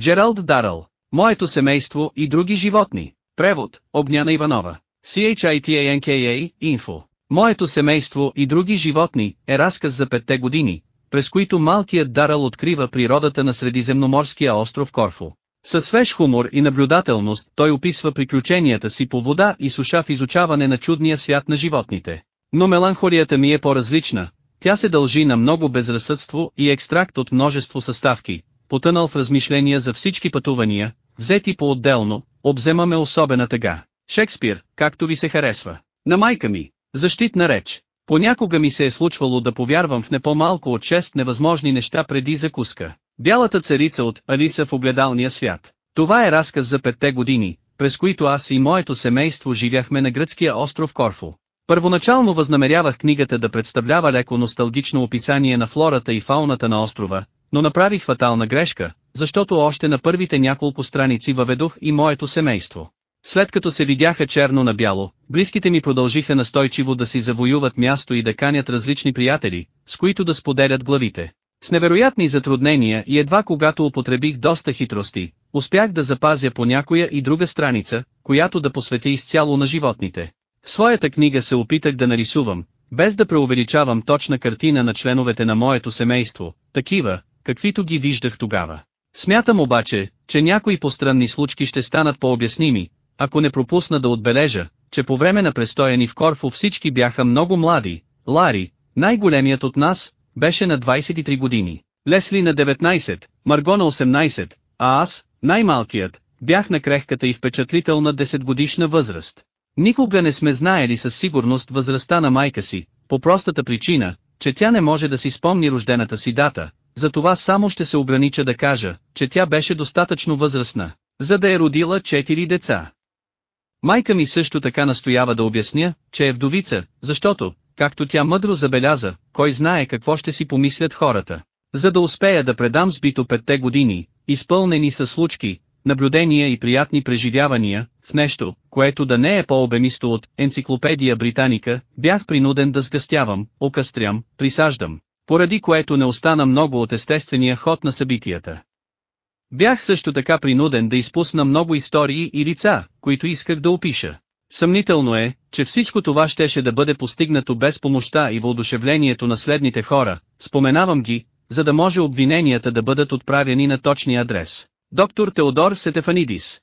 Джералд Даръл. Моето семейство и други животни. Превод, Огняна Иванова. CHITANKA, Info. Моето семейство и други животни е разказ за петте години, през които малкият Дарал открива природата на средиземноморския остров Корфу. Със свеж хумор и наблюдателност той описва приключенията си по вода и суша в изучаване на чудния свят на животните. Но меланхолията ми е по-различна, тя се дължи на много безразсъдство и екстракт от множество съставки, потънал в размишления за всички пътувания, взети по-отделно, обземаме особена тъга. Шекспир, както ви се харесва. На майка ми, защитна реч. Понякога ми се е случвало да повярвам в не по-малко от 6 невъзможни неща преди закуска. Бялата царица от Алиса в огледалния свят. Това е разказ за петте години, през които аз и моето семейство живяхме на гръцкия остров Корфу. Първоначално възнамерявах книгата да представлява леко носталгично описание на флората и фауната на острова, но направих фатална грешка, защото още на първите няколко страници въведох и моето семейство. След като се видяха черно на бяло, близките ми продължиха настойчиво да си завоюват място и да канят различни приятели, с които да споделят главите. С невероятни затруднения и едва когато употребих доста хитрости, успях да запазя по някоя и друга страница, която да посветя изцяло на животните. Своята книга се опитах да нарисувам, без да преувеличавам точна картина на членовете на моето семейство, такива, каквито ги виждах тогава. Смятам обаче, че някои постранни случки ще станат по-обясними, ако не пропусна да отбележа, че по време на престоя ни в Корфу всички бяха много млади, Лари, най-големият от нас, беше на 23 години, Лесли на 19, Марго на 18, а аз, най-малкият, бях на крехката и впечатлителна 10 годишна възраст. Никога не сме знаели със сигурност възрастта на майка си, по простата причина, че тя не може да си спомни рождената си дата, затова само ще се огранича да кажа, че тя беше достатъчно възрастна, за да е родила четири деца. Майка ми също така настоява да обясня, че е вдовица, защото, както тя мъдро забеляза, кой знае какво ще си помислят хората. За да успея да предам сбито петте години, изпълнени с случки, наблюдения и приятни преживявания, в нещо, което да не е по-обемисто от енциклопедия Британика, бях принуден да сгъстявам, окъстрям, присаждам, поради което не остана много от естествения ход на събитията. Бях също така принуден да изпусна много истории и лица, които исках да опиша. Съмнително е, че всичко това щеше да бъде постигнато без помощта и въодушевлението на следните хора, споменавам ги, за да може обвиненията да бъдат отправени на точния адрес. Доктор Теодор Сетефанидис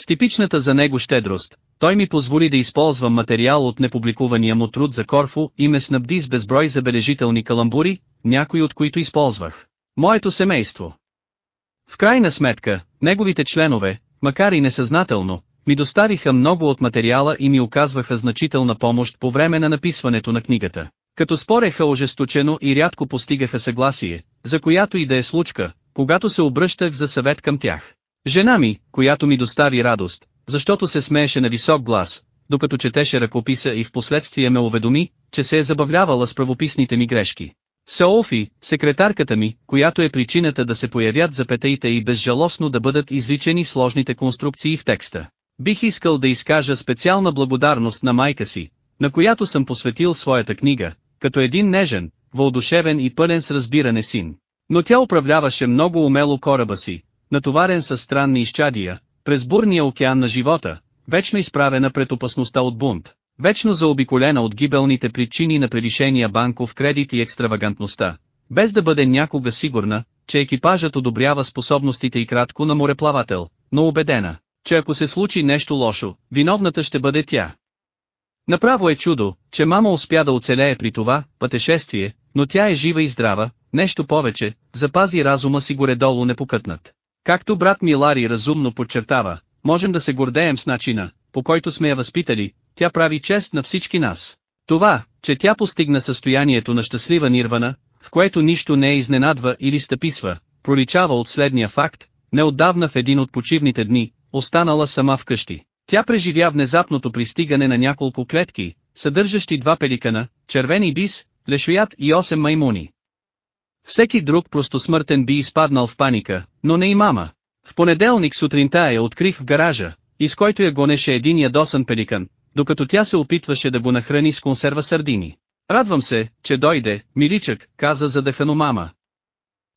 С типичната за него щедрост, той ми позволи да използвам материал от непубликувания му труд за Корфу и ме снабди с безброй забележителни каламбури, някои от които използвах. Моето семейство в крайна сметка, неговите членове, макар и несъзнателно, ми доставиха много от материала и ми оказваха значителна помощ по време на написването на книгата. Като спореха ожесточено и рядко постигаха съгласие, за която и да е случка, когато се обръщах за съвет към тях. Жена ми, която ми достави радост, защото се смееше на висок глас, докато четеше ръкописа и в последствие ме уведоми, че се е забавлявала с правописните ми грешки. Сеофи, секретарката ми, която е причината да се появят запетеите и безжалостно да бъдат извличени сложните конструкции в текста. Бих искал да изкажа специална благодарност на майка си, на която съм посветил своята книга, като един нежен, въодушевен и пълен с разбиране син. Но тя управляваше много умело кораба си, натоварен с странни изчадия, през бурния океан на живота, вечно изправена пред опасността от бунт. Вечно заобиколена от гибелните причини на превишения банков кредит и екстравагантността, без да бъде някога сигурна, че екипажът одобрява способностите и кратко на мореплавател, но убедена, че ако се случи нещо лошо, виновната ще бъде тя. Направо е чудо, че мама успя да оцелее при това пътешествие, но тя е жива и здрава, нещо повече, запази разума си горе-долу непокътнат. Както брат Милари разумно подчертава, можем да се гордеем с начина, по който сме я възпитали, тя прави чест на всички нас. Това, че тя постигна състоянието на щастлива нирвана, в което нищо не е изненадва или стъписва, проличава от следния факт, неотдавна в един от почивните дни, останала сама вкъщи. Тя преживя внезапното пристигане на няколко клетки, съдържащи два пеликана, червени бис, лешоят и 8 маймуни. Всеки друг просто смъртен би изпаднал в паника, но не и мама. В понеделник сутринта я открих в гаража, из който я гонеше един ядосан пеликан, докато тя се опитваше да го нахрани с консерва сардини. Радвам се, че дойде, миличък, каза задъхано мама.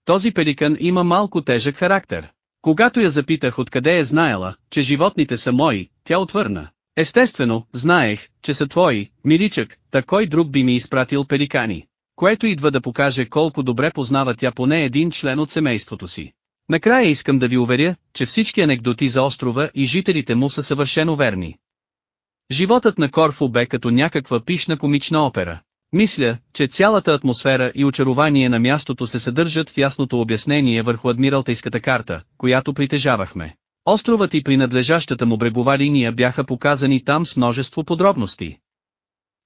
Този пеликан има малко тежък характер. Когато я запитах откъде е знаела, че животните са мои, тя отвърна. Естествено, знаех, че са твои, миличък, та друг би ми изпратил пеликани. Което идва да покаже колко добре познава тя поне един член от семейството си. Накрая искам да ви уверя, че всички анекдоти за острова и жителите му са съвършено верни. Животът на Корфу бе като някаква пишна комична опера. Мисля, че цялата атмосфера и очарование на мястото се съдържат в ясното обяснение върху адмиралтейската карта, която притежавахме. Островът и принадлежащата му брегова линия бяха показани там с множество подробности.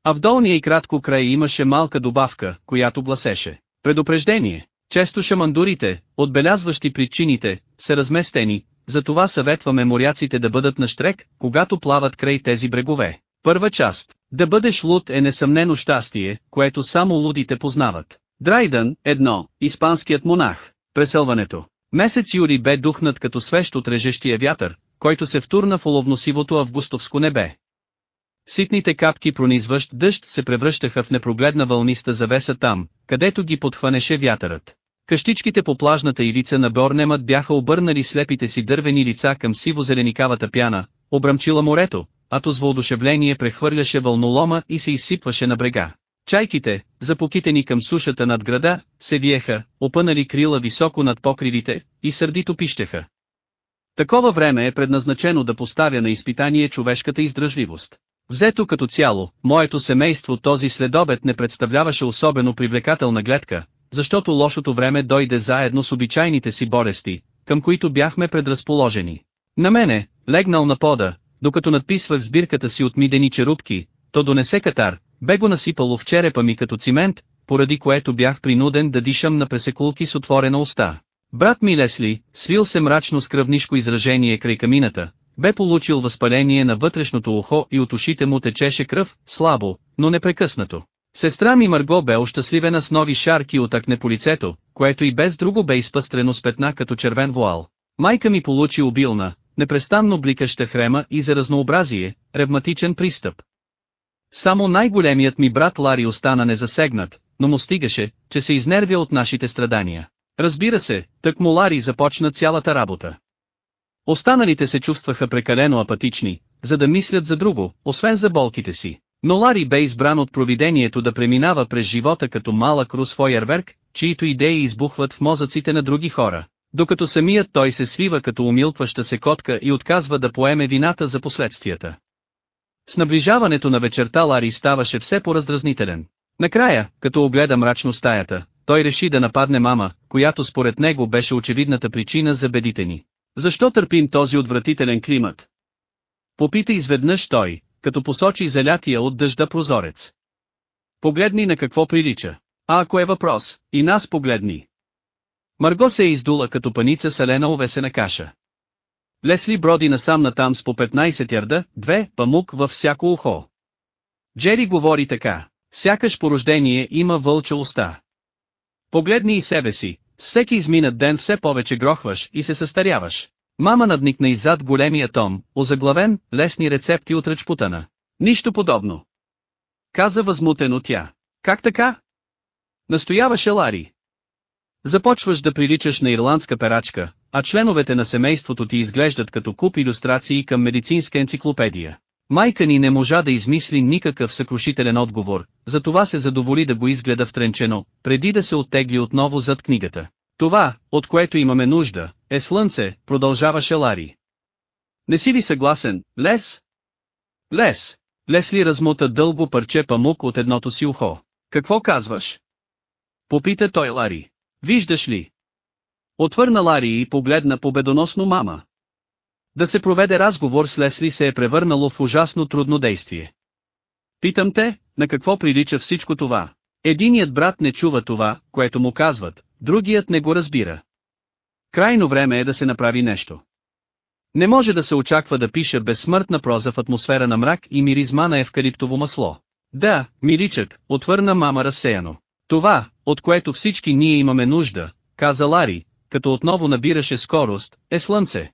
А в долния и кратко край имаше малка добавка, която гласеше. Предупреждение. Често шамандурите, отбелязващи причините, са разместени, затова съветваме моряците да бъдат на штрек, когато плават край тези брегове. Първа част. Да бъдеш луд е несъмнено щастие, което само лудите познават. Драйдън, едно, испанският монах. Преселването. Месец юли бе духнат като свещ от режещия вятър, който се втурна в оловносивото августовско небе. Ситните капки пронизващ дъжд се превръщаха в непрогледна вълниста завеса там, където ги подхванеше вятърът. Къщичките по плажната ивица на Борнемът бяха обърнали слепите си дървени лица към сиво-зеленикавата пяна, обрамчила морето, ато с въодушевление прехвърляше вълнолома и се изсипваше на брега. Чайките, запокитени към сушата над града, се виеха, опънали крила високо над покривите, и сърдито пищеха. Такова време е предназначено да поставя на изпитание човешката издръжливост. Взето като цяло, моето семейство този следобед не представляваше особено привлекателна гледка, защото лошото време дойде заедно с обичайните си болести, към които бяхме предразположени. На мене, легнал на пода, докато надписвах сбирката си от мидени черупки, то донесе катар, бе го насипало в черепа ми като цимент, поради което бях принуден да дишам на пресекулки с отворена уста. Брат ми Лесли, свил се мрачно с кръвнишко изражение край камината, бе получил възпаление на вътрешното ухо и от ушите му течеше кръв, слабо, но непрекъснато. Сестра ми Марго бе ощастливена с нови шарки от акне по лицето, което и без друго бе изпъстрено с петна като червен вуал. Майка ми получи обилна, непрестанно бликаща хрема и за разнообразие, ревматичен пристъп. Само най-големият ми брат Лари остана незасегнат, но му стигаше, че се изнервя от нашите страдания. Разбира се, тък му Лари започна цялата работа. Останалите се чувстваха прекалено апатични, за да мислят за друго, освен за болките си. Но Лари бе избран от провидението да преминава през живота като малък рус фойерверк, чието идеи избухват в мозъците на други хора, докато самият той се свива като умилкваща се котка и отказва да поеме вината за последствията. С наближаването на вечерта Лари ставаше все по-раздразнителен. Накрая, като огледа мрачно стаята, той реши да нападне мама, която според него беше очевидната причина за бедите ни. Защо търпим този отвратителен климат? Попита изведнъж той, като посочи залятия от дъжда прозорец. Погледни на какво прилича. А ако е въпрос, и нас погледни. Марго се е издула като паница салена овесена каша. Лесли броди насам натам с по 15 ярда, две, памук във всяко ухо. Джери говори така, сякаш по рождение има вълча уста. Погледни и себе си, всеки изминат ден все повече грохваш и се състаряваш. Мама надникна иззад големия том, озаглавен, лесни рецепти от ръчпутана. Нищо подобно. Каза възмутено тя. Как така? Настояваше Лари. Започваш да приличаш на ирландска перачка, а членовете на семейството ти изглеждат като куп иллюстрации към медицинска енциклопедия. Майка ни не можа да измисли никакъв съкрушителен отговор, затова се задоволи да го изгледа втренчено, преди да се оттегли отново зад книгата. Това, от което имаме нужда, е слънце, продължаваше Лари. Не си ли съгласен, Лес? Лес. Лесли размута дълго парче памук от едното си ухо. Какво казваш? Попита той Лари. Виждаш ли? Отвърна Лари и погледна победоносно мама. Да се проведе разговор с Лесли се е превърнало в ужасно трудно действие. Питам те, на какво прилича всичко това? Единият брат не чува това, което му казват, другият не го разбира. Крайно време е да се направи нещо. Не може да се очаква да пише безсмъртна проза в атмосфера на мрак и миризма на евкалиптово масло. Да, миричък, отвърна мама разсеяно. Това, от което всички ние имаме нужда, каза Лари, като отново набираше скорост, е слънце.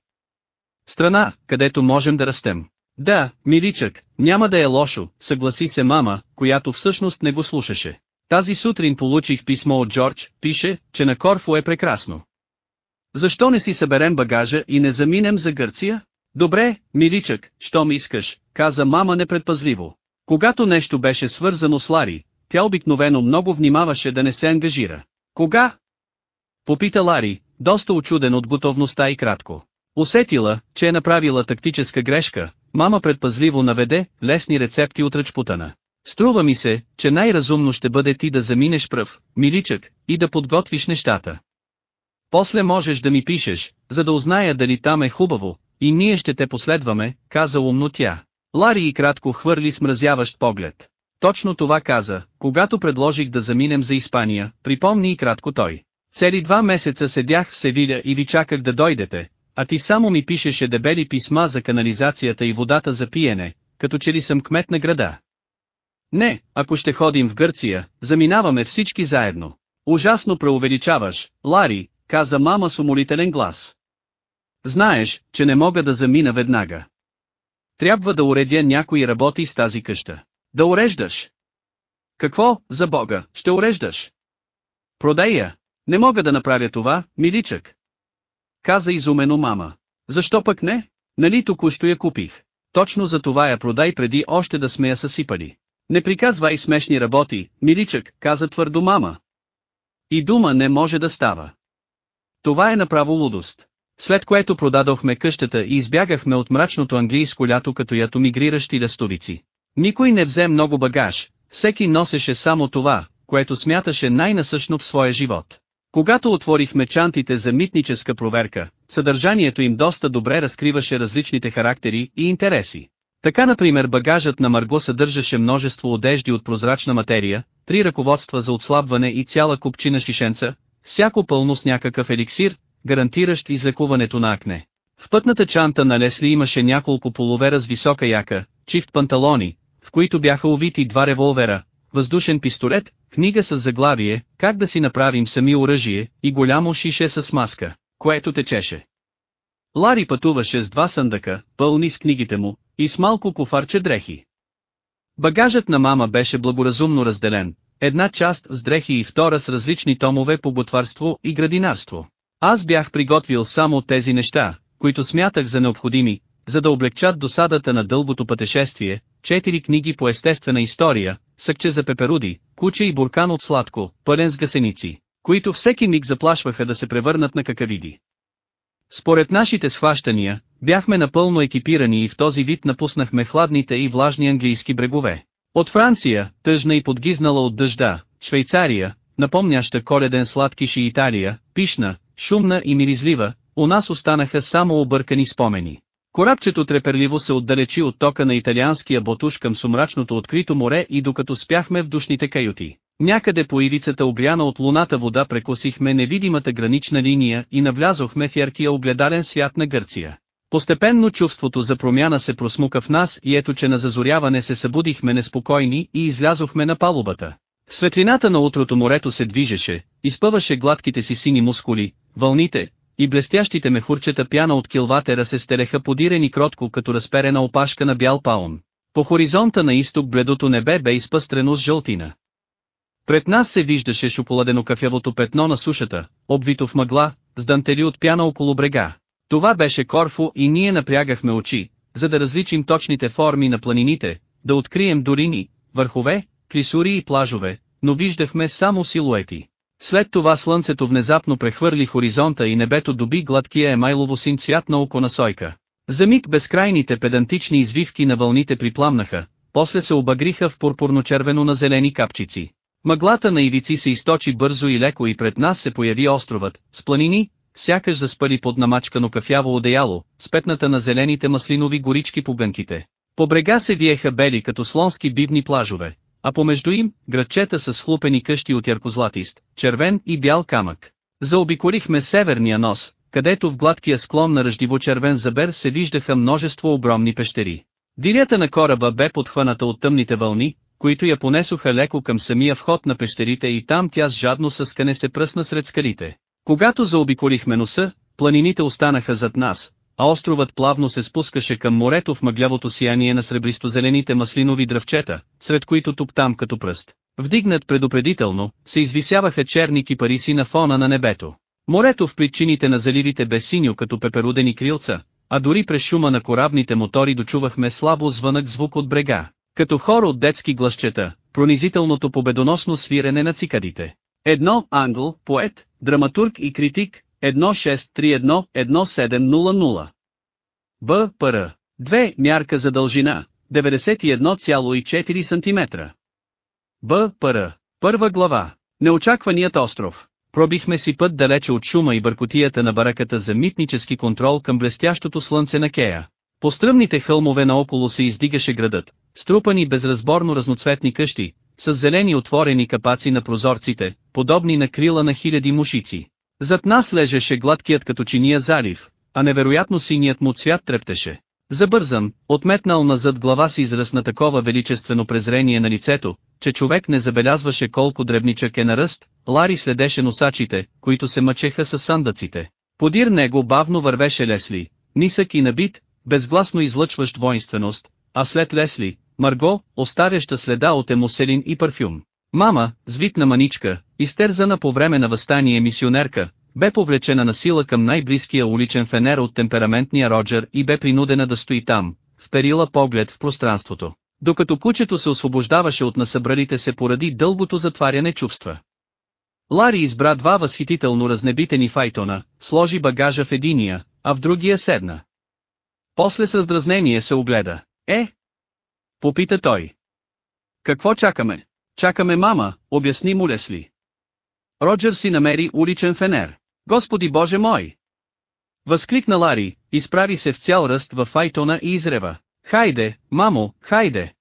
Страна, където можем да растем. Да, миличък, няма да е лошо, съгласи се мама, която всъщност не го слушаше. Тази сутрин получих писмо от Джордж, пише, че на Корфу е прекрасно. Защо не си съберем багажа и не заминем за Гърция? Добре, миличък, щом искаш, каза мама непредпазливо. Когато нещо беше свързано с Лари, тя обикновено много внимаваше да не се ангажира. Кога? Попита Лари, доста очуден от готовността и кратко. Усетила, че е направила тактическа грешка, мама предпазливо наведе лесни рецепти от ръчпутана. Струва ми се, че най-разумно ще бъде ти да заминеш пръв, миличък, и да подготвиш нещата. После можеш да ми пишеш, за да узная дали там е хубаво, и ние ще те последваме, каза умно тя. Лари и кратко хвърли смразяващ поглед. Точно това каза, когато предложих да заминем за Испания, припомни и кратко той. Цели два месеца седях в Севиля и ви чаках да дойдете, а ти само ми пишеше дебели писма за канализацията и водата за пиене, като че ли съм кмет на града. Не, ако ще ходим в Гърция, заминаваме всички заедно. Ужасно преувеличаваш, Лари, каза мама с умолителен глас. Знаеш, че не мога да замина веднага. Трябва да уредя някои работи с тази къща. Да уреждаш. Какво, за Бога, ще уреждаш? Продай я. Не мога да направя това, миличък. Каза изумено мама. Защо пък не? Нали току-що я купих. Точно за това я продай преди още да сме я съсипали. Не приказвай смешни работи, миличък, каза твърдо мама. И дума не може да става. Това е направо лудост. След което продадохме къщата и избягахме от мрачното английско лято като ято мигриращи лестовици. Никой не взе много багаж, всеки носеше само това, което смяташе най-насъщно в своя живот. Когато отворихме чантите за митническа проверка, съдържанието им доста добре разкриваше различните характери и интереси. Така например багажът на Марго съдържаше множество одежди от прозрачна материя, три ръководства за отслабване и цяла купчина шишенца, всяко пълно с някакъв еликсир, гарантиращ излекуването на акне. В пътната чанта на Лесли имаше няколко половера с висока яка, чифт панталони, в които бяха увити два револвера, въздушен пистолет, книга с заглавие, как да си направим сами оръжие, и голямо шише с маска, което течеше. Лари пътуваше с два съндъка, пълни с книгите му, и с малко кофарче дрехи. Багажът на мама беше благоразумно разделен, една част с дрехи и втора с различни томове по готварство и градинарство. Аз бях приготвил само тези неща, които смятах за необходими, за да облегчат досадата на дългото пътешествие, четири книги по естествена история, съкче за пеперуди, куче и буркан от сладко, пълен с гасеници, които всеки миг заплашваха да се превърнат на какавиди. Според нашите схващания, бяхме напълно екипирани и в този вид напуснахме хладните и влажни английски брегове. От Франция, тъжна и подгизнала от дъжда, Швейцария, напомняща коледен сладкиш и Италия, пишна, шумна и миризлива, у нас останаха само объркани спомени. Корабчето треперливо се отдалечи от тока на италианския ботуш към сумрачното открито море и докато спяхме в душните каюти. Някъде по ивицата обряна от луната вода прекосихме невидимата гранична линия и навлязохме в яркия огледален свят на Гърция. Постепенно чувството за промяна се просмука в нас и ето че на зазоряване се събудихме неспокойни и излязохме на палубата. Светлината на утрото морето се движеше, изпъваше гладките си сини мускули, вълните, и блестящите мехурчета пяна от килватера се стереха подирени кротко като разперена опашка на бял паун. По хоризонта на изток бледото небе бе изпъстрено с жълтина. Пред нас се виждаше шоколадено-кафявото петно на сушата, обвито в мъгла, с дантели от пяна около брега. Това беше Корфу и ние напрягахме очи, за да различим точните форми на планините, да открием долини, върхове, клисури и плажове, но виждахме само силуети. След това слънцето внезапно прехвърли хоризонта и небето доби гладкия емайлово син цвят на око на сойка. За миг безкрайните педантични извивки на вълните припламнаха, после се обагриха в пурпурно-червено на зелени капчици. Мъглата на ивици се източи бързо и леко и пред нас се появи островът, с планини, сякаш заспали под намачкано кафяво одеяло, с петната на зелените маслинови горички по гънките. По брега се виеха бели като слонски бивни плажове, а помежду им, градчета с хлупени къщи от яркозлатист, червен и бял камък. Заобиколихме северния нос, където в гладкия склон на ръждиво-червен забер се виждаха множество огромни пещери. Дирята на кораба бе подхваната от тъмните вълни, които я понесоха леко към самия вход на пещерите и там тя с жадно съскане се пръсна сред скалите. Когато заобиколихме носа, планините останаха зад нас, а островът плавно се спускаше към морето в мъглявото сияние на сребристо-зелените маслинови дръвчета, сред които тук-там като пръст. Вдигнат предупредително, се извисяваха черни кипариси на фона на небето. Морето в причините на заливите бе синьо като пеперудени крилца, а дори през шума на корабните мотори дочувахме слабо звънък звук от брега, като хор от детски гласчета, пронизителното победоносно свирене на цикадите. Едно, англ, поет, драматург и критик, 1631-1700. Б. Пр. 2. Мярка за дължина, 91,4 см. Б. Пр. Първа глава. Неочакваният остров. Пробихме си път далече от шума и бъркотията на бараката за митнически контрол към блестящото слънце на Кея. По стръмните хълмове наоколо се издигаше градът, струпани безразборно разноцветни къщи, с зелени отворени капаци на прозорците, подобни на крила на хиляди мушици. Зад нас лежеше гладкият като чиния залив, а невероятно синият му цвят трептеше. Забързан, отметнал назад глава си израз на такова величествено презрение на лицето, че човек не забелязваше колко дребничък е на ръст, Лари следеше носачите, които се мъчеха с сандъците. Подир него бавно вървеше Лесли, нисък и набит, безгласно излъчващ воинственост, а след Лесли, Марго, оставяща следа от емуселин и парфюм. Мама, звитна маничка, изтерзана по време на възстание мисионерка, бе повлечена на сила към най-близкия уличен фенер от темпераментния Роджер и бе принудена да стои там, вперила поглед в пространството. Докато кучето се освобождаваше от насъбралите се поради дългото затваряне чувства. Лари избра два възхитително разнебитени файтона, сложи багажа в единия, а в другия седна. После с раздразнение се огледа. Е? Попита той. Какво чакаме? Чакаме мама, обясни му Лесли. Роджер си намери уличен фенер. Господи Боже мой! Възкликна Лари, изправи се в цял ръст във файтона и изрева. Хайде, мамо, хайде!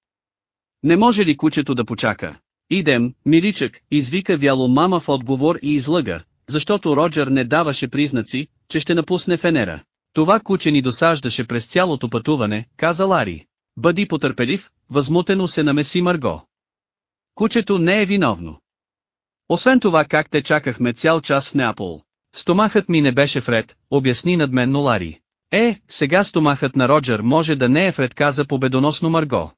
Не може ли кучето да почака? Идем, миличък, извика вяло мама в отговор и излъга, защото Роджер не даваше признаци, че ще напусне фенера. Това куче ни досаждаше през цялото пътуване, каза Лари. Бъди потърпелив, възмутено се намеси Марго. Кучето не е виновно. Освен това как те чакахме цял час в Неапол. Стомахът ми не беше вред, обясни надменно Лари. Е, сега стомахът на Роджер може да не е вред каза победоносно Марго.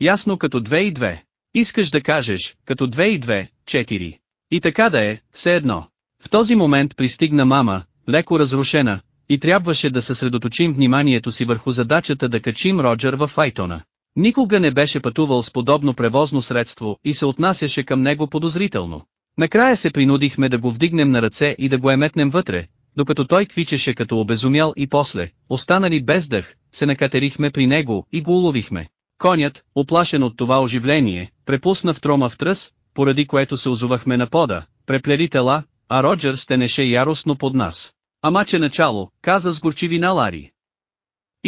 Ясно като две и две. Искаш да кажеш, като две и две, четири. И така да е, все едно. В този момент пристигна мама, леко разрушена, и трябваше да съсредоточим вниманието си върху задачата да качим Роджер в Файтона. Никога не беше пътувал с подобно превозно средство и се отнасяше към него подозрително. Накрая се принудихме да го вдигнем на ръце и да го еметнем вътре, докато той квичеше като обезумял и после, останали без дъх, се накатерихме при него и го уловихме. Конят, оплашен от това оживление, препусна в трома в тръс, поради което се озовахме на пода, преплели тела, а Роджер стенеше яростно под нас. Ама че начало, каза с горчивина Лари.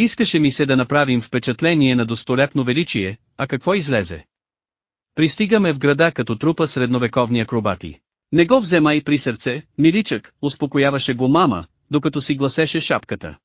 Искаше ми се да направим впечатление на достолепно величие, а какво излезе? Пристигаме в града като трупа средновековни акробати. Не го взема и при сърце, миличък, успокояваше го мама, докато си гласеше шапката.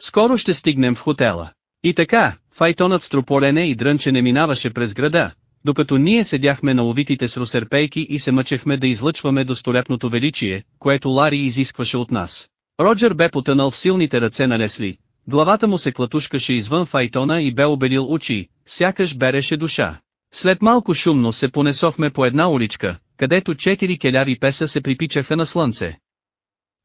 Скоро ще стигнем в хотела. И така, файтонът с трополене и дрънчене минаваше през града, докато ние седяхме на овитите с русерпейки и се мъчехме да излъчваме достолепното величие, което Лари изискваше от нас. Роджер бе потънал в силните ръце на Лесли, главата му се клатушкаше извън файтона и бе обелил очи, сякаш береше душа. След малко шумно се понесохме по една уличка, където четири келяри песа се припичаха на слънце.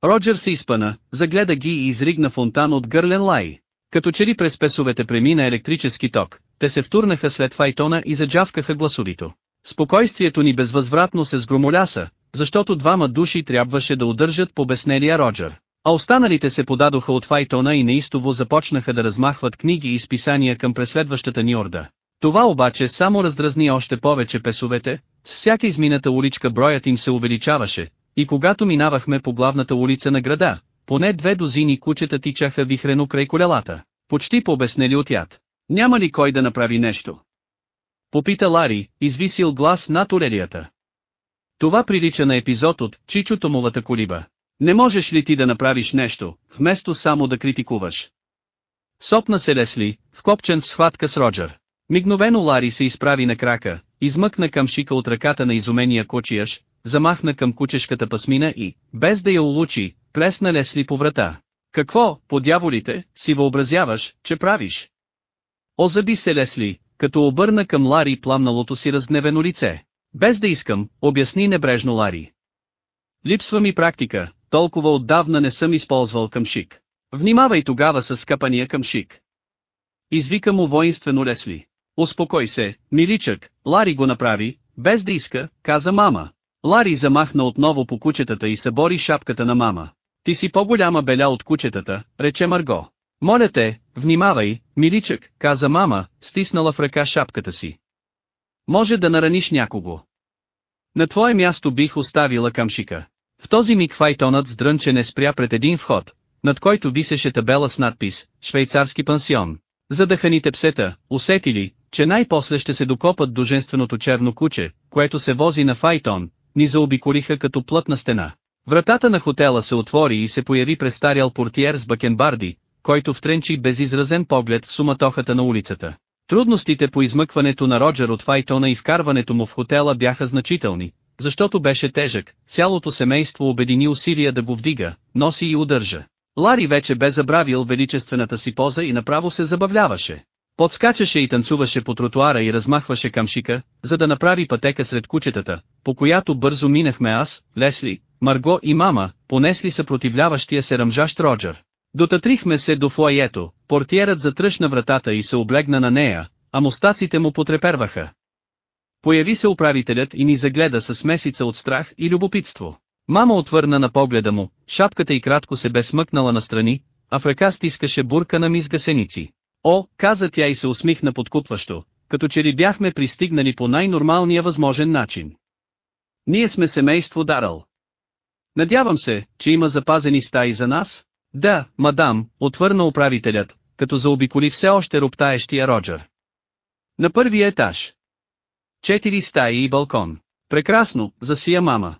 Роджер се изпъна, загледа ги и изригна фонтан от гърлен лай. Като че ли през песовете премина електрически ток, те се втурнаха след файтона и заджавкаха гласовито. Спокойствието ни безвъзвратно се сгромоляса, защото двама души трябваше да удържат побеснелия Роджер. А останалите се подадоха от файтона и неистово започнаха да размахват книги и списания към преследващата ни орда. Това обаче само раздразни още повече песовете, с всяка измината уличка броят им се увеличаваше, и когато минавахме по главната улица на града, поне две дозини кучета тичаха вихрено край колелата, почти побеснели от яд. Няма ли кой да направи нещо? Попита Лари, извисил глас над орелията. Това прилича на епизод от Чичо Томовата колиба. Не можеш ли ти да направиш нещо, вместо само да критикуваш? Сопна се Лесли, вкопчен в схватка с Роджер. Мигновено Лари се изправи на крака, измъкна към шика от ръката на изумения кочияш, замахна към кучешката пасмина и, без да я улучи, плесна Лесли по врата. Какво, по дяволите, си въобразяваш, че правиш? Озаби се Лесли, като обърна към Лари пламналото си разгневено лице. Без да искам, обясни небрежно Лари. Липсва ми практика, толкова отдавна не съм използвал къмшик. Внимавай тогава с скъпания къмшик. Извика му воинствено Лесли. Успокой се, миличък, Лари го направи, без да иска, каза мама. Лари замахна отново по кучетата и събори шапката на мама. Ти си по-голяма беля от кучетата, рече Марго. Моля те, внимавай, миличък, каза мама, стиснала в ръка шапката си. Може да нараниш някого. На твое място бих оставила камшика. В този миг файтонът с дрънче не спря пред един вход, над който висеше табела с надпис «Швейцарски пансион». Задъханите псета, усетили, че най-после ще се докопат до женственото черно куче, което се вози на файтон, ни заобиколиха като плътна стена. Вратата на хотела се отвори и се появи престарял портиер с бакенбарди, който втренчи безизразен поглед в суматохата на улицата. Трудностите по измъкването на Роджер от файтона и вкарването му в хотела бяха значителни, защото беше тежък, цялото семейство обедини усилия да го вдига, носи и удържа. Лари вече бе забравил величествената си поза и направо се забавляваше. Подскачаше и танцуваше по тротуара и размахваше камшика, за да направи пътека сред кучетата, по която бързо минахме аз, Лесли, Марго и мама, понесли съпротивляващия се ръмжащ Роджер. Дотатрихме се до фуаето, портиерът затръшна вратата и се облегна на нея, а мустаците му потреперваха. Появи се управителят и ни загледа с месица от страх и любопитство. Мама отвърна на погледа му, шапката и кратко се бе смъкнала настрани, а в ръка стискаше бурка на мис гасеници. О, каза тя и се усмихна подкупващо, като че ли бяхме пристигнали по най-нормалния възможен начин. Ние сме семейство Дарал. Надявам се, че има запазени стаи за нас? Да, мадам, отвърна управителят, като заобиколи все още роптаещия Роджер. На първия етаж. Четири стаи и балкон. Прекрасно, засия мама.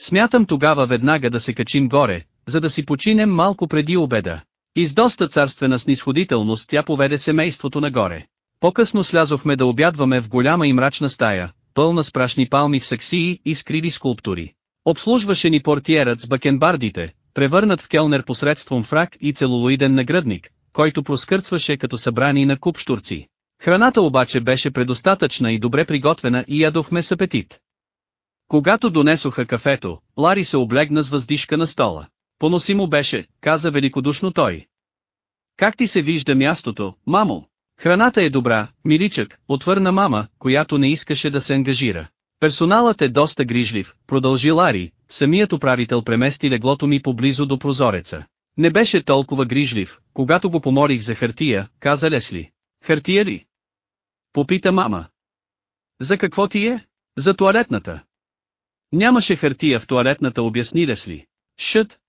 Смятам тогава веднага да се качим горе, за да си починем малко преди обеда. И с доста царствена снисходителност тя поведе семейството нагоре. По-късно слязохме да обядваме в голяма и мрачна стая, пълна с прашни палми в саксии и скриви скулптури. Обслужваше ни портиерът с бакенбардите, превърнат в келнер посредством фрак и целулоиден нагръдник, който проскърцваше като събрани на куп штурци. Храната обаче беше предостатъчна и добре приготвена и ядохме с апетит. Когато донесоха кафето, Лари се облегна с въздишка на стола. Поносимо беше, каза великодушно той. Как ти се вижда мястото, мамо? Храната е добра, миличък, отвърна мама, която не искаше да се ангажира. Персоналът е доста грижлив, продължи Лари, самият управител премести леглото ми поблизо до прозореца. Не беше толкова грижлив, когато го помолих за хартия, каза Лесли. Хартия ли? Попита мама. За какво ти е? За туалетната. Нямаше хартия в туалетната обясни Лесли. Шът.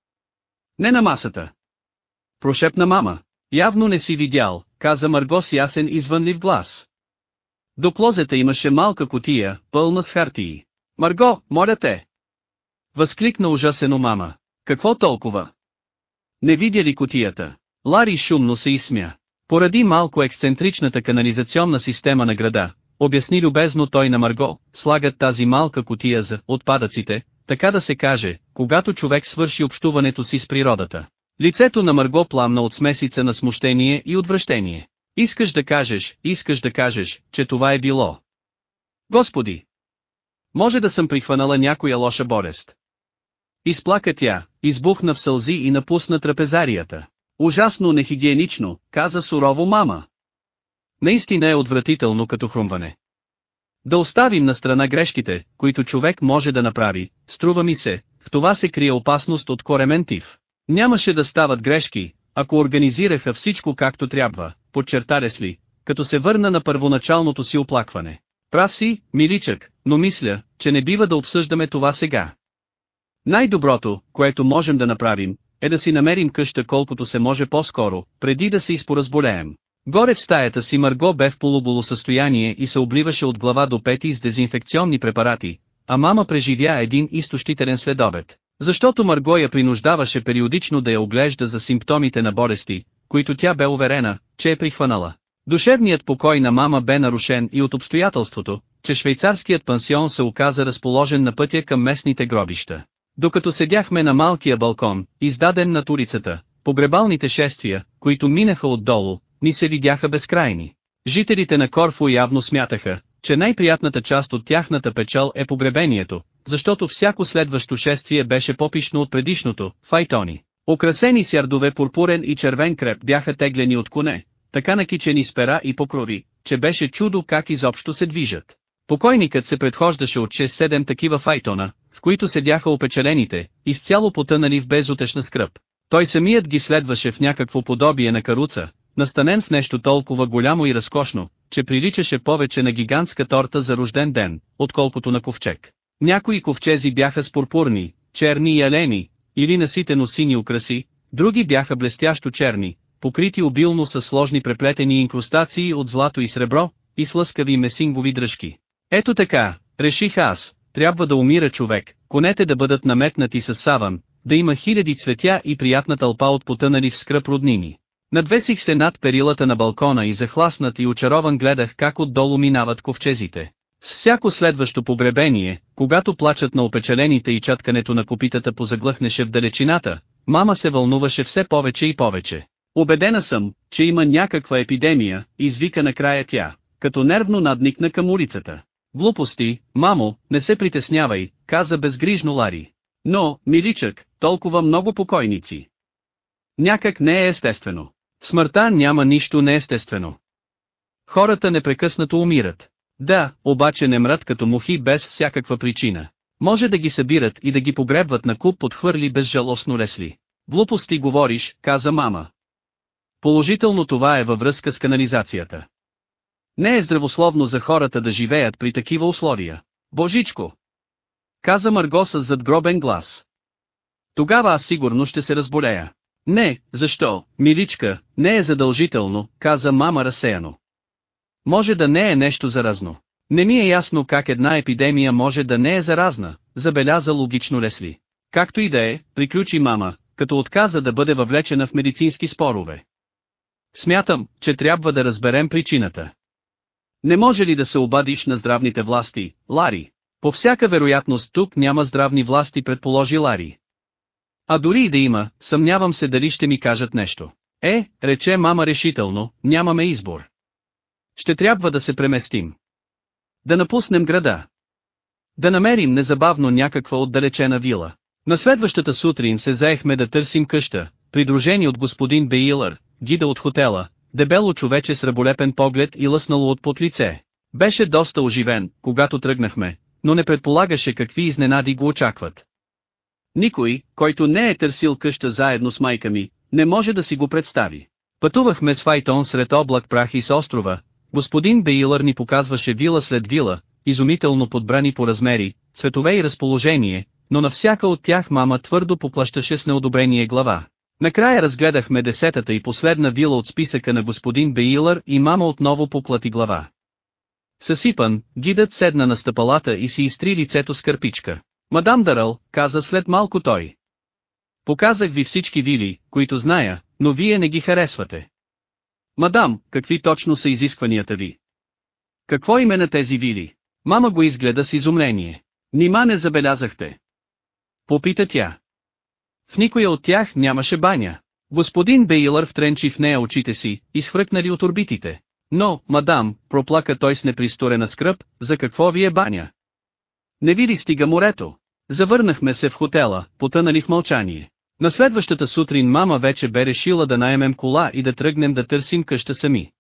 Не на масата. Прошепна мама. Явно не си видял, каза Марго с ясен извънлив глас. До клозета имаше малка котия, пълна с хартии. Марго, моля те! Възкликна ужасено мама. Какво толкова? Не видя ли котията? Лари шумно се изсмя. Поради малко ексцентричната канализационна система на града, обясни любезно той на Марго, слагат тази малка котия за отпадъците, така да се каже, когато човек свърши общуването си с природата. Лицето на Марго пламна от смесица на смущение и отвращение. Искаш да кажеш, искаш да кажеш, че това е било. Господи! Може да съм прихванала някоя лоша болест. Изплака тя, избухна в сълзи и напусна трапезарията. Ужасно нехигиенично, каза сурово мама. Наистина е отвратително като хрумване. Да оставим на страна грешките, които човек може да направи, струва ми се, в това се крие опасност от корементив. Нямаше да стават грешки, ако организираха всичко както трябва, подчерта Ресли, като се върна на първоначалното си оплакване. Прав си, миличък, но мисля, че не бива да обсъждаме това сега. Най-доброто, което можем да направим, е да си намерим къща колкото се може по-скоро, преди да се изпоразболеем. Горе в стаята си Марго бе в полуболо състояние и се обливаше от глава до пети с дезинфекционни препарати, а мама преживя един изтощителен следобед. Защото Марго я принуждаваше периодично да я оглежда за симптомите на болести, които тя бе уверена, че е прихванала. Душевният покой на мама бе нарушен и от обстоятелството, че швейцарският пансион се оказа разположен на пътя към местните гробища. Докато седяхме на малкия балкон, издаден над улицата, погребалните шествия, които минаха отдолу, ни се видяха безкрайни. Жителите на Корфу явно смятаха, че най-приятната част от тяхната печал е погребението, защото всяко следващо шествие беше попишно от предишното, файтони. Украсени с ярдове пурпурен и червен креп бяха теглени от коне, така накичени с пера и покрови, че беше чудо как изобщо се движат. Покойникът се предхождаше от 6-7 такива файтона, които седяха опечалените, изцяло потънали в безутешна скръп. Той самият ги следваше в някакво подобие на каруца, настанен в нещо толкова голямо и разкошно, че приличаше повече на гигантска торта за рожден ден, отколкото на ковчег. Някои ковчези бяха с пурпурни, черни и алени, или наситено сини украси, други бяха блестящо черни, покрити обилно с сложни преплетени инкрустации от злато и сребро, и с лъскави месингови дръжки. Ето така, реших аз, трябва да умира човек, конете да бъдат наметнати с саван, да има хиляди цветя и приятна тълпа от потънали в скръп роднини. Надвесих се над перилата на балкона и захласнат и очарован гледах как отдолу минават ковчезите. С всяко следващо погребение, когато плачат на опечалените и чаткането на копитата позаглъхнеше в далечината, мама се вълнуваше все повече и повече. Обедена съм, че има някаква епидемия, извика накрая тя, като нервно надникна към улицата. Глупости, мамо, не се притеснявай, каза безгрижно Лари. Но, миличък, толкова много покойници. Някак не е естествено. В смъртта няма нищо неестествено. Хората непрекъснато умират. Да, обаче не мрат като мухи без всякаква причина. Може да ги събират и да ги погребват на куп подхвърли безжалостно Лесли. Глупости говориш, каза мама. Положително това е във връзка с канализацията. Не е здравословно за хората да живеят при такива условия. Божичко! Каза Марго с задгробен глас. Тогава аз сигурно ще се разболея. Не, защо, миличка, не е задължително, каза мама разсеяно. Може да не е нещо заразно. Не ми е ясно как една епидемия може да не е заразна, забеляза логично Лесли. Както и да е, приключи мама, като отказа да бъде въвлечена в медицински спорове. Смятам, че трябва да разберем причината. Не може ли да се обадиш на здравните власти, Лари? По всяка вероятност тук няма здравни власти предположи Лари. А дори и да има, съмнявам се дали ще ми кажат нещо. Е, рече мама решително, нямаме избор. Ще трябва да се преместим. Да напуснем града. Да намерим незабавно някаква отдалечена вила. На следващата сутрин се заехме да търсим къща, придружени от господин Беилър, гида от хотела, дебело човече с раболепен поглед и лъснало от под лице. Беше доста оживен, когато тръгнахме, но не предполагаше какви изненади го очакват. Никой, който не е търсил къща заедно с майка ми, не може да си го представи. Пътувахме с Файтон сред облак прах и с острова, господин Беилър ни показваше вила след вила, изумително подбрани по размери, цветове и разположение, но на всяка от тях мама твърдо поплащаше с неодобрение глава. Накрая разгледахме десетата и последна вила от списъка на господин Беилър и мама отново поплати глава. Съсипан, гидът седна на стъпалата и си изтри лицето с кърпичка. Мадам Даръл, каза след малко той. Показах ви всички вили, които зная, но вие не ги харесвате. Мадам, какви точно са изискванията ви? Какво име на тези вили? Мама го изгледа с изумление. Нима не забелязахте. Попита тя. В никоя от тях нямаше баня. Господин Бейлър втренчи в нея очите си, изхвъркнали от орбитите. Но, мадам, проплака той с непристорена скръп, за какво ви е баня? Не ви ли стига морето? Завърнахме се в хотела, потънали в мълчание. На следващата сутрин мама вече бе решила да наемем кола и да тръгнем да търсим къща сами.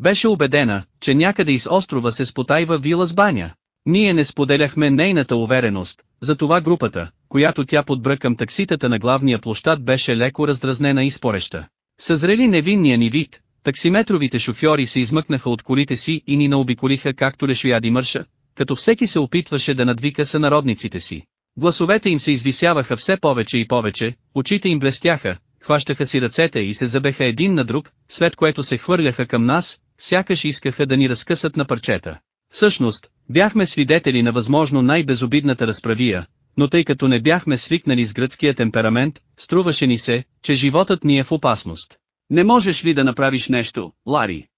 Беше убедена, че някъде из острова се спотайва вила с баня. Ние не споделяхме нейната увереност, затова групата, която тя подбра към такситата на главния площад беше леко раздразнена и спореща. Съзрели невинния ни вид, таксиметровите шофьори се измъкнаха от колите си и ни наобиколиха както лешояди мърша, като всеки се опитваше да надвика сънародниците си. Гласовете им се извисяваха все повече и повече, очите им блестяха, хващаха си ръцете и се забеха един на друг, след което се хвърляха към нас, сякаш искаха да ни разкъсат на парчета. Всъщност, бяхме свидетели на възможно най-безобидната разправия, но тъй като не бяхме свикнали с гръцкия темперамент, струваше ни се, че животът ни е в опасност. Не можеш ли да направиш нещо, Лари?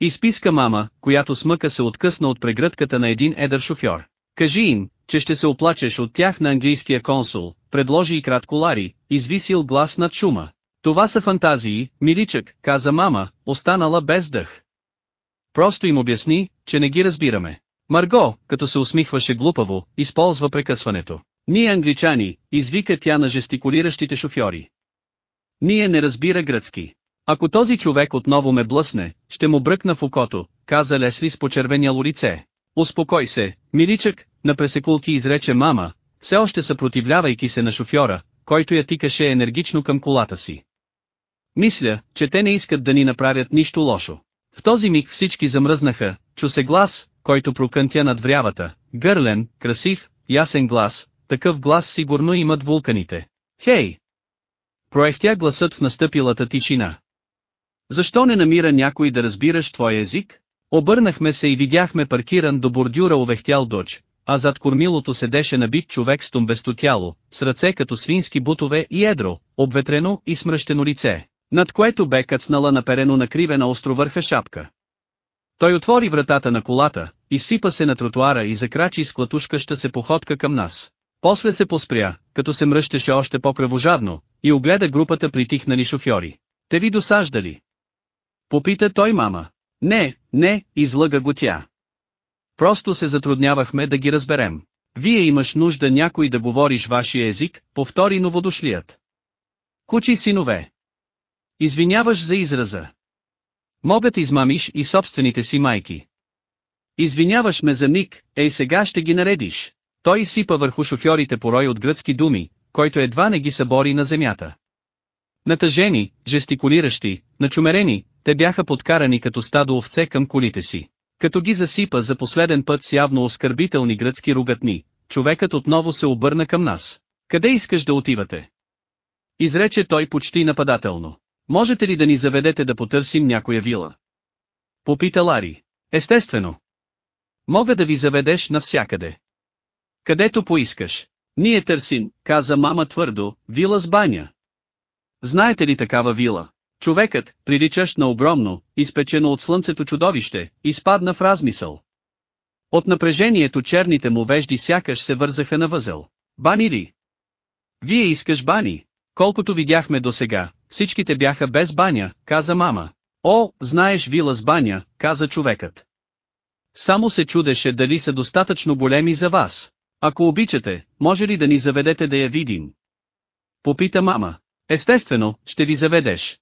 Изписка мама, която смъка се откъсна от прегръдката на един едър шофьор. Кажи им, че ще се оплачеш от тях на английския консул, предложи и кратко Лари, извисил глас над шума. Това са фантазии, миличък, каза мама, останала без дъх. Просто им обясни, че не ги разбираме. Марго, като се усмихваше глупаво, използва прекъсването. Ние англичани, извика тя на жестикулиращите шофьори. Ние не разбира гръцки. Ако този човек отново ме блъсне, ще му бръкна в окото, каза Лесли с почервеняло лице. Успокой се, миличък, на пресекулки изрече мама, все още съпротивлявайки се на шофьора, който я тикаше енергично към колата си. Мисля, че те не искат да ни направят нищо лошо. В този миг всички замръзнаха, чу се глас, който прокънтя над врявата, гърлен, красив, ясен глас, такъв глас сигурно имат вулканите. Хей! Проехтя гласът в настъпилата тишина. Защо не намира някой да разбираш твой език? Обърнахме се и видяхме паркиран до бордюра овехтял доч, а зад кормилото седеше набит човек с тумбесто тяло, с ръце като свински бутове и едро, обветрено и смръщено лице, над което бе кацнала наперено накривена островърха шапка. Той отвори вратата на колата, изсипа се на тротуара и закрачи с клатушкаща се походка към нас. После се поспря, като се мръщеше още по-кръвожадно, и огледа групата притихнали шофьори. Те ви досаждали? Попита той мама. Не, не, излъга го тя. Просто се затруднявахме да ги разберем. Вие имаш нужда някой да говориш вашия език, повтори новодошлият. Кучи синове. Извиняваш за израза. Могат измамиш и собствените си майки. Извиняваш ме за миг, ей сега ще ги наредиш. Той изсипа върху шофьорите порой от гръцки думи, който едва не ги събори на земята. Натъжени, жестикулиращи, начумерени, те бяха подкарани като стадо овце към колите си. Като ги засипа за последен път с явно оскърбителни гръцки ругатни, човекът отново се обърна към нас. Къде искаш да отивате? Изрече той почти нападателно. Можете ли да ни заведете да потърсим някоя вила? Попита Лари. Естествено. Мога да ви заведеш навсякъде. Където поискаш. Ние търсим, каза мама твърдо, вила с баня. Знаете ли такава вила? Човекът, приличащ на огромно, изпечено от слънцето чудовище, изпадна в размисъл. От напрежението черните му вежди сякаш се вързаха на възел. Бани ли? Вие искаш бани. Колкото видяхме до сега, всичките бяха без баня, каза мама. О, знаеш вила с баня, каза човекът. Само се чудеше дали са достатъчно големи за вас. Ако обичате, може ли да ни заведете да я видим? Попита мама. Естествено, ще ви заведеш.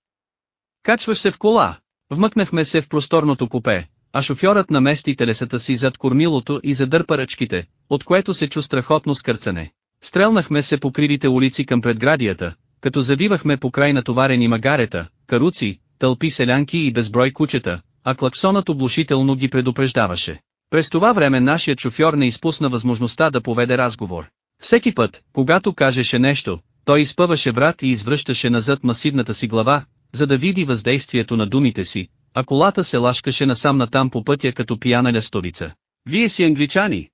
Качваш се в кола. Вмъкнахме се в просторното купе, а шофьорът намести телесата си зад кормилото и задърпа ръчките, от което се чу страхотно скърцане. Стрелнахме се по кривите улици към предградията, като завивахме по край натоварени магарета, каруци, тълпи селянки и безброй кучета, а клаксонът облушително ги предупреждаваше. През това време нашият шофьор не изпусна възможността да поведе разговор. Всеки път, когато кажеше нещо, той изпъваше врат и извръщаше назад масивната си глава, за да види въздействието на думите си, а колата се лашкаше насам натам по пътя като пияна лястовица. Вие си англичани.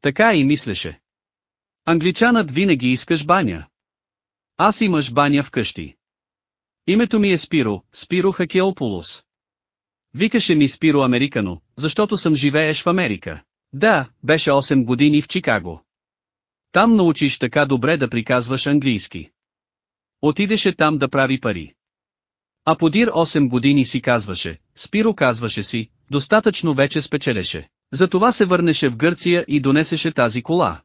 Така и мислеше. Англичанът винаги искаш баня. Аз имаш баня вкъщи. Името ми е Спиро, Спиро Хакеополос. Викаше ми Спиро Американо, защото съм живееш в Америка. Да, беше 8 години в Чикаго. Там научиш така добре да приказваш английски. Отидеше там да прави пари. А подир 8 години си казваше, Спиро казваше си, достатъчно вече спечелеше. Затова се върнеше в Гърция и донесеше тази кола.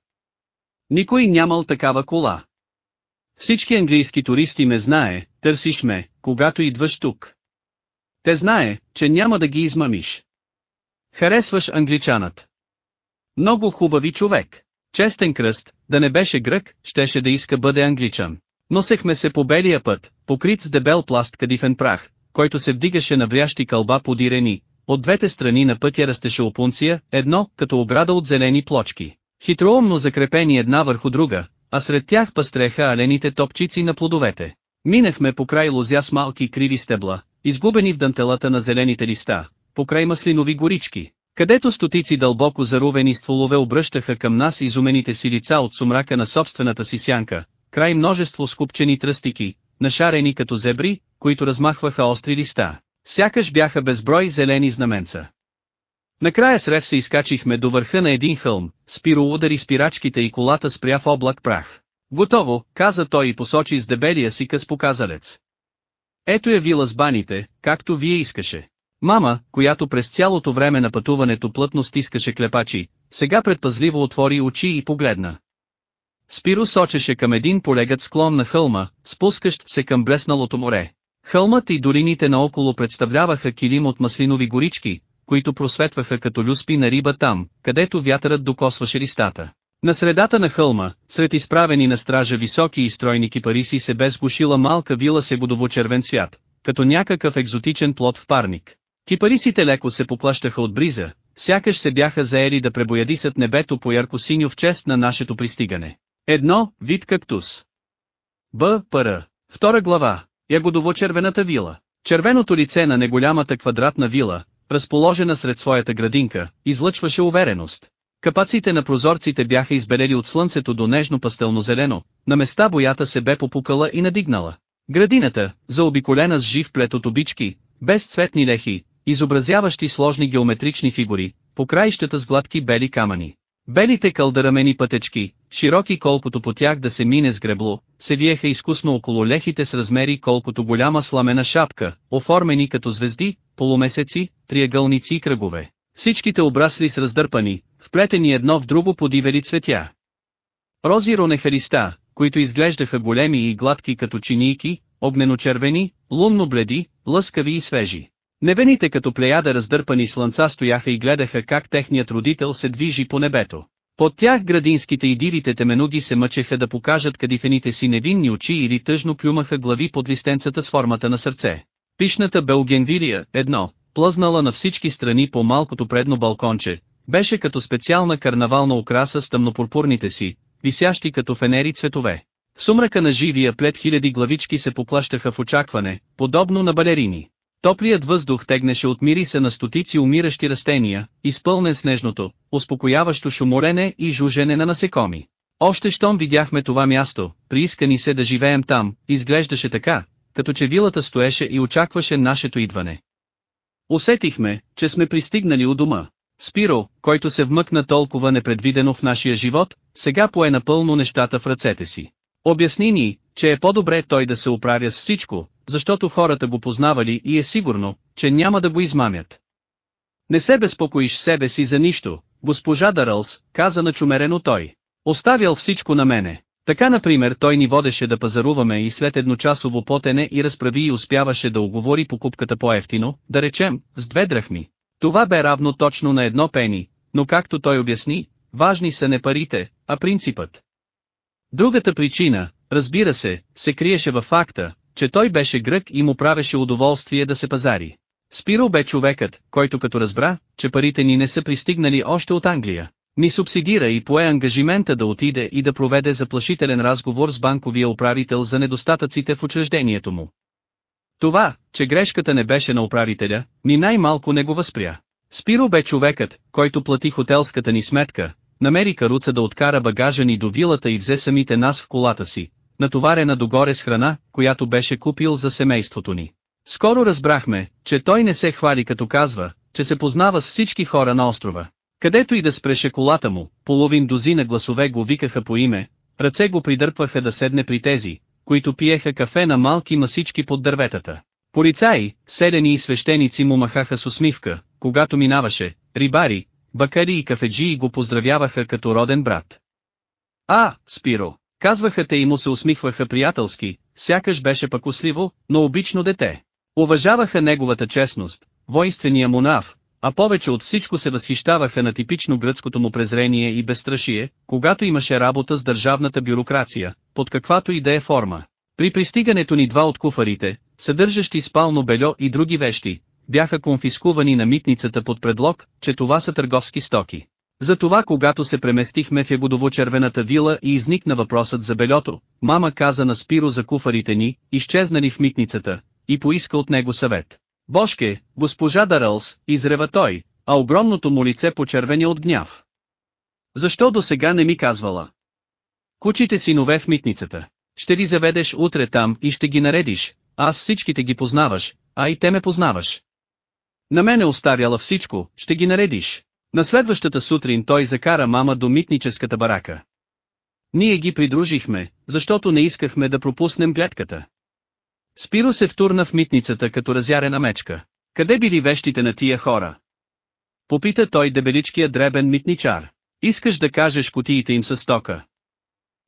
Никой нямал такава кола. Всички английски туристи ме знае, търсиш ме, когато идваш тук. Те знае, че няма да ги измамиш. Харесваш англичанът. Много хубави човек. Честен кръст, да не беше грък, щеше да иска бъде англичан. Носехме се по белия път, покрит с дебел пласт кадифен прах, който се вдигаше на врящи кълба подирени, от двете страни на пътя растеше опунция, едно, като ограда от зелени плочки, хитроумно закрепени една върху друга, а сред тях пъстреха алените топчици на плодовете. Минахме по край лозя с малки криви стебла, изгубени в дантелата на зелените листа, по край маслинови горички, където стотици дълбоко зарувени стволове обръщаха към нас изумените си лица от сумрака на собствената си сянка, край множество скупчени тръстики, нашарени като зебри, които размахваха остри листа. Сякаш бяха безброй зелени знаменца. Накрая с рев се изкачихме до върха на един хълм, Спиро удари спирачките и колата спря в облак прах. Готово, каза той и посочи с дебелия си къс показалец. Ето е вила с баните, както вие искаше. Мама, която през цялото време на пътуването плътно стискаше клепачи, сега предпазливо отвори очи и погледна. Спиро сочеше към един полегът склон на хълма, спускащ се към блесналото море. Хълмът и долините наоколо представляваха килим от маслинови горички, които просветваха като люспи на риба там, където вятърът докосваше листата. На средата на хълма, сред изправени на стража високи и стройни кипариси се бе сгушила малка вила с червен свят, като някакъв екзотичен плод в парник. Кипарисите леко се поплащаха от бриза, сякаш се бяха заели да пребоядисат небето по ярко-синьо в чест на нашето пристигане. Едно, вид кактус. Б. Р. Втора глава. Ягодово-червената вила. Червеното лице на неголямата квадратна вила, разположена сред своята градинка, излъчваше увереност. Капаците на прозорците бяха избелели от слънцето до нежно пастелно-зелено, на места боята се бе попукала и надигнала. Градината, заобиколена с жив плет от обички, без цветни лехи, изобразяващи сложни геометрични фигури, по краищата с гладки бели камъни. Белите кълдарамени пътечки, широки колкото по тях да се мине с гребло, се виеха изкусно около лехите с размери колкото голяма сламена шапка, оформени като звезди, полумесеци, триъгълници и кръгове. Всичките обрасли с раздърпани, вплетени едно в друго подивели цветя. Рози ронехариста, които изглеждаха големи и гладки като чинийки, огнено-червени, лунно бледи, лъскави и свежи. Небените като плеяда раздърпани слънца стояха и гледаха как техният родител се движи по небето. Под тях градинските и дивите теменуги се мъчеха да покажат кадифените си невинни очи или тъжно плюмаха глави под листенцата с формата на сърце. Пишната Белгенвилия, едно, плъзнала на всички страни по малкото предно балконче, беше като специална карнавална украса с тъмнопурпурните си, висящи като фенери цветове. В сумрака на живия плед хиляди главички се поплащаха в очакване, подобно на балерини. Топлият въздух тегнеше от мириса на стотици умиращи растения, изпълнен с нежното, успокояващо шуморене и жужене на насекоми. Още щом видяхме това място, приискани се да живеем там, изглеждаше така, като че вилата стоеше и очакваше нашето идване. Усетихме, че сме пристигнали у дома. Спиро, който се вмъкна толкова непредвидено в нашия живот, сега пое напълно нещата в ръцете си. Обясни ни, че е по-добре той да се оправя с всичко, защото хората го познавали и е сигурно, че няма да го измамят. Не се безпокоиш себе си за нищо, госпожа Дарълс, каза начумерено той. Оставял всичко на мене. Така например той ни водеше да пазаруваме и след едночасово потене и разправи и успяваше да оговори покупката по-ефтино, да речем, с две драхми. Това бе равно точно на едно пени, но както той обясни, важни са не парите, а принципът. Другата причина, разбира се, се криеше във факта, че той беше грък и му правеше удоволствие да се пазари. Спиро бе човекът, който като разбра, че парите ни не са пристигнали още от Англия, ни субсидира и пое ангажимента да отиде и да проведе заплашителен разговор с банковия управител за недостатъците в учреждението му. Това, че грешката не беше на управителя, ни най-малко не го възпря. Спиро бе човекът, който плати хотелската ни сметка, намери каруца да откара багажа ни до вилата и взе самите нас в колата си, натоварена догоре с храна, която беше купил за семейството ни. Скоро разбрахме, че той не се хвали като казва, че се познава с всички хора на острова. Където и да спреше колата му, половин дозина гласове го викаха по име, ръце го придърпваха да седне при тези, които пиеха кафе на малки масички под дърветата. Полицаи, селени и свещеници му махаха с усмивка, когато минаваше, рибари, бакари и кафеджии го поздравяваха като роден брат. А, Спиро, казваха те и му се усмихваха приятелски, сякаш беше пък усливо, но обично дете. Уважаваха неговата честност, воинствения му нав, а повече от всичко се възхищаваха на типично гръцкото му презрение и безстрашие, когато имаше работа с държавната бюрокрация, под каквато и да е форма. При пристигането ни два от куфарите, съдържащи спално бельо и други вещи, бяха конфискувани на митницата под предлог, че това са търговски стоки. Затова когато се преместихме в ягодово-червената вила и изникна въпросът за бельото, мама каза на Спиро за куфарите ни, изчезнали в митницата, и поиска от него съвет. Бошке, госпожа Дарълс, изрева той, а огромното му лице почервени от гняв. Защо до сега не ми казвала? Кучите синове в митницата. Ще ви заведеш утре там и ще ги наредиш, аз всичките ги познаваш, а и те ме познаваш. На мене остаряла всичко, ще ги наредиш. На следващата сутрин той закара мама до митническата барака. Ние ги придружихме, защото не искахме да пропуснем гледката. Спиро се втурна в митницата като разярена мечка. Къде били вещите на тия хора? Попита той дебеличкия дребен митничар. Искаш да кажеш кутиите им с стока?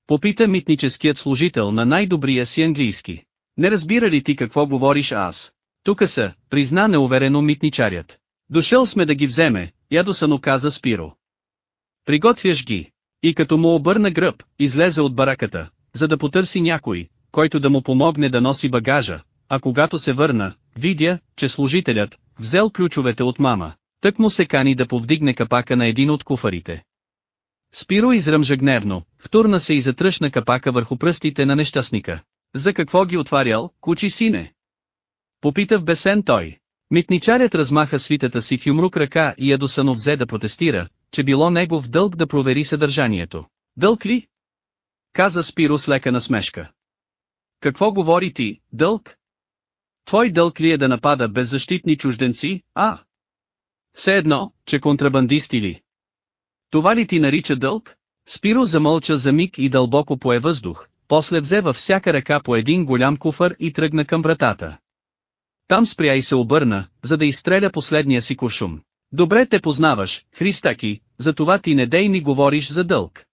Попита митническият служител на най-добрия си английски. Не разбира ли ти какво говориш аз? Тука са, призна неуверено митничарят. Дошъл сме да ги вземе, ядосано каза Спиро. Приготвяш ги. И като му обърна гръб, излезе от бараката, за да потърси някой, който да му помогне да носи багажа, а когато се върна, видя, че служителят, взел ключовете от мама, тък му се кани да повдигне капака на един от куфарите. Спиро изръмжа гневно, втурна се и затръшна капака върху пръстите на нещастника. За какво ги отварял, кучи сине? Попита в бесен той. Митничарят размаха свитата си в юмрук ръка и ядосано взе да протестира, че било негов дълг да провери съдържанието. Дълг ли? Каза Спиро с лека насмешка. Какво говори ти, дълг? Твой дълг ли е да напада беззащитни чужденци, а? Все едно, че контрабандисти ли? Това ли ти нарича дълг? Спиро замълча за миг и дълбоко пое въздух, после взе във всяка ръка по един голям куфър и тръгна към вратата. Там спря и се обърна, за да изстреля последния си куршум. Добре те познаваш, Христаки, затова ти не дей ми говориш за дълг.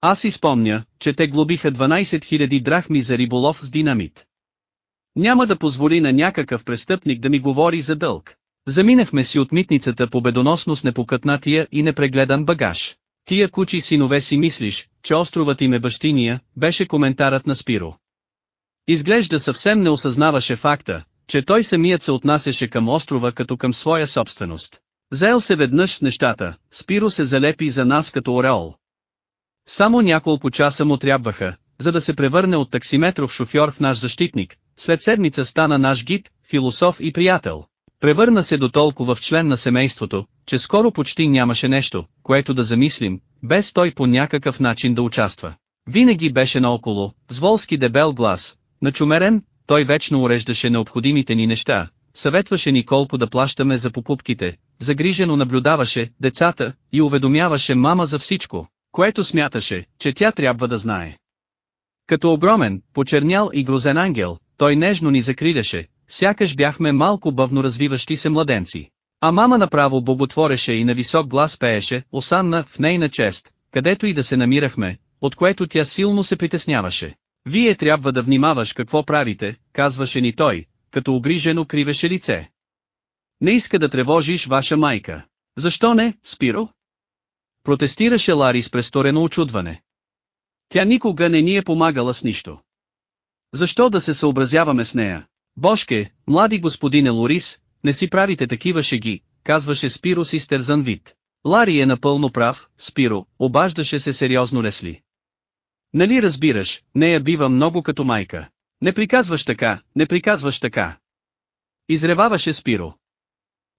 Аз изпомня, че те глобиха 12 000 драхми за риболов с динамит. Няма да позволи на някакъв престъпник да ми говори за дълг. Заминахме си от митницата победоносно с непокътнатия и непрегледан багаж. Тия кучи синове си мислиш, че островът им е бащиния, беше коментарът на Спиро. Изглежда съвсем не осъзнаваше факта, че той самият се отнасяше към острова като към своя собственост. Заел се веднъж с нещата, Спиро се залепи за нас като ореол. Само няколко часа му трябваха, за да се превърне от таксиметров шофьор в наш защитник, след седмица стана наш гид, философ и приятел. Превърна се до толкова в член на семейството, че скоро почти нямаше нещо, което да замислим, без той по някакъв начин да участва. Винаги беше наоколо, с волски дебел глас, начумерен, той вечно уреждаше необходимите ни неща, съветваше ни колко да плащаме за покупките, загрижено наблюдаваше децата и уведомяваше мама за всичко, което смяташе, че тя трябва да знае. Като огромен, почернял и грозен ангел, той нежно ни закриляше, сякаш бяхме малко бавно развиващи се младенци. А мама направо боготвореше и на висок глас пееше, осанна в нейна чест, където и да се намирахме, от което тя силно се притесняваше. Вие трябва да внимаваш какво правите, казваше ни той, като обрижено кривеше лице. Не иска да тревожиш ваша майка. Защо не, Спиро? Протестираше Лари с престорено очудване. Тя никога не ни е помагала с нищо. Защо да се съобразяваме с нея? Бошке, млади господине Лорис, не си правите такива шеги, казваше Спиро с изтерзан вид. Лари е напълно прав, Спиро, обаждаше се сериозно Лесли. Нали разбираш, нея бива много като майка. Не приказваш така, не приказваш така. Изреваваше Спиро.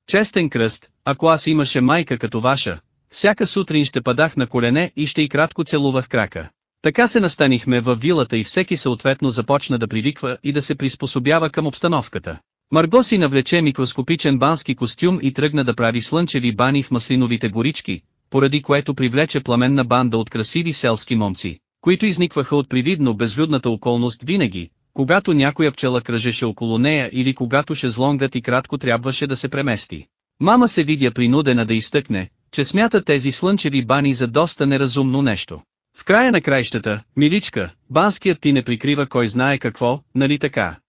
Честен кръст, ако аз имаше майка като ваша, всяка сутрин ще падах на колене и ще и кратко целувах крака. Така се настанихме във вилата и всеки съответно започна да привиква и да се приспособява към обстановката. Марго си навлече микроскопичен бански костюм и тръгна да прави слънчеви бани в маслиновите горички, поради което привлече пламенна банда от красиви селски момци, които изникваха от привидно безлюдната околност винаги, когато някоя пчела кръжеше около нея или когато шезлонгът и кратко трябваше да се премести. Мама се видя принудена да изтъкне, че смята тези слънчеви бани за доста неразумно нещо. В края на краищата, миличка, банският ти не прикрива кой знае какво, нали така?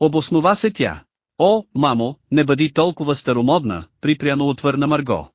Обоснова се тя. О, мамо, не бъди толкова старомодна, припряно отвърна Марго.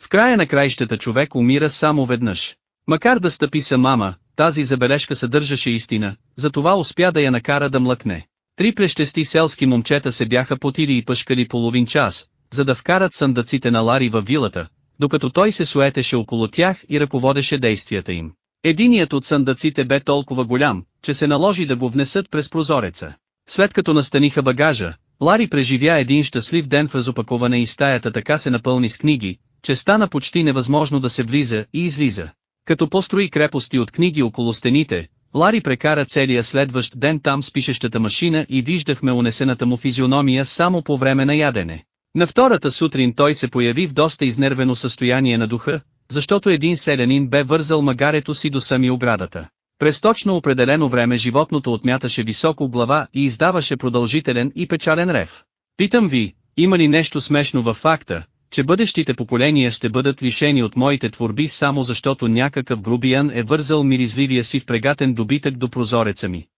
В края на краищата човек умира само веднъж. Макар да стъпи са мама, тази забележка съдържаше истина, затова успя да я накара да млъкне. Три плещести селски момчета се бяха потили и пъшкали половин час, за да вкарат съндъците на Лари във вилата, докато той се суетеше около тях и ръководеше действията им. Единият от съндъците бе толкова голям, че се наложи да го внесат през прозореца. След като настаниха багажа, Лари преживя един щастлив ден в разопакуване и стаята така се напълни с книги, че стана почти невъзможно да се влиза и излиза. Като построи крепости от книги около стените, Лари прекара целия следващ ден там с пишещата машина и виждахме унесената му физиономия само по време на ядене. На втората сутрин той се появи в доста изнервено състояние на духа, защото един селянин бе вързал магарето си до сами оградата. През точно определено време животното отмяташе високо глава и издаваше продължителен и печален рев. Питам ви, има ли нещо смешно във факта, че бъдещите поколения ще бъдат лишени от моите творби само защото някакъв грубиян е вързал миризливия си впрегатен добитък до прозореца ми.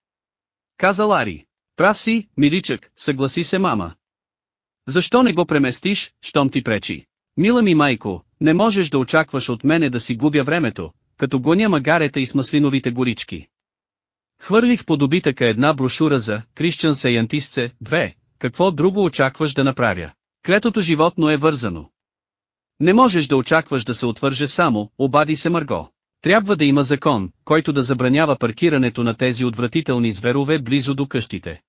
Каза Лари. Прав си, миличък, съгласи се мама. Защо не го преместиш, щом ти пречи? Мила ми майко, не можеш да очакваш от мене да си губя времето, като гоня магарета и смаслиновите горички. Хвърлих по добитъка една брошура за Christian Scientistce, две, какво друго очакваш да направя? Клетото животно е вързано. Не можеш да очакваш да се отвърже само, обади се Марго. Трябва да има закон, който да забранява паркирането на тези отвратителни зверове близо до къщите.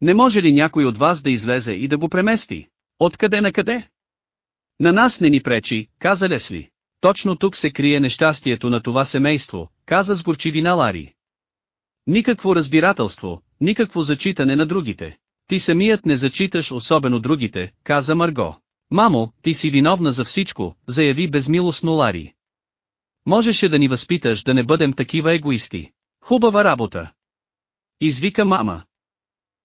Не може ли някой от вас да излезе и да го премести? Откъде на къде? На нас не ни пречи, каза Лесли. Точно тук се крие нещастието на това семейство, каза с горчивина Лари. Никакво разбирателство, никакво зачитане на другите. Ти самият не зачиташ особено другите, каза Марго. Мамо, ти си виновна за всичко, заяви безмилостно Лари. Можеше да ни възпиташ да не бъдем такива егоисти. Хубава работа. Извика мама.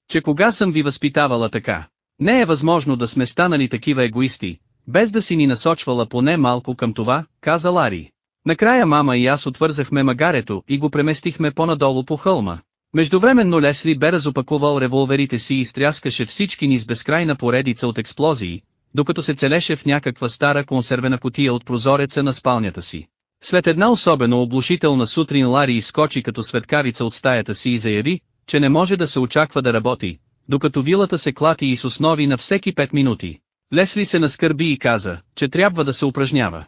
Че кога съм ви възпитавала така? Не е възможно да сме станали такива егоисти, без да си ни насочвала поне малко към това, каза Лари. Накрая мама и аз отвързахме магарето и го преместихме по-надолу по хълма. Междувременно Лесли бе разопакувал револверите си и стряскаше всички ни с безкрайна поредица от експлозии, докато се целеше в някаква стара консервена котия от прозореца на спалнята си. След една особено облушителна сутрин Лари изкочи като светкавица от стаята си и заяви, че не може да се очаква да работи, докато вилата се клати и с основи на всеки 5 минути. Лесли се наскърби и каза, че трябва да се упражнява.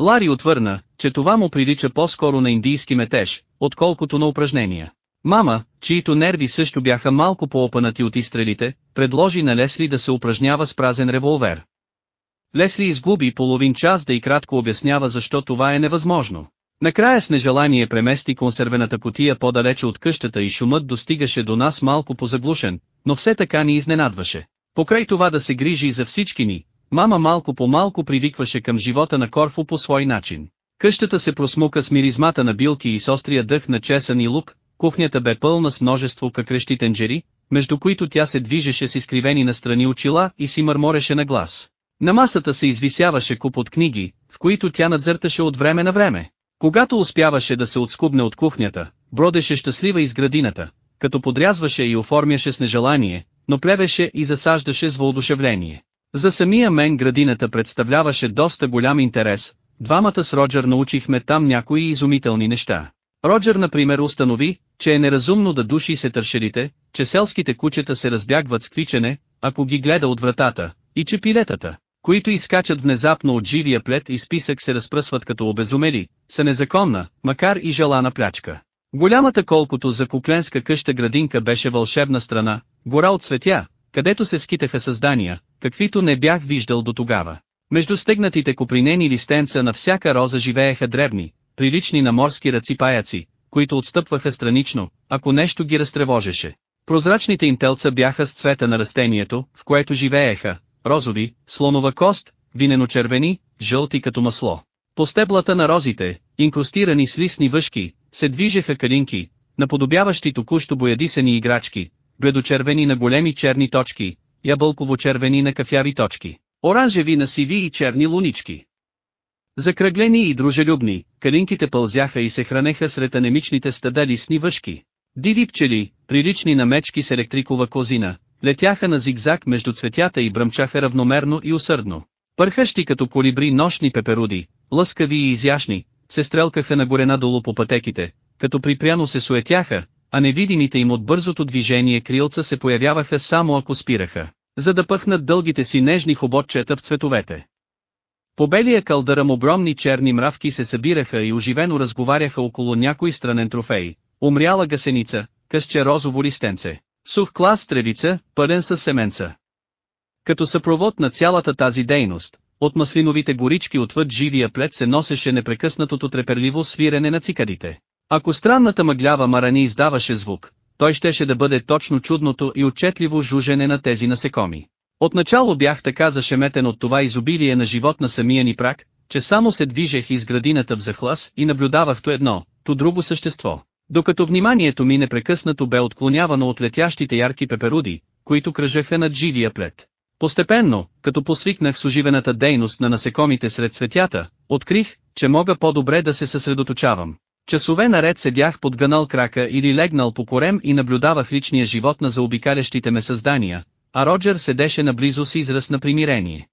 Лари отвърна, че това му прилича по-скоро на индийски метеж, отколкото на упражнения. Мама, чието нерви също бяха малко по-опънати от изстрелите, предложи на Лесли да се упражнява с празен револвер. Лесли изгуби половин час да и кратко обяснява защо това е невъзможно. Накрая с нежелание премести консервената котия по-далече от къщата и шумът достигаше до нас малко позаглушен, но все така ни изненадваше. Покрай това да се грижи за всички ни, мама малко по малко привикваше към живота на Корфо по свой начин. Къщата се просмука с миризмата на билки и с острия дъх на чесън и лук, кухнята бе пълна с множество какрещи тенджери, между които тя се движеше с изкривени настрани очила и си мърмореше на глас. На масата се извисяваше куп от книги, в които тя надзърташе от време на време. Когато успяваше да се отскубне от кухнята, бродеше щастлива из градината, като подрязваше и оформяше с нежелание, но плевеше и засаждаше с въодушевление. За самия мен градината представляваше доста голям интерес, двамата с Роджер научихме там някои изумителни неща. Роджер например установи, че е неразумно да души се тършерите, че селските кучета се разбягват с квичене, ако ги гледа от вратата, и че пилетата, които изкачат внезапно от живия плет и списък се разпръсват като обезумели, са незаконна, макар и желана плячка. Голямата колкото за кукленска къща градинка беше вълшебна страна, гора от цветя, където се скитаха създания, каквито не бях виждал до тогава. Между стегнатите копринени листенца на всяка роза живееха дребни, прилични на морски ръци паяци, които отстъпваха странично, ако нещо ги разтревожеше. Прозрачните им телца бяха с цвета на растението, в което живееха, розови, слонова кост, винено-червени, жълти като масло. По стеблата на розите, инкрустирани с листни въшки, се движеха калинки, наподобяващи току-що боядисани играчки, бледочервени на големи черни точки, ябълково-червени на кафяви точки, оранжеви на сиви и черни лунички. Закръглени и дружелюбни, калинките пълзяха и се хранеха сред анемичните стада лисни въшки. Диви пчели, прилични на мечки с електрикова козина, летяха на зигзаг между цветята и бръмчаха равномерно и усърдно. Пърхащи като колибри нощни пеперуди, лъскави и изящни, се стрелкаха нагоре надолу по пътеките, като припряно се суетяха, а невидимите им от бързото движение крилца се появяваха само ако спираха, за да пъхнат дългите си нежни хоботчета в цветовете. По белия кълдъръм огромни черни мравки се събираха и оживено разговаряха около някой странен трофей, умряла гасеница, късче розово листенце, сух клас тревица, пълен с семенца. Като съпровод на цялата тази дейност, от маслиновите горички отвъд живия плед се носеше непрекъснатото треперливо свирене на цикадите. Ако странната мъглява марани издаваше звук, той щеше да бъде точно чудното и отчетливо жужене на тези насекоми. Отначало бях така зашеметен от това изобилие на живот на самия ни прак, че само се движех из градината в захлас и наблюдавах то едно, то друго същество. Докато вниманието ми непрекъснато бе отклонявано от летящите ярки пеперуди, които кръжаха над живия плед. Постепенно, като посвикнах с оживената дейност на насекомите сред цветята, открих, че мога по-добре да се съсредоточавам. Часове наред седях под гънал крака или легнал по корем и наблюдавах личния живот на заобикалящите ме създания, а Роджер седеше наблизо с израз на примирение.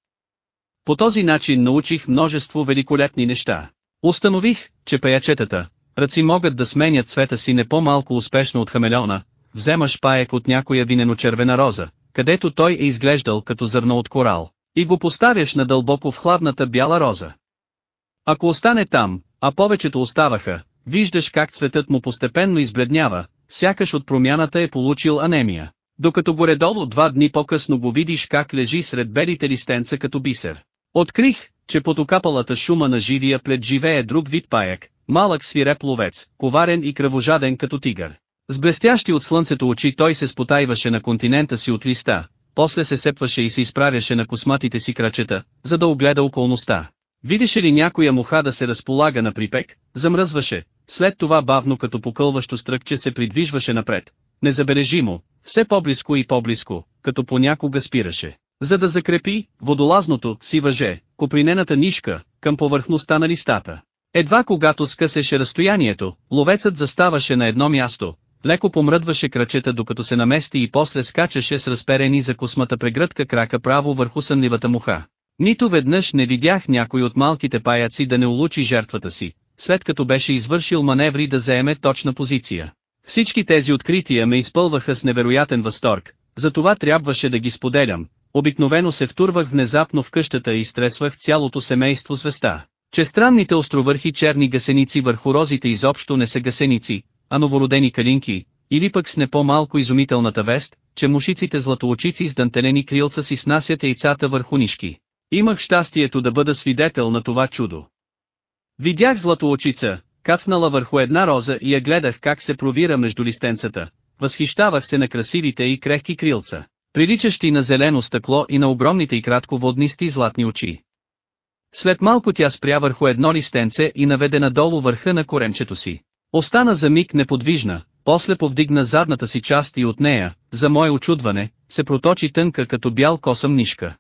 По този начин научих множество великолепни неща. Установих, че пеячетата, ръци могат да сменят цвета си не по-малко успешно от хамелеона, вземаш паек от някоя винено-червена роза, където той е изглеждал като зърно от корал, и го поставяш надълбоко в хладната бяла роза. Ако остане там, а повечето оставаха, виждаш как цветът му постепенно избледнява, сякаш от промяната е получил анемия. Докато горе-долу два дни по-късно го видиш как лежи сред белите листенца като бисер. Открих, че под окапалата шума на живия плед живее друг вид паяк, малък свиреп ловец, коварен и кръвожаден като тигър. С блестящи от слънцето очи той се спотайваше на континента си от листа, после се сепваше и се изправяше на косматите си крачета, за да огледа околността. Видеше ли някоя муха да се разполага на припек, замръзваше, след това бавно като покълващо стръкче се придвижваше напред, незабележимо, все по-близко и по-близко, като понякога спираше, за да закрепи водолазното си въже, копринената нишка, към повърхността на листата. Едва когато скъсеше разстоянието, ловецът заставаше на едно място, леко помръдваше крачета докато се намести и после скачаше с разперени за космата прегръдка крака право върху сънливата муха. Нито веднъж не видях някой от малките паяци да не улучи жертвата си, след като беше извършил маневри да заеме точна позиция. Всички тези открития ме изпълваха с невероятен възторг, затова трябваше да ги споделям. Обикновено се втурвах внезапно в къщата и стресвах цялото семейство звезда. Че странните островърхи черни гасеници върху розите изобщо не са гасеници, а новородени калинки, или пък с не по-малко изумителната вест, че мушиците златоочици с дантелени крилца си снасят яйцата върху нишки. Имах щастието да бъда свидетел на това чудо. Видях златоочица, кацнала върху една роза и я гледах как се провира между листенцата, възхищавах се на красивите и крехки крилца, приличащи на зелено стъкло и на огромните и кратко воднисти златни очи. След малко тя спря върху едно листенце и наведе надолу върха на коремчето си. Остана за миг неподвижна, после повдигна задната си част и от нея, за мое очудване, се проточи тънка като бял косъм нишка.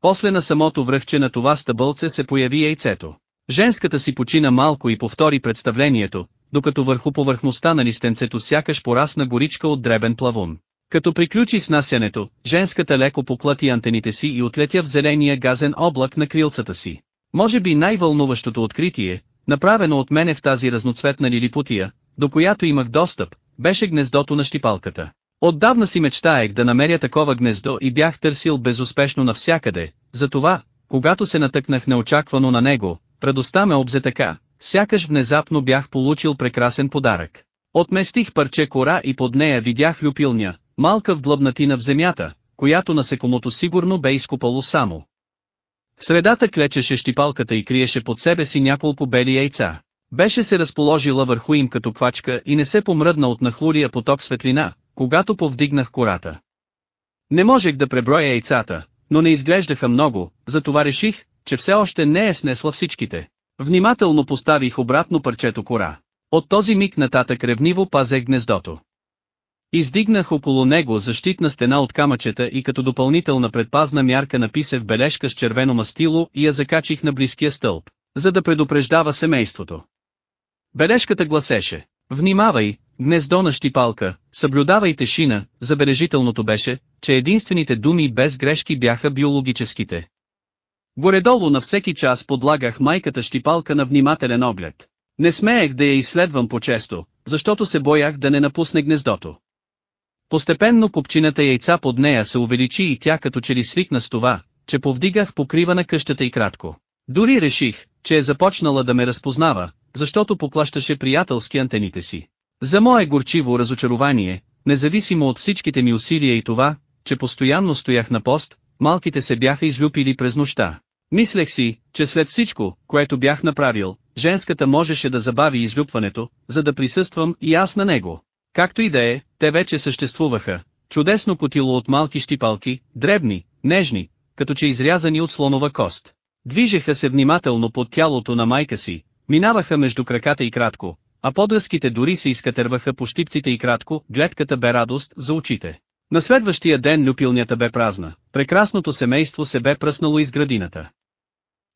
После на самото връхче на това стъбълце се появи яйцето. Женската си почина малко и повтори представлението, докато върху повърхността на листенцето сякаш порасна горичка от дребен плавун. Като приключи снасянето, женската леко поплати антените си и отлетя в зеления газен облак на крилцата си. Може би най-вълнуващото откритие, направено от мене в тази разноцветна лилипутия, до която имах достъп, беше гнездото на щипалката. Отдавна си мечтаех да намеря такова гнездо и бях търсил безуспешно навсякъде, затова, когато се натъкнах неочаквано на него, предоста ме обзе така, сякаш внезапно бях получил прекрасен подарък. Отместих парче кора и под нея видях люпилня, малка вдлъбнатина в земята, която насекомото сигурно бе изкупало само. В средата клечеше щипалката и криеше под себе си няколко бели яйца. Беше се разположила върху им като квачка и не се помръдна от нахлурия поток светлина, когато повдигнах кората. Не можех да преброя яйцата, но не изглеждаха много, затова реших, че все още не е снесла всичките. Внимателно поставих обратно парчето кора. От този миг нататък ревниво пазех гнездото. Издигнах около него защитна стена от камъчета и като допълнителна предпазна мярка написах бележка с червено мастило и я закачих на близкия стълб, за да предупреждава семейството. Бележката гласеше, внимавай, гнездо на щипалка, съблюдавай тишина, забележителното беше, че единствените думи без грешки бяха биологическите. Горедолу на всеки час подлагах майката щипалка на внимателен оглед. Не смеех да я изследвам по-често, защото се боях да не напусне гнездото. Постепенно купчината яйца под нея се увеличи и тя като че ли свикна с това, че повдигах покрива на къщата и кратко. Дори реших, че е започнала да ме разпознава, защото поклащаше приятелски антените си. За мое горчиво разочарование, независимо от всичките ми усилия и това, че постоянно стоях на пост, малките се бяха излюпили през нощта. Мислех си, че след всичко, което бях направил, женската можеше да забави излюпването, за да присъствам и аз на него. Както и да е, те вече съществуваха. Чудесно котило от малки щипалки, дребни, нежни, като че изрязани от слонова кост. Движеха се внимателно под тялото на майка си, минаваха между краката и кратко, а подръзките дори се изкатърваха по щипците и кратко, гледката бе радост за очите. На следващия ден люпилнята бе празна, прекрасното семейство се бе пръснало из градината.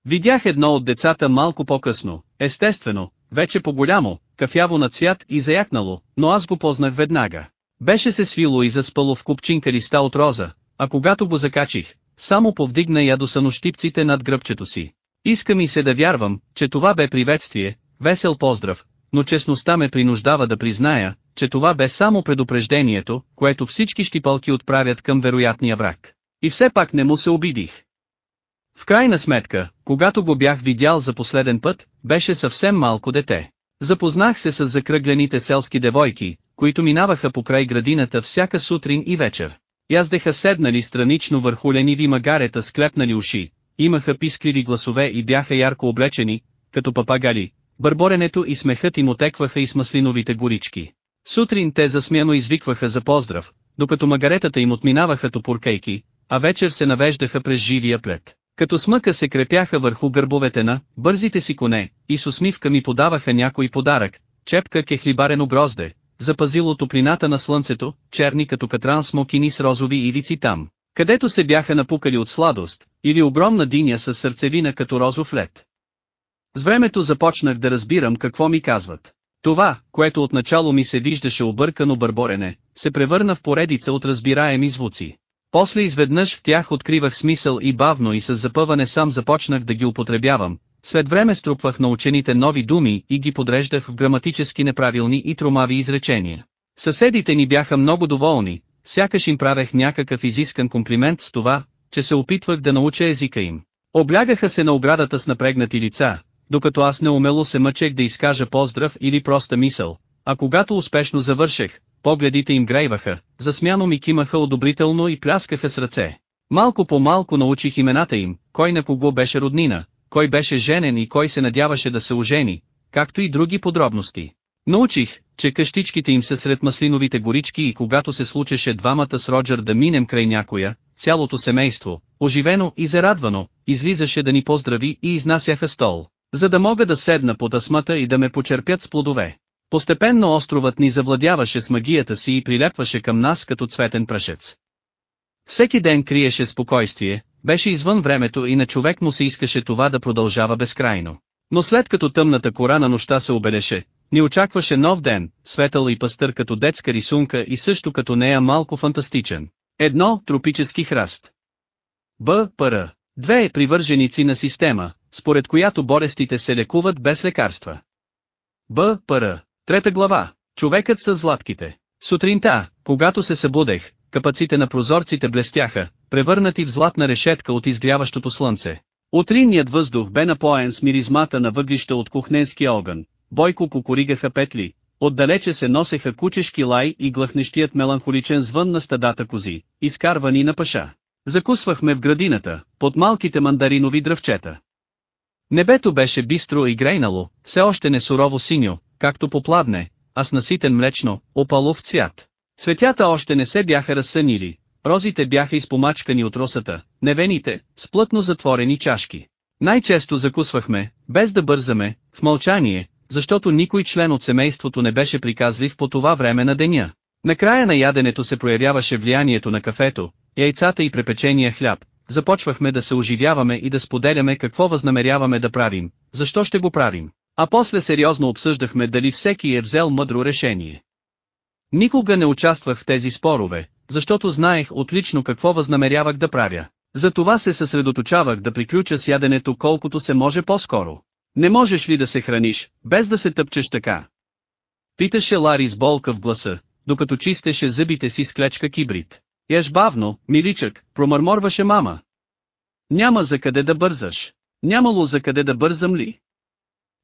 Видях едно от децата малко по-късно, естествено, вече по-голямо, кафяво на цвят и заякнало, но аз го познах веднага. Беше се свило и заспало в купчинка листа от роза, а когато го закачих, само повдигна ядосано щипците над гръбчето си. Иска ми се да вярвам, че това бе приветствие, весел поздрав, но честността ме принуждава да призная, че това бе само предупреждението, което всички щипалки отправят към вероятния враг. И все пак не му се обидих. В крайна сметка, когато го бях видял за последен път, беше съвсем малко дете. Запознах се с закръглените селски девойки, които минаваха по край градината всяка сутрин и вечер. Яздеха седнали странично върху лениви магарета с клепнали уши, имаха пискливи гласове и бяха ярко облечени, като папагали, бърборенето и смехът им отекваха и с маслиновите горички. Сутрин те засмяно извикваха за поздрав, докато магаретата им отминаваха топоркейки, а вечер се навеждаха през живия плет. Като смъка се крепяха върху гърбовете на бързите си коне, и с усмивка ми подаваха някой подарък, чепка кехлибарено грозде, запазило топлината на слънцето, черни като катран смокини с розови ивици там, където се бяха напукали от сладост, или огромна диня с сърцевина като розов лед. С времето започнах да разбирам какво ми казват. Това, което отначало ми се виждаше объркано бърборене, се превърна в поредица от разбираеми звуци. После изведнъж в тях откривах смисъл и бавно и с запъване сам започнах да ги употребявам, след време струпвах на учените нови думи и ги подреждах в граматически неправилни и тромави изречения. Съседите ни бяха много доволни, сякаш им правех някакъв изискан комплимент с това, че се опитвах да науча езика им. Облягаха се на оградата с напрегнати лица, докато аз неумело се мъчех да изкажа поздрав или проста мисъл, а когато успешно завършех, погледите им грейваха, засмяно ми кимаха одобрително и пляскаха с ръце. Малко по малко научих имената им, кой на кого беше роднина, кой беше женен и кой се надяваше да се ожени, както и други подробности. Научих, че къщичките им са сред маслиновите горички и когато се случеше двамата с Роджер да минем край някоя, цялото семейство, оживено и зарадвано, излизаше да ни поздрави и изнасяха стол, за да мога да седна под асмата и да ме почерпят с плодове. Постепенно островът ни завладяваше с магията си и прилепваше към нас като цветен прашец. Всеки ден криеше спокойствие, беше извън времето и на човек му се искаше това да продължава безкрайно. Но след като тъмната кора на нощта се обелеше, ни очакваше нов ден, светъл и пъстър като детска рисунка и също като нея малко фантастичен. Едно, тропически храст. Б. Пр. Две привърженици на система, според която болестите се лекуват без лекарства. Б. Пр. Трета глава. Човекът с златките. Сутринта, когато се събудех, капаците на прозорците блестяха, превърнати в златна решетка от изгряващото слънце. Утринният въздух бе напоен с миризмата на въглища от кухненския огън, бойко кукуригаха петли, отдалече се носеха кучешки лай и глъхнещият меланхоличен звън на стадата кози, изкарвани на паша. Закусвахме в градината, под малките мандаринови дръвчета. Небето беше бистро и грейнало, все още не сурово синьо, както попладне, а с наситен млечно, опалов цвят. Цветята още не се бяха разсънили, розите бяха изпомачкани от росата, невените, с плътно затворени чашки. Най-често закусвахме, без да бързаме, в мълчание, защото никой член от семейството не беше приказлив по това време на деня. Накрая на яденето се проявяваше влиянието на кафето, яйцата и препечения хляб, започвахме да се оживяваме и да споделяме какво възнамеряваме да правим, защо ще го правим. А после сериозно обсъждахме дали всеки е взел мъдро решение. Никога не участвах в тези спорове, защото знаех отлично какво възнамерявах да правя. Затова се съсредоточавах да приключа с яденето колкото се може по-скоро. Не можеш ли да се храниш, без да се тъпчеш така? Питаше Лари с болка в гласа, докато чистеше зъбите си с клечка кибрид. Еш бавно, миличък, промърморваше мама. Няма за къде да бързаш. Нямало за къде да бързам ли?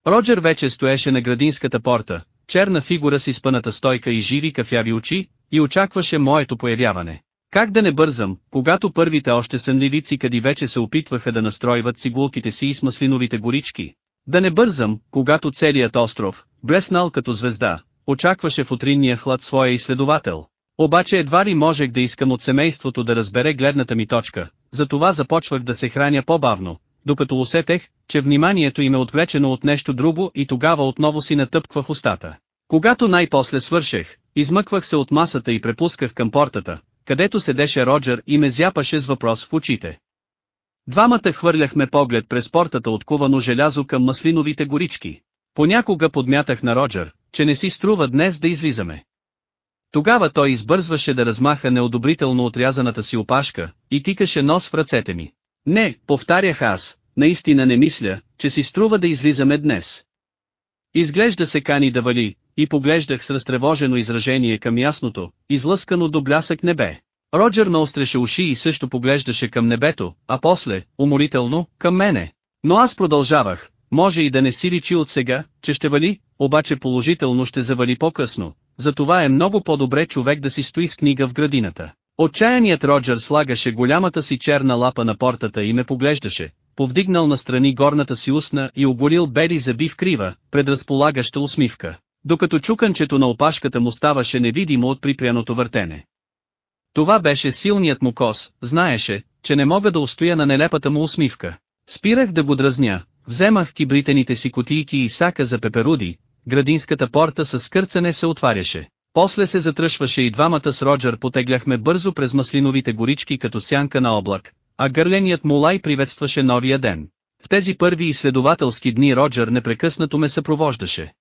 Роджер вече стоеше на градинската порта, черна фигура с изпъната стойка и живи кафяви очи, и очакваше моето появяване. Как да не бързам, когато първите още сънливи цикади вече се опитваха да настройват цигулките си и с маслиновите горички. Да не бързам, когато целият остров, блеснал като звезда, очакваше в утринния хлад своя изследовател. Обаче едва ли можех да искам от семейството да разбере гледната ми точка, затова започвах да се храня по-бавно, докато усетех, че вниманието им е отвлечено от нещо друго и тогава отново си натъпквах устата. Когато най-после свършех, измъквах се от масата и препусках към портата, където седеше Роджер и ме зяпаше с въпрос в очите. Двамата хвърляхме поглед през портата от кувано желязо към маслиновите горички. Понякога подмятах на Роджер, че не си струва днес да излизаме. Тогава той избързваше да размаха неодобрително отрязаната си опашка, и тикаше нос в ръцете ми. Не, повтарях аз, наистина не мисля, че си струва да излизаме днес. Изглежда се кани да вали, и поглеждах с разтревожено изражение към ясното, излъскано до блясък небе. Роджер наостреше уши и също поглеждаше към небето, а после, уморително, към мене. Но аз продължавах, може и да не си личи от сега, че ще вали, обаче положително ще завали по-късно, затова е много по-добре човек да си стои с книга в градината. Отчаяният Роджер слагаше голямата си черна лапа на портата и ме поглеждаше, повдигнал настрани горната си устна и оголил бели зъби в крива, предразполагаща усмивка, докато чуканчето на опашката му ставаше невидимо от припряното въртене. Това беше силният му кос, знаеше, че не мога да устоя на нелепата му усмивка. Спирах да го дразня, вземах кибритените си кутийки и сака за пеперуди, градинската порта с скърцане се отваряше. После се затръшваше и двамата с Роджер потегляхме бързо през маслиновите горички като сянка на облак, а гърленият мулай приветстваше новия ден. В тези първи изследователски дни Роджер непрекъснато ме съпровождаше.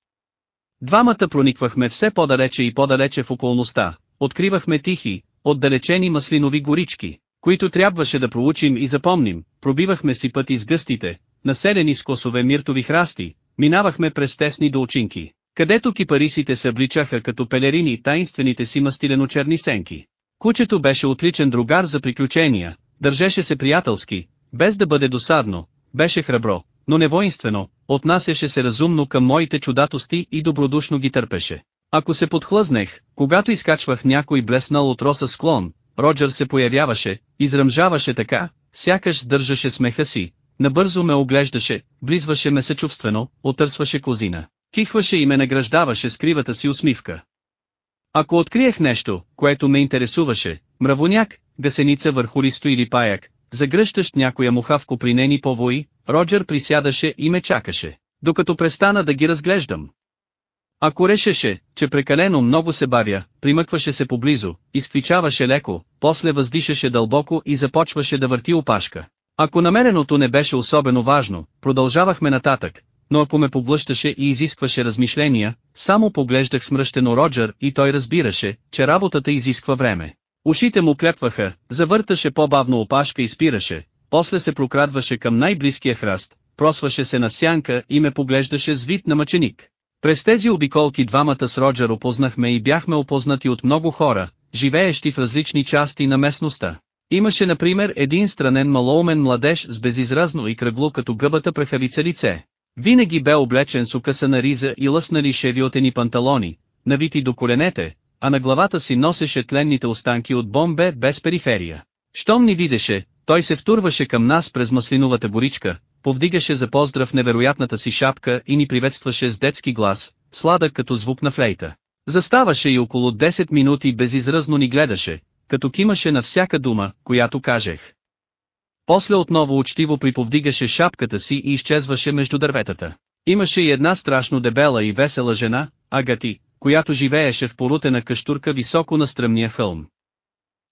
Двамата прониквахме все по-далече и по-далече в околността, откривахме тихи, отдалечени маслинови горички, които трябваше да проучим и запомним, пробивахме си път из гъстите, населени с косове миртови храсти, минавахме през тесни долчинки, където кипарисите се обличаха като пелерини таинствените си мастилено-черни сенки. Кучето беше отличен другар за приключения, държеше се приятелски, без да бъде досадно, беше храбро, но не воинствено, отнасяше се разумно към моите чудатости и добродушно ги търпеше. Ако се подхлъзнех, когато изкачвах някой блеснал от роса склон, Роджер се появяваше, изръмжаваше така, сякаш държаше смеха си, набързо ме оглеждаше, близваше ме съчувствено, отърсваше козина, кихваше и ме награждаваше с кривата си усмивка. Ако откриех нещо, което ме интересуваше, мравоняк, гасеница върху листо или паяк, загръщащ някоя муха в копринени повои, Роджер присядаше и ме чакаше, докато престана да ги разглеждам. Ако решеше, че прекалено много се бавя, примъкваше се поблизо, изквичаваше леко, после въздишаше дълбоко и започваше да върти опашка. Ако намереното не беше особено важно, продължавахме нататък, но ако ме поглъщаше и изискваше размишления, само поглеждах смръщено Роджер и той разбираше, че работата изисква време. Ушите му клепваха, завърташе по-бавно опашка и спираше, после се прокрадваше към най-близкия храст, просваше се на сянка и ме поглеждаше с вид на мъченик. През тези обиколки двамата с Роджер опознахме и бяхме опознати от много хора, живеещи в различни части на местността. Имаше например един странен малоумен младеж с безизразно и кръгло като гъбата прехавица лице. Винаги бе облечен с укъсана риза и лъснали шевиотени панталони, навити до коленете, а на главата си носеше тленните останки от бомбе без периферия. Щом ни видеше, той се втурваше към нас през маслиновата боричка, повдигаше за поздрав невероятната си шапка и ни приветстваше с детски глас, сладък като звук на флейта. Заставаше и около 10 минути безизразно ни гледаше, като кимаше на всяка дума, която кажех. После отново учтиво приповдигаше шапката си и изчезваше между дърветата. Имаше и една страшно дебела и весела жена, Агати, която живееше в порутена къщурка високо на стръмния хълм.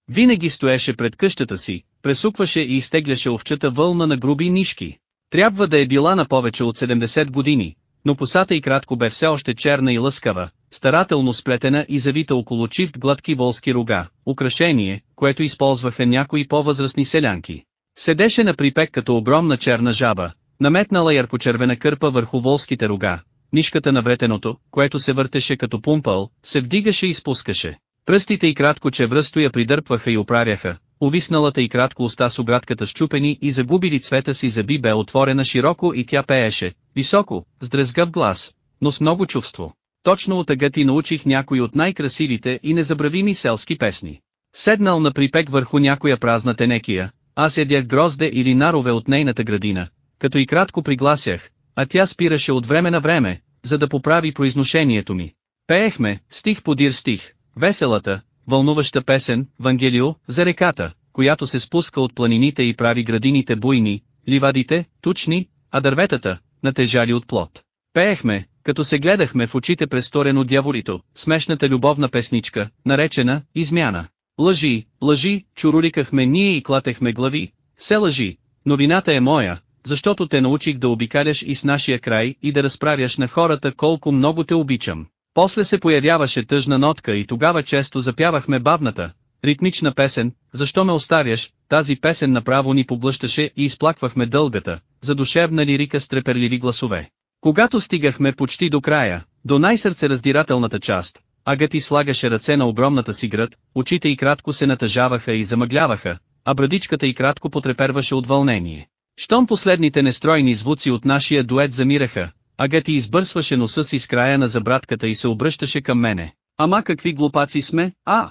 Винаги стоеше пред къщата си, пресукваше и изтегляше овчета вълна на груби нишки. Трябва да е била на повече от 70 години, но посата и кратко бе все още черна и лъскава, старателно сплетена и завита около чифт гладки волски рога, украшение, което използваха някои по-възрастни селянки. Седеше на припек като огромна черна жаба, наметнала яркочервена кърпа върху волските рога, нишката на вретеното, което се въртеше като пумпал, се вдигаше и спускаше. Пръстите и кратко чевръсто я придърпваха и оправяха, увисналата и кратко уста с обратката щупени и загубили цвета си зъби бе отворена широко и тя пееше, високо, с дрезгав глас, но с много чувство. Точно от агати научих някои от най-красивите и незабравими селски песни. Седнал на припек върху някоя празна тенекия, аз ядях грозде или нарове от нейната градина, като и кратко пригласях, а тя спираше от време на време, за да поправи произношението ми. Пеехме, стих подир стих, веселата, вълнуваща песен, Вангелио, за реката, която се спуска от планините и прави градините буйни, ливадите, тучни, а дърветата, натежали от плод. Пеехме, като се гледахме в очите престорено дяволито, смешната любовна песничка, наречена «Измяна». Лъжи, лъжи, чуроликахме ние и клатехме глави, все лъжи, новината е моя, защото те научих да обикаляш и с нашия край и да разправяш на хората колко много те обичам. После се появяваше тъжна нотка и тогава често запявахме бавната, ритмична песен, защо ме оставяш, тази песен направо ни поблъщаше и изплаквахме дългата, задушевна лирика с треперливи гласове. Когато стигахме почти до края, до най-сърцераздирателната част, Агати слагаше ръце на огромната си град, очите й кратко се натъжаваха и замъгляваха, а брадичката й кратко потреперваше от вълнение. Щом последните нестройни звуци от нашия дует замираха, Агати избърсваше носа си с края на забратката и се обръщаше към мене. Ама какви глупаци сме, а?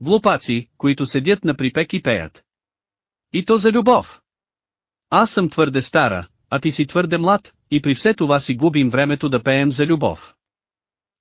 Глупаци, които седят на припек и пеят. И то за любов. Аз съм твърде стара, а ти си твърде млад, и при все това си губим времето да пеем за любов.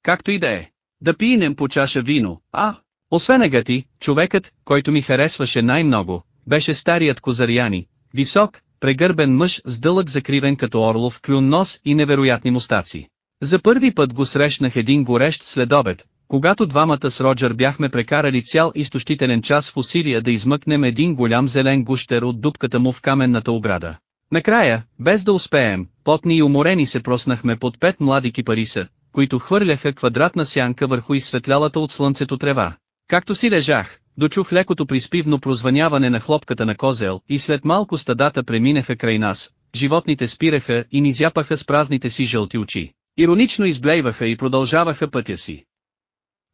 Както и да е. Да пинем по чаша вино, а? Освен Агати, човекът, който ми харесваше най-много, беше старият Козаряни, висок, прегърбен мъж с дълъг закривен като орлов клюн нос и невероятни мустаци. За първи път го срещнах един горещ следобед, когато двамата с Роджер бяхме прекарали цял изтощителен час в усилия да измъкнем един голям зелен гущер от дупката му в каменната ограда. Накрая, без да успеем, потни и уморени се проснахме под пет млади кипариса, които хвърляха квадратна сянка върху изсветлялата от слънцето трева. Както си лежах, дочух лекото приспивно прозваняване на хлопката на козел и след малко стадата преминаха край нас, животните спираха и ни зяпаха с празните си жълти очи. Иронично изблейваха и продължаваха пътя си.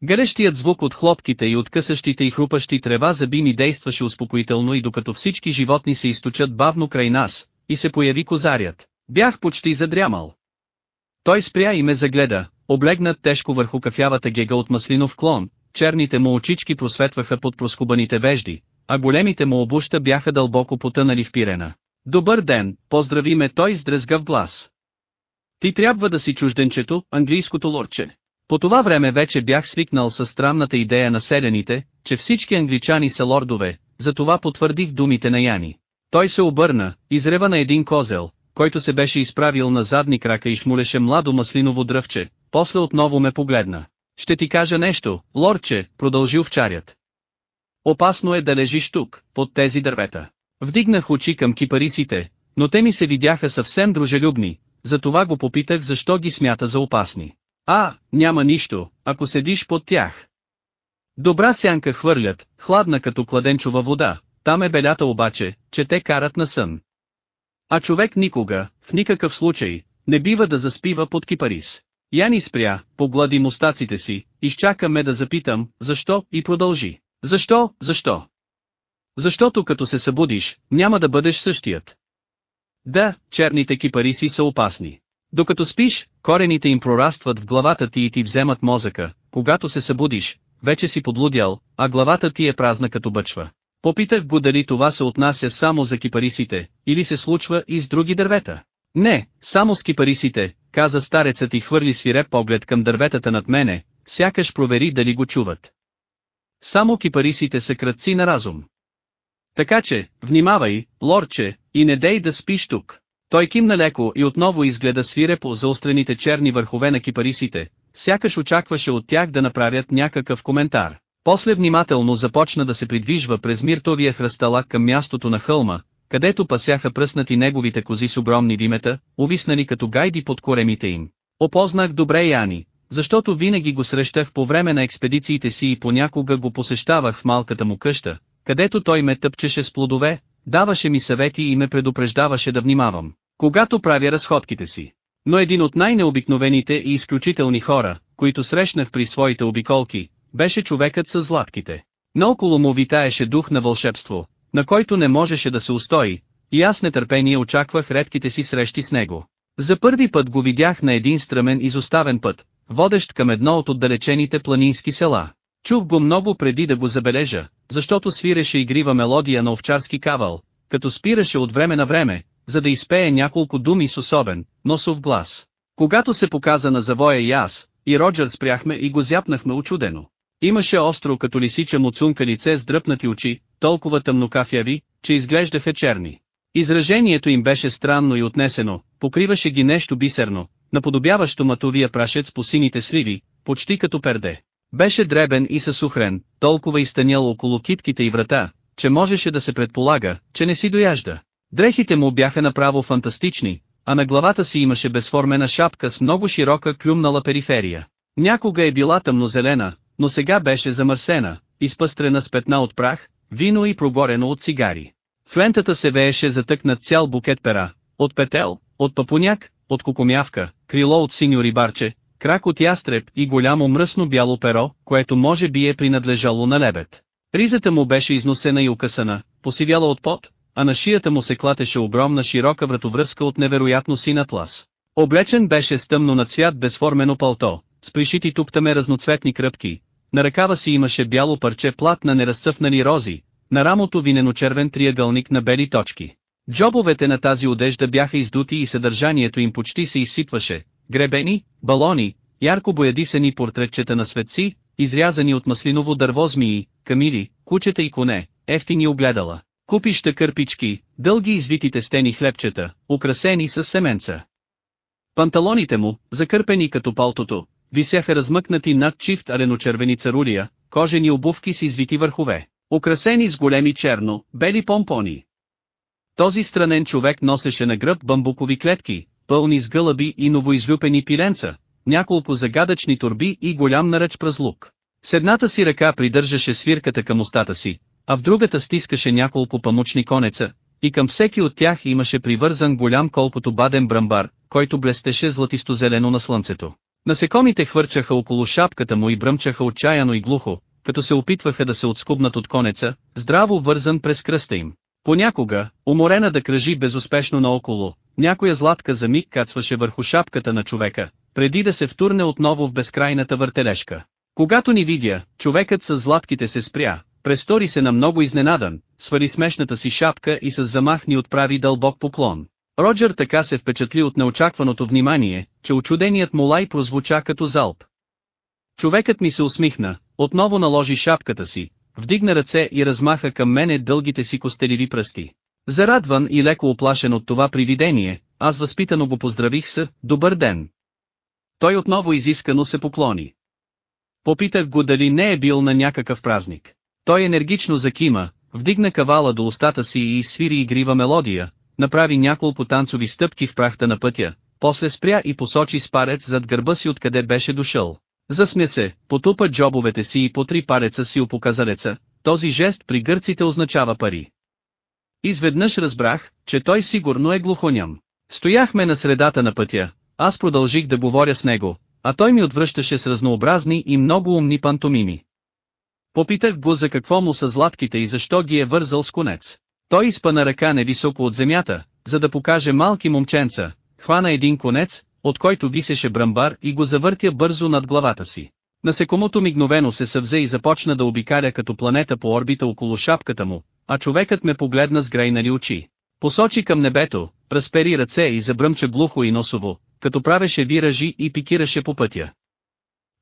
Гърещият звук от хлопките и от късащите и хрупащи трева зъби ми действаше успокоително и докато всички животни се източат бавно край нас, и се появи козарят, бях почти задрямал. Той спря и ме загледа, облегнат тежко върху кафявата гега от маслинов клон, черните му очички просветваха под проскубаните вежди, а големите му обуща бяха дълбоко потънали в пирена. Добър ден, поздрави ме той с дръзгав глас. Ти трябва да си чужденчето, английското лорче. По това време вече бях свикнал с странната идея на селените, че всички англичани са лордове, затова потвърдих думите на Яни. Той се обърна, изрева на един козел, който се беше изправил на задни крака и шмулеше младо маслиново дръвче, после отново ме погледна. Ще ти кажа нещо, лорче, продължи овчарят. Опасно е да лежиш тук, под тези дървета. Вдигнах очи към кипарисите, но те ми се видяха съвсем дружелюбни, затова го попитах защо ги смята за опасни. А, няма нищо, ако седиш под тях. Добра сянка хвърлят, хладна като кладенчова вода, там е белята обаче, че те карат на сън. А човек никога, в никакъв случай, не бива да заспива под кипарис. Яни спря, поглади мустаците си, изчака ме да запитам, защо, и продължи. Защо, защо? Защото като се събудиш, няма да бъдеш същият. Да, черните кипариси са опасни. Докато спиш, корените им прорастват в главата ти и ти вземат мозъка, когато се събудиш, вече си подлудял, а главата ти е празна като бъчва. Попитах го дали това се отнася само за кипарисите, или се случва и с други дървета. Не, само с кипарисите, каза старецът и хвърли свиреп поглед към дърветата над мене, сякаш провери дали го чуват. Само кипарисите са кръци на разум. Така че, внимавай, лорче, и не дей да спиш тук. Той кимна леко и отново изгледа свирепо заострените черни върхове на кипарисите, сякаш очакваше от тях да направят някакъв коментар. После внимателно започна да се придвижва през миртовия хръсталак към мястото на хълма, където пасяха пръснати неговите кози с огромни вимета, увиснали като гайди под коремите им. Опознах добре Яни, защото винаги го срещах по време на експедициите си и понякога го посещавах в малката му къща, където той ме тъпчеше с плодове, даваше ми съвети и ме предупреждаваше да внимавам, когато правя разходките си. Но един от най-необикновените и изключителни хора, които срещнах при своите обиколки, беше човекът с златките. Наоколо му витаеше дух на вълшебство, на който не можеше да се устои, и аз нетърпение очаквах редките си срещи с него. За първи път го видях на един стръмен изоставен път, водещ към едно от отдалечените планински села. Чух го много преди да го забележа, защото свиреше игрива мелодия на овчарски кавал, като спираше от време на време, за да изпее няколко думи с особен, носов глас. Когато се показа на завоя и аз, и Роджер спряхме и го зяпнахме очудено. Имаше остро като лисича муцунка лице с дръпнати очи, толкова тъмнокафяви, че изглеждаха черни. Изражението им беше странно и отнесено, покриваше ги нещо бисерно, наподобяващо матовия прашец по сините сливи, почти като перде. Беше дребен и съсухрен, толкова изтънял около китките и врата, че можеше да се предполага, че не си дояжда. Дрехите му бяха направо фантастични, а на главата си имаше безформена шапка с много широка клюмнала периферия. Някога е била тъмнозелена, но сега беше замърсена, изпъстрена с петна от прах, вино и прогорено от цигари. В лентата се вееше затъкнат цял букет пера, от петел, от папуняк, от кукумявка, крило от синьо рибарче, крак от ястреб и голямо мръсно бяло перо, което може би е принадлежало на лебед. Ризата му беше износена и укъсана, посивяла от пот, а на шията му се клатеше огромна широка вратовръзка от невероятно син атлас. Облечен беше с тъмно на цвят безформено палто, с пришити туптаме разноцветни кръпки, на ръкава си имаше бяло парче плат на неразцъфнали рози, на рамото винено-червен триъгълник на бели точки. Джобовете на тази одежда бяха издути и съдържанието им почти се изсипваше, гребени, балони, ярко боядисани портретчета на светци, изрязани от маслиново дърво змии, камили, кучета и коне, ефтини огледала, купища кърпички, дълги извитите стени хлебчета, украсени с семенца. Панталоните му, закърпени като палтото, висяха размъкнати над чифт ареночервени царулия, кожени обувки с извити върхове, украсени с големи черно, бели помпони. Този странен човек носеше на гръб бамбукови клетки, пълни с гълъби и новоизлюпени пиленца, няколко загадъчни турби и голям наръч празлук. С едната си ръка придържаше свирката към устата си, а в другата стискаше няколко памучни конеца, и към всеки от тях имаше привързан голям колкото баден брамбар, който блестеше златисто-зелено на слънцето. Насекомите хвърчаха около шапката му и бръмчаха отчаяно и глухо, като се опитваха да се отскубнат от конеца, здраво вързан през кръста им. Понякога, уморена да кръжи безуспешно наоколо, някоя златка за миг кацваше върху шапката на човека, преди да се втурне отново в безкрайната въртележка. Когато ни видя, човекът с златките се спря, престори се на много изненадан, свали смешната си шапка и с замах ни отправи дълбок поклон. Роджер така се впечатли от неочакваното внимание, че очуденият му лай прозвуча като залп. Човекът ми се усмихна, отново наложи шапката си, вдигна ръце и размаха към мене дългите си костеливи пръсти. Зарадван и леко оплашен от това привидение, аз възпитано го поздравих с «Добър ден». Той отново изискано се поклони. Попитах го дали не е бил на някакъв празник. Той енергично закима, вдигна кавала до устата си и свири игрива мелодия, направи няколко танцови стъпки в прахта на пътя, после спря и посочи с парец зад гърба си откъде беше дошъл. Засмя се, потупа джобовете си и по три пареца си опоказалеца, този жест при гърците означава пари. Изведнъж разбрах, че той сигурно е глухоням. Стояхме на средата на пътя, аз продължих да говоря с него, а той ми отвръщаше с разнообразни и много умни пантомими. Попитах го за какво му са златките и защо ги е вързал с конец. Той изпана ръка невисоко от земята, за да покаже малки момченца, хвана един конец, от който висеше брамбар и го завъртя бързо над главата си. Насекомото мигновено се съвзе и започна да обикаля като планета по орбита около шапката му, а човекът ме погледна с грейнали очи. Посочи към небето, разпери ръце и забръмча глухо и носово, като правеше виражи и пикираше по пътя.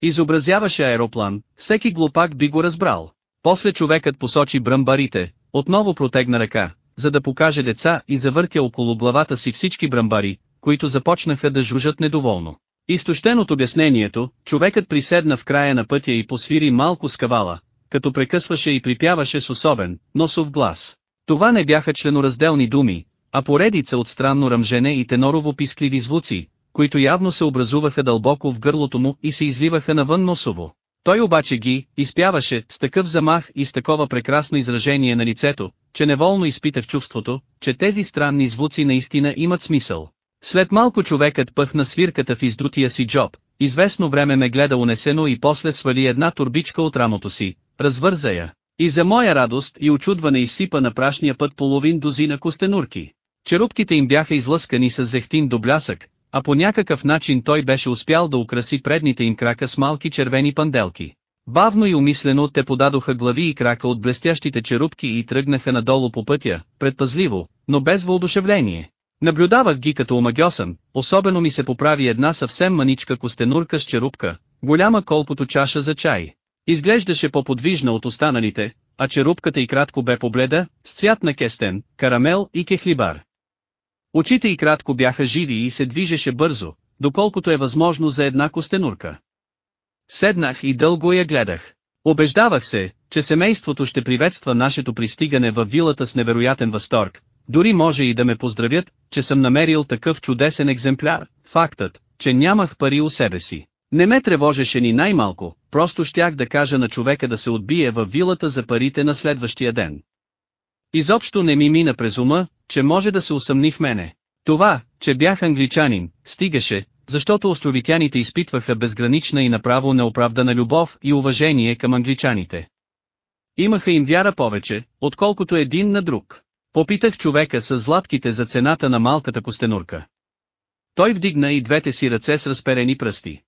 Изобразяваше аероплан, всеки глупак би го разбрал. После човекът посочи бръмбарите, отново протегна ръка, за да покаже деца и завъртя около главата си всички брамбари, които започнаха да жужат недоволно. Изтощен от обяснението, човекът приседна в края на пътя и посвири малко скавала, като прекъсваше и припяваше с особен, носов глас. Това не бяха членоразделни думи, а поредица от странно ръмжене и тенорово пискливи звуци, които явно се образуваха дълбоко в гърлото му и се изливаха навън носово. Той обаче ги, изпяваше, с такъв замах и с такова прекрасно изражение на лицето, че неволно изпитах чувството, че тези странни звуци наистина имат смисъл. След малко човекът пъхна свирката в издутия си джоб, известно време ме гледа унесено и после свали една турбичка от рамото си, развърза я. И за моя радост и очудване изсипа на прашния път половин дозина костенурки. Черупките им бяха излъскани с зехтин до блясък, а по някакъв начин той беше успял да украси предните им крака с малки червени панделки. Бавно и умислено те подадоха глави и крака от блестящите черупки и тръгнаха надолу по пътя, предпазливо, но без въодушевление. Наблюдавах ги като омагьосан, особено ми се поправи една съвсем маничка костенурка с черупка, голяма колкото чаша за чай. Изглеждаше по-подвижна от останалите, а черупката и кратко бе побледа, с цвят на кестен, карамел и кехлибар. Очите и кратко бяха живи и се движеше бързо, доколкото е възможно за една костенурка. Седнах и дълго я гледах. Обеждавах се, че семейството ще приветства нашето пристигане във вилата с невероятен възторг, дори може и да ме поздравят, че съм намерил такъв чудесен екземпляр, фактът, че нямах пари у себе си. Не ме тревожеше ни най-малко, просто щях да кажа на човека да се отбие във вилата за парите на следващия ден. Изобщо не ми мина през ума, че може да се усъмни в мене. Това, че бях англичанин, стигаше, защото островитяните изпитваха безгранична и направо неоправдана любов и уважение към англичаните. Имаха им вяра повече, отколкото един на друг. Попитах човека с златките за цената на малката костенурка. Той вдигна и двете си ръце с разперени пръсти.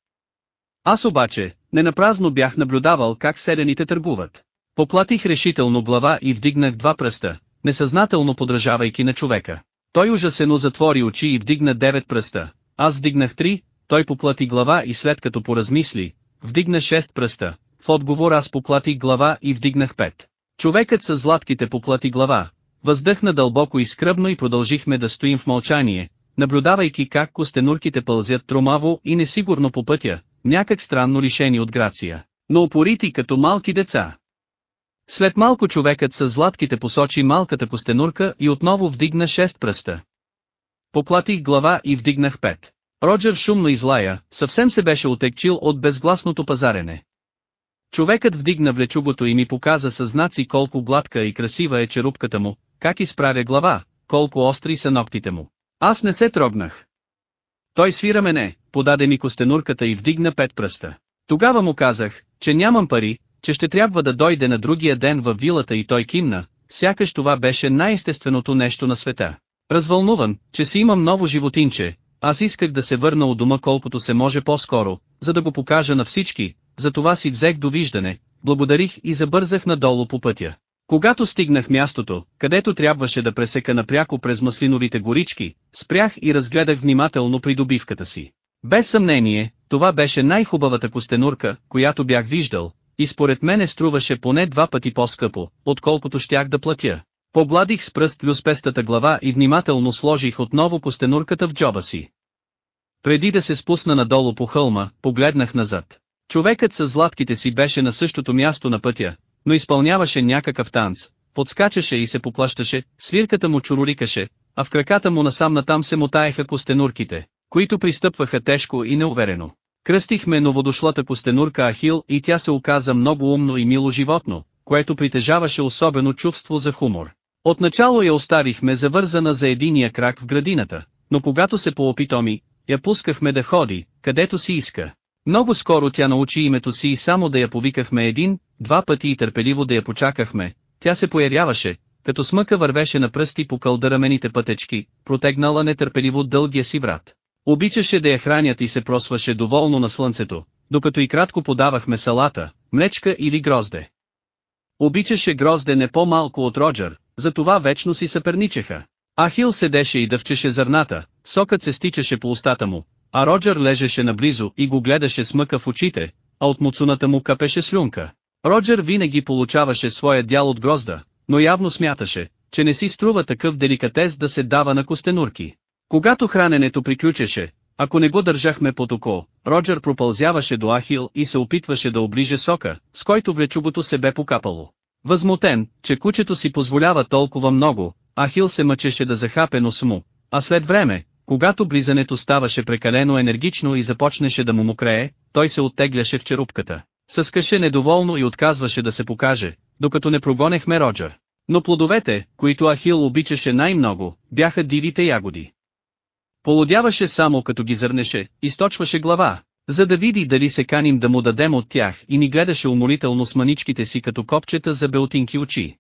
Аз обаче, ненапразно бях наблюдавал как седените търгуват. Поплатих решително глава и вдигнах два пръста, несъзнателно подражавайки на човека. Той ужасено затвори очи и вдигна девет пръста. Аз вдигнах три, той поплати глава и след като поразмисли, вдигна шест пръста. В отговор аз поплатих глава и вдигнах пет. Човекът с златките поплати глава. Въздъхна дълбоко и скръбно и продължихме да стоим в мълчание, наблюдавайки как костенурките пълзят тромаво и несигурно по пътя, някак странно лишени от грация, но упорити като малки деца. След малко човекът с златките посочи малката костенурка и отново вдигна шест пръста. Поплатих глава и вдигнах пет. Роджер шумно излая, съвсем се беше отекчил от безгласното пазарене. Човекът вдигна влечугото и ми показа със знаци колко гладка и красива е черупката му, как изправя глава, колко остри са ногтите му. Аз не се трогнах. Той свира мене, подаде ми костенурката и вдигна пет пръста. Тогава му казах, че нямам пари, че ще трябва да дойде на другия ден във вилата и той кимна, сякаш това беше най-естественото нещо на света. Развълнуван, че си имам ново животинче, аз исках да се върна от дома колкото се може по-скоро, за да го покажа на всички, затова си взех довиждане, благодарих и забързах надолу по пътя. Когато стигнах мястото, където трябваше да пресека напряко през маслиновите горички, спрях и разгледах внимателно придобивката си. Без съмнение, това беше най-хубавата костенурка, която бях виждал, и според мене струваше поне два пъти по-скъпо, отколкото щях да платя. Погладих с пръст люспестата глава и внимателно сложих отново костенурката в джоба си. Преди да се спусна надолу по хълма, погледнах назад. Човекът с златките си беше на същото място на пътя, но изпълняваше някакъв танц, подскачаше и се поплащаше, свирката му чуроликаше, а в краката му насам натам се мотаеха костенурките, които пристъпваха тежко и неуверено. Кръстихме новодошлата костенурка Ахил и тя се оказа много умно и мило животно, което притежаваше особено чувство за хумор. Отначало я оставихме завързана за единия крак в градината, но когато се поопитоми, я пускахме да ходи, където си иска. Много скоро тя научи името си и само да я повикахме един, два пъти и търпеливо да я почакахме, тя се появяваше, като смъка вървеше на пръсти по кълдърамените пътечки, протегнала нетърпеливо дългия си брат. Обичаше да я хранят и се просваше доволно на слънцето, докато и кратко подавахме салата, млечка или грозде. Обичаше грозде не по-малко от Роджер, затова вечно си съперничеха. Ахил седеше и дъвчеше зърната, сокът се стичаше по устата му, а Роджер лежеше наблизо и го гледаше с мъка в очите, а от муцуната му капеше слюнка. Роджер винаги получаваше своя дял от грозда, но явно смяташе, че не си струва такъв деликатес да се дава на костенурки. Когато храненето приключеше, ако не го държахме под око, Роджер пропълзяваше до Ахил и се опитваше да оближе сока, с който влечугото се бе покапало. Възмутен, че кучето си позволява толкова много, Ахил се мъчеше да захапе нос му, а след време, когато близането ставаше прекалено енергично и започнеше да му мокрее, той се оттегляше в черупката. Съскаше недоволно и отказваше да се покаже, докато не прогонехме Роджер. Но плодовете, които Ахил обичаше най-много, бяха дивите ягоди. Полудяваше само като ги зърнеше, източваше глава, за да види дали се каним да му дадем от тях и ни гледаше уморително с маничките си като копчета за белтинки очи.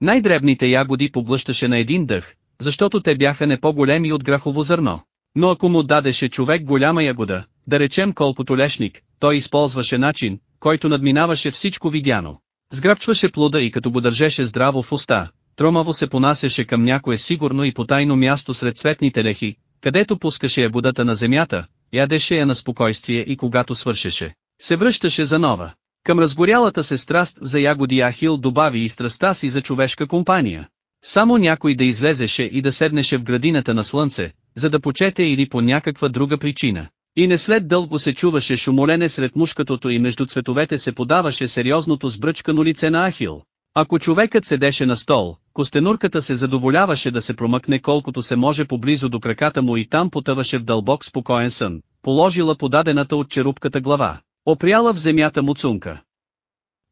Най-дребните ягоди поглъщаше на един дъх, защото те бяха не по-големи от грахово зърно. Но ако му дадеше човек голяма ягода, да речем колкото лешник, той използваше начин, който надминаваше всичко видяно. Сграбчваше плода и като го държеше здраво в уста, тромаво се понасяше към някое сигурно и потайно място сред цветните лехи, където пускаше ягодата на земята, ядеше я на спокойствие и когато свършеше, се връщаше за нова. Към разгорялата се страст за ягоди Ахил добави и страста си за човешка компания. Само някой да излезеше и да седнеше в градината на слънце, за да почете или по някаква друга причина. И не след дълго се чуваше шумолене сред мушкатото и между цветовете се подаваше сериозното сбръчкано лице на Ахил. Ако човекът седеше на стол, костенурката се задоволяваше да се промъкне колкото се може поблизо до краката му и там потъваше в дълбок спокоен сън, положила подадената от черупката глава, опряла в земята му цунка.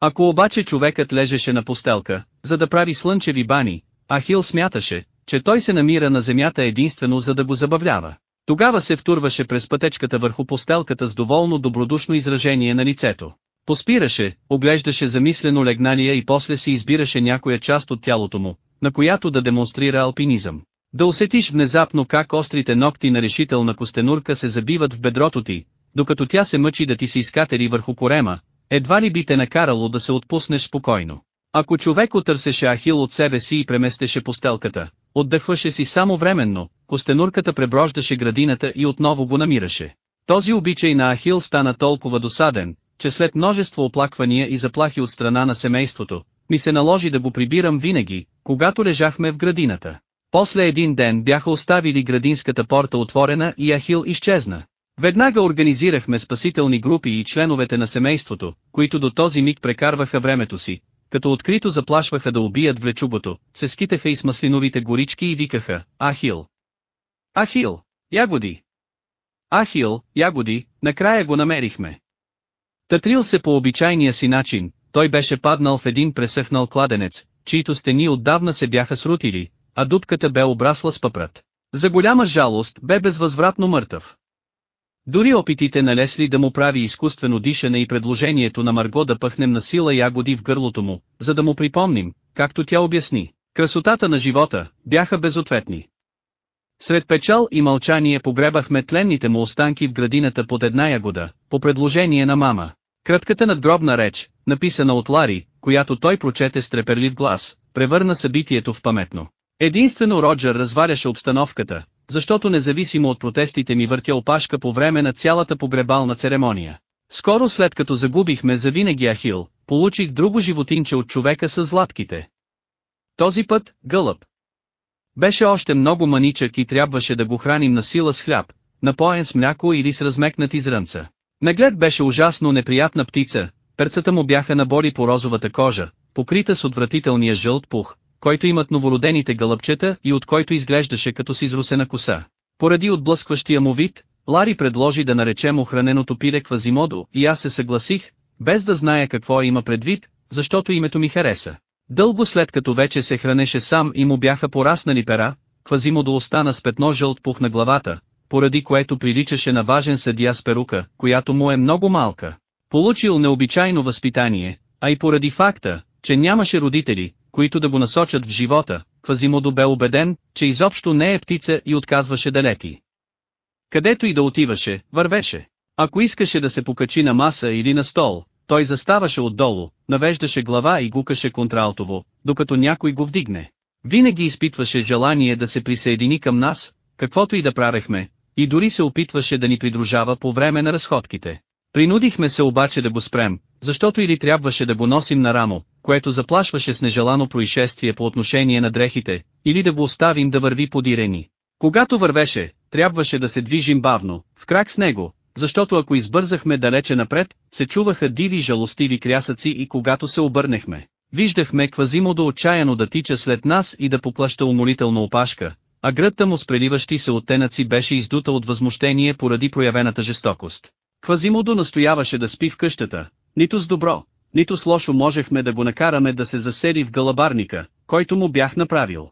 Ако обаче човекът лежеше на постелка, за да прави слънчеви бани, Ахил смяташе, че той се намира на земята единствено за да го забавлява. Тогава се втурваше през пътечката върху постелката с доволно добродушно изражение на лицето. Поспираше, оглеждаше замислено легналия и после си избираше някоя част от тялото му, на която да демонстрира алпинизъм. Да усетиш внезапно как острите ногти на решителна костенурка се забиват в бедрото ти, докато тя се мъчи да ти се изкатери върху корема, едва ли би те накарало да се отпуснеш спокойно. Ако човек отърсеше Ахил от себе си и преместеше постелката, отдъхваше си само временно, костенурката преброждаше градината и отново го намираше. Този обичай на Ахил стана толкова досаден, че след множество оплаквания и заплахи от страна на семейството, ми се наложи да го прибирам винаги, когато лежахме в градината. После един ден бяха оставили градинската порта отворена и Ахил изчезна. Веднага организирахме спасителни групи и членовете на семейството, които до този миг прекарваха времето си, като открито заплашваха да убият влечубото, се скитаха и с маслиновите горички и викаха, Ахил! Ахил! Ягоди! Ахил, ягоди, накрая го намерихме. Татрил се по обичайния си начин, той беше паднал в един пресъхнал кладенец, чието стени отдавна се бяха срутили, а дупката бе обрасла с пъпрат. За голяма жалост бе безвъзвратно мъртъв. Дори опитите на Лесли да му прави изкуствено дишане и предложението на Марго да пъхнем на сила ягоди в гърлото му, за да му припомним, както тя обясни, красотата на живота, бяха безответни. Сред печал и мълчание погребахме тленните му останки в градината под една ягода, по предложение на мама. Кратката надгробна реч, написана от Лари, която той прочете с треперлив глас, превърна събитието в паметно. Единствено Роджер разваляше обстановката, защото независимо от протестите ми въртя опашка по време на цялата погребална церемония. Скоро след като загубихме завинаги Ахил, получих друго животинче от човека с златките. Този път, гълъб. Беше още много маничък и трябваше да го храним на сила с хляб, напоен с мляко или с размекнати зрънца. Наглед беше ужасно неприятна птица, перцата му бяха набори по розовата кожа, покрита с отвратителния жълт пух, който имат новородените гълъбчета и от който изглеждаше като с изрусена коса. Поради отблъскващия му вид, Лари предложи да наречем охраненото пиле Квазимодо и аз се съгласих, без да зная какво има предвид, защото името ми хареса. Дълго след като вече се хранеше сам и му бяха пораснали пера, Квазимодо остана с петно жълт пух на главата, поради което приличаше на важен съдия с перука, която му е много малка. Получил необичайно възпитание, а и поради факта, че нямаше родители, които да го насочат в живота, Квазимодо бе убеден, че изобщо не е птица и отказваше да лети. Където и да отиваше, вървеше. Ако искаше да се покачи на маса или на стол, той заставаше отдолу, навеждаше глава и гукаше контралтово, докато някой го вдигне. Винаги изпитваше желание да се присъедини към нас, каквото и да правехме, и дори се опитваше да ни придружава по време на разходките. Принудихме се обаче да го спрем, защото или трябваше да го носим на рамо, което заплашваше с нежелано происшествие по отношение на дрехите, или да го оставим да върви подирени. Когато вървеше, трябваше да се движим бавно, в крак с него, защото ако избързахме далече напред, се чуваха диви жалостиви крясъци и когато се обърнехме, виждахме Квазимодо отчаяно да тича след нас и да поплаща умолително опашка, а гръдта му с преливащи се оттенъци беше издута от възмущение поради проявената жестокост. Квазимодо настояваше да спи в къщата, нито с добро, нито с лошо можехме да го накараме да се засери в галабарника, който му бях направил.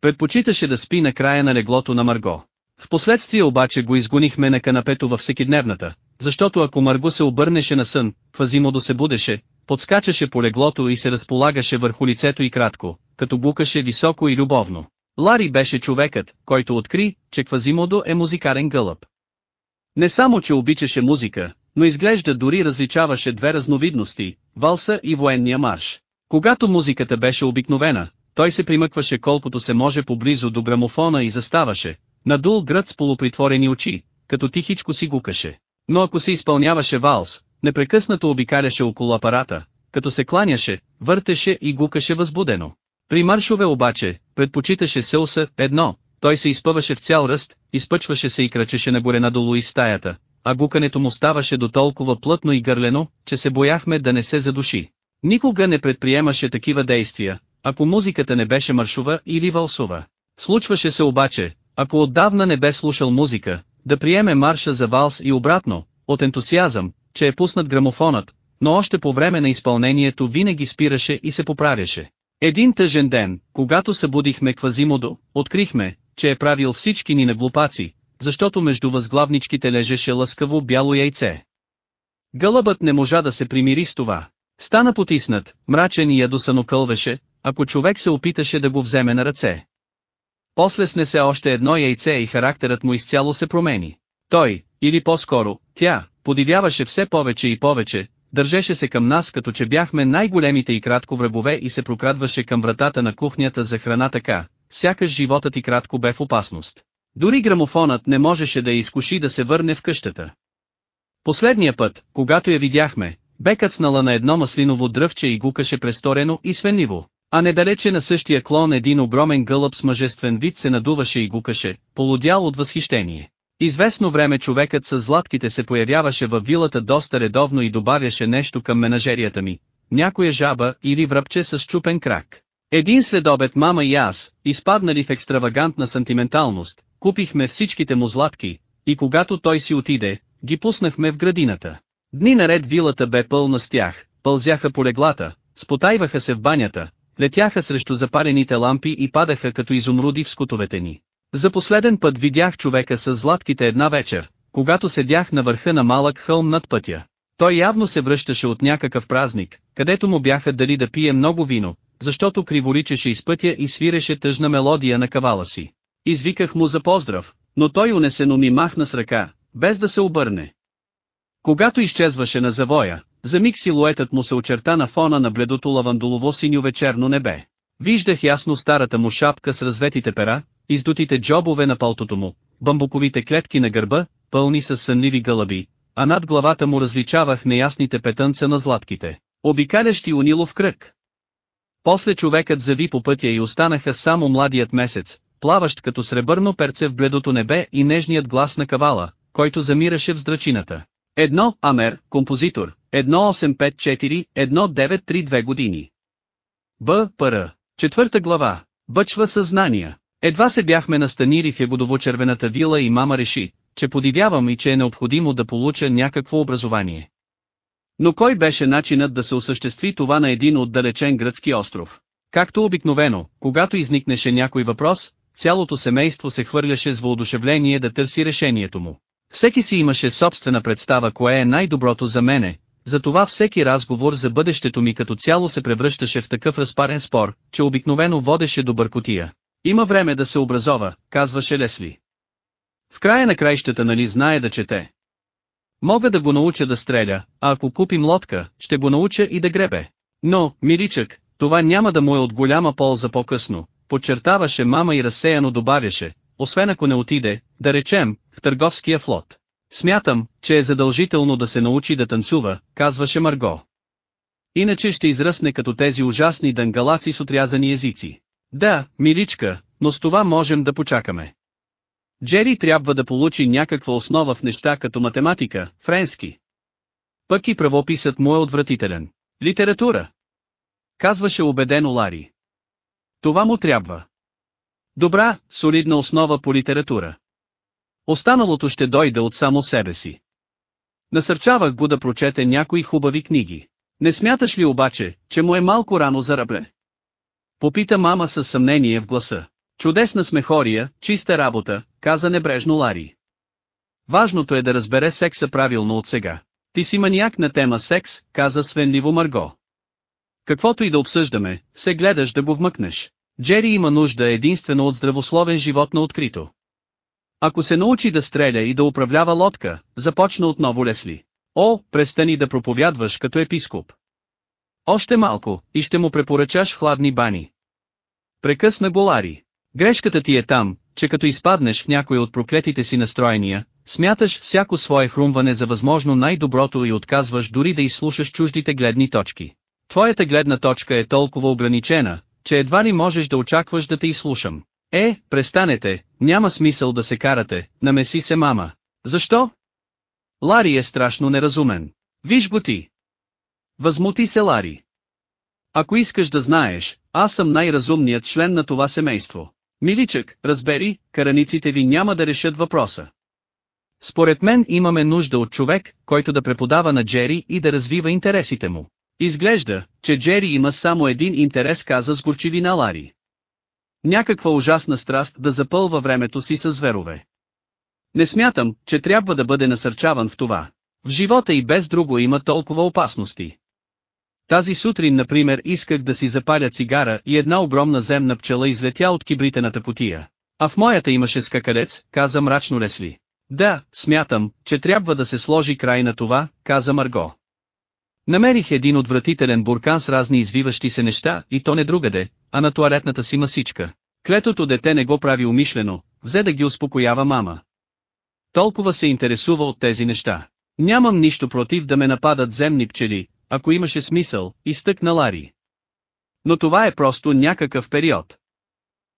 Предпочиташе да спи на края на леглото на Марго. Впоследствие обаче го изгонихме на канапето във всекидневната, защото ако Марго се обърнеше на сън, Квазимодо се будеше, подскачаше по леглото и се разполагаше върху лицето и кратко, като букаше високо и любовно. Лари беше човекът, който откри, че Квазимодо е музикарен гълъб. Не само че обичаше музика, но изглежда дори различаваше две разновидности, валса и военния марш. Когато музиката беше обикновена, той се примъкваше колкото се може поблизо до грамофона и заставаше, надул град с полупритворени очи, като тихичко си гукаше. Но ако се изпълняваше валс, непрекъснато обикаляше около апарата, като се кланяше, въртеше и гукаше възбудено. При маршове обаче, предпочиташе Селса, едно, той се изпъваше в цял ръст, изпъчваше се и кръчеше нагоре-надолу из стаята, а гукането му ставаше до толкова плътно и гърлено, че се бояхме да не се задуши. Никога не предприемаше такива действия, ако музиката не беше маршова или валсова. Случваше се обаче, ако отдавна не бе слушал музика, да приеме марша за валс и обратно, от ентусиазъм, че е пуснат грамофонът, но още по време на изпълнението винаги спираше и се поправяше. Един тъжен ден, когато събудихме Квазимодо, открихме, че е правил всички ни на глупаци, защото между възглавничките лежеше лъскаво бяло яйце. Гълъбът не можа да се примири с това. Стана потиснат, мрачен и ядосано кълвеше, ако човек се опиташе да го вземе на ръце. После снесе още едно яйце и характерът му изцяло се промени. Той, или по-скоро, тя, подивяваше все повече и повече, държеше се към нас като че бяхме най-големите и кратко врагове и се прокрадваше към вратата на кухнята за храна така, сякаш животът и кратко бе в опасност. Дори грамофонът не можеше да изкуши да се върне в къщата. Последния път, когато я видяхме, бе кацнала на едно маслиново дръвче и гукаше престорено и свенливо. А недалече на същия клон един огромен гълъб с мъжествен вид се надуваше и гукаше, полудял от възхищение. Известно време човекът с златките се появяваше във вилата доста редовно и добавяше нещо към менажерията ми, някоя жаба или връбче с чупен крак. Един следобед мама и аз, изпаднали в екстравагантна сантименталност, купихме всичките му златки, и когато той си отиде, ги пуснахме в градината. Дни наред вилата бе пълна с тях, пълзяха по леглата, спотайваха се в банята, летяха срещу запалените лампи и падаха като изумруди в скутовете ни. За последен път видях човека с златките една вечер, когато седях на върха на малък хълм над пътя. Той явно се връщаше от някакъв празник, където му бяха дали да пие много вино, защото криворичеше из пътя и свиреше тъжна мелодия на кавала си. Извиках му за поздрав, но той унесено ми махна с ръка, без да се обърне. Когато изчезваше на завоя, за миг силуетът му се очерта на фона на бледото лавандолово синьо вечерно небе. Виждах ясно старата му шапка с разветите пера, издутите джобове на палтото му, бамбуковите клетки на гърба, пълни с сънливи гълъби, а над главата му различавах неясните петънца на златките, обикалящи унилов кръг. После човекът зави по пътя и останаха само младият месец, плаващ като сребърно перце в бледото небе и нежният глас на кавала, който замираше в здрачината. Едно, Амер, композитор, 1854-1932 години. Б. Р. Четвърта глава. Бъчва съзнания. Едва се бяхме настанили в ягодово-червената вила и мама реши, че подивявам и че е необходимо да получа някакво образование. Но кой беше начинът да се осъществи това на един отдалечен гръцки остров? Както обикновено, когато изникнеше някой въпрос, цялото семейство се хвърляше с воодушевление да търси решението му. Всеки си имаше собствена представа кое е най-доброто за мене, затова всеки разговор за бъдещето ми като цяло се превръщаше в такъв разпарен спор, че обикновено водеше до бъркотия. Има време да се образова, казваше Лесли. В края на краищата нали знае да чете. Мога да го науча да стреля, а ако купим лодка, ще го науча и да гребе. Но, миличък, това няма да му е от голяма полза по-късно, подчертаваше мама и разсеяно добавяше, освен ако не отиде, да речем, в търговския флот. Смятам, че е задължително да се научи да танцува, казваше Марго. Иначе ще изръсне като тези ужасни дънгалаци с отрязани езици. Да, миличка, но с това можем да почакаме. Джери трябва да получи някаква основа в неща като математика, френски. Пък и правописът му е отвратителен. Литература. Казваше убедено Лари. Това му трябва. Добра, солидна основа по литература. Останалото ще дойде от само себе си. Насърчавах го да прочете някои хубави книги. Не смяташ ли обаче, че му е малко рано за рабле? Попита мама със съмнение в гласа. Чудесна смехория, чиста работа, каза небрежно Лари. Важното е да разбере секса правилно от сега. Ти си маниак на тема секс, каза свенливо Марго. Каквото и да обсъждаме, се гледаш да го вмъкнеш. Джери има нужда единствено от здравословен живот на открито. Ако се научи да стреля и да управлява лодка, започна отново Лесли. О, престани да проповядваш като епископ. Още малко, и ще му препоръчаш хладни бани. Прекъсна Голари. Грешката ти е там, че като изпаднеш в някой от проклетите си настроения, смяташ всяко свое хрумване за възможно най-доброто и отказваш дори да изслушаш чуждите гледни точки. Твоята гледна точка е толкова ограничена, че едва ли можеш да очакваш да те изслушам. Е, престанете, няма смисъл да се карате, намеси се мама. Защо? Лари е страшно неразумен. Виж го ти. Възмути се Лари. Ако искаш да знаеш, аз съм най-разумният член на това семейство. Миличък, разбери, караниците ви няма да решат въпроса. Според мен имаме нужда от човек, който да преподава на Джери и да развива интересите му. Изглежда, че Джери има само един интерес каза с горчивина Лари. Някаква ужасна страст да запълва времето си с зверове. Не смятам, че трябва да бъде насърчаван в това. В живота и без друго има толкова опасности. Тази сутрин например исках да си запаля цигара и една огромна земна пчела излетя от кибритената потия. А в моята имаше скакалец, каза мрачно Лесли. Да, смятам, че трябва да се сложи край на това, каза Марго. Намерих един отвратителен буркан с разни извиващи се неща, и то не другаде, а на туалетната си масичка. Клетото дете не го прави умишлено, взе да ги успокоява мама. Толкова се интересува от тези неща. Нямам нищо против да ме нападат земни пчели, ако имаше смисъл, изтъкна Лари. Но това е просто някакъв период.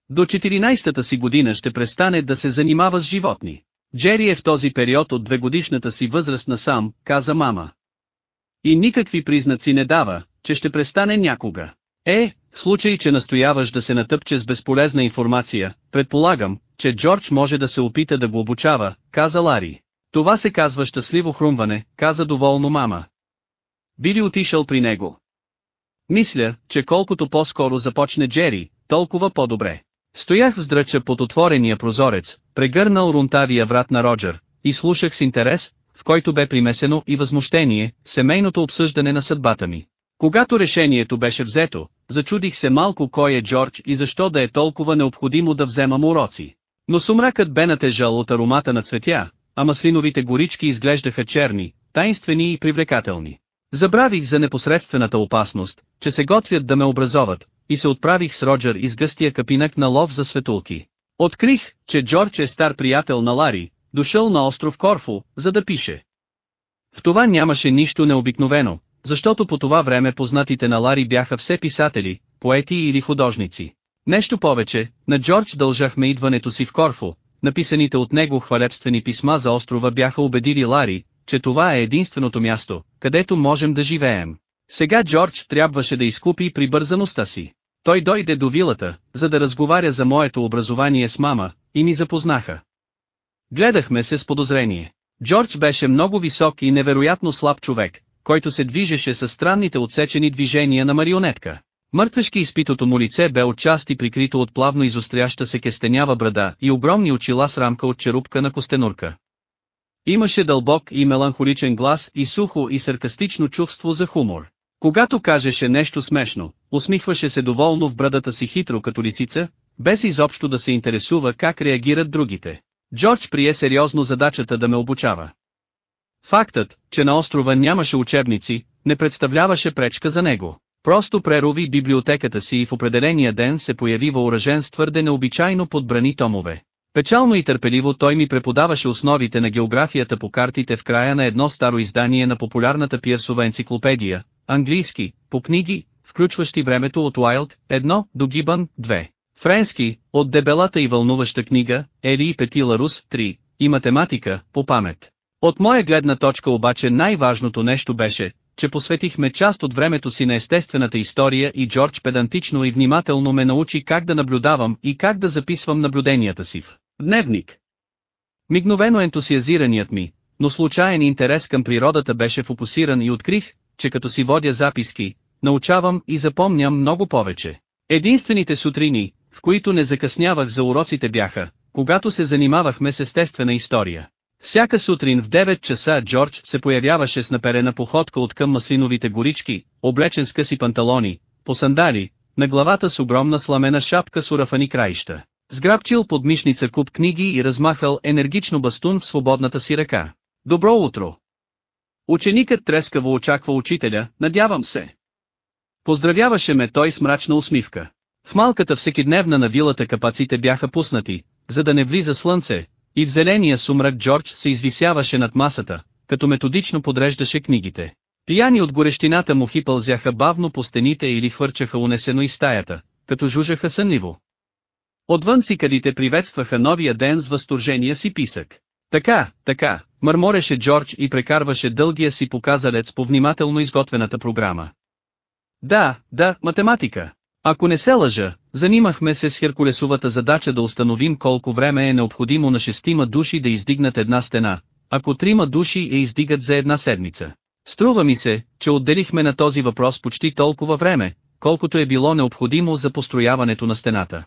До 14-та си година ще престане да се занимава с животни. Джери е в този период от две годишната си възраст насам, каза мама. И никакви признаци не дава, че ще престане някога. Е, в случай, че настояваш да се натъпче с безполезна информация, предполагам, че Джордж може да се опита да го обучава, каза Лари. Това се казва щастливо хрумване, каза доволно мама. Би ли отишъл при него? Мисля, че колкото по-скоро започне Джери, толкова по-добре. Стоях вздръча под отворения прозорец, прегърнал рунтавия врат на Роджер, и слушах с интерес, в който бе примесено и възмущение, семейното обсъждане на съдбата ми. Когато решението беше взето, зачудих се малко кой е Джордж и защо да е толкова необходимо да вземам уроци. Но сумракът бе натежал от аромата на цветя, а маслиновите горички изглеждаха черни, таинствени и привлекателни. Забравих за непосредствената опасност, че се готвят да ме образоват, и се отправих с Роджер из гъстия капинак на лов за светулки. Открих, че Джордж е стар приятел на Лари, дошъл на остров Корфу, за да пише. В това нямаше нищо необикновено, защото по това време познатите на Лари бяха все писатели, поети или художници. Нещо повече, на Джордж дължахме идването си в Корфу, написаните от него хвалебствени писма за острова бяха убедили Лари, че това е единственото място, където можем да живеем. Сега Джордж трябваше да изкупи прибързаността си. Той дойде до вилата, за да разговаря за моето образование с мама, и ми запознаха. Гледахме се с подозрение. Джордж беше много висок и невероятно слаб човек, който се движеше с странните отсечени движения на марионетка. Мъртвешки изпитото му лице бе отчасти прикрито от плавно изостряща се кестенява брада и огромни очила с рамка от черупка на костенурка. Имаше дълбок и меланхоличен глас и сухо и саркастично чувство за хумор. Когато кажеше нещо смешно, усмихваше се доволно в брадата си хитро като лисица, без изобщо да се интересува как реагират другите. Джордж прие сериозно задачата да ме обучава. Фактът, че на острова нямаше учебници, не представляваше пречка за него. Просто прерови библиотеката си и в определения ден се появи въоръжен с твърде необичайно подбрани томове. Печално и търпеливо той ми преподаваше основите на географията по картите в края на едно старо издание на популярната Пирсова енциклопедия, английски, по книги, включващи времето от Уайлд, 1 до Гибън, 2. Френски, от дебелата и вълнуваща книга, Ели и Пети Ларус, 3, и математика, по памет. От моя гледна точка обаче най-важното нещо беше, че посветихме част от времето си на естествената история и Джордж педантично и внимателно ме научи как да наблюдавам и как да записвам наблюденията си в дневник. Мигновено ентусиазираният ми, но случайен интерес към природата беше фокусиран и открих, че като си водя записки, научавам и запомням много повече. Единствените сутрини, в които не закъснявах за уроците бяха, когато се занимавахме с естествена история. Всяка сутрин в 9 часа Джордж се появяваше с наперена походка от към маслиновите горички, облечен с къси панталони, по сандали, на главата с огромна сламена шапка с урафани краища. Сграбчил под мишница куп книги и размахал енергично бастун в свободната си ръка. Добро утро! Ученикът трескаво очаква учителя, надявам се. Поздравяваше ме той с мрачна усмивка. В малката всекидневна на вилата капаците бяха пуснати, за да не влиза слънце, и в зеления сумрак Джордж се извисяваше над масата, като методично подреждаше книгите. Пияни от горещината му хипълзяха бавно по стените или хвърчаха унесено из стаята, като жужаха сънливо. Отвън цикадите приветстваха новия ден с възторжения си писък. Така, така, мърмореше Джордж и прекарваше дългия си показалец по внимателно изготвената програма. Да, да, математика. Ако не се лъжа, занимахме се с Херкулесовата задача да установим колко време е необходимо на шестима души да издигнат една стена, ако трима души я издигат за една седмица. Струва ми се, че отделихме на този въпрос почти толкова време, колкото е било необходимо за построяването на стената.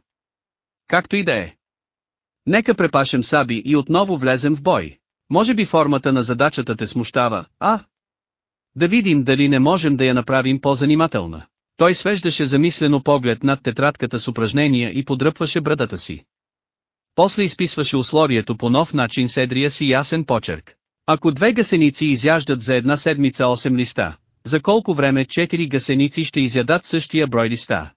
Както и да е. Нека препашем саби и отново влезем в бой. Може би формата на задачата те смущава, а? Да видим дали не можем да я направим по-занимателна. Той свеждаше замислено поглед над тетрадката с упражнения и подръпваше брадата си. После изписваше условието по нов начин с едрия си ясен почерк. Ако две гасеници изяждат за една седмица 8 листа, за колко време 4 гасеници ще изядат същия брой листа?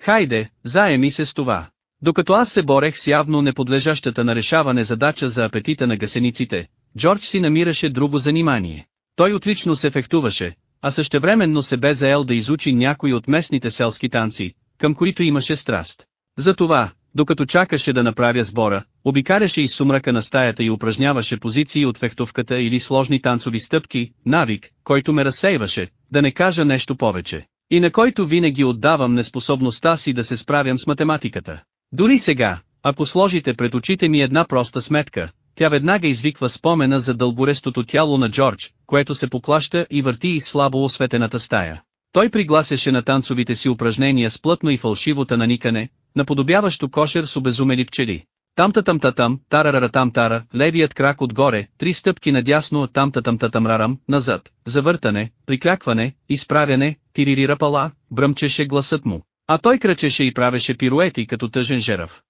Хайде, заеми се с това. Докато аз се борех с явно неподлежащата на решаване задача за апетита на гасениците, Джордж си намираше друго занимание. Той отлично се фехтуваше, а същевременно се бе заел да изучи някои от местните селски танци, към които имаше страст. Затова, докато чакаше да направя сбора, обикаряше из сумрака на стаята и упражняваше позиции от фехтовката или сложни танцови стъпки, навик, който ме разсейваше, да не кажа нещо повече, и на който винаги отдавам неспособността си да се справям с математиката. Дори сега, ако сложите пред очите ми една проста сметка, тя веднага извиква спомена за дълборестото тяло на Джордж, което се поклаща и върти из слабо осветената стая. Той пригласяше на танцовите си упражнения с плътно и фалшивото наникане, наподобяващо кошер с обезумели пчели. Тамта тамта там, тарарара там тара, левият крак отгоре, три стъпки надясно от тамта тамта тамрарам, назад, завъртане, приклякване, изправяне, тиририра пала, бръмчеше гласът му. А той кръчеше и правеше пируети като тъжен жерав.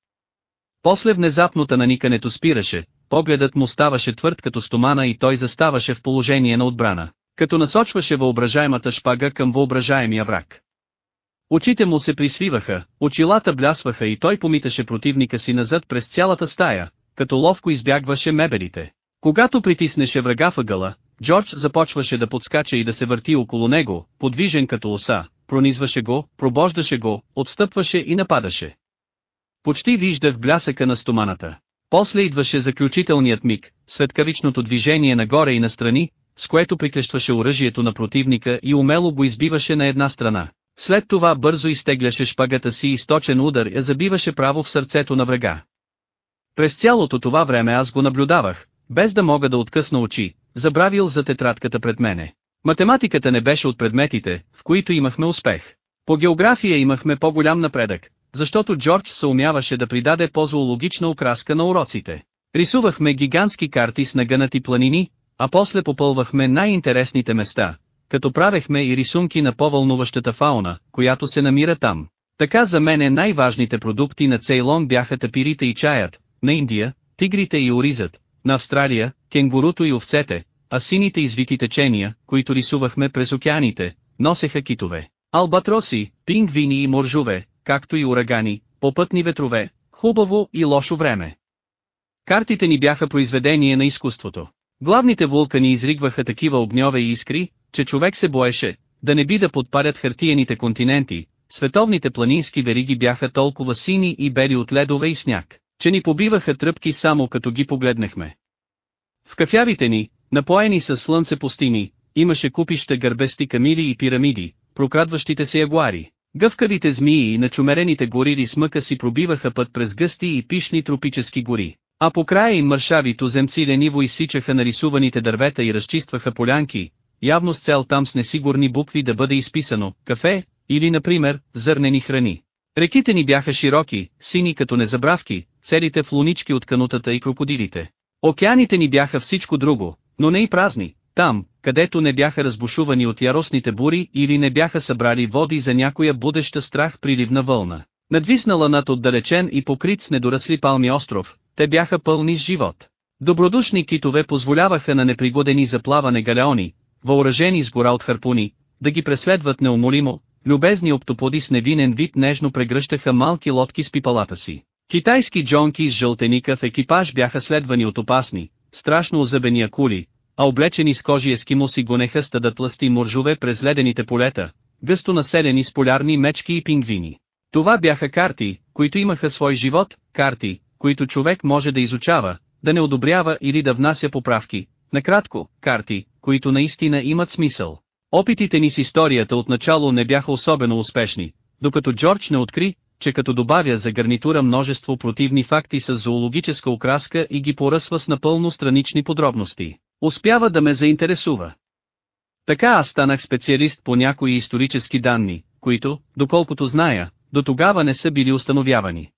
После внезапното наникането спираше, погледът му ставаше твърд като стомана и той заставаше в положение на отбрана, като насочваше въображаемата шпага към въображаемия враг. Очите му се присвиваха, очилата блясваха и той помиташе противника си назад през цялата стая, като ловко избягваше мебелите. Когато притиснеше врага въгъла, Джордж започваше да подскача и да се върти около него, подвижен като оса, пронизваше го, пробождаше го, отстъпваше и нападаше. Почти виждах блясъка на стоманата. После идваше заключителният миг, светкавичното движение нагоре и настрани, с което приклещваше оръжието на противника и умело го избиваше на една страна. След това бързо изтегляше шпагата си и сточен удар я забиваше право в сърцето на врага. През цялото това време аз го наблюдавах, без да мога да откъсна очи, забравил за тетрадката пред мене. Математиката не беше от предметите, в които имахме успех. По география имахме по-голям напредък, защото Джордж се умяваше да придаде по-зоологична окраска на уроците. Рисувахме гигантски карти с нагънати планини, а после попълвахме най-интересните места, като правехме и рисунки на по-вълнуващата фауна, която се намира там. Така за мене най-важните продукти на Цейлон бяха тапирите и чаят, на Индия, тигрите и оризът, на Австралия, кенгуруто и овцете, а сините извити течения, които рисувахме през океаните, носеха китове, албатроси, пингвини и моржове, както и урагани, попътни ветрове, хубаво и лошо време. Картите ни бяха произведение на изкуството. Главните вулкани изригваха такива огньове и искри, че човек се боеше, да не би да подпарят хартиените континенти, световните планински вериги бяха толкова сини и бели от ледове и сняг, че ни побиваха тръпки само като ги погледнахме. В кафявите ни, напоени със слънце пустини, имаше купища гърбести камили и пирамиди, прокрадващите се ягуари. Гъвкавите змии и начумерените горили с мъка си пробиваха път през гъсти и пишни тропически гори, а по края им мършави туземци лениво изсичаха нарисуваните дървета и разчистваха полянки, явно с цел там с несигурни букви да бъде изписано «кафе» или например «зърнени храни». Реките ни бяха широки, сини като незабравки, целите в лунички от канутата и крокодилите. Океаните ни бяха всичко друго, но не и празни, там, където не бяха разбушувани от яростните бури или не бяха събрали води за някоя будеща страх приливна вълна. Надвиснала над отдалечен и покрит с недорасли палми остров, те бяха пълни с живот. Добродушни китове позволяваха на непригодени за плаване галеони, въоръжени с гора от харпуни, да ги преследват неумолимо, любезни оптоподи с невинен вид нежно прегръщаха малки лодки с пипалата си. Китайски джонки с жълтеника в екипаж бяха следвани от опасни, страшно озъбени акули, а облечени с кожи ескимоси гонеха стъдатласти моржове през ледените полета, гъсто населени с полярни мечки и пингвини. Това бяха карти, които имаха свой живот, карти, които човек може да изучава, да не одобрява или да внася поправки, накратко, карти, които наистина имат смисъл. Опитите ни с историята отначало не бяха особено успешни, докато Джордж не откри, че като добавя за гарнитура множество противни факти с зоологическа окраска и ги поръсва с напълно странични подробности, успява да ме заинтересува. Така аз станах специалист по някои исторически данни, които, доколкото зная, до тогава не са били установявани.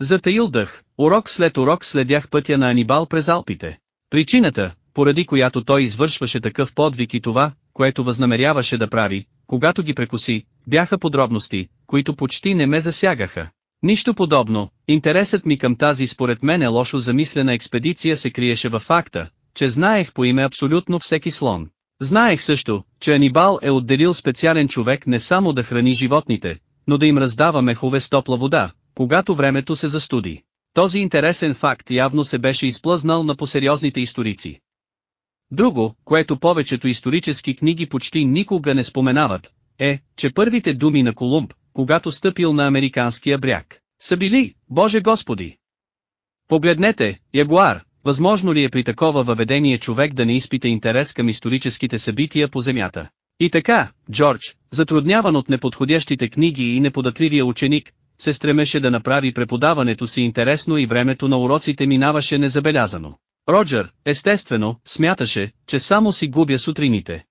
Затаил дъх, урок след урок следях пътя на Анибал през Алпите. Причината, поради която той извършваше такъв подвиг и това, което възнамеряваше да прави, когато ги прекоси, бяха подробности, които почти не ме засягаха. Нищо подобно, интересът ми към тази според мен е лошо замислена експедиция се криеше във факта, че знаех по име абсолютно всеки слон. Знаех също, че Анибал е отделил специален човек не само да храни животните, но да им раздава мехове с топла вода, когато времето се застуди. Този интересен факт явно се беше изплъзнал на посериозните историци. Друго, което повечето исторически книги почти никога не споменават, е, че първите думи на Колумб, когато стъпил на американския бряг, са били, Боже Господи! Погледнете, Ягуар, възможно ли е при такова въведение човек да не изпита интерес към историческите събития по земята? И така, Джордж, затрудняван от неподходящите книги и неподатливия ученик, се стремеше да направи преподаването си интересно и времето на уроците минаваше незабелязано. Роджер, естествено, смяташе, че само си губя сутрините.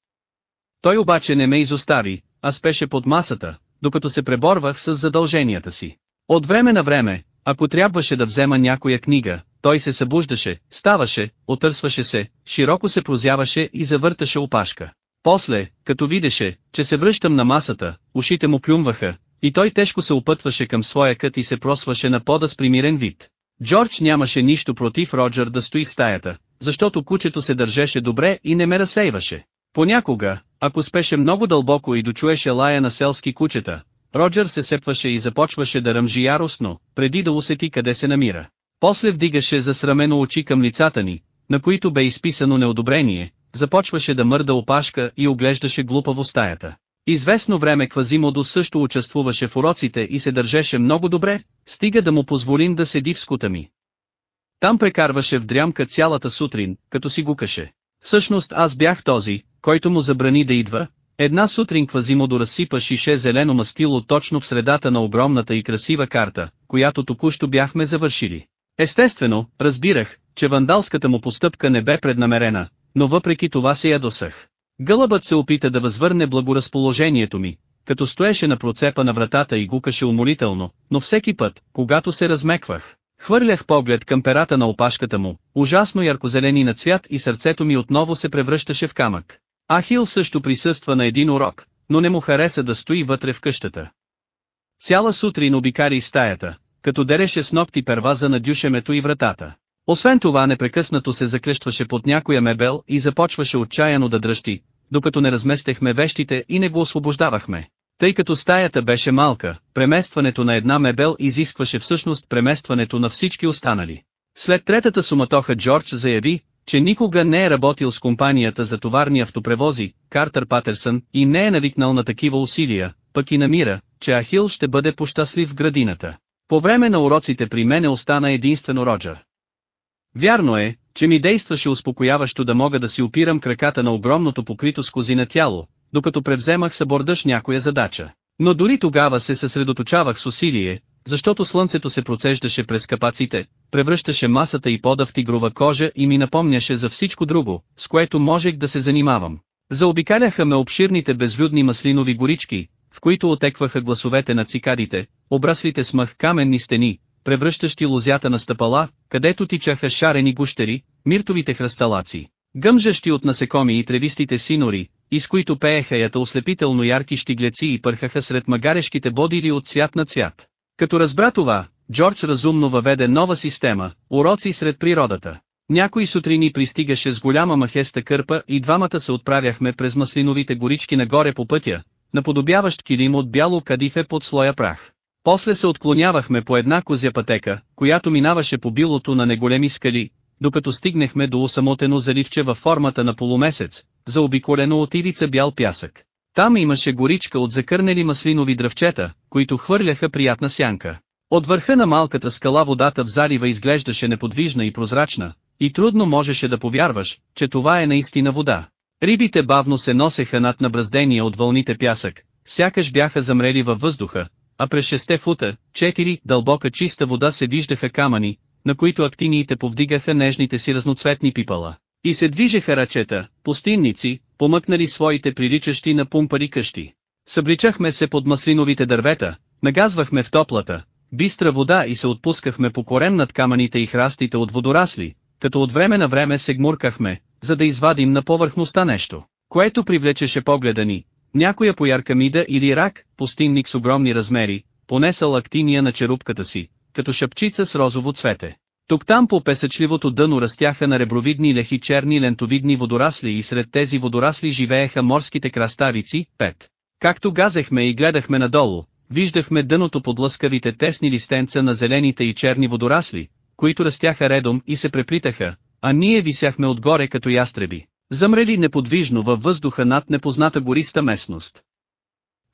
Той обаче не ме изостави, а спеше под масата, докато се преборвах с задълженията си. От време на време, ако трябваше да взема някоя книга, той се събуждаше, ставаше, отърсваше се, широко се прозяваше и завърташе опашка. После, като видеше, че се връщам на масата, ушите му плюмваха, и той тежко се опътваше към своя кът и се просваше на пода с примирен вид. Джордж нямаше нищо против Роджер да стои в стаята, защото кучето се държеше добре и не ме разсейваше. Понякога, ако спеше много дълбоко и дочуеше лая на селски кучета, Роджер се сепваше и започваше да ръмжи яростно, преди да усети къде се намира. После вдигаше засрамено очи към лицата ни, на които бе изписано неодобрение, започваше да мърда опашка и оглеждаше глупаво стаята. Известно време Квазимодо също участвуваше в уроците и се държеше много добре, стига да му позволим да седи в скута ми. Там прекарваше в дрямка цялата сутрин, като си гукаше. Всъщност аз бях този, който му забрани да идва. Една сутрин Квазимодо разсипа шише зелено мастило точно в средата на огромната и красива карта, която току-що бяхме завършили. Естествено, разбирах, че вандалската му постъпка не бе преднамерена, но въпреки това се ядосах. Гълъбът се опита да възвърне благоразположението ми, като стоеше на процепа на вратата и гукаше умолително, но всеки път, когато се размеквах, хвърлях поглед към перата на опашката му, ужасно яркозелени на цвят и сърцето ми отново се превръщаше в камък. Ахил също присъства на един урок, но не му хареса да стои вътре в къщата. Цяла сутрин обикари стаята, като дереше с ногти перваза на дюшемето и вратата. Освен това непрекъснато се заклещваше под някоя мебел и започваше отчаяно да дръщи, докато не разместехме вещите и не го освобождавахме. Тъй като стаята беше малка, преместването на една мебел изискваше всъщност преместването на всички останали. След третата суматоха Джордж заяви, че никога не е работил с компанията за товарни автопревози, Картер Патерсън, и не е навикнал на такива усилия, пък и намира, че Ахил ще бъде пощастлив в градината. По време на уроците при мене остана единствено Роджер. Вярно е, че ми действаше успокояващо да мога да си опирам краката на огромното покрито с козина тяло, докато превземах събордъж някоя задача. Но дори тогава се съсредоточавах с усилие, защото слънцето се процеждаше през капаците, превръщаше масата и пода в тигрова кожа и ми напомняше за всичко друго, с което можех да се занимавам. Заобикаляха ме обширните безлюдни маслинови горички, в които отекваха гласовете на цикадите, обраслите с мъх каменни стени, превръщащи лозята на стъпала, където тичаха шарени гущери, миртовите хръсталаци, гъмжащи от насекоми и тревистите синори, из които пееха ята ослепително ярки щиглеци и пърхаха сред магарешките бодили от цвят на цвят. Като разбра това, Джордж разумно въведе нова система, уроци сред природата. Някои сутрини пристигаше с голяма махеста кърпа и двамата се отправяхме през маслиновите горички нагоре по пътя, наподобяващ килим от бяло кадифе под слоя прах. После се отклонявахме по една козя пътека, която минаваше по билото на неголеми скали, докато стигнахме до усамотено заливче във формата на полумесец, заобиколено от ивица бял пясък. Там имаше горичка от закърнели маслинови дръвчета, които хвърляха приятна сянка. От върха на малката скала водата в залива изглеждаше неподвижна и прозрачна, и трудно можеше да повярваш, че това е наистина вода. Рибите бавно се носеха над набраздения от вълните пясък, сякаш бяха замрели във въздуха, а през шесте фута, четири, дълбока чиста вода се виждаха камъни, на които актиниите повдигаха нежните си разноцветни пипала. И се движеха рачета, пустинници, помъкнали своите приличащи на пумпари къщи. Събличахме се под маслиновите дървета, нагазвахме в топлата, бистра вода и се отпускахме по корем над камъните и храстите от водорасли, като от време на време се гмуркахме, за да извадим на повърхността нещо, което привлечеше погледа ни, някоя поярка мида или рак, пустинник с огромни размери, понесъл актиния на черупката си, като шапчица с розово цвете. Тук-там по песъчливото дъно растяха на ребровидни лехи черни лентовидни водорасли и сред тези водорасли живееха морските краставици, пет. Както газехме и гледахме надолу, виждахме дъното под лъскавите тесни листенца на зелените и черни водорасли, които растяха редом и се преплитаха, а ние висяхме отгоре като ястреби, замрели неподвижно във въздуха над непозната гориста местност.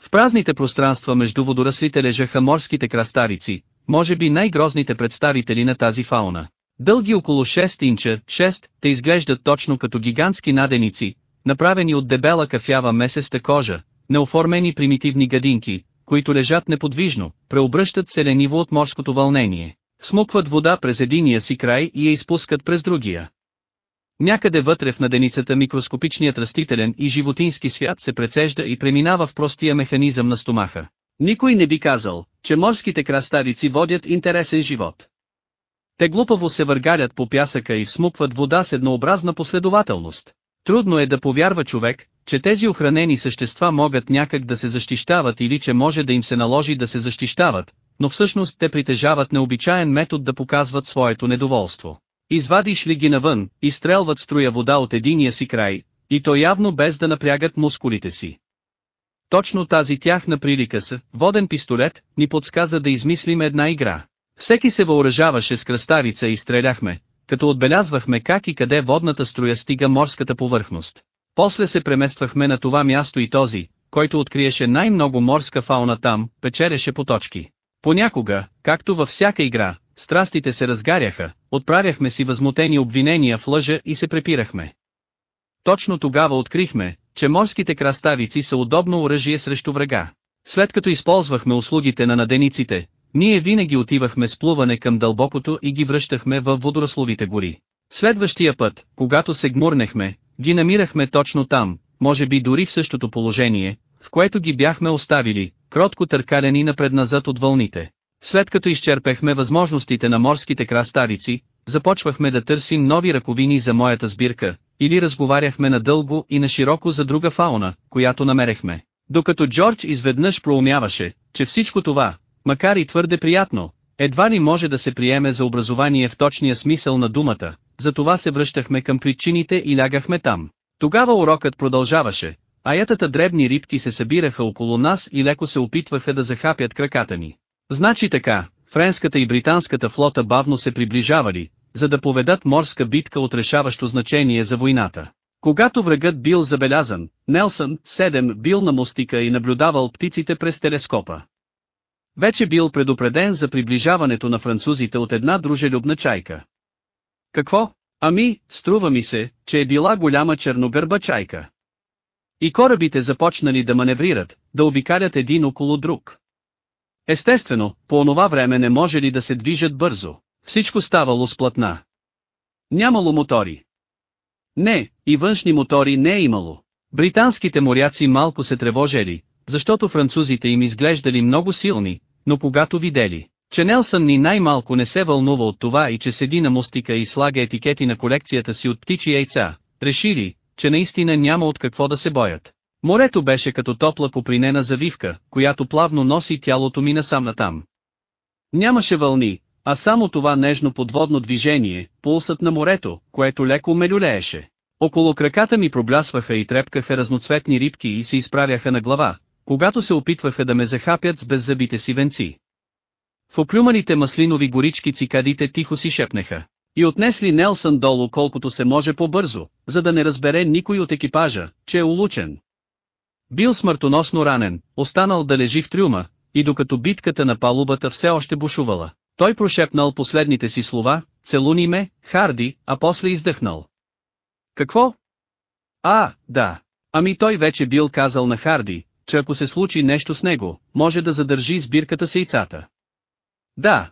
В празните пространства между водораслите лежаха морските крастарици, може би най-грозните представители на тази фауна. Дълги около 6 инча, 6, те изглеждат точно като гигантски наденици, направени от дебела кафява месеста кожа, неоформени примитивни гадинки, които лежат неподвижно, преобръщат се лениво от морското вълнение, смукват вода през единия си край и я изпускат през другия. Някъде вътре в наденицата микроскопичният растителен и животински свят се прецежда и преминава в простия механизъм на стомаха. Никой не би казал, че морските краставици водят интересен живот. Те глупаво се въргалят по пясъка и всмукват вода с еднообразна последователност. Трудно е да повярва човек, че тези охранени същества могат някак да се защищават или че може да им се наложи да се защищават, но всъщност те притежават необичаен метод да показват своето недоволство. Извадиш ли ги навън, изстрелват струя вода от единия си край, и то явно без да напрягат мускулите си. Точно тази тяхна прилика с воден пистолет ни подсказа да измислим една игра. Всеки се въоръжаваше с кръставица и стреляхме, като отбелязвахме как и къде водната струя стига морската повърхност. После се премествахме на това място и този, който откриеше най-много морска фауна там, печереше поточки. Понякога, както във всяка игра, страстите се разгаряха, отправяхме си възмутени обвинения в лъжа и се препирахме. Точно тогава открихме, че морските краставици са удобно оръжие срещу врага. След като използвахме услугите на надениците, ние винаги отивахме с плуване към дълбокото и ги връщахме във водорословите гори. Следващия път, когато се гмурнехме, ги намирахме точно там, може би дори в същото положение, в което ги бяхме оставили, кротко търкалени напредназад от вълните. След като изчерпехме възможностите на морските краставици, започвахме да търсим нови ръковини за моята сбирка, или разговаряхме надълго и на широко за друга фауна, която намерехме. Докато Джордж изведнъж проумяваше, че всичко това, макар и твърде приятно, едва ли може да се приеме за образование в точния смисъл на думата, затова се връщахме към причините и лягахме там. Тогава урокът продължаваше, а ятата дребни рибки се събираха около нас и леко се опитваха да захапят краката ни. Значи така, френската и британската флота бавно се приближавали, за да поведат морска битка от решаващо значение за войната. Когато врагът бил забелязан, Нелсън, 7, бил на мостика и наблюдавал птиците през телескопа. Вече бил предупреден за приближаването на французите от една дружелюбна чайка. Какво? Ами, струва ми се, че е била голяма черногърба чайка. И корабите започнали да маневрират, да обикалят един около друг. Естествено, по онова време не може ли да се движат бързо, всичко ставало с платна. Нямало мотори. Не, и външни мотори не е имало. Британските моряци малко се тревожели, защото французите им изглеждали много силни, но когато видели, че Нелсън ни най-малко не се вълнува от това и че седи на мостика и слага етикети на колекцията си от птичи яйца, решили, че наистина няма от какво да се боят. Морето беше като топла попринена завивка, която плавно носи тялото ми насам натам. Нямаше вълни, а само това нежно подводно движение, пулсът на морето, което леко ме люлееше. Около краката ми проблясваха и трепкаха разноцветни рибки и се изправяха на глава, когато се опитваха да ме захапят с беззъбите си венци. В оплюманите маслинови горички цикадите тихо си шепнеха. И отнесли Нелсън долу колкото се може по-бързо, за да не разбере никой от екипажа, че е улучен. Бил смъртоносно ранен, останал да лежи в трюма, и докато битката на палубата все още бушувала, той прошепнал последните си слова, целуни ме, Харди, а после издъхнал. Какво? А, да. Ами той вече бил казал на Харди, че ако се случи нещо с него, може да задържи сбирката с яйцата. Да.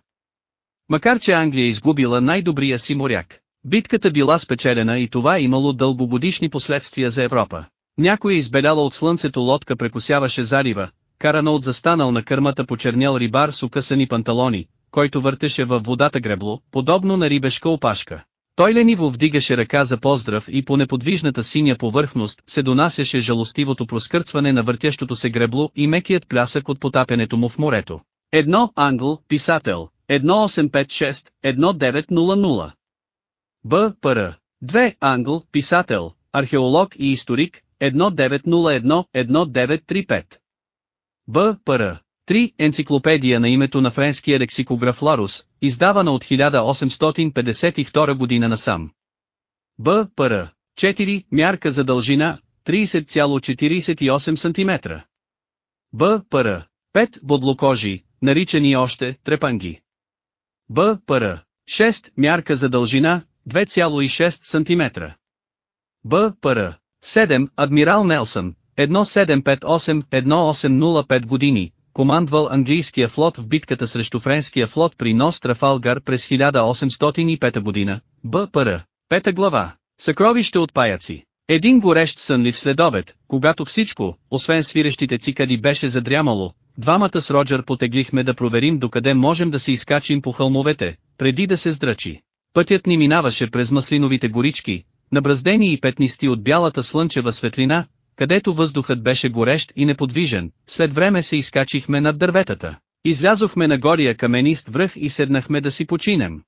Макар че Англия изгубила най-добрия си моряк, битката била спечелена и това имало дългогодишни последствия за Европа. Някоя избеляла от слънцето лодка прекусяваше залива, карана от застанал на кърмата почернял рибар с укъсани панталони, който въртеше във водата гребло, подобно на рибешка опашка. Той лениво вдигаше ръка за поздрав и по неподвижната синя повърхност се донасяше жалостивото проскърцване на въртящото се гребло и мекият плясък от потапянето му в морето. Едно Англ, писател, 1856, 1900. Б. Р. 2. Англ, писател, археолог и историк, 1901-1935. Б. Р. 3. Енциклопедия на името на френския лексикограф Ларус, издавана от 1852 година насам. Б. Р. 4. Мярка за дължина, 30,48 см. Б. Р. 5. Бодлокожи, наричани още трепанги. Б. Р. 6. Мярка за дължина, 2,6 см. Б. Р. 7. Адмирал Нелсън, 1758-1805 години, командвал английския флот в битката срещу френския флот при Нос Трафалгар през 1805 година, БПР. Пета глава. Съкровище от паяци. Един горещ сънлив следобед, когато всичко, освен свирещите цикади беше задрямало, двамата с Роджер потеглихме да проверим докъде можем да се изкачим по хълмовете, преди да се здрачи. Пътят ни минаваше през маслиновите горички, набраздени и петнисти от бялата слънчева светлина, където въздухът беше горещ и неподвижен, след време се изкачихме над дърветата. Излязохме на гория каменист връх и седнахме да си починем.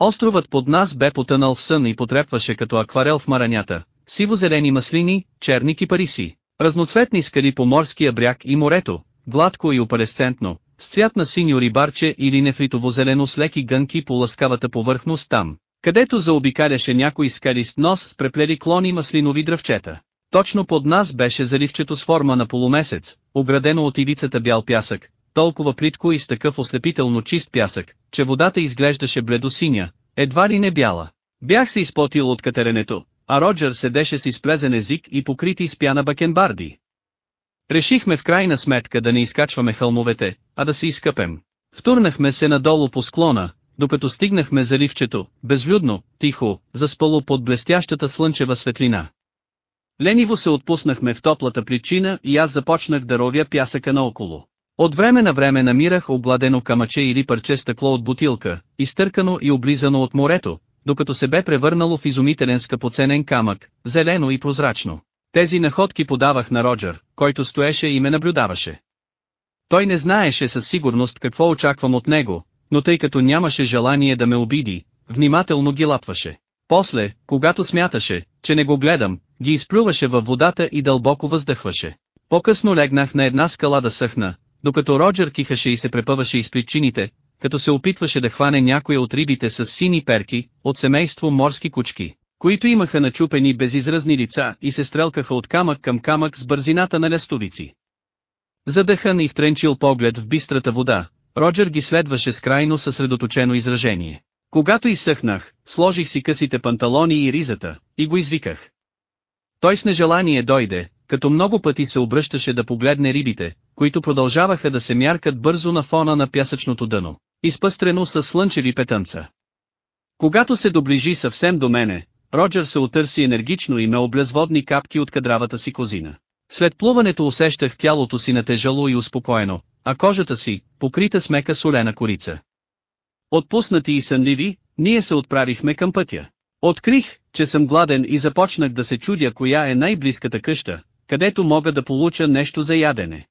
Островът под нас бе потънал в сън и потрепваше като акварел в маранята, сиво-зелени маслини, черни кипариси, разноцветни скали по морския бряг и морето, гладко и опалесцентно, с цвят на синьо рибарче или нефритово-зелено с леки гънки по лъскавата повърхност там, където заобикаляше някой скалист нос с преплели клони маслинови дръвчета. Точно под нас беше заливчето с форма на полумесец, оградено от ивицата бял пясък, толкова плитко и с такъв ослепително чист пясък, че водата изглеждаше бледосиня, едва ли не бяла. Бях се изпотил от катеренето, а Роджер седеше с изплезен език и покрити с пяна бакенбарди. Решихме в крайна сметка да не изкачваме хълмовете, а да се изкъпем. Втурнахме се надолу по склона, докато стигнахме заливчето, безлюдно, тихо, заспало под блестящата слънчева светлина. Лениво се отпуснахме в топлата причина и аз започнах да ровя пясъка наоколо. От време на време намирах обладено камъче или парче стъкло от бутилка, изтъркано и облизано от морето, докато се бе превърнало в изумителен скъпоценен камък, зелено и прозрачно. Тези находки подавах на Роджер, който стоеше и ме наблюдаваше. Той не знаеше със сигурност какво очаквам от него, но тъй като нямаше желание да ме обиди, внимателно ги лапваше. После, когато смяташе, че не го гледам, ги изплюваше във водата и дълбоко въздъхваше. По-късно легнах на една скала да съхна, докато Роджер кихаше и се препъваше из причините, като се опитваше да хване някоя от рибите с сини перки, от семейство морски кучки, които имаха начупени безизразни лица и се стрелкаха от камък към камък с бързината на лестовици. Задъхан и втренчил поглед в бистрата вода, Роджер ги следваше с крайно съсредоточено изражение. Когато изсъхнах, сложих си късите панталони и ризата, и го извиках. Той с нежелание дойде, като много пъти се обръщаше да погледне рибите, които продължаваха да се мяркат бързо на фона на пясъчното дъно, изпъстрено с слънчеви петънца. Когато се доближи съвсем до мене, Роджер се отърси енергично и ме облезводни капки от кадравата си козина. След плуването усещах тялото си натежало и успокоено, а кожата си, покрита с мека солена корица. Отпуснати и сънливи, ние се отправихме към пътя. Открих, че съм гладен и започнах да се чудя коя е най-близката къща, където мога да получа нещо за ядене.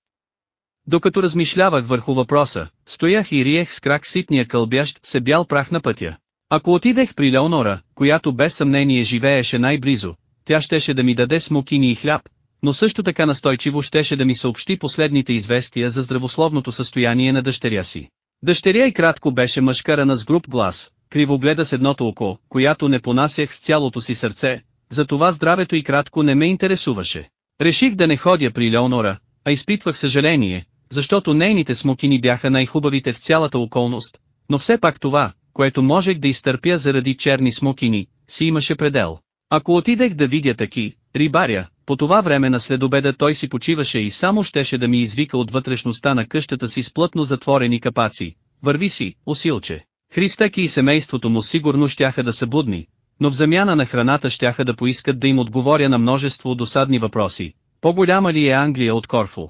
Докато размишлявах върху въпроса, стоях и риех с крак ситния кълбящ се бял прах на пътя. Ако отидех при Леонора, която без съмнение живееше най-близо, тя щеше да ми даде смокини и хляб, но също така настойчиво щеше да ми съобщи последните известия за здравословното състояние на дъщеря си. Дъщеря и кратко беше мъжкарана с груб глас, кривогледа с едното око, която не понасях с цялото си сърце, затова здравето и кратко не ме интересуваше. Реших да не ходя при Леонора, а изпитвах съжаление, защото нейните смокини бяха най-хубавите в цялата околност, но все пак това, което можех да изтърпя заради черни смокини, си имаше предел. Ако отидех да видя таки, рибаря, по това време на следобеда той си почиваше и само щеше да ми извика от вътрешността на къщата си с плътно затворени капаци. Върви си, усилче. Христаки и семейството му сигурно щяха да са будни, но в замяна на храната щяха да поискат да им отговоря на множество досадни въпроси. По-голяма ли е Англия от Корфу?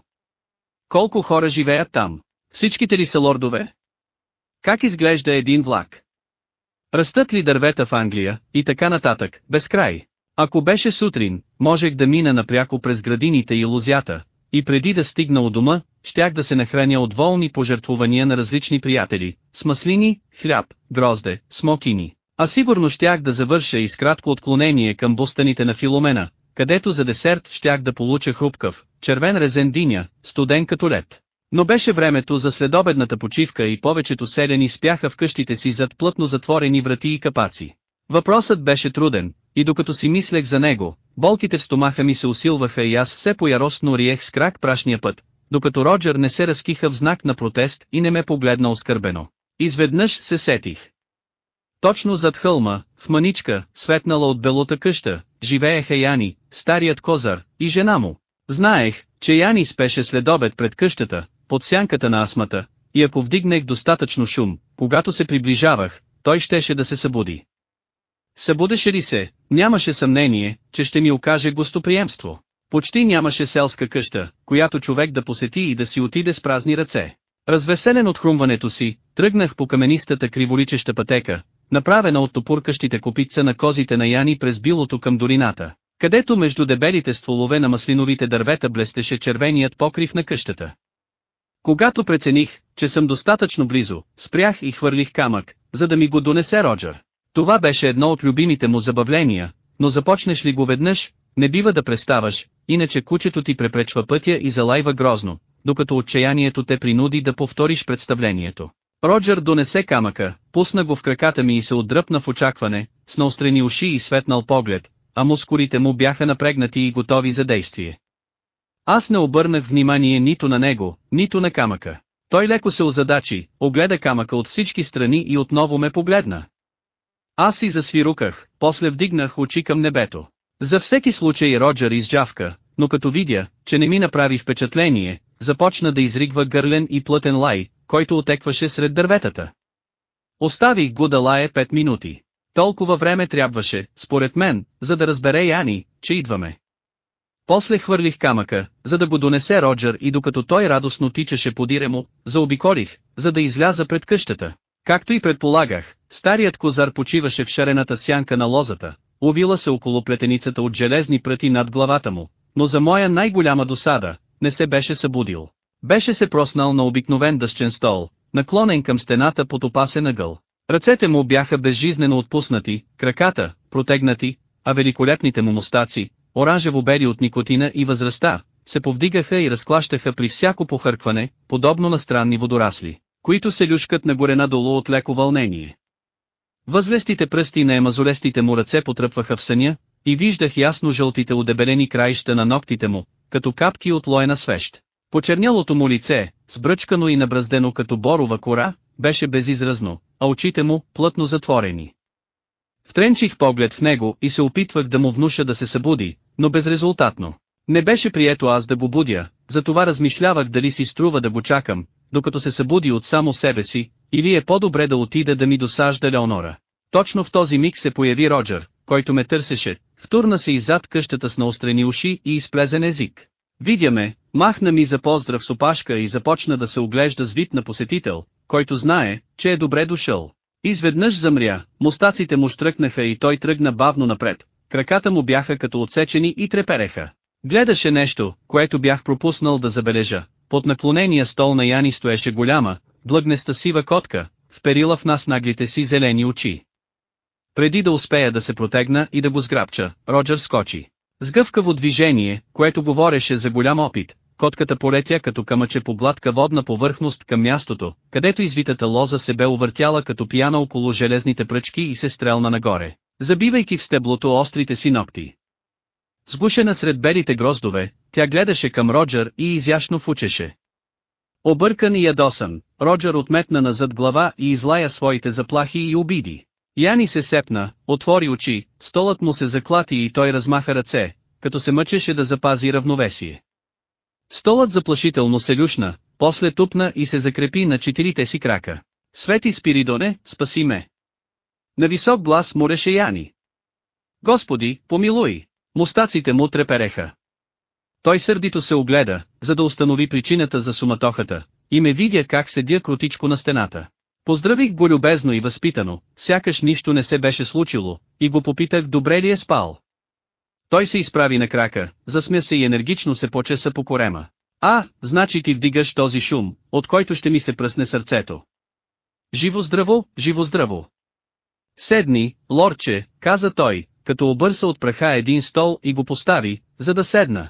Колко хора живеят там? Всичките ли са лордове? Как изглежда един влак? Растат ли дървета в Англия, и така нататък, без край. Ако беше сутрин, можех да мина напряко през градините и лузята, и преди да стигна у дома, щях да се нахраня от волни пожертвувания на различни приятели, с маслини, хляб, грозде, смокини. А сигурно щях да завърша и с кратко отклонение към бустаните на Филомена, където за десерт щях да получа хрупкав, червен резен диня, студен като лед. Но беше времето за следобедната почивка и повечето селени спяха в къщите си зад плътно затворени врати и капаци. Въпросът беше труден, и докато си мислех за него, болките в стомаха ми се усилваха и аз все пояростно риех с крак прашния път, докато Роджер не се разкиха в знак на протест и не ме погледна оскърбено. Изведнъж се сетих. Точно зад хълма, в маничка, светнала от белота къща, живееха Яни, старият козар, и жена му. Знаех, че Яни спеше след обед пред къщата, под сянката на асмата, и ако вдигнех достатъчно шум, когато се приближавах, той щеше да се събуди. Събудеше ли се, нямаше съмнение, че ще ми окаже гостоприемство. Почти нямаше селска къща, която човек да посети и да си отиде с празни ръце. Развеселен от хрумването си, тръгнах по каменистата криволичеща пътека, направена от топуркащите копица на козите на Яни през билото към долината, където между дебелите стволове на маслиновите дървета блестеше червеният покрив на къщата. Когато прецених, че съм достатъчно близо, спрях и хвърлих камък, за да ми го донесе Роджер. Това беше едно от любимите му забавления, но започнеш ли го веднъж, не бива да преставаш, иначе кучето ти препречва пътя и залайва грозно, докато отчаянието те принуди да повториш представлението. Роджер донесе камъка, пусна го в краката ми и се отдръпна в очакване, с наострени уши и светнал поглед, а мускулите му бяха напрегнати и готови за действие. Аз не обърнах внимание нито на него, нито на камъка. Той леко се озадачи, огледа камъка от всички страни и отново ме погледна. Аз си засвируках, после вдигнах очи към небето. За всеки случай Роджер изджавка, но като видя, че не ми направи впечатление, започна да изригва гърлен и плътен лай, който отекваше сред дърветата. Оставих го да лае 5 минути. Толкова време трябваше, според мен, за да разбере Яни, че идваме. После хвърлих камъка, за да го донесе Роджер и докато той радостно тичаше по диремо, заобиколих, за да изляза пред къщата. Както и предполагах, старият козар почиваше в шарената сянка на лозата, увила се около плетеницата от железни пръти над главата му, но за моя най-голяма досада, не се беше събудил. Беше се проснал на обикновен дъщен стол, наклонен към стената под опасен ъгъл. Ръцете му бяха безжизнено отпуснати, краката, протегнати, а великолепните му мустаци, оранжево-бели от никотина и възрастта, се повдигаха и разклащаха при всяко похъркване, подобно на странни водорасли, които се люшкат нагоре надолу от леко вълнение. Възлестите пръсти на емазолестите му ръце потръпваха в съня, и виждах ясно жълтите удебелени краища на ногтите му, като капки от лоена свещ. Почернялото му лице, сбръчкано и набраздено като борова кора, беше безизразно, а очите му, плътно затворени. Втренчих поглед в него и се опитвах да му внуша да се събуди, но безрезултатно. Не беше прието аз да го будя, затова размишлявах дали си струва да го чакам, докато се събуди от само себе си, или е по-добре да отида да ми досажда Леонора. Точно в този миг се появи Роджер, който ме търсеше, втурна се иззад къщата с наострени уши и изплезен език. Видя ме, махна ми за поздрав с опашка и започна да се оглежда с вид на посетител, който знае, че е добре дошъл. Изведнъж замря, мустаците му штръкнаха и той тръгна бавно напред, краката му бяха като отсечени и трепереха. Гледаше нещо, което бях пропуснал да забележа. Под наклонения стол на Яни стоеше голяма, длъгнеста сива котка, вперила в нас наглите си зелени очи. Преди да успея да се протегна и да го сграбча, Роджер скочи. С гъвкаво движение, което говореше за голям опит, котката полетя като камъче по гладка водна повърхност към мястото, където извитата лоза се бе увъртяла като пияна около железните пръчки и се стрелна нагоре, забивайки в стеблото острите си ногти. Сгушена сред белите гроздове, тя гледаше към Роджер и изящно фучеше. Объркан и ядосан, Роджер отметна назад глава и излая своите заплахи и обиди. Яни се сепна, отвори очи, столът му се заклати и той размаха ръце, като се мъчеше да запази равновесие. Столът заплашително се люшна, после тупна и се закрепи на четирите си крака. Свети Спиридоне, спаси ме! На висок глас мореше Яни. Господи, помилуй! Мустаците му трепереха. Той сърдито се огледа, за да установи причината за суматохата, и ме видя как седя кротичко на стената. Поздравих го любезно и възпитано, сякаш нищо не се беше случило, и го попитах добре ли е спал. Той се изправи на крака, засмя се и енергично се почеса по корема. А, значи ти вдигаш този шум, от който ще ми се пръсне сърцето. Живо здраво, живо здраво. Седни, лорче, каза той, като обърса от праха един стол и го постави, за да седна.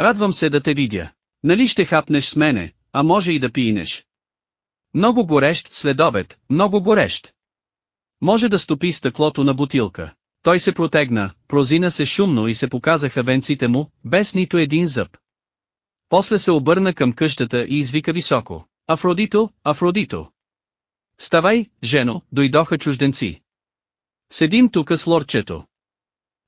Радвам се да те видя. Нали ще хапнеш с мене, а може и да пинеш. Много горещ следобед, много горещ. Може да стопи стъклото на бутилка. Той се протегна, прозина се шумно и се показаха венците му, без нито един зъб. После се обърна към къщата и извика високо. Афродито, Афродито. Ставай, жено, дойдоха чужденци. Седим тука с лорчето.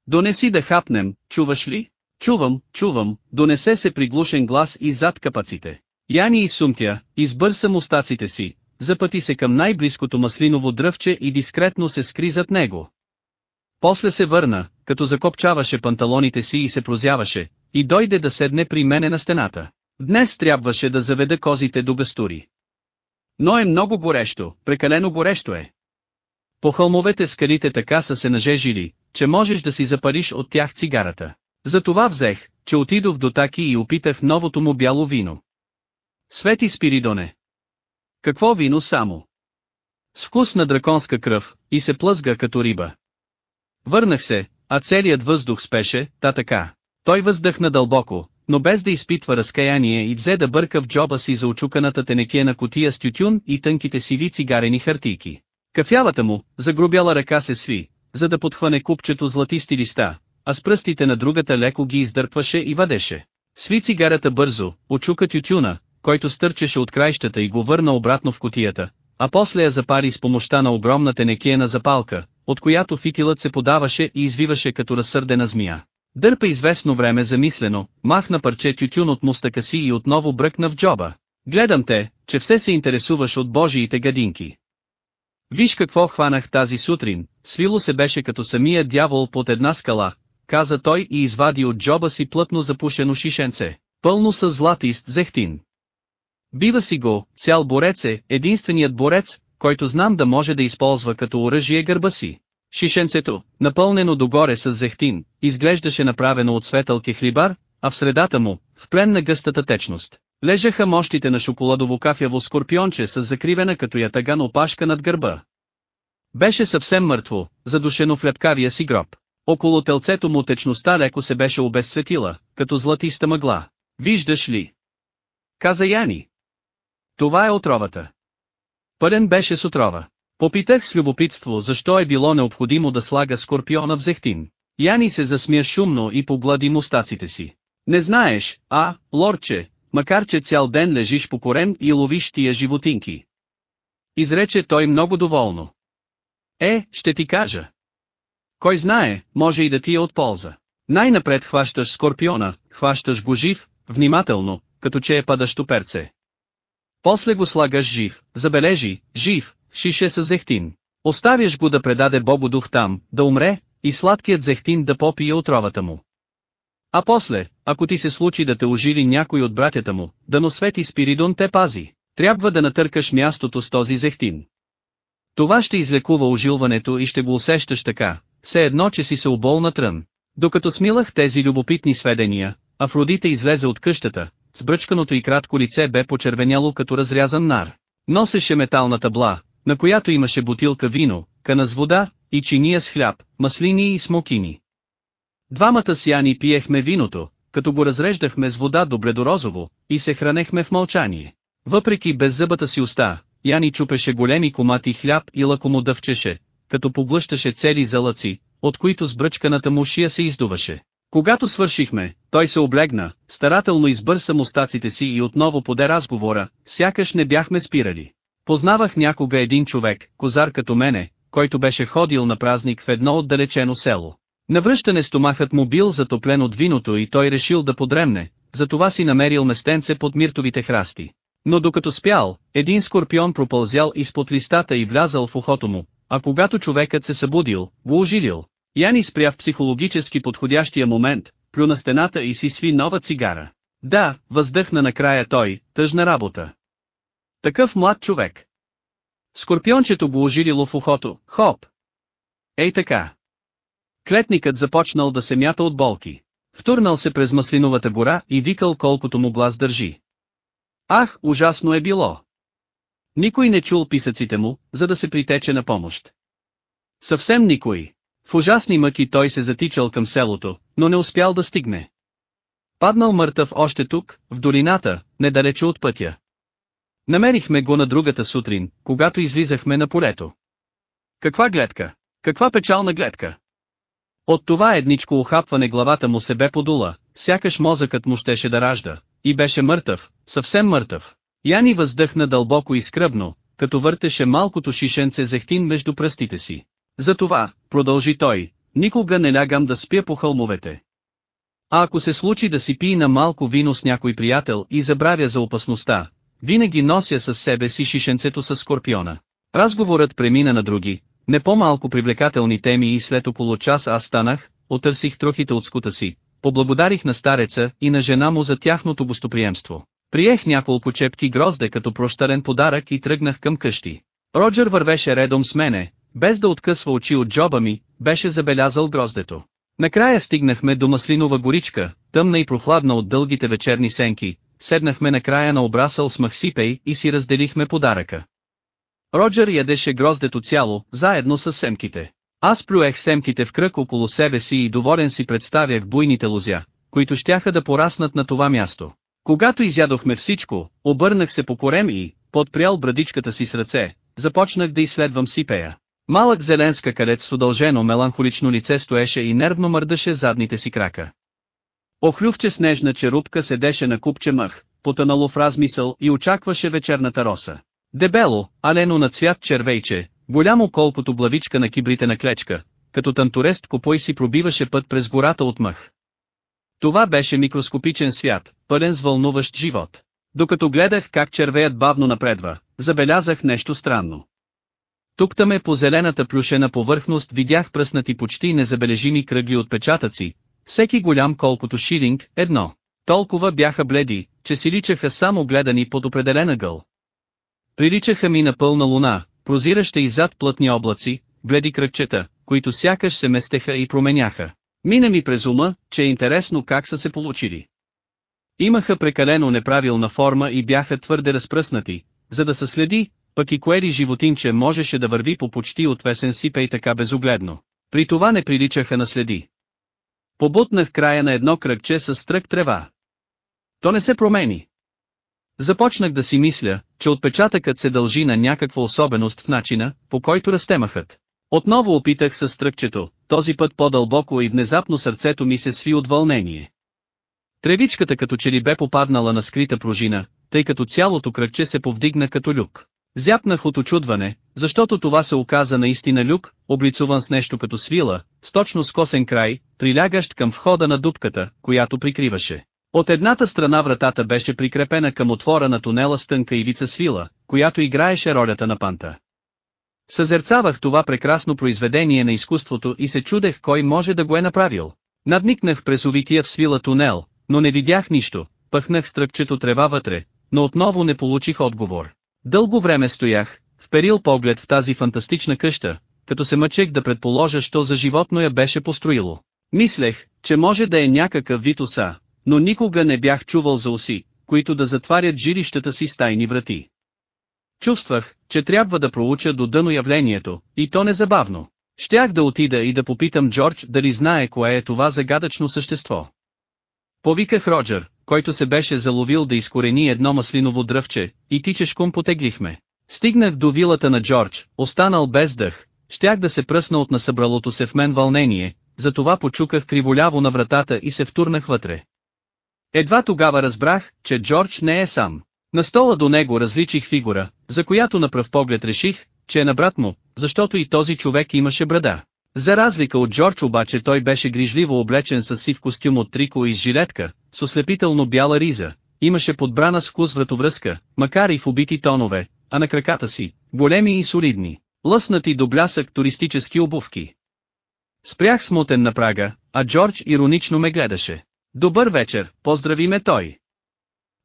Донеси да хапнем, чуваш ли? Чувам, чувам, донесе се приглушен глас и зад капаците. Яни изсумтя, избърса мустаците си, запъти се към най-близкото маслиново дръвче и дискретно се скри зад него. После се върна, като закопчаваше панталоните си и се прозяваше, и дойде да седне при мене на стената. Днес трябваше да заведа козите до Бестури. Но е много горещо, прекалено горещо е. По хълмовете скалите така са се нажежили, че можеш да си запариш от тях цигарата. Затова взех, че отидох до Таки и опитах новото му бяло вино. Свети Спиридоне. Какво вино само? С вкус на драконска кръв, и се плъзга като риба. Върнах се, а целият въздух спеше, та така. Той въздъхна дълбоко, но без да изпитва разкаяние и взе да бърка в джоба си за очуканата тенекена котия с тютюн и тънките сиви цигарени хартийки. Кафявата му, загрубяла ръка се сви, за да подхване купчето златисти листа, а с пръстите на другата леко ги издърпваше и вадеше. Сви цигарата бързо, очука тютюна, който стърчеше от краищата и го върна обратно в котията, а после я запари с помощта на огромна тенекиена запалка, от която фитилът се подаваше и извиваше като разсърдена змия. Дърпа известно време замислено, махна парче тютюн от мустака си и отново бръкна в джоба. Гледам те, че все се интересуваш от божиите гадинки. Виж какво хванах тази сутрин, свило се беше като самия дявол под една скала, каза той и извади от джоба си плътно запушено шишенце, пълно с златист зехтин. Бива си го, цял борец е, единственият борец, който знам да може да използва като оръжие гърба си. Шишенцето, напълнено догоре с зехтин, изглеждаше направено от светъл кехлибар, а в средата му, в плен на гъстата течност, лежаха мощите на шоколадово кафяво скорпионче с закривена като ятаган опашка над гърба. Беше съвсем мъртво, задушено в лепкавия си гроб. Около телцето му течността леко се беше обезсветила, като златиста мъгла. Виждаш ли? Каза Яни. Това е отровата. Пълен беше с отрова. Попитах с любопитство защо е било необходимо да слага скорпиона в зехтин. Яни се засмя шумно и поглади мустаците си. Не знаеш, а, лорче, макар че цял ден лежиш по корем и ловиш тия животинки. Изрече той много доволно. Е, ще ти кажа. Кой знае, може и да ти е от полза. Най-напред хващаш скорпиона, хващаш го жив, внимателно, като че е падащо перце. После го слагаш жив, забележи, жив, шише с зехтин. Оставяш го да предаде Богодух там, да умре, и сладкият зехтин да попие отровата му. А после, ако ти се случи да те ожили някой от братята му, да но свети Спиридон те пази, трябва да натъркаш мястото с този зехтин. Това ще излекува ожилването и ще го усещаш така, все едно че си се обол на трън. Докато смилах тези любопитни сведения, Афродита излезе от къщата, с бръчканото и кратко лице бе почервеняло като разрязан нар. Носеше метална табла, на която имаше бутилка вино, кана с вода, и чиния с хляб, маслини и смокини. Двамата сияни пиехме виното, като го разреждахме с вода до бледорозово, и се хранехме в мълчание. Въпреки беззъбата си уста, Яни чупеше големи комати хляб и лако му дъвчеше, като поглъщаше цели залъци, от които с бръчканата му шия се издуваше. Когато свършихме, той се облегна, старателно избърса мустаците си и отново поде разговора, сякаш не бяхме спирали. Познавах някога един човек, козар като мене, който беше ходил на празник в едно отдалечено село. Навръщане стомахът му бил затоплен от виното и той решил да подремне, затова си намерил местенце под миртовите храсти. Но докато спял, един скорпион пропълзял изпод листата и влязал в ухото му, а когато човекът се събудил, го ожилил. Яни спря в психологически подходящия момент, плю на стената и си сви нова цигара. Да, въздъхна накрая той, тъжна работа. Такъв млад човек. Скорпиончето го ожилило в ухото, хоп. Ей така. Клетникът започнал да се мята от болки. Втурнал се през маслиновата гора и викал колкото му глас държи. Ах, ужасно е било! Никой не чул писъците му, за да се притече на помощ. Съвсем никой. В ужасни мъки той се затичал към селото, но не успял да стигне. Паднал мъртъв още тук, в долината, недалече от пътя. Намерихме го на другата сутрин, когато излизахме на полето. Каква гледка? Каква печална гледка? От това едничко охапване главата му се бе подула, сякаш мозъкът му щеше да ражда, и беше мъртъв, съвсем мъртъв. Яни въздъхна дълбоко и скръбно, като въртеше малкото шишенце зехтин между пръстите си. Затова, продължи той, никога не лягам да спя по хълмовете. А ако се случи да си пи на малко вино с някой приятел и забравя за опасността, винаги нося със себе си шишенцето с скорпиона. Разговорът премина на други, не по-малко привлекателни теми и след около час аз станах, отърсих трохите от скута си, поблагодарих на стареца и на жена му за тяхното гостоприемство. Приех няколко чепки грозде като прощарен подарък и тръгнах към къщи. Роджер вървеше редом с мене, без да откъсва очи от джоба ми, беше забелязал гроздето. Накрая стигнахме до маслинова горичка, тъмна и прохладна от дългите вечерни сенки, седнахме на края на обрасъл с махсипей и си разделихме подаръка. Роджер ядеше гроздето цяло, заедно с семките. Аз плюех семките в кръг около себе си и доволен си представях буйните лозя, които щяха да пораснат на това място. Когато изядохме всичко, обърнах се по корем и, подпрял брадичката си с ръце, започнах да изследвам сипея. Малък зелен скакалец с удължено меланхолично лице стоеше и нервно мърдаше задните си крака. Охлювче снежна черупка седеше на купче мъх, потънало в размисъл и очакваше вечерната роса. Дебело, алено на цвят червейче, голямо колкото блавичка на кибрите на клечка, като тантурест копой си пробиваше път през гората от мъх. Това беше микроскопичен свят, пълен с вълнуващ живот. Докато гледах как червеят бавно напредва, забелязах нещо странно. Тук-таме по зелената плюшена повърхност видях пръснати почти незабележими кръгли отпечатъци, всеки голям колкото шилинг, едно. Толкова бяха бледи, че си личаха само гледани под определена гъл. Приличаха ми на пълна луна, прозираща иззад плътни облаци, бледи кръгчета, които сякаш се местеха и променяха. Мина ми през ума, че е интересно как са се получили. Имаха прекалено неправилна форма и бяха твърде разпръснати, за да се следи, пък и кое ли животинче можеше да върви по почти отвесен сипей така безогледно. При това не приличаха на следи. Побутнах края на едно кръгче с стрък трева. То не се промени. Започнах да си мисля, че отпечатъкът се дължи на някаква особеност в начина, по който растемахът. Отново опитах с стръкчето, този път по-дълбоко и внезапно сърцето ми се сви от вълнение. Тревичката като че ли бе попаднала на скрита пружина, тъй като цялото кръгче се повдигна като люк. Зяпнах от очудване, защото това се оказа наистина люк, облицуван с нещо като свила, с точно скосен край, прилягащ към входа на дупката, която прикриваше. От едната страна вратата беше прикрепена към отвора на тунела с тънка ивица свила, която играеше ролята на панта. Съзерцавах това прекрасно произведение на изкуството и се чудех кой може да го е направил. Надникнах през увития в свила тунел, но не видях нищо, пъхнах стръкчето трева вътре, но отново не получих отговор. Дълго време стоях, вперил поглед в тази фантастична къща, като се мъчех да предположа, що за животно я беше построило. Мислех, че може да е някакъв вид оса, но никога не бях чувал за оси, които да затварят жилищата си с тайни врати. Чувствах, че трябва да проуча до дъно явлението, и то незабавно. Щях да отида и да попитам Джордж дали знае кое е това загадъчно същество. Повиках Роджер, който се беше заловил да изкорени едно маслиново дръвче, и тичешком потеглихме. Стигнах до вилата на Джордж, останал без дъх, щях да се пръсна от насъбралото се в мен вълнение, затова почуках криволяво на вратата и се втурнах вътре. Едва тогава разбрах, че Джордж не е сам. На стола до него различих фигура, за която на пръв поглед реших, че е на брат му, защото и този човек имаше брада. За разлика от Джордж обаче той беше грижливо облечен с сив костюм от трико и с жилетка, с ослепително бяла риза, имаше подбрана с вкус вратовръзка, макар и в убити тонове, а на краката си, големи и солидни, лъснати до блясък туристически обувки. Спрях смутен на прага, а Джордж иронично ме гледаше. Добър вечер, поздрави ме той.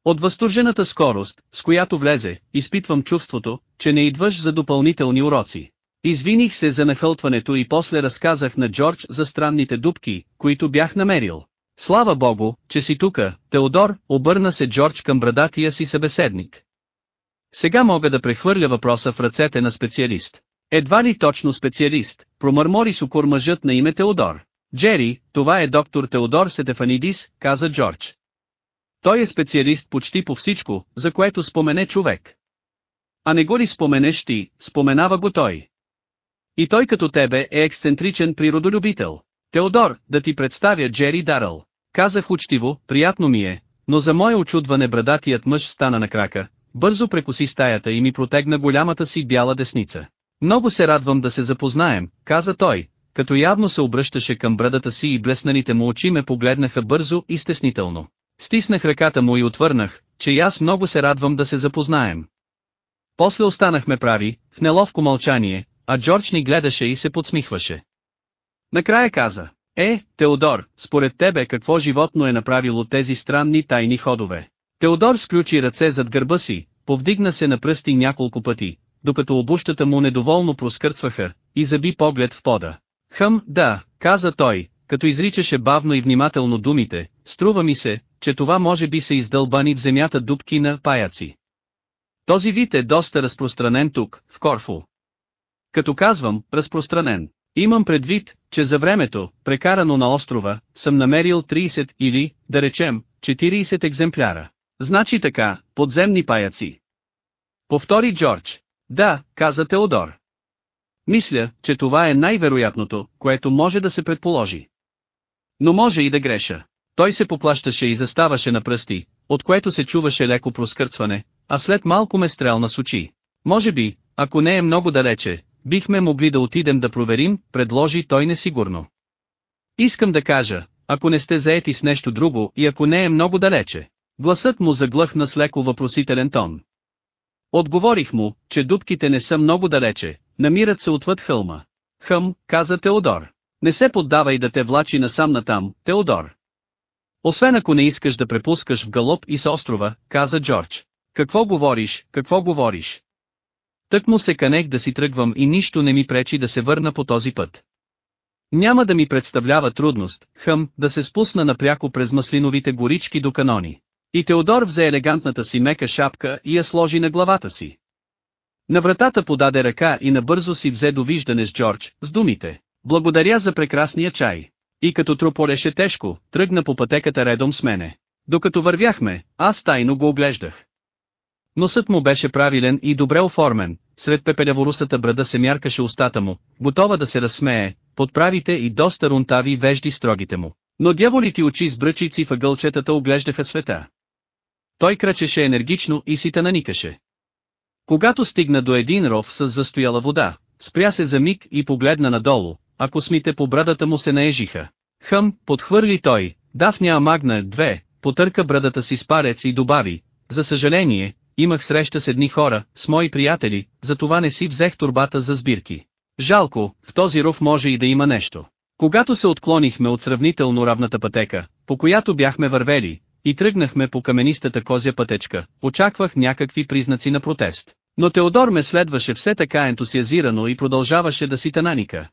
От възторжената скорост, с която влезе, изпитвам чувството, че не идваш за допълнителни уроци. Извиних се за нахълтването и после разказах на Джордж за странните дубки, които бях намерил. Слава богу, че си тука, Теодор, обърна се Джордж към брадатия си събеседник. Сега мога да прехвърля въпроса в ръцете на специалист. Едва ли точно специалист, промърмори с укор мъжът на име Теодор. Джери, това е доктор Теодор Сетефанидис, каза Джордж. Той е специалист почти по всичко, за което спомене човек. А не го ли споменеш ти, споменава го той. И той като тебе е ексцентричен природолюбител. Теодор, да ти представя Джери Даръл. Казах учтиво, приятно ми е, но за мое очудване брадатият мъж стана на крака, бързо прекоси стаята и ми протегна голямата си бяла десница. Много се радвам да се запознаем, каза той, като явно се обръщаше към брадата си и блесналите му очи ме погледнаха бързо и стеснително. Стиснах ръката му и отвърнах, че и аз много се радвам да се запознаем. После останахме прави, в неловко мълчание, а Джордж ни гледаше и се подсмихваше. Накрая каза, е, Теодор, според тебе какво животно е направило тези странни тайни ходове? Теодор сключи ръце зад гърба си, повдигна се на пръсти няколко пъти, докато обущата му недоволно проскърцваха, и заби поглед в пода. Хъм, да, каза той, като изричаше бавно и внимателно думите, струва ми се, че това може би са издълбани в земята дубки на паяци. Този вид е доста разпространен тук, в Корфу. Като казвам, разпространен, имам предвид, че за времето, прекарано на острова, съм намерил 30 или, да речем, 40 екземпляра. Значи така, подземни паяци. Повтори Джордж. Да, каза Теодор. Мисля, че това е най-вероятното, което може да се предположи. Но може и да греша. Той се поплащаше и заставаше на пръсти, от което се чуваше леко проскърцване, а след малко ме стрелна с очи. Може би, ако не е много далече, бихме могли да отидем да проверим, предложи той несигурно. Искам да кажа, ако не сте заети с нещо друго и ако не е много далече. Гласът му заглъхна с леко въпросителен тон. Отговорих му, че дубките не са много далече, намират се отвъд хълма. Хъм, каза Теодор. Не се поддавай да те влачи насам натам, Теодор. Освен ако не искаш да препускаш в галоп и с острова, каза Джордж. Какво говориш, какво говориш? Тък му се канех да си тръгвам и нищо не ми пречи да се върна по този път. Няма да ми представлява трудност, хъм, да се спусна напряко през маслиновите горички до канони. И Теодор взе елегантната си мека шапка и я сложи на главата си. На вратата подаде ръка и набързо си взе довиждане с Джордж, с думите. Благодаря за прекрасния чай. И като трополеше тежко, тръгна по пътеката редом с мене. Докато вървяхме, аз тайно го оглеждах. Носът му беше правилен и добре оформен, сред пепелеворусата брада се мяркаше устата му, готова да се разсмее, под правите и доста рунтави вежди строгите му. Но дяволите очи с бръчици въгълчетата оглеждаха света. Той крачеше енергично и си наникаше. Когато стигна до един ров с застояла вода, спря се за миг и погледна надолу, а космите по брадата му се наежиха. Хъм, подхвърли той, Дафня Магна две, потърка брадата си с парец и добави, за съжаление, имах среща с едни хора, с мои приятели, затова не си взех турбата за сбирки. Жалко, в този ров може и да има нещо. Когато се отклонихме от сравнително равната пътека, по която бяхме вървели, и тръгнахме по каменистата козя пътечка, очаквах някакви признаци на протест. Но Теодор ме следваше все така ентусиазирано и продължаваше да си тананика.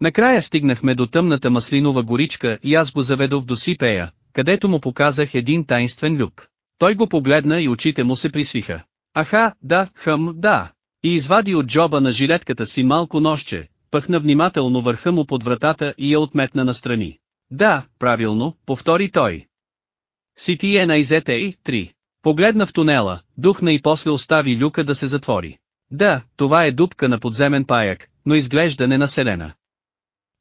Накрая стигнахме до тъмната маслинова горичка и аз го заведох до Сипея, където му показах един тайнствен люк. Той го погледна и очите му се присвиха. Аха, да, хъм, да. И извади от джоба на жилетката си малко нощче, пъхна внимателно върха му под вратата и я отметна настрани. Да, правилно, повтори той. CTA на IZA 3. Погледна в тунела, духна и после остави люка да се затвори. Да, това е дупка на подземен паяк, но изглежда ненаселена.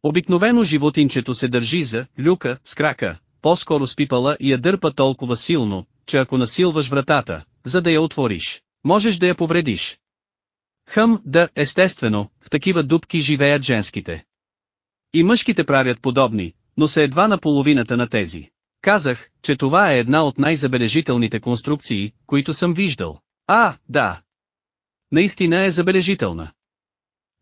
Обикновено животинчето се държи за люка с крака, по-скоро с пипала и я дърпа толкова силно, че ако насилваш вратата, за да я отвориш, можеш да я повредиш. Хъм, да, естествено, в такива дупки живеят женските. И мъжките правят подобни, но са едва на половината на тези. Казах, че това е една от най-забележителните конструкции, които съм виждал. А, да. Наистина е забележителна.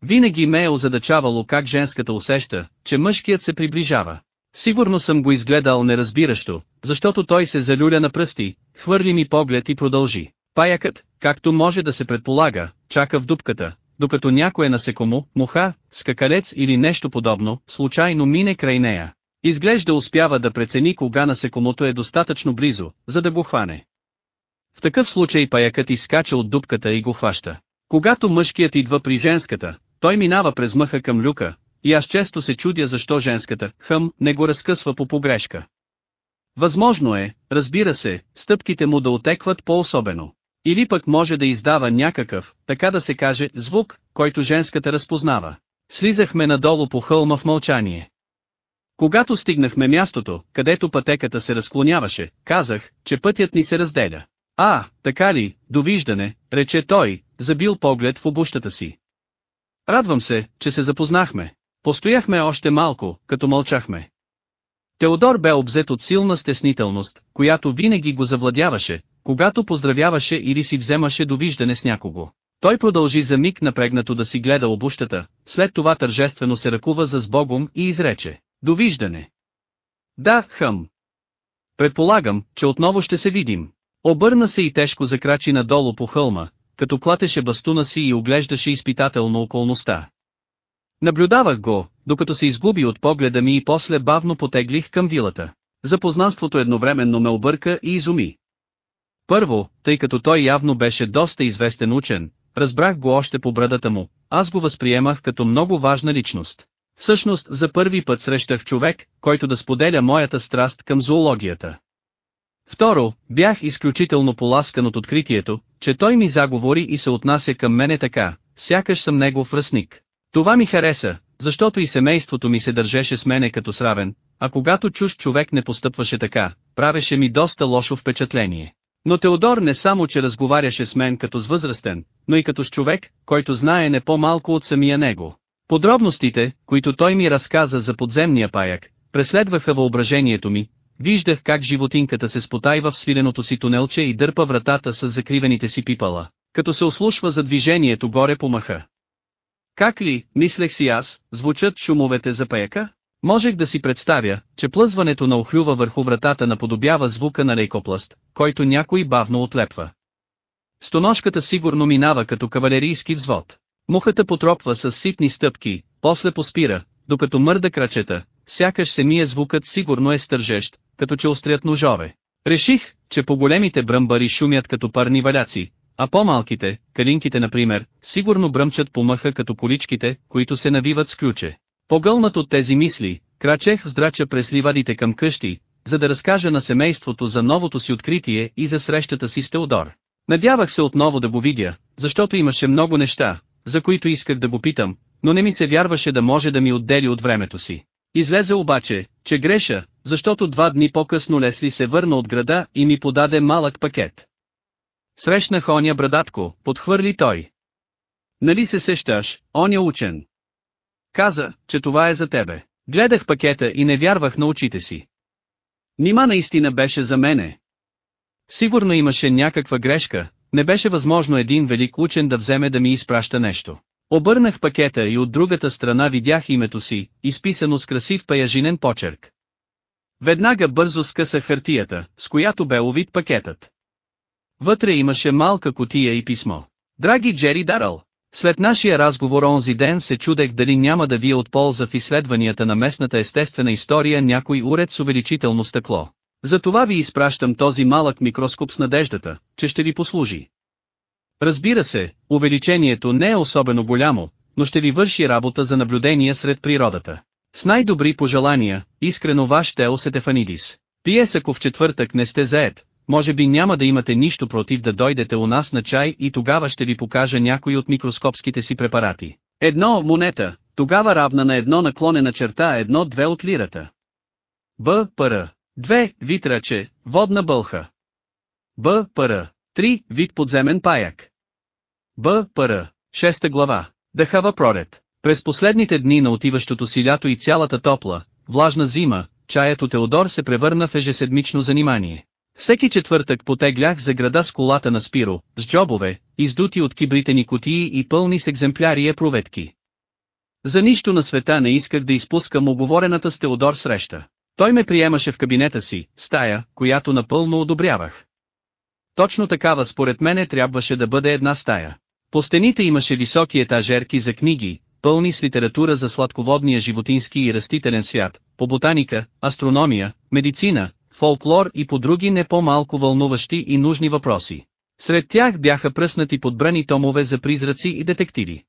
Винаги ме е озадачавало как женската усеща, че мъжкият се приближава. Сигурно съм го изгледал неразбиращо, защото той се залюля на пръсти, хвърли ми поглед и продължи. Паякът, както може да се предполага, чака в дупката, докато някое насекомо, муха, скакалец или нещо подобно, случайно мине край нея. Изглежда успява да прецени кога насекомото е достатъчно близо, за да го хване. В такъв случай паякът изскача от дупката и го хваща. Когато мъжкият идва при женската, той минава през мъха към люка, и аз често се чудя защо женската, хъм, не го разкъсва по погрешка. Възможно е, разбира се, стъпките му да отекват по-особено. Или пък може да издава някакъв, така да се каже, звук, който женската разпознава. Слизахме надолу по хълма в мълчание. Когато стигнахме мястото, където пътеката се разклоняваше, казах, че пътят ни се разделя. А, така ли, довиждане, рече той, забил поглед в обущата си. Радвам се, че се запознахме. Постояхме още малко, като мълчахме. Теодор бе обзет от силна стеснителност, която винаги го завладяваше, когато поздравяваше или си вземаше довиждане с някого. Той продължи за миг напрегнато да си гледа обущата, след това тържествено се ръкува за сбогом и изрече. Довиждане. Да, хъм. Предполагам, че отново ще се видим. Обърна се и тежко закрачи надолу по хълма, като клатеше бастуна си и оглеждаше изпитателно околността. Наблюдавах го, докато се изгуби от погледа ми и после бавно потеглих към вилата. Запознанството едновременно ме обърка и изуми. Първо, тъй като той явно беше доста известен учен, разбрах го още по брадата му, аз го възприемах като много важна личност. Всъщност за първи път срещах човек, който да споделя моята страст към зоологията. Второ, бях изключително поласкан от откритието, че той ми заговори и се отнася към мене така, сякаш съм негов връзник. Това ми хареса, защото и семейството ми се държеше с мене като сравен, а когато чуж човек не постъпваше така, правеше ми доста лошо впечатление. Но Теодор не само че разговаряше с мен като с възрастен, но и като с човек, който знае не по-малко от самия него. Подробностите, които той ми разказа за подземния паяк, преследваха въображението ми, виждах как животинката се спотайва в свиленото си тунелче и дърпа вратата с закриваните си пипала, като се ослушва за движението горе по мъха. Как ли, мислех си аз, звучат шумовете за паяка? Можех да си представя, че плъзването на охлюва върху вратата наподобява звука на лейкопласт, който някой бавно отлепва. Стоножката сигурно минава като кавалерийски взвод. Мухата потропва с ситни стъпки, после поспира, докато мърда крачета, сякаш самия звукът сигурно е стържещ, като че острят ножове. Реших, че по-големите бръмбари шумят като парни валяци, а по-малките, калинките например, сигурно бръмчат по мъха като количките, които се навиват с ключе. Погълнат от тези мисли, крачех здрача през ливадите към къщи, за да разкажа на семейството за новото си откритие и за срещата си с Теодор. Надявах се отново да го видя, защото имаше много неща, за които исках да го питам, но не ми се вярваше да може да ми отдели от времето си. Излезе обаче, че греша, защото два дни по-късно Лесли се върна от града и ми подаде малък пакет. Срещнах оня брадатко, подхвърли той. Нали се сещаш, оня учен? Каза, че това е за тебе. Гледах пакета и не вярвах на очите си. Нима наистина беше за мене. Сигурно имаше някаква грешка, не беше възможно един велик учен да вземе да ми изпраща нещо. Обърнах пакета и от другата страна видях името си, изписано с красив паяжинен почерк. Веднага бързо скъсах хартията, с която бе увит пакетът. Вътре имаше малка котия и писмо. Драги Джери Дарал, след нашия разговор онзи ден се чудех дали няма да вие от полза в изследванията на местната естествена история някой уред с увеличително стъкло. Затова ви изпращам този малък микроскоп с надеждата, че ще ви послужи. Разбира се, увеличението не е особено голямо, но ще ви върши работа за наблюдение сред природата. С най-добри пожелания, искрено ваш Тео Сетефанидис. Пиес в четвъртък не сте заед, може би няма да имате нищо против да дойдете у нас на чай и тогава ще ви покажа някои от микроскопските си препарати. Едно монета, тогава равна на едно наклонена черта едно-две от лирата. Б. Пр. 2. Вид ръче, водна бълха. Б. Пр. 3. Вид подземен паяк. Б. Пр. 6 глава. Дъхава пролет. През последните дни на отиващото си лято и цялата топла, влажна зима, чаят от Теодор се превърна в ежеседмично занимание. Всеки четвъртък потеглях за града с колата на Спиро, с джобове, издути от кибритени кутии и пълни с екземпляри и проветки. За нищо на света не исках да изпускам оговорената с Теодор среща. Той ме приемаше в кабинета си, стая, която напълно одобрявах. Точно такава според мене трябваше да бъде една стая. По стените имаше високи етажерки за книги, пълни с литература за сладководния животински и растителен свят, по ботаника, астрономия, медицина, фолклор и по други не по-малко вълнуващи и нужни въпроси. Сред тях бяха пръснати подбрани томове за призраци и детективи.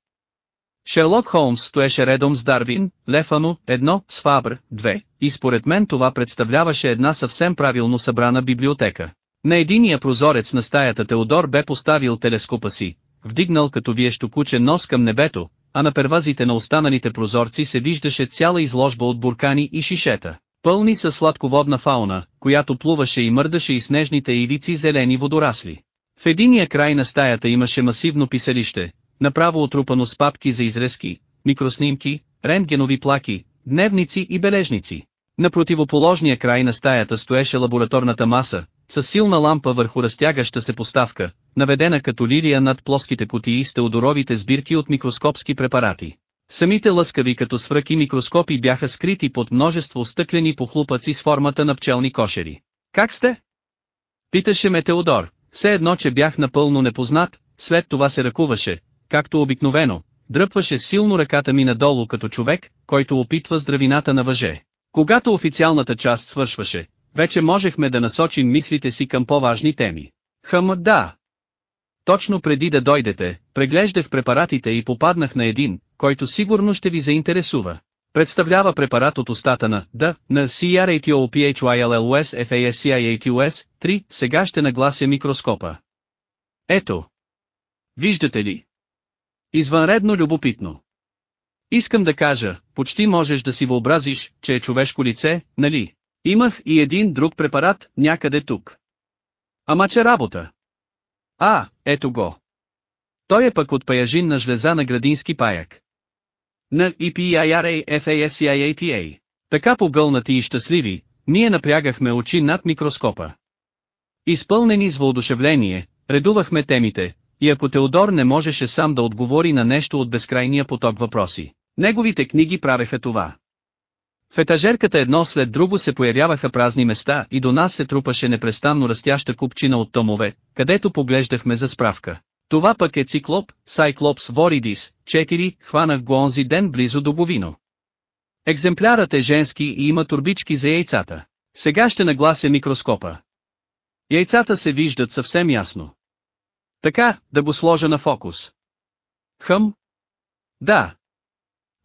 Шерлок Холмс стоеше редом с Дарвин, Лефано, едно, с Фабр, две, и според мен това представляваше една съвсем правилно събрана библиотека. На единия прозорец на стаята Теодор бе поставил телескопа си, вдигнал като виещо куче нос към небето, а на первазите на останалите прозорци се виждаше цяла изложба от буркани и шишета, пълни със сладководна фауна, която плуваше и мърдаше и снежните ивици зелени водорасли. В единия край на стаята имаше масивно писалище, направо отрупано с папки за изрезки, микроснимки, рентгенови плаки, дневници и бележници. На противоположния край на стаята стоеше лабораторната маса, с силна лампа върху разтягаща се поставка, наведена като лилия над плоските кутии с теодоровите сбирки от микроскопски препарати. Самите лъскави като свръки микроскопи бяха скрити под множество стъклени похлупаци с формата на пчелни кошери. Как сте? Питаше ме Теодор, все едно че бях напълно непознат, след това се ръкуваше, както обикновено, дръпваше силно ръката ми надолу като човек, който опитва здравината на въже. Когато официалната част свършваше, вече можехме да насочим мислите си към по-важни теми. Хъм, да. Точно преди да дойдете, преглеждах препаратите и попаднах на един, който сигурно ще ви заинтересува. Представлява препарат от устата на D, на CRATOPHYLLOS FASCIATUS, 3, сега ще наглася микроскопа. Ето. Виждате ли? Извънредно любопитно. Искам да кажа, почти можеш да си въобразиш, че е човешко лице, нали? Имах и един друг препарат, някъде тук. Ама че работа. А, ето го. Той е пък от паяжин на жлеза на градински паяк. На EPIRA FASCIATA. Така погълнати и щастливи, ние напрягахме очи над микроскопа. Изпълнени с въодушевление, редувахме темите, и ако Теодор не можеше сам да отговори на нещо от безкрайния поток въпроси, неговите книги правеха това. В етажерката едно след друго се появяваха празни места и до нас се трупаше непрестанно растяща купчина от томове, където поглеждахме за справка. Това пък е циклоп, Сайклопс воридис, 4, хванах го онзи ден близо до Говино. Екземплярът е женски и има турбички за яйцата. Сега ще наглася микроскопа. Яйцата се виждат съвсем ясно. Така, да го сложа на фокус. Хъм? Да,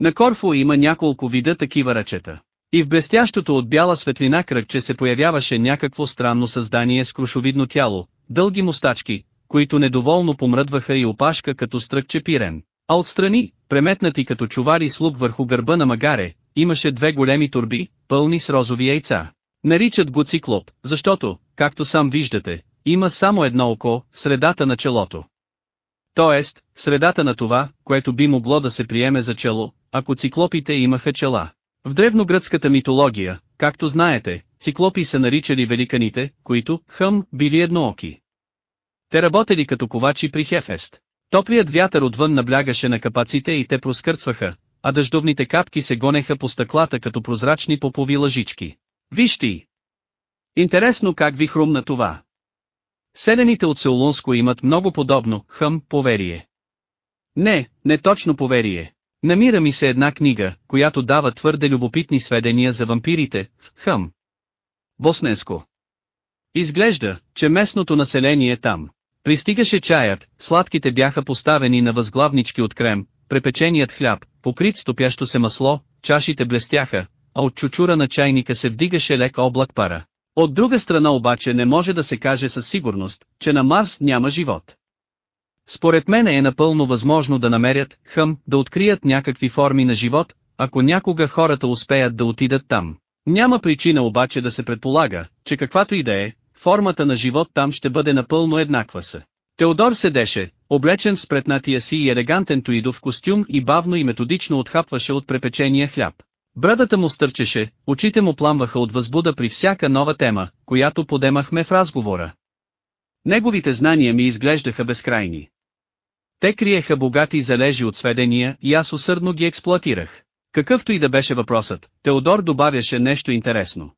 на Корфу има няколко вида такива ръчета. И в блестящото от бяла светлина кръгче се появяваше някакво странно създание с крушовидно тяло, дълги мустачки, които недоволно помръдваха и опашка като стръкче пирен. А отстрани, преметнати като чувари с лук върху гърба на магаре, имаше две големи турби, пълни с розови яйца. Наричат го циклоп, защото, както сам виждате, има само едно око, в средата на челото. Тоест, средата на това, което би могло да се приеме за чело, ако циклопите имаха чела. В древногръцката митология, както знаете, циклопи са наричали великаните, които, хъм, били еднооки. Те работели като ковачи при Хефест. Топлият вятър отвън наблягаше на капаците и те проскърцваха, а дъждовните капки се гонеха по стъклата като прозрачни попови лъжички. Виж ти! Интересно как ви хрумна това. Селените от Сеулунско имат много подобно, хъм, поверие. Не, не точно поверие. Намира ми се една книга, която дава твърде любопитни сведения за вампирите, хъм. Босненско. Изглежда, че местното население е там. Пристигаше чаят, сладките бяха поставени на възглавнички от крем, препеченият хляб, покрит стопящо се масло, чашите блестяха, а от чучура на чайника се вдигаше лек облак пара. От друга страна обаче не може да се каже със сигурност, че на Марс няма живот. Според мен е напълно възможно да намерят, хъм, да открият някакви форми на живот, ако някога хората успеят да отидат там. Няма причина обаче да се предполага, че каквато и да е, формата на живот там ще бъде напълно еднаква са. Теодор седеше, облечен в спретнатия си и елегантен туидов костюм и бавно и методично отхапваше от препечения хляб. Брадата му стърчеше, очите му пламваха от възбуда при всяка нова тема, която подемахме в разговора. Неговите знания ми изглеждаха безкрайни. Те криеха богати залежи от сведения и аз усърдно ги експлуатирах. Какъвто и да беше въпросът, Теодор добавяше нещо интересно.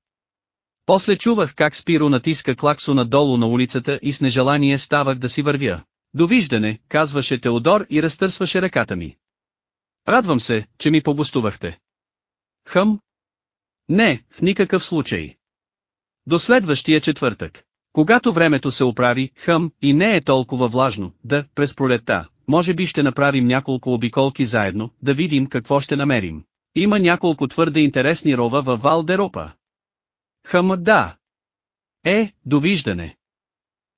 После чувах как Спиро натиска клаксо надолу на улицата и с нежелание ставах да си вървя. Довиждане, казваше Теодор и разтърсваше ръката ми. Радвам се, че ми погостувахте. Хъм? Не, в никакъв случай. До следващия четвъртък. Когато времето се оправи, хъм, и не е толкова влажно, да, през пролетта, може би ще направим няколко обиколки заедно, да видим какво ще намерим. Има няколко твърде интересни рова във Валдеропа. Хъм, да. Е, довиждане.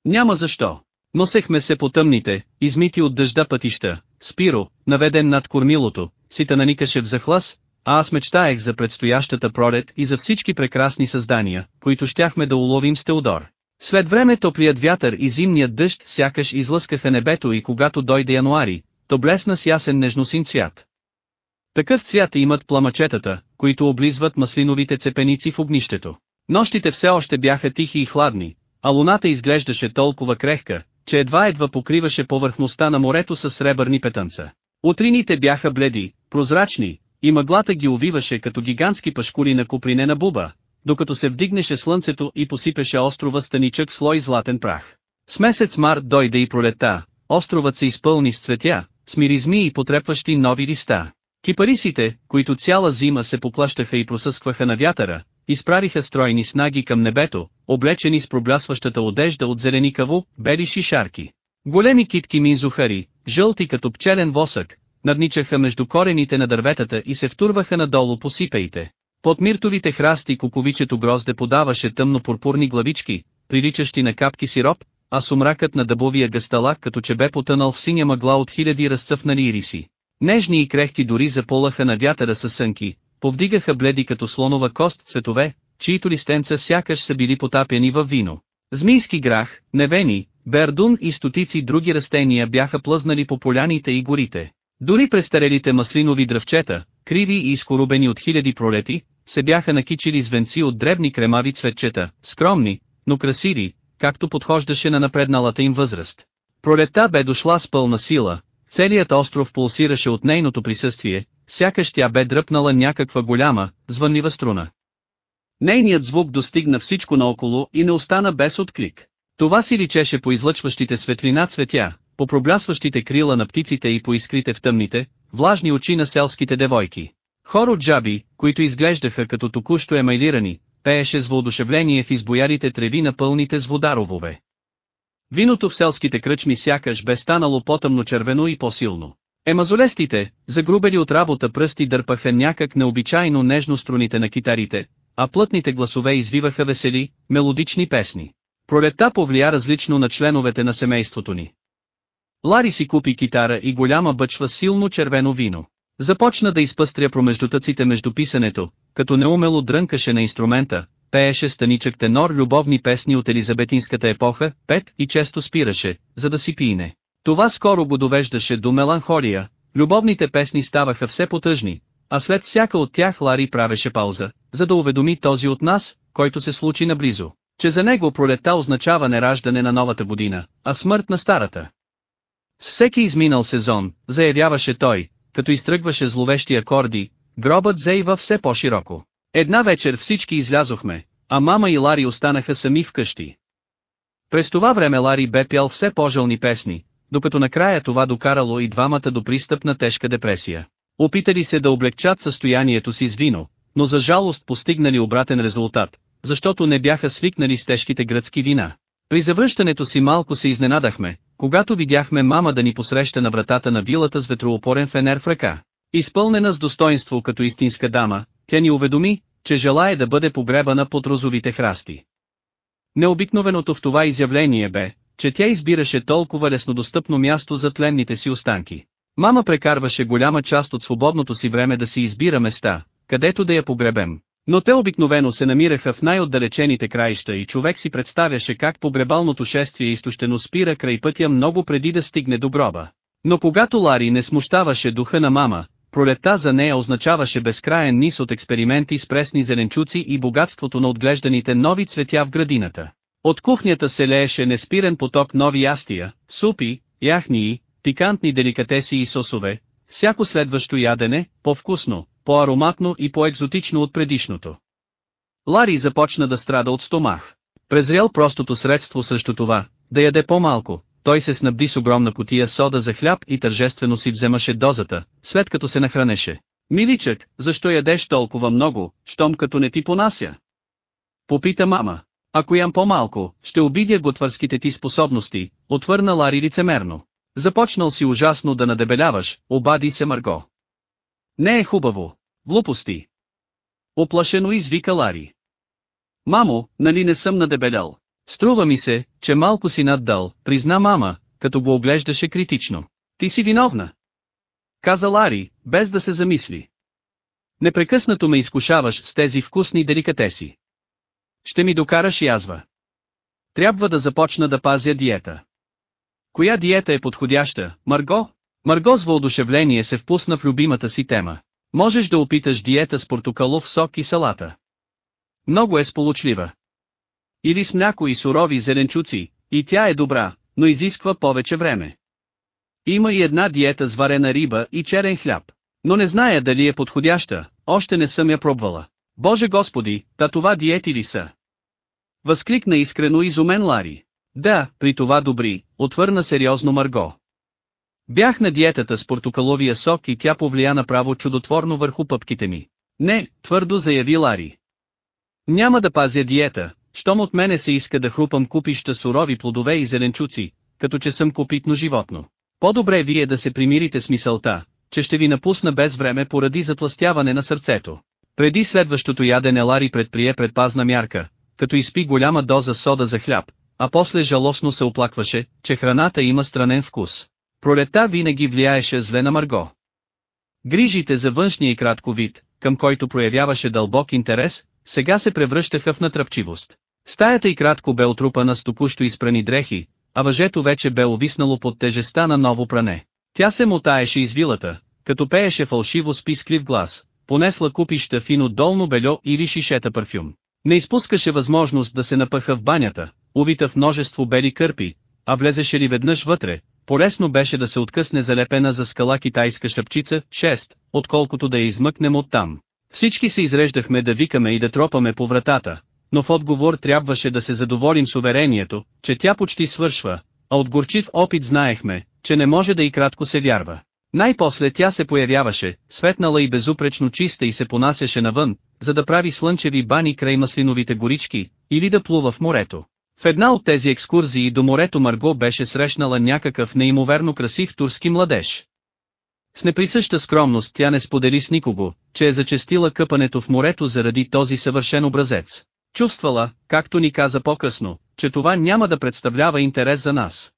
Няма защо. Носехме се по тъмните, измити от дъжда пътища, Спиро, наведен над кормилото, си наникаше в захлас, а аз мечтаех за предстоящата пролет и за всички прекрасни създания, които щяхме да уловим с Теодор. След време топлият вятър и зимният дъжд сякаш излъскаха небето и когато дойде януари, то блесна с ясен нежносин цвят. Такъв цвят имат пламъчетата, които облизват маслиновите цепеници в огнището. Нощите все още бяха тихи и хладни, а луната изглеждаше толкова крехка, че едва-едва покриваше повърхността на морето с сребърни петънца. Утрините бяха бледи, прозрачни, и мъглата ги увиваше като гигантски пашкури на купринена буба, докато се вдигнеше слънцето и посипеше острова станичък слой златен прах. С месец март дойде и пролета, островът се изпълни с цветя, с миризми и потрепващи нови листа. Кипарисите, които цяла зима се поплащаха и просъскваха на вятъра, изправиха стройни снаги към небето, облечени с проблясващата одежда от зеленикаво, бели шишарки. Големи китки минзухари, жълти като пчелен восък, надничаха между корените на дърветата и се втурваха надолу по сипеите. Под миртовите храсти куковичето грозде подаваше тъмно-пурпурни главички, приличащи на капки сироп, а сумракът на дъбовия гасталак като че бе потънал в синя мъгла от хиляди разцъфнали ириси. Нежни и крехки дори заполаха на вятъра със сънки, повдигаха бледи като слонова кост цветове, чието листенца сякаш са били потапени във вино. Змийски грах, невени, бердун и стотици други растения бяха плъзнали по поляните и горите. Дори престарелите маслинови дръвчета, криви и изкорубени от хиляди пролети, се бяха накичили звенци от дребни кремави цветчета, скромни, но красиви, както подхождаше на напредналата им възраст. Пролетта бе дошла с пълна сила, целият остров пулсираше от нейното присъствие, сякаш тя бе дръпнала някаква голяма, звънлива струна. Нейният звук достигна всичко наоколо и не остана без отклик. Това си личеше по излъчващите светлина цветя, по проблясващите крила на птиците и по искрите в тъмните, влажни очи на селските девойки. Хор от джаби, които изглеждаха като току-що емайлирани, пееше с воодушевление в избоярите треви на пълните с водаровове. Виното в селските кръчми сякаш бе станало по-тъмно червено и по-силно. Емазолестите, загрубели от работа пръсти дърпаха някак необичайно нежно струните на китарите, а плътните гласове извиваха весели, мелодични песни. Пролетта повлия различно на членовете на семейството ни. Лари си купи китара и голяма бъчва силно червено вино. Започна да изпъстря промеждутъците между писането, като неумело дрънкаше на инструмента, пееше станичък тенор любовни песни от елизабетинската епоха, пет и често спираше, за да си пине. Това скоро го довеждаше до меланхолия, любовните песни ставаха все потъжни, а след всяка от тях Лари правеше пауза, за да уведоми този от нас, който се случи наблизо, че за него пролетта означава не раждане на новата година, а смърт на старата. С всеки изминал сезон, заявяваше той, като изтръгваше зловещи акорди, гробът зейва все по-широко. Една вечер всички излязохме, а мама и Лари останаха сами вкъщи. През това време Лари бе пял все по-жълни песни, докато накрая това докарало и двамата до пристъп на тежка депресия. Опитали се да облегчат състоянието си с вино, но за жалост постигнали обратен резултат, защото не бяха свикнали с тежките гръцки вина. При завръщането си малко се изненадахме, когато видяхме мама да ни посреща на вратата на вилата с ветроопорен фенер в ръка. Изпълнена с достоинство като истинска дама, тя ни уведоми, че желая да бъде погребана под розовите храсти. Необикновеното в това изявление бе, че тя избираше толкова леснодостъпно място за тленните си останки. Мама прекарваше голяма част от свободното си време да си избира места, където да я погребем. Но те обикновено се намираха в най-отдалечените краища и човек си представяше как погребалното шествие изтощено спира край пътя много преди да стигне до гроба. Но когато Лари не смущаваше духа на мама, пролетта за нея означаваше безкраен низ от експерименти с пресни зеленчуци и богатството на отглежданите нови цветя в градината. От кухнята се лееше неспирен поток нови ястия, супи, яхнии, пикантни деликатеси и сосове, всяко следващо ядене, по-вкусно, по-ароматно и по-екзотично от предишното. Лари започна да страда от стомах. Презрял простото средство срещу това, да яде по-малко, той се снабди с огромна котия сода за хляб и тържествено си вземаше дозата, след като се нахранеше. Миличък, защо ядеш толкова много, щом като не ти понася? Попита мама. Ако ям по-малко, ще обидя готварските ти способности, отвърна Лари лицемерно. Започнал си ужасно да надебеляваш, обади се Марго. Не е хубаво. Глупости. Оплашено извика Лари. Мамо, нали не съм надебелял? Струва ми се, че малко си наддал, призна мама, като го оглеждаше критично. Ти си виновна. Каза Лари, без да се замисли. Непрекъснато ме изкушаваш с тези вкусни деликатеси. Ще ми докараш язва. Трябва да започна да пазя диета. Коя диета е подходяща, Марго? Марго с въодушевление се впусна в любимата си тема. Можеш да опиташ диета с портокалов сок и салата. Много е сполучлива. Или с мляко и сурови зеленчуци, и тя е добра, но изисква повече време. Има и една диета с варена риба и черен хляб. Но не зная дали е подходяща, още не съм я пробвала. Боже Господи, та това диети ли са? Възкликна искрено изумен Лари. Да, при това добри, отвърна сериозно Марго. Бях на диетата с портокаловия сок и тя повлия направо чудотворно върху пъпките ми. Не, твърдо заяви Лари. Няма да пазя диета, щом от мене се иска да хрупам купища сурови плодове и зеленчуци, като че съм копитно животно. По-добре вие да се примирите с мисълта, че ще ви напусна без време поради затластяване на сърцето. Преди следващото ядене Лари предприе предпазна мярка, като изпи голяма доза сода за хляб, а после жалостно се оплакваше, че храната има странен вкус. Пролета винаги влияеше зле на Марго. Грижите за външния и кратко вид, към който проявяваше дълбок интерес, сега се превръщаха в натръпчивост. Стаята и кратко бе отрупана с току-що изпрани дрехи, а въжето вече бе овиснало под тежеста на ново пране. Тя се мотаеше из вилата, като пееше фалшиво с глас, понесла купища фино долно бельо или шишета парфюм. Не изпускаше възможност да се напъха в банята, увита в множество бели кърпи, а влезеше ли веднъж вътре, полесно беше да се откъсне залепена за скала китайска шапчица, 6, отколкото да я измъкнем оттам. Всички се изреждахме да викаме и да тропаме по вратата, но в отговор трябваше да се задоволим с уверението, че тя почти свършва, а от горчив опит знаехме, че не може да и кратко се вярва. Най-после тя се появяваше, светнала и безупречно чиста и се понасяше навън, за да прави слънчеви бани край маслиновите горички, или да плува в морето. В една от тези екскурзии до морето Марго беше срещнала някакъв неимоверно красив турски младеж. С неприсъща скромност тя не сподели с никого, че е зачестила къпането в морето заради този съвършен образец. Чувствала, както ни каза по-късно, че това няма да представлява интерес за нас.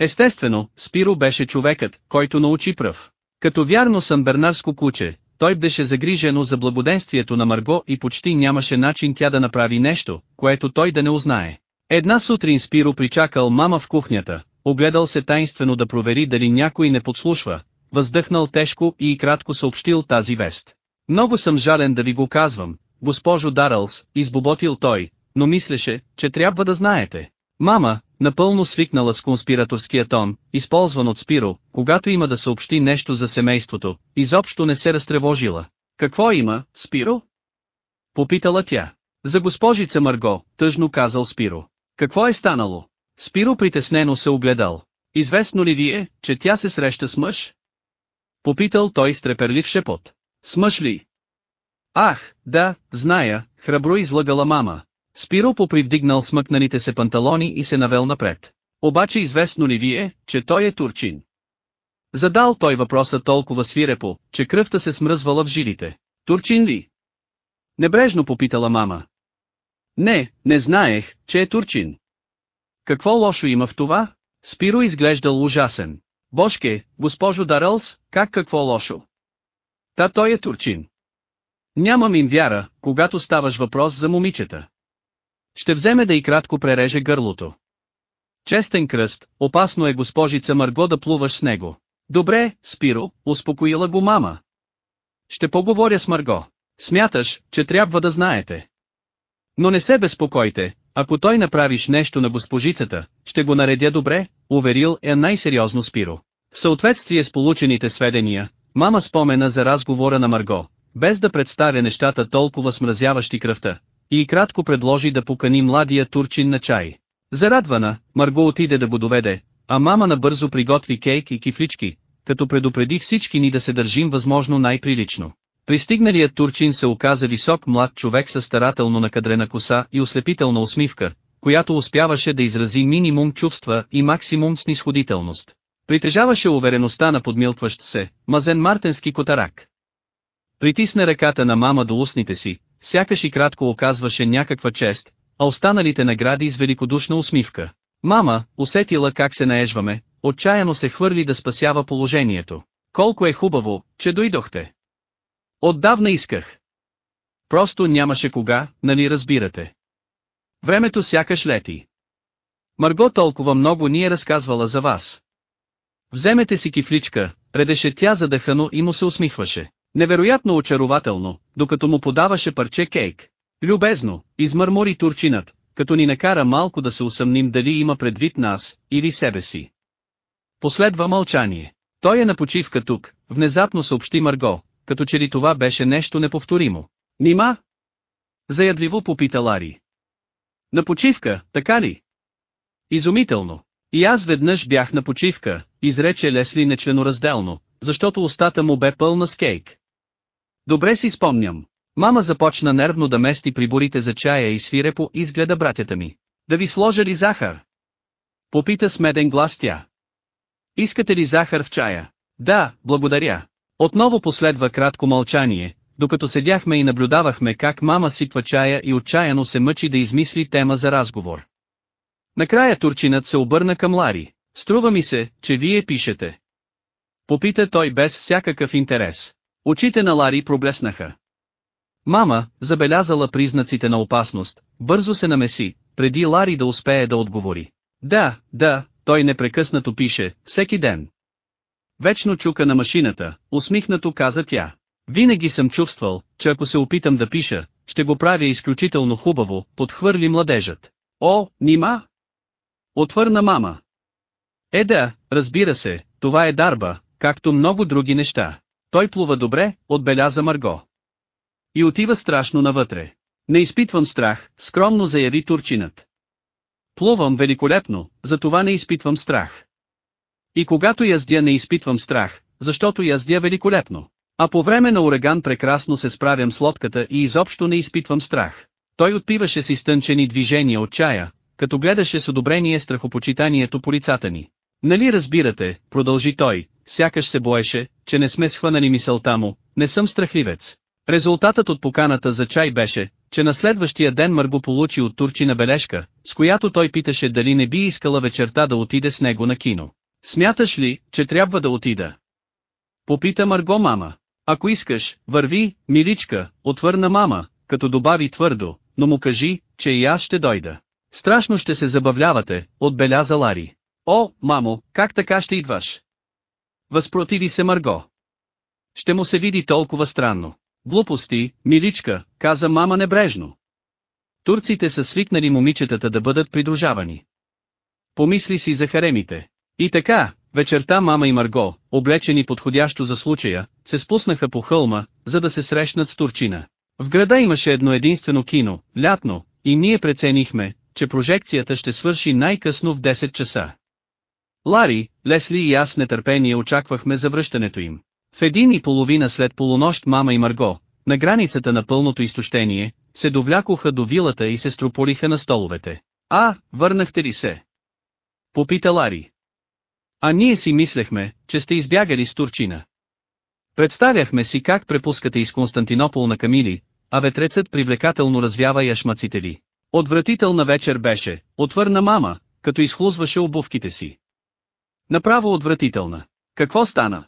Естествено, Спиро беше човекът, който научи пръв. Като вярно съм бернарско куче, той беше загрижено за благоденствието на Марго и почти нямаше начин тя да направи нещо, което той да не узнае. Една сутрин Спиро причакал мама в кухнята, огледал се таинствено да провери дали някой не подслушва, въздъхнал тежко и кратко съобщил тази вест. Много съм жален да ви го казвам, госпожо Дарълс, избоботил той, но мислеше, че трябва да знаете. Мама, напълно свикнала с конспираторския тон, използван от Спиро, когато има да съобщи нещо за семейството, изобщо не се разтревожила. Какво има, Спиро? Попитала тя. За госпожица Марго, тъжно казал Спиро. Какво е станало? Спиро притеснено се огледал. Известно ли ви е, че тя се среща с мъж? Попитал той с треперлив шепот. С мъж ли? Ах, да, зная, храбро излъгала мама. Спиро попривдигнал смъкнаните се панталони и се навел напред. Обаче известно ли ви е, че той е турчин? Задал той въпроса толкова свирепо, че кръвта се смръзвала в жилите. Турчин ли? Небрежно попитала мама. Не, не знаех, че е турчин. Какво лошо има в това? Спиро изглеждал ужасен. Бошке, госпожо Дарълс, как какво лошо? Та той е турчин. Нямам им вяра, когато ставаш въпрос за момичета. Ще вземе да и кратко пререже гърлото. Честен кръст, опасно е госпожица Марго да плуваш с него. Добре, Спиро, успокоила го мама. Ще поговоря с Марго. Смяташ, че трябва да знаете. Но не се безпокойте, ако той направиш нещо на госпожицата, ще го наредя добре, уверил е най-сериозно Спиро. В съответствие с получените сведения, мама спомена за разговора на Марго, без да представя нещата толкова смразяващи кръвта, и кратко предложи да покани младия турчин на чай. Зарадвана, Марго отиде да го доведе, а мама набързо приготви кейк и кифлички, като предупреди всички ни да се държим възможно най-прилично. Пристигналият турчин се оказа висок млад човек с старателно накадрена коса и ослепителна усмивка, която успяваше да изрази минимум чувства и максимум снисходителност. Притежаваше увереността на подмилтващ се, мазен мартенски котарак. Притисна ръката на мама до устните си, сякаш и кратко оказваше някаква чест, а останалите награди с великодушна усмивка. Мама, усетила как се наежваме, отчаяно се хвърли да спасява положението. Колко е хубаво, че дойдохте. Отдавна исках. Просто нямаше кога, нали разбирате. Времето сякаш лети. Марго толкова много ни е разказвала за вас. Вземете си кифличка, редеше тя задъхано и му се усмихваше. Невероятно очарователно, докато му подаваше парче кейк. Любезно, измърмори турчинът, като ни накара малко да се усъмним дали има предвид нас, или себе си. Последва мълчание. Той е на почивка тук, внезапно съобщи Марго, като че ли това беше нещо неповторимо. Нима? Заядливо попита Лари. На почивка, така ли? Изумително. И аз веднъж бях на почивка, изрече Лесли нечленоразделно, защото устата му бе пълна с кейк. Добре си спомням. Мама започна нервно да мести приборите за чая и свирепо изгледа братята ми. Да ви сложа ли захар? Попита с меден глас тя. Искате ли захар в чая? Да, благодаря. Отново последва кратко мълчание, докато седяхме и наблюдавахме как мама сипва чая и отчаяно се мъчи да измисли тема за разговор. Накрая турчинът се обърна към Лари. Струва ми се, че вие пишете. Попита той без всякакъв интерес. Очите на Лари проблеснаха. Мама, забелязала признаците на опасност, бързо се намеси, преди Лари да успее да отговори. Да, да, той непрекъснато пише, всеки ден. Вечно чука на машината, усмихнато каза тя. Винаги съм чувствал, че ако се опитам да пиша, ще го правя изключително хубаво, подхвърли младежът. О, нима? Отвърна мама. Е да, разбира се, това е дарба, както много други неща. Той плува добре, отбеляза Марго. И отива страшно навътре. Не изпитвам страх, скромно заяви турчинът. Плувам великолепно, затова не изпитвам страх. И когато яздя не изпитвам страх, защото яздя великолепно. А по време на ураган прекрасно се справям с лодката и изобщо не изпитвам страх. Той отпиваше си стънчени движения от чая, като гледаше с одобрение страхопочитанието по лицата ни. Нали разбирате, продължи той, сякаш се боеше, че не сме схванали мисълта му, не съм страхливец. Резултатът от поканата за чай беше, че на следващия ден Марго получи от турчина бележка, с която той питаше дали не би искала вечерта да отиде с него на кино. Смяташ ли, че трябва да отида? Попита Марго мама. Ако искаш, върви, миличка, отвърна мама, като добави твърдо, но му кажи, че и аз ще дойда. Страшно ще се забавлявате, отбеляза Лари. О, мамо, как така ще идваш? Възпротиви се Марго. Ще му се види толкова странно. Глупости, миличка, каза мама небрежно. Турците са свикнали момичетата да бъдат придружавани. Помисли си за харемите. И така, вечерта мама и Марго, облечени подходящо за случая, се спуснаха по хълма, за да се срещнат с турчина. В града имаше едно единствено кино, лятно, и ние преценихме, че прожекцията ще свърши най-късно в 10 часа. Лари, Лесли и аз нетърпение очаквахме завръщането им. В един и половина след полунощ мама и Марго, на границата на пълното изтощение, се довлякоха до вилата и се строполиха на столовете. А, върнахте ли се? Попита Лари. А ние си мислехме, че сте избягали с Турчина. Представяхме си как препускате из Константинопол на Камили, а ветрецът привлекателно развява яшмаците ли. Отвратителна вечер беше, отвърна мама, като изхлузваше обувките си. Направо отвратителна. Какво стана?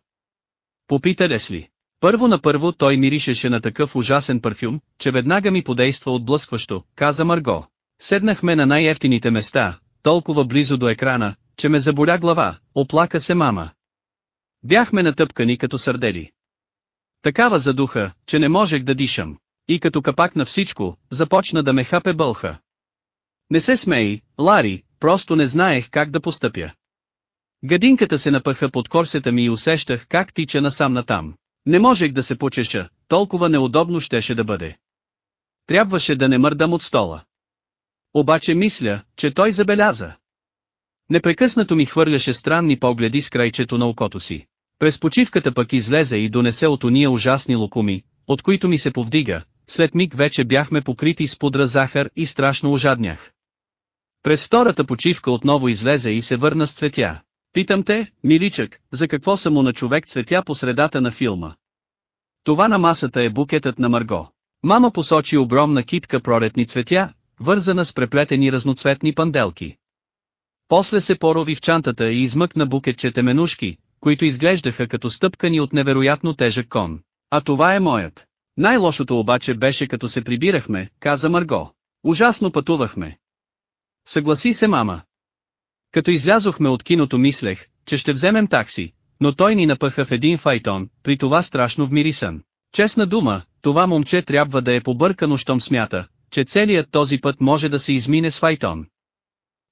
Попита Лесли. Първо на първо той миришеше на такъв ужасен парфюм, че веднага ми подейства отблъскващо, каза Марго. Седнахме на най-ефтините места, толкова близо до екрана, че ме заболя глава, оплака се мама. Бяхме натъпкани като сърдели. Такава задуха, че не можех да дишам. И като капак на всичко, започна да ме хапе бълха. Не се смей, Лари, просто не знаех как да постъпя. Гадинката се напъха под корсета ми и усещах как тича насам натам. Не можех да се почеша, толкова неудобно щеше да бъде. Трябваше да не мърдам от стола. Обаче мисля, че той забеляза. Непрекъснато ми хвърляше странни погледи с крайчето на окото си. През почивката пък излезе и донесе от уния ужасни лукуми, от които ми се повдига, след миг вече бяхме покрити с пудра захар и страшно ожаднях. През втората почивка отново излезе и се върна с цветя. Питам те, миличък, за какво са му на човек цветя по средата на филма? Това на масата е букетът на Марго. Мама посочи огромна китка пролетни цветя, вързана с преплетени разноцветни панделки. После се порови в чантата и измъкна букетче теменушки, които изглеждаха като стъпкани от невероятно тежък кон. А това е моят. Най-лошото обаче беше като се прибирахме, каза Марго. Ужасно пътувахме. Съгласи се мама. Като излязохме от киното мислех, че ще вземем такси, но той ни напъха в един файтон, при това страшно вмирисан. Честна дума, това момче трябва да е побъркано щом смята, че целият този път може да се измине с файтон.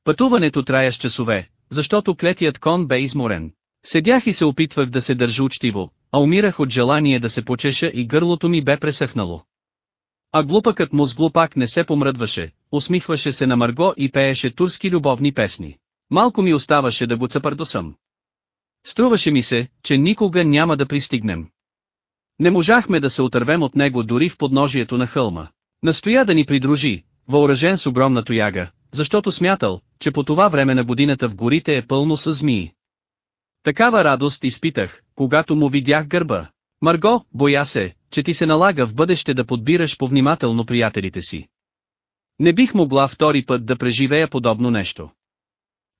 Пътуването трая с часове, защото клетият кон бе изморен. Седях и се опитвах да се държа учтиво, а умирах от желание да се почеша и гърлото ми бе пресъхнало. А глупакът му с глупак не се помръдваше, усмихваше се на Марго и пееше турски любовни песни. Малко ми оставаше да го цапардосам. Струваше ми се, че никога няма да пристигнем. Не можахме да се отървем от него дори в подножието на хълма. Настоя да ни придружи, въоръжен с огромна тояга, защото смятал, че по това време на годината в горите е пълно с змии. Такава радост изпитах, когато му видях гърба. Марго, боя се, че ти се налага в бъдеще да подбираш повнимателно приятелите си. Не бих могла втори път да преживея подобно нещо.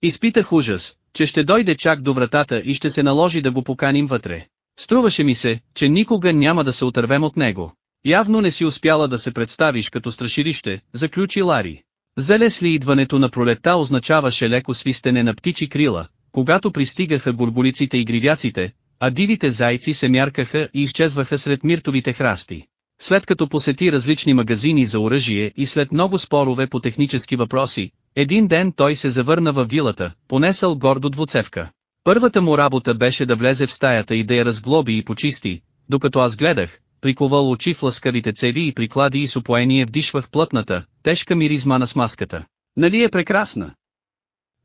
Изпитах ужас, че ще дойде чак до вратата и ще се наложи да го поканим вътре. Струваше ми се, че никога няма да се отървем от него. Явно не си успяла да се представиш като страшилище, заключи Лари. Залез ли идването на пролетта означаваше леко свистене на птичи крила, когато пристигаха горболиците и гривяците, а дивите зайци се мяркаха и изчезваха сред миртовите храсти. След като посети различни магазини за оръжие и след много спорове по технически въпроси, един ден той се завърна във вилата, понесъл гордо двуцевка. Първата му работа беше да влезе в стаята и да я разглоби и почисти, докато аз гледах, приковал очи в ласкавите цеви и приклади и с упоение вдишвах плътната, тежка миризма на смазката. Нали е прекрасна?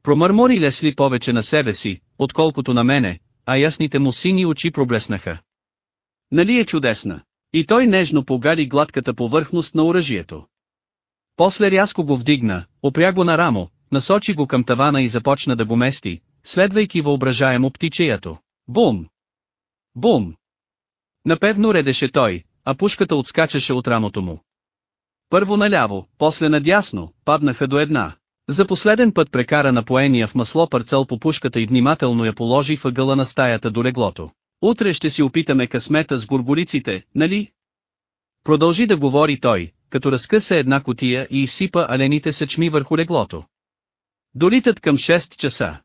Промърмори Лесли повече на себе си, отколкото на мене, а ясните му сини очи проблеснаха. Нали е чудесна? И той нежно погари гладката повърхност на оръжието. После рязко го вдигна, опря го на рамо, насочи го към тавана и започна да го мести, следвайки въображаемо птичеято. Бум! Бум! Напевно редеше той, а пушката отскачаше от рамото му. Първо наляво, после надясно, паднаха до една. За последен път прекара напоения в масло парцел по пушката и внимателно я положи въгъла на стаята до леглото. Утре ще си опитаме късмета с горболиците, нали? Продължи да говори той, като разкъса една котия и изсипа алените съчми върху леглото. Долитат към 6 часа.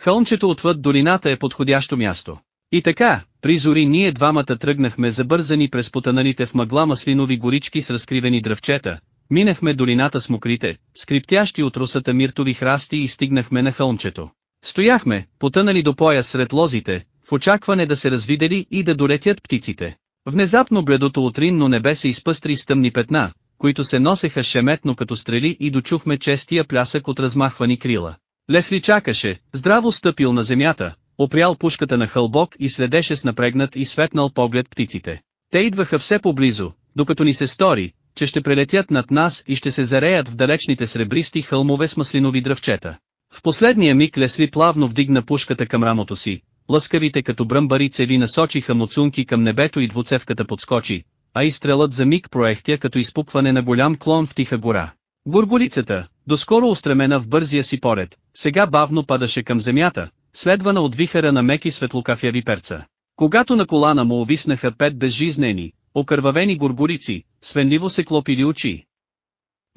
Хълмчето отвъд долината е подходящо място. И така, при зори ние двамата тръгнахме забързани през потаналите в мъгла маслинови горички с разкривени дръвчета, минахме долината с мокрите, скриптящи от русата миртови храсти и стигнахме на хълмчето. Стояхме, потънали до поя сред лозите, в очакване да се развидели и да долетят птиците. Внезапно бледото утринно небе се изпъстри с тъмни петна, които се носеха шеметно като стрели и дочухме честия плясък от размахвани крила. Лесли чакаше, здраво стъпил на земята, опрял пушката на хълбок и следеше с напрегнат и светнал поглед птиците. Те идваха все поблизо, докато ни се стори, че ще прелетят над нас и ще се зареят в далечните сребристи хълмове с маслинови дръвчета. В последния миг Лесли плавно вдигна пушката към рамото си, лъскавите като бръмбари цели насочиха муцунки към небето и двуцевката подскочи, а изстрелът за миг проехтя като изпукване на голям клон в тиха гора. Горголицата, Доскоро устремена в бързия си поред, сега бавно падаше към земята, следвана от вихара на меки светлокафяви перца. Когато на колана му увиснаха пет безжизнени, окървавени горборици, свенливо се клопили очи.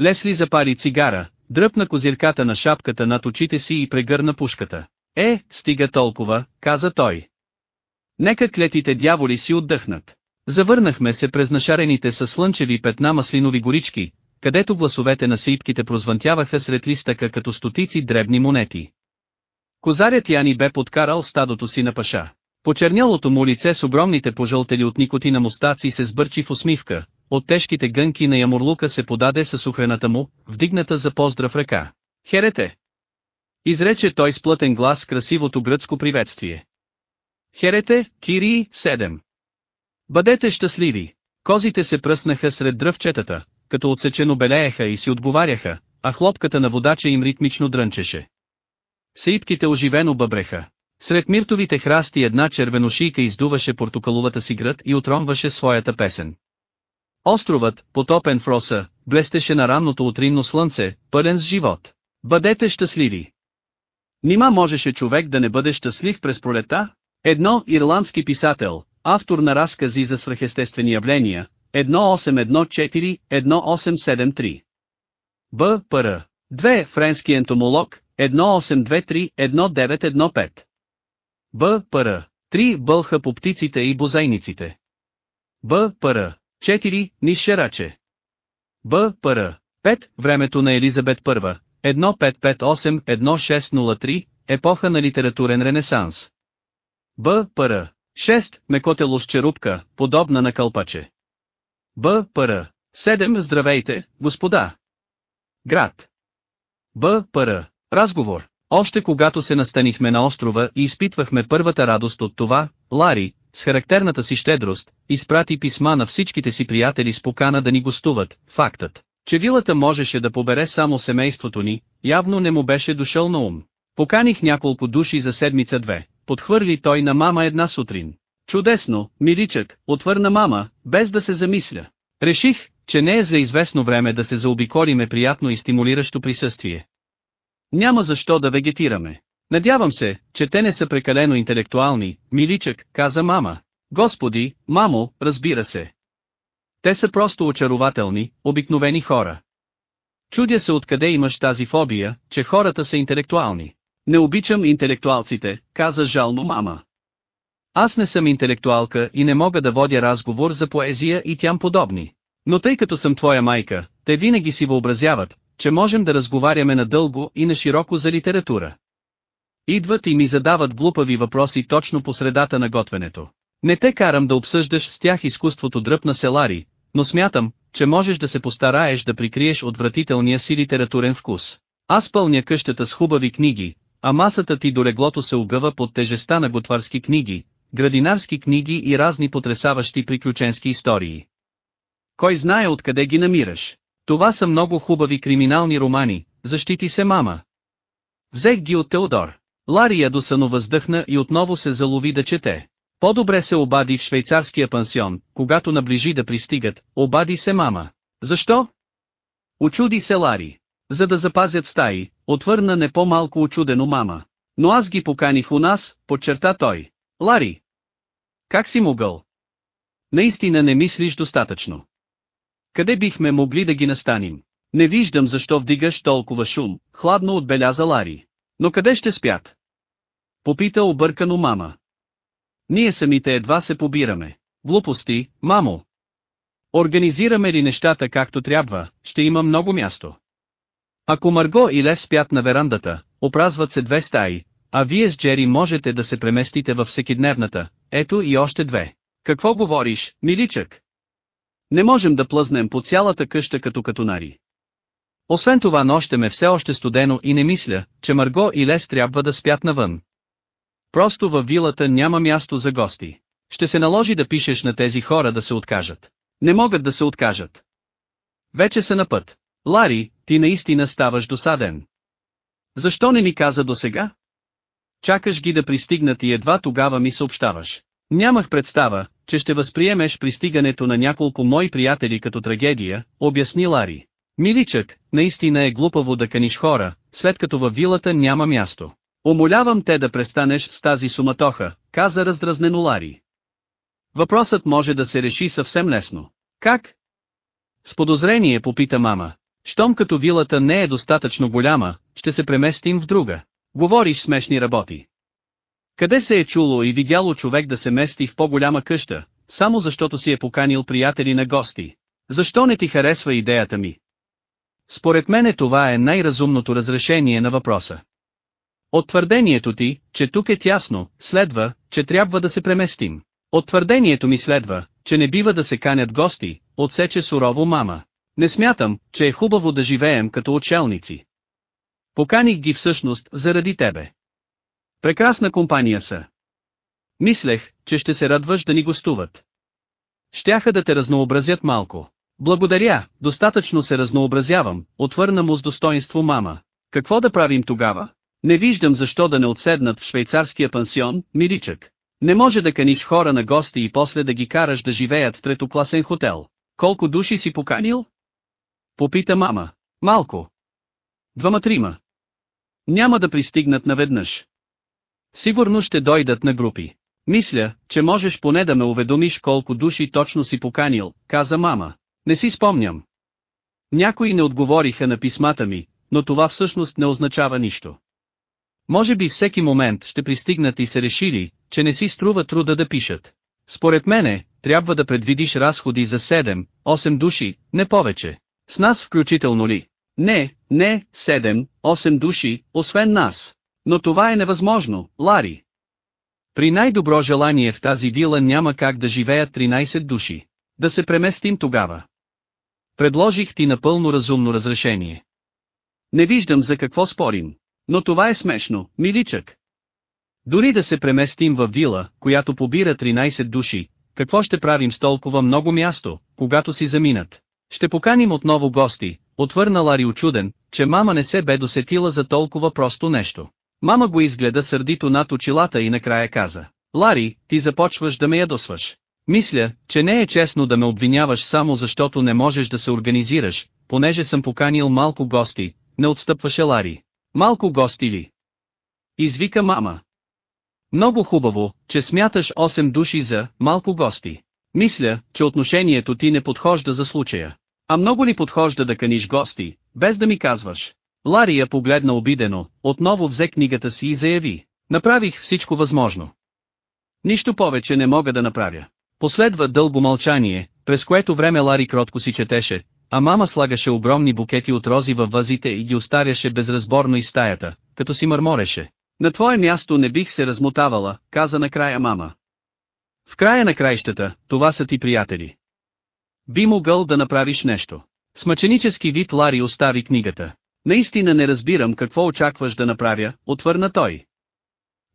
Лесли запари цигара, дръпна козирката на шапката над очите си и прегърна пушката. Е, стига толкова, каза той. Нека клетите дяволи си отдъхнат. Завърнахме се през нашарените със слънчеви петна маслинови горички, където гласовете на сипките прозвънтяваха сред листъка като стотици дребни монети. Козарят Яни бе подкарал стадото си на паша. Почернялото му лице с огромните пожълтели от никотина мустаци се сбърчи в усмивка, от тежките гънки на ямурлука се подаде със сухрената му, вдигната за поздрав ръка. Херете! Изрече той с плътен глас красивото гръцко приветствие. Херете, Кирии, 7. Бъдете щастливи! Козите се пръснаха сред дръвчетата, като отсечено белееха и си отговаряха, а хлопката на водача им ритмично дрънчеше. Саипките оживено бъбреха. Сред миртовите храсти една червеношийка издуваше портокаловата си град и отромваше своята песен. Островът, потопен в роса, блестеше на ранното утринно слънце, пълен с живот. Бъдете щастливи! Нима можеше човек да не бъде щастлив през пролета? Едно ирландски писател, автор на разкази за свръхестествени явления, 1814-1873. Б. Р. 2. Френски ентомолог, 1823-1915. Б. Р. 3. Бълха по птиците и бозайниците. Б. Р. 4. Нишераче. Б. Р. 5. Времето на Елизабет I, 1558-1603, епоха на литературен ренесанс. Б. Р. 6. Мекотело с черупка, подобна на кълпаче. Б. Р. 7. Здравейте, господа. Град. Б. Р. Разговор. Още когато се настанихме на острова и изпитвахме първата радост от това, Лари, с характерната си щедрост, изпрати писма на всичките си приятели с покана да ни гостуват. Фактът, че вилата можеше да побере само семейството ни, явно не му беше дошъл на ум. Поканих няколко души за седмица-две, подхвърли той на мама една сутрин. Чудесно, миличък, отвърна мама, без да се замисля. Реших, че не е за известно време да се заобиколиме приятно и стимулиращо присъствие. Няма защо да вегетираме. Надявам се, че те не са прекалено интелектуални, миличък, каза мама. Господи, мамо, разбира се. Те са просто очарователни, обикновени хора. Чудя се откъде имаш тази фобия, че хората са интелектуални. Не обичам интелектуалците, каза жално мама. Аз не съм интелектуалка и не мога да водя разговор за поезия и тям подобни. Но тъй като съм твоя майка, те винаги си въобразяват, че можем да разговаряме надълго и на широко за литература. Идват и ми задават глупави въпроси точно по средата на готвенето. Не те карам да обсъждаш с тях изкуството дръпна селари, но смятам, че можеш да се постараеш да прикриеш отвратителния си литературен вкус. Аз пълня къщата с хубави книги, а масата ти до леглото се огъва под тежеста на готварски книги, градинарски книги и разни потрясаващи приключенски истории. Кой знае откъде ги намираш? Това са много хубави криминални романи, защити се мама. Взех ги от Теодор. Лари ядосано въздъхна и отново се залови да чете. По-добре се обади в швейцарския пансион, когато наближи да пристигат, обади се мама. Защо? Очуди се Лари. За да запазят стаи, отвърна не по-малко очудено мама. Но аз ги поканих у нас, подчерта той. Лари! Как си могъл? Наистина не мислиш достатъчно. Къде бихме могли да ги настаним? Не виждам защо вдигаш толкова шум, хладно отбеляза Лари. Но къде ще спят? Попита объркано мама. Ние самите едва се побираме. Глупости, мамо. Организираме ли нещата както трябва, ще има много място. Ако Марго и Лес спят на верандата, опразват се две стаи, а вие с Джери можете да се преместите във всекидневната, ето и още две. Какво говориш, миличък? Не можем да плъзнем по цялата къща като катунари. Освен това нощем е все още студено и не мисля, че Марго и Лес трябва да спят навън. Просто във вилата няма място за гости. Ще се наложи да пишеш на тези хора да се откажат. Не могат да се откажат. Вече са на път. Лари, ти наистина ставаш досаден. Защо не ми каза до сега? Чакаш ги да пристигнат и едва тогава ми съобщаваш. Нямах представа, че ще възприемеш пристигането на няколко мои приятели като трагедия, обясни Лари. Миличък, наистина е глупаво да каниш хора, след като във вилата няма място. Умолявам те да престанеш с тази суматоха, каза раздразнено Лари. Въпросът може да се реши съвсем лесно. Как? С подозрение попита мама. Щом като вилата не е достатъчно голяма, ще се преместим в друга. Говориш смешни работи. Къде се е чуло и видяло човек да се мести в по-голяма къща, само защото си е поканил приятели на гости? Защо не ти харесва идеята ми? Според мене това е най-разумното разрешение на въпроса. От твърдението ти, че тук е тясно, следва, че трябва да се преместим. От твърдението ми следва, че не бива да се канят гости, отсече сурово мама. Не смятам, че е хубаво да живеем като отшелници. Поканих ги всъщност заради тебе. Прекрасна компания са. Мислех, че ще се радваш да ни гостуват. Щяха да те разнообразят малко. Благодаря, достатъчно се разнообразявам, отвърна му с достоинство мама. Какво да правим тогава? Не виждам защо да не отседнат в швейцарския пансион, миричък. Не може да каниш хора на гости и после да ги караш да живеят в третокласен хотел. Колко души си поканил? Попита мама. Малко. Двама-трима. Няма да пристигнат наведнъж. Сигурно ще дойдат на групи. Мисля, че можеш поне да ме уведомиш колко души точно си поканил, каза мама. Не си спомням. Някои не отговориха на писмата ми, но това всъщност не означава нищо. Може би всеки момент ще пристигнат и се решили, че не си струва труда да пишат. Според мене, трябва да предвидиш разходи за 7, 8 души, не повече. С нас включително ли? Не, не, 7, 8 души, освен нас. Но това е невъзможно, Лари. При най-добро желание в тази вила няма как да живеят 13 души. Да се преместим тогава. Предложих ти напълно разумно разрешение. Не виждам за какво спорим. Но това е смешно, миличък. Дори да се преместим в вила, която побира 13 души, какво ще правим с толкова много място, когато си заминат? Ще поканим отново гости, отвърна Лари очуден, че мама не се бе досетила за толкова просто нещо. Мама го изгледа сърдито над очилата и накрая каза. Лари, ти започваш да ме ядосваш. Мисля, че не е честно да ме обвиняваш само защото не можеш да се организираш, понеже съм поканил малко гости, не отстъпваше Лари. Малко гости ли? Извика мама. Много хубаво, че смяташ 8 души за малко гости. Мисля, че отношението ти не подхожда за случая. А много ли подхожда да каниш гости, без да ми казваш? Лария погледна обидено, отново взе книгата си и заяви. Направих всичко възможно. Нищо повече не мога да направя. Последва дълго мълчание, през което време Лари кротко си четеше, а мама слагаше огромни букети от рози във вазите и ги остаряше безразборно из стаята, като си мърмореше. На твое място не бих се размотавала, каза накрая мама. В края на краищата, това са ти приятели. Би могъл да направиш нещо. С мъченически вид Лари остави книгата. Наистина не разбирам какво очакваш да направя, отвърна той.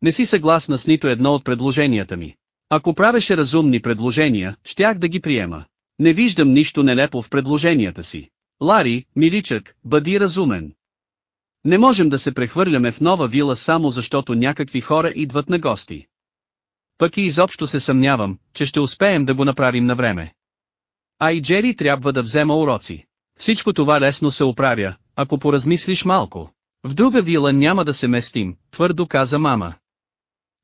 Не си съгласна с нито едно от предложенията ми. Ако правеше разумни предложения, щях да ги приема. Не виждам нищо нелепо в предложенията си. Лари, миличък, бъди разумен. Не можем да се прехвърляме в нова вила само защото някакви хора идват на гости. Пък и изобщо се съмнявам, че ще успеем да го направим на време. А и Джери трябва да взема уроци. Всичко това лесно се оправя, ако поразмислиш малко. В друга вила няма да се местим, твърдо каза мама.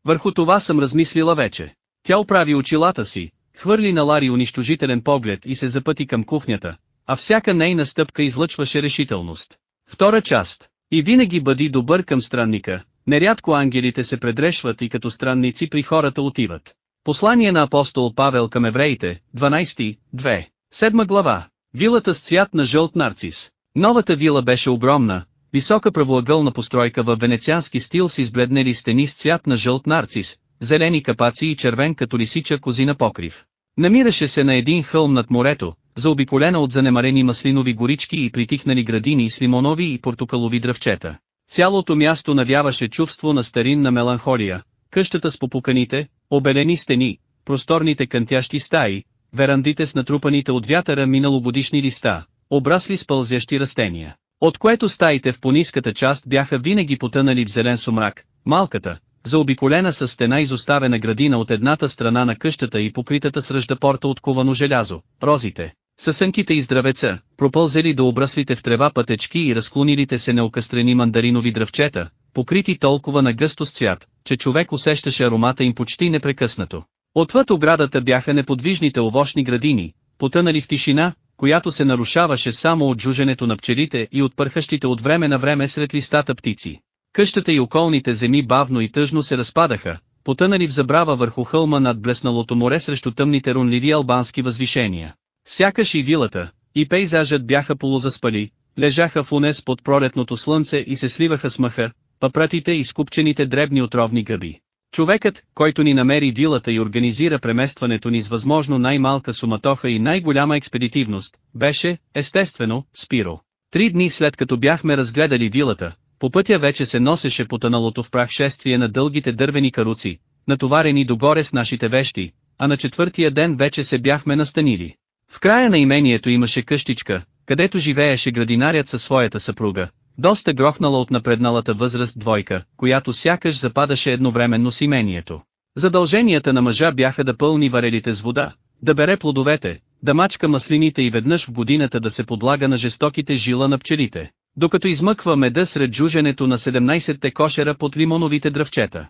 Върху това съм размислила вече. Тя оправи очилата си, хвърли на Лари унищожителен поглед и се запъти към кухнята, а всяка нейна стъпка излъчваше решителност. Втора част. И винаги бъди добър към странника, нерядко ангелите се предрешват и като странници при хората отиват. Послание на апостол Павел към евреите, 12, 2, 7 глава. Вилата с цвят на жълт нарцис. Новата вила беше огромна, висока правоъгълна постройка в венециански стил с избледнели стени с цвят на жълт нарцис, зелени капаци и червен като лисича козина покрив. Намираше се на един хълм над морето, заобиколена от занемарени маслинови горички и притихнали градини с лимонови и портокалови дръвчета. Цялото място навяваше чувство на старинна меланхолия, къщата с попуканите, обелени стени, просторните кънтящи стаи, верандите с натрупаните от вятъра миналогодишни листа, обрасли с пълзящи растения, от което стаите в пониската част бяха винаги потънали в зелен сумрак, малката, заобиколена с стена изоставена градина от едната страна на къщата и покритата с ръждапорта от кувано желязо, розите, Съсънките и здравеца, пропълзели до обраслите в трева пътечки и разклонилите се неокъстрени мандаринови дръвчета, покрити толкова на гъсто с цвят, че човек усещаше аромата им почти непрекъснато. Отвъд оградата бяха неподвижните овощни градини, потънали в тишина, която се нарушаваше само от жуженето на пчелите и от пърхащите от време на време сред листата птици. Къщата и околните земи бавно и тъжно се разпадаха, потънали в забрава върху хълма над блесналото море срещу тъмните рунливи албански възвишения. Сякаш и вилата, и пейзажът бяха полузаспали, лежаха в унес под пролетното слънце и се сливаха с мъха, папратите и скупчените дребни отровни гъби. Човекът, който ни намери вилата и организира преместването ни с възможно най-малка суматоха и най-голяма експедитивност, беше, естествено, Спиро. Три дни след като бяхме разгледали вилата, по пътя вече се носеше потъналото в прах шествие на дългите дървени каруци, натоварени догоре с нашите вещи, а на четвъртия ден вече се бяхме настанили. В края на имението имаше къщичка, където живееше градинарят със своята съпруга, доста грохнала от напредналата възраст двойка, която сякаш западаше едновременно с имението. Задълженията на мъжа бяха да пълни варелите с вода, да бере плодовете, да мачка маслините и веднъж в годината да се подлага на жестоките жила на пчелите, докато измъква меда сред жуженето на 17-те кошера под лимоновите дръвчета.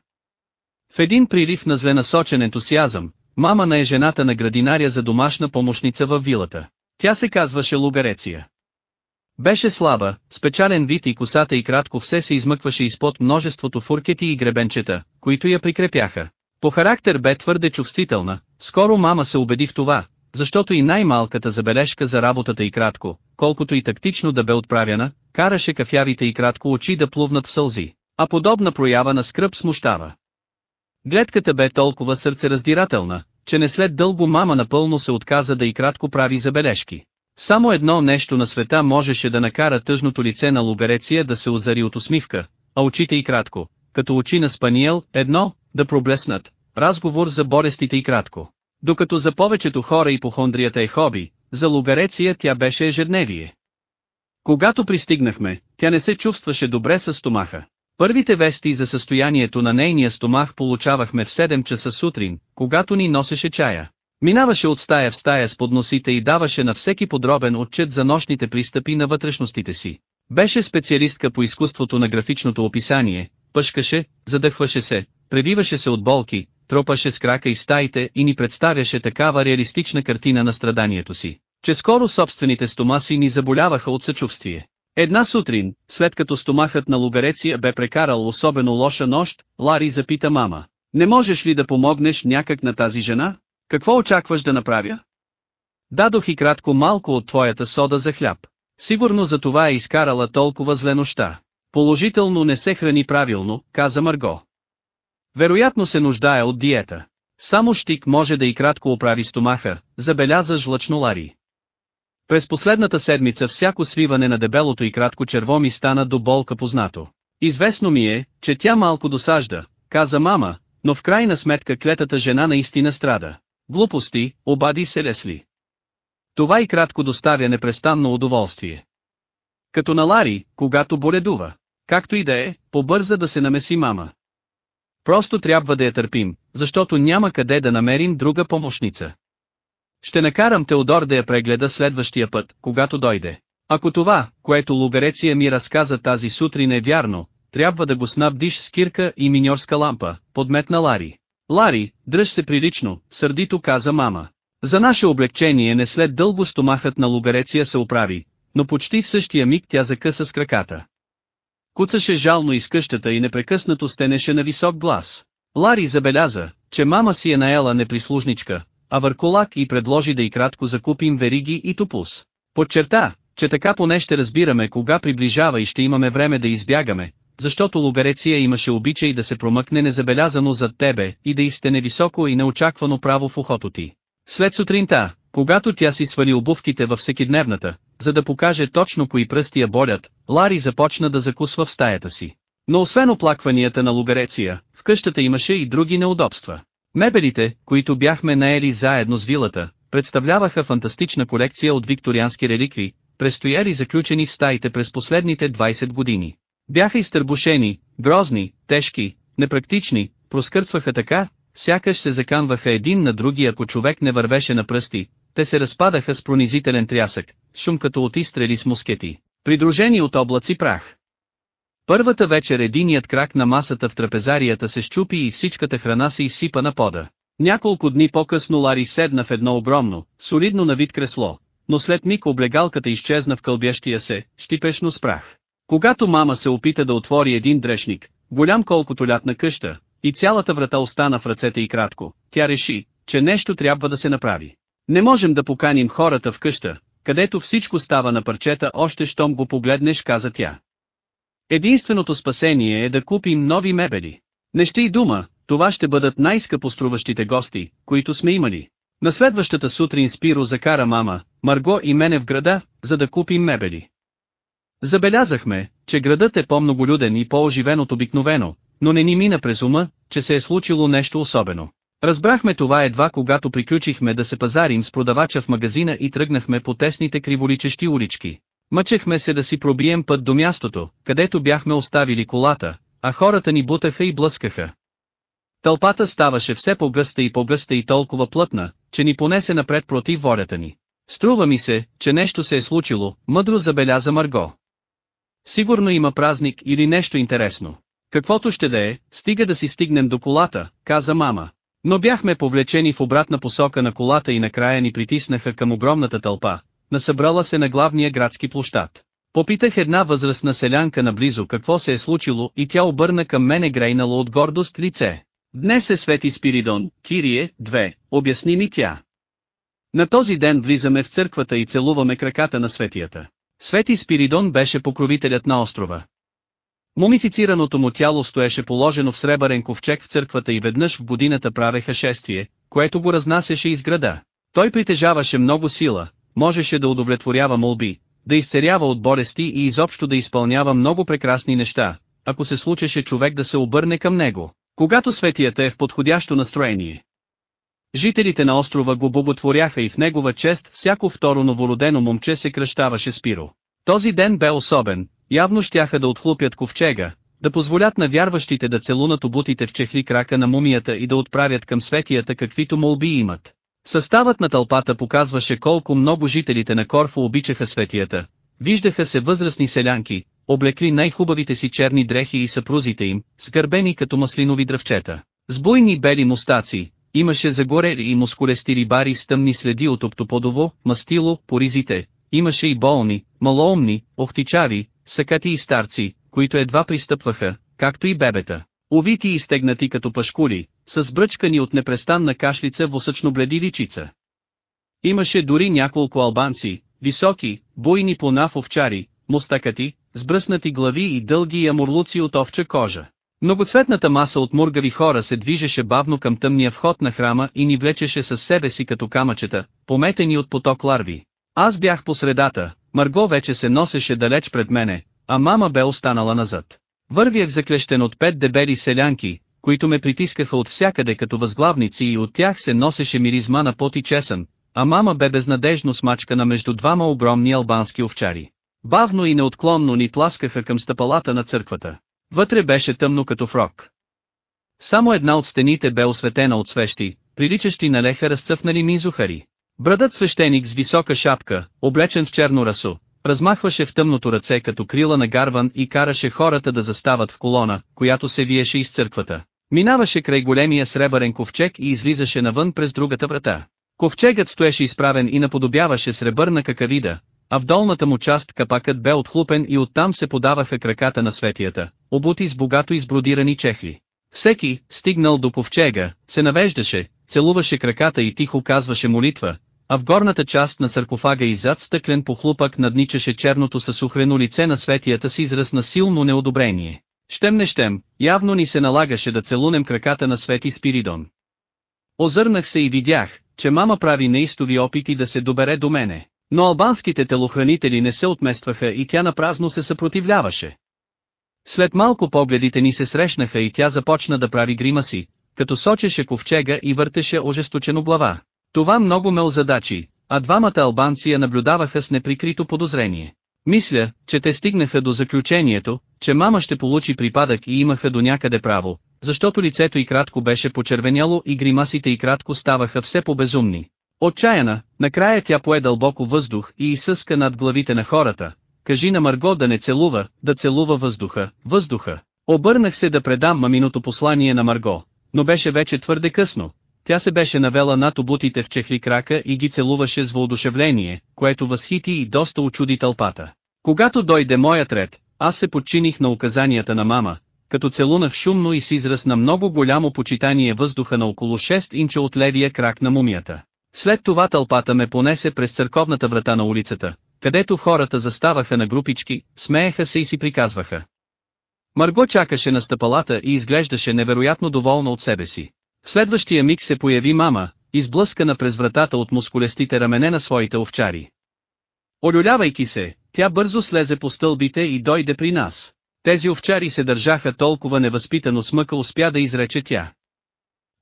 В един прилив на зленасочен ентусиазъм, мама на е жената на градинаря за домашна помощница във вилата. Тя се казваше Лугареция. Беше слаба, спечален вид и косата и кратко все се измъкваше изпод множеството фуркети и гребенчета, които я прикрепяха. По характер бе твърде чувствителна, скоро мама се убеди в това, защото и най-малката забележка за работата и кратко, колкото и тактично да бе отправяна, караше кафявите и кратко очи да плувнат в сълзи, а подобна проява на скръп смущава. Гледката бе толкова сърцераздирателна, че не след дълго мама напълно се отказа да и кратко прави забележки. Само едно нещо на света можеше да накара тъжното лице на Лубереция да се озари от усмивка, а очите и кратко, като очи на Спаниел, едно, да проблеснат, разговор за болестите и кратко. Докато за повечето хора и похондрията е хоби, за Лубереция тя беше ежедневие. Когато пристигнахме, тя не се чувстваше добре с стомаха. Първите вести за състоянието на нейния стомах получавахме в 7 часа сутрин, когато ни носеше чая. Минаваше от стая в стая с подносите и даваше на всеки подробен отчет за нощните пристъпи на вътрешностите си. Беше специалистка по изкуството на графичното описание, пъшкаше, задъхваше се, превиваше се от болки, тропаше с крака и стаите и ни представяше такава реалистична картина на страданието си, че скоро собствените стомаси ни заболяваха от съчувствие. Една сутрин, след като стомахът на Лугареция бе прекарал особено лоша нощ, Лари запита мама. Не можеш ли да помогнеш някак на тази жена? Какво очакваш да направя? Дадох и кратко малко от твоята сода за хляб. Сигурно за това е изкарала толкова зле нощта. Положително не се храни правилно, каза Марго. Вероятно се нуждае от диета. Само щик може да и кратко оправи стомаха, забеляза жлъчно Лари. През последната седмица всяко свиване на дебелото и кратко черво ми стана до болка познато. Известно ми е, че тя малко досажда, каза мама, но в крайна сметка клетата жена наистина страда. Глупости, обади се Лесли. Това и кратко доставя непрестанно удоволствие. Като на Лари, когато боледува. Както и да е, побърза да се намеси мама. Просто трябва да я търпим, защото няма къде да намерим друга помощница. Ще накарам Теодор да я прегледа следващия път, когато дойде. Ако това, което Лубереция ми разказа тази сутрин е вярно, трябва да го снабдиш с кирка и миньорска лампа, подметна Лари. Лари, дръж се прилично, сърдито каза мама. За наше облегчение не след дълго стомахът на Лубереция се оправи, но почти в същия миг тя закъса с краката. Куцаше жално из къщата и непрекъснато стенеше на висок глас. Лари забеляза, че мама си е наела неприслужничка, а върколак и предложи да и кратко закупим вериги и топус. Подчерта, че така поне ще разбираме кога приближава и ще имаме време да избягаме, защото Лубереция имаше обичай да се промъкне незабелязано зад тебе и да изтене високо и неочаквано право в ухото ти. След сутринта, когато тя си свали обувките във всекидневната, за да покаже точно кои пръсти я болят, Лари започна да закусва в стаята си. Но освен оплакванията на Лубереция, в къщата имаше и други неудобства. Мебелите, които бяхме наели заедно с вилата, представляваха фантастична колекция от викториански реликви, престояли заключени в стаите през последните 20 години. Бяха изтърбушени, грозни, тежки, непрактични, проскърцваха така, сякаш се заканваха един на други ако човек не вървеше на пръсти, те се разпадаха с пронизителен трясък, шум като от изстрели с мускети, придружени от облаци прах. Първата вечер единият крак на масата в трапезарията се щупи и всичката храна се изсипа на пода. Няколко дни по-късно Лари седна в едно огромно, солидно на вид кресло, но след миг облегалката изчезна в кълбящия се, щипешно с прах. Когато мама се опита да отвори един дрешник, голям колкото лятна къща, и цялата врата остана в ръцете и кратко, тя реши, че нещо трябва да се направи. Не можем да поканим хората в къща, където всичко става на парчета още щом го погледнеш каза тя. Единственото спасение е да купим нови мебели. Не ще и дума, това ще бъдат най-скъпоструващите гости, които сме имали. На следващата сутрин Спиро закара мама, Марго и мене в града, за да купим мебели. Забелязахме, че градът е по-многолюден и по-оживен от обикновено, но не ни мина през ума, че се е случило нещо особено. Разбрахме това едва когато приключихме да се пазарим с продавача в магазина и тръгнахме по тесните криволичещи улички. Мъчехме се да си пробием път до мястото, където бяхме оставили колата, а хората ни бутаха и блъскаха. Тълпата ставаше все по-гъста и по-гъста и толкова плътна, че ни понесе напред против волята ни. Струва ми се, че нещо се е случило, мъдро забеляза Марго. Сигурно има празник или нещо интересно. Каквото ще да е, стига да си стигнем до колата, каза мама. Но бяхме повлечени в обратна посока на колата и накрая ни притиснаха към огромната тълпа, насъбрала се на главния градски площад. Попитах една възрастна селянка наблизо какво се е случило и тя обърна към мене грейнало от гордост лице. Днес е Свети Спиридон, Кирие, 2, обясни ми тя. На този ден влизаме в църквата и целуваме краката на светията. Свети Спиридон беше покровителят на острова. Мумифицираното му тяло стоеше положено в сребърен ковчег в църквата и веднъж в годината правеха шествие, което го разнасяше из града. Той притежаваше много сила, можеше да удовлетворява молби, да изцерява от болести и изобщо да изпълнява много прекрасни неща, ако се случеше човек да се обърне към него, когато светията е в подходящо настроение. Жителите на острова го боготворяха и в негова чест всяко второ новородено момче се кръщаваше Спиро. Този ден бе особен, явно щяха да отхлупят ковчега, да позволят на вярващите да целунат обутите в чехли крака на мумията и да отправят към светията каквито молби имат. Съставът на тълпата показваше колко много жителите на Корфо обичаха светията. Виждаха се възрастни селянки, облекли най-хубавите си черни дрехи и съпрузите им, скърбени като маслинови дръвчета. С буйни бели мустаци, имаше загорели и мускулести рибари с тъмни следи от оптоподово, мастило, поризите, имаше и болни, малоумни, охтичари, сакати и старци, които едва пристъпваха, както и бебета. Увити и стегнати като пашкули, с бръчкани от непрестанна кашлица восъчно бледи личица. Имаше дори няколко албанци, високи, буйни понав овчари, мустакати, с бръснати глави и дълги ямурлуци от овча кожа. Многоцветната маса от мургави хора се движеше бавно към тъмния вход на храма и ни влечеше със себе си като камъчета, пометени от поток ларви. Аз бях по средата, Марго вече се носеше далеч пред мене, а мама бе останала назад. Вървях заклещен от пет дебели селянки, които ме притискаха от всякъде като възглавници и от тях се носеше миризма на пот и чесън, а мама бе безнадежно смачкана между двама огромни албански овчари. Бавно и неотклонно ни тласкаха към стъпалата на църквата. Вътре беше тъмно като фрок. Само една от стените бе осветена от свещи, приличащи на леха разцъфнали мизухари. Брадът свещеник с висока шапка, облечен в черно расо, размахваше в тъмното ръце като крила на гарван и караше хората да застават в колона, която се виеше из църквата. Минаваше край големия сребърен ковчег и излизаше навън през другата врата. Ковчегът стоеше изправен и наподобяваше сребърна какавида, а в долната му част капакът бе отхлупен и оттам се подаваха краката на светията, обути с богато избродирани чехли. Всеки, стигнал до ковчега, се навеждаше, целуваше краката и тихо казваше молитва, а в горната част на саркофага и зад стъклен похлупък надничаше черното съсухрено лице на светията с израз на силно неодобрение. Щем не щем, явно ни се налагаше да целунем краката на Свети Спиридон. Озърнах се и видях, че мама прави неистови опити да се добере до мене, но албанските телохранители не се отместваха и тя напразно се съпротивляваше. След малко погледите ни се срещнаха и тя започна да прави грима си, като сочеше ковчега и въртеше ожесточено глава. Това много ме озадачи, а двамата албанци я наблюдаваха с неприкрито подозрение. Мисля, че те стигнаха до заключението, че мама ще получи припадък и имаха до някъде право, защото лицето и кратко беше почервеняло и гримасите и кратко ставаха все по-безумни. Отчаяна, накрая тя пое дълбоко въздух и изсъска над главите на хората. Кажи на Марго да не целува, да целува въздуха, въздуха. Обърнах се да предам маминото послание на Марго, но беше вече твърде късно. Тя се беше навела над обутите в чехли крака и ги целуваше с въодушевление, което възхити и доста очуди тълпата. Когато дойде моят ред, аз се подчиних на указанията на мама, като целунах шумно и с израз на много голямо почитание въздуха на около 6 инча от левия крак на мумията. След това тълпата ме понесе през църковната врата на улицата, където хората заставаха на групички, смееха се и си приказваха. Марго чакаше на стъпалата и изглеждаше невероятно доволна от себе си. В следващия миг се появи мама, изблъскана през вратата от мускулестите рамене на своите овчари. Олюлявайки се, тя бързо слезе по стълбите и дойде при нас. Тези овчари се държаха толкова невъзпитано с мъка успя да изрече тя.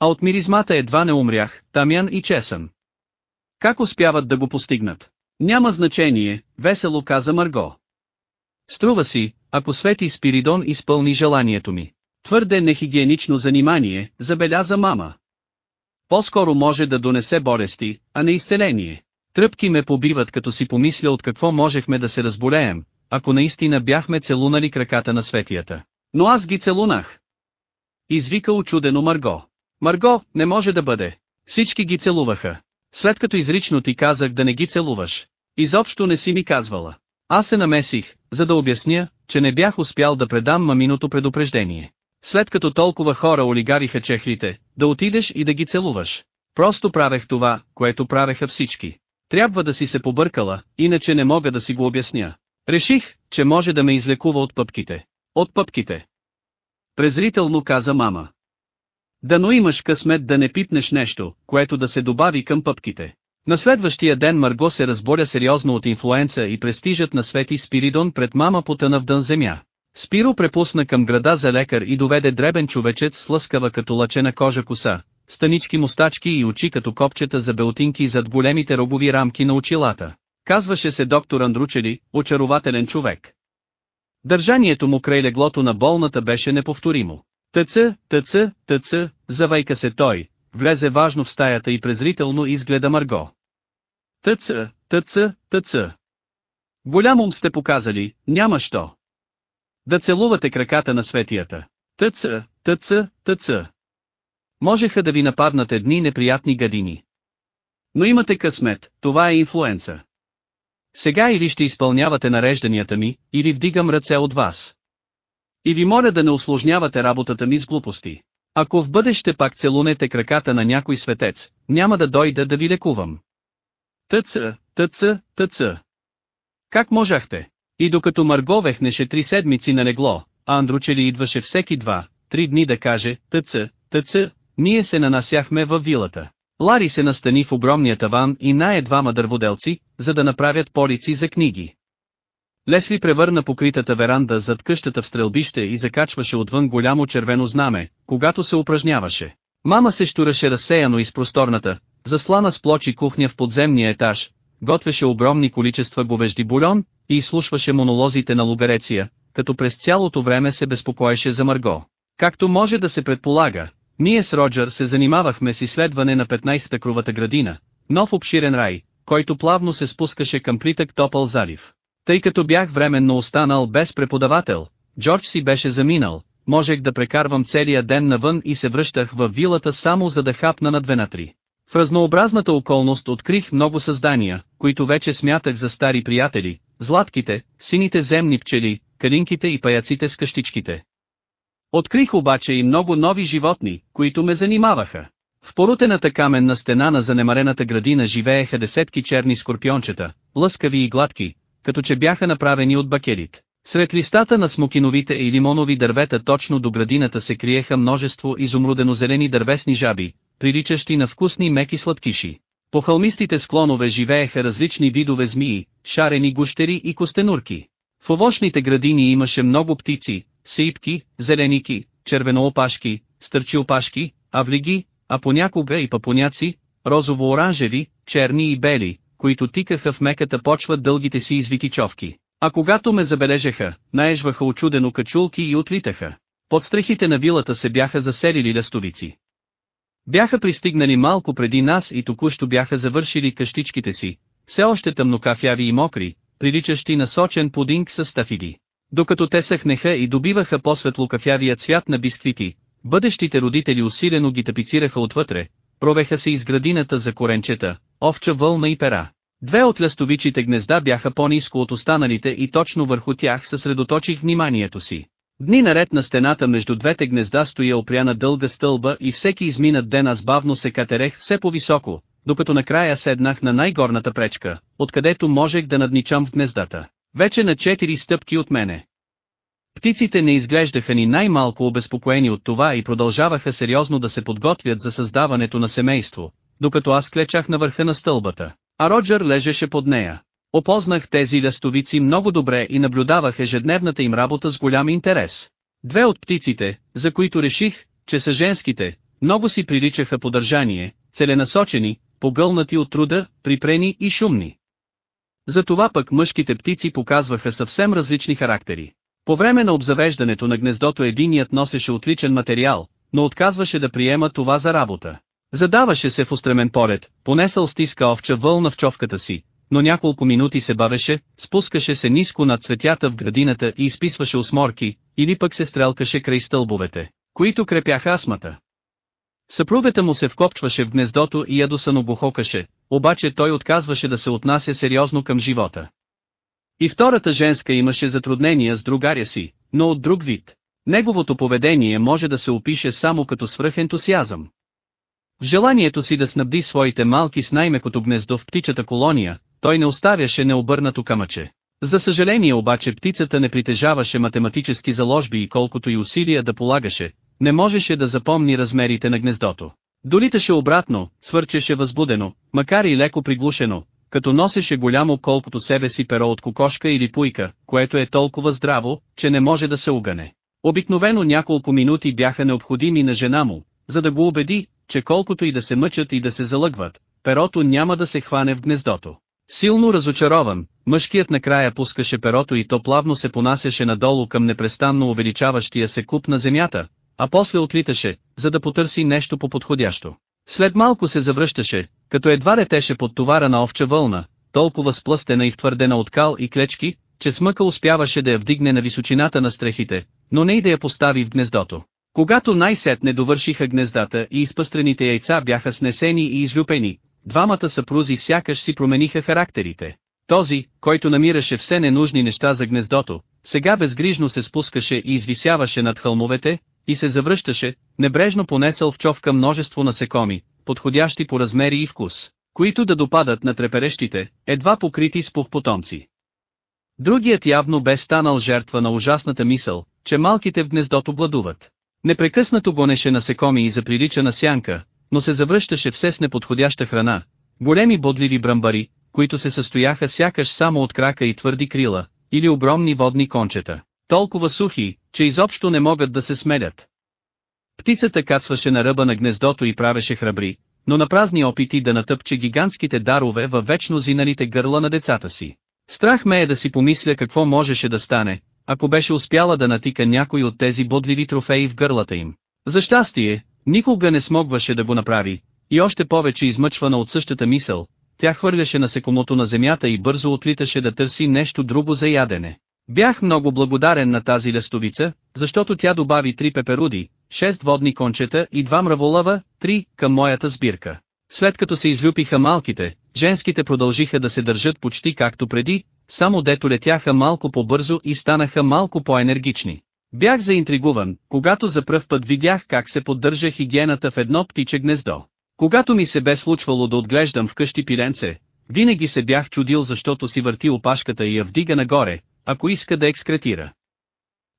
А от миризмата едва не умрях, тамян и чесън. Как успяват да го постигнат? Няма значение, весело каза Марго. Струва си, ако Свети Спиридон изпълни желанието ми. Твърде нехигиенично занимание, забеляза мама. По-скоро може да донесе болести, а не изцеление. Тръпки ме побиват като си помисля от какво можехме да се разболеем, ако наистина бяхме целунали краката на светията. Но аз ги целунах. Извика очудено Марго. Марго, не може да бъде. Всички ги целуваха. След като изрично ти казах да не ги целуваш. Изобщо не си ми казвала. Аз се намесих, за да обясня, че не бях успял да предам маминото предупреждение. След като толкова хора олигариха чехлите, да отидеш и да ги целуваш. Просто правех това, което правеха всички. Трябва да си се побъркала, иначе не мога да си го обясня. Реших, че може да ме излекува от пъпките. От пъпките. Презрително каза мама. Дано имаш късмет да не пипнеш нещо, което да се добави към пъпките. На следващия ден Марго се разболя сериозно от инфлуенца и престижът на Свети Спиридон пред мама потъна в дън земя. Спиро препусна към града за лекар и доведе дребен човечец с лъскава като лъчена кожа коса, станички мустачки и очи като копчета за белтинки зад големите рогови рамки на очилата. Казваше се доктор Андручели, очарователен човек. Държанието му край леглото на болната беше неповторимо. Тъца, тъца, тъца, завайка се той, влезе важно в стаята и презрително изгледа Марго. Тъца, тъца, тъца. Голям сте показали, няма що. Да целувате краката на светията. Тъца, тъца, тъца. Можеха да ви нападнат едни неприятни гадини. Но имате късмет, това е инфлуенца. Сега или ще изпълнявате нарежданията ми, или вдигам ръце от вас. И ви моля да не осложнявате работата ми с глупости. Ако в бъдеще пак целунете краката на някой светец, няма да дойда да ви лекувам. Тъца, тъца, тъца. Как можахте? И докато Марго вехнеше три седмици на легло, а Андручели идваше всеки два, три дни да каже, тъца, тъца, ние се нанасяхме във вилата. Лари се настани в огромния таван и нае двама дърводелци, за да направят полици за книги. Лесли превърна покритата веранда зад къщата в стрелбище и закачваше отвън голямо червено знаме, когато се упражняваше. Мама се штураше разсеяно из просторната, заслана с плочи кухня в подземния етаж, готвеше огромни количества говежди бульон и изслушваше монолозите на Лубереция, като през цялото време се безпокоеше за Марго. Както може да се предполага, ние с Роджер се занимавахме с изследване на 15-та кровата градина, нов обширен рай, който плавно се спускаше към плитък топъл залив. Тъй като бях временно останал без преподавател, Джордж си беше заминал, можех да прекарвам целия ден навън и се връщах в вилата само за да хапна на две на три. В разнообразната околност открих много създания, които вече смятах за стари приятели, златките, сините земни пчели, калинките и паяците с къщичките. Открих обаче и много нови животни, които ме занимаваха. В порутената каменна стена на занемарената градина живееха десетки черни скорпиончета, лъскави и гладки, като че бяха направени от бакелит. Сред листата на смокиновите и лимонови дървета точно до градината се криеха множество изумрудено-зелени дървесни жаби, приличащи на вкусни меки сладкиши. По хълмистите склонове живееха различни видове змии, шарени гущери и костенурки. В овощните градини имаше много птици, сипки, зеленики, червеноопашки, стърчиопашки, авлиги, а понякога и папоняци, розово-оранжеви, черни и бели, които тикаха в меката почва дългите си извикичовки. А когато ме забележаха, наежваха очудено качулки и отлитаха. Под стрехите на вилата се бяха заселили лестовици. Бяха пристигнали малко преди нас и току-що бяха завършили къщичките си, все още тъмнокафяви и мокри, приличащи на сочен пудинг с стафиди. Докато те съхнеха и добиваха по-светло кафявия цвят на бисквити, бъдещите родители усилено ги тапицираха отвътре, провеха се из градината за коренчета, овча вълна и пера. Две от ластовичите гнезда бяха по-низко от останалите и точно върху тях съсредоточих вниманието си. Дни наред на стената между двете гнезда стоя опряна дълга стълба и всеки изминат ден аз бавно се катерех все по-високо, докато накрая седнах на най-горната пречка, откъдето можех да надничам в гнездата. Вече на четири стъпки от мене. Птиците не изглеждаха ни най-малко обезпокоени от това и продължаваха сериозно да се подготвят за създаването на семейство, докато аз клечах на върха на стълбата, а Роджер лежеше под нея. Опознах тези лястовици много добре и наблюдавах ежедневната им работа с голям интерес. Две от птиците, за които реших, че са женските, много си приличаха по държание, целенасочени, погълнати от труда, припрени и шумни. Затова пък мъжките птици показваха съвсем различни характери. По време на обзавеждането на гнездото единият носеше отличен материал, но отказваше да приема това за работа. Задаваше се в устремен поред, понесъл стиска овча вълна в човката си, но няколко минути се бавеше, спускаше се ниско над цветята в градината и изписваше осморки, или пък се стрелкаше край стълбовете, които крепяха астмата. Съпругата му се вкопчваше в гнездото и ядосано бухокаше, обаче той отказваше да се отнася сериозно към живота. И втората женска имаше затруднения с другаря си, но от друг вид. Неговото поведение може да се опише само като свръхентусиазъм. В желанието си да снабди своите малки с най-мекото гнездо в птичата колония, той не оставяше необърнато камъче. За съжаление обаче птицата не притежаваше математически заложби и колкото и усилия да полагаше, не можеше да запомни размерите на гнездото. Долиташе обратно, свърчеше възбудено, макар и леко приглушено, като носеше голямо колкото себе си перо от кокошка или пуйка, което е толкова здраво, че не може да се угане. Обикновено няколко минути бяха необходими на жена му, за да го убеди, че колкото и да се мъчат и да се залъгват, перото няма да се хване в гнездото. Силно разочарован, мъжкият накрая пускаше перото и то плавно се понасяше надолу към непрестанно увеличаващия се куп на земята, а после отлиташе, за да потърси нещо по-подходящо. След малко се завръщаше, като едва летеше под товара на овча вълна, толкова сплъстена и втвърдена от кал и клечки, че смъка успяваше да я вдигне на височината на стрехите, но не и да я постави в гнездото. Когато най-сетне довършиха гнездата и изпъстрените яйца бяха снесени и излюпени, двамата съпрузи сякаш си промениха характерите. Този, който намираше все ненужни неща за гнездото, сега безгрижно се спускаше и извисяваше над хълмовете, и се завръщаше, небрежно понесъл в човка множество насекоми, подходящи по размери и вкус, които да допадат на треперещите, едва покрити с пух потомци. Другият явно бе станал жертва на ужасната мисъл, че малките в гнездото гладуват. Непрекъснато гонеше насекоми и заприлича на сянка, но се завръщаше все с неподходяща храна, големи бодливи брамбари, които се състояха сякаш само от крака и твърди крила, или огромни водни кончета, толкова сухи, че изобщо не могат да се смелят. Птицата кацваше на ръба на гнездото и правеше храбри, но на празни опити да натъпче гигантските дарове във вечно зиналите гърла на децата си. Страх ме е да си помисля какво можеше да стане, ако беше успяла да натика някой от тези бодливи трофеи в гърлата им. За щастие, никога не смогваше да го направи, и още повече измъчвана от същата мисъл, тя хвърляше насекомото на земята и бързо отлиташе да търси нещо друго за ядене. Бях много благодарен на тази лестовица, защото тя добави три пеперуди, шест водни кончета и два мраволъва, три, към моята сбирка. След като се излюпиха малките, женските продължиха да се държат почти както преди, само дето летяха малко по-бързо и станаха малко по-енергични. Бях заинтригуван, когато за пръв път видях как се поддържа хигиената в едно птиче гнездо. Когато ми се бе случвало да отглеждам вкъщи пиленце, винаги се бях чудил защото си върти опашката и я вдига нагоре, ако иска да екскретира.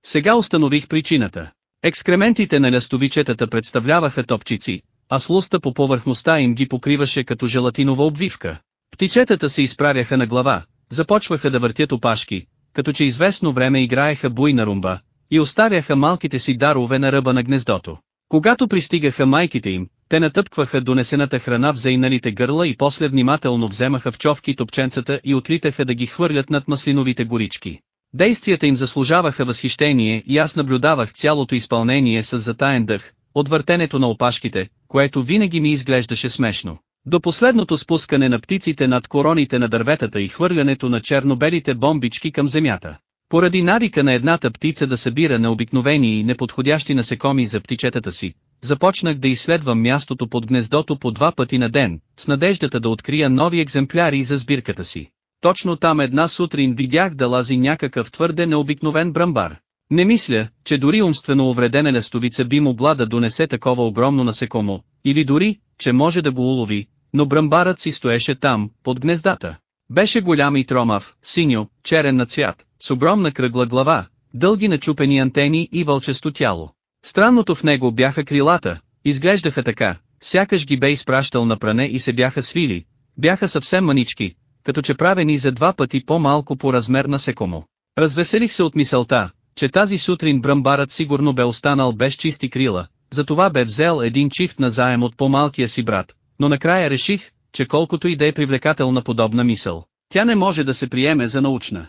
Сега установих причината. Екскрементите на лястовичетата представляваха топчици, а слуста по повърхността им ги покриваше като желатинова обвивка. Птичетата се изправяха на глава, започваха да въртят опашки, като че известно време играеха буйна румба, и оставяха малките си дарове на ръба на гнездото. Когато пристигаха майките им, те натъпкваха донесената храна в заиналите гърла и после внимателно вземаха в човки топченцата и отлитаха да ги хвърлят над маслиновите горички. Действията им заслужаваха възхищение и аз наблюдавах цялото изпълнение с затаен дъх, от въртенето на опашките, което винаги ми изглеждаше смешно. До последното спускане на птиците над короните на дърветата и хвърлянето на чернобелите бомбички към земята. Поради навика на едната птица да събира необикновени и неподходящи насекоми за птичетата си, започнах да изследвам мястото под гнездото по два пъти на ден, с надеждата да открия нови екземпляри за сбирката си. Точно там една сутрин видях да лази някакъв твърде необикновен брамбар. Не мисля, че дори умствено увредена лестовица би могла да донесе такова огромно насекомо, или дори, че може да го улови, но брамбарът си стоеше там, под гнездата. Беше голям и тромав, синьо, черен на цвят, с огромна кръгла глава, дълги начупени антени и вълчесто тяло. Странното в него бяха крилата, изглеждаха така, сякаш ги бе изпращал на пране и се бяха свили, бяха съвсем манички, като че правени за два пъти по-малко по размер на секомо. Развеселих се от мисълта, че тази сутрин бръмбарът сигурно бе останал без чисти крила, затова бе взел един чифт на заем от по-малкия си брат, но накрая реших, че колкото и да е привлекателна подобна мисъл, тя не може да се приеме за научна.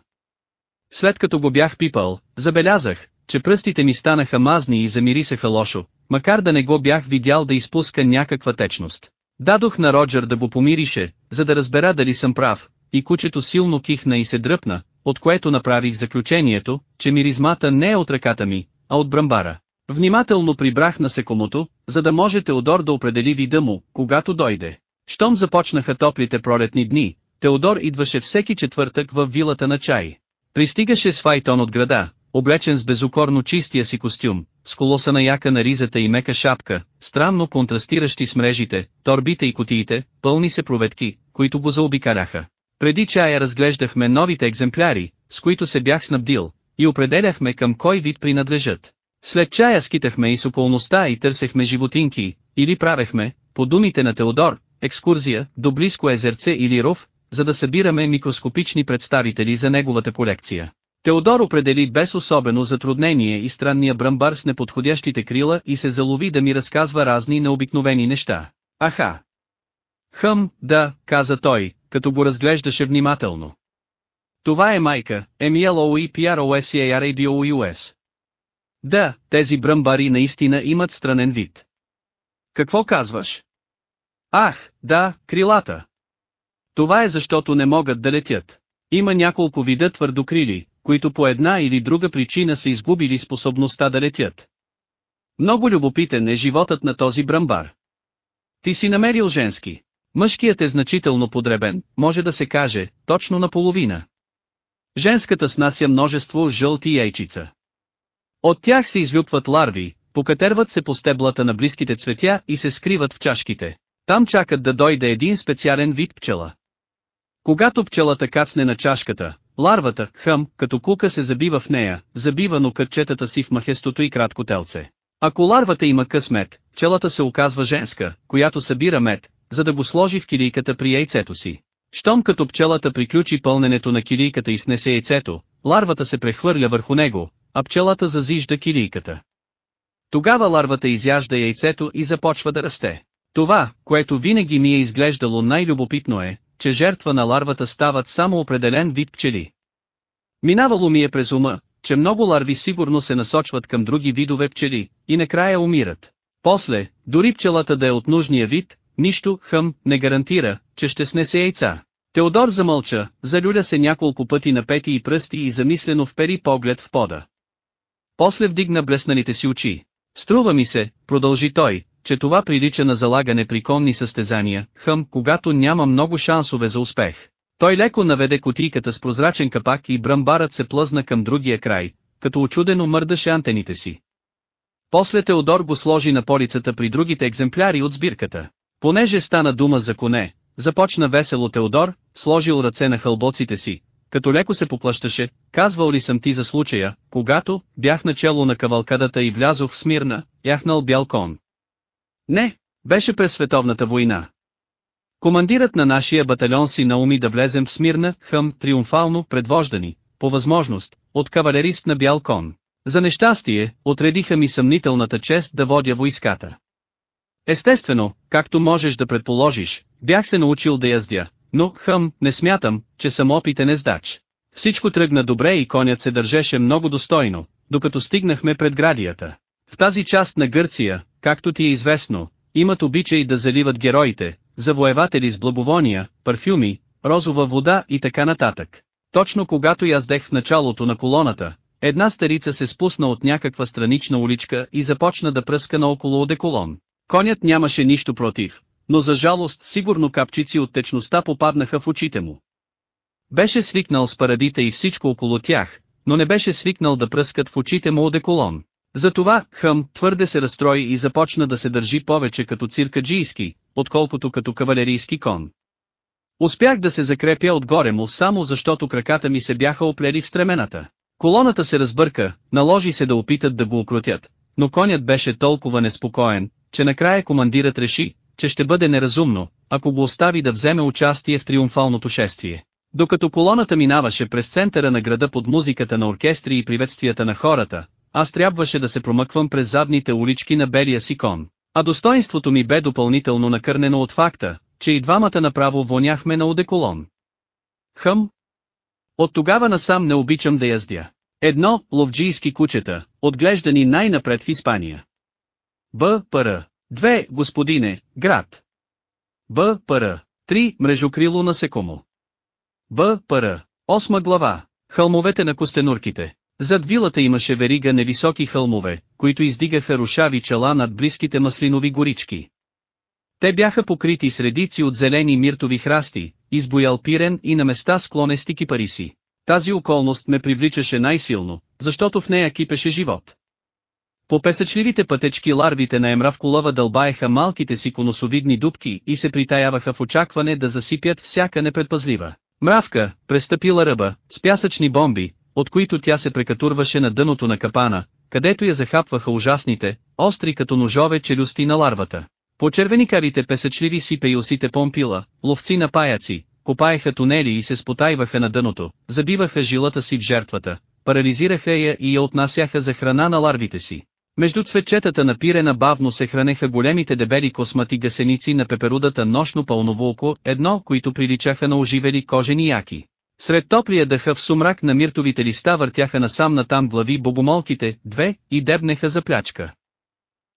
След като го бях пипал, забелязах, че пръстите ми станаха мазни и замирисаха лошо, макар да не го бях видял да изпуска някаква течност. Дадох на Роджер да го помирише, за да разбера дали съм прав, и кучето силно кихна и се дръпна, от което направих заключението, че миризмата не е от ръката ми, а от брамбара. Внимателно прибрах насекомото, за да може Теодор да определи вида му, когато дойде. Щом започнаха топлите пролетни дни, Теодор идваше всеки четвъртък в вилата на чай. Пристигаше с файтон от града, облечен с безукорно чистия си костюм, с колосана яка на ризата и мека шапка, странно контрастиращи с мрежите, торбите и котиите, пълни се проветки, които го заобикаляха. Преди чая разглеждахме новите екземпляри, с които се бях снабдил, и определяхме към кой вид принадлежат. След чая скитахме и с и търсехме животинки, или правехме, по думите на Теодор, екскурзия, до близко езерце или ров, за да събираме микроскопични представители за неговата колекция. Теодор определи без особено затруднение и странния брамбар с неподходящите крила и се залови да ми разказва разни необикновени неща. Аха! Хъм, да, каза той, като го разглеждаше внимателно. Това е майка, MLOE Да, тези бръмбари наистина имат странен вид. Какво казваш? Ах, да, крилата. Това е защото не могат да летят. Има няколко вида твърдокрили, които по една или друга причина са изгубили способността да летят. Много любопитен е животът на този брамбар. Ти си намерил женски. Мъжкият е значително подребен, може да се каже, точно наполовина. Женската снася множество жълти яйчица. От тях се извюпват ларви, покатерват се по стеблата на близките цветя и се скриват в чашките. Там чакат да дойде един специален вид пчела. Когато пчелата кацне на чашката, ларвата, хъм, като кука се забива в нея, забива но кътчетата си в махестото и кратко телце. Ако ларвата има късмет, пчелата се оказва женска, която събира мед, за да го сложи в килийката при яйцето си. Щом като пчелата приключи пълненето на килийката и снесе яйцето, ларвата се прехвърля върху него, а пчелата зазижда килийката. Тогава ларвата изяжда яйцето и започва да расте. Това, което винаги ми е изглеждало най-любопитно е, че жертва на ларвата стават само определен вид пчели. Минавало ми е през ума, че много ларви сигурно се насочват към други видове пчели, и накрая умират. После, дори пчелата да е от нужния вид, нищо, хъм, не гарантира, че ще снесе яйца. Теодор замълча, залюля се няколко пъти на пети и пръсти и замислено впери поглед в пода. После вдигна блесналите си очи. Струва ми се, продължи той, че това прилича на залагане при конни състезания, хъм, когато няма много шансове за успех. Той леко наведе котийката с прозрачен капак и бръмбарът се плъзна към другия край, като очудено мърдаше антените си. После Теодор го сложи на полицата при другите екземпляри от сбирката. Понеже стана дума за коне, започна весело Теодор, сложил ръце на хълбоците си, като леко се поплащаше, казвал ли съм ти за случая, когато, бях начало на кавалкадата и влязох в Смирна, яхнал бял кон. Не, беше през световната война. Командирът на нашия батальон си науми да влезем в Смирна, хъм, триумфално предвождани, по възможност, от кавалерист на бял кон. За нещастие, отредиха ми съмнителната чест да водя войската. Естествено, както можеш да предположиш, бях се научил да яздя, но, хъм, не смятам, че съм опитен ездач. Всичко тръгна добре и конят се държеше много достойно, докато стигнахме пред градията. В тази част на Гърция, както ти е известно, имат обичай да заливат героите, завоеватели с благовония, парфюми, розова вода и така нататък. Точно когато яздех в началото на колоната, една старица се спусна от някаква странична уличка и започна да пръска наоколо одеколон. Конят нямаше нищо против, но за жалост сигурно капчици от течността попаднаха в очите му. Беше свикнал с парадите и всичко около тях, но не беше свикнал да пръскат в очите му одеколон. Затова, хъм, твърде се разстрои и започна да се държи повече като циркаджийски, отколкото като кавалерийски кон. Успях да се закрепя отгоре му само защото краката ми се бяха оплели в стремената. Колоната се разбърка, наложи се да опитат да го укротят, но конят беше толкова неспокоен, че накрая командирът реши, че ще бъде неразумно, ако го остави да вземе участие в триумфалното шествие. Докато колоната минаваше през центъра на града под музиката на оркестри и приветствията на хората, аз трябваше да се промъквам през задните улички на белия си кон. А достоинството ми бе допълнително накърнено от факта, че и двамата направо воняхме на одеколон. Хъм. От тогава насам не обичам да яздя. Едно, ловджийски кучета, отглеждани най-напред в Испания. Б. Пр. Две, господине, град. Б. Пр. Три, мрежокрило насекомо. Б. Пр. Осма глава. Хълмовете на костенурките. Зад вилата имаше верига невисоки хълмове, които издигаха рушави чела над близките маслинови горички. Те бяха покрити с редици от зелени миртови храсти, избоял пирен и на места склонести кипариси. Тази околност ме привличаше най-силно, защото в нея кипеше живот. По песъчливите пътечки ларвите на емравколова дълбаеха малките си конусовидни дубки и се притаяваха в очакване да засипят всяка непредпазлива. Мравка, престъпила ръба, с пясъчни бомби, от които тя се прекатурваше на дъното на капана, където я захапваха ужасните, остри като ножове челюсти на ларвата. По червеникарите песъчливи сипеюсите помпила, ловци на паяци, копаеха тунели и се спотайваха на дъното, забиваха жилата си в жертвата, парализираха я и я отнасяха за храна на ларвите си. Между цветчетата на пирена бавно се хранеха големите дебели космати гасеници на пеперудата нощно пълново око, едно, които приличаха на оживели кожени яки. Сред топлия дъха в сумрак на миртовите листа въртяха насам натам глави богомолките, две, и дебнеха за плячка.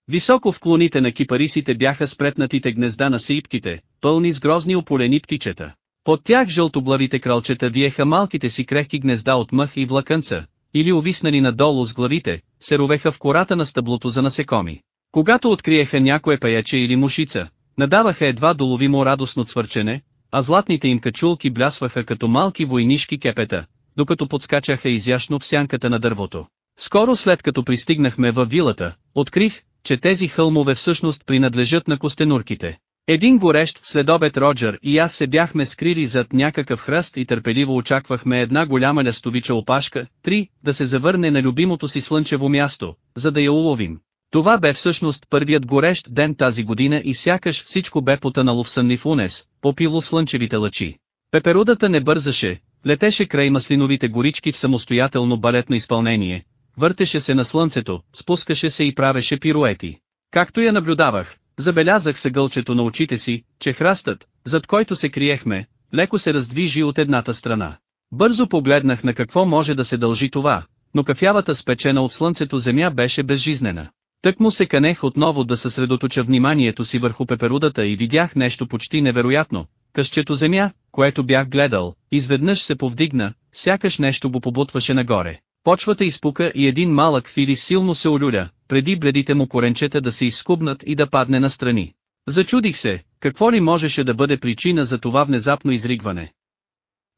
Високо в клоните на кипарисите бяха спретнатите гнезда на сипките, пълни с грозни ополени птичета. Под тях жълтоблавите кралчета виеха малките си крехки гнезда от мъх и влакънца, или увиснали надолу с главите, се ровеха в кората на стъблото за насекоми. Когато откриеха някое паяче или мушица, надаваха едва доловимо радостно цвърчене, а златните им качулки блясваха като малки войнишки кепета, докато подскачаха изящно в сянката на дървото. Скоро след като пристигнахме във вилата, открих, че тези хълмове всъщност принадлежат на костенурките. Един горещ следобед Роджер и аз се бяхме скрили зад някакъв хръст и търпеливо очаквахме една голяма лястовича опашка, три, да се завърне на любимото си слънчево място, за да я уловим. Това бе всъщност първият горещ ден тази година и сякаш всичко бе потънало в сънлив унес, попило слънчевите лъчи. Пеперудата не бързаше, летеше край маслиновите горички в самостоятелно балетно изпълнение, въртеше се на слънцето, спускаше се и правеше пируети. Както я наблюдавах, забелязах съгълчето на очите си, че храстът, зад който се криехме, леко се раздвижи от едната страна. Бързо погледнах на какво може да се дължи това, но кафявата спечена от слънцето земя беше безжизнена. Тък му се канех отново да съсредоточа вниманието си върху пеперудата и видях нещо почти невероятно. Къщето земя, което бях гледал, изведнъж се повдигна, сякаш нещо го побутваше нагоре. Почвата изпука и един малък фили силно се олюля, преди бледите му коренчета да се изскубнат и да падне настрани. Зачудих се, какво ли можеше да бъде причина за това внезапно изригване.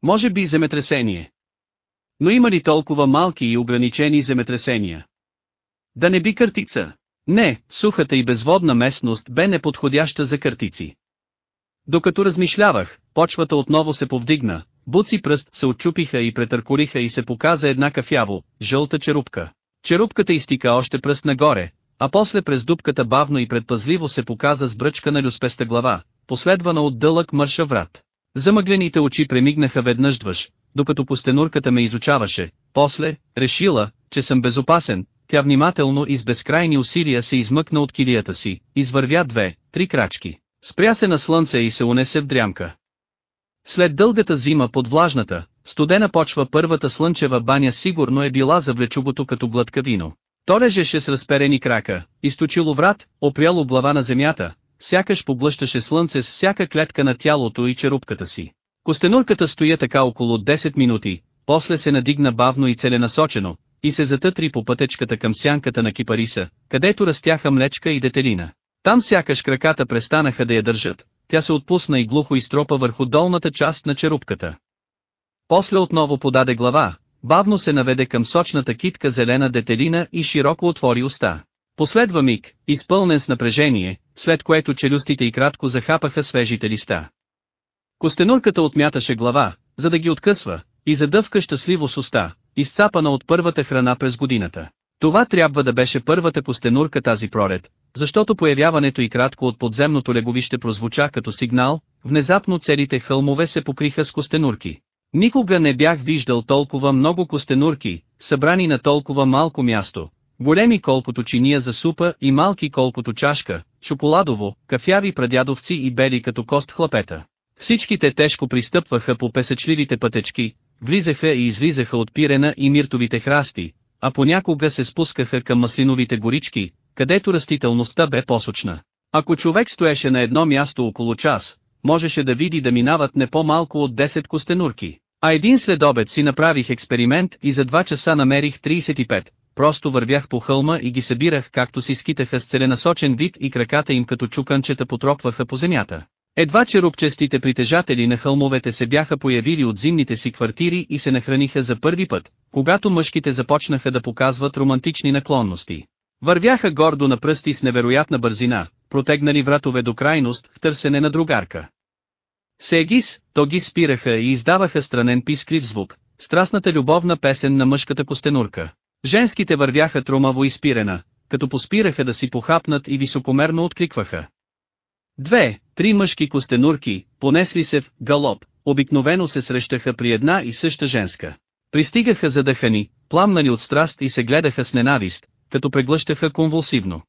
Може би земетресение. Но има ли толкова малки и ограничени земетресения? Да не би картица. Не, сухата и безводна местност бе неподходяща за картици. Докато размишлявах, почвата отново се повдигна, буци пръст се отчупиха и претърколиха и се показа една кафяво, жълта черупка. Черупката изтика още пръст нагоре, а после през дупката бавно и предпазливо се показа с бръчка на люспеста глава, последвана от дълъг мърша врат. Замъглените очи премигнаха веднъж двъж, докато постенурката ме изучаваше, после, решила, че съм безопасен, тя внимателно и с безкрайни усилия се измъкна от килията си, извървя две, три крачки, спря се на слънце и се унесе в дрямка. След дългата зима под влажната, студена почва първата слънчева баня сигурно е била за влечугото като глътка вино. То лежеше с разперени крака, източило врат, опряло глава на земята, сякаш поблъщаше слънце с всяка клетка на тялото и черупката си. Костенурката стоя така около 10 минути, после се надигна бавно и целенасочено, и се затътри по пътечката към сянката на кипариса, където растяха млечка и детелина. Там сякаш краката престанаха да я държат, тя се отпусна и глухо изтропа върху долната част на черупката. После отново подаде глава, бавно се наведе към сочната китка зелена детелина и широко отвори уста. Последва миг, изпълнен с напрежение, след което челюстите й кратко захапаха свежите листа. Костенурката отмяташе глава, за да ги откъсва, и задъвка щастливо с уста, изцапана от първата храна през годината. Това трябва да беше първата костенурка тази пролет, защото появяването и кратко от подземното леговище прозвуча като сигнал, внезапно целите хълмове се покриха с костенурки. Никога не бях виждал толкова много костенурки, събрани на толкова малко място, големи колкото чиния за супа и малки колкото чашка, шоколадово, кафяви прадядовци и бели като кост хлапета. Всичките тежко пристъпваха по песъчливите пътечки, влизаха и излизаха от пирена и миртовите храсти, а понякога се спускаха към маслиновите горички, където растителността бе посочна. Ако човек стоеше на едно място около час, можеше да види да минават не по-малко от 10 костенурки. А един следобед си направих експеримент и за 2 часа намерих 35, просто вървях по хълма и ги събирах както си скитаха с целенасочен вид и краката им като чуканчета потропваха по земята. Едва черупчестите притежатели на хълмовете се бяха появили от зимните си квартири и се нахраниха за първи път, когато мъжките започнаха да показват романтични наклонности. Вървяха гордо на пръсти с невероятна бързина, протегнали вратове до крайност в търсене на другарка. Сегис, то ги спираха и издаваха странен писклив звук, страстната любовна песен на мъжката костенурка. Женските вървяха тромаво и спирена, като поспираха да си похапнат и високомерно откликваха. Две, три мъжки костенурки, понесли се в галоп, обикновено се срещаха при една и съща женска. Пристигаха задъхани, пламнали от страст и се гледаха с ненавист, като преглъщаха конвулсивно.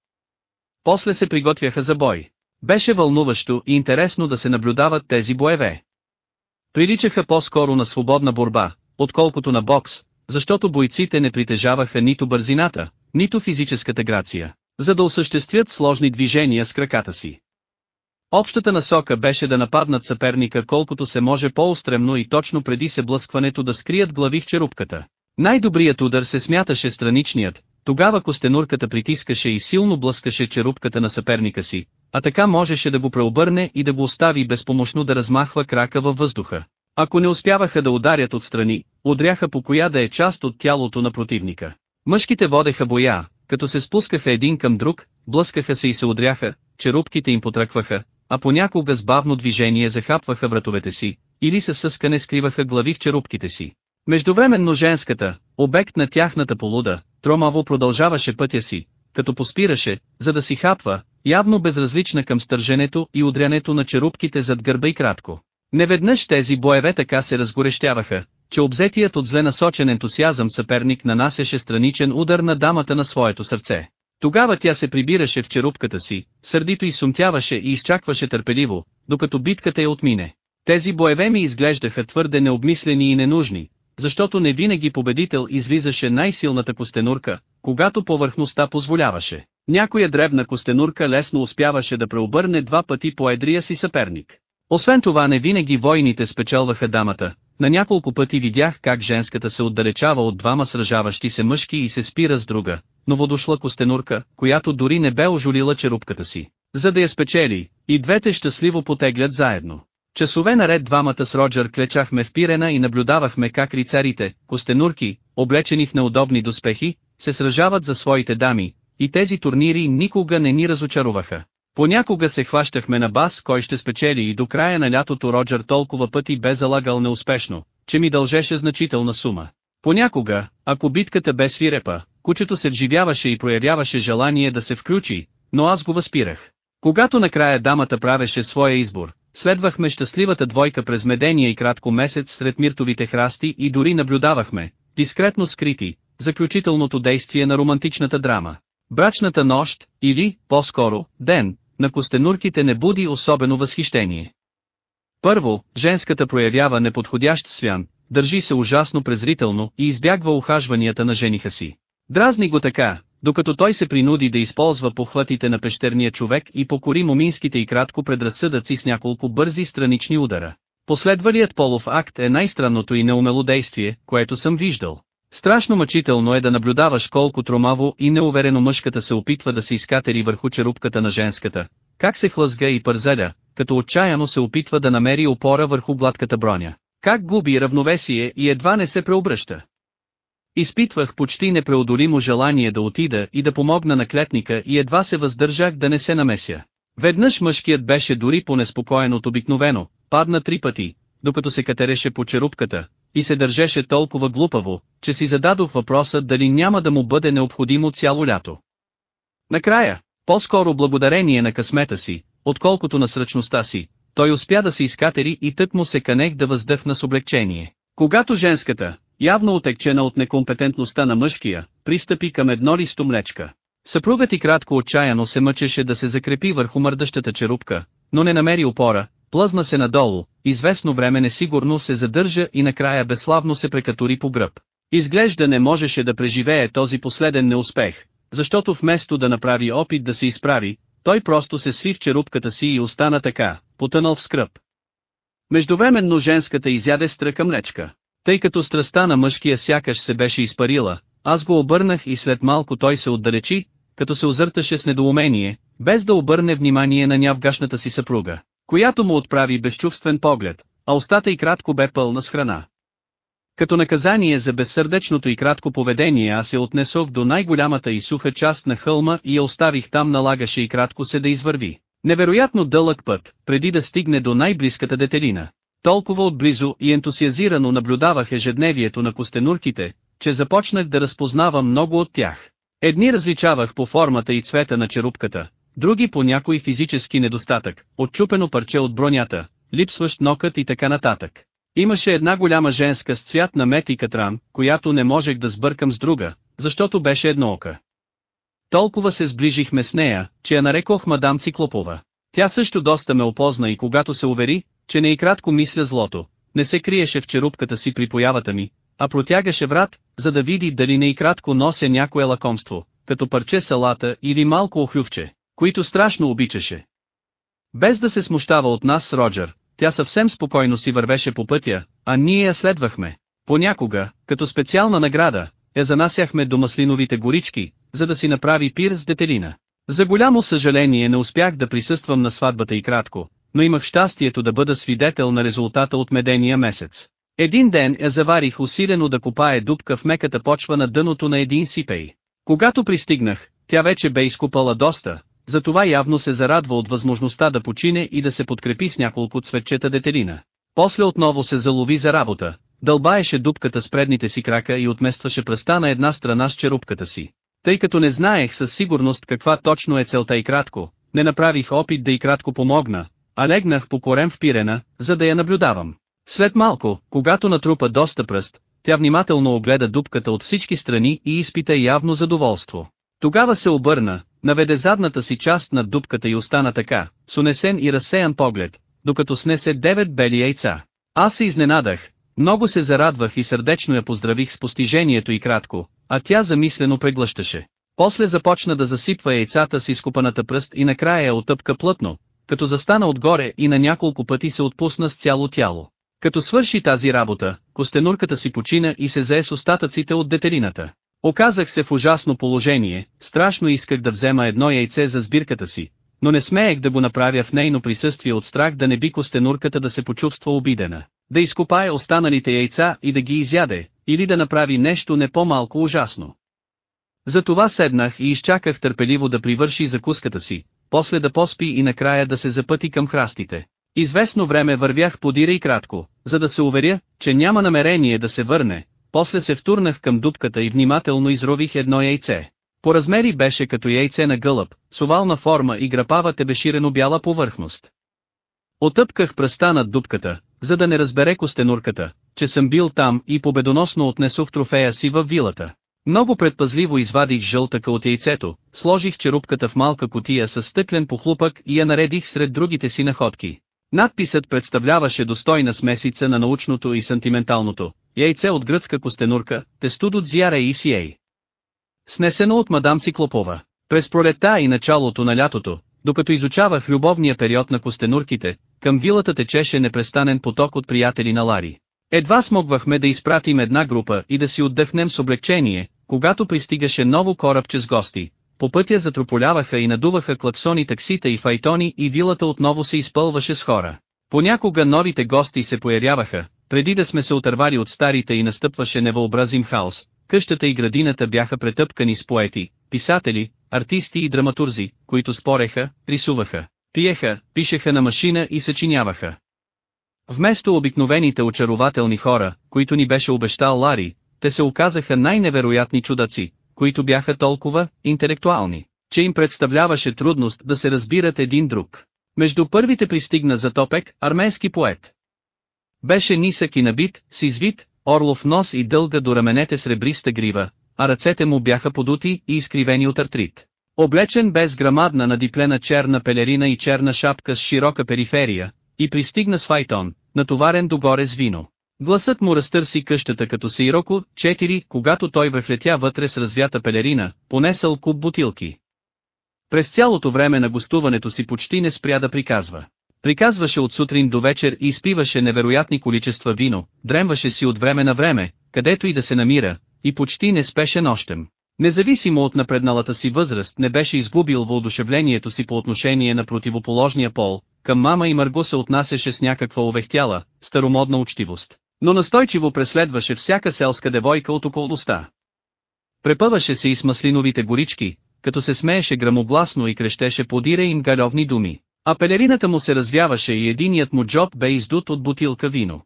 После се приготвяха за бой. Беше вълнуващо и интересно да се наблюдават тези боеве. Приличаха по-скоро на свободна борба, отколкото на бокс, защото бойците не притежаваха нито бързината, нито физическата грация, за да осъществят сложни движения с краката си. Общата насока беше да нападнат съперника колкото се може по-устремно и точно преди се блъскването да скрият глави в черупката. Най-добрият удар се смяташе страничният, тогава костенурката притискаше и силно блъскаше черупката на съперника си, а така можеше да го преобърне и да го остави безпомощно да размахва крака във въздуха. Ако не успяваха да ударят отстрани, удряха по коя да е част от тялото на противника. Мъжките водеха боя, като се спускаха един към друг, блъскаха се и се удряха, черупките им потръкваха, а понякога с бавно движение захапваха вратовете си, или със съскане скриваха глави в черупките си. Междувременно женската, обект на тяхната полуда, тромаво продължаваше пътя си, като поспираше, за да си хапва, явно безразлична към стърженето и удрянето на черупките зад гърба и кратко. Неведнъж тези боеве така се разгорещяваха, че обзетият от зле насочен ентусиазъм съперник нанасяше страничен удар на дамата на своето сърце. Тогава тя се прибираше в черупката си, сърдито и сумтяваше и изчакваше търпеливо, докато битката я отмине. Тези боеве ми изглеждаха твърде необмислени и ненужни, защото не винаги победител излизаше най-силната костенурка, когато повърхността позволяваше. Някоя дребна костенурка лесно успяваше да преобърне два пъти по едрия си съперник. Освен това не винаги войните спечелваха дамата, на няколко пъти видях как женската се отдалечава от двама сражаващи се мъжки и се спира с друга, новодошла костенурка, която дори не бе ожулила черупката си. За да я спечели, и двете щастливо потеглят заедно. Часове наред двамата с Роджер клечахме в пирена и наблюдавахме как рицарите, костенурки, облечени в неудобни доспехи, се сражават за своите дами, и тези турнири никога не ни разочароваха. Понякога се хващахме на бас кой ще спечели и до края на лятото Роджер толкова пъти бе залагал неуспешно, че ми дължеше значителна сума. Понякога, ако битката бе свирепа, кучето се вживяваше и проявяваше желание да се включи, но аз го възпирах. Когато накрая дамата правеше своя избор, следвахме щастливата двойка през медения и кратко месец сред миртовите храсти и дори наблюдавахме, дискретно скрити, заключителното действие на романтичната драма. Брачната нощ, или, по-скоро, ден, на костенурките не буди особено възхищение. Първо, женската проявява неподходящ свян, държи се ужасно презрително и избягва ухажванията на жениха си. Дразни го така, докато той се принуди да използва похватите на пещерния човек и покори моминските и кратко предразсъдъци с няколко бързи странични удара. Последвалият полов акт е най-странното и неумело действие, което съм виждал. Страшно мъчително е да наблюдаваш колко тромаво и неуверено мъжката се опитва да се изкатери върху черупката на женската, как се хлъзга и пързеля, като отчаяно се опитва да намери опора върху гладката броня. Как губи равновесие и едва не се преобръща. Изпитвах почти непреодолимо желание да отида и да помогна на клетника и едва се въздържах да не се намеся. Веднъж мъжкият беше дори по-неспокоен от обикновено, падна три пъти, докато се катереше по черупката, и се държеше толкова глупаво, че си зададох въпроса дали няма да му бъде необходимо цяло лято. Накрая, по-скоро благодарение на късмета си, отколкото на сръчността си, той успя да се изкатери и тък му се канех да въздъхна с облегчение. Когато женската, явно отекчена от некомпетентността на мъжкия, пристъпи към едно листо млечка. Съпругът и кратко отчаяно се мъчеше да се закрепи върху мърдащата черупка, но не намери опора, плъзна се надолу, известно време несигурно се задържа и накрая безславно се прекатори по гръб. Изглежда не можеше да преживее този последен неуспех, защото вместо да направи опит да се изправи, той просто се сви в черупката си и остана така, потънал в скръп. Междувременно женската изяде стръка млечка. Тъй като страста на мъжкия сякаш се беше изпарила, аз го обърнах и след малко той се отдалечи, като се озърташе с недоумение, без да обърне внимание на нявгашната си съпруга, която му отправи безчувствен поглед, а устата и кратко бе пълна с храна. Като наказание за безсърдечното и кратко поведение аз се отнесох до най-голямата и суха част на хълма и я оставих там налагаше и кратко се да извърви. Невероятно дълъг път, преди да стигне до най-близката детелина. Толкова отблизо и ентусиазирано наблюдавах ежедневието на костенурките, че започнах да разпознавам много от тях. Едни различавах по формата и цвета на черупката, други по някой физически недостатък, отчупено парче от бронята, липсващ нокът и така нататък. Имаше една голяма женска с цвят на мет и катран, която не можех да сбъркам с друга, защото беше едноока. Толкова се сближихме с нея, че я нарекох мадам Циклопова. Тя също доста ме опозна и когато се увери, че не и кратко мисля злото, не се криеше в черупката си при появата ми, а протягаше врат, за да види дали не и кратко нося някое лакомство, като парче салата или малко охлювче, които страшно обичаше. Без да се смущава от нас Роджер, тя съвсем спокойно си вървеше по пътя, а ние я следвахме. Понякога, като специална награда, я занасяхме до маслиновите горички, за да си направи пир с детелина. За голямо съжаление не успях да присъствам на сватбата и кратко, но имах щастието да бъда свидетел на резултата от медения месец. Един ден я заварих усилено да копае дупка в меката почва на дъното на един сипей. Когато пристигнах, тя вече бе изкупала доста, затова явно се зарадва от възможността да почине и да се подкрепи с няколко цветчета детерина. После отново се залови за работа, дълбаеше дупката с предните си крака и отместваше пръста на една страна с черупката си. Тъй като не знаех със сигурност каква точно е целта и кратко, не направих опит да и кратко помогна, а легнах по корем в пирена, за да я наблюдавам. След малко, когато натрупа доста пръст, тя внимателно огледа дупката от всички страни и изпита явно задоволство. Тогава се обърна, наведе задната си част над дупката и остана така, с унесен и разсеян поглед, докато снесе девет бели яйца. Аз се изненадах, много се зарадвах и сърдечно я поздравих с постижението и кратко, а тя замислено преглъщаше. После започна да засипва яйцата с изкупаната пръст и накрая я отъпка плътно, като застана отгоре и на няколко пъти се отпусна с цяло тяло. Като свърши тази работа, костенурката си почина и се зае с остатъците от детерината. Оказах се в ужасно положение, страшно исках да взема едно яйце за сбирката си, но не смеех да го направя в нейно присъствие от страх да не би костенурката да се почувства обидена, да изкопае останалите яйца и да ги изяде, или да направи нещо не по-малко ужасно. Затова седнах и изчаках търпеливо да привърши закуската си, после да поспи и накрая да се запъти към храстите. Известно време вървях подира и кратко, за да се уверя, че няма намерение да се върне, после се втурнах към дупката и внимателно изрових едно яйце. По размери беше като яйце на гълъб, с овална форма и грапава тебеширено бяла повърхност. Отъпках пръста над дупката, за да не разбере костенурката, че съм бил там и победоносно отнесох трофея си във вилата. Много предпазливо извадих жълтъка от яйцето, сложих черупката в малка котия с стъклен похлупък и я наредих сред другите си находки. Надписът представляваше достойна смесица на научното и сантименталното, яйце от гръцка костенурка, тестудо дзяра и сией. снесено от мадам Циклопова. През пролетта и началото на лятото, докато изучавах любовния период на костенурките, към вилата течеше непрестанен поток от приятели на Лари. Едва смогвахме да изпратим една група и да си отдъхнем с облегчение, когато пристигаше ново корабче с гости. По пътя затрополяваха и надуваха клаксони таксита и файтони и вилата отново се изпълваше с хора. Понякога новите гости се появяваха, преди да сме се отървали от старите и настъпваше невъобразим хаос, къщата и градината бяха претъпкани с поети, писатели, артисти и драматурзи, които спореха, рисуваха, пиеха, пишеха на машина и съчиняваха. Вместо обикновените очарователни хора, които ни беше обещал Лари, те се оказаха най-невероятни чудаци, които бяха толкова интелектуални, че им представляваше трудност да се разбират един друг. Между първите пристигна за Топек, арменски поет. Беше нисък и набит, с извит, орлов нос и дълга до раменете сребриста грива, а ръцете му бяха подути и изкривени от артрит. Облечен без грамадна надиплена черна пелерина и черна шапка с широка периферия, и пристигна с файтон, натоварен догоре с вино. Гласът му разтърси къщата като Сейроко, 4, когато той влетя вътре с развята пелерина, понесъл куп бутилки. През цялото време на гостуването си почти не спря да приказва. Приказваше от сутрин до вечер и изпиваше невероятни количества вино, дремваше си от време на време, където и да се намира, и почти не спеше нощем. Независимо от напредналата си възраст не беше изгубил въодушевлението си по отношение на противоположния пол, към мама и Марго се отнасяше с някаква увехтяла, старомодна учтивост, но настойчиво преследваше всяка селска девойка от околността. Препъваше се и с маслиновите горички, като се смееше грамогласно и крещеше подира им галевни думи. А пелерината му се развяваше и единият му джоб бе издут от бутилка вино.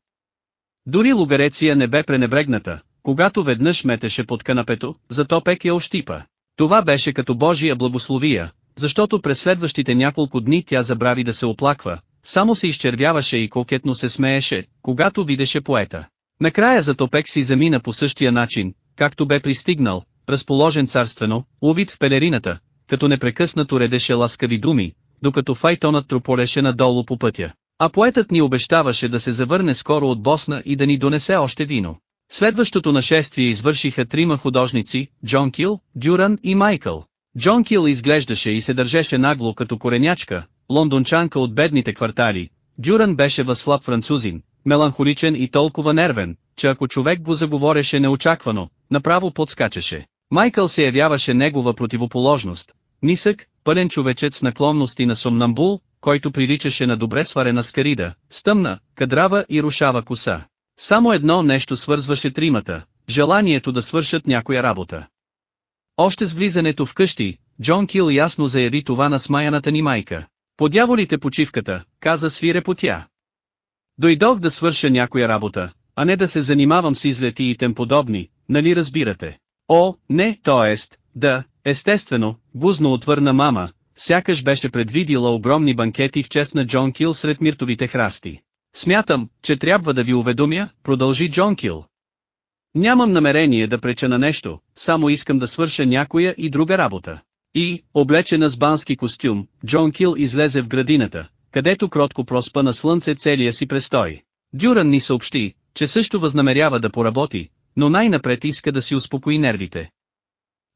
Дори лугареция не бе пренебрегната, когато веднъж метеше под канапето, зато пек я ощипа. Това беше като Божия благословия, защото през следващите няколко дни тя забрави да се оплаква, само се изчервяваше и кокетно се смееше, когато видеше поета. Накрая Затопек си замина по същия начин, както бе пристигнал, разположен царствено, увид в пелерината, като непрекъснато редеше ласкави думи, докато файтонът трополеше надолу по пътя. А поетът ни обещаваше да се завърне скоро от Босна и да ни донесе още вино. Следващото нашествие извършиха трима художници, Джон Кил, Дюран и Майкъл. Джон Кил изглеждаше и се държеше нагло като коренячка, лондончанка от бедните квартали. Дюран беше възслаб французин, меланхоличен и толкова нервен, че ако човек го заговореше неочаквано, направо подскачаше. Майкъл се явяваше негова противоположност. Нисък, пълен човечец с наклонности на сомнамбул, който приличаше на добре сварена скарида, стъмна, кадрава и рушава коса. Само едно нещо свързваше тримата – желанието да свършат някоя работа. Още с влизането в къщи, Джон Кил ясно заяви това на смаяната ни майка. Подяволите почивката, каза свирепо тя. Дойдох да свърша някоя работа, а не да се занимавам с излети и тем подобни, нали разбирате? О, не, ест, да, естествено, гузно отвърна мама, сякаш беше предвидила огромни банкети в чест на Джон Кил сред миртовите храсти. Смятам, че трябва да ви уведомя, продължи Джон Кил. Нямам намерение да преча на нещо, само искам да свърша някоя и друга работа. И, облечена с бански костюм, Джон Кил излезе в градината, където кротко проспа на слънце целия си престой. Дюран ни съобщи, че също възнамерява да поработи, но най-напред иска да си успокои нервите.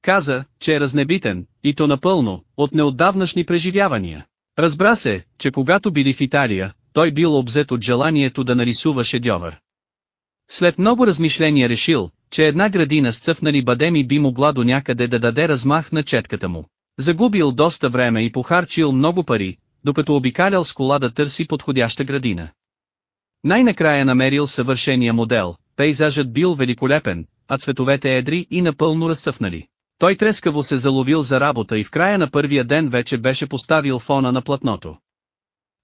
Каза, че е разнебитен, и то напълно, от неотдавнашни преживявания. Разбра се, че когато били в Италия, той бил обзет от желанието да нарисува шедьовър. След много размишления решил, че една градина с цъфнали бадеми би могла до някъде да даде размах на четката му. Загубил доста време и похарчил много пари, докато обикалял с кола да търси подходяща градина. Най-накрая намерил съвършения модел, пейзажът бил великолепен, а цветовете едри и напълно разцъфнали. Той трескаво се заловил за работа и в края на първия ден вече беше поставил фона на платното.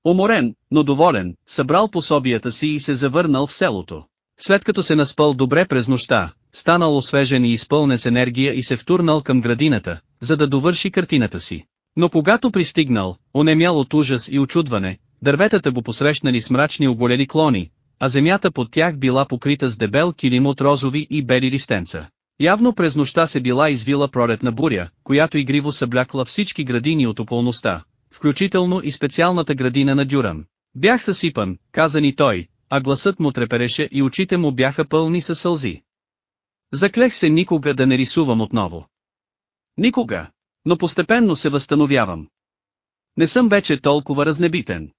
Уморен, но доволен, събрал пособията си и се завърнал в селото. След като се наспал добре през нощта, станал освежен и изпълнен с енергия и се втурнал към градината, за да довърши картината си. Но когато пристигнал, онемял от ужас и очудване, дърветата го посрещнали с мрачни оголели клони, а земята под тях била покрита с дебел килим от розови и бели листенца. Явно през нощта се била извила пролетна буря, която игриво съблякла всички градини от околността, включително и специалната градина на Дюран. Бях съсипан, каза ни той, а гласът му трепереше и очите му бяха пълни със сълзи. Заклех се никога да не рисувам отново. Никога. Но постепенно се възстановявам. Не съм вече толкова разнебитен.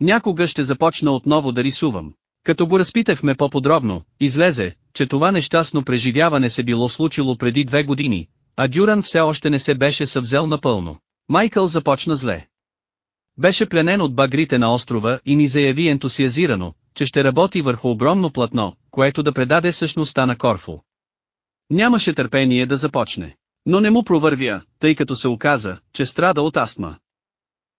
Някога ще започна отново да рисувам. Като го разпитахме по-подробно, излезе, че това нещастно преживяване се било случило преди две години, а Дюран все още не се беше съвзел напълно. Майкъл започна зле. Беше пленен от багрите на острова и ни заяви ентусиазирано, че ще работи върху огромно платно, което да предаде същността на Корфу. Нямаше търпение да започне. Но не му провървя, тъй като се оказа, че страда от астма.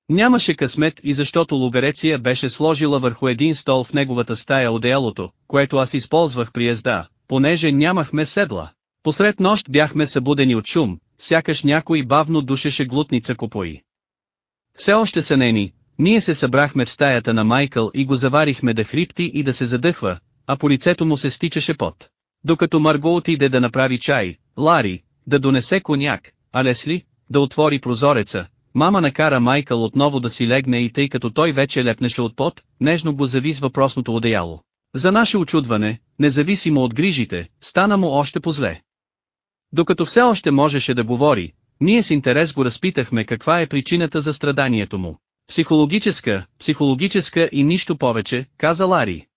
Нямаше късмет и защото Лугареция беше сложила върху един стол в неговата стая одеялото, което аз използвах при езда, понеже нямахме седла. Посред нощ бяхме събудени от шум, сякаш някой бавно душеше глутница купои. Все още сънени, ние се събрахме в стаята на Майкъл и го заварихме да хрипти и да се задъхва, а по лицето му се стичаше пот. Докато Марго отиде да направи чай, Лари, да донесе коняк, а Лесли, да отвори прозореца, мама накара Майкъл отново да си легне и тъй като той вече лепнеше от пот, нежно го зави с одеяло. За наше очудване, независимо от грижите, стана му още по-зле. Докато все още можеше да говори, ние с интерес го разпитахме каква е причината за страданието му. Психологическа, психологическа и нищо повече, каза Лари.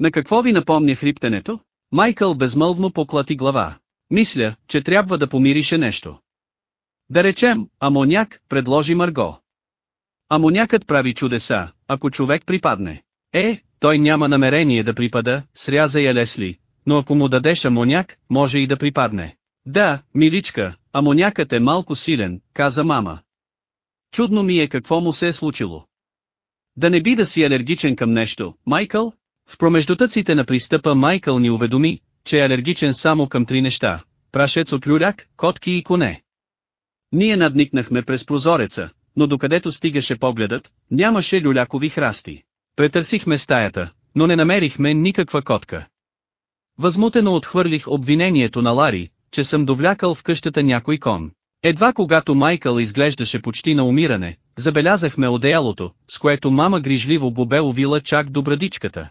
На какво ви напомня хриптенето? Майкъл безмълвно поклати глава. Мисля, че трябва да помирише нещо. Да речем, амоняк, предложи Марго. Амонякът прави чудеса, ако човек припадне. Е, той няма намерение да припада, сряза я Лесли, но ако му дадеш амоняк, може и да припадне. Да, миличка, амонякът е малко силен, каза мама. Чудно ми е какво му се е случило. Да не би да си алергичен към нещо, Майкъл? В промеждутъците на пристъпа Майкъл ни уведоми, че е алергичен само към три неща – прашец от люляк, котки и коне. Ние надникнахме през прозореца, но докъдето стигаше погледът, нямаше люлякови храсти. Претърсихме стаята, но не намерихме никаква котка. Възмутено отхвърлих обвинението на Лари, че съм довлякал в къщата някой кон. Едва когато Майкъл изглеждаше почти на умиране, забелязахме одеялото, с което мама грижливо бобе увила чак до брадичката.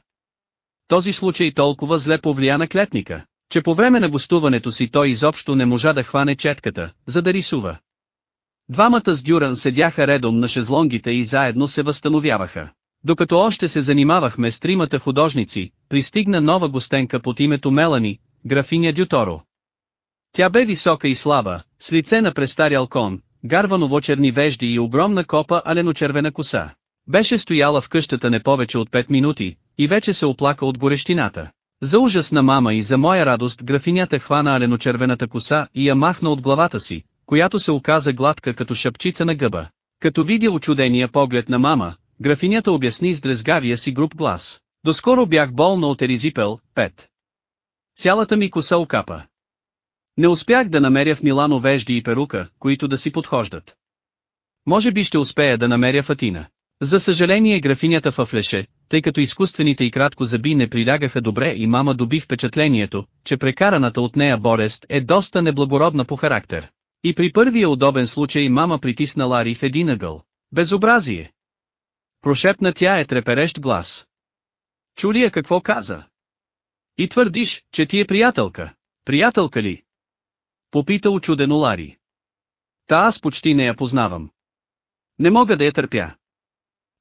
Този случай толкова зле повлия на клетника, че по време на гостуването си той изобщо не можа да хване четката, за да рисува. Двамата с Дюран седяха редом на шезлонгите и заедно се възстановяваха. Докато още се занимавахме с тримата художници, пристигна нова гостенка под името Мелани, графиня Дюторо. Тя бе висока и слаба, с лице на престарял кон, гарваново-черни вежди и огромна копа аленочервена коса. Беше стояла в къщата не повече от 5 минути, и вече се оплака от горещината. За ужас на мама и за моя радост графинята хвана аленочервената коса и я махна от главата си, която се оказа гладка като шапчица на гъба. Като видя очудения поглед на мама, графинята обясни с дрезгавия си груп глас. Доскоро бях болна от еризипел, 5. Цялата ми коса окапа. Не успях да намеря в Милано вежди и перука, които да си подхождат. Може би ще успея да намеря Фатина. За съжаление графинята фъфлеше, тъй като изкуствените и кратко зъби не прилягаха добре и мама доби впечатлението, че прекараната от нея болест е доста неблагородна по характер. И при първия удобен случай мама притисна Лари в един ъгъл. Безобразие! Прошепна тя е треперещ глас. Чулия какво каза? И твърдиш, че ти е приятелка. Приятелка ли? Попита очудено Лари. Та аз почти не я познавам. Не мога да я търпя.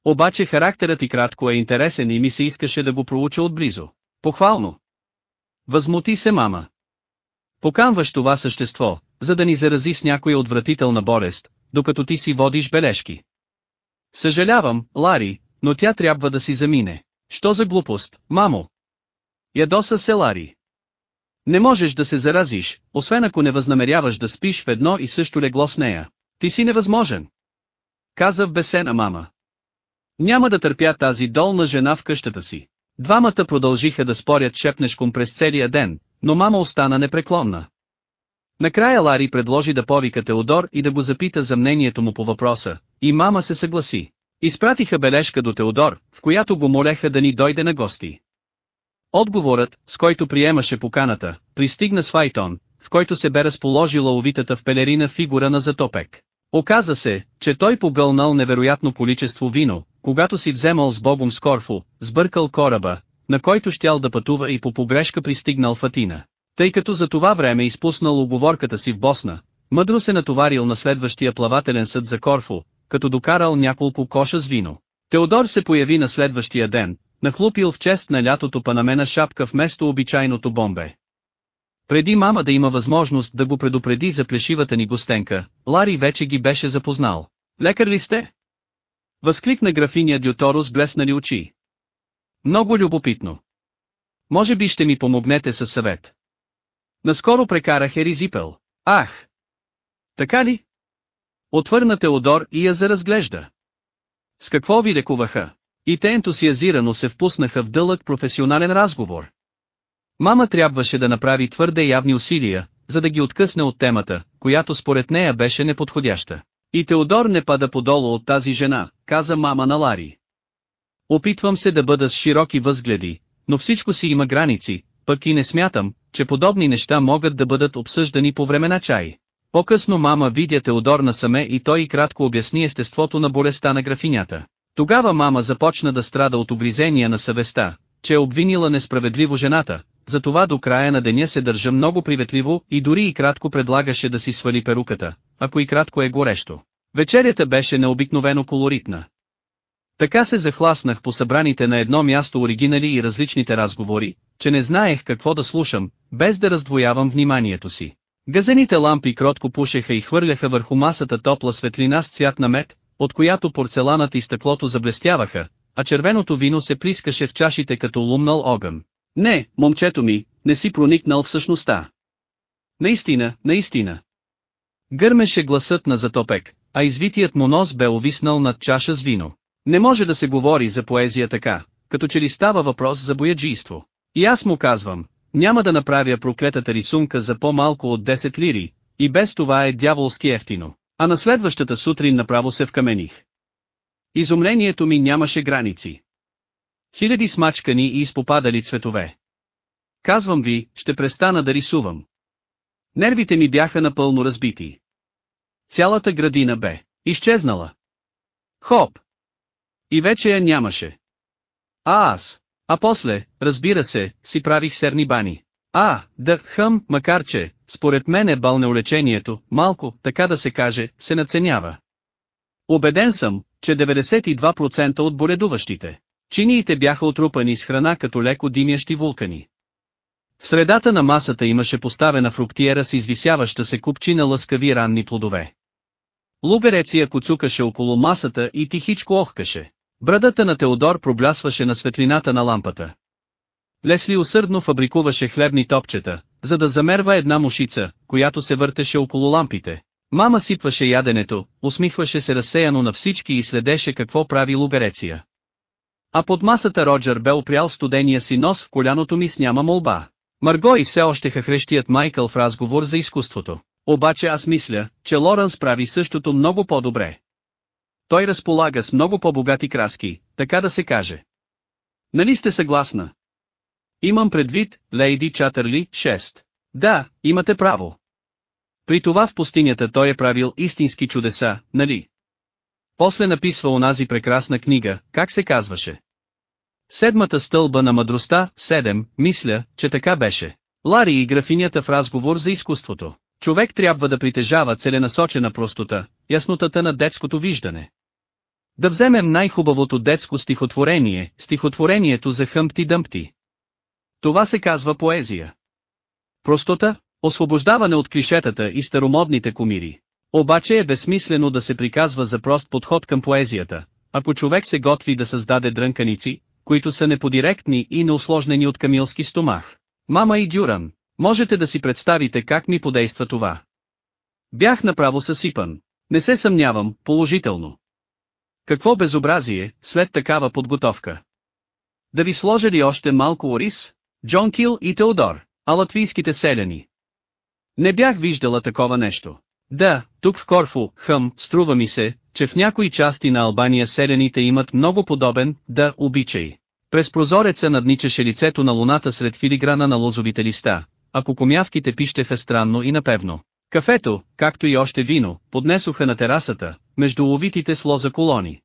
Обаче характерът и кратко е интересен и ми се искаше да го проуча отблизо. Похвално. Възмути се мама. Поканваш това същество, за да ни зарази с някоя отвратителна болест, докато ти си водиш бележки. Съжалявам, Лари, но тя трябва да си замине. Що за глупост, мамо? Ядоса се Лари. Не можеш да се заразиш, освен ако не възнамеряваш да спиш в едно и също легло с нея. Ти си невъзможен. Каза в бесена мама. Няма да търпя тази долна жена в къщата си. Двамата продължиха да спорят шепнешком през целия ден, но мама остана непреклонна. Накрая Лари предложи да повика Теодор и да го запита за мнението му по въпроса, и мама се съгласи. Изпратиха бележка до Теодор, в която го молеха да ни дойде на гости. Отговорът, с който приемаше поканата, пристигна с Файтон, в който се бе разположила увитата в пелерина фигура на Затопек. Оказа се, че той погълнал невероятно количество вино, когато си вземал с Богом Скорфу, сбъркал кораба, на който щял да пътува и по погрешка пристигнал в Атина. Тъй като за това време изпуснал оговорката си в Босна, Мъдро се натоварил на следващия плавателен съд за Корфу, като докарал няколко коша с вино. Теодор се появи на следващия ден, нахлупил в чест на лятото панамена шапка вместо обичайното бомбе. Преди мама да има възможност да го предупреди за плешивата ни гостенка, Лари вече ги беше запознал. Лекар ли сте? Възкликна графиня Дюторо с блеснали очи. Много любопитно. Може би ще ми помогнете със съвет. Наскоро прекарах Еризипел. Ах! Така ли? Отвърна Теодор и я заразглежда. С какво ви лекуваха? И те ентусиазирано се впуснаха в дълъг професионален разговор. Мама трябваше да направи твърде явни усилия, за да ги откъсне от темата, която според нея беше неподходяща. И Теодор не пада подолу от тази жена, каза мама на Лари. Опитвам се да бъда с широки възгледи, но всичко си има граници, пък и не смятам, че подобни неща могат да бъдат обсъждани по време на чай. По-късно мама видя Теодор насаме и той и кратко обясни естеството на болестта на графинята. Тогава мама започна да страда от обризения на съвестта, че е обвинила несправедливо жената, затова до края на деня се държа много приветливо и дори и кратко предлагаше да си свали перуката, ако и кратко е горещо. Вечерята беше необикновено колоритна. Така се захласнах по събраните на едно място оригинали и различните разговори, че не знаех какво да слушам, без да раздвоявам вниманието си. Газените лампи кротко пушеха и хвърляха върху масата топла светлина с цвят на мед, от която порцеланът и стъклото заблестяваха, а червеното вино се плискаше в чашите като лумнал огън. Не, момчето ми, не си проникнал в същността. Наистина, наистина. Гърмеше гласът на Затопек, а извитият му нос бе овиснал над чаша с вино. Не може да се говори за поезия така, като че ли става въпрос за бояджийство. И аз му казвам, няма да направя проклетата рисунка за по-малко от 10 лири, и без това е дяволски ефтино. А на следващата сутрин направо се вкамених. Изумлението ми нямаше граници. Хиляди смачкани и изпопадали цветове. Казвам ви, ще престана да рисувам. Нервите ми бяха напълно разбити. Цялата градина бе изчезнала. Хоп! И вече я нямаше. А аз, а после, разбира се, си правих серни бани. А, да, хъм, макар че, според мен е балнеолечението, малко, така да се каже, се наценява. Обеден съм, че 92% от боледуващите чиниите бяха отрупани с храна като леко димящи вулкани. В средата на масата имаше поставена фруктиера с извисяваща се купчина лъскави ранни плодове. Лубереция коцукаше около масата и тихичко охкаше. Брадата на Теодор проблясваше на светлината на лампата. Лесли усърдно фабрикуваше хлебни топчета, за да замерва една мушица, която се въртеше около лампите. Мама сипваше яденето, усмихваше се разсеяно на всички и следеше какво прави Лубереция. А под масата Роджер бе опрял студения си нос в коляното ми с няма молба. Марго и все още хахрещият Майкъл в разговор за изкуството. Обаче аз мисля, че Лоренс прави същото много по-добре. Той разполага с много по-богати краски, така да се каже. Нали сте съгласна? Имам предвид, Лейди Чатърли, 6. Да, имате право. При това в пустинята той е правил истински чудеса, нали? После написва онази прекрасна книга, как се казваше. Седмата стълба на мъдростта, 7, мисля, че така беше. Лари и графинята в разговор за изкуството. Човек трябва да притежава целенасочена простота, яснотата на детското виждане. Да вземем най-хубавото детско стихотворение, стихотворението за Хъмпти Дъмпти. Това се казва поезия. Простота, освобождаване от клишетата и старомодните комири. Обаче е безсмислено да се приказва за прост подход към поезията, ако човек се готви да създаде дрънканици, които са неподиректни и неосложнени от камилски стомах. Мама и Дюран, можете да си представите как ми подейства това. Бях направо съсипан. Не се съмнявам, положително. Какво безобразие, след такава подготовка. Да ви сложа ли още малко ориз? Джон Кил и Теодор, а латвийските селяни. Не бях виждала такова нещо. Да, тук в Корфу, хъм, струва ми се, че в някои части на Албания селените имат много подобен, да, обичай. През прозореца надничаше лицето на луната сред филиграна на лозовите листа, а покомявките пищеха странно и напевно. Кафето, както и още вино, поднесоха на терасата, между ловитите с лоза колони.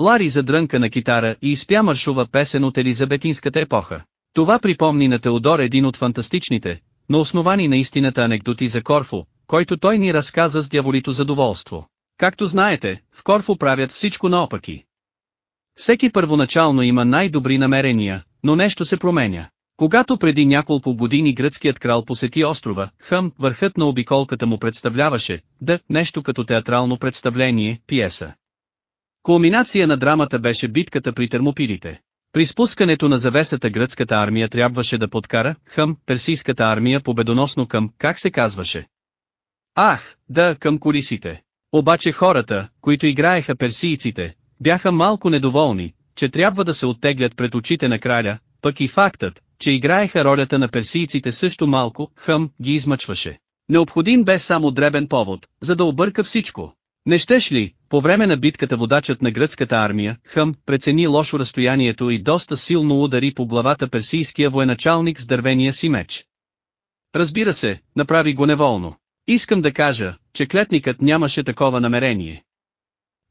Лари задрънка на китара и изпя маршува песен от елизабетинската епоха. Това припомни на Теодор един от фантастичните, но основани на истината анекдоти за Корфу, който той ни разказа с дяволито задоволство. Както знаете, в Корфу правят всичко наопаки. Всеки първоначално има най-добри намерения, но нещо се променя. Когато преди няколко години гръцкият крал посети острова, Хъм, върхът на обиколката му представляваше, да, нещо като театрално представление, пиеса. Кулминация на драмата беше битката при термопилите. При спускането на завесата гръцката армия трябваше да подкара, хъм, персийската армия победоносно към, как се казваше. Ах, да, към колисите. Обаче хората, които играеха персийците, бяха малко недоволни, че трябва да се оттеглят пред очите на краля, пък и фактът, че играеха ролята на персийците също малко, хъм, ги измъчваше. Необходим бе само дребен повод, за да обърка всичко. Не щеш ли, по време на битката водачът на гръцката армия, Хъм, прецени лошо разстоянието и доста силно удари по главата персийския военачалник с дървения си меч. Разбира се, направи го неволно. Искам да кажа, че клетникът нямаше такова намерение.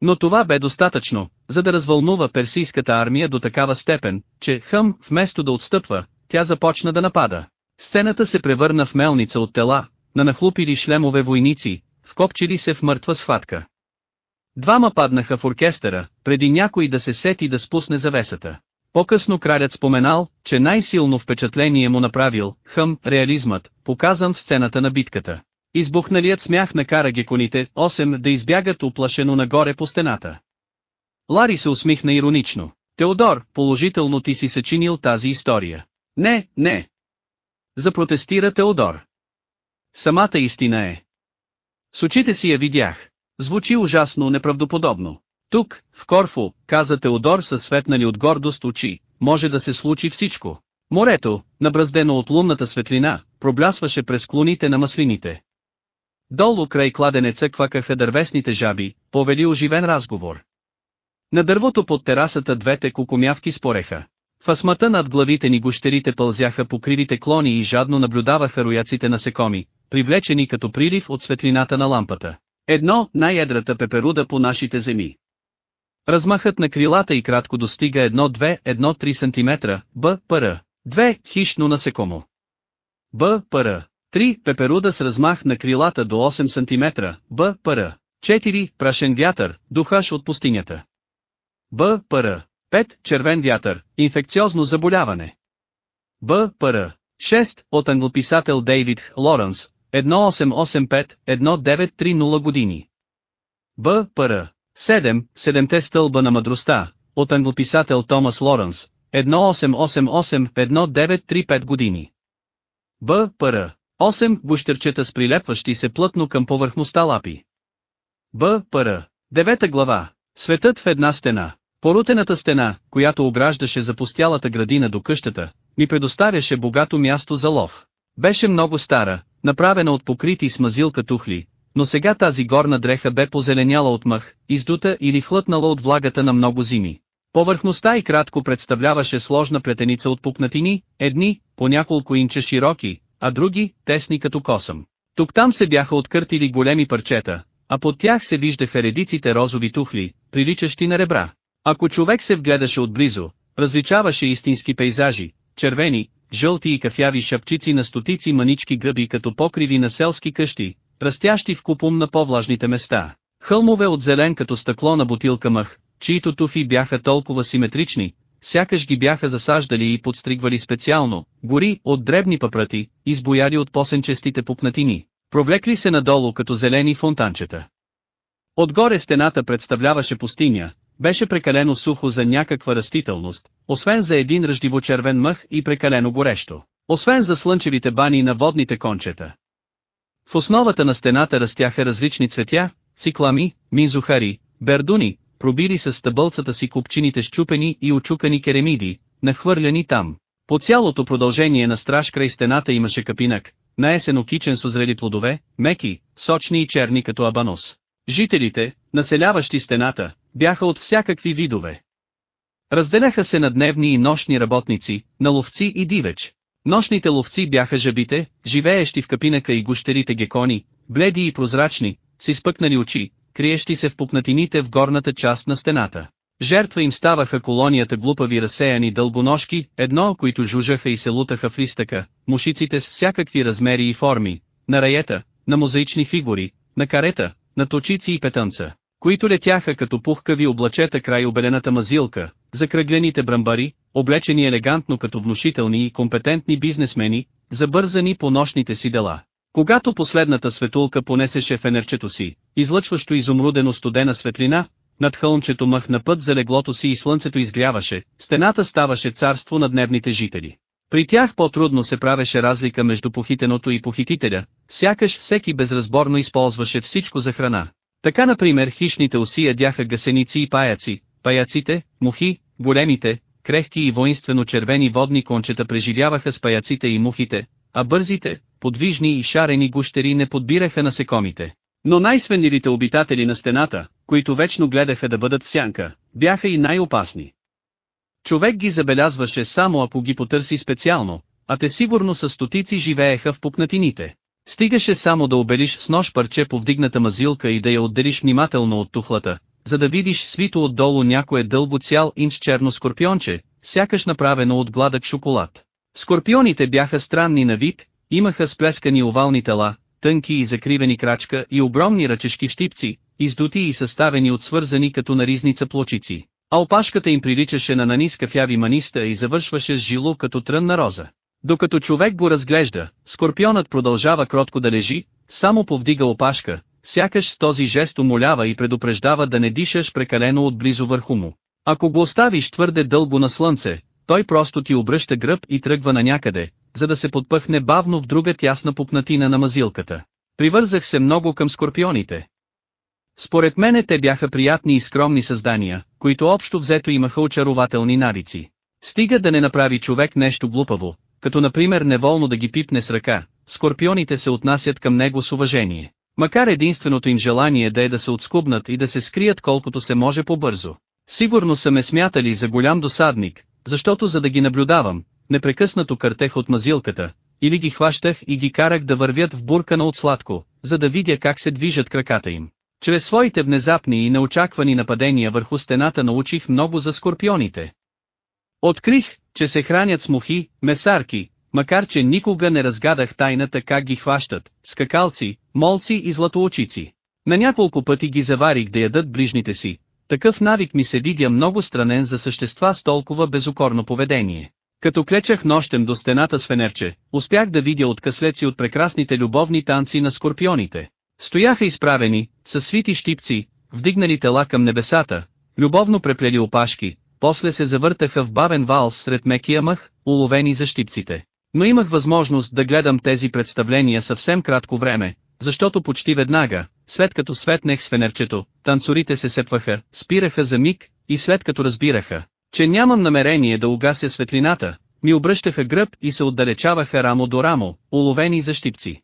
Но това бе достатъчно, за да развълнува персийската армия до такава степен, че Хъм, вместо да отстъпва, тя започна да напада. Сцената се превърна в мелница от тела, на нахлупили шлемове войници, вкопчили се в мъртва схватка. Двама паднаха в оркестъра, преди някой да се сети да спусне завесата. По-късно кралят споменал, че най-силно впечатление му направил, хъм, реализмът, показан в сцената на битката. Избухналият смях накара геконите, 8 да избягат оплашено нагоре по стената. Лари се усмихна иронично. Теодор, положително ти си съчинил тази история. Не, не. Запротестира Теодор. Самата истина е. С очите си я видях. Звучи ужасно неправдоподобно. Тук, в Корфу, каза Теодор със светнали от гордост очи, може да се случи всичко. Морето, набраздено от лунната светлина, проблясваше през клоните на маслините. Долу край кладенеца квакаха дървесните жаби, повели оживен разговор. На дървото под терасата двете кукумявки спореха. В асмата над главите ни гущерите пълзяха по кривите клони и жадно наблюдаваха рояците насекоми, привлечени като прилив от светлината на лампата. Едно, най-едрата пеперуда по нашите земи. Размахът на крилата и кратко достига 1-2-1-3 см, Б, пър. 2. Хищно насекомо. Б, пър. 3. Пеперуда с размах на крилата до 8 см, Б, пър. 4. Прашен вятър, духаш от пустинята. Б, пър. 5. Червен вятър, инфекциозно заболяване. Б, пър. 6. От англописател Дейвид Лоренс, 1885-1930 години. Б. Пр. 7. Седемте стълба на мъдростта, от англописател Томас Лоренс, 1888-1935 години. Б. Пр. 8. Гущерчета с прилепващи се плътно към повърхността лапи. Б. Пр. Девета глава. Светът в една стена. Порутената стена, която ограждаше запустялата градина до къщата, ми предоставяше богато място за лов. Беше много стара, направена от покрити с мазилка тухли, но сега тази горна дреха бе позеленяла от мъх, издута или хлътнала от влагата на много зими. Повърхността и кратко представляваше сложна плетеница от пукнатини, едни, по няколко инча широки, а други, тесни като косъм. Тук-там се бяха откъртили големи парчета, а под тях се виждаха редиците розови тухли, приличащи на ребра. Ако човек се вгледаше отблизо, различаваше истински пейзажи, червени, жълти и кафяви шапчици на стотици манички гъби като покриви на селски къщи, растящи в купум на повлажните места. Хълмове от зелен като стъкло на бутилка мъх, чието туфи бяха толкова симетрични, сякаш ги бяха засаждали и подстригвали специално, гори от дребни папрати, избояли от посенчестите пупнатини, провлекли се надолу като зелени фонтанчета. Отгоре стената представляваше пустиня, беше прекалено сухо за някаква растителност, освен за един ръждивочервен мъх и прекалено горещо, освен за слънчевите бани на водните кончета. В основата на стената растяха различни цветя, циклами, минзухари, бердуни, пробили с стъбълцата си купчините щупени и очукани керемиди, нахвърляни там. По цялото продължение на страж край стената имаше капинак, наесено кичен с озрели плодове, меки, сочни и черни като абанос. Жителите, населяващи стената, бяха от всякакви видове. Разделяха се на дневни и нощни работници, на ловци и дивеч. Нощните ловци бяха жабите, живеещи в капинака и гущерите гекони, бледи и прозрачни, с изпъкнали очи, криещи се в пупнатините в горната част на стената. Жертва им ставаха колонията глупави разсеяни дългоножки, едно, които жужаха и се лутаха в листъка, мушиците с всякакви размери и форми, на раета, на мозаични фигури, на карета, на точици и петънца, които летяха като пухкави облачета край обелената мазилка, закръглените брамбари, облечени елегантно като внушителни и компетентни бизнесмени, забързани по нощните си дела. Когато последната светулка понесеше фенерчето си, излъчващо изумрудено студена светлина, над хълмчето мъхна път за леглото си и слънцето изгряваше, стената ставаше царство на дневните жители. При тях по-трудно се правеше разлика между похитеното и похитителя, сякаш всеки безразборно използваше всичко за храна. Така например хищните оси ядяха гасеници и паяци, паяците, мухи, големите, крехки и воинствено червени водни кончета преживяваха с паяците и мухите, а бързите, подвижни и шарени гущери не подбираха насекомите. Но най-свенилите обитатели на стената, които вечно гледаха да бъдат в сянка, бяха и най-опасни. Човек ги забелязваше само ако ги потърси специално, а те сигурно с стотици живееха в пукнатините. Стигаше само да обелиш с нож парче по вдигната мазилка и да я отделиш внимателно от тухлата, за да видиш свито отдолу някое дълго цял инч черно скорпионче, сякаш направено от гладък шоколад. Скорпионите бяха странни на вид, имаха сплескани овални тела, тънки и закривени крачка и огромни ръчешки щипци, издути и съставени от свързани като наризница плочици. А опашката им приличаше на наниска фяви маниста и завършваше с жило като трънна роза. Докато човек го разглежда, скорпионът продължава кротко да лежи, само повдига опашка, сякаш с този жест умолява и предупреждава да не дишаш прекалено отблизо върху му. Ако го оставиш твърде дълго на слънце, той просто ти обръща гръб и тръгва на някъде, за да се подпъхне бавно в друга тясна пупнатина на мазилката. Привързах се много към скорпионите. Според мене те бяха приятни и скромни създания, които общо взето имаха очарователни навици. Стига да не направи човек нещо глупаво, като например неволно да ги пипне с ръка, скорпионите се отнасят към него с уважение. Макар единственото им желание да е да се отскубнат и да се скрият колкото се може по-бързо. Сигурно са ме смятали за голям досадник, защото за да ги наблюдавам, непрекъснато къртех от мазилката, или ги хващах и ги карах да вървят в буркана от сладко, за да видя как се движат краката им. Чрез своите внезапни и неочаквани нападения върху стената научих много за скорпионите. Открих, че се хранят с мухи, месарки, макар че никога не разгадах тайната как ги хващат, скакалци, молци и златоочици. На няколко пъти ги заварих да ядат ближните си, такъв навик ми се видя много странен за същества с толкова безукорно поведение. Като клечах нощем до стената с фенерче, успях да видя откъслеци от прекрасните любовни танци на скорпионите. Стояха изправени, със свити щипци, вдигнали тела към небесата, любовно преплели опашки, после се завъртаха в бавен валс сред мекия мъх, уловени за щипците. Но имах възможност да гледам тези представления съвсем кратко време, защото почти веднага, след като светнех с фенерчето, танцорите се сепваха, спираха за миг, и след като разбираха, че нямам намерение да угася светлината, ми обръщаха гръб и се отдалечаваха рамо до рамо, уловени за щипци.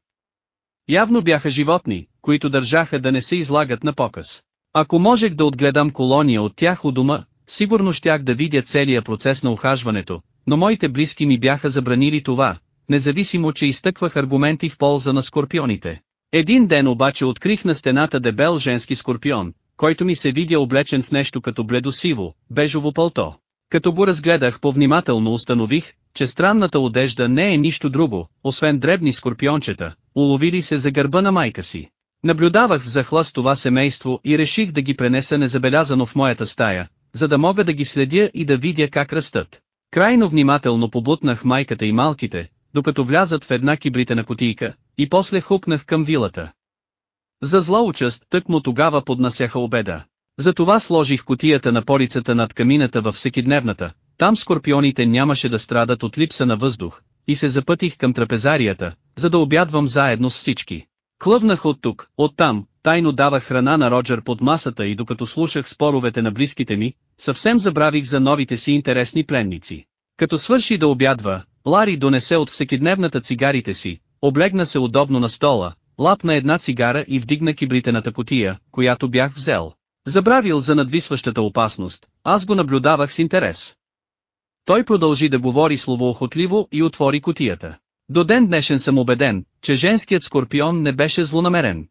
Явно бяха животни, които държаха да не се излагат на показ. Ако можех да отгледам колония от тях у дома, сигурно щях да видя целия процес на ухажването, но моите близки ми бяха забранили това, независимо че изтъквах аргументи в полза на скорпионите. Един ден обаче открих на стената дебел женски скорпион, който ми се видя облечен в нещо като бледосиво, бежово пълто. Като го разгледах повнимателно установих, че странната одежда не е нищо друго, освен дребни скорпиончета, уловили се за гърба на майка си. Наблюдавах в захлас това семейство и реших да ги пренеса незабелязано в моята стая, за да мога да ги следя и да видя как растат. Крайно внимателно побутнах майката и малките, докато влязат в една кибритена кутийка, и после хукнах към вилата. За зла участ тъкмо тогава поднасяха обеда. Затова сложих кутията на полицата над камината във всекидневната, там скорпионите нямаше да страдат от липса на въздух, и се запътих към трапезарията, за да обядвам заедно с всички. Клъвнах от тук, от там, тайно давах храна на Роджер под масата и докато слушах споровете на близките ми, съвсем забравих за новите си интересни пленници. Като свърши да обядва, Лари донесе от всекидневната цигарите си, облегна се удобно на стола, лапна една цигара и вдигна кибритената котия, която бях взел. Забравил за надвисващата опасност, аз го наблюдавах с интерес. Той продължи да говори словоохотливо и отвори котията. До ден днешен съм убеден, че женският скорпион не беше злонамерен.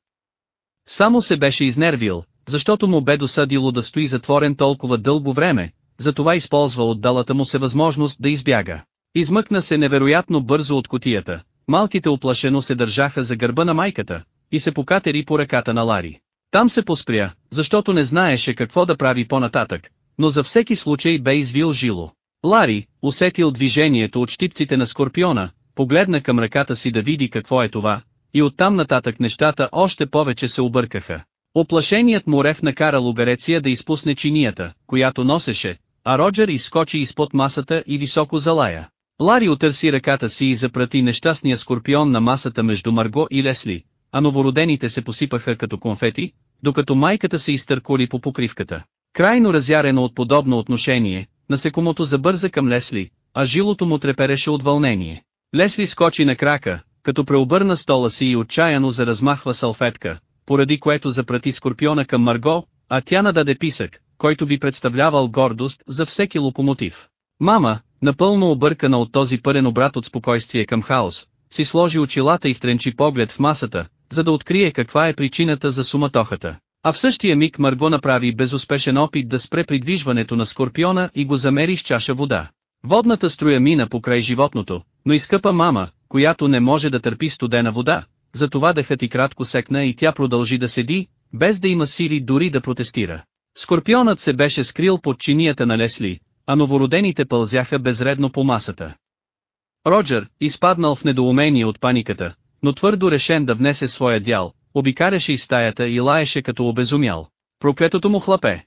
Само се беше изнервил, защото му бе досадило да стои затворен толкова дълго време, затова използва отдалата му се възможност да избяга. Измъкна се невероятно бързо от котията, малките оплашено се държаха за гърба на майката, и се покатери по ръката на Лари. Там се поспря, защото не знаеше какво да прави по-нататък, но за всеки случай бе извил жило. Лари, усетил движението от щипците на скорпиона, погледна към ръката си да види какво е това, и оттам нататък нещата още повече се объркаха. Оплашеният му рев накара Лугареция да изпусне чинията, която носеше, а Роджер изскочи изпод масата и високо залая. Лари отърси ръката си и запрати нещастния скорпион на масата между Марго и Лесли, а новородените се посипаха като конфети, докато майката се изтърколи по покривката. Крайно разярено от подобно отношение, насекомото забърза към Лесли, а жилото му трепереше от вълнение. Лесли скочи на крака, като преобърна стола си и отчаяно заразмахва салфетка, поради което запрати скорпиона към Марго, а тя нададе писък, който би представлявал гордост за всеки локомотив. Мама, напълно объркана от този пълен обрат от спокойствие към хаос, си сложи очилата и втренчи поглед в масата, за да открие каква е причината за суматохата. А в същия миг Марго направи безуспешен опит да спре придвижването на скорпиона и го замери с чаша вода. Водната струя мина покрай животното, но изкъпа мама, която не може да търпи студена вода, затова дъхът и кратко секна и тя продължи да седи, без да има сили дори да протестира. Скорпионът се беше скрил под чинията на Лесли, а новородените пълзяха безредно по масата. Роджер, изпаднал в недоумение от паниката, но твърдо решен да внесе своя дял, обикаряше из стаята и лаеше като обезумял. Проклетото му хлапе.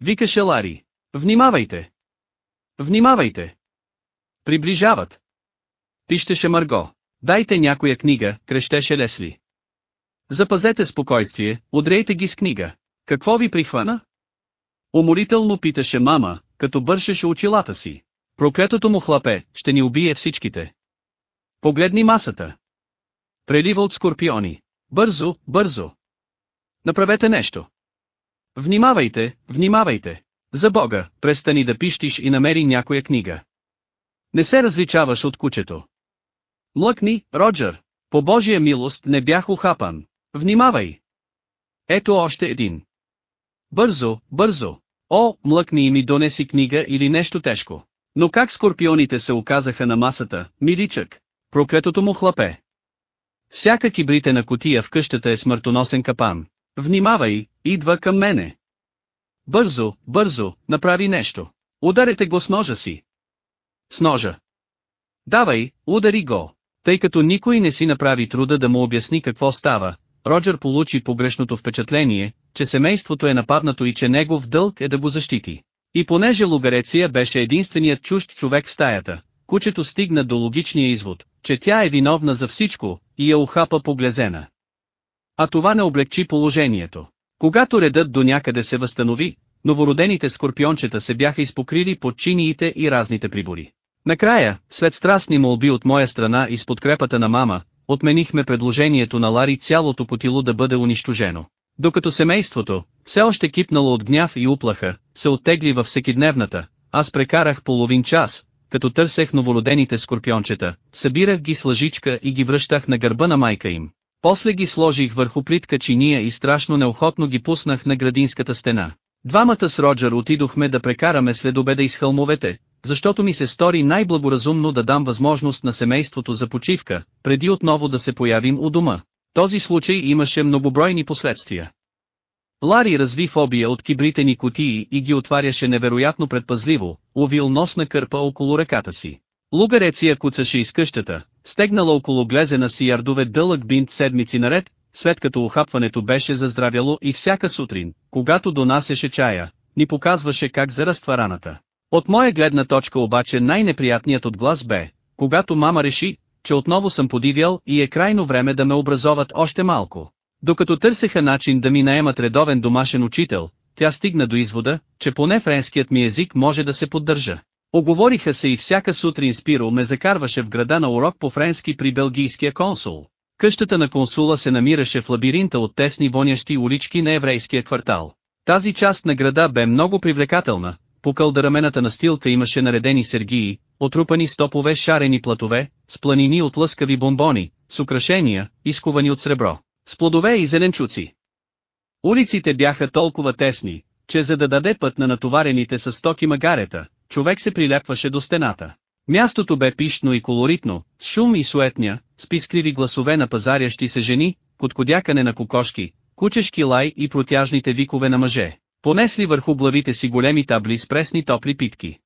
Викаше Лари. Внимавайте! Внимавайте! Приближават. Пищеше Марго. Дайте някоя книга, крещеше Лесли. Запазете спокойствие, удрейте ги с книга. Какво ви прихвана? Уморително питаше мама, като бършеше очилата си. Проклетото му хлапе, ще ни убие всичките. Погледни масата. Прелива от скорпиони. Бързо, бързо. Направете нещо. Внимавайте, внимавайте. За Бога, престани да пищиш и намери някоя книга. Не се различаваш от кучето. Млъкни, Роджер. По Божия милост не бях ухапан. Внимавай! Ето още един. Бързо, бързо. О, млъкни и ми донеси книга или нещо тежко. Но как скорпионите се оказаха на масата, миличък? Проклетото му хлапе. Всяка кибритена котия в къщата е смъртоносен капан. Внимавай, идва към мене. Бързо, бързо, направи нещо. Ударете го с ножа си. С ножа. Давай, удари го. Тъй като никой не си направи труда да му обясни какво става, Роджер получи погрешното впечатление, че семейството е нападнато и че негов дълг е да го защити. И понеже Лугареция беше единственият чужд човек в стаята, кучето стигна до логичния извод, че тя е виновна за всичко, и я ухапа поглезена. А това не облегчи положението. Когато редът до някъде се възстанови, новородените скорпиончета се бяха изпокрили под чиниите и разните прибори. Накрая, след страстни молби от моя страна и с подкрепата на мама, отменихме предложението на Лари цялото потило да бъде унищожено. Докато семейството, все още кипнало от гняв и уплаха, се оттегли във всекидневната, аз прекарах половин час, като търсех новородените скорпиончета, събирах ги с лъжичка и ги връщах на гърба на майка им. После ги сложих върху плитка чиния и страшно неохотно ги пуснах на градинската стена. Двамата с Роджер отидохме да прекараме следобеда из хълмовете, защото ми се стори най-благоразумно да дам възможност на семейството за почивка, преди отново да се появим у дома. Този случай имаше многобройни последствия. Лари разви фобия от кибритени кутии и ги отваряше невероятно предпазливо, увил носна кърпа около ръката си. Лугареция куцаше из къщата, стегнала около глезена си ярдове дълъг бинт седмици наред, след като охапването беше заздравяло и всяка сутрин, когато донасяше чая, ни показваше как зараства раната. От моя гледна точка обаче най-неприятният от глас бе, когато мама реши, че отново съм подивял и е крайно време да ме образоват още малко. Докато търсеха начин да ми наемат редовен домашен учител, тя стигна до извода, че поне френският ми език може да се поддържа. Оговориха се и всяка сутрин Спиро ме закарваше в града на урок по френски при белгийския консул. Къщата на консула се намираше в лабиринта от тесни вонящи улички на еврейския квартал. Тази част на града бе много привлекателна, по кълдарамената на стилка имаше наредени сергии, отрупани стопове шарени платове, с планини от лъскави бомбони, с украшения, изкувани от сребро, с плодове и зеленчуци. Улиците бяха толкова тесни, че за да даде път на натоварените с стоки магарета, човек се прилепваше до стената. Мястото бе пишно и колоритно, с шум и суетня, с пискливи гласове на пазарящи се жени, коткодякане на кокошки, кучешки лай и протяжните викове на мъже, понесли върху главите си големи табли с пресни топли питки.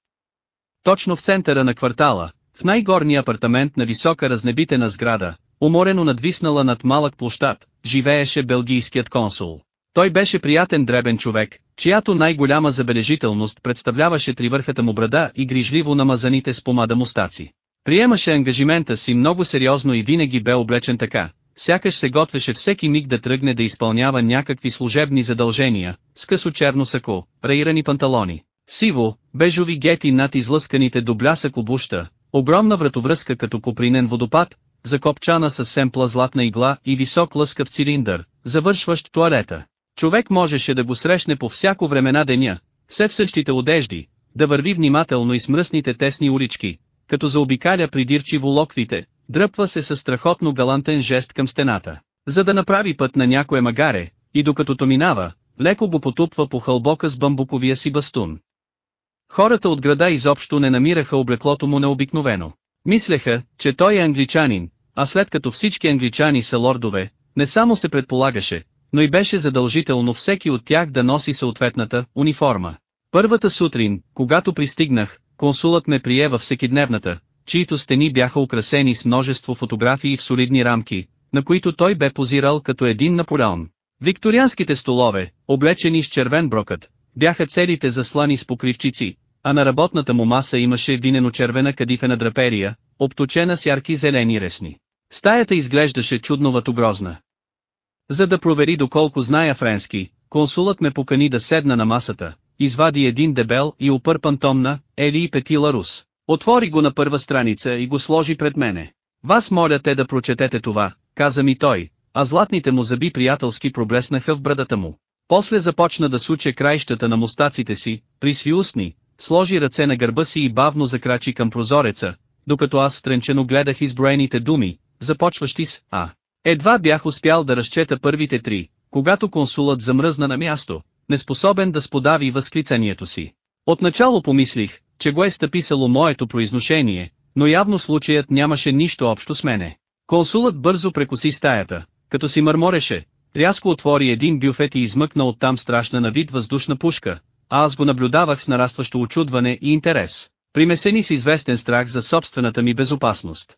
Точно в центъра на квартала, в най-горния апартамент на висока разнебитена сграда, уморено надвиснала над малък площад, живееше белгийският консул. Той беше приятен дребен човек, чиято най-голяма забележителност представляваше тривърхата му брада и грижливо намазаните с помада мустаци. Приемаше ангажимента си много сериозно и винаги бе облечен така, сякаш се готвеше всеки миг да тръгне да изпълнява някакви служебни задължения, с късо черно сако, раирани панталони, сиво, бежови гети над излъсканите до блясък обуща, огромна вратовръзка като попринен водопад, закопчана с семпла златна игла и висок лъскав цилиндър, завършващ туалета. Човек можеше да го срещне по всяко времена деня, все в същите одежди, да върви внимателно и с мръсните тесни улички, като заобикаля придирчиво локвите, дръпва се със страхотно галантен жест към стената, за да направи път на някое магаре, и докато то минава, леко го потупва по хълбока с бамбуковия си бастун. Хората от града изобщо не намираха облеклото му необикновено. Мислеха, че той е англичанин, а след като всички англичани са лордове, не само се предполагаше, но и беше задължително всеки от тях да носи съответната униформа. Първата сутрин, когато пристигнах, консулът ме прие във всекидневната, чието стени бяха украсени с множество фотографии в солидни рамки, на които той бе позирал като един Наполеон. Викторианските столове, облечени с червен брокът, бяха целите заслани с покривчици, а на работната му маса имаше винено-червена кадифена драперия, обточена с ярки зелени ресни. Стаята изглеждаше чудновато грозна. За да провери доколко зная френски, консулът ме покани да седна на масата, извади един дебел и опърпан том на Ели и Петила Рус. Отвори го на първа страница и го сложи пред мене. Вас моля те да прочетете това, каза ми той, а златните му зъби приятелски проблеснаха в брадата му. После започна да суче краищата на мустаците си, присви устни, сложи ръце на гърба си и бавно закрачи към прозореца, докато аз втренчено гледах изброените думи, започващи с «А». Едва бях успял да разчета първите три, когато консулът замръзна на място, неспособен да сподави възклицанието си. Отначало помислих, че го е стъписало моето произношение, но явно случаят нямаше нищо общо с мене. Консулът бързо прекоси стаята, като си мърмореше, рязко отвори един бюфет и измъкна оттам страшна на вид въздушна пушка, а аз го наблюдавах с нарастващо очудване и интерес, примесени с известен страх за собствената ми безопасност.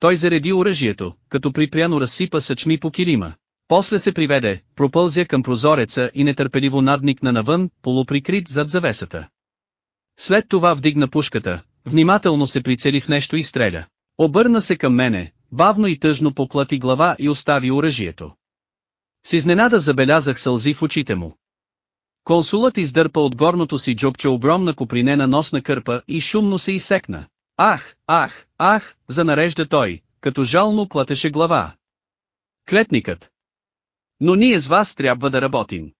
Той зареди оръжието, като припряно разсипа съчми по килима. После се приведе, пропълзя към прозореца и нетърпеливо надникна навън, полуприкрит зад завесата. След това вдигна пушката, внимателно се прицели в нещо и стреля. Обърна се към мене, бавно и тъжно поклати глава и остави оръжието. С изненада забелязах сълзи в очите му. Консулът издърпа от горното си джобче огромна копринена носна кърпа и шумно се изсекна. Ах, ах, ах, занарежда той, като жално клатеше глава. Клетникът. Но ние с вас трябва да работим.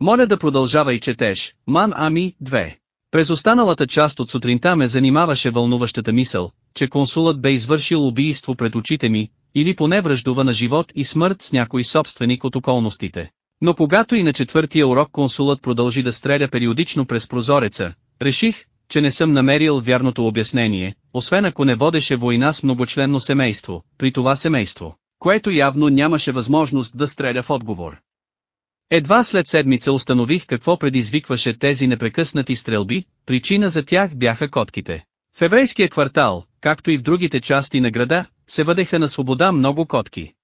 Моля да продължава и четеш, Ман Ами 2. През останалата част от сутринта ме занимаваше вълнуващата мисъл, че консулът бе извършил убийство пред очите ми, или поне връждува на живот и смърт с някой собственик от околностите. Но когато и на четвъртия урок консулът продължи да стреля периодично през прозореца, реших, че не съм намерил вярното обяснение, освен ако не водеше война с многочленно семейство, при това семейство, което явно нямаше възможност да стреля в отговор. Едва след седмица установих какво предизвикваше тези непрекъснати стрелби, причина за тях бяха котките. В еврейския квартал, както и в другите части на града, се въдеха на свобода много котки.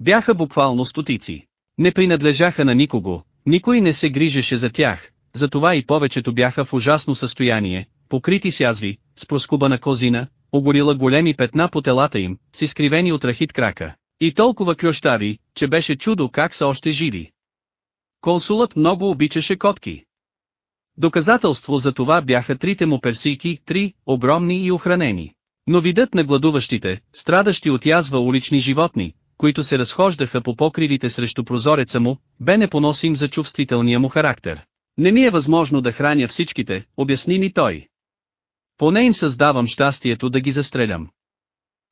Бяха буквално стотици. Не принадлежаха на никого, никой не се грижеше за тях, затова и повечето бяха в ужасно състояние, покрити с язви, с проскубана козина, огорила големи петна по телата им, с изкривени от рахит крака, и толкова клющави, че беше чудо как са още живи. Консулът много обичаше котки. Доказателство за това бяха трите му персийки, три, огромни и охранени. Но видът на гладуващите, страдащи от язва улични животни, които се разхождаха по покривите срещу прозореца му, бе непоносим за чувствителния му характер. Не ми е възможно да храня всичките, обясни ми той. Поне им създавам щастието да ги застрелям.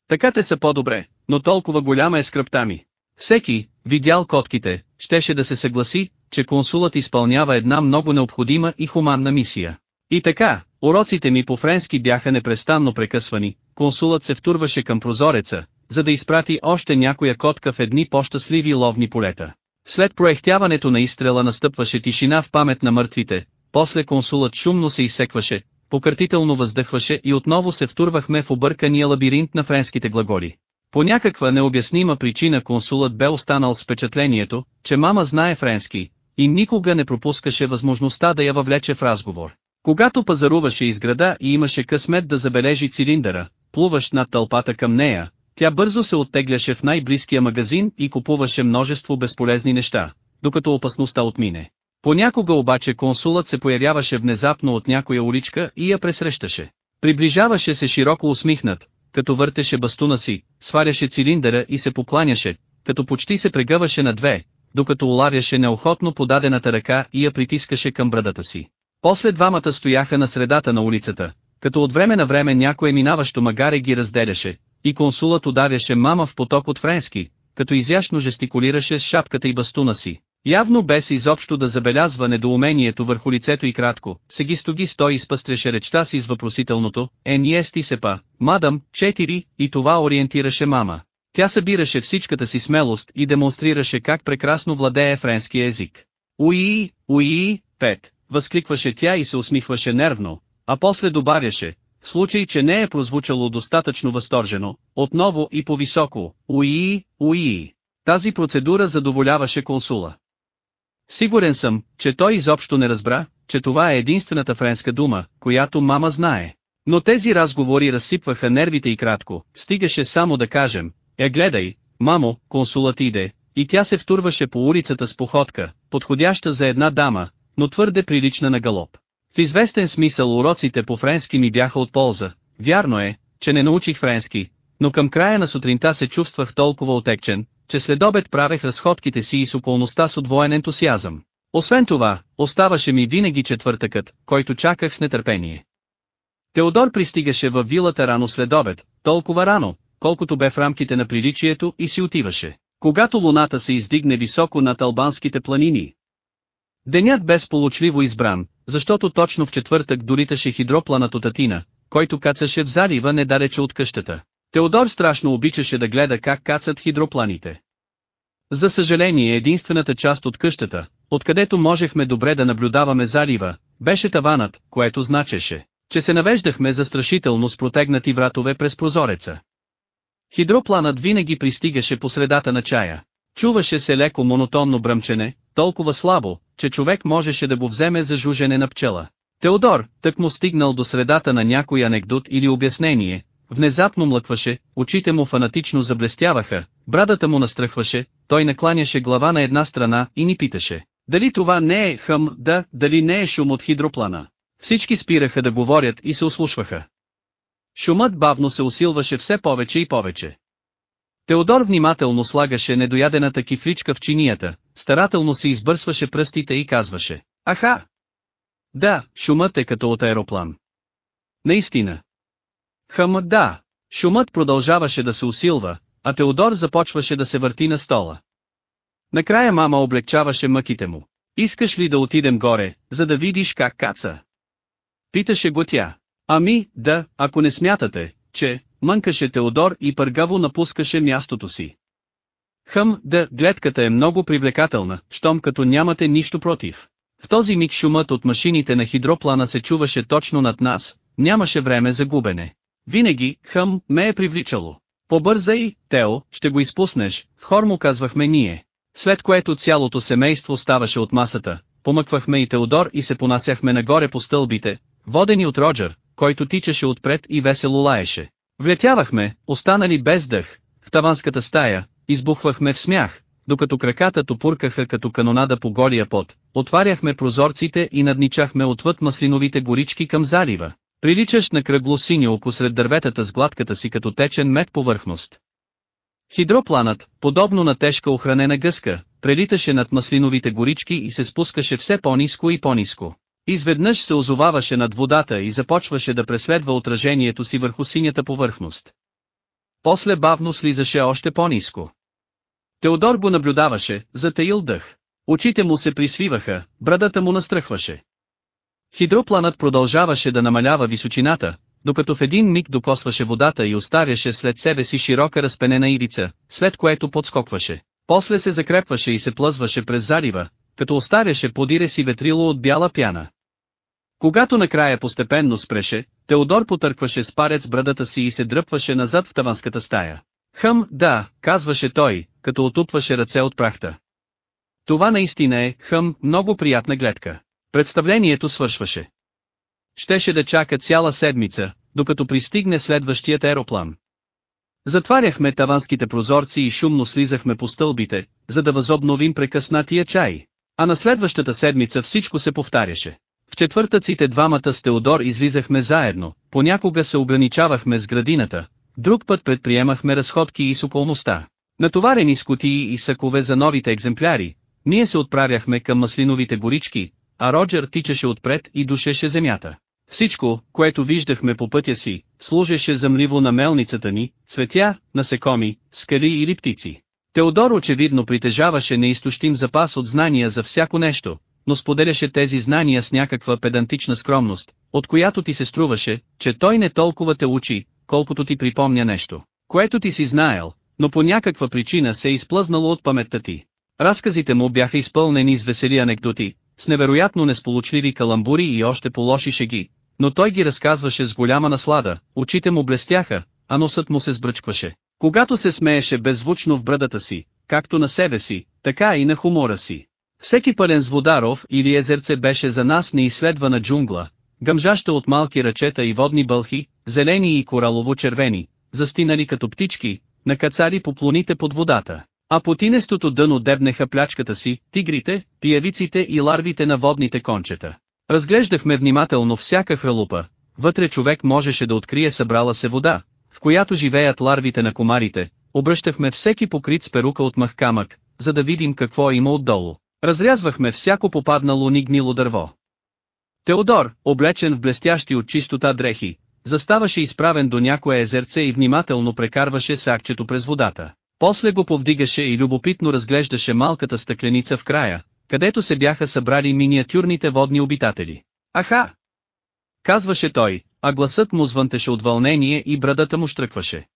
Така те са по-добре, но толкова голяма е скръпта ми. Всеки, видял котките, щеше да се съгласи, че консулът изпълнява една много необходима и хуманна мисия. И така, уроците ми по френски бяха непрестанно прекъсвани, консулът се втурваше към прозореца, за да изпрати още някоя котка в едни по-щастливи ловни полета. След проехтяването на изстрела настъпваше тишина в памет на мъртвите, после консулът шумно се изсекваше, пократително въздъхваше и отново се втурвахме в объркания лабиринт на френските глаголи. По някаква необяснима причина консулът бе останал с впечатлението, че мама знае френски, и никога не пропускаше възможността да я въвлече в разговор. Когато пазаруваше из града и имаше късмет да забележи цилиндъра, плуващ над тълпата към нея, тя бързо се оттегляше в най-близкия магазин и купуваше множество безполезни неща, докато опасността отмине. Понякога обаче консулът се появяваше внезапно от някоя уличка и я пресрещаше. Приближаваше се широко усмихнат, като въртеше бастуна си, сваряше цилиндъра и се покланяше, като почти се прегъваше на две, докато улавяше неохотно подадената ръка и я притискаше към брадата си. После двамата стояха на средата на улицата, като от време на време някое минаващо магаре ги разделяше, и консулът ударяше мама в поток от френски, като изящно жестикулираше с шапката и бастуна си. Явно без изобщо да забелязва недоумението върху лицето и кратко, сегистоги стой изпъстреше речта си с въпросителното, е ниести се па, мадам, четири, и това ориентираше мама. Тя събираше всичката си смелост и демонстрираше как прекрасно владее френски език. Уии, уии, пет, възкликваше тя и се усмихваше нервно, а после добавяше, в случай че не е прозвучало достатъчно възторжено, отново и по-високо, уии, уии. Тази процедура задоволяваше консула. Сигурен съм, че той изобщо не разбра, че това е единствената френска дума, която мама знае. Но тези разговори разсипваха нервите и кратко, стигаше само да кажем, е гледай, мамо, консулът иде, и тя се втурваше по улицата с походка, подходяща за една дама, но твърде прилична на галоп. В известен смисъл уроците по френски ми бяха от полза, вярно е, че не научих френски, но към края на сутринта се чувствах толкова отекчен, че след обед правех разходките си и с околността с отвоен ентусиазъм. Освен това, оставаше ми винаги четвъртъкът, който чаках с нетърпение. Теодор пристигаше във вилата рано след обед, толкова рано, колкото бе в рамките на приличието и си отиваше. Когато луната се издигне високо над албанските планини. Денят бе сполучливо избран, защото точно в четвъртък долиташе хидропланът от Атина, който кацаше в залива недалече от къщата. Теодор страшно обичаше да гледа как кацат хидропланите. За съжаление единствената част от къщата, откъдето можехме добре да наблюдаваме залива, беше таванът, което значеше, че се навеждахме застрашително с протегнати вратове през прозореца. Хидропланът винаги пристигаше по средата на чая. Чуваше се леко монотонно бръмчене, толкова слабо, че човек можеше да го вземе за жужене на пчела. Теодор, тък му стигнал до средата на някой анекдот или обяснение, внезапно млъкваше, очите му фанатично заблестяваха, брадата му настръхваше, той накланяше глава на една страна и ни питаше. Дали това не е хъм, да, дали не е шум от хидроплана. Всички спираха да говорят и се услушваха. Шумът бавно се усилваше все повече и повече. Теодор внимателно слагаше недоядената кифличка в чинията, старателно се избърсваше пръстите и казваше, аха! Да, шумът е като от аероплан. Наистина. Хъм, да. Шумът продължаваше да се усилва, а Теодор започваше да се върти на стола. Накрая мама облегчаваше мъките му. Искаш ли да отидем горе, за да видиш как каца? Питаше го тя. Ами, да, ако не смятате, че, мънкаше Теодор и пъргаво напускаше мястото си. Хъм, да, гледката е много привлекателна, щом като нямате нищо против. В този миг шумът от машините на хидроплана се чуваше точно над нас, нямаше време за губене. Винаги, хъм, ме е привличало. Побързай, Тео, ще го изпуснеш, в хор му казвахме ние. След което цялото семейство ставаше от масата, помъквахме и Теодор и се понасяхме нагоре по стълбите, водени от Роджер, който тичаше отпред и весело лаеше. Влетявахме, останали без дъх, в таванската стая, избухвахме в смях, докато краката топуркаха като канонада по голия пот, отваряхме прозорците и надничахме отвъд маслиновите горички към залива, приличащ на кръгло синьо посред дърветата с гладката си като течен мед повърхност. Хидропланът, подобно на тежка охранена гъска, прелиташе над маслиновите горички и се спускаше все по-низко и по-низко. Изведнъж се озоваваше над водата и започваше да преследва отражението си върху синята повърхност. После бавно слизаше още по-низко. Теодор го наблюдаваше, затаил дъх. Очите му се присвиваха, брадата му настръхваше. Хидропланът продължаваше да намалява височината, докато в един миг докосваше водата и оставяше след себе си широка разпенена ивица, след което подскокваше. После се закрепваше и се плъзваше през залива, като оставяше подире си ветрило от бяла пяна. Когато накрая постепенно спреше, Теодор потъркваше с парец брадата си и се дръпваше назад в таванската стая. Хъм, да, казваше той, като отупваше ръце от прахта. Това наистина е, хъм, много приятна гледка. Представлението свършваше. Щеше да чака цяла седмица, докато пристигне следващият аероплан. Затваряхме таванските прозорци и шумно слизахме по стълбите, за да възобновим прекъснатия чай. А на следващата седмица всичко се повтаряше. В четвъртъците двамата с Теодор излизахме заедно, понякога се ограничавахме с градината, друг път предприемахме разходки и с околността. Натоварени с кутии и сакове за новите екземпляри, ние се отправяхме към маслиновите горички, а Роджер тичаше отпред и душеше земята. Всичко, което виждахме по пътя си, служеше за мливо на мелницата ни, цветя, насекоми, скали или птици. Теодор очевидно притежаваше неизтощим запас от знания за всяко нещо, но споделяше тези знания с някаква педантична скромност, от която ти се струваше, че той не толкова те учи, колкото ти припомня нещо, което ти си знаел, но по някаква причина се е изплъзнало от паметта ти. Разказите му бяха изпълнени с весели анекдоти, с невероятно несполучливи каламбури и още по-лоши шеги, но той ги разказваше с голяма наслада, очите му блестяха, а носът му се сбръчкваше. Когато се смееше беззвучно в брадата си, както на себе си, така и на хумора си. Всеки пълен с Водаров или езерце беше за нас неизследвана джунгла, гъмжаща от малки ръчета и водни бълхи, зелени и коралово-червени, застинали като птички, накацари по плоните под водата. А по тинестото дъно дебнеха плячката си, тигрите, пиявиците и ларвите на водните кончета. Разглеждахме внимателно всяка хралупа, вътре човек можеше да открие събрала се вода, която живеят ларвите на комарите, обръщахме всеки покрит с перука от мъх камък, за да видим какво има отдолу. Разрязвахме всяко попаднало ни гнило дърво. Теодор, облечен в блестящи от чистота дрехи, заставаше изправен до някое езерце и внимателно прекарваше сакчето през водата. После го повдигаше и любопитно разглеждаше малката стъкленица в края, където се бяха събрали миниатюрните водни обитатели. Аха! Казваше той, а гласът му звънтеше от вълнение и брадата му штръкваше.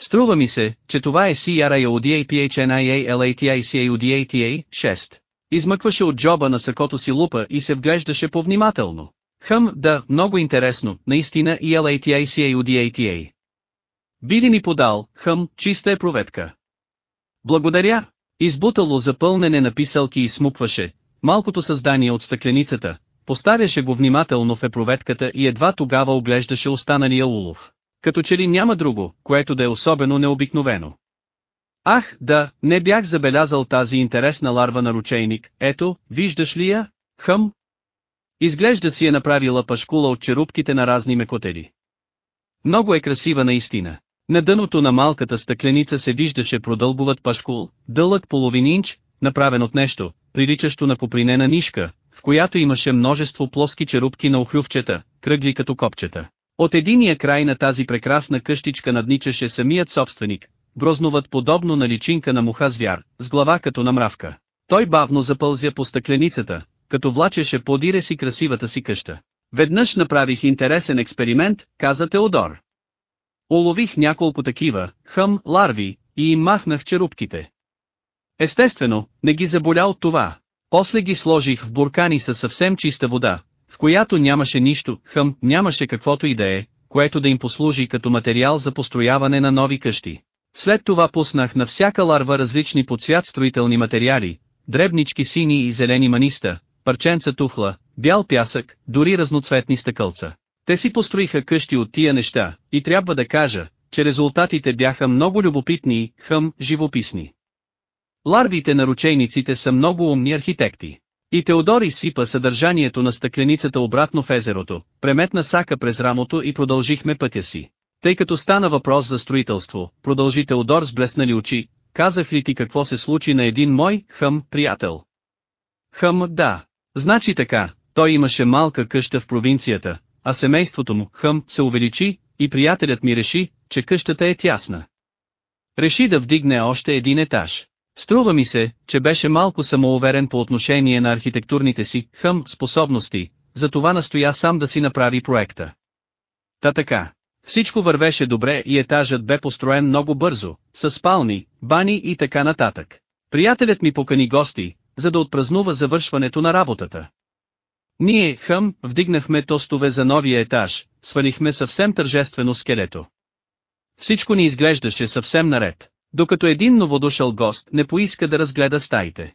Струва ми се, че това е CRIODAPHNIALATICAUDATA 6. Измъкваше от джоба на сакото си лупа и се вглеждаше повнимателно. Хъм, да, много интересно, наистина и LATICAUDATA. Би ли ми подал, хъм, чиста е проветка. Благодаря. Избутало за пълнене на писалки и смукваше, малкото създание от стъкленицата, поставяше го внимателно в епроветката и едва тогава оглеждаше останалия улов. Като че ли няма друго, което да е особено необикновено. Ах, да, не бях забелязал тази интересна ларва на ручейник, ето, виждаш ли я? Хъм? Изглежда си е направила пашкула от черупките на разни мекотели. Много е красива наистина. На дъното на малката стъкленица се виждаше продълбоват пашкул, дълъг половин инч, направен от нещо, приличащо на попринена нишка, която имаше множество плоски черупки на охлювчета, кръгли като копчета. От единия край на тази прекрасна къщичка надничаше самият собственик, грозноват подобно на личинка на муха звяр, с глава като на мравка. Той бавно запълзя по стъкленицата, като влачеше подире си красивата си къща. Веднъж направих интересен експеримент, каза Теодор. Улових няколко такива, хъм, ларви, и им махнах черупките. Естествено, не ги заболя от това. После ги сложих в буркани със съвсем чиста вода, в която нямаше нищо, хъм, нямаше каквото и да е, което да им послужи като материал за построяване на нови къщи. След това пуснах на всяка ларва различни по цвят строителни материали, дребнички сини и зелени маниста, парченца тухла, бял пясък, дори разноцветни стъкълца. Те си построиха къщи от тия неща, и трябва да кажа, че резултатите бяха много любопитни, хъм, живописни. Ларвите на ручейниците са много умни архитекти. И Теодор изсипа съдържанието на стъкленицата обратно в езерото, преметна сака през рамото и продължихме пътя си. Тъй като стана въпрос за строителство, продължи Теодор с блеснали очи, казах ли ти какво се случи на един мой, хъм, приятел? Хъм, да. Значи така, той имаше малка къща в провинцията, а семейството му, хъм, се увеличи, и приятелят ми реши, че къщата е тясна. Реши да вдигне още един етаж. Струва ми се, че беше малко самоуверен по отношение на архитектурните си, хъм, способности, затова настоя сам да си направи проекта. Та така. Всичко вървеше добре и етажът бе построен много бързо, с спални, бани и така нататък. Приятелят ми покани гости, за да отпразнува завършването на работата. Ние, хъм, вдигнахме тостове за новия етаж, свалихме съвсем тържествено скелето. Всичко ни изглеждаше съвсем наред, докато един новодушъл гост не поиска да разгледа стаите.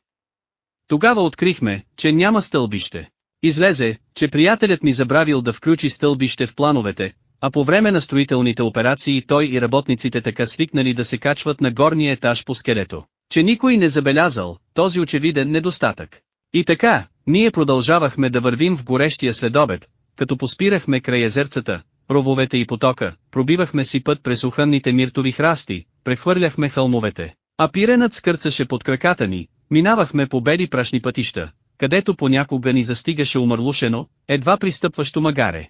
Тогава открихме, че няма стълбище. Излезе, че приятелят ми забравил да включи стълбище в плановете, а по време на строителните операции той и работниците така свикнали да се качват на горния етаж по скелето, че никой не забелязал този очевиден недостатък. И така, ние продължавахме да вървим в горещия следобед, като поспирахме край езерцата, рововете и потока, пробивахме си път през уханните миртови храсти, прехвърляхме хълмовете, а пиренът скърцаше под краката ни, минавахме по бели прашни пътища, където понякога ни застигаше умърлушено, едва пристъпващо магаре.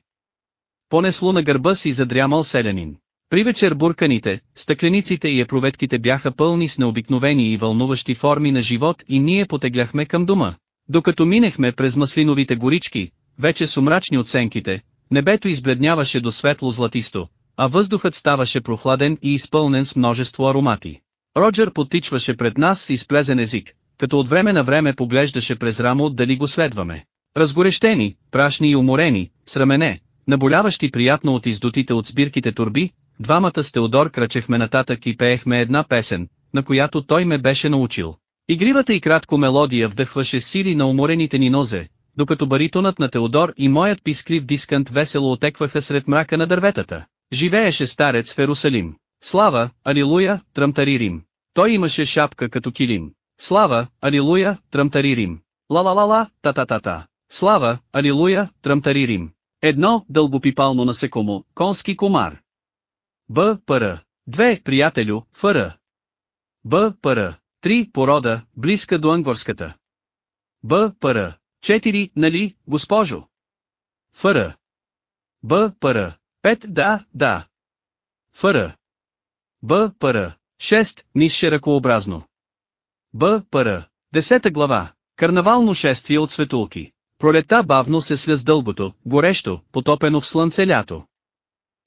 Понесло на гърба си задрямал селянин. При вечер бурканите, стъклениците и епроветките бяха пълни с необикновени и вълнуващи форми на живот и ние потегляхме към дома. Докато минехме през маслиновите горички, вече сумрачни от сенките, небето избледняваше до светло-златисто, а въздухът ставаше прохладен и изпълнен с множество аромати. Роджер потичваше пред нас с изплезен език, като от време на време поглеждаше през рамо дали го следваме. Разгорещени, прашни и уморени, с рамене, наболяващи приятно от издутите от сбирките турби, двамата с Теодор крачехме нататък и пеехме една песен, на която той ме беше научил. Игривата и кратко мелодия вдъхваше сили на уморените ни нозе, докато баритонът на Теодор и моят писклив дискант весело отекваха сред мрака на дърветата. Живееше старец в Ерусалим. Слава, алилуя, тръмтари Рим. Той имаше шапка като килим. Слава, алилуя, тръмтари Рим. Ла-ла-ла-ла, та-та-та-та. Слава, алилуя, тръмтари Рим. Едно, дългопипално насекомо, конски комар. Б. Пър. Две, приятелю, фър. Б. Пър. Три, порода, близка до ангорската. Б. Пър. Четири, нали, госпожо? Фър. Б. Пър. Пет, да, да. Фър. Б. Пър. Шест, нише ръкообразно. Б. Пър. Десета глава. Карнавално шествие от светулки. Пролета бавно се слез дългото, горещо, потопено в слънце лято.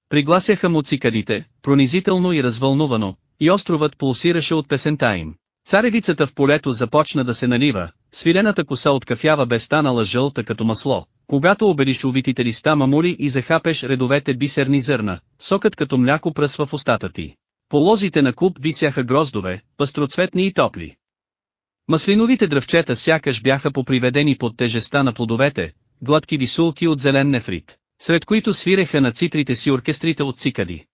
Пригласяха му цикадите, пронизително и развълнувано, и островът пулсираше от песента им. Царевицата в полето започна да се налива, свилената коса от кафява бе станала жълта като масло, когато обелиш увитите листа мамули и захапеш редовете бисерни зърна, сокът като мляко пръсва в устата ти. По лозите на куп висяха гроздове, пастроцветни и топли. Маслиновите дръвчета сякаш бяха поприведени под тежеста на плодовете, гладки висулки от зелен нефрит, сред които свиреха на цитрите си оркестрите от цикади.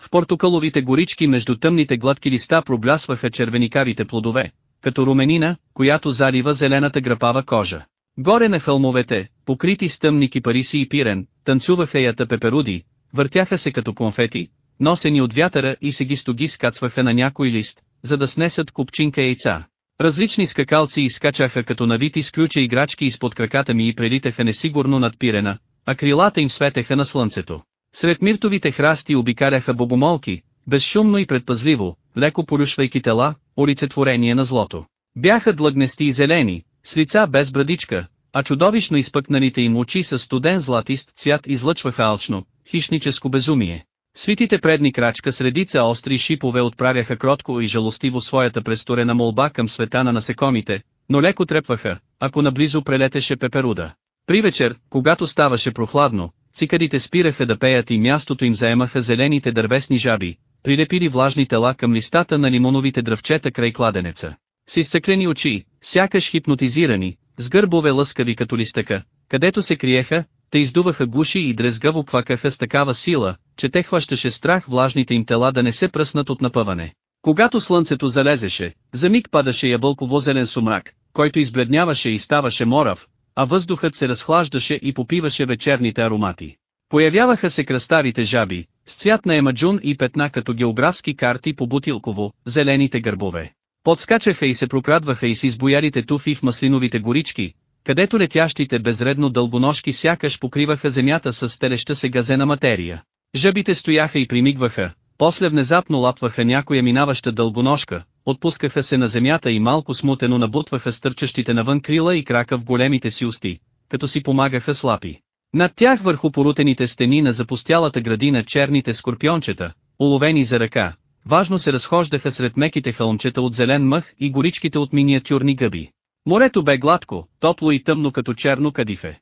В портокаловите горички между тъмните гладки листа проблясваха червеникавите плодове, като руменина, която залива зелената грапава кожа. Горе на хълмовете, покрити с тъмни кипариси и пирен, танцуваха ята пеперуди, въртяха се като конфети, носени от вятъра и се ги стоги скацваха на някой лист, за да снесат купчинка яйца. Различни скакалци изкачаха като навити с ключа играчки изпод краката ми и прелитаха несигурно над пирена, а крилата им светеха на слънцето. Сред миртовите храсти обикаляха богомолки, безшумно и предпазливо, леко полюшвайки тела, олицетворение на злото. Бяха длъгнести и зелени, с лица без брадичка, а чудовищно изпъкналите им очи с студен златист цвят излъчваха алчно, хищническо безумие. Свитите предни крачка с редица остри шипове отправяха кротко и жалостиво своята престорена молба към света на насекомите, но леко трепваха, ако наблизо прелетеше пеперуда. При вечер, когато ставаше прохладно, цикадите спираха да пеят и мястото им заемаха зелените дървесни жаби, прилепили влажни тела към листата на лимоновите дръвчета край кладенеца. С изцъклени очи, сякаш хипнотизирани, с гърбове лъскави като листъка, където се криеха, те издуваха гуши и дрезгаво квакаха с такава сила, че те хващаше страх влажните им тела да не се пръснат от напъване. Когато слънцето залезеше, за миг падаше ябълково-зелен сумрак, който избледняваше и ставаше морав, а въздухът се разхлаждаше и попиваше вечерните аромати. Появяваха се кръстарите жаби, с цвят на емаджун и петна като географски карти по бутилково, зелените гърбове. Подскачаха и се прокрадваха и с избоялите туфи в маслиновите горички, където летящите безредно дълбоножки сякаш покриваха земята с стелеща се газена материя. Жъбите стояха и примигваха, после внезапно лапваха някоя минаваща дълбоножка, отпускаха се на земята и малко смутено набутваха стърчащите навън крила и крака в големите си усти, като си помагаха слапи. Над тях върху порутените стени на запустялата градина черните скорпиончета, уловени за ръка, важно се разхождаха сред меките хълмчета от зелен мъх и горичките от миниатюрни гъби. Морето бе гладко, топло и тъмно като черно кадифе.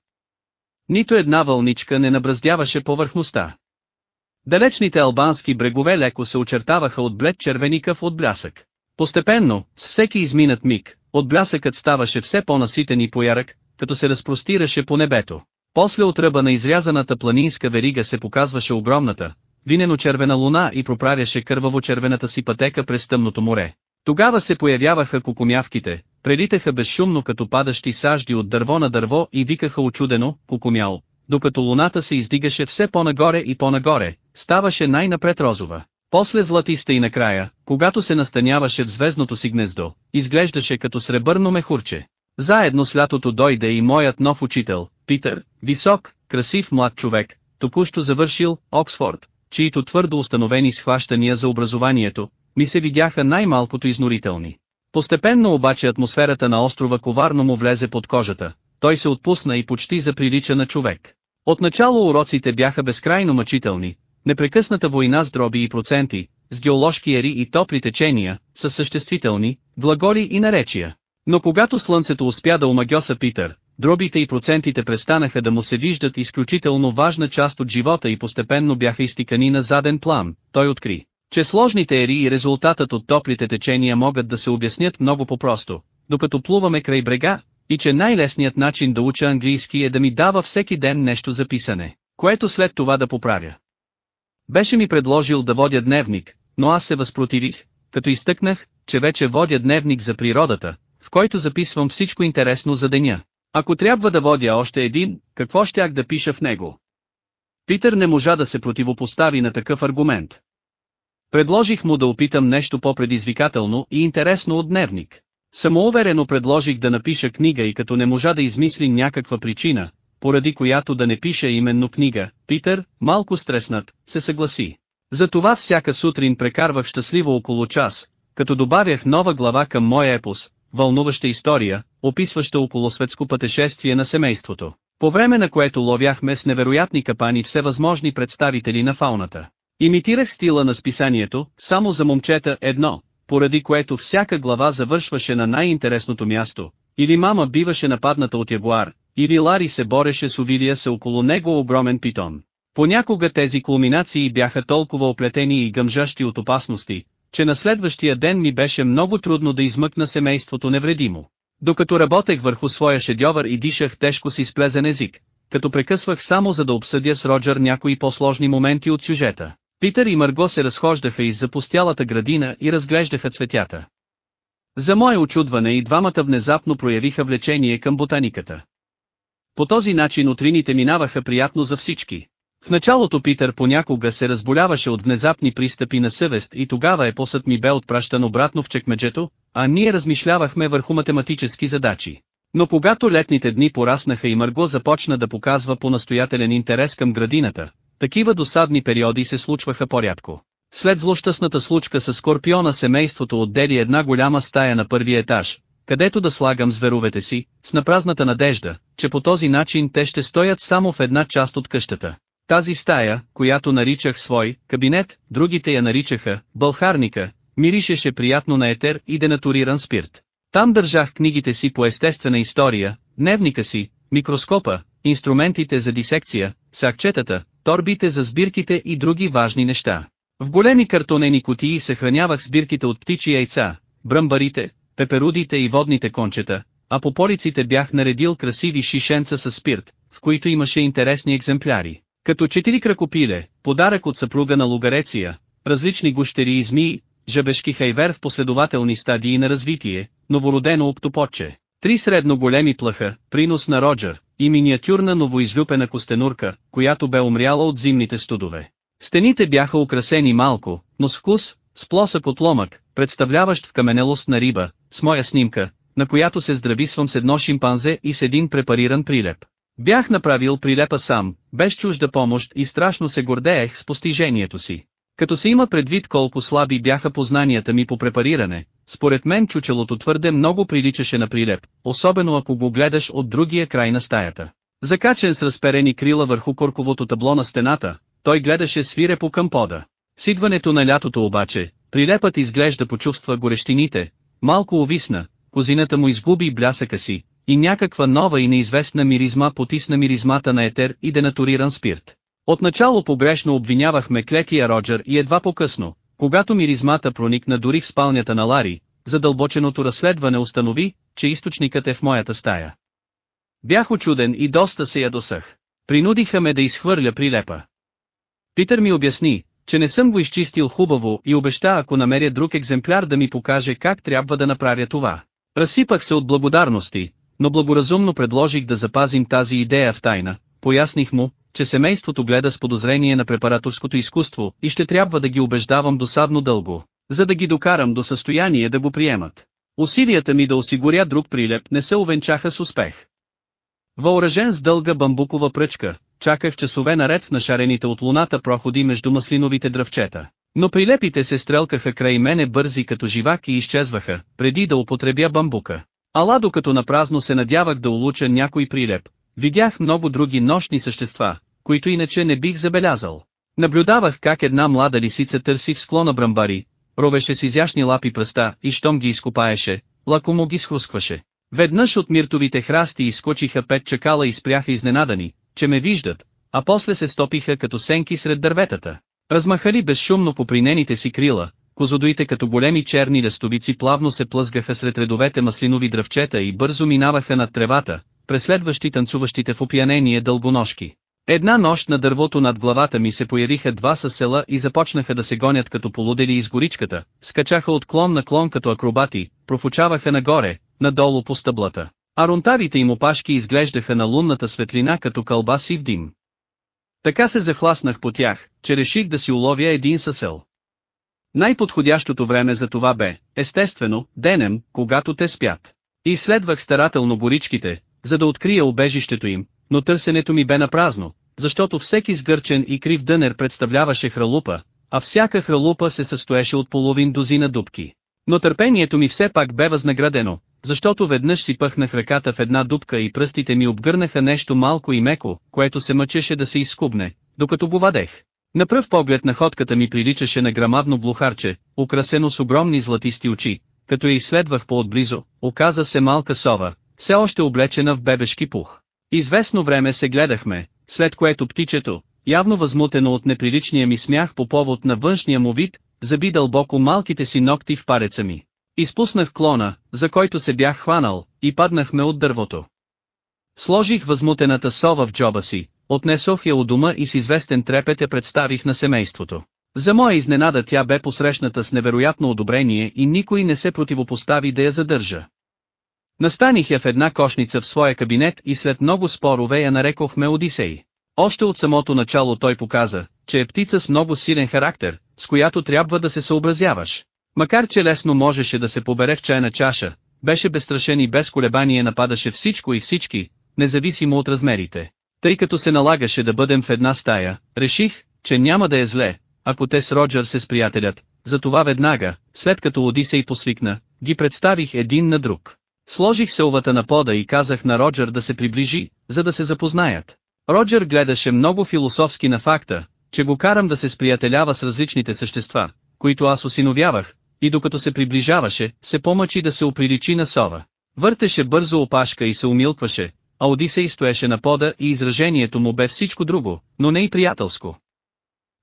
Нито една вълничка не набраздяваше повърхността. Далечните албански брегове леко се очертаваха от блед червеникъв от блясък. Постепенно, с всеки изминат миг, от блясъкът ставаше все по-наситен и поярък, като се разпростираше по небето. После от ръба на изрязаната планинска верига се показваше огромната, винено-червена луна и проправяше кърваво-червената си пътека през тъмното море. Тогава се появяваха кукумявките, прелитаха безшумно като падащи сажди от дърво на дърво и викаха очудено, кукумял, докато луната се издигаше все по-нагоре и по-нагоре, ставаше най-напред розова. После златиста и накрая, когато се настаняваше в звездното си гнездо, изглеждаше като сребърно мехурче. Заедно с лятото дойде и моят нов учител, Питър, висок, красив млад човек, току-що завършил Оксфорд, чието твърдо установени схващания за образованието, ми се видяха най-малкото изнорителни. Постепенно обаче атмосферата на острова коварно му влезе под кожата, той се отпусна и почти заприлича на човек. Отначало уроците бяха безкрайно мъчителни, непрекъсната война с дроби и проценти, с геоложки ери и топли течения, с съществителни, глаголи и наречия. Но когато слънцето успя да омагьоса Питър, дробите и процентите престанаха да му се виждат изключително важна част от живота и постепенно бяха изтикани на заден план, той откри, че сложните ери и резултатът от топлите течения могат да се обяснят много по-просто, докато плуваме край брега, и че най-лесният начин да уча английски е да ми дава всеки ден нещо за писане, което след това да поправя. Беше ми предложил да водя дневник, но аз се възпротивих, като изтъкнах, че вече водя дневник за природата, в който записвам всичко интересно за деня. Ако трябва да водя още един, какво щях да пиша в него? Питър не можа да се противопостави на такъв аргумент. Предложих му да опитам нещо по-предизвикателно и интересно от дневник. Самоуверено предложих да напиша книга и като не можа да измисли някаква причина, поради която да не пиша именно книга, Питър, малко стреснат, се съгласи. Затова всяка сутрин прекарвах щастливо около час, като добавях нова глава към моя епос, вълнуваща история, описваща околосветско пътешествие на семейството, по време на което ловяхме с невероятни капани всевъзможни представители на фауната. Имитирах стила на списанието, само за момчета едно, поради което всяка глава завършваше на най-интересното място, или мама биваше нападната от ягуар, или Лари се бореше с увилия се около него огромен питон. Понякога тези кулминации бяха толкова оплетени и гъмжащи от опасности, че на следващия ден ми беше много трудно да измъкна семейството невредимо. Докато работех върху своя шедьовър и дишах тежко си сплезен език, като прекъсвах само за да обсъдя с Роджер някои по-сложни моменти от сюжета. Питър и Марго се разхождаха из запустялата градина и разглеждаха цветята. За мое очудване и двамата внезапно проявиха влечение към ботаниката. По този начин утрините минаваха приятно за всички. В началото Питър понякога се разболяваше от внезапни пристъпи на съвест и тогава епосът ми бе отпращан обратно в чекмеджето, а ние размишлявахме върху математически задачи. Но когато летните дни пораснаха и Марго започна да показва по-настоятелен интерес към градината, такива досадни периоди се случваха по-рядко. След злощастната случка с Скорпиона семейството отдели една голяма стая на първия етаж, където да слагам зверовете си, с напразната надежда, че по този начин те ще стоят само в една част от къщата. Тази стая, която наричах свой кабинет, другите я наричаха бълхарника, миришеше приятно на етер и денатуриран спирт. Там държах книгите си по естествена история, дневника си, микроскопа, инструментите за дисекция, сакчетата, торбите за сбирките и други важни неща. В големи картонени кутии съхранявах сбирките от птичи яйца, бръмбарите, пеперудите и водните кончета, а по полиците бях наредил красиви шишенца с спирт, в които имаше интересни екземпляри. Като четири кракопиле, подарък от съпруга на Лугареция, различни гущери и змии, жабешки хайвер в последователни стадии на развитие, новородено оптопотче, три средно големи плаха, принос на Роджер, и миниатюрна новоизлюпена костенурка, която бе умряла от зимните студове. Стените бяха украсени малко, но с вкус, с плосък отломък, представляващ в каменелост на риба, с моя снимка, на която се здрависвам с едно шимпанзе и с един препариран прилеп. Бях направил прилепа сам, без чужда помощ и страшно се гордеех с постижението си. Като се има предвид колко слаби бяха познанията ми по препариране, според мен чучелото твърде много приличаше на прилеп, особено ако го гледаш от другия край на стаята. Закачен с разперени крила върху корковото табло на стената, той гледаше свирепо към пода. С идването на лятото обаче, прилепът изглежда почувства горещините, малко увисна, козината му изгуби блясъка си, и някаква нова и неизвестна миризма потисна миризмата на етер и денатуриран спирт. Отначало погрешно обвинявахме клетия Роджер и едва по-късно, когато миризмата проникна дори в спалнята на Лари, задълбоченото разследване установи, че източникът е в моята стая. Бях очуден и доста се ядосах. Принудиха ме да изхвърля прилепа. Питър ми обясни, че не съм го изчистил хубаво и обеща ако намеря друг екземпляр да ми покаже как трябва да направя това. Разсипах се от благодарности, но благоразумно предложих да запазим тази идея в тайна, поясних му, че семейството гледа с подозрение на препараторското изкуство и ще трябва да ги убеждавам досадно дълго, за да ги докарам до състояние да го приемат. Усилията ми да осигуря друг прилеп не се увенчаха с успех. Въоръжен с дълга бамбукова пръчка, чаках часове наред в нашарените от луната проходи между маслиновите дръвчета. Но прилепите се стрелкаха край мене бързи като живак и изчезваха, преди да употребя бамбука. Ала докато напразно се надявах да улуча някой прилеп, видях много други нощни същества, които иначе не бих забелязал. Наблюдавах как една млада лисица търси в склона брамбари, ровеше с изящни лапи пръста и щом ги изкопаеше, лакомо ги схрускваше. Веднъж от миртовите храсти изскочиха пет чакала и спряха изненадани, че ме виждат, а после се стопиха като сенки сред дърветата. Размахали безшумно по принените си крила, козодоите като големи черни лестовици плавно се плъзгаха сред редовете маслинови дръвчета и бързо минаваха над тревата, преследващи танцуващите в опиянение дълбоножки. Една нощ на дървото над главата ми се появиха два със села и започнаха да се гонят като полудели из горичката, скачаха от клон на клон като акробати, профучаваха нагоре, надолу по стъблата. А ронтавите им опашки изглеждаха на лунната светлина като кълбаси в дим. Така се захласнах по тях, че реших да си уловя един съсел. Най-подходящото време за това бе, естествено, денем, когато те спят. И следвах старателно боричките, за да открия обежището им, но търсенето ми бе напразно, защото всеки сгърчен и крив дънер представляваше хралупа, а всяка хралупа се състоеше от половин дозина дубки. Но търпението ми все пак бе възнаградено, защото веднъж си пъхнах ръката в една дупка и пръстите ми обгърнаха нещо малко и меко, което се мъчеше да се изскубне, докато го вадех. На пръв поглед находката ми приличаше на грамадно блухарче, украсено с огромни златисти очи, като я изследвах по-отблизо, оказа се малка сова, все още облечена в бебешки пух. Известно време се гледахме, след което птичето, явно възмутено от неприличния ми смях по повод на външния му вид, заби дълбоко малките си ногти в пареца ми. Изпуснах клона, за който се бях хванал, и паднахме от дървото. Сложих възмутената сова в джоба си, отнесох я у дома и с известен трепет я представих на семейството. За моя изненада тя бе посрещната с невероятно одобрение и никой не се противопостави да я задържа. Настаних я в една кошница в своя кабинет и след много спорове я нарекохме Одисей. Още от самото начало той показа, че е птица с много силен характер, с която трябва да се съобразяваш. Макар че лесно можеше да се побере в чайна чаша, беше безстрашен и без колебание нападаше всичко и всички, независимо от размерите. Тъй като се налагаше да бъдем в една стая, реших, че няма да е зле, ако те с Роджер се сприятелят, затова веднага, след като Одисей посвикна, ги представих един на друг. Сложих селвата на пода и казах на Роджер да се приближи, за да се запознаят. Роджер гледаше много философски на факта, че го карам да се сприятелява с различните същества, които аз осиновявах, и докато се приближаваше, се помъчи да се оприличи на сова. Въртеше бързо опашка и се умилкваше, а Одисей стоеше на пода и изражението му бе всичко друго, но не и приятелско.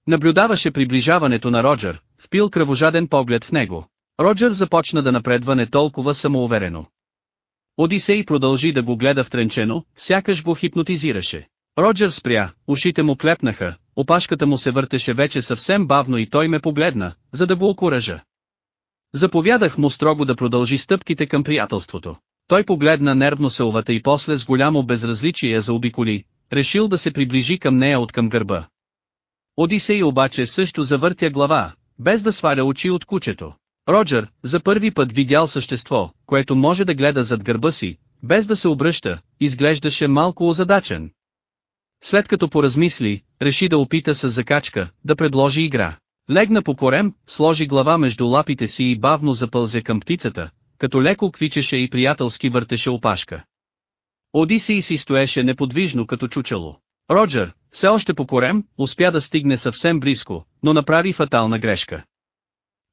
Наблюдаваше приближаването на Роджер, впил кръвожаден поглед в него. Роджер започна да напредва не толкова самоуверено. Одисей продължи да го гледа втренчено, сякаш го хипнотизираше. Роджер спря, ушите му клепнаха, опашката му се въртеше вече съвсем бавно и той ме погледна, за да го окуража. Заповядах му строго да продължи стъпките към приятелството. Той погледна нервно селвата и после с голямо безразличие заобиколи, решил да се приближи към нея от към гърба. Одисей обаче също завъртя глава, без да сваля очи от кучето. Роджер, за първи път видял същество, което може да гледа зад гърба си, без да се обръща, изглеждаше малко озадачен. След като поразмисли, реши да опита с закачка, да предложи игра. Легна по корем, сложи глава между лапите си и бавно запълзе към птицата, като леко квичеше и приятелски въртеше опашка. Одисей си стоеше неподвижно като чучело. Роджер, все още по корем, успя да стигне съвсем близко, но направи фатална грешка.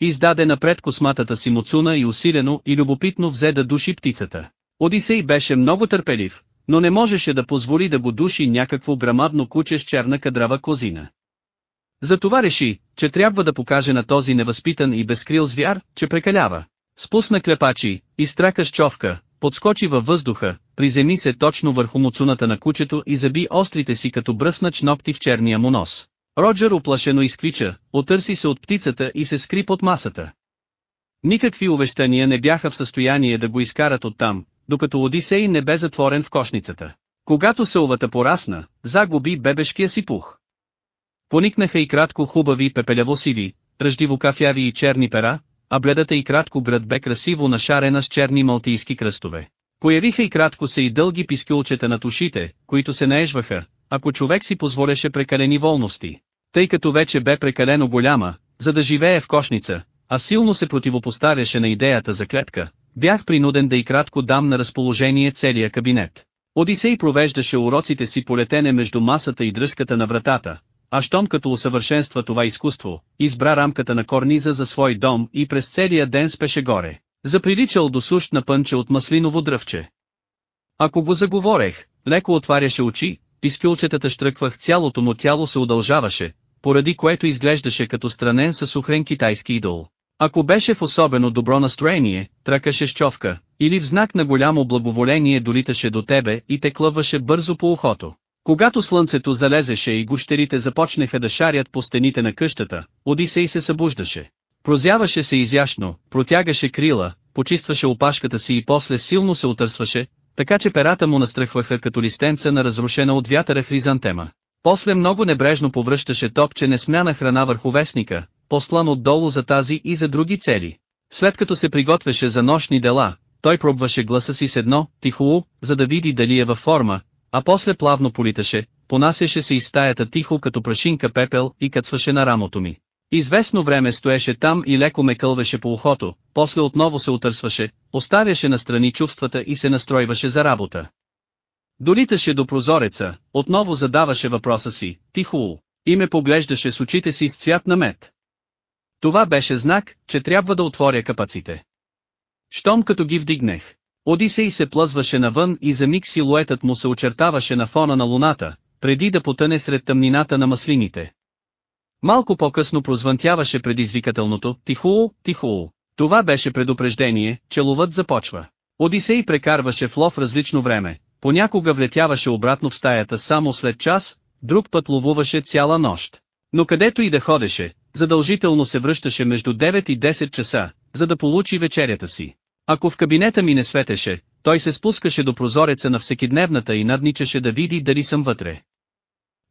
Издаде напред косматата си муцуна и усилено и любопитно взе да души птицата. Одисей беше много търпелив, но не можеше да позволи да го души някакво грамадно куче с черна кадрава козина. Затова реши, че трябва да покаже на този невъзпитан и безкрил звяр, че прекалява. Спусна клепачи, изтрака с човка, подскочи във въздуха, приземи се точно върху муцуната на кучето и заби острите си като бръснач ногти в черния му нос. Роджер оплашено изквича, отърси се от птицата и се скри под масата. Никакви увещания не бяха в състояние да го изкарат оттам, докато Одисей не бе затворен в кошницата. Когато сълвата порасна, загуби бебешкия си пух. Поникнаха и кратко хубави пепелявосиви, ръждивокафяви и черни пера, а бледата и кратко град бе красиво нашарена с черни малтийски кръстове. Появиха и кратко се и дълги пискулчета на ушите, които се наежваха, ако човек си позволеше прекалени волности. Тъй като вече бе прекалено голяма, за да живее в кошница, а силно се противопоставяше на идеята за клетка, бях принуден да и кратко дам на разположение целия кабинет. Одисей провеждаше уроците си по летене между масата и дръжката на вратата, а щом като усъвършенства това изкуство, избра рамката на корниза за свой дом и през целия ден спеше горе. Заприличал до сущ на пънче от маслиново дръвче. Ако го заговорех, леко отваряше очи, пискюлчетата штръквах цялото му тяло се удължаваше, поради което изглеждаше като странен със сухрен китайски идол. Ако беше в особено добро настроение, тръкаше с човка, или в знак на голямо благоволение долиташе до тебе и те клъваше бързо по ухото. Когато слънцето залезеше и гущерите започнаха да шарят по стените на къщата, Одисей се събуждаше. Прозяваше се изящно, протягаше крила, почистваше опашката си и после силно се отърсваше, така че перата му настръхваха като листенца на разрушена от вятъра хризантема. После много небрежно повръщаше топче несмяна храна върху вестника, послан отдолу за тази и за други цели. След като се приготвяше за нощни дела, той пробваше гласа си с едно, тихо, за да види дали е във форма, а после плавно политаше, понасяше се из стаята тихо като прашинка пепел и кацваше на рамото ми. Известно време стоеше там и леко ме кълвеше по ухото, после отново се отърсваше, оставяше настрани чувствата и се настройваше за работа. Долиташе до прозореца, отново задаваше въпроса си, тихо, и ме поглеждаше с очите си с цвят на мед. Това беше знак, че трябва да отворя капаците. Щом като ги вдигнех. Одисей се плъзваше навън и за миг силуетът му се очертаваше на фона на луната, преди да потъне сред тъмнината на маслините. Малко по-късно прозвънтяваше предизвикателното «Тихоо, тихоо». Това беше предупреждение, че ловът започва. Одисей прекарваше в лов различно време, понякога влетяваше обратно в стаята само след час, друг път ловуваше цяла нощ. Но където и да ходеше, задължително се връщаше между 9 и 10 часа, за да получи вечерята си. Ако в кабинета ми не светеше, той се спускаше до прозореца на всекидневната и надничаше да види дали съм вътре.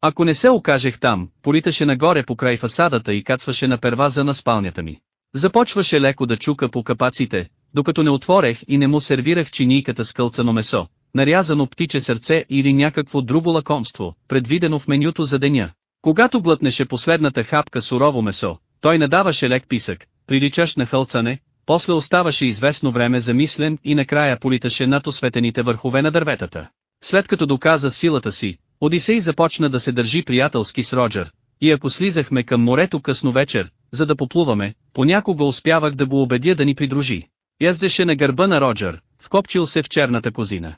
Ако не се окажех там, политаше нагоре по край фасадата и кацваше на перваза на спалнята ми. Започваше леко да чука по капаците, докато не отворех и не му сервирах чинийката с кълцано месо, нарязано птиче сърце или някакво друго лакомство, предвидено в менюто за деня. Когато глътнеше последната хапка сурово месо, той надаваше лек писък, приличащ на хълцане, после оставаше известно време замислен и накрая политаше над осветените върхове на дърветата. След като доказа силата си, Одисей започна да се държи приятелски с Роджер, и ако слизахме към морето късно вечер, за да поплуваме, понякога успявах да го убедя да ни придружи. Яздеше на гърба на Роджер, вкопчил се в черната козина.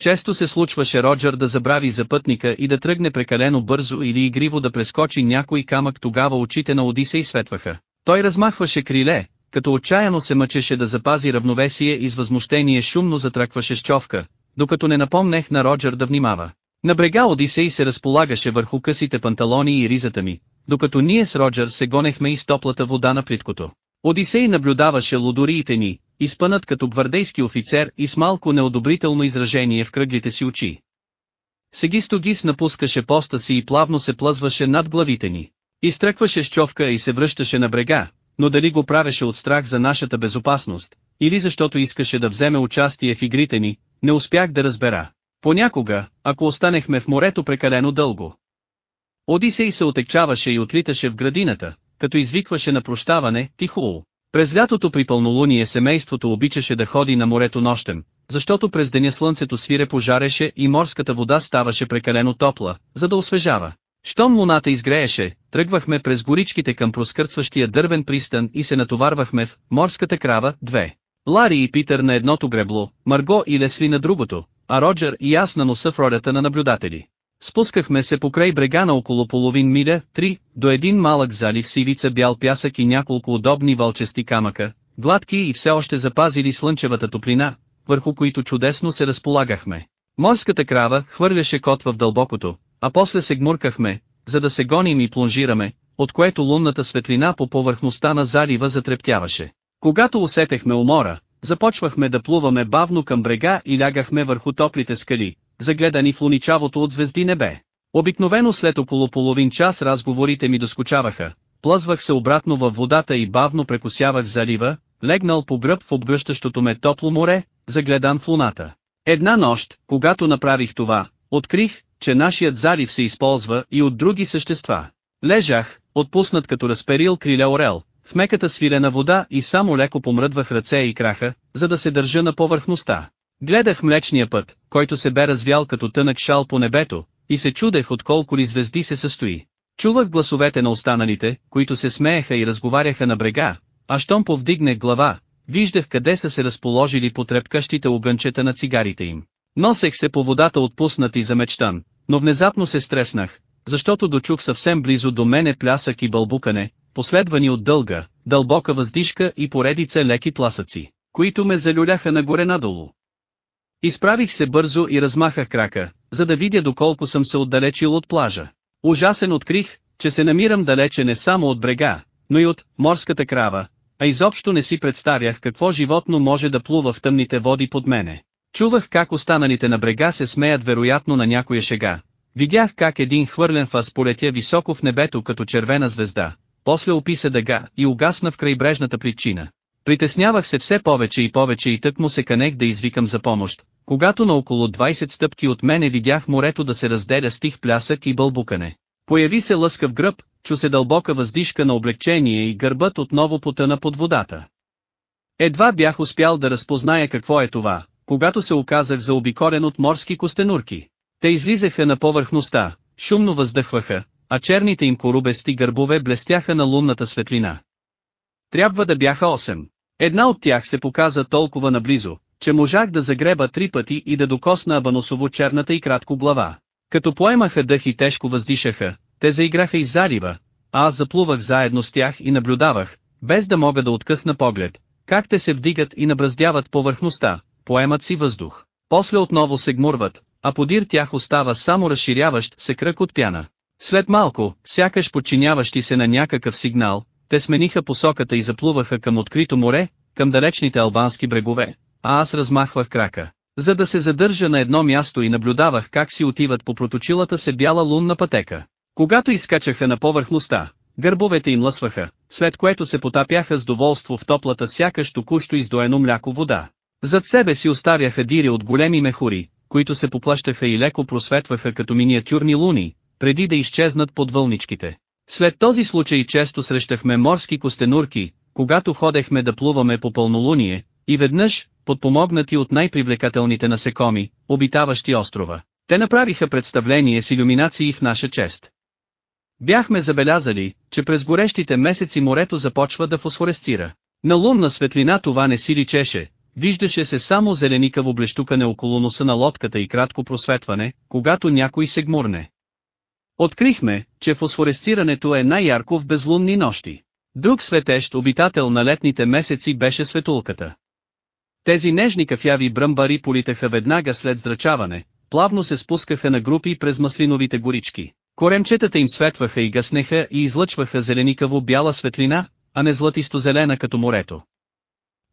Често се случваше Роджер да забрави за пътника и да тръгне прекалено бързо или игриво да прескочи някой камък тогава очите на Одисей светваха. Той размахваше криле, като отчаяно се мъчеше да запази равновесие и с възмущение шумно затръкваше с човка, докато не напомнех на Роджер да внимава. На брега Одисей се разполагаше върху късите панталони и ризата ми, докато ние с Роджер се гонехме из топлата вода на плиткото. Одисей наблюдаваше лудориите ни, изпънат като гвардейски офицер и с малко неодобрително изражение в кръглите си очи. Сегисто Гис напускаше поста си и плавно се плъзваше над главите ни. Изтръкваше с човка и се връщаше на брега, но дали го правеше от страх за нашата безопасност, или защото искаше да вземе участие в игрите ни, не успях да разбера. Понякога, ако останехме в морето прекалено дълго. Одисей се отекчаваше и отлиташе в градината, като извикваше на прощаване, тихо. През лятото при пълнолуние семейството обичаше да ходи на морето нощем, защото през деня слънцето свире пожареше и морската вода ставаше прекалено топла, за да освежава. Щом луната изгрееше, тръгвахме през горичките към проскърцващия дървен пристан и се натоварвахме в «Морската крава» 2. Лари и Питър на едното гребло, Марго и Лесли на другото, а Роджер и аз на носа в ролята на наблюдатели. Спускахме се покрай брега на около половин миля, три, до един малък залив с ивица бял пясък и няколко удобни вълчести камъка, гладки и все още запазили слънчевата топлина, върху които чудесно се разполагахме. Морската крава хвърляше кот в дълбокото, а после се гмуркахме, за да се гоним и плонжираме, от което лунната светлина по повърхността на залива затрептяваше. Когато усетехме умора, започвахме да плуваме бавно към брега и лягахме върху топлите скали, загледани в луничавото от звезди небе. Обикновено след около половин час разговорите ми доскочаваха, плъзвах се обратно във водата и бавно прекусявах залива, легнал по гръб в обгръщащото ме топло море, загледан в луната. Една нощ, когато направих това, открих, че нашият залив се използва и от други същества. Лежах, отпуснат като разперил криля орел, в меката свирена вода и само леко помръдвах ръце и краха, за да се държа на повърхността. Гледах млечния път, който се бе развял като тънък шал по небето, и се чудех от колко ли звезди се състои. Чувах гласовете на останалите, които се смееха и разговаряха на брега, а щом повдигнах глава, виждах къде са се разположили потрепкащите огънчета на цигарите им. Носех се по водата отпуснат и замечтан, но внезапно се стреснах, защото дочух съвсем близо до мене плясък и бълбукане, последвани от дълга, дълбока въздишка и поредица леки тласъци, които ме залюляха нагоре надолу. Изправих се бързо и размахах крака, за да видя доколко съм се отдалечил от плажа. Ужасен открих, че се намирам далече не само от брега, но и от морската крава, а изобщо не си представях какво животно може да плува в тъмните води под мене. Чувах как останалите на брега се смеят вероятно на някоя шега. Видях как един хвърлен фас полетя високо в небето като червена звезда, после описа дъга и угасна в крайбрежната причина. Притеснявах се все повече и повече и тък му се канех да извикам за помощ, когато на около 20 стъпки от мене видях морето да се разделя с тих плясък и бълбукане. Появи се лъскав гръб, чу се дълбока въздишка на облегчение и гърбът отново потъна под водата. Едва бях успял да разпозная какво е това, когато се оказах заобиколен от морски костенурки. Те излизаха на повърхността, шумно въздъхваха, а черните им корубести гърбове блестяха на лунната светлина. Трябва да бяха 8. Една от тях се показа толкова наблизо, че можах да загреба три пъти и да докосна абаносово черната и кратко глава. Като поемаха дъх и тежко въздишаха, те заиграха из залива, а аз заплувах заедно с тях и наблюдавах, без да мога да откъсна поглед, как те се вдигат и набраздяват повърхността, поемат си въздух. После отново се гмурват, а подир тях остава само разширяващ се кръг от пяна. След малко, сякаш подчиняващи се на някакъв сигнал, те смениха посоката и заплуваха към открито море, към далечните албански брегове, а аз размахвах крака, за да се задържа на едно място и наблюдавах как си отиват по проточилата се бяла лунна пътека. Когато изкачаха на повърхността, гърбовете им лъсваха, след което се потапяха с доволство в топлата сякаш току-що издоено мляко вода. Зад себе си оставяха дири от големи мехури, които се поплащаха и леко просветваха като миниатюрни луни, преди да изчезнат под вълничките. След този случай често срещахме морски костенурки, когато ходехме да плуваме по пълнолуние, и веднъж, подпомогнати от най-привлекателните насекоми, обитаващи острова, те направиха представление с иллюминации в наша чест. Бяхме забелязали, че през горещите месеци морето започва да фосфоресцира. На лунна светлина това не си личеше, виждаше се само зеленикаво блещукане около носа на лодката и кратко просветване, когато някой се гмурне. Открихме, че фосфоресцирането е най-ярко в безлунни нощи. Друг светещ обитател на летните месеци беше светулката. Тези нежни кафяви бръмбари политаха веднага след здрачаване, плавно се спускаха на групи през маслиновите горички. Коремчетата им светваха и гаснеха и излъчваха зеленикаво бяла светлина, а не златисто-зелена като морето.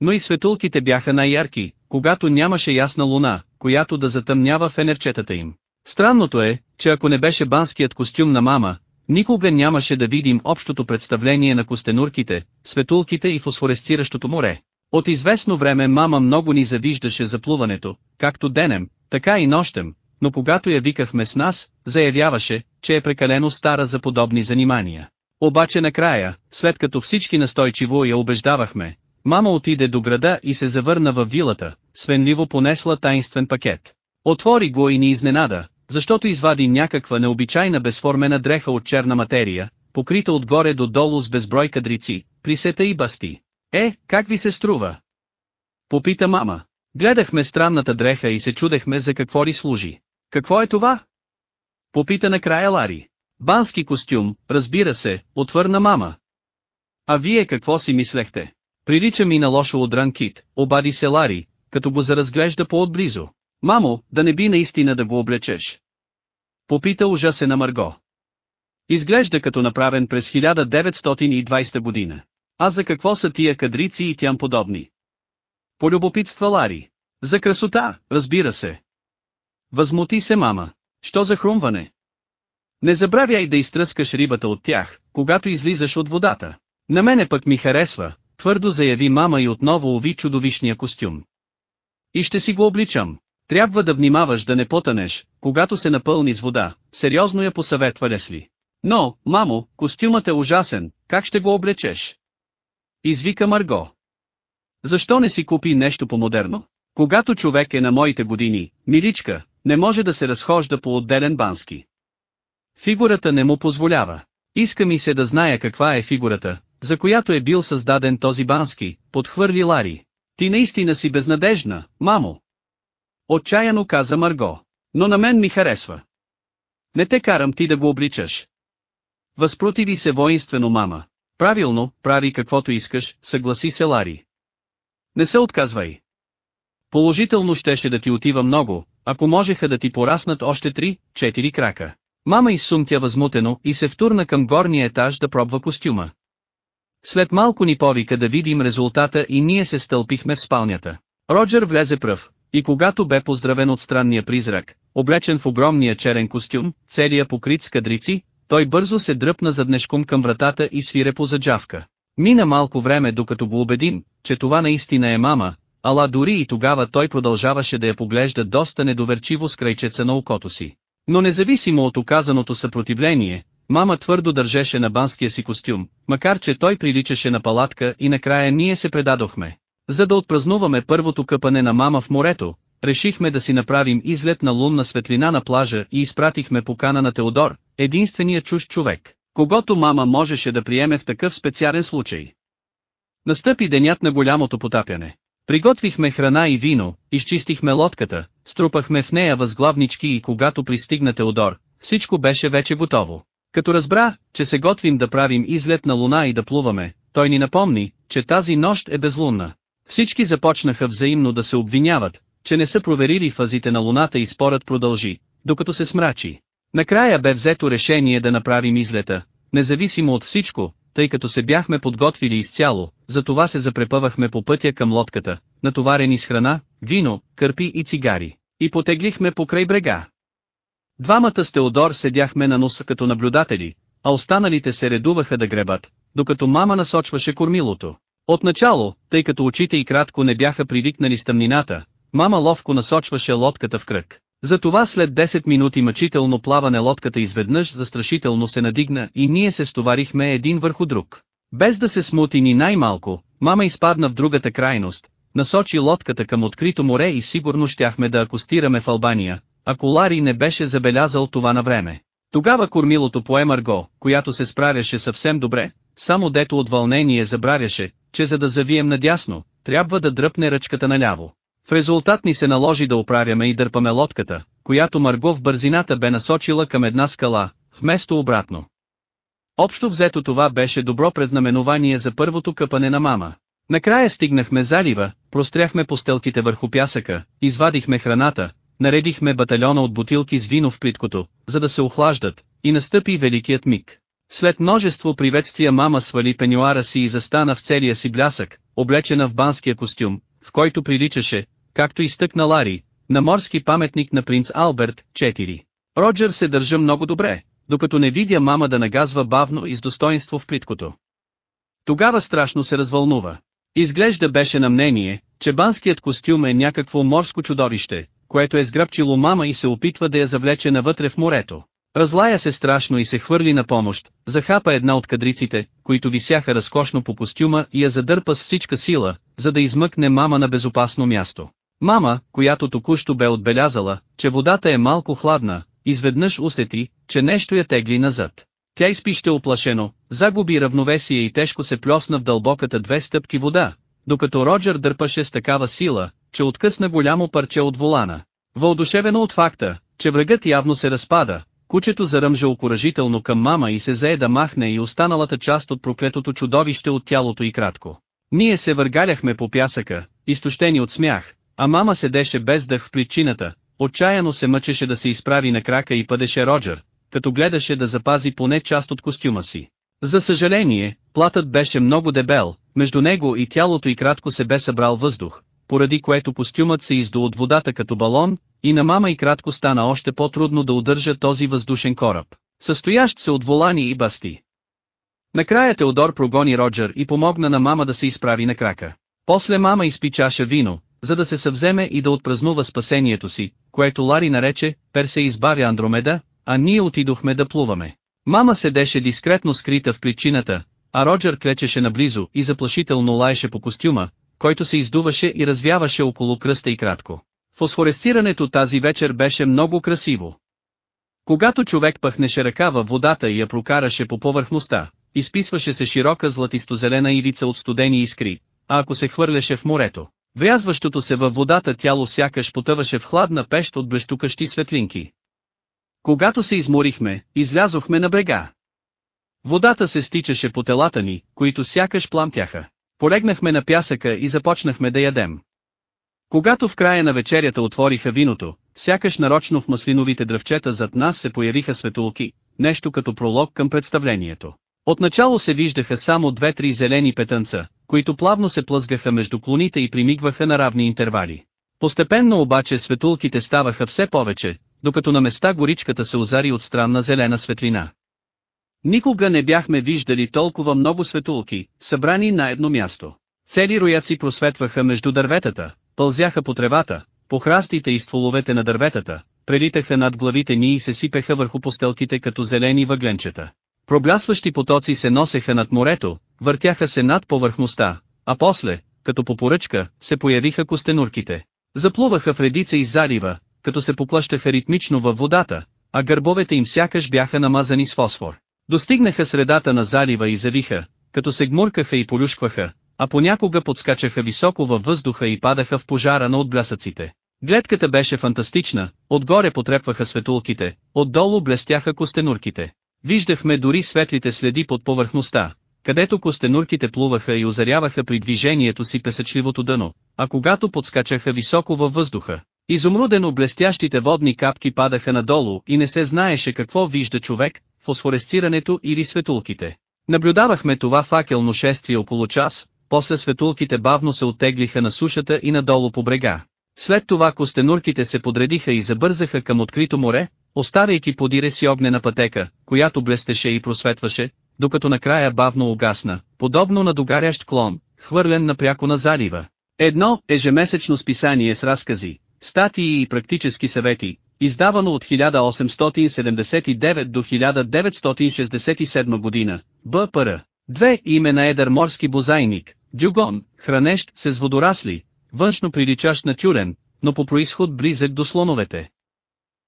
Но и светулките бяха най-ярки, когато нямаше ясна луна, която да затъмнява фенерчетата им. Странното е, че ако не беше банският костюм на мама, никога нямаше да видим общото представление на костенурките, светулките и фосфоресциращото море. От известно време мама много ни завиждаше за плуването, както денем, така и нощем, но когато я викахме с нас, заявяваше, че е прекалено стара за подобни занимания. Обаче накрая, след като всички настойчиво я убеждавахме, Мама отиде до града и се завърна във вилата, свенливо понесла таинствен пакет. Отвори го и ни изненада, защото извади някаква необичайна безформена дреха от черна материя, покрита отгоре до долу с безброй кадрици, присета и басти. Е, как ви се струва? Попита мама. Гледахме странната дреха и се чудехме за какво ли служи. Какво е това? Попита накрая Лари. Бански костюм, разбира се, отвърна мама. А вие какво си мислехте? Прилича ми на лошо одран кит, обади се Лари, като го заразглежда по-отблизо. Мамо, да не би наистина да го облечеш. Попита ужасена Марго. Изглежда като направен през 1920 година. А за какво са тия кадрици и тям подобни? Полюбопитства Лари. За красота, разбира се. Възмути се мама. Що за хрумване? Не забравяй да изтръскаш рибата от тях, когато излизаш от водата. На мене пък ми харесва, твърдо заяви мама и отново уви чудовищния костюм. И ще си го обличам. Трябва да внимаваш да не потънеш, когато се напълни с вода, сериозно я посъветва Лесли. Но, мамо, костюмът е ужасен, как ще го облечеш? Извика Марго. Защо не си купи нещо по-модерно? Когато човек е на моите години, миличка, не може да се разхожда по отделен бански. Фигурата не му позволява. Иска ми се да зная каква е фигурата, за която е бил създаден този бански, подхвърли Лари. Ти наистина си безнадежна, мамо. Отчаяно каза Марго. Но на мен ми харесва. Не те карам ти да го обличаш. Възпротиви се воинствено мама. Правилно, прави каквото искаш, съгласи се Лари. Не се отказвай. Положително щеше да ти отива много, ако можеха да ти пораснат още три, четири крака. Мама изсумтя възмутено и се втурна към горния етаж да пробва костюма. След малко ни повика да видим резултата и ние се стълпихме в спалнята. Роджер влезе пръв, и когато бе поздравен от странния призрак, облечен в огромния черен костюм, целия покрит с кадрици, той бързо се дръпна заднешком към вратата и свире по заджавка. Мина малко време докато го убедим, че това наистина е мама, ала дори и тогава той продължаваше да я поглежда доста недоверчиво с крайчеца на окото си. Но независимо от оказаното съпротивление, мама твърдо държеше на банския си костюм, макар че той приличаше на палатка и накрая ние се предадохме. За да отпразнуваме първото къпане на мама в морето, решихме да си направим излет на лунна светлина на плажа и изпратихме покана на Теодор, единствения чуж човек, когато мама можеше да приеме в такъв специален случай. Настъпи денят на голямото потапяне. Приготвихме храна и вино, изчистихме лодката, струпахме в нея възглавнички и когато пристигна Теодор, всичко беше вече готово. Като разбра, че се готвим да правим излет на луна и да плуваме, той ни напомни, че тази нощ е безлунна. Всички започнаха взаимно да се обвиняват, че не са проверили фазите на луната и спорът продължи, докато се смрачи. Накрая бе взето решение да направим излета, независимо от всичко, тъй като се бяхме подготвили изцяло, затова се запрепъвахме по пътя към лодката, натоварени с храна, вино, кърпи и цигари, и потеглихме покрай брега. Двамата с Теодор седяхме на носа като наблюдатели, а останалите се редуваха да гребат, докато мама насочваше кормилото. Отначало, тъй като очите и кратко не бяха привикнали с тъмнината, мама ловко насочваше лодката в кръг. Затова след 10 минути мъчително плаване лодката изведнъж застрашително се надигна и ние се стоварихме един върху друг. Без да се смути ни най-малко, мама изпадна в другата крайност, насочи лодката към открито море и сигурно щяхме да акустираме в Албания, ако Лари не беше забелязал това на време. Тогава кормилото пое Марго, която се справяше съвсем добре, само дето от вълнение забравяше, че за да завием надясно, трябва да дръпне ръчката наляво. В резултат ни се наложи да оправяме и дърпаме лодката, която Марго в бързината бе насочила към една скала, вместо обратно. Общо взето това беше добро предзнаменование за първото къпане на мама. Накрая стигнахме залива, простряхме постелките върху пясъка, извадихме храната, наредихме батальона от бутилки с вино в плиткото, за да се охлаждат, и настъпи великият миг. След множество приветствия мама свали пенюара си и застана в целия си блясък, облечена в банския костюм, в който приличаше, както изтъкна Лари, на морски паметник на принц Алберт, 4. Роджер се държа много добре, докато не видя мама да нагазва бавно и с достоинство в плиткото. Тогава страшно се развълнува. Изглежда беше на мнение, че банският костюм е някакво морско чудовище, което е сграбчило мама и се опитва да я завлече навътре в морето. Разлая се страшно и се хвърли на помощ, захапа една от кадриците, които висяха разкошно по костюма и я задърпа с всичка сила, за да измъкне мама на безопасно място. Мама, която току-що бе отбелязала, че водата е малко хладна, изведнъж усети, че нещо я тегли назад. Тя изпище оплашено, загуби равновесие и тежко се плесна в дълбоката две стъпки вода, докато Роджер дърпаше с такава сила, че откъсна голямо парче от волана. Въодушевено от факта, че врагът явно се разпада, кучето заръмжа окоръжително към мама и се зае да махне и останалата част от проклетото чудовище от тялото и кратко. Ние се въргаляхме по пясъка, изтощени от смях, а мама седеше без дъх в причината, отчаяно се мъчеше да се изправи на крака и пъдеше Роджер, като гледаше да запази поне част от костюма си. За съжаление, платът беше много дебел, между него и тялото и кратко се бе събрал въздух, поради което костюмът се изду от водата като балон, и на мама и кратко стана още по-трудно да удържа този въздушен кораб, състоящ се от волани и басти. Накрая Теодор прогони Роджер и помогна на мама да се изправи на крака. После мама изпи чаша вино, за да се съвземе и да отпразнува спасението си, което Лари нарече «Персе избавя Андромеда», а ние отидохме да плуваме. Мама седеше дискретно скрита в причината, а Роджер клечеше наблизо и заплашително лаеше по костюма, който се издуваше и развяваше около кръста и кратко. Фосфоресцирането тази вечер беше много красиво. Когато човек пъхнеше ръка във водата и я прокараше по повърхността, изписваше се широка златисто-зелена ивица от студени искри, а ако се хвърляше в морето, врязващото се във водата тяло сякаш потъваше в хладна пещ от блещукащи светлинки. Когато се изморихме, излязохме на брега. Водата се стичаше по телата ни, които сякаш пламтяха. Полегнахме на пясъка и започнахме да ядем. Когато в края на вечерята отвориха виното, сякаш нарочно в маслиновите дръвчета зад нас се появиха светулки, нещо като пролог към представлението. Отначало се виждаха само две-три зелени петънца, които плавно се плъзгаха между клоните и примигваха на равни интервали. Постепенно обаче светулките ставаха все повече, докато на места горичката се озари от странна зелена светлина. Никога не бяхме виждали толкова много светулки, събрани на едно място. Цели рояци просветваха между дърветата, пълзяха по тревата, по храстите и стволовете на дърветата, прелитаха над главите ни и се сипеха върху постелките като зелени въгленчета. Проблясващи потоци се носеха над морето, въртяха се над повърхността, а после, като по поръчка, се появиха костенурките. Заплуваха в редица из залива, като се поплащаха ритмично във водата, а гърбовете им сякаш бяха намазани с фосфор. Достигнаха средата на залива и завиха, като се гмуркаха и полюшкваха, а понякога подскачаха високо във въздуха и падаха в пожара на отблясъците. Гледката беше фантастична, отгоре потрепваха светулките, отдолу блестяха костенурките. Виждахме дори светлите следи под повърхността, където костенурките плуваха и озаряваха при движението си песъчливото дъно, а когато подскачаха високо във въздуха, изумрудено блестящите водни капки падаха надолу и не се знаеше какво вижда човек, фосфоресцирането или светулките. Наблюдавахме това факелно шествие около час, после светулките бавно се оттеглиха на сушата и надолу по брега. След това костенурките се подредиха и забързаха към открито море, оставяйки подире си огнена пътека, която блестеше и просветваше, докато накрая бавно угасна, подобно на догарящ клон, хвърлен напряко на залива. Едно ежемесечно списание с разкази, статии и практически съвети, издавано от 1879 до 1967 година, БПР. Две име на едър морски бозайник, дюгон, хранещ се с водорасли, външно приличащ на тюрен, но по происход близък до слоновете.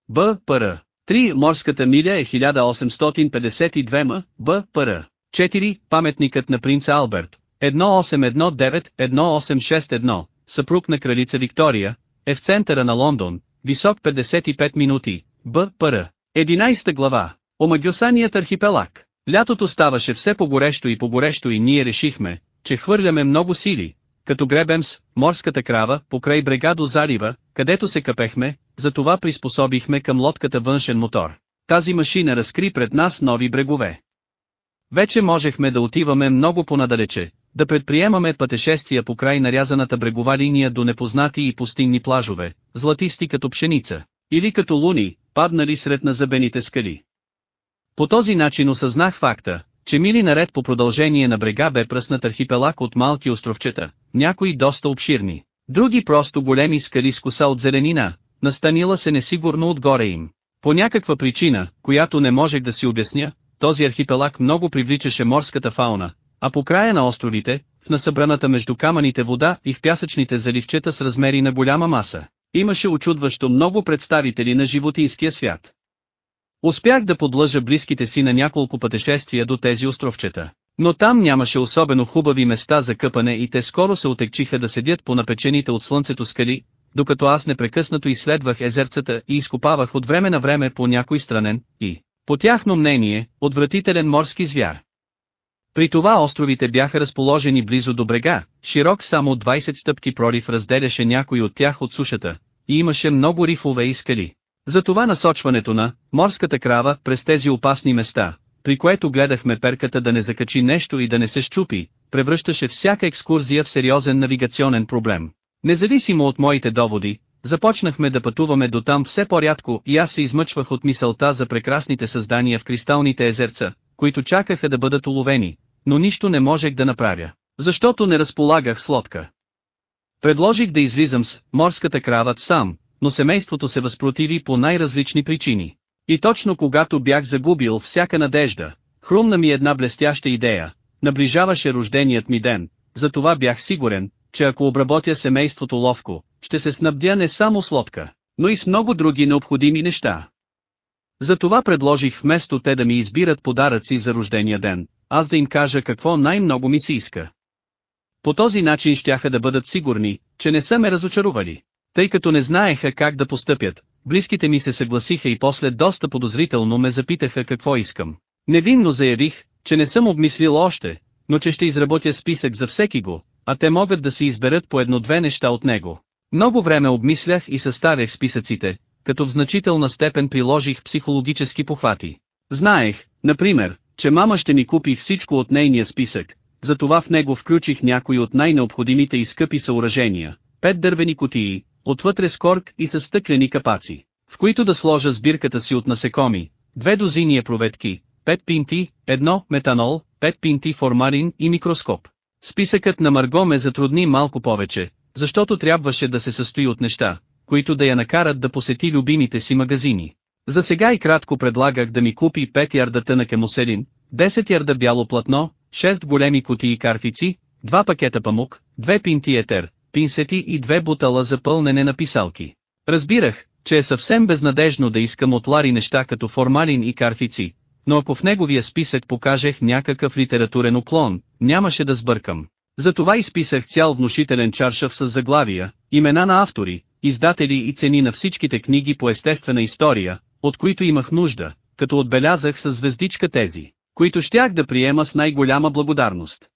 БПР. 3. Морската миля е 1852 м. БПР. 4. Паметникът на принца Алберт. 1819-1861, съпруг на кралица Виктория, е в центъра на Лондон, висок 55 минути, БПР. 11 глава. Омагюсаният архипелаг. Лятото ставаше все по-горещо и по-горещо и ние решихме, че хвърляме много сили, като гребем с морската крава покрай брега до залива, където се капехме, затова приспособихме към лодката външен мотор. Тази машина разкри пред нас нови брегове. Вече можехме да отиваме много понадалече, да предприемаме пътешествия по край нарязаната брегова линия до непознати и пустинни плажове, златисти като пшеница, или като луни, паднали сред назъбените скали. По този начин осъзнах факта, че мили наред по продължение на брега бе пръснат архипелаг от малки островчета, някои доста обширни, други просто големи скали с коса от зеленина, настанила се несигурно отгоре им. По някаква причина, която не можех да си обясня, този архипелаг много привличаше морската фауна, а по края на островите, в насъбраната между камъните вода и в пясъчните заливчета с размери на голяма маса, имаше очудващо много представители на животинския свят. Успях да подлъжа близките си на няколко пътешествия до тези островчета. Но там нямаше особено хубави места за къпане и те скоро се отекчиха да седят по напечените от слънцето скали, докато аз непрекъснато изследвах езерцата и изкопавах от време на време по някой странен, и, по тяхно мнение, отвратителен морски звяр. При това островите бяха разположени близо до брега, широк само 20 стъпки пролив разделяше някой от тях от сушата, и имаше много рифове и скали. Затова насочването на морската крава през тези опасни места, при което гледахме перката да не закачи нещо и да не се щупи, превръщаше всяка екскурзия в сериозен навигационен проблем. Независимо от моите доводи, започнахме да пътуваме до там все по-рядко и аз се измъчвах от мисълта за прекрасните създания в кристалните езерца, които чакаха да бъдат уловени, но нищо не можех да направя, защото не разполагах с лодка. Предложих да излизам с морската крава сам, но семейството се възпротиви по най-различни причини. И точно когато бях загубил всяка надежда, хрумна ми една блестяща идея, наближаваше рожденият ми ден, затова бях сигурен, че ако обработя семейството ловко, ще се снабдя не само с лодка, но и с много други необходими неща. Затова предложих вместо те да ми избират подаръци за рождения ден, аз да им кажа какво най-много ми се иска. По този начин щяха да бъдат сигурни, че не са ме разочарували. Тъй като не знаеха как да постъпят, близките ми се съгласиха и после доста подозрително ме запитаха какво искам. Невинно заявих, че не съм обмислил още, но че ще изработя списък за всеки го, а те могат да си изберат по едно-две неща от него. Много време обмислях и съставях списъците, като в значителна степен приложих психологически похвати. Знаех, например, че мама ще ми купи всичко от нейния списък, затова в него включих някои от най-необходимите и скъпи съоръжения, пет дървени кутии, отвътре с корк и с стъклени капаци, в които да сложа сбирката си от насекоми, две дозиния проветки, пет пинти, едно метанол, пет пинти формарин и микроскоп. Списъкът на Марго ме затрудни малко повече, защото трябваше да се състои от неща, които да я накарат да посети любимите си магазини. За сега и кратко предлагах да ми купи 5 ярда тънък емуселин, 10 ярда бяло платно, 6 големи кутии карфици, 2 пакета памук, 2 пинти етер, пинсети и 2 бутала за пълнене на писалки. Разбирах, че е съвсем безнадежно да искам от Лари неща като формалин и карфици, но ако в неговия списък покажех някакъв литературен уклон, нямаше да сбъркам. Затова изписах цял внушителен чаршав с заглавия, имена на автори, издатели и цени на всичките книги по естествена история, от които имах нужда, като отбелязах с звездичка тези, които щях да приема с най-голяма благодарност.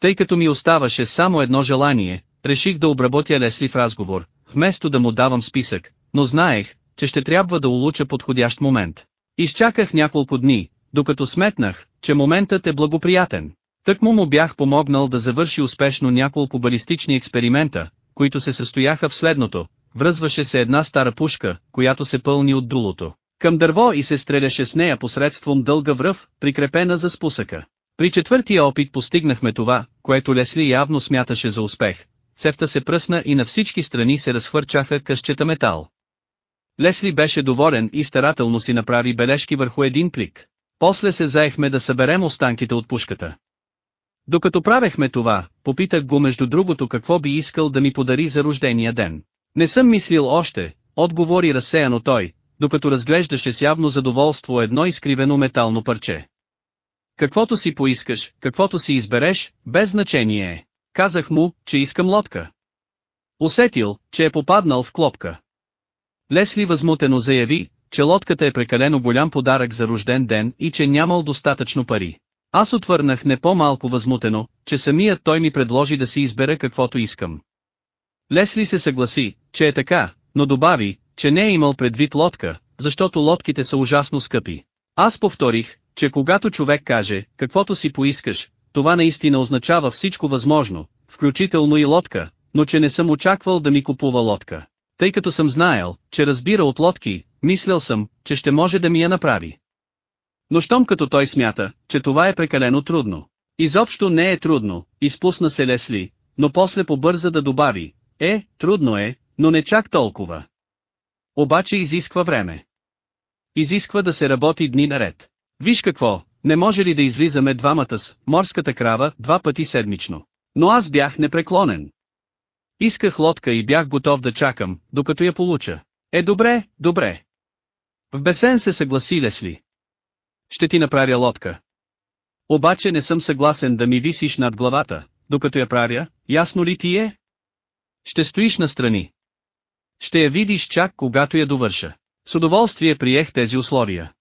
Тъй като ми оставаше само едно желание, реших да обработя Лесли в разговор, вместо да му давам списък, но знаех, че ще трябва да улуча подходящ момент. Изчаках няколко дни, докато сметнах, че моментът е благоприятен. Тък му му бях помогнал да завърши успешно няколко балистични експеримента, които се състояха в следното. Връзваше се една стара пушка, която се пълни от дулото. Към дърво и се стреляше с нея посредством дълга връв, прикрепена за спусъка. При четвъртия опит постигнахме това, което Лесли явно смяташе за успех. Цевта се пръсна и на всички страни се разхвърчаха късчета метал. Лесли беше доволен и старателно си направи бележки върху един плик. После се заехме да съберем останките от пушката. Докато правехме това, попитах го между другото какво би искал да ми подари за рождения ден. Не съм мислил още, отговори разсеяно той, докато разглеждаше с явно задоволство едно изкривено метално парче. Каквото си поискаш, каквото си избереш, без значение е. Казах му, че искам лодка. Усетил, че е попаднал в клопка. Лесли възмутено заяви, че лодката е прекалено голям подарък за рожден ден и че нямал достатъчно пари. Аз отвърнах не по-малко възмутено, че самият той ми предложи да си избера каквото искам. Лесли се съгласи, че е така, но добави, че не е имал предвид лодка, защото лодките са ужасно скъпи. Аз повторих, че когато човек каже, каквото си поискаш, това наистина означава всичко възможно, включително и лодка, но че не съм очаквал да ми купува лодка. Тъй като съм знаел, че разбира от лодки, мислял съм, че ще може да ми я направи. Но щом като той смята, че това е прекалено трудно. Изобщо не е трудно, изпусна се Лесли, но после побърза да добави, е, трудно е, но не чак толкова. Обаче изисква време. Изисква да се работи дни наред. Виж какво, не може ли да излизаме двамата с морската крава два пъти седмично. Но аз бях непреклонен. Исках лодка и бях готов да чакам, докато я получа. Е добре, добре. В бесен се съгласи Лесли. Ще ти направя лодка. Обаче не съм съгласен да ми висиш над главата, докато я правя, ясно ли ти е? Ще стоиш настрани. Ще я видиш чак когато я довърша. С удоволствие приех тези условия.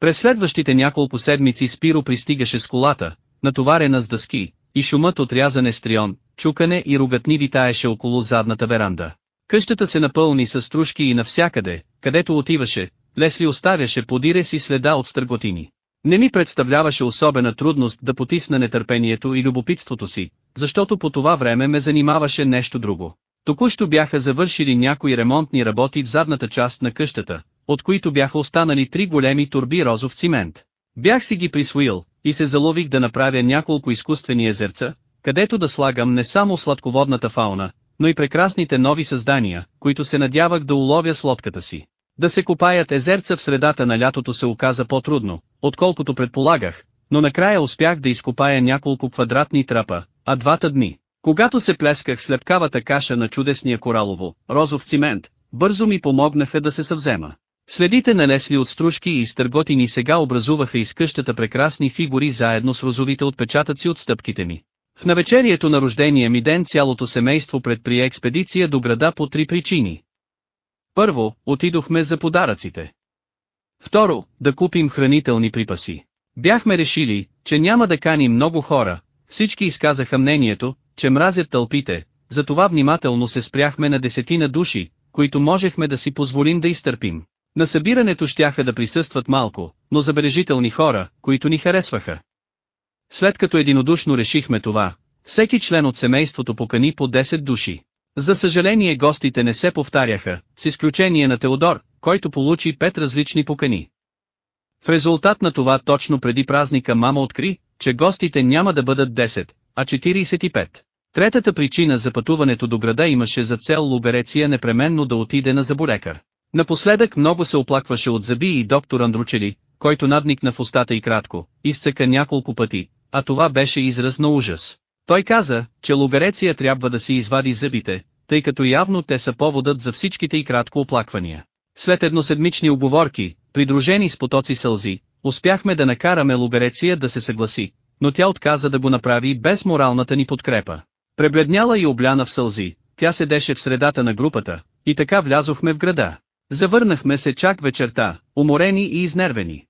През следващите няколко седмици Спиро пристигаше с колата, натоварена с дъски, и шумът от рязане стрион, чукане и ругатни витаеше около задната веранда. Къщата се напълни с стружки и навсякъде, където отиваше, Лесли оставяше подире си следа от стърготини. Не ми представляваше особена трудност да потисна нетърпението и любопитството си, защото по това време ме занимаваше нещо друго. Току-що бяха завършили някои ремонтни работи в задната част на къщата, от които бяха останали три големи турби розов цимент. Бях си ги присвоил, и се залових да направя няколко изкуствени езерца, където да слагам не само сладководната фауна, но и прекрасните нови създания, които се надявах да уловя с лодката си. Да се копаят езерца в средата на лятото се оказа по-трудно, отколкото предполагах, но накрая успях да изкопая няколко квадратни трапа, а двата дни, когато се плесках с каша на чудесния коралово, розов цимент, бързо ми помогнаха да се съвзема. Следите нанесли от стружки и стърготини сега образуваха из къщата прекрасни фигури заедно с розовите отпечатъци от стъпките ми. В навечерието на рождения ми ден цялото семейство предприе експедиция до града по три причини. Първо, отидохме за подаръците. Второ, да купим хранителни припаси. Бяхме решили, че няма да каним много хора, всички изказаха мнението, че мразят тълпите, затова внимателно се спряхме на десетина души, които можехме да си позволим да изтърпим. На събирането щяха да присъстват малко, но забележителни хора, които ни харесваха. След като единодушно решихме това, всеки член от семейството покани по 10 души. За съжаление гостите не се повтаряха, с изключение на Теодор, който получи 5 различни покани. В резултат на това точно преди празника мама откри, че гостите няма да бъдат 10, а 45. Третата причина за пътуването до града имаше за цел Лубереция непременно да отиде на заболекар. Напоследък много се оплакваше от зъби и доктор Андручели, който надникна в устата и кратко, изцъка няколко пъти, а това беше израз на ужас. Той каза, че Лубереция трябва да си извади зъбите, тъй като явно те са поводът за всичките и кратко оплаквания. След едноседмични оговорки, придружени с потоци сълзи, успяхме да накараме Лубереция да се съгласи, но тя отказа да го направи без моралната ни подкрепа. Пребледняла и обляна в сълзи, тя седеше в средата на групата, и така влязохме в града. Завърнахме се чак вечерта, уморени и изнервени.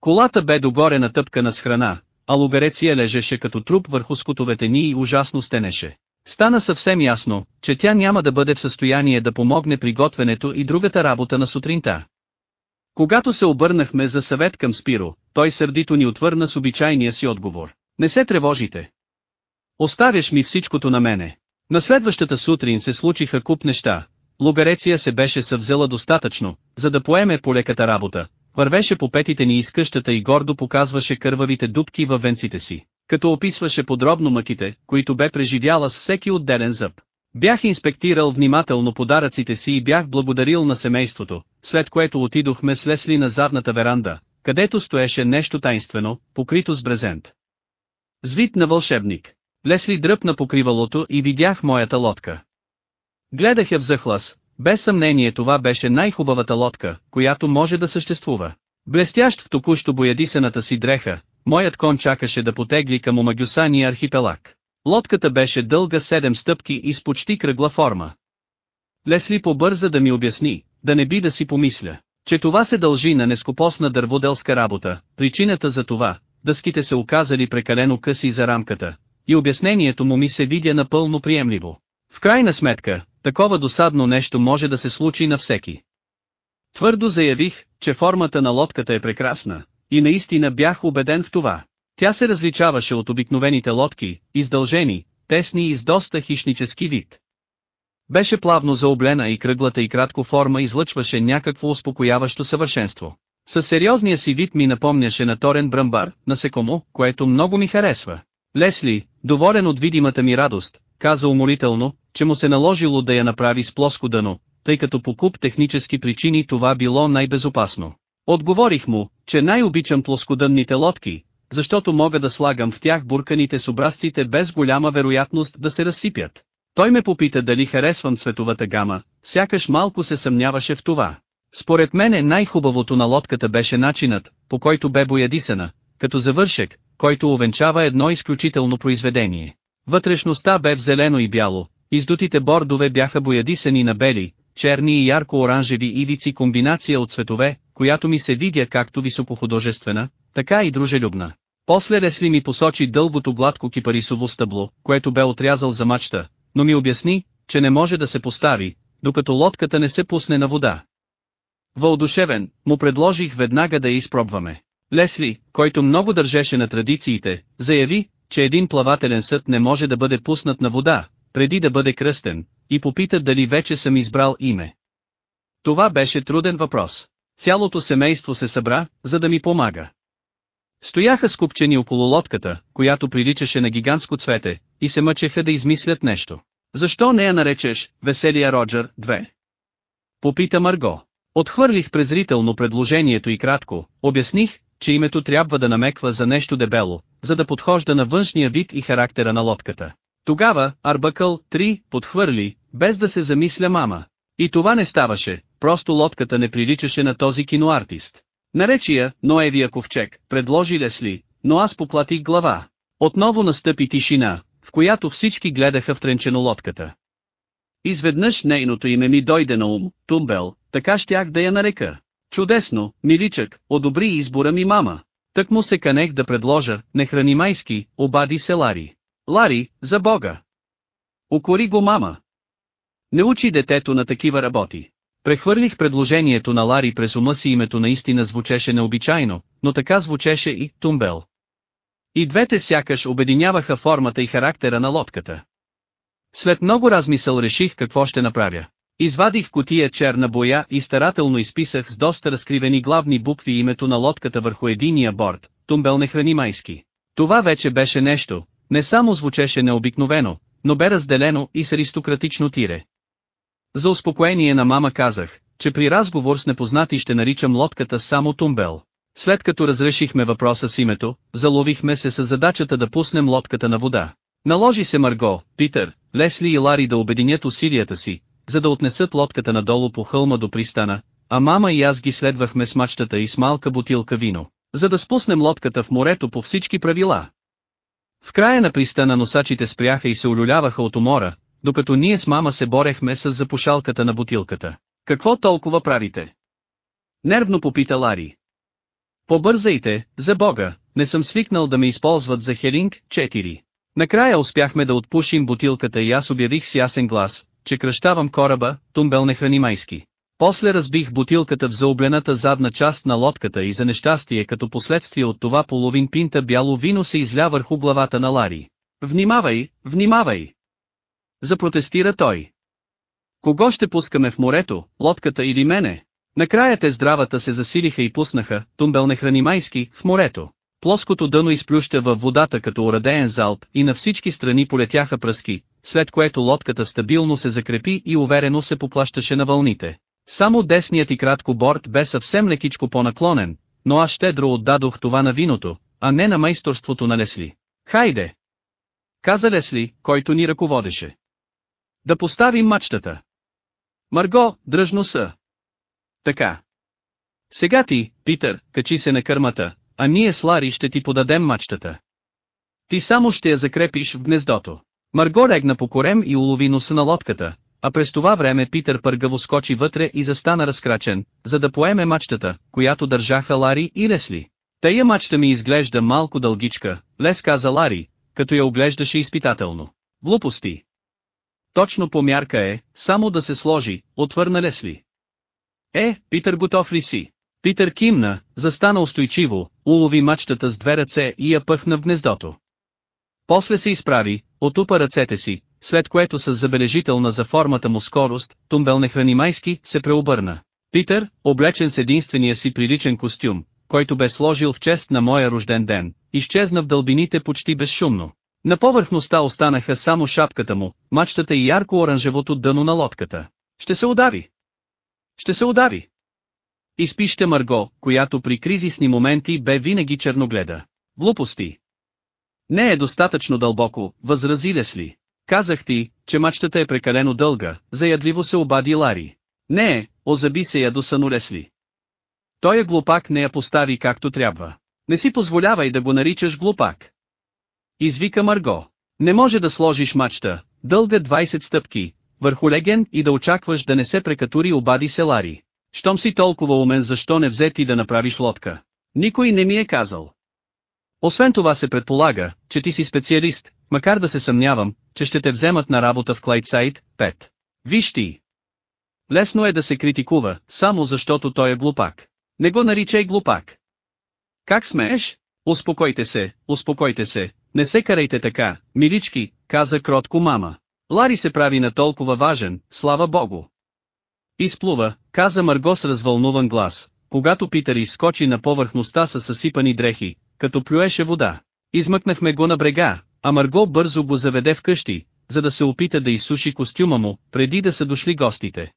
Колата бе догоре натъпкана с храна, а Лубереция лежеше като труп върху скотовете ни и ужасно стенеше. Стана съвсем ясно, че тя няма да бъде в състояние да помогне при готвенето и другата работа на сутринта. Когато се обърнахме за съвет към Спиро, той сърдито ни отвърна с обичайния си отговор. Не се тревожите. Оставяш ми всичкото на мене. На следващата сутрин се случиха куп неща. Лубереция се беше съвзела достатъчно, за да поеме полеката работа. Вървеше по петите ни из къщата и гордо показваше кървавите дубки във венците си, като описваше подробно мъките, които бе преживяла с всеки отделен зъб. Бях инспектирал внимателно подаръците си и бях благодарил на семейството, след което отидохме с Лесли на задната веранда, където стоеше нещо тайнствено, покрито с брезент. С вид на вълшебник. Лесли дръпна покривалото и видях моята лодка. Гледах я в захлас, без съмнение това беше най-хубавата лодка, която може да съществува. Блестящ в току-що боядисаната си дреха, моят кон чакаше да потегли към омагюсания архипелаг. Лодката беше дълга 7 стъпки и с почти кръгла форма. Лесли побърза да ми обясни, да не би да си помисля, че това се дължи на нескопосна дърводелска работа, причината за това, дъските се оказали прекалено къси за рамката, и обяснението му ми се видя напълно приемливо. В крайна сметка, такова досадно нещо може да се случи на всеки. Твърдо заявих, че формата на лодката е прекрасна, и наистина бях убеден в това. Тя се различаваше от обикновените лодки, издължени, тесни и с доста хищнически вид. Беше плавно заоблена и кръглата и кратко форма излъчваше някакво успокояващо съвършенство. Със сериозния си вид ми напомняше на торен бръмбар, насекомо, което много ми харесва. Лесли, доволен от видимата ми радост, каза уморително, че му се наложило да я направи с плоско дъно, тъй като по куп технически причини това било най-безопасно. Отговорих му, че най-обичам плоскодънните лодки, защото мога да слагам в тях бурканите с образците без голяма вероятност да се разсипят. Той ме попита дали харесвам цветовата гама, сякаш малко се съмняваше в това. Според мене най-хубавото на лодката беше начинът, по който бе боядисана, като завършек, който увенчава едно изключително произведение. Вътрешността бе в зелено и бяло, издутите бордове бяха боядисани на бели, черни и ярко-оранжеви ивици комбинация от цветове, която ми се видя както високохудожествена, така и дружелюбна. После Ресли ми посочи дългото гладко кипарисово стъбло, което бе отрязал за мачта, но ми обясни, че не може да се постави, докато лодката не се пусне на вода. Въодушевен, му предложих веднага да я изпробваме. Лесли, който много държеше на традициите, заяви, че един плавателен съд не може да бъде пуснат на вода, преди да бъде кръстен, и попита дали вече съм избрал име. Това беше труден въпрос. Цялото семейство се събра, за да ми помага. Стояха скупчени около лодката, която приличаше на гигантско цвете, и се мъчеха да измислят нещо. Защо не я наречеш, Веселия Роджер, 2? Попита Марго. Отхвърлих презрително предложението и кратко, обясних, че името трябва да намеква за нещо дебело, за да подхожда на външния вид и характера на лодката. Тогава, Арбакъл 3 подхвърли, без да се замисля мама. И това не ставаше, просто лодката не приличаше на този киноартист. Наречия, Ноевия ковчег, предложи Лесли, но аз поплатих глава. Отново настъпи тишина, в която всички гледаха втренчено лодката. Изведнъж нейното име ми дойде на ум, Тумбел, така щях да я нарека. Чудесно, миличък, одобри избора ми мама. Тък му се канех да предложа, не храни майски, обади се Лари. Лари, за Бога! Укори го мама. Не учи детето на такива работи. Прехвърлих предложението на Лари през ума си името наистина звучеше необичайно, но така звучеше и Тумбел. И двете сякаш обединяваха формата и характера на лодката. След много размисъл реших какво ще направя. Извадих котия черна боя и старателно изписах с доста разкривени главни букви името на лодката върху единия борт, Тумбел не храни майски. Това вече беше нещо, не само звучеше необикновено, но бе разделено и с аристократично тире. За успокоение на мама казах, че при разговор с непознати ще наричам лодката само Тумбел. След като разрешихме въпроса с името, заловихме се с задачата да пуснем лодката на вода. Наложи се Марго, Питър, Лесли и Лари да обединят усилията си, за да отнесат лодката надолу по хълма до пристана, а мама и аз ги следвахме с мачтата и с малка бутилка вино, за да спуснем лодката в морето по всички правила. В края на пристана носачите спряха и се улюляваха от умора, докато ние с мама се борехме с запушалката на бутилката. Какво толкова правите? Нервно попита Лари. Побързайте, за Бога, не съм свикнал да ме използват за Хелинг 4. Накрая успяхме да отпушим бутилката и аз обявих с ясен глас, че кръщавам кораба, тумбел не храни майски. После разбих бутилката в заоблената задна част на лодката и за нещастие като последствие от това половин пинта бяло вино се изля върху главата на Лари. Внимавай, внимавай! Запротестира той. Кого ще пускаме в морето, лодката или мене? Накрая те здравата се засилиха и пуснаха, тумбел не храни майски, в морето. Плоското дъно изплюща във водата като урадеен залп и на всички страни полетяха пръски, след което лодката стабилно се закрепи и уверено се поплащаше на вълните. Само десният и кратко борт бе съвсем лекичко по-наклонен, но аз щедро отдадох това на виното, а не на майсторството на Лесли. Хайде! Каза Лесли, който ни ръководеше. Да поставим мачтата. Марго, дръжно са. Така. Сега ти, Питър, качи се на кърмата, а ние с Лари ще ти подадем мачтата. Ти само ще я закрепиш в гнездото. Марго регна по корем и улови носа на лодката, а през това време Питър пъргаво скочи вътре и застана разкрачен, за да поеме мачтата, която държаха Лари и Ресли. Тая мачта ми изглежда малко дългичка, лес каза Лари, като я оглеждаше изпитателно. Глупости. Точно по мярка е, само да се сложи, отвърна Лесли. Е, Питър готов ли си? Питър кимна, застана устойчиво, улови мачтата с две ръце и я пъхна в гнездото. После се изправи, отупа ръцете си, след което с забележителна за формата му скорост, Тумбел Нехранимайски, се преобърна. Питър, облечен с единствения си приличен костюм, който бе сложил в чест на моя рожден ден, изчезна в дълбините почти безшумно. На повърхността останаха само шапката му, мачтата и ярко-оранжевото дъно на лодката. Ще се удари. Ще се удари. Изпища Марго, която при кризисни моменти бе винаги черногледа. Глупости. Не е достатъчно дълбоко, възрази Лесли. Казах ти, че мачтата е прекалено дълга, заядливо се обади Лари. Не е, озаби се ядосано Лесли. Той е глупак не я постави както трябва. Не си позволявай да го наричаш глупак. Извика Марго. Не може да сложиш мачта, дълга 20 стъпки, върху леген и да очакваш да не се прекатури обади се Лари. Щом си толкова умен защо не взе ти да направиш лодка? Никой не ми е казал. Освен това се предполага, че ти си специалист, макар да се съмнявам, че ще те вземат на работа в Клайдсайд, 5. Виж ти. Лесно е да се критикува, само защото той е глупак. Не го наричай глупак. Как смееш? Успокойте се, успокойте се, не се карайте така, милички, каза кротко мама. Лари се прави на толкова важен, слава богу. Изплува, каза Марго с развълнуван глас, когато Питър изскочи на повърхността с съсипани дрехи, като плюеше вода. Измъкнахме го на брега, а Марго бързо го заведе в къщи, за да се опита да изсуши костюма му, преди да са дошли гостите.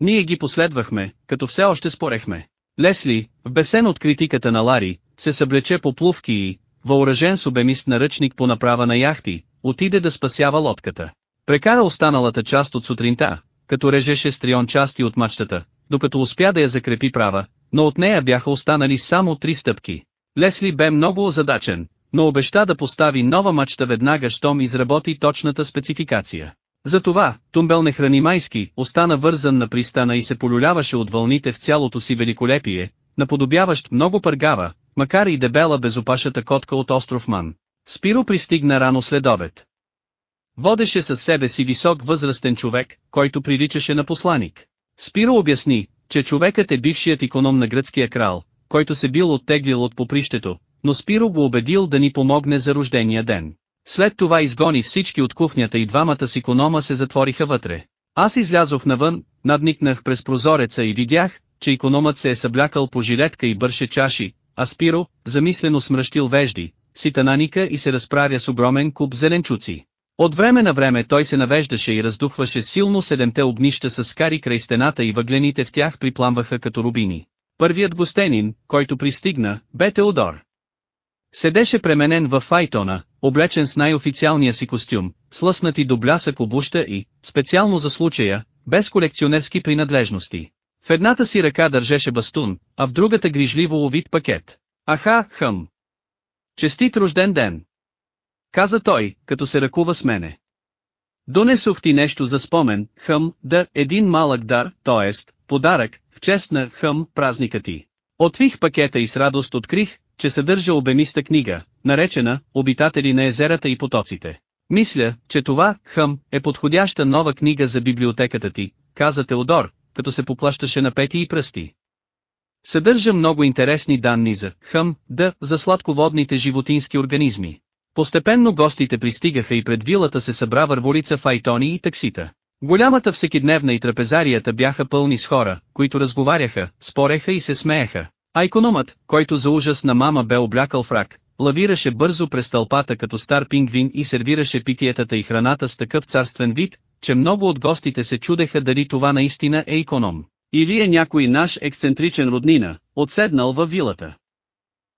Ние ги последвахме, като все още спорехме. Лесли, в бесен от критиката на Лари, се съблече по плувки и, въоръжен с обемист наръчник по направа на яхти, отиде да спасява лодката. Прекара останалата част от сутринта, като режеше стрион части от мачтата, докато успя да я закрепи права, но от нея бяха останали само три стъпки. Лесли бе много озадачен, но обеща да постави нова мачта веднага щом изработи точната спецификация. Затова, Тумбел не храни майски, остана вързан на пристана и се полюляваше от вълните в цялото си великолепие, наподобяващ много пъргава, макар и дебела безопашата котка от остров Ман. Спиро пристигна рано след обед. Водеше със себе си висок възрастен човек, който приличаше на посланик. Спиро обясни, че човекът е бившият економ на гръцкия крал, който се бил оттеглил от попрището, но Спиро го убедил да ни помогне за рождения ден. След това изгони всички от кухнята и двамата с економа се затвориха вътре. Аз излязох навън, надникнах през прозореца и видях, че економът се е съблякал по жилетка и бърше чаши, а Спиро, замислено смръщил вежди, си тананика и се разправя с огромен куп зеленчуци. От време на време той се навеждаше и раздухваше силно седемте огнища с скари край стената и въглените в тях припламваха като рубини. Първият гостенин, който пристигна, бе Теодор. Седеше пременен в файтона, облечен с най-официалния си костюм, слъснати до блясък обуща и, специално за случая, без колекционерски принадлежности. В едната си ръка държеше бастун, а в другата грижливо увит пакет. Аха, хъм. Честит рожден ден! Каза той, като се ръкува с мене. Донесох ти нещо за спомен, хъм, да, един малък дар, т.е. подарък, в чест на хъм, празника ти. Отвих пакета и с радост открих, че съдържа обемиста книга, наречена «Обитатели на езерата и потоците». Мисля, че това, хъм, е подходяща нова книга за библиотеката ти, каза Теодор, като се поплащаше на пети и пръсти. Съдържа много интересни данни за хъм, да, за сладководните животински организми. Постепенно гостите пристигаха и пред вилата се събра върволица файтони и таксита. Голямата всекидневна и трапезарията бяха пълни с хора, които разговаряха, спореха и се смееха. А економът, който за ужас на мама бе облякал фрак, лавираше бързо през тълпата като стар пингвин и сервираше питиетата и храната с такъв царствен вид, че много от гостите се чудеха дали това наистина е економ. Или е някой наш ексцентричен роднина, отседнал във вилата.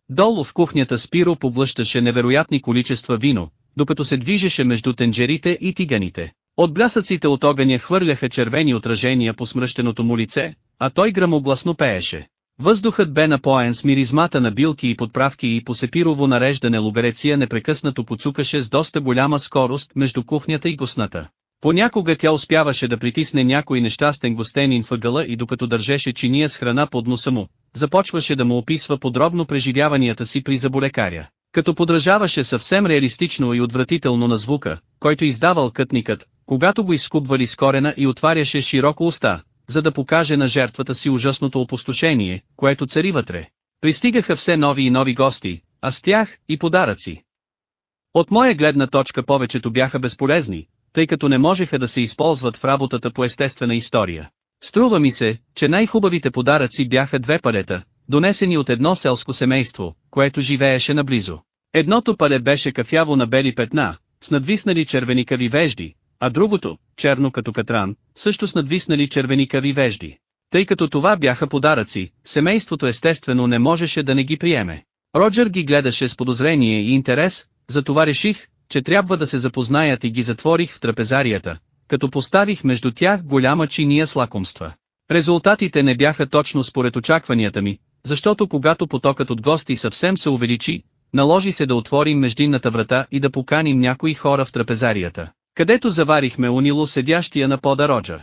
Долу в кухнята Спиро поблъщаше невероятни количества вино, докато се движеше между тенджерите и тиганите. От блясъците от огъня хвърляха червени отражения по смръщеното му лице, а той грамогласно пееше. Въздухът бе напоен с миризмата на билки и подправки и по сепирово нареждане лубереция непрекъснато поцукаше с доста голяма скорост между кухнята и госната. Понякога тя успяваше да притисне някой нещастен гостенин въгъла и докато държеше чиния с храна под носа му, започваше да му описва подробно преживяванията си при заболекаря. Като подражаваше съвсем реалистично и отвратително на звука, който издавал кътникът, когато го изкупвали с корена и отваряше широко уста, за да покаже на жертвата си ужасното опустошение, което цари вътре. Пристигаха все нови и нови гости, а с тях и подаръци. От моя гледна точка повечето бяха безполезни, тъй като не можеха да се използват в работата по естествена история. Струва ми се, че най-хубавите подаръци бяха две палета, донесени от едно селско семейство, което живееше наблизо. Едното пале беше кафяво на бели петна, с надвиснали червеникави вежди, а другото, черно като катран, също с надвиснали червеникави вежди. Тъй като това бяха подаръци, семейството естествено не можеше да не ги приеме. Роджер ги гледаше с подозрение и интерес, затова реших, че трябва да се запознаят и ги затворих в трапезарията, като поставих между тях голяма чиния с лакомства. Резултатите не бяха точно според очакванията ми, защото когато потокът от гости съвсем се увеличи, наложи се да отворим междинната врата и да поканим някои хора в трапезарията, където заварихме унило седящия на пода Роджер.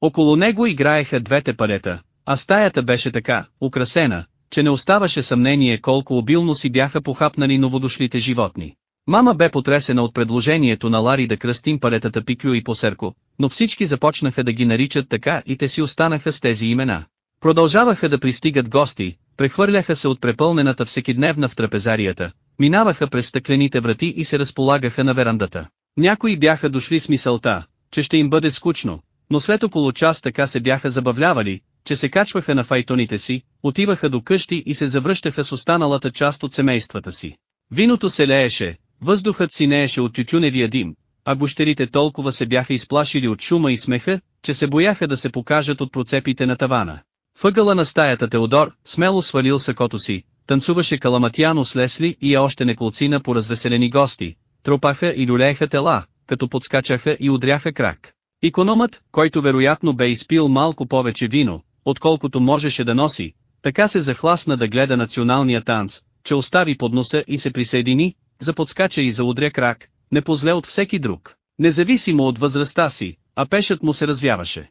Около него играеха двете палета, а стаята беше така, украсена, че не оставаше съмнение колко обилно си бяха похапнали новодошлите животни. Мама бе потресена от предложението на Лари да кръстим палетата Пиклю и Посерко, но всички започнаха да ги наричат така и те си останаха с тези имена. Продължаваха да пристигат гости, прехвърляха се от препълнената всекидневна в трапезарията, минаваха през стъклените врати и се разполагаха на верандата. Някои бяха дошли с мисълта, че ще им бъде скучно, но след около час така се бяха забавлявали, че се качваха на файтоните си, отиваха до къщи и се завръщаха с останалата част от семействата си. Виното се лееше, въздухът си нееше от тютюневия дим, а гощерите толкова се бяха изплашили от шума и смеха, че се бояха да се покажат от процепите на тавана. Въгъла на стаята Теодор, смело свалил сакото си, танцуваше каламатяно с Лесли и още неколцина по развеселени гости, тропаха и люлееха тела, като подскачаха и удряха крак. Икономът, който вероятно бе изпил малко повече вино, отколкото можеше да носи, така се захласна да гледа националния танц, че остави подноса и се присъедини, за подскача и за удря крак, не позле от всеки друг, независимо от възрастта си, а пешът му се развяваше.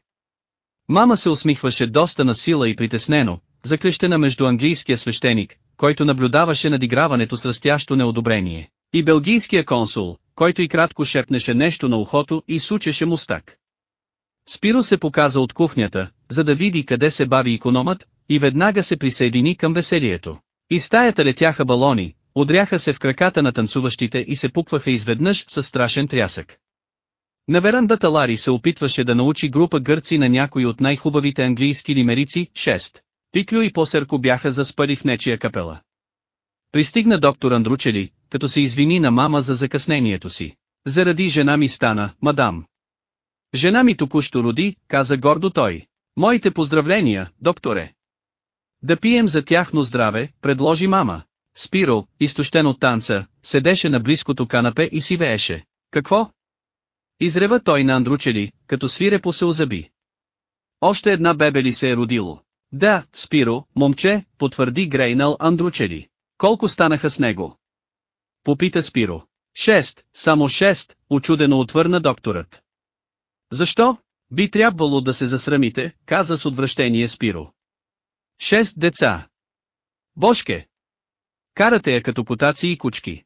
Мама се усмихваше доста на сила и притеснено, закрещена между английския свещеник, който наблюдаваше надиграването с растящо неодобрение, и белгийския консул, който и кратко шепнеше нещо на ухото и сучеше мустак. Спиро се показа от кухнята, за да види къде се бави икономът, и веднага се присъедини към веселието. И стаята летяха балони, удряха се в краката на танцуващите и се пукваха изведнъж със страшен трясък. На верандата Лари се опитваше да научи група гърци на някои от най-хубавите английски лимерици, 6. Пиклю и Посърко бяха заспали в нечия капела. Пристигна доктор Андручели, като се извини на мама за закъснението си. Заради жена ми стана, мадам. Жена ми току-що роди, каза гордо той. Моите поздравления, докторе. Да пием за тяхно здраве, предложи мама. Спиро, изтощен от танца, седеше на близкото канапе и си вееше. Какво? Изрева той на Андручели, като свирепо се озаби. Още една бебе ли се е родило? Да, Спиро, момче, потвърди Грейнал Андручели. Колко станаха с него? Попита Спиро. Шест, само шест, очудено отвърна докторът. Защо? Би трябвало да се засрамите, каза с отвращение Спиро. Шест деца. Бошке. Карате я като потаци и кучки.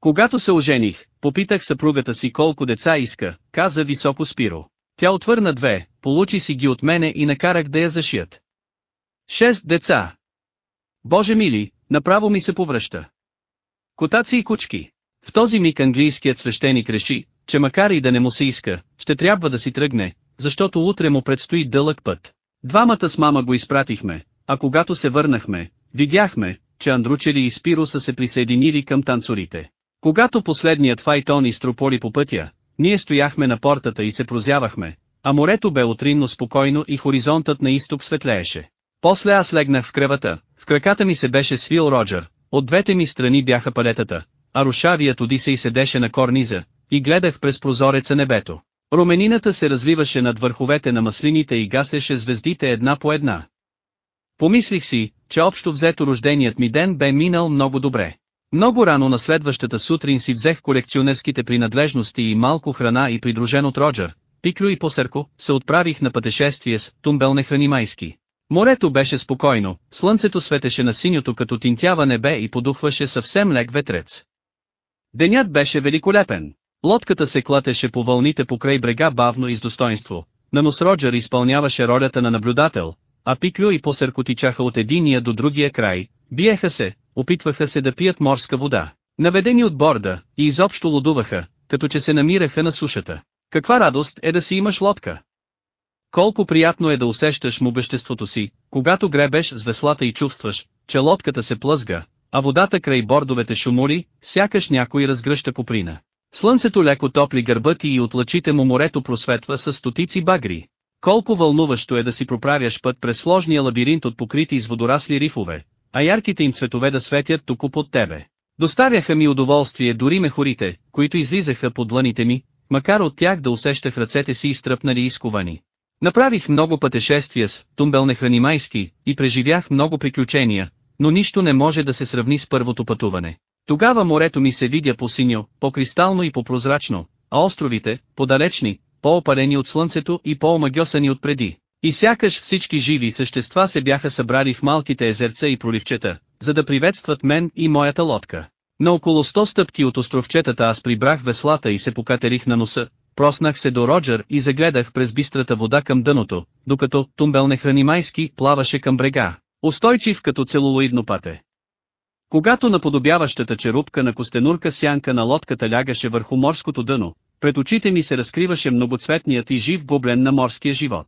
Когато се ожених, попитах съпругата си колко деца иска, каза високо Спиро. Тя отвърна две, получи си ги от мене и накарах да я зашият. Шест деца. Боже мили, направо ми се повръща. Котаци и кучки. В този миг английският свещеник реши, че макар и да не му се иска, ще трябва да си тръгне, защото утре му предстои дълъг път. Двамата с мама го изпратихме, а когато се върнахме, видяхме, че Андручели и Спиро са се присъединили към танцорите. Когато последният файтон изтрополи по пътя, ние стояхме на портата и се прозявахме, а морето бе утринно спокойно и хоризонтът на изток светлееше. После аз легнах в кревата, в краката ми се беше свил Роджер, от двете ми страни бяха палетата, а рушавият Одисей седеше на корниза, и гледах през прозореца небето. Руменината се развиваше над върховете на маслините и гасеше звездите една по една. Помислих си, че общо взето рожденият ми ден бе минал много добре. Много рано на следващата сутрин си взех колекционерските принадлежности и малко храна и придружен от Роджер, Пиклю и Посърко, се отправих на пътешествие с Тумбел Нехранимайски. Морето беше спокойно, слънцето светеше на синьото като тинтява небе и подухваше съвсем лек ветрец. Денят беше великолепен. Лодката се клатеше по вълните покрай брега бавно и с достоинство. Нанос Роджер изпълняваше ролята на наблюдател, а Пиклю и Посърко тичаха от единия до другия край, биеха се, опитваха се да пият морска вода. Наведени от борда, и изобщо лудуваха, като че се намираха на сушата. Каква радост е да си имаш лодка! Колко приятно е да усещаш мобеществото си, когато гребеш с веслата и чувстваш, че лодката се плъзга, а водата край бордовете шумоли, сякаш някой разгръща поприна. Слънцето леко топли гърба ти и от лъчите му морето просветва с стотици багри. Колко вълнуващо е да си проправяш път през сложния лабиринт от покрити с водорасли рифове, а ярките им цветове да светят тук под тебе. Доставяха ми удоволствие дори мехорите, които излизаха под дланите ми, макар от тях да усещах ръцете си изтръпнали и изковани. Направих много пътешествия с Тумбел Нехранимайски и преживях много приключения, но нищо не може да се сравни с първото пътуване. Тогава морето ми се видя по-синьо, по-кристално и по-прозрачно, а островите, по-далечни, по-опалени от слънцето и по-омагьосани от преди. И сякаш всички живи същества се бяха събрали в малките езерца и проливчета, за да приветстват мен и моята лодка. На около 100 стъпки от островчетата аз прибрах веслата и се покатерих на носа, проснах се до Роджер и загледах през бистрата вода към дъното, докато Тумбел Нехранимайски плаваше към брега, устойчив като целулоидно пате. Когато наподобяващата черупка на костенурка сянка на лодката лягаше върху морското дъно, пред очите ми се разкриваше многоцветният и жив гоблен на морския живот.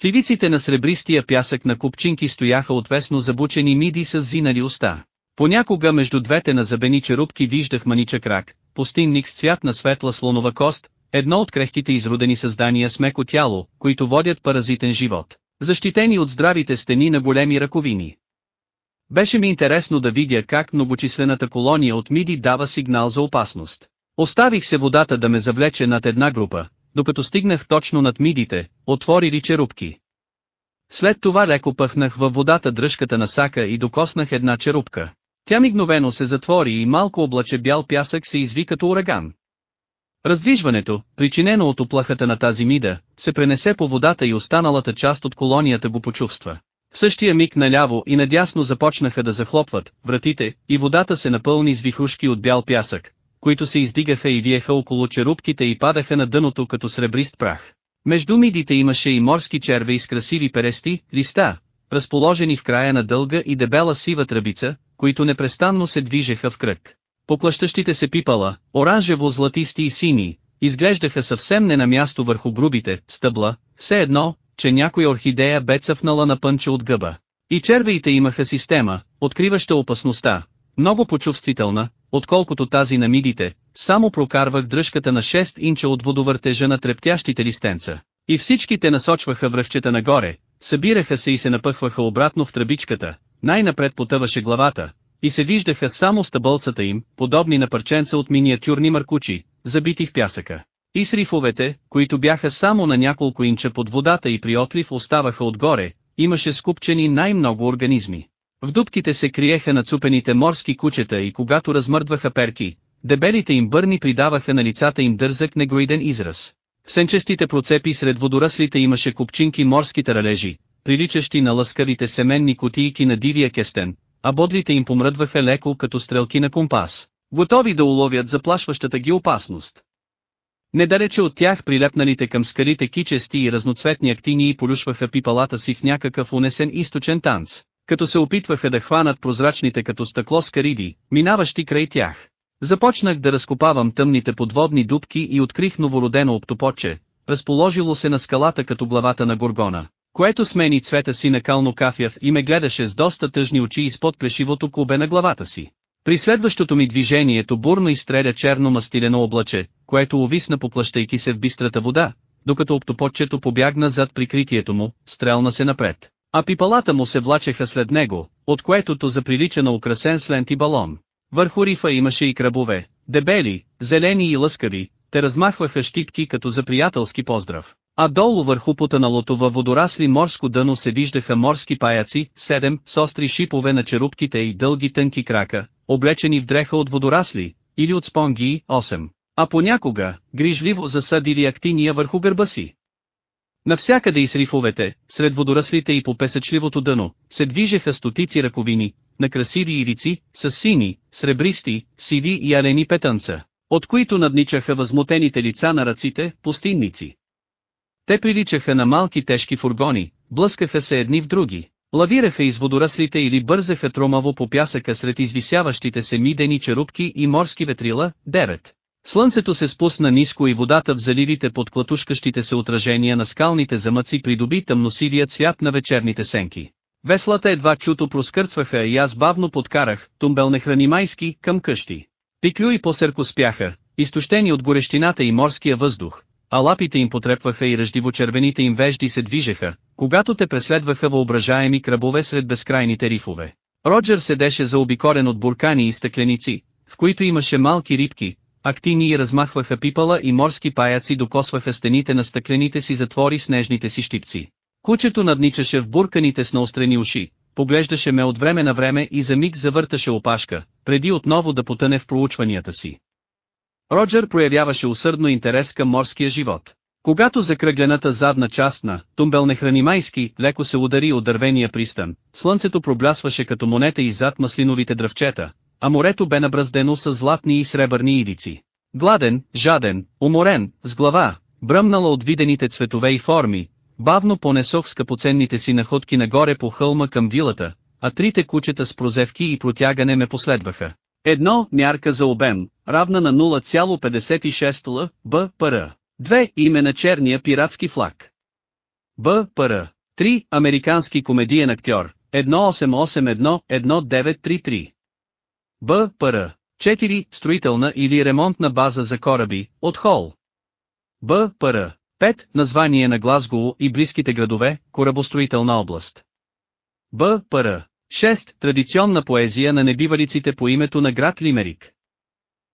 Фивиците на сребристия пясък на купчинки стояха отвесно забучени миди с зинали уста. Понякога между двете на забени черупки виждах маничък рак, пустинник с цвят на светла слонова кост, едно от крехките изродени създания с меко тяло, които водят паразитен живот, защитени от здравите стени на големи раковини. Беше ми интересно да видя как многочислената колония от миди дава сигнал за опасност. Оставих се водата да ме завлече над една група, докато стигнах точно над мидите, отворили черупки. След това леко пъхнах във водата дръжката на сака и докоснах една черупка. Тя мигновено се затвори и малко облаче бял пясък се изви като ураган. Раздвижването, причинено от оплахата на тази мида, се пренесе по водата и останалата част от колонията го почувства. В същия миг наляво и надясно започнаха да захлопват вратите, и водата се напълни с вихрушки от бял пясък, които се издигаха и виеха около черупките и падаха на дъното като сребрист прах. Между мидите имаше и морски черве с красиви перести, листа, разположени в края на дълга и дебела сива тръбица, които непрестанно се движеха в кръг. Поплащащите се пипала, оранжево-златисти и сини, изглеждаха съвсем не на място върху грубите стъбла, все едно, че някоя орхидея бе цъфнала на пънче от гъба. И червеите имаха система, откриваща опасността, много почувствителна, отколкото тази на мидите, само прокарвах дръжката на 6 инча от водовъртежа на трептящите листенца. И всичките насочваха връхчета нагоре, събираха се и се напъхваха обратно в тръбичката, най-напред потъваше главата, и се виждаха само стъбълцата им, подобни на парченца от миниатюрни маркучи, забити в пясъка. И с рифовете, които бяха само на няколко инча под водата и при отлив оставаха отгоре, имаше скупчени най-много организми. В дубките се криеха нацупените морски кучета и когато размърдваха перки, дебелите им бърни придаваха на лицата им дързък негроиден израз. В сенчестите процепи сред водораслите имаше купчинки морски таралежи, приличащи на лъскавите семенни кутийки на дивия кестен, а бодлите им помръдваха леко като стрелки на компас, готови да уловят заплашващата ги опасност. Недалече от тях прилепналите към скалите кичести и разноцветни актини полюшваха пипалата си в някакъв унесен източен танц като се опитваха да хванат прозрачните като стъкло скариди, минаващи край тях. Започнах да разкопавам тъмните подводни дубки и открих новородено оптопоче, разположило се на скалата като главата на горгона, което смени цвета си на кално кафяв и ме гледаше с доста тъжни очи изпод плешивото клубе на главата си. При следващото ми движението бурно изстреля черно мастилено облаче, което увисна поплащайки се в бистрата вода, докато оптопочето побягна зад прикритието му, стрелна се напред. А пипалата му се влачеха след него, от което заприлича на украсен с ленти балон. Върху рифа имаше и крабове, дебели, зелени и лъскави, те размахваха щипки като за приятелски поздрав. А долу върху потаналото във водорасли морско дъно се виждаха морски паяци, седем, с остри шипове на черупките и дълги тънки крака, облечени в дреха от водорасли, или от спонги, 8. А понякога, грижливо засадили актиния върху гърба си. Навсякъде из рифовете, сред водораслите и по песъчливото дъно, се движеха стотици ръковини, на красиви ивици, с сини, сребристи, сиви и алени петънца, от които надничаха възмутените лица на ръците, пустинници. Те приличаха на малки тежки фургони, блъскаха се едни в други, лавираха из водораслите или бързаха тромаво по пясъка сред извисяващите се мидени черупки и морски ветрила, 9. Слънцето се спусна ниско и водата в заливите под клатушкащите се отражения на скалните замъци придоби тъмносивия цвят на вечерните сенки. Веслата едва чуто проскърцваха и аз бавно подкарах, тумбел нехранимайски, към къщи. Пиклю и посърко спяха, изтощени от горещината и морския въздух, а лапите им потрепваха и ръждивочервените им вежди се движеха, когато те преследваха въображаеми крабове сред безкрайните рифове. Роджер седеше заобикорен от буркани и стъкленици, в които имаше малки рибки, актини и размахваха пипала и морски паяци докосваха стените на стъклените си затвори с нежните си щипци. Кучето надничаше в бурканите с наострени уши, поглеждаше ме от време на време и за миг завърташе опашка, преди отново да потъне в проучванията си. Роджер проявяваше усърдно интерес към морския живот. Когато закръглената задна част на Тумбелнехранимайски леко се удари от дървения пристан, слънцето проблясваше като монета и зад маслиновите дръвчета, а морето бе набраздено с златни и сребърни идици. Гладен, жаден, уморен, с глава, бръмнала от видените цветове и форми, бавно понесох скъпоценните си находки нагоре по хълма към вилата, а трите кучета с прозевки и протягане ме последваха. Едно, мярка за обем, равна на 0,56 л, Б. Пр. 2. Име на черния пиратски флаг. Б. Пр. 3. Американски комедиен актьор, 1881-1933. Б. Пр. 4. Строителна или ремонтна база за кораби, от Хол. Б. Пр. 5. Название на Глазго и близките градове, корабостроителна област. Б. Пр. 6. Традиционна поезия на небивалиците по името на град Лимерик.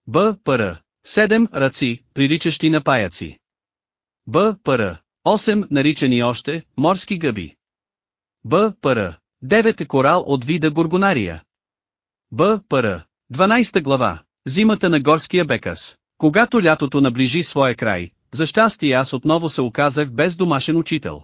Б. Пр. 7. Раци, приличащи на паяци. Б. Пр. 8. Наричани още, морски гъби. Б. Пр. 9. Корал от вида Горгонария. Б. Пр. 12 глава. Зимата на горския бекас. Когато лятото наближи своя край, за щастие аз отново се оказах без домашен учител.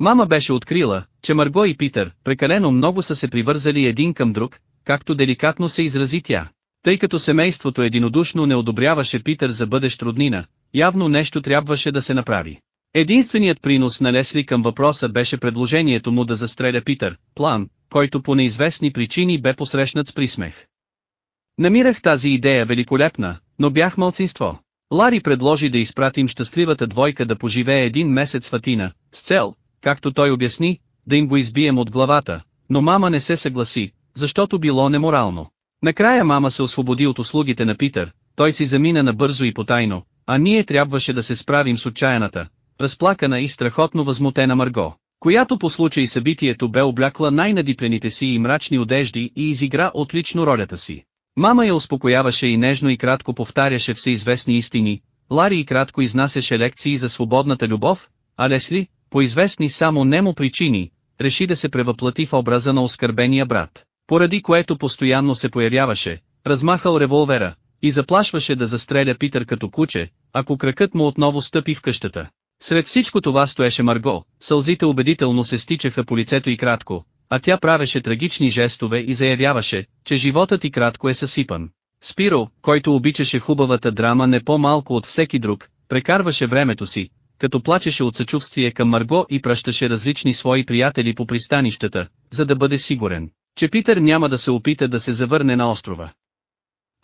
Мама беше открила, че Марго и Питър прекалено много са се привързали един към друг, както деликатно се изрази тя. Тъй като семейството единодушно не одобряваше Питър за бъдещ роднина, явно нещо трябваше да се направи. Единственият принос на Лесли към въпроса беше предложението му да застреля Питър, план, който по неизвестни причини бе посрещнат с присмех. Намирах тази идея великолепна, но бях мълцинство. Лари предложи да изпратим щастливата двойка да поживее един месец в Атина, с цел, както той обясни, да им го избием от главата, но мама не се съгласи, защото било неморално. Накрая мама се освободи от услугите на Питър, той си замина набързо и потайно, а ние трябваше да се справим с отчаяната, разплакана и страхотно възмутена Марго, която по случай събитието бе облякла най-надиплените си и мрачни одежди и изигра отлично ролята си. Мама я успокояваше и нежно и кратко повтаряше всеизвестни истини, Лари и кратко изнасяше лекции за свободната любов, а Лесли, по известни само немо причини, реши да се превъплати в образа на оскърбения брат, поради което постоянно се появяваше, размахал револвера, и заплашваше да застреля Питър като куче, ако кракът му отново стъпи в къщата. Сред всичко това стоеше Марго, сълзите убедително се стичаха по лицето и кратко, а тя правеше трагични жестове и заявяваше, че животът и кратко е съсипан. Спиро, който обичаше хубавата драма не по-малко от всеки друг, прекарваше времето си, като плачеше от съчувствие към Марго и пращаше различни свои приятели по пристанищата, за да бъде сигурен, че Питър няма да се опита да се завърне на острова.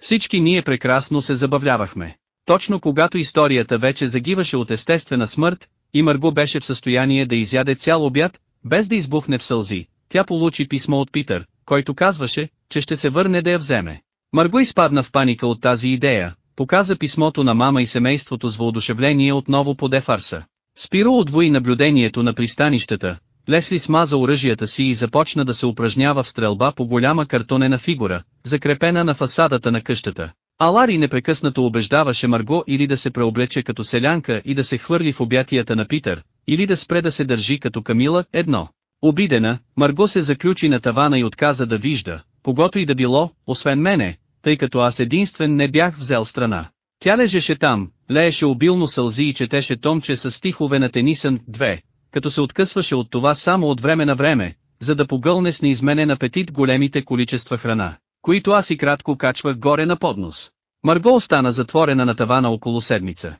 Всички ние прекрасно се забавлявахме. Точно когато историята вече загиваше от естествена смърт, и Марго беше в състояние да изяде цял обяд, без да избухне в сълзи, тя получи писмо от Питър, който казваше, че ще се върне да я вземе. Марго изпадна в паника от тази идея, показа писмото на мама и семейството с въодушевление отново поде фарса. Спиро отвои наблюдението на пристанищата, Лесли смаза оръжията си и започна да се упражнява в стрелба по голяма картонена фигура, закрепена на фасадата на къщата. А Лари непрекъснато убеждаваше Марго или да се преоблече като селянка и да се хвърли в обятията на Питър, или да спре да се държи като Камила, едно. Обидена, Марго се заключи на тавана и отказа да вижда, когато и да било, освен мене, тъй като аз единствен не бях взел страна. Тя лежеше там, лееше обилно сълзи и четеше томче с стихове на Тенисън 2, като се откъсваше от това само от време на време, за да погълне с неизменен апетит големите количества храна, които аз и кратко качвах горе на поднос. Марго остана затворена на тавана около седмица.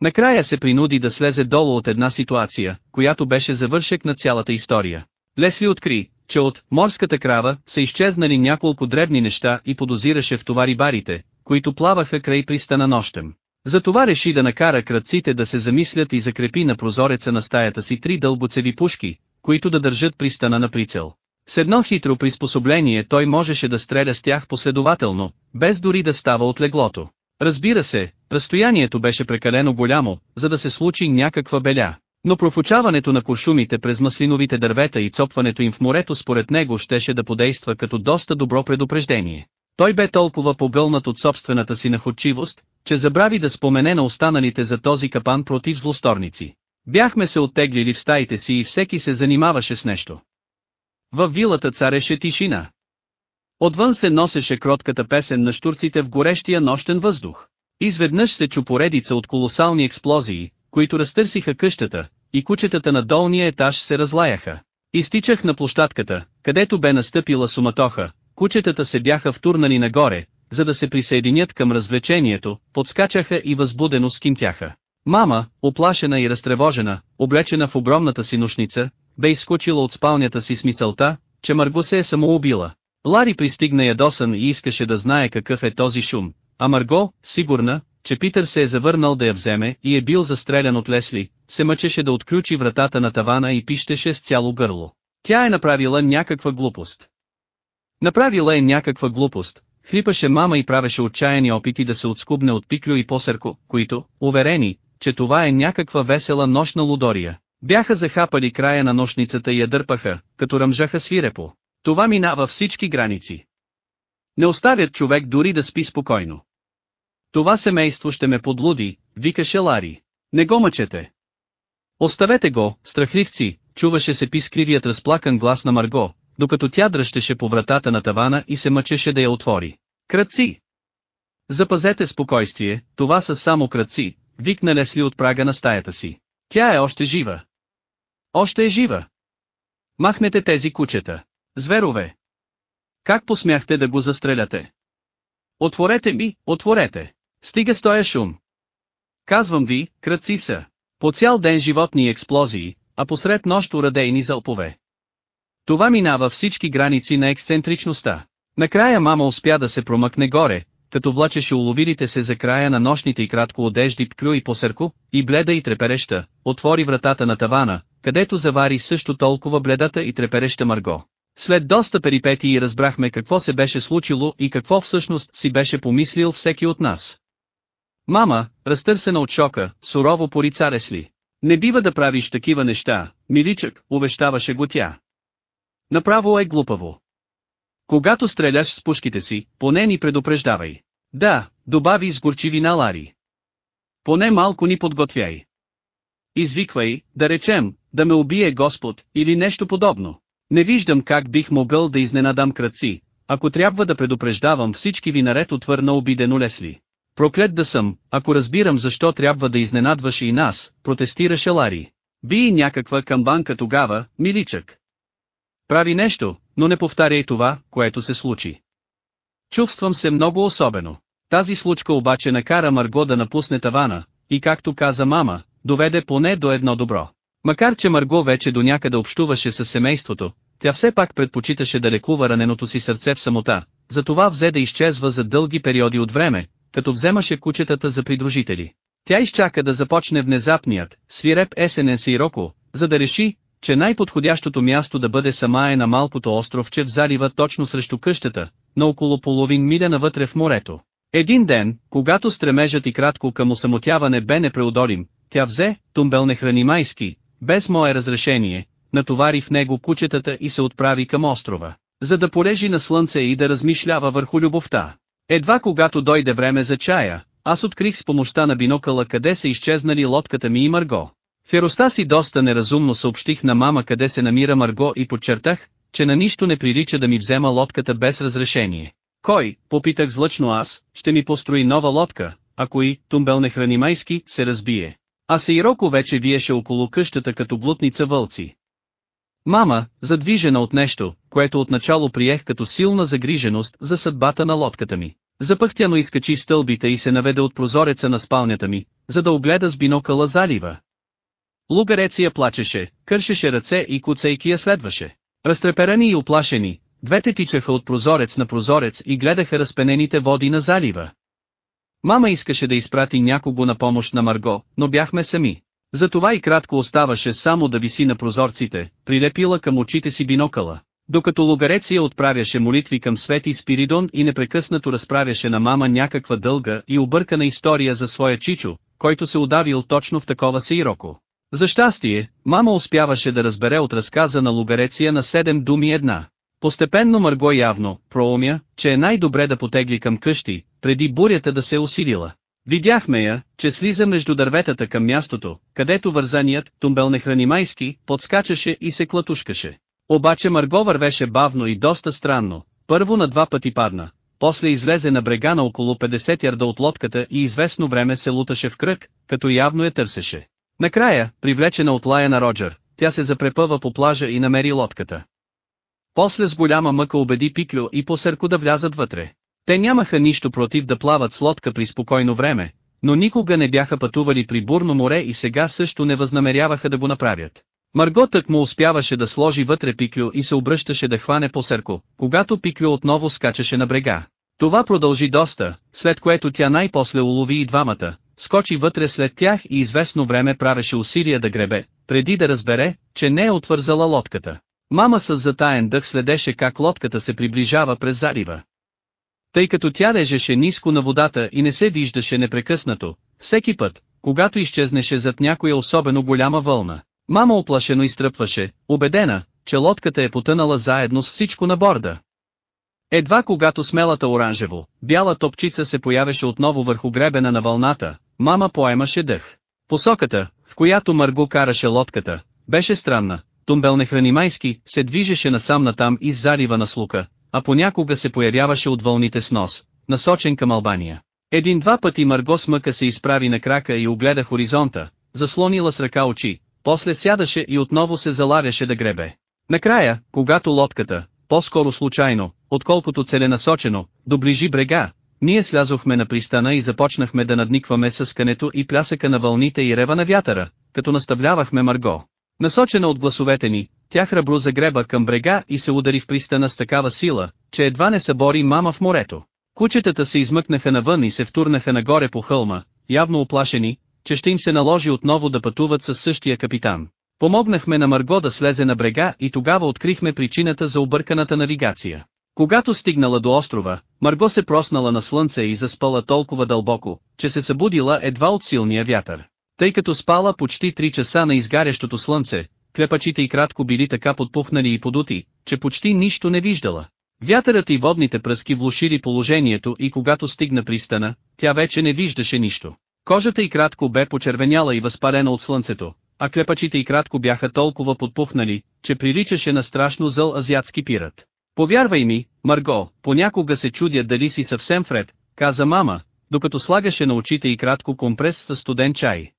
Накрая се принуди да слезе долу от една ситуация, която беше завършек на цялата история. Лесли откри, че от «морската крава» са изчезнали няколко дребни неща и подозираше в това рибарите, които плаваха край пристана нощем. Затова реши да накара кръците да се замислят и закрепи на прозореца на стаята си три дълбоцеви пушки, които да държат пристана на прицел. С едно хитро приспособление той можеше да стреля с тях последователно, без дори да става от леглото. Разбира се, разстоянието беше прекалено голямо, за да се случи някаква беля. Но профучаването на куршумите през маслиновите дървета и цопването им в морето според него щеше да подейства като доста добро предупреждение. Той бе толкова погълнат от собствената си находчивост, че забрави да спомене на останалите за този капан против злосторници. Бяхме се оттеглили в стаите си и всеки се занимаваше с нещо. Във вилата цареше тишина. Отвън се носеше кротката песен на штурците в горещия нощен въздух. Изведнъж се чу поредица от колосални експлозии, които разтърсиха къщата, и кучетата на долния етаж се разлаяха. Изтичах на площадката, където бе настъпила суматоха, кучетата се бяха втурнали нагоре, за да се присъединят към развлечението, подскачаха и възбудено скимтяха. Мама, оплашена и разтревожена, облечена в огромната си нушница, бе изскочила от спалнята си с мисълта, че Марго се е самоубила. Лари пристигна ядосан и искаше да знае какъв е този шум, а Марго, сигурна, че Питър се е завърнал да я вземе и е бил застрелян от Лесли, се мъчеше да отключи вратата на тавана и пищеше с цяло гърло. Тя е направила някаква глупост. Направила е някаква глупост, хлипаше мама и правеше отчаяни опити да се отскубне от Пиклю и Посърко, които, уверени, че това е някаква весела нощна лудория, бяха захапали края на нощницата и я дърпаха, като ръмжаха свирепо. Това минава всички граници. Не оставят човек дори да спи спокойно. Това семейство ще ме подлуди, викаше Лари. Не го мъчете. Оставете го, страхливци, чуваше се пискривият разплакан глас на Марго, докато тя дръщеше по вратата на тавана и се мъчеше да я отвори. Кръци! Запазете спокойствие, това са само кръци, викна Лесли от прага на стаята си. Тя е още жива. Още е жива. Махнете тези кучета. Зверове! Как посмяхте да го застреляте? Отворете ми, отворете! Стига с тоя шум! Казвам ви, кръци са. По цял ден животни експлозии, а посред нощ урадейни залпове. Това минава всички граници на ексцентричността. Накрая мама успя да се промъкне горе, като влачеше уловилите се за края на нощните и кратко одежди пклю и посърко, и бледа и трепереща, отвори вратата на тавана, където завари също толкова бледата и трепереща Марго. След доста перипетии разбрахме какво се беше случило и какво всъщност си беше помислил всеки от нас. Мама, разтърсена от шока, сурово порица Ресли. Не бива да правиш такива неща, миличък, увещаваше го тя. Направо е глупаво. Когато стреляш с пушките си, поне ни предупреждавай. Да, добави с горчивина Лари. Поне малко ни подготвяй. Извиквай, да речем, да ме убие Господ, или нещо подобно. Не виждам как бих могъл да изненадам кръци, ако трябва да предупреждавам всички ви наред отвърна обидено Лесли. Проклет да съм, ако разбирам защо трябва да изненадваш и нас, протестираше Лари. Би някаква камбанка тогава, миличък. Прави нещо, но не повтаряй това, което се случи. Чувствам се много особено. Тази случка обаче накара Марго да напусне тавана, и както каза мама, доведе поне до едно добро. Макар че Марго вече до някъде общуваше с семейството, тя все пак предпочиташе да лекува раненото си сърце в самота, затова взе да изчезва за дълги периоди от време, като вземаше кучетата за придружители. Тя изчака да започне внезапният, свиреп есенен Сейроко, за да реши, че най-подходящото място да бъде сама е на малкото островче в залива точно срещу къщата, на около половин миля навътре в морето. Един ден, когато стремежът и кратко към осамотяване бе непреодолим, тя взе, тумбел нехранимайски, без мое разрешение, натовари в него кучетата и се отправи към острова, за да полежи на слънце и да размишлява върху любовта. Едва когато дойде време за чая, аз открих с помощта на бинокъла къде са изчезнали лодката ми и Марго. В яроста си доста неразумно съобщих на мама къде се намира Марго и подчертах, че на нищо не прилича да ми взема лодката без разрешение. Кой, попитах злъчно аз, ще ми построи нова лодка, ако и, тумбел нехранимайски, се разбие. А Сейроко вече виеше около къщата като блудница вълци. Мама, задвижена от нещо, което отначало приех като силна загриженост за съдбата на лодката ми. Запъхтяно изкачи стълбите и се наведе от прозореца на спалнята ми, за да огледа с бинокъла залива. Лугарец я плачеше, кършеше ръце и куцейки я следваше. Разтреперани и оплашени, двете тичаха от прозорец на прозорец и гледаха разпенените води на залива. Мама искаше да изпрати някого на помощ на Марго, но бяхме сами. Затова и кратко оставаше само да виси на прозорците, прилепила към очите си бинокъла. Докато Лугареция отправяше молитви към Свети Спиридон и непрекъснато разправяше на мама някаква дълга и объркана история за своя чичо, който се удавил точно в такова сейроко. За щастие, мама успяваше да разбере от разказа на Лугареция на седем думи една. Постепенно Марго явно проумя, че е най-добре да потегли към къщи, преди бурята да се е усилила. Видяхме я, че слиза между дърветата към мястото, където вързаният, тумбел нехранимайски, подскачаше и се клатушкаше. Обаче Марго вървеше бавно и доста странно, първо на два пъти падна, после излезе на брега на около 50 ярда от лодката и известно време се луташе в кръг, като явно я търсеше. Накрая, привлечена от лая на Роджер, тя се запрепъва по плажа и намери лодката. После с голяма мъка убеди Пиклю и Посърко да влязат вътре. Те нямаха нищо против да плават с лодка при спокойно време, но никога не бяха пътували при бурно море и сега също не възнамеряваха да го направят. Марготът му успяваше да сложи вътре Пиклю и се обръщаше да хване Посърко, когато Пиклю отново скачаше на брега. Това продължи доста, след което тя най-после улови и двамата, скочи вътре след тях и известно време правеше усилия да гребе, преди да разбере, че не е отвързала лодката. Мама с затаен дъх следеше как лодката се приближава през залива. Тъй като тя лежеше ниско на водата и не се виждаше непрекъснато, всеки път, когато изчезнеше зад някоя особено голяма вълна, мама оплашено изтръпваше, убедена, че лодката е потънала заедно с всичко на борда. Едва когато смелата оранжево, бяла топчица се появеше отново върху гребена на вълната, мама поемаше дъх. Посоката, в която Марго караше лодката, беше странна, Тумбел нехранимайски се движеше насам натам из залива на Слука, а понякога се появяваше от вълните с нос, насочен към Албания. Един-два пъти Марго с мъка се изправи на крака и огледа хоризонта, заслонила с ръка очи, после сядаше и отново се залавяше да гребе. Накрая, когато лодката, по-скоро случайно, отколкото целенасочено, доближи брега, ние слязохме на пристана и започнахме да надникваме съскането и плясъка на вълните и рева на вятъра, като наставлявахме Марго. Насочена от гласовете ни, тя храбро загреба към брега и се удари в пристана с такава сила, че едва не събори мама в морето. Кучетата се измъкнаха навън и се втурнаха нагоре по хълма, явно оплашени, че ще им се наложи отново да пътуват със същия капитан. Помогнахме на Марго да слезе на брега и тогава открихме причината за обърканата навигация. Когато стигнала до острова, Марго се проснала на слънце и заспала толкова дълбоко, че се събудила едва от силния вятър. Тъй като спала почти 3 часа на изгарящото слънце, клепачите и кратко били така подпухнали и подути, че почти нищо не виждала. Вятърът и водните пръски влушили положението и когато стигна пристана, тя вече не виждаше нищо. Кожата и кратко бе почервеняла и възпалена от слънцето, а клепачите и кратко бяха толкова подпухнали, че приличаше на страшно зъл азиатски пират. Повярвай ми, Марго, понякога се чудя дали си съвсем вред, каза мама, докато слагаше на очите и кратко компрес със студен чай.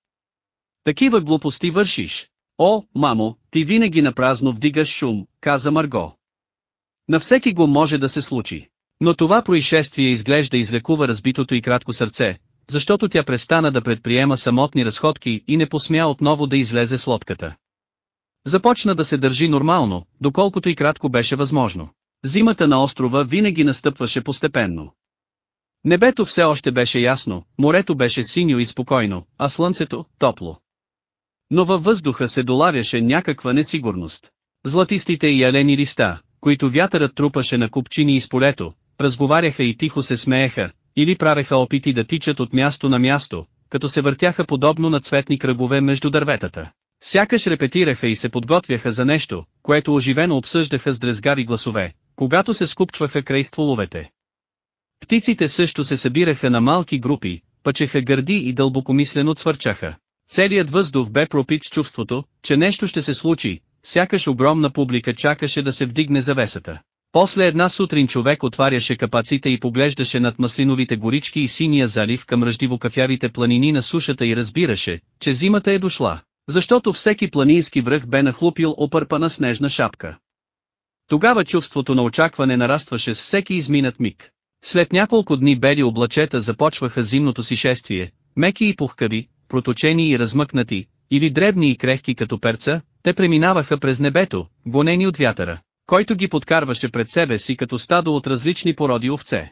Такива глупости вършиш. О, мамо, ти винаги напразно вдигаш шум, каза Марго. На всеки го може да се случи. Но това происшествие изглежда излекува разбитото и кратко сърце, защото тя престана да предприема самотни разходки и не посмя отново да излезе с лодката. Започна да се държи нормално, доколкото и кратко беше възможно. Зимата на острова винаги настъпваше постепенно. Небето все още беше ясно, морето беше синьо и спокойно, а слънцето – топло. Но във въздуха се долавяше някаква несигурност. Златистите и алени листа, които вятърът трупаше на купчини из полето, разговаряха и тихо се смееха, или правеха опити да тичат от място на място, като се въртяха подобно на цветни кръгове между дърветата. Сякаш репетираха и се подготвяха за нещо, което оживено обсъждаха с дрезгари гласове, когато се скупчваха край стволовете. Птиците също се събираха на малки групи, пъчеха гърди и дълбокомислено цвърчаха. Целият въздух бе пропит с чувството, че нещо ще се случи, сякаш огромна публика чакаше да се вдигне завесата. После една сутрин човек отваряше капаците и поглеждаше над маслиновите горички и синия залив към ръждиво-кафявите планини на сушата и разбираше, че зимата е дошла, защото всеки планински връх бе нахлупил опърпана снежна шапка. Тогава чувството на очакване нарастваше с всеки изминат миг. След няколко дни бели облачета започваха зимното си шествие, меки и пухкави, проточени и размъкнати, или дребни и крехки като перца, те преминаваха през небето, гонени от вятъра, който ги подкарваше пред себе си като стадо от различни породи овце.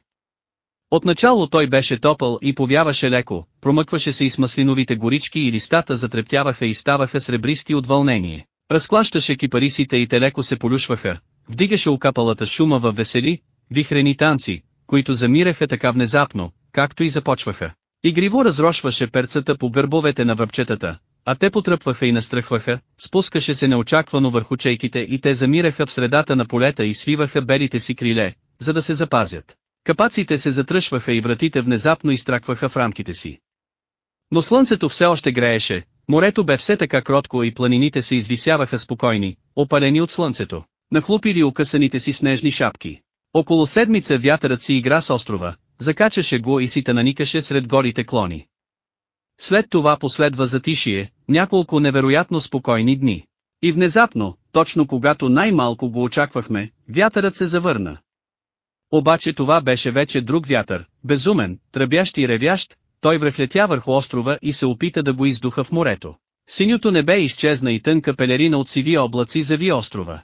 Отначало той беше топъл и повяваше леко, промъкваше се и с маслиновите горички и листата затрептяваха и ставаха сребристи от вълнение. Разклащаше кипарисите и те леко се полюшваха, вдигаше окапалата шума във весели, вихрени танци, които замираха така внезапно, както и започваха. Игриво разрошваше перцата по гърбовете на въпчетата, а те потръпваха и настръхваха, спускаше се неочаквано върху чейките и те замираха в средата на полета и свиваха белите си криле, за да се запазят. Капаците се затръшваха и вратите внезапно изтракваха в рамките си. Но слънцето все още грееше, морето бе все така кротко и планините се извисяваха спокойни, опалени от слънцето, нахлупили укъсаните си снежни шапки. Около седмица вятърът си игра с острова, закачаше го и си наникаше сред горите клони. След това последва затишие, няколко невероятно спокойни дни. И внезапно, точно когато най-малко го очаквахме, вятърът се завърна. Обаче това беше вече друг вятър, безумен, тръбящ и ревящ, той връхлетя върху острова и се опита да го издуха в морето. Синьото небе изчезна и тънка пелерина от сиви облаци зави острова.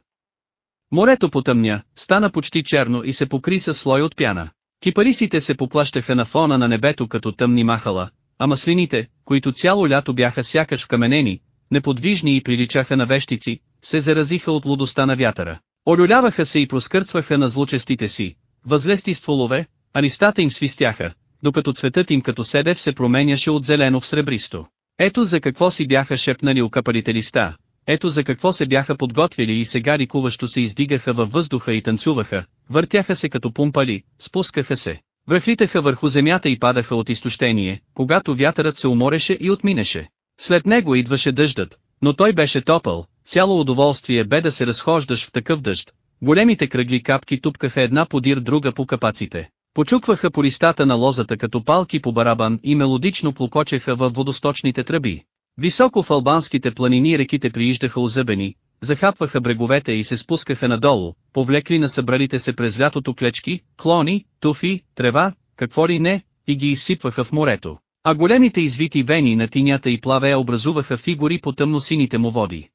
Морето потъмня, стана почти черно и се покри с слой от пяна. Кипарисите се поплащаха на фона на небето като тъмни махала, а маслините, които цяло лято бяха сякаш вкаменени, неподвижни и приличаха на вещици, се заразиха от лудостта на вятъра. Олюляваха се и проскърцваха на злучестите си, възлести стволове, а листата им свистяха, докато цветът им като седев се променяше от зелено в сребристо. Ето за какво си бяха шепнали окапалите листа, ето за какво се бяха подготвили и сега рикуващо се издигаха във въздуха и танцуваха, въртяха се като пумпали, спускаха се, връхлитаха върху земята и падаха от изтощение, когато вятърът се умореше и отминеше. След него идваше дъждът, но той беше топъл, цяло удоволствие бе да се разхождаш в такъв дъжд. Големите кръгли капки тупкаха една подир друга по капаците. Почукваха по листата на лозата като палки по барабан и мелодично плокочеха във водосточните тръби. Високо в албанските планини реките прииждаха озъбени, захапваха бреговете и се спускаха надолу, повлекли на събралите се през лятото клечки, клони, туфи, трева, какво ли не, и ги изсипваха в морето. А големите извити вени на тинята и плавея образуваха фигури по тъмносините му води.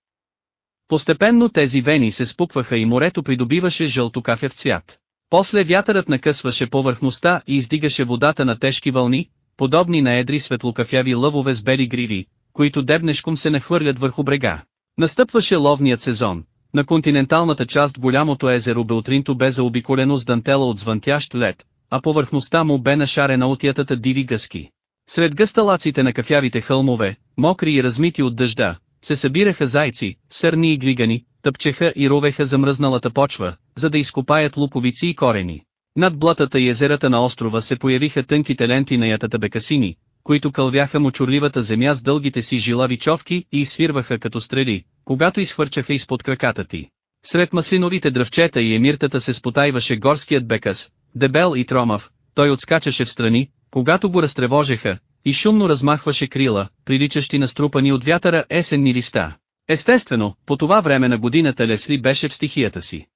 Постепенно тези вени се спукваха и морето придобиваше жълтокафев цвят. После вятърът накъсваше повърхността и издигаше водата на тежки вълни, подобни на едри светлокафяви лъвове с бели гриви, които дебнешком се нахвърлят върху брега. Настъпваше ловният сезон. На континенталната част голямото езеро Белтринто бе заобиколено с дантела от звънтящ лед, а повърхността му бе нашарена от ятата диви гъски. Сред гъсталаците на кафявите хълмове, мокри и размити от дъжда, се събираха зайци, сърни и глигани, тъпчеха и ровеха замръзналата почва, за да изкопаят луковици и корени. Над блатата и езерата на острова се появиха тънките ленти на ятата бекасини, които кълвяха мочурливата земя с дългите си жилави човки и изсвирваха като стрели, когато изхвърчаха изпод краката ти. Сред маслиновите дръвчета и емиртата се спотайваше горският бекас, дебел и тромав, той отскачаше в страни, когато го разтревожеха, и шумно размахваше крила, приличащи на струпани от вятъра есенни листа. Естествено, по това време на годината Лесли беше в стихията си.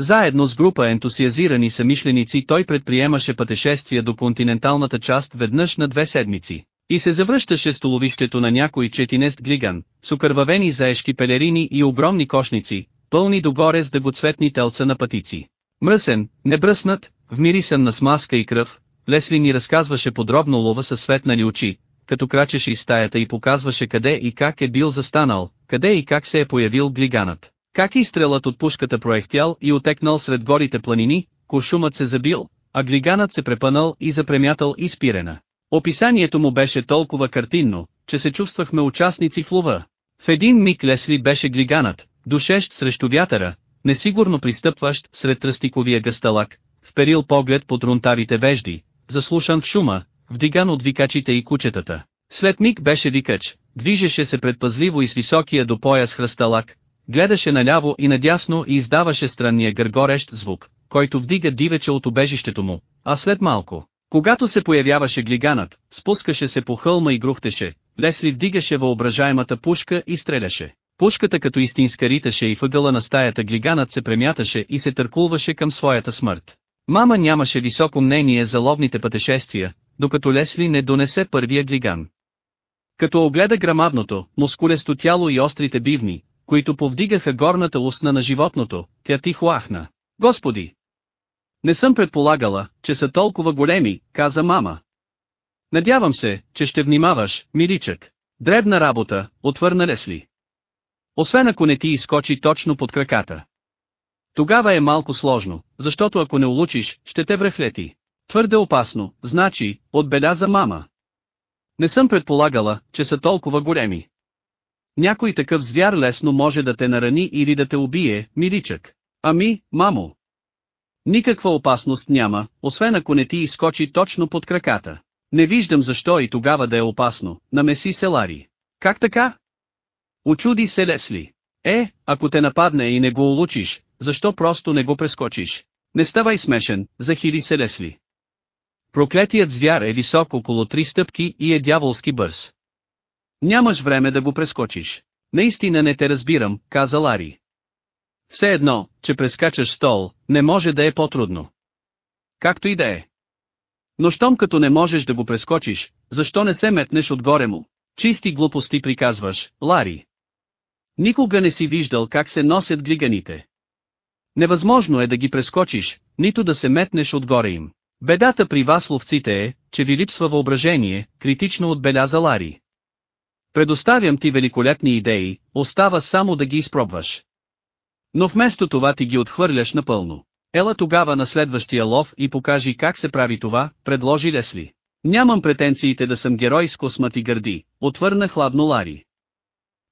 Заедно с група ентусиазирани самишленици той предприемаше пътешествия до континенталната част веднъж на две седмици. И се завръщаше столовището на някой четинест глиган, с окървавени заешки пелерини и огромни кошници, пълни догоре с дъгоцветни телца на пътици. Мръсен, небръснат, вмирисан на смазка и кръв, Лесли ни разказваше подробно лова със светнали очи, като крачеше из стаята и показваше къде и как е бил застанал, къде и как се е появил глиганът. Как и стрелът от пушката проехтял и отекнал сред горите планини, кошумът се забил, а глиганът се препънал и запремятал и спирена. Описанието му беше толкова картинно, че се чувствахме участници в лова. В един миг Лесли беше глиганът, душещ срещу вятъра, несигурно пристъпващ сред тръстиковия гъсталак, вперил поглед под рунтарите вежди, заслушан в шума, вдиган от викачите и кучетата. След миг беше викач, движеше се предпазливо и с високия до пояс хръсталак, гледаше наляво и надясно и издаваше странния гъргорещ звук, който вдига дивече от обежището му, а след малко, когато се появяваше глиганът, спускаше се по хълма и грухтеше, Лесли вдигаше въображаемата пушка и стреляше. Пушката като истинска риташе и въгъла на стаята глиганът се премяташе и се търкулваше към своята смърт. Мама нямаше високо мнение за ловните пътешествия, докато Лесли не донесе първия глиган. Като огледа грамадното, мускулесто тяло и острите бивни, които повдигаха горната устна на животното, тя тихо ахна. Господи! Не съм предполагала, че са толкова големи, каза мама. Надявам се, че ще внимаваш, миричък. Дребна работа, отвърна Лесли. Освен ако не ти изкочи точно под краката. Тогава е малко сложно, защото ако не улучиш, ще те връхлети. Твърде опасно, значи, отбеляза мама. Не съм предполагала, че са толкова големи. Някой такъв звяр лесно може да те нарани или да те убие, миричък. Ами, мамо. Никаква опасност няма, освен ако не ти изкочи точно под краката. Не виждам защо и тогава да е опасно, намеси се Лари. Как така? Очуди се Лесли. Е, ако те нападне и не го улучиш, защо просто не го прескочиш? Не ставай смешен, захили се Лесли. Проклетият звяр е висок около три стъпки и е дяволски бърз. Нямаш време да го прескочиш. Наистина не те разбирам, каза Лари. Все едно, че прескачаш стол, не може да е по-трудно. Както и да е. Но щом като не можеш да го прескочиш, защо не се метнеш отгоре му? Чисти глупости приказваш, Лари. Никога не си виждал как се носят глиганите. Невъзможно е да ги прескочиш, нито да се метнеш отгоре им. Бедата при вас ловците е, че ви липсва въображение, критично отбеляза Лари. Предоставям ти великолепни идеи, остава само да ги изпробваш. Но вместо това ти ги отхвърляш напълно. Ела тогава на следващия лов и покажи как се прави това, предложи Лесли. Нямам претенциите да съм герой с космат и гърди, отвърна хладно Лари.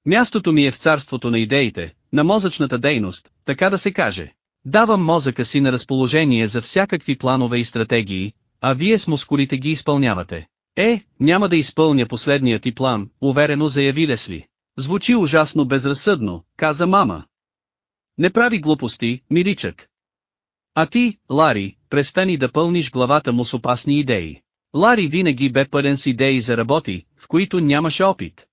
Мястото ми е в царството на идеите, на мозъчната дейност, така да се каже. Давам мозъка си на разположение за всякакви планове и стратегии, а вие с мускулите ги изпълнявате. Е, няма да изпълня последният ти план, уверено заяви Лесли. Звучи ужасно безразсъдно, каза мама. Не прави глупости, миричък. А ти, Лари, престани да пълниш главата му с опасни идеи. Лари винаги бе пълен с идеи за работи, в които нямаше опит.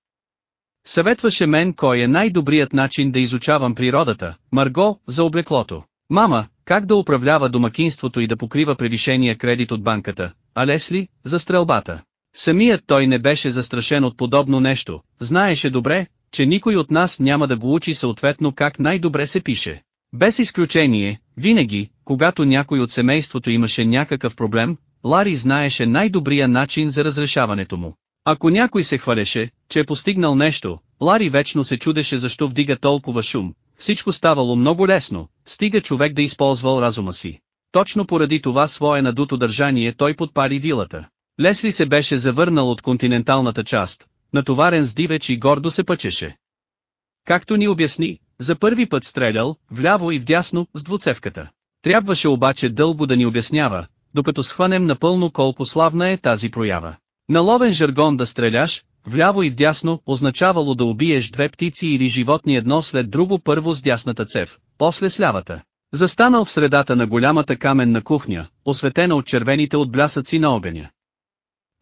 Съветваше мен кой е най-добрият начин да изучавам природата, Марго, за облеклото. Мама, как да управлява домакинството и да покрива превишения кредит от банката, а Лесли, за стрелбата. Самият той не беше застрашен от подобно нещо, знаеше добре, че никой от нас няма да го учи съответно как най-добре се пише. Без изключение, винаги, когато някой от семейството имаше някакъв проблем, Лари знаеше най-добрия начин за разрешаването му. Ако някой се хвалеше, че е постигнал нещо, Лари вечно се чудеше защо вдига толкова шум, всичко ставало много лесно, стига човек да използвал разума си. Точно поради това свое надуто държание той подпари вилата. Лесли се беше завърнал от континенталната част, натоварен с дивеч и гордо се пъчеше. Както ни обясни, за първи път стрелял, вляво и вдясно, с двуцевката. Трябваше обаче дълго да ни обяснява, докато схванем напълно колко славна е тази проява. На ловен жаргон да стреляш, вляво и вдясно, означавало да убиеш две птици или животни едно след друго първо с дясната цев, после с лявата. Застанал в средата на голямата каменна кухня, осветена от червените отблясъци на огъня.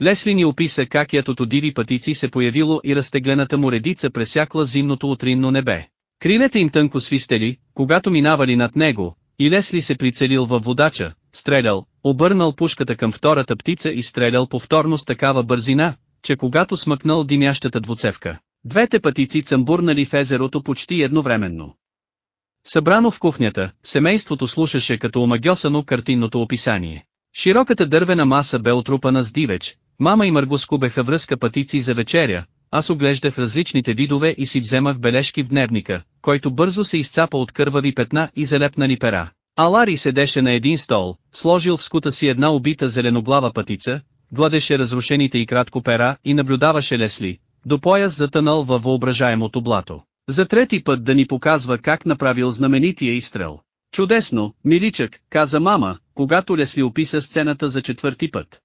Лесли ни описа как ятото диви пътици се появило и разтеглената му редица пресякла зимното утринно небе. Крилете им тънко свистели, когато минавали над него, и Лесли се прицелил във водача, стрелял, обърнал пушката към втората птица и стрелял повторно с такава бързина, че когато смъкнал димящата двуцевка, двете пътици цъмбурнали в езерото почти едновременно. Събрано в кухнята, семейството слушаше като омагьосано картинното описание. Широката дървена маса бе отрупана с дивеч, мама и Марго скубеха връзка пътици за вечеря, аз оглеждах различните видове и си вземах бележки в дневника, който бързо се изцапа от кървави петна и залепнани пера. А Лари седеше на един стол, сложил в скута си една убита зеленоглава пътица, гладеше разрушените и кратко пера и наблюдаваше Лесли, до пояс затънал във въображаемото блато. За трети път да ни показва как направил знаменития изстрел. Чудесно, миличък, каза мама, когато Лесли описа сцената за четвърти път.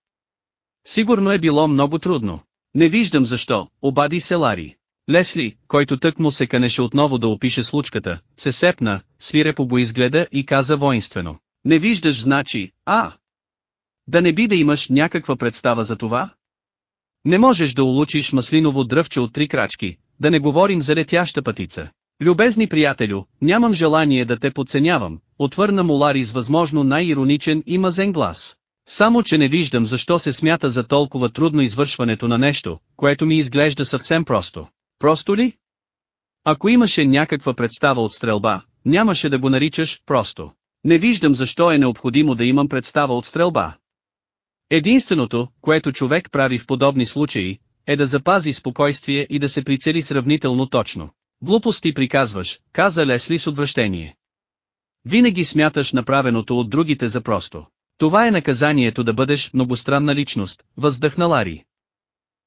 Сигурно е било много трудно. Не виждам защо, обади се Лари. Лесли, който тък му се канеше отново да опише случката, се сепна, свирепо го изгледа и каза воинствено. Не виждаш значи, а? Да не би да имаш някаква представа за това? Не можеш да улучиш маслиново дръвче от три крачки, да не говорим за летяща пътица. Любезни приятелю, нямам желание да те подценявам, отвърна му Лари с възможно най-ироничен и мазен глас. Само че не виждам защо се смята за толкова трудно извършването на нещо, което ми изглежда съвсем просто. Просто ли? Ако имаше някаква представа от стрелба, нямаше да го наричаш просто. Не виждам защо е необходимо да имам представа от стрелба. Единственото, което човек прави в подобни случаи, е да запази спокойствие и да се прицели сравнително точно. Глупости приказваш, каза Лесли с отвращение. Винаги смяташ направеното от другите за просто. Това е наказанието да бъдеш многостранна личност, въздъхна Лари.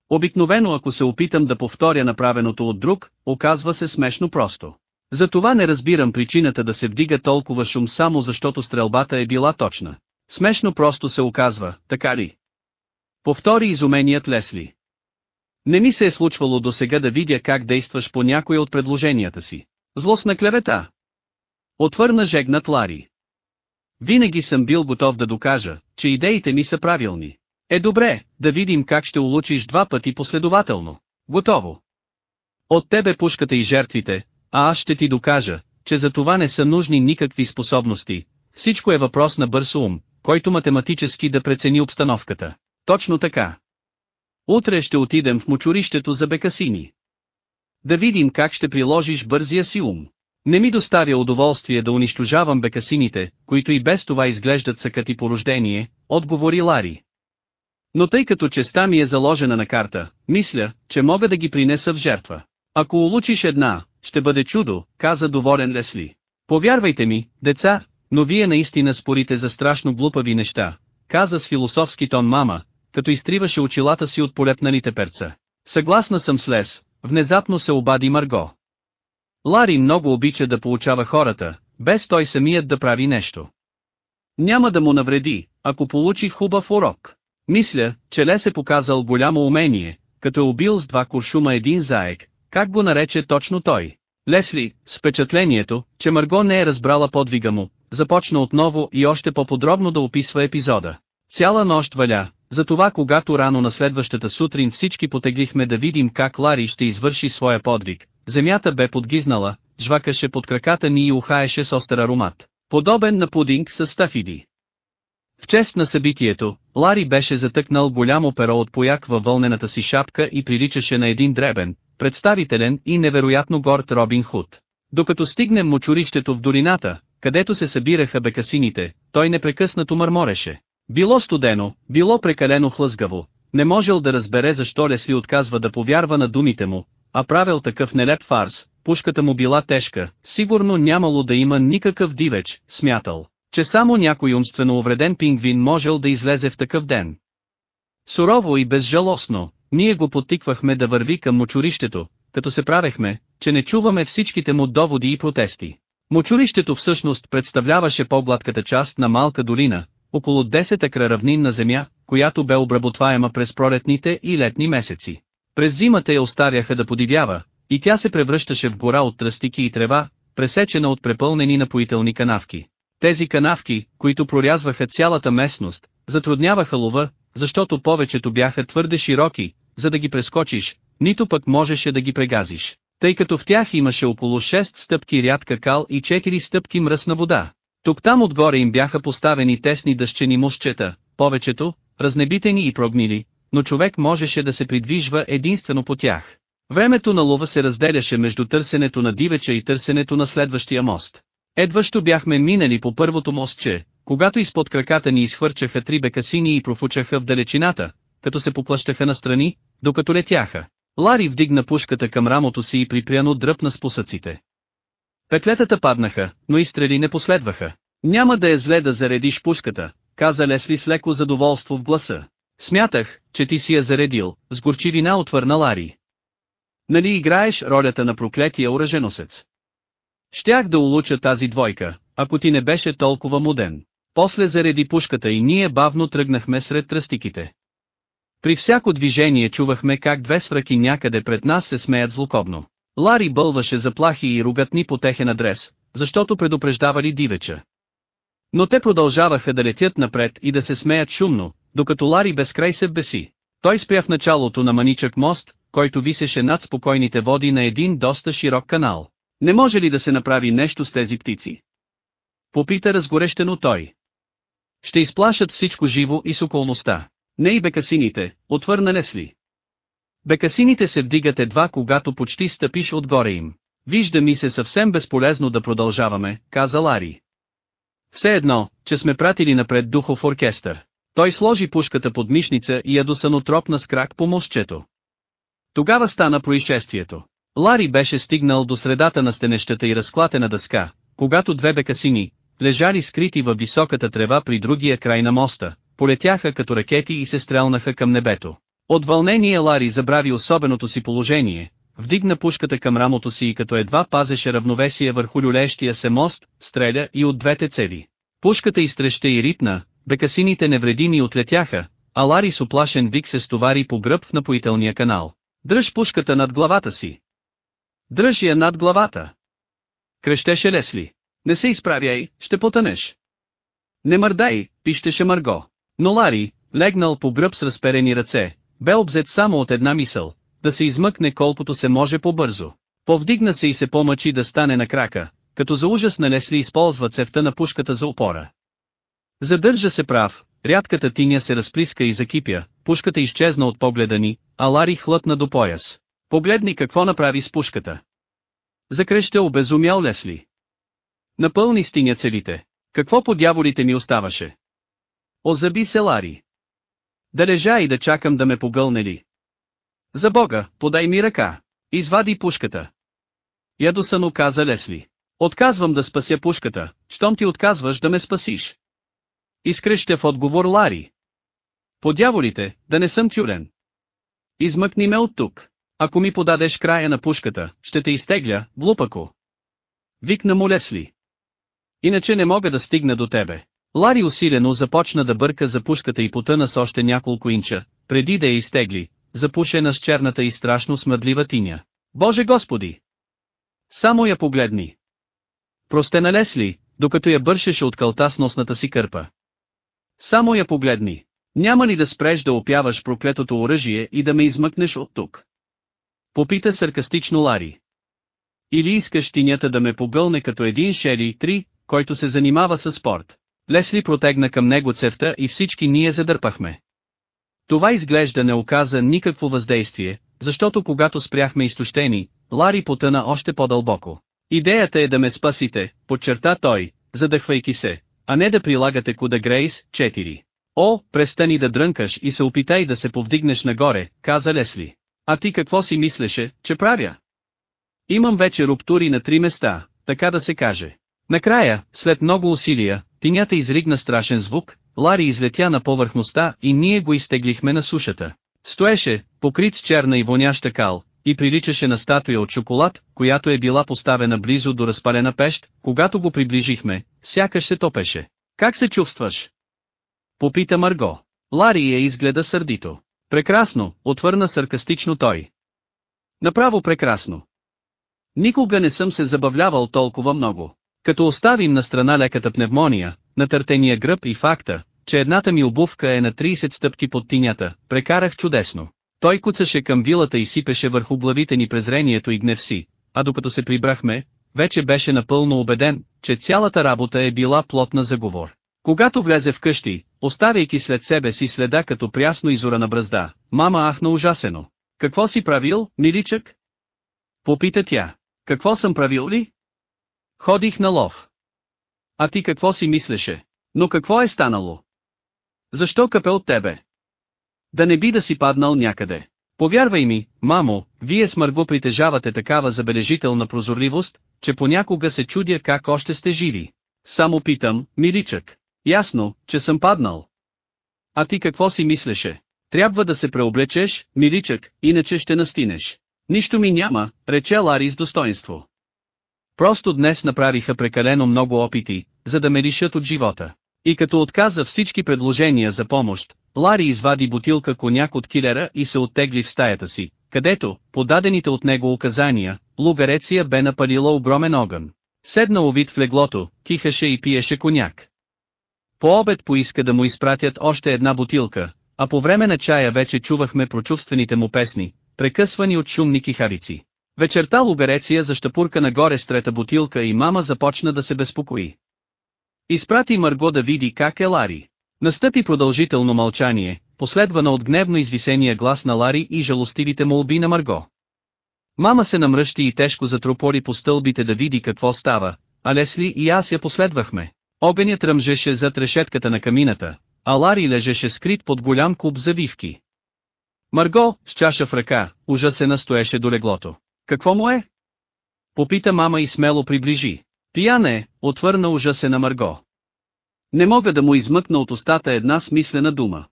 Обикновено ако се опитам да повторя направеното от друг, оказва се смешно просто. Затова не разбирам причината да се вдига толкова шум само защото стрелбата е била точна. Смешно просто се оказва, така ли? Повтори изуменият Лесли. Не ми се е случвало до сега да видя как действаш по някои от предложенията си. Злостна клевета. Отвърна жегнат Лари. Винаги съм бил готов да докажа, че идеите ми са правилни. Е добре, да видим как ще улучиш два пъти последователно. Готово. От тебе пушката и жертвите, а аз ще ти докажа, че за това не са нужни никакви способности. Всичко е въпрос на бърз ум, който математически да прецени обстановката. Точно така. Утре ще отидем в мочурището за бекасини. Да видим как ще приложиш бързия си ум. Не ми доставя удоволствие да унищожавам бекасините, които и без това изглеждат съкати по рождение, отговори Лари. Но тъй като честа ми е заложена на карта, мисля, че мога да ги принеса в жертва. Ако улучиш една, ще бъде чудо, каза доволен Лесли. Повярвайте ми, деца, но вие наистина спорите за страшно глупави неща, каза с философски тон мама, като изтриваше очилата си от полепнаните перца. Съгласна съм с Лес, внезапно се обади Марго. Лари много обича да получава хората, без той самият да прави нещо. Няма да му навреди, ако получи хубав урок. Мисля, че Лес е показал голямо умение, като е убил с два куршума един заек, как го нарече точно той. Лесли, с впечатлението, че Марго не е разбрала подвига му, започна отново и още по-подробно да описва епизода. Цяла нощ валя, затова когато рано на следващата сутрин всички потеглихме да видим как Лари ще извърши своя подвиг, земята бе подгизнала, жвакаше под краката ни и ухаеше с остър аромат, подобен на пудинг с стафиди. В чест на събитието, Лари беше затъкнал голямо перо от пояк във вълнената си шапка и приличаше на един дребен, представителен и невероятно горд Робин Худ. Докато стигнем мочурището в долината, където се събираха бекасините, той непрекъснато мърмореше. Било студено, било прекалено хлъзгаво, не можел да разбере защо Лесли отказва да повярва на думите му, а правил такъв нелеп фарс, пушката му била тежка, сигурно нямало да има никакъв дивеч, смятал, че само някой умствено увреден пингвин можел да излезе в такъв ден. Сурово и безжалостно, ние го потиквахме да върви към мочурището, като се правехме, че не чуваме всичките му доводи и протести. Мочурището всъщност представляваше по-гладката част на малка долина, около 10 екра равнинна земя, която бе обработваема през пролетните и летни месеци. През зимата я оставяха да подивява, и тя се превръщаше в гора от тръстики и трева, пресечена от препълнени напоителни канавки. Тези канавки, които прорязваха цялата местност, затрудняваха лова, защото повечето бяха твърде широки, за да ги прескочиш, нито пък можеше да ги прегазиш, тъй като в тях имаше около 6 стъпки рядка кал и 4 стъпки мръсна вода. Тук-там отгоре им бяха поставени тесни дъщени мусчета, повечето, разнебитени и прогнили, но човек можеше да се придвижва единствено по тях. Времето на лова се разделяше между търсенето на дивеча и търсенето на следващия мост. Едващо бяхме минали по първото мостче, когато изпод краката ни изхвърчаха три бекасини и профучаха в далечината, като се поплащаха настрани, докато летяха. Лари вдигна пушката към рамото си и припряно дръпна с посъците. Петлетата паднаха, но изстрели не последваха. Няма да е зле да заредиш пушката, каза Лесли с леко задоволство в гласа. Смятах, че ти си я заредил, с горчивина отвърна Лари. Нали играеш ролята на проклетия оръженосец? Щях да улуча тази двойка, ако ти не беше толкова муден. После зареди пушката и ние бавно тръгнахме сред тръстиките. При всяко движение чувахме как две свраки някъде пред нас се смеят злокобно. Лари бълваше заплахи и ругатни по техен адрес, защото предупреждавали дивеча. Но те продължаваха да летят напред и да се смеят шумно, докато Лари безкрай се беси. Той спря в началото на маничък мост, който висеше над спокойните води на един доста широк канал. Не може ли да се направи нещо с тези птици? Попита разгорещено той. Ще изплашат всичко живо и с околността. Не и бекасините, отвърна Лесли. Бекасините се вдигат едва когато почти стъпиш отгоре им. Вижда ми се съвсем безполезно да продължаваме, каза Лари. Все едно, че сме пратили напред духов оркестър. Той сложи пушката под мишница и ядосано тропна с крак по мостчето. Тогава стана происшествието. Лари беше стигнал до средата на стенещата и разклатена дъска, когато две бекасини, лежали скрити във високата трева при другия край на моста, полетяха като ракети и се стрелнаха към небето. От вълнение Лари забрави особеното си положение, вдигна пушката към рамото си и като едва пазеше равновесие върху люлещия се мост, стреля и от двете цели. Пушката изтреща и ритна, бекасините невредими отлетяха, а Лари с оплашен вик се стовари по гръб в напоителния канал. Дръж пушката над главата си! Дръж я над главата! Крещеше Лесли. Не се изправяй, ще потънеш. Не мърдай, пищеше Марго. Но Лари, легнал по гръб с разперени ръце, бе обзет само от една мисъл, да се измъкне колкото се може по-бързо. Повдигна се и се помъчи да стане на крака, като за ужас на Лесли използва цевта на пушката за опора. Задържа се прав, рядката тиня се разплиска и закипя, пушката изчезна от погледа ни, а Лари хлътна до пояс. Погледни какво направи с пушката. Закреща обезумял Лесли. Напълни стиня целите. Какво по дяволите ми оставаше? Озаби се Лари. Да лежа и да чакам да ме погълне ли? За бога, подай ми ръка. Извади пушката. Ядосано каза Лесли. Отказвам да спася пушката, щом ти отказваш да ме спасиш. Изкрещя в отговор Лари. По дяволите, да не съм тюлен. Измъкни ме от тук. Ако ми подадеш края на пушката, ще те изтегля, глупако. Викна му Лесли. Иначе не мога да стигна до тебе. Лари усилено започна да бърка за пушката и потъна с още няколко инча, преди да я изтегли, запушена с черната и страшно смъдлива тиня. Боже Господи! Само я погледни. Простена Лесли, докато я бършеше от кълта с носната си кърпа. Само я погледни. Няма ли да спреш да опяваш проклетото оръжие и да ме измъкнеш от тук? Попита саркастично Лари. Или искаш тинята да ме погълне като един Шери три, който се занимава с спорт. Лесли протегна към него цевта и всички ние задърпахме. Това изглежда не оказа никакво въздействие, защото когато спряхме изтощени, Лари потъна още по-дълбоко. Идеята е да ме спасите, подчерта той, задъхвайки се, а не да прилагате Куда Грейс 4. О, престани да дрънкаш и се опитай да се повдигнеш нагоре, каза Лесли. А ти какво си мислеше, че правя? Имам вече руптури на три места, така да се каже. Накрая, след много усилия, тинята изригна страшен звук, Лари излетя на повърхността и ние го изтеглихме на сушата. Стоеше, покрит с черна и воняща кал, и приличаше на статуя от шоколад, която е била поставена близо до разпалена пещ, когато го приближихме, сякаш се топеше. Как се чувстваш? Попита Марго. Лари я изгледа сърдито. Прекрасно, отвърна саркастично той. Направо прекрасно. Никога не съм се забавлявал толкова много. Като оставим на страна леката пневмония, натъртения гръб и факта, че едната ми обувка е на 30 стъпки под тинята, прекарах чудесно. Той куцаше към вилата и сипеше върху главите ни презрението и гнев си, а докато се прибрахме, вече беше напълно убеден, че цялата работа е била плотна заговор. Когато влезе в къщи, оставяйки след себе си следа като прясно изора на бръзда, мама ахна ужасено. Какво си правил, миличък? Попита тя. Какво съм правил ли? Ходих на лов. А ти какво си мислеше? Но какво е станало? Защо капе от тебе? Да не би да си паднал някъде. Повярвай ми, мамо, вие с Марго притежавате такава забележителна прозорливост, че понякога се чудя как още сте живи. Само питам, миличък. Ясно, че съм паднал. А ти какво си мислеше? Трябва да се преоблечеш, миличък, иначе ще настинеш. Нищо ми няма, рече Лари с достоинство. Просто днес направиха прекалено много опити, за да ме лишат от живота. И като отказа всички предложения за помощ, Лари извади бутилка коняк от килера и се оттегли в стаята си, където, по дадените от него указания, лугареция бе напалила огромен огън. Седна овид в леглото, тихаше и пиеше коняк. По обед поиска да му изпратят още една бутилка, а по време на чая вече чувахме прочувствените му песни, прекъсвани от шумни кихавици. Вечерта Лугареция защапурка нагоре с трета бутилка и мама започна да се безпокои. Изпрати Марго да види как е Лари. Настъпи продължително мълчание, последвано от гневно извисения глас на Лари и жалостивите молби на Марго. Мама се намръщи и тежко затропори по стълбите да види какво става, а Лесли и аз я последвахме. Огънят ръмжеше зад решетката на камината, а Лари лежеше скрит под голям куп завивки. Марго, с чаша в ръка, ужасена стоеше до леглото. Какво му е? Попита мама и смело приближи. Пиян е, отвърна ужасена Марго. Не мога да му измъкна от устата една смислена дума.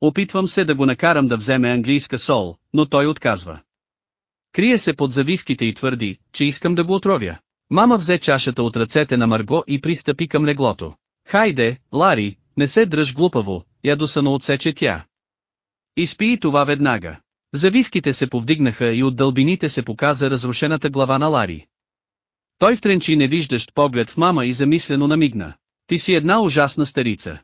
Опитвам се да го накарам да вземе английска сол, но той отказва. Крие се под завивките и твърди, че искам да го отровя. Мама взе чашата от ръцете на Марго и пристъпи към леглото. Хайде, Лари, не се дръж глупаво, ядосано отсече тя. Изпи това веднага. Завивките се повдигнаха и от дълбините се показа разрушената глава на Лари. Той втренчи невиждащ поглед в мама и замислено намигна. Ти си една ужасна старица.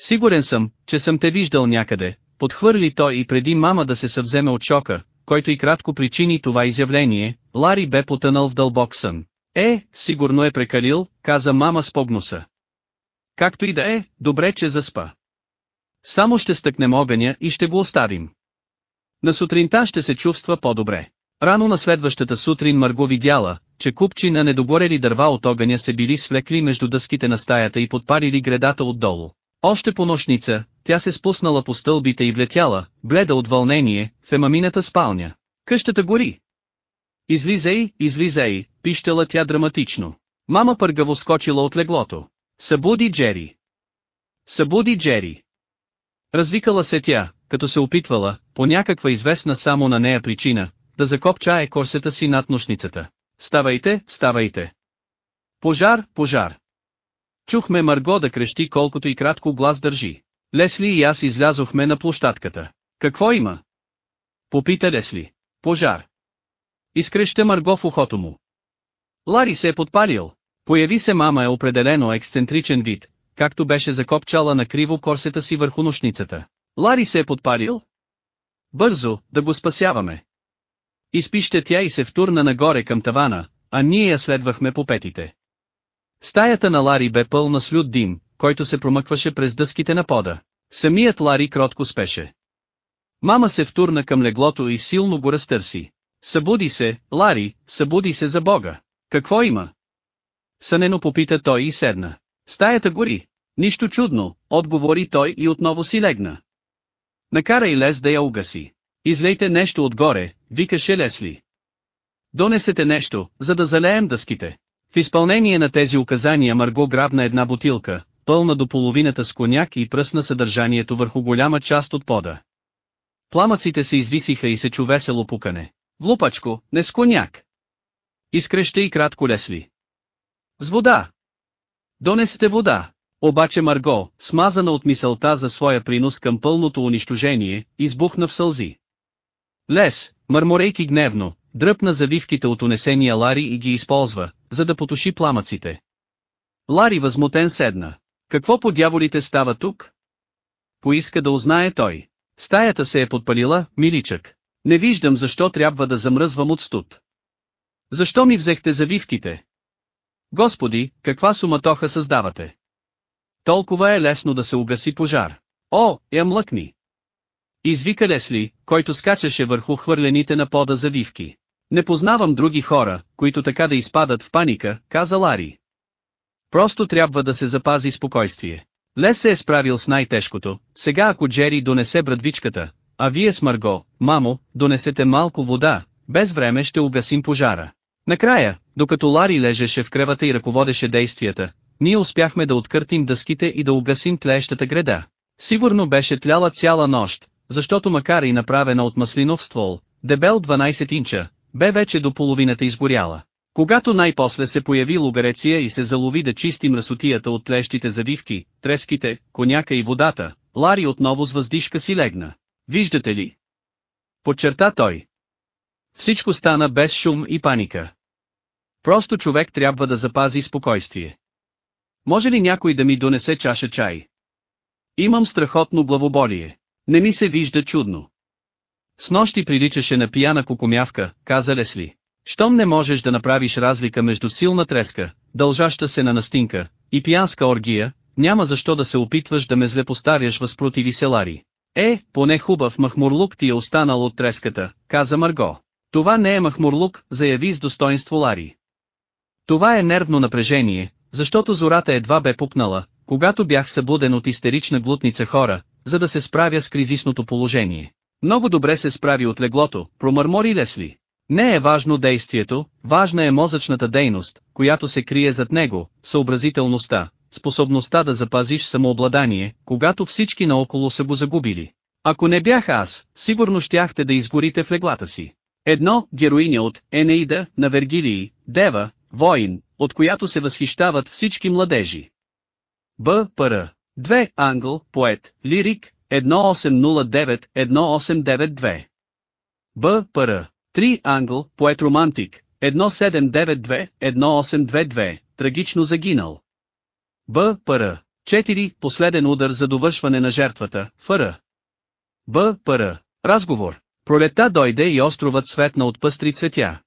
Сигурен съм, че съм те виждал някъде, подхвърли той и преди мама да се съвземе от шока, който и кратко причини това изявление, Лари бе потънал в дълбок сън. Е, сигурно е прекалил, каза мама с погноса. Както и да е, добре че заспа. Само ще стъкнем огъня и ще го оставим. На сутринта ще се чувства по-добре. Рано на следващата сутрин Марго видяла, че купчи на недогорели дърва от огъня се били свлекли между дъските на стаята и подпарили гредата отдолу. Още по нощница, тя се спуснала по стълбите и влетяла, бледа от вълнение, в емамината спалня. Къщата гори. Излизай, излизай, пищела тя драматично. Мама пъргаво скочила от леглото. Събуди Джери. Събуди Джери. Развикала се тя, като се опитвала, по някаква известна само на нея причина, да закопчае корсета си над нощницата. Ставайте, ставайте. Пожар, пожар. Чухме Марго да крещи колкото и кратко глас държи. Лесли и аз излязохме на площадката. Какво има? Попита Лесли. Пожар. Изкреща Марго в ухото му. Лари се е подпалил. Появи се мама е определено ексцентричен вид, както беше закопчала на криво корсета си върху нощницата. Лари се е подпалил? Бързо, да го спасяваме. Изпище тя и се втурна нагоре към тавана, а ние я следвахме по петите. Стаята на Лари бе пълна с лют дим, който се промъкваше през дъските на пода. Самият Лари кротко спеше. Мама се втурна към леглото и силно го разтърси. Събуди се, Лари, събуди се за Бога. Какво има? Сънено попита той и седна. Стаята гори. Нищо чудно, отговори той и отново си легна. Накара и Лес да я угаси. Излейте нещо отгоре, викаше Лесли. Донесете нещо, за да залеем дъските. В изпълнение на тези указания Марго грабна една бутилка, пълна до половината с коняк и пръсна съдържанието върху голяма част от пода. Пламъците се извисиха и се чу весело пукане. Влупачко, не с коняк. Изкреща и кратко Лесли. С вода. Донесете вода. Обаче Марго, смазана от мисълта за своя принос към пълното унищожение, избухна в сълзи. Лес, мърморейки гневно, дръпна завивките от унесения Лари и ги използва, за да потуши пламъците. Лари възмутен седна. Какво по дяволите става тук? Поиска да узнае той. Стаята се е подпалила, миличък. Не виждам защо трябва да замръзвам от студ. Защо ми взехте завивките? Господи, каква суматоха създавате? Толкова е лесно да се угаси пожар. О, я млъкни! Извика Лесли, който скачаше върху хвърлените на пода завивки. Не познавам други хора, които така да изпадат в паника, каза Лари. Просто трябва да се запази спокойствие. Лес се е справил с най-тежкото, сега ако Джери донесе брадвичката, а вие с Марго, мамо, донесете малко вода, без време ще угасим пожара. Накрая, докато Лари лежеше в кревата и ръководеше действията, ние успяхме да откъртим дъските и да угасим тлеещата греда. Сигурно беше тляла цяла нощ, защото макар и направена от маслинов ствол, дебел 12 инча, бе вече до половината изгоряла. Когато най-после се появи лугареция и се залови да чисти мръсотията от тлещите завивки, треските, коняка и водата, Лари отново с въздишка си легна. Виждате ли? Подчерта той. Всичко стана без шум и паника. Просто човек трябва да запази спокойствие. Може ли някой да ми донесе чаша чай? Имам страхотно главоболие. Не ми се вижда чудно. С нощи приличаше на пияна кукумявка, каза Лесли. Щом не можеш да направиш разлика между силна треска, дължаща се на настинка, и пиянска оргия, няма защо да се опитваш да ме злепоставяш възпротиви селари. Е, поне хубав махмурлук ти е останал от треската, каза Марго. Това не е махмурлук, заяви с достоинство Лари. Това е нервно напрежение, защото зората едва бе пукнала, когато бях събуден от истерична глутница хора, за да се справя с кризисното положение. Много добре се справи от леглото, промърмори Лесли. Не е важно действието, важна е мозъчната дейност, която се крие зад него, съобразителността, способността да запазиш самообладание, когато всички наоколо са го загубили. Ако не бях аз, сигурно щяхте да изгорите в леглата си. Едно, героиня от Енеида, на Вергилии, Дева, воин, от която се възхищават всички младежи. Б. Р. 2. Англ, поет, лирик, 1809-1892. Б. Р. 3. Англ, поет романтик, 1792-1822, трагично загинал. Б. Р. 4. Последен удар за довършване на жертвата, Фр. Б. Р. Разговор. Пролета дойде и островът светна от пъстри цветя.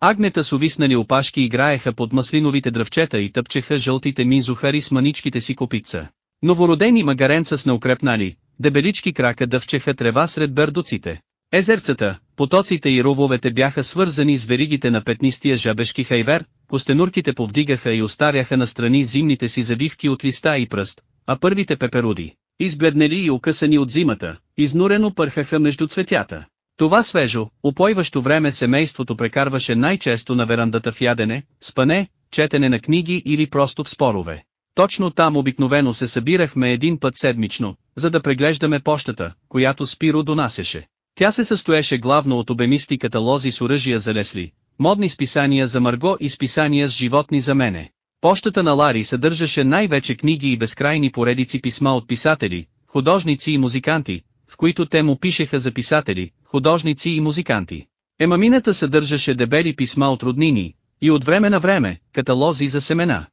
Агнета с увиснали опашки играеха под маслиновите дръвчета и тъпчеха жълтите мизухари с маничките си копица. Новородени магаренца с неукрепнали, дебелички крака дъвчеха трева сред бердоците. Езерцата, потоците и рововете бяха свързани с веригите на петнистия жабешки хайвер, костенурките повдигаха и остаряха настрани зимните си завивки от листа и пръст, а първите пеперуди, избледнели и окъсани от зимата, изнурено пърхаха между цветята. Това свежо, упойващо време семейството прекарваше най-често на верандата в ядене, спане, четене на книги или просто в спорове. Точно там обикновено се събирахме един път седмично, за да преглеждаме пощата, която Спиро донасеше. Тя се състоеше главно от обемисти каталози с оръжия за Лесли, модни списания за Марго и списания с животни за мене. Пощата на Лари съдържаше най-вече книги и безкрайни поредици писма от писатели, художници и музиканти, в които те му пишеха за писатели, художници и музиканти. Емамината съдържаше дебели писма от роднини, и от време на време, каталози за семена.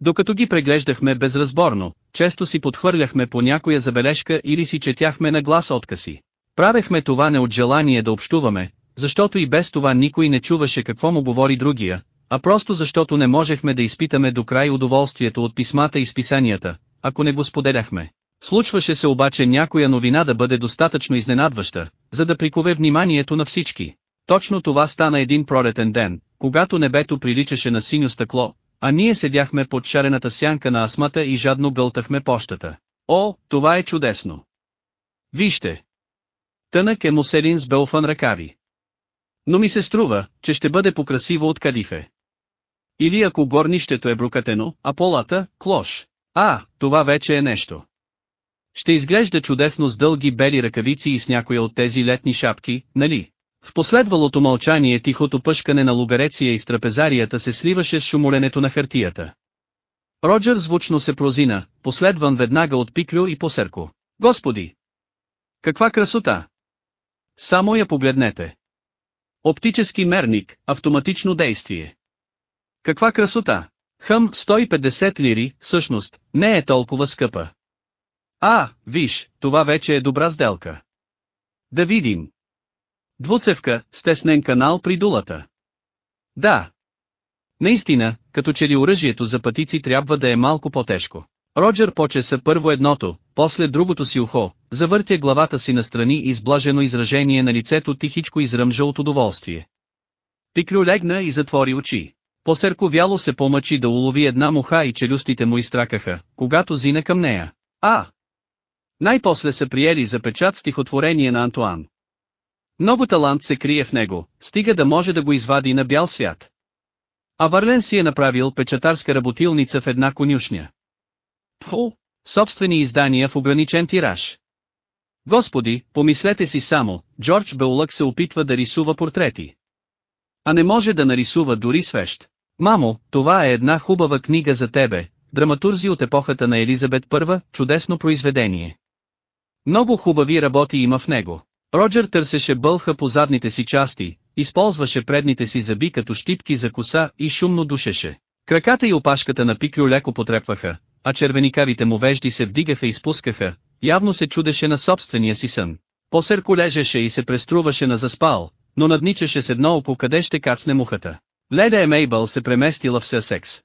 Докато ги преглеждахме безразборно, често си подхвърляхме по някоя забележка или си четяхме на глас откази. Правехме това не от желание да общуваме, защото и без това никой не чуваше какво му говори другия, а просто защото не можехме да изпитаме до край удоволствието от писмата и списанията, ако не го споделяхме. Случваше се обаче някоя новина да бъде достатъчно изненадваща, за да прикове вниманието на всички. Точно това стана един пролетен ден, когато небето приличаше на синьо стъкло, а ние седяхме под шарената сянка на асмата и жадно гълтахме пощата. О, това е чудесно! Вижте! Тънък е муселин с белфан ръкави. Но ми се струва, че ще бъде покрасиво от кадифе. Или ако горнището е брукатено, а полата – клош. А, това вече е нещо. Ще изглежда чудесно с дълги бели ръкавици и с някоя от тези летни шапки, нали? В последвалото мълчание тихото пъшкане на лугареция и трапезарията се сливаше с шумоленето на хартията. Роджер звучно се прозина, последван веднага от Пиклю и Посерко. Господи! Каква красота! Само я погледнете. Оптически мерник, автоматично действие. Каква красота! Хъм, 150 лири, всъщност, не е толкова скъпа. А, виж, това вече е добра сделка. Да видим. Двуцевка, стеснен канал при дулата. Да. Наистина, като че ли оръжието за пътици трябва да е малко по-тежко. Роджер почеса първо едното, после другото си ухо, завъртя главата си настрани и с блажено изражение на лицето тихичко изръмжа от удоволствие. Пиклю легна и затвори очи. Посерко вяло се помъчи да улови една муха и челюстите му изтракаха, когато зина към нея. А! Най-после са приели за печат стихотворение на Антуан. Много талант се крие в него, стига да може да го извади на бял свят. А Варлен си е направил печатарска работилница в една конюшня. Пфу, собствени издания в ограничен тираж. Господи, помислете си само, Джордж Беллък се опитва да рисува портрети. А не може да нарисува дори свещ. Мамо, това е една хубава книга за тебе, драматурзи от епохата на Елизабет I, чудесно произведение. Много хубави работи има в него. Роджер търсеше бълха по задните си части, използваше предните си зъби като щипки за коса и шумно душеше. Краката и опашката на Пиклю леко потрепваха, а червеникавите му вежди се вдигаха и спускаха, явно се чудеше на собствения си сън. Посърко лежеше и се преструваше на заспал, но надничаше с едно око къде ще кацне мухата. Леда Емейбъл се преместила в Съсекс.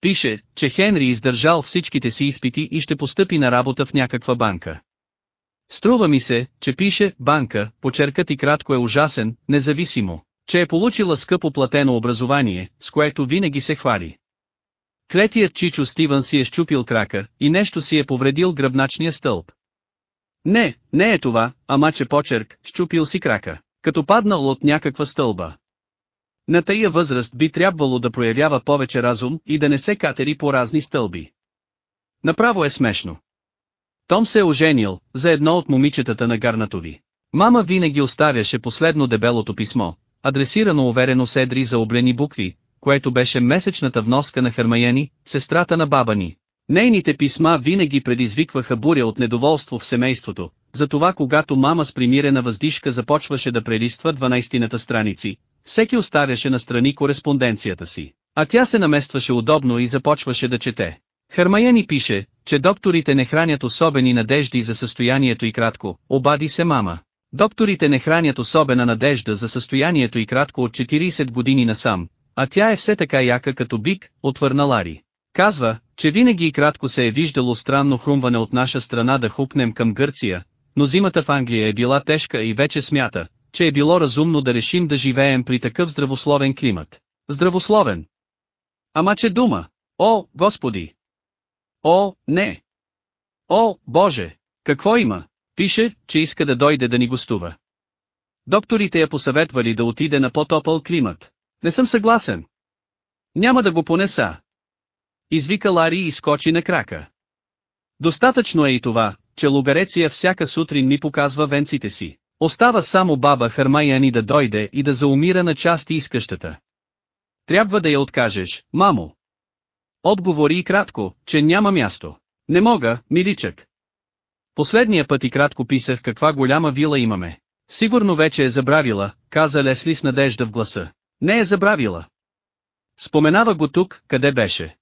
Пише, че Хенри издържал всичките си изпити и ще постъпи на работа в някаква банка. Струва ми се, че пише «банка», почеркът и кратко е ужасен, независимо, че е получила скъпо платено образование, с което винаги се хвали. Клетият Чичо Стивън си е щупил крака, и нещо си е повредил гръбначния стълб. Не, не е това, ама че почерк, щупил си крака. като паднал от някаква стълба. На тая възраст би трябвало да проявява повече разум и да не се катери по разни стълби. Направо е смешно. Том се е оженил, за едно от момичетата на Гарнатови. Мама винаги оставяше последно дебелото писмо, адресирано уверено с едри за облени букви, което беше месечната вноска на Хармаяни, сестрата на баба ни. Нейните писма винаги предизвикваха буря от недоволство в семейството, затова когато мама с примирена въздишка започваше да прелиства 12-ната страници, всеки оставяше на страни кореспонденцията си, а тя се наместваше удобно и започваше да чете. Хармаяни пише, че докторите не хранят особени надежди за състоянието и кратко, обади се мама. Докторите не хранят особена надежда за състоянието и кратко от 40 години насам, а тя е все така яка като бик, отвърна Лари. Казва, че винаги и кратко се е виждало странно хрумване от наша страна да хупнем към Гърция, но зимата в Англия е била тежка и вече смята, че е било разумно да решим да живеем при такъв здравословен климат. Здравословен! Ама че дума! О, Господи! О, не! О, Боже! Какво има? Пише, че иска да дойде да ни гостува. Докторите я посъветвали да отиде на по-топъл климат. Не съм съгласен. Няма да го понеса. Извика Лари и скочи на крака. Достатъчно е и това, че Лугареция всяка сутрин ми показва венците си. Остава само баба Хармаяни да дойде и да заумира на части искащата. Трябва да я откажеш, мамо. Отговори и кратко, че няма място. Не мога, миличък. Последния път и кратко писах каква голяма вила имаме. Сигурно вече е забравила, каза Лесли с надежда в гласа. Не е забравила. Споменава го тук, къде беше.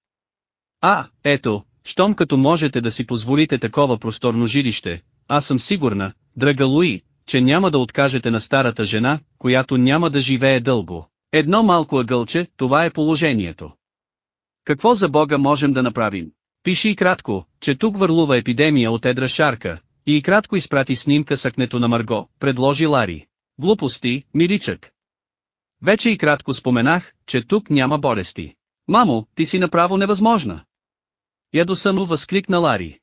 А, ето, щом като можете да си позволите такова просторно жилище, аз съм сигурна, драга Луи, че няма да откажете на старата жена, която няма да живее дълго. Едно малко ъгълче, това е положението. Какво за Бога можем да направим? Пиши и кратко, че тук върлува епидемия от едра шарка, и кратко изпрати снимка с акнето на Марго, предложи Лари. Глупости, миличък. Вече и кратко споменах, че тук няма болести. Мамо, ти си направо невъзможна. Ядосано възкликна Лари.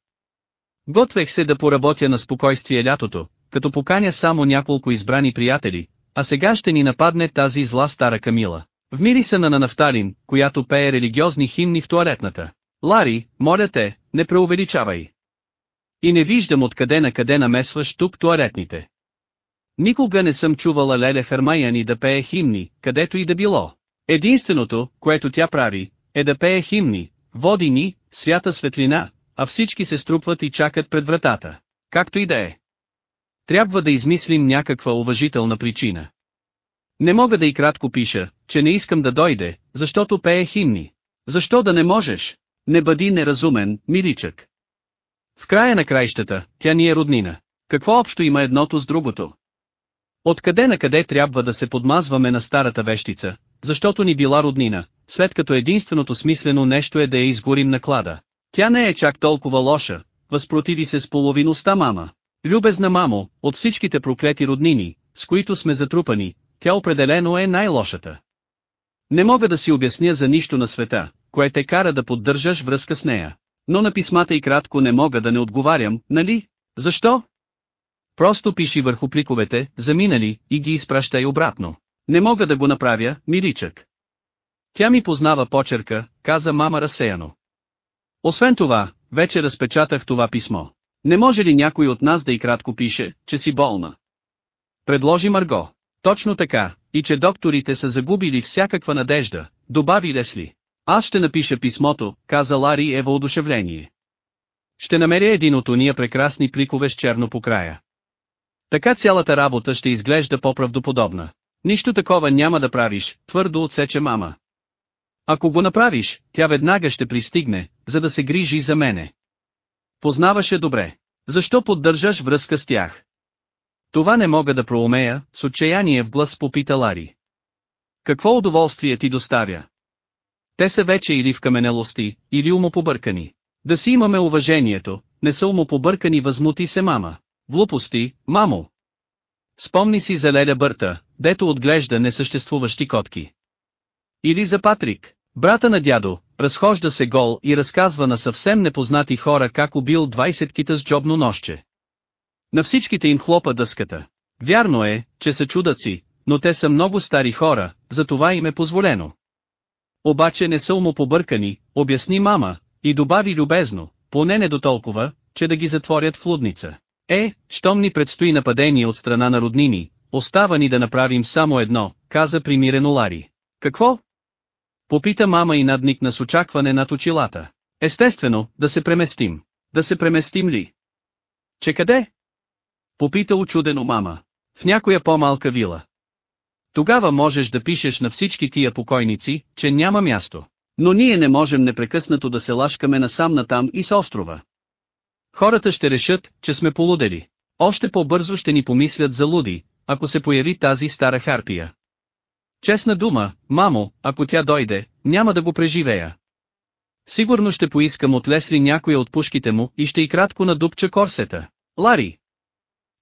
Готвех се да поработя на спокойствие лятото, като поканя само няколко избрани приятели, а сега ще ни нападне тази зла стара Камила. Вмири се на Нафталин, която пее религиозни химни в туалетната. Лари, моля те, не преувеличавай. И не виждам откъде на къде намесваш тук туалетните. Никога не съм чувала Леля Хармаяни да пее химни, където и да било. Единственото, което тя прави, е да пее химни, води ни, свята светлина, а всички се струпват и чакат пред вратата. Както и да е. Трябва да измислим някаква уважителна причина. Не мога да и кратко пиша, че не искам да дойде, защото пее химни. Защо да не можеш? Не бъди неразумен, миличък. В края на краищата, тя ни е роднина. Какво общо има едното с другото? Откъде на къде трябва да се подмазваме на старата вещица, защото ни била роднина, след като единственото смислено нещо е да я изгорим на клада. Тя не е чак толкова лоша, възпротиви се с половиността мама. Любезна мамо, от всичките проклети роднини, с които сме затрупани, тя определено е най-лошата. Не мога да си обясня за нищо на света, кое те кара да поддържаш връзка с нея. Но на писмата и кратко не мога да не отговарям, нали? Защо? Просто пиши върху пликовете, заминали, и ги изпращай обратно. Не мога да го направя, миличък. Тя ми познава почерка, каза мама разсеяно. Освен това, вече разпечатах това писмо. Не може ли някой от нас да и кратко пише, че си болна? Предложи Марго. Точно така, и че докторите са загубили всякаква надежда, добави Лесли. Аз ще напиша писмото, каза Лари е въодушевление. Ще намеря един от уния прекрасни пликове с черно по края. Така цялата работа ще изглежда по-правдоподобна. Нищо такова няма да правиш, твърдо отсече мама. Ако го направиш, тя веднага ще пристигне, за да се грижи за мене. Познаваше добре. Защо поддържаш връзка с тях? Това не мога да проумея, с отчаяние в глас попита Лари. Какво удоволствие ти доставя? Те са вече или в каменелости, или умопобъркани. Да си имаме уважението, не са умопобъркани възмути се мама. Глупости, мамо. Спомни си за Леля Бърта, дето отглежда несъществуващи котки. Или за Патрик, брата на дядо, разхожда се гол и разказва на съвсем непознати хора как убил 20 кита с джобно нощче. На всичките им хлопа дъската. Вярно е, че са чудаци, но те са много стари хора, затова им е позволено. Обаче не са умопобъркани, обясни мама, и добави любезно, поне не до толкова, че да ги затворят в лудница. Е, щом ни предстои нападение от страна на роднини, остава ни да направим само едно, каза примирено Лари. Какво? Попита мама и надникна с очакване над очилата. Естествено, да се преместим. Да се преместим ли? Че къде? Попита очудено мама. В някоя по-малка вила. Тогава можеш да пишеш на всички тия покойници, че няма място. Но ние не можем непрекъснато да се лашкаме насам натам и с острова. Хората ще решат, че сме полудели. Още по-бързо ще ни помислят за луди, ако се появи тази стара харпия. Честна дума, мамо, ако тя дойде, няма да го преживея. Сигурно ще поискам от Лесли някоя от пушките му и ще и кратко надупча корсета. Лари!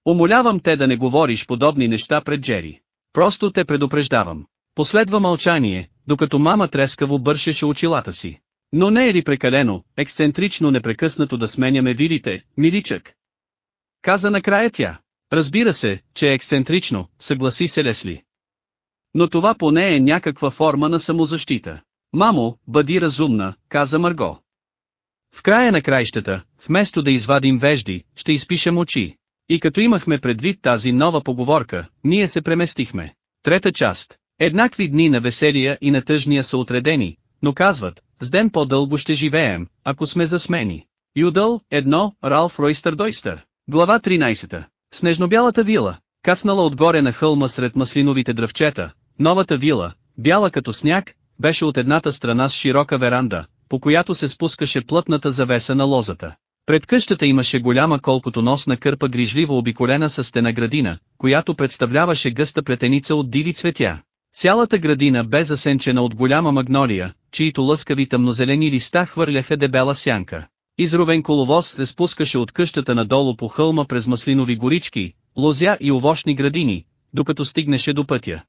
Умолявам те да не говориш подобни неща пред Джери. Просто те предупреждавам. Последва мълчание, докато мама трескаво бършеше очилата си. Но не е ли прекалено, ексцентрично непрекъснато да сменяме вирите, миличък? Каза накрая тя. Разбира се, че е ексцентрично, съгласи се Лесли. Но това поне е някаква форма на самозащита. Мамо, бъди разумна, каза Марго. В края на краищата, вместо да извадим вежди, ще изпишем очи. И като имахме предвид тази нова поговорка, ние се преместихме. Трета част. Еднакви дни на веселия и на тъжния са отредени, но казват, с ден по-дълго ще живеем, ако сме засмени. Юдъл, едно, Ралф Ройстър Дойстър. Глава 13. Снежнобялата вила, кацнала отгоре на хълма сред маслиновите дръвчета, новата вила, бяла като сняг, беше от едната страна с широка веранда, по която се спускаше плътната завеса на лозата. Пред къщата имаше голяма колкото носна кърпа грижливо обиколена с стена градина, която представляваше гъста плетеница от диви цветя. Цялата градина бе засенчена от голяма магнолия, чието лъскави тъмнозелени листа хвърляха дебела сянка. Изровен коловоз се спускаше от къщата надолу по хълма през маслинови горички, лозя и овощни градини, докато стигнеше до пътя.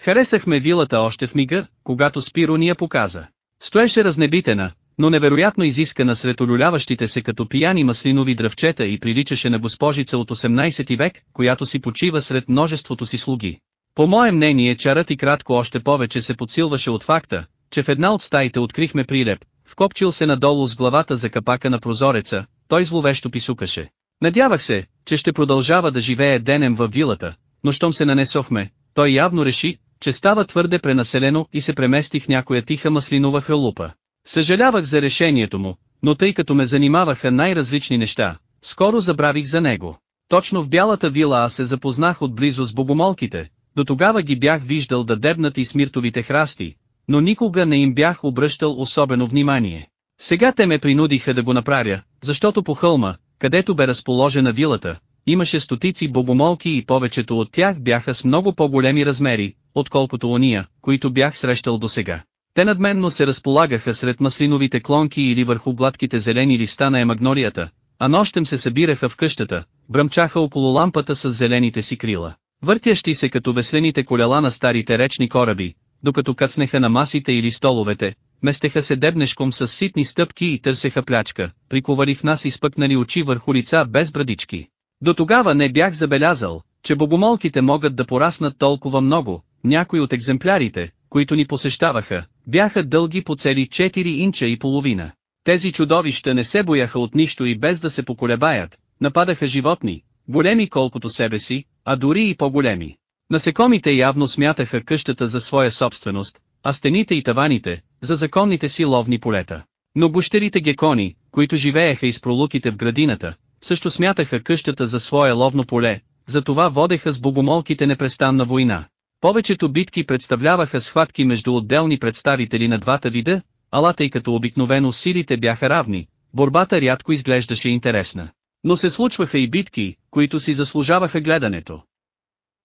Харесахме вилата още в мига, когато Спиро ни я показа. Стоеше разнебитена, но невероятно изискана сред олюляващите се като пияни маслинови дръвчета и приличаше на госпожица от 18 век, която си почива сред множеството си слуги. По мое мнение чарът и кратко още повече се подсилваше от факта, че в една от стаите открихме прилеп, вкопчил се надолу с главата за капака на прозореца, той зловещо писукаше. Надявах се, че ще продължава да живее денем във вилата, но щом се нанесохме, той явно реши, че става твърде пренаселено и се премести в някоя тиха маслинова халупа. Съжалявах за решението му, но тъй като ме занимаваха най-различни неща, скоро забравих за него. Точно в бялата вила аз се запознах отблизо с богомолките, до тогава ги бях виждал да дебнат и смиртовите храсти, но никога не им бях обръщал особено внимание. Сега те ме принудиха да го направя, защото по хълма, където бе разположена вилата, имаше стотици богомолки и повечето от тях бяха с много по-големи размери, отколкото ония, които бях срещал досега. Те надменно се разполагаха сред маслиновите клонки или върху гладките зелени листа на емагнорията, а нощем се събираха в къщата, бръмчаха около лампата с зелените си крила, въртящи се като веслените колела на старите речни кораби, докато кацнеха на масите или столовете, местеха се дебнешком с ситни стъпки и търсеха плячка, приковали в нас изпъкнали очи върху лица без брадички. До тогава не бях забелязал, че богомолките могат да пораснат толкова много, някои от екземплярите, които ни посещаваха, бяха дълги по цели 4 инча и половина. Тези чудовища не се бояха от нищо и без да се поколебаят, нападаха животни, големи колкото себе си, а дори и по-големи. Насекомите явно смятаха къщата за своя собственост, а стените и таваните, за законните си ловни полета. Но бущерите гекони, които живееха из пролуките в градината, също смятаха къщата за свое ловно поле, затова водеха с богомолките непрестанна война. Повечето битки представляваха схватки между отделни представители на двата вида, ала тъй като обикновено силите бяха равни, борбата рядко изглеждаше интересна. Но се случваха и битки, които си заслужаваха гледането.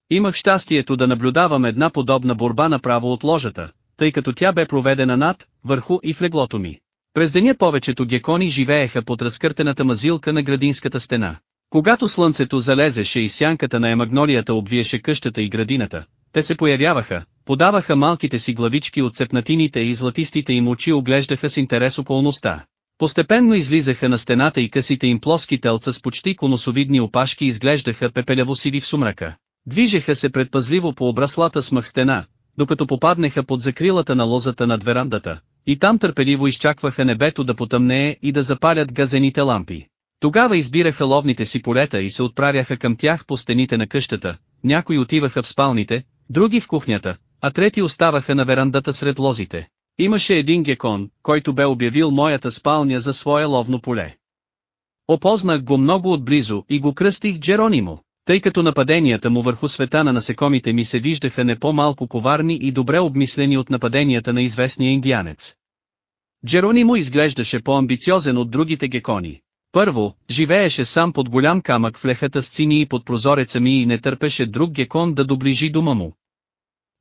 Имах щастието да наблюдавам една подобна борба направо от ложата, тъй като тя бе проведена над, върху и в леглото ми. През деня повечето гекони живееха под разкъртената мазилка на градинската стена. Когато слънцето залезеше и сянката на емагнолията обвиеше къщата и градината, те се появяваха, подаваха малките си главички от цепнатините и златистите им очи оглеждаха с интерес околността. Постепенно излизаха на стената и късите им плоски телца с почти конусовидни опашки изглеждаха пепеляво сиви в сумрака. Движеха се предпазливо по обраслата с мъх стена, докато попаднеха под закрилата на лозата над верандата, и там търпеливо изчакваха небето да потъмнее и да запалят газените лампи. Тогава избираха ловните си полета и се отправяха към тях по стените на къщата, някои отиваха в спалните, други в кухнята, а трети оставаха на верандата сред лозите. Имаше един гекон, който бе обявил моята спалня за свое ловно поле. Опознах го много отблизо и го кръстих Джеронимо, тъй като нападенията му върху света на насекомите ми се виждаха не по-малко коварни и добре обмислени от нападенията на известния индианец. Джеронимо изглеждаше по-амбициозен от другите гекони. Първо, живееше сам под голям камък в лехата с цини и под прозореца ми и не търпеше друг гекон да доближи дома му.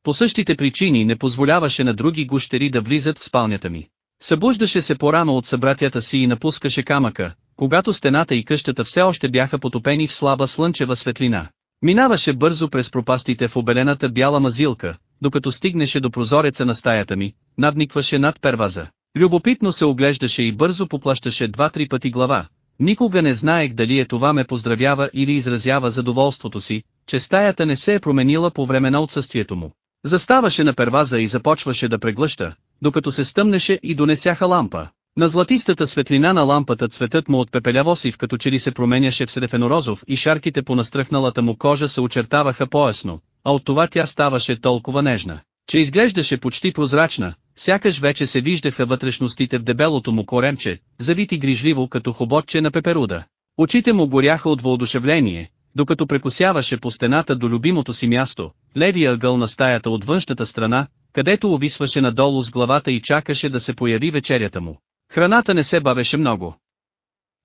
По същите причини не позволяваше на други гущери да влизат в спалнята ми. Събуждаше се порано от събратята си и напускаше камъка, когато стената и къщата все още бяха потопени в слаба слънчева светлина. Минаваше бързо през пропастите в обелената бяла мазилка, докато стигнеше до прозореца на стаята ми, надникваше над перваза. Любопитно се оглеждаше и бързо поплащаше два-три пъти глава. Никога не знаех дали е това ме поздравява или изразява задоволството си, че стаята не се е променила по време на отсъствието му. Заставаше на перваза и започваше да преглъща, докато се стъмнеше и донесяха лампа. На златистата светлина на лампата цветът му от пепелявосив като че ли се променяше в срефенорозов и шарките по настръхналата му кожа се очертаваха поясно, а от това тя ставаше толкова нежна, че изглеждаше почти прозрачна, сякаш вече се виждаха вътрешностите в дебелото му коремче, завити грижливо като хоботче на пеперуда. Очите му горяха от въодушевление, докато прекусяваше по стената до любимото си място, левия ъгъл на стаята от външната страна, където увисваше надолу с главата и чакаше да се появи вечерята му. Храната не се бавеше много.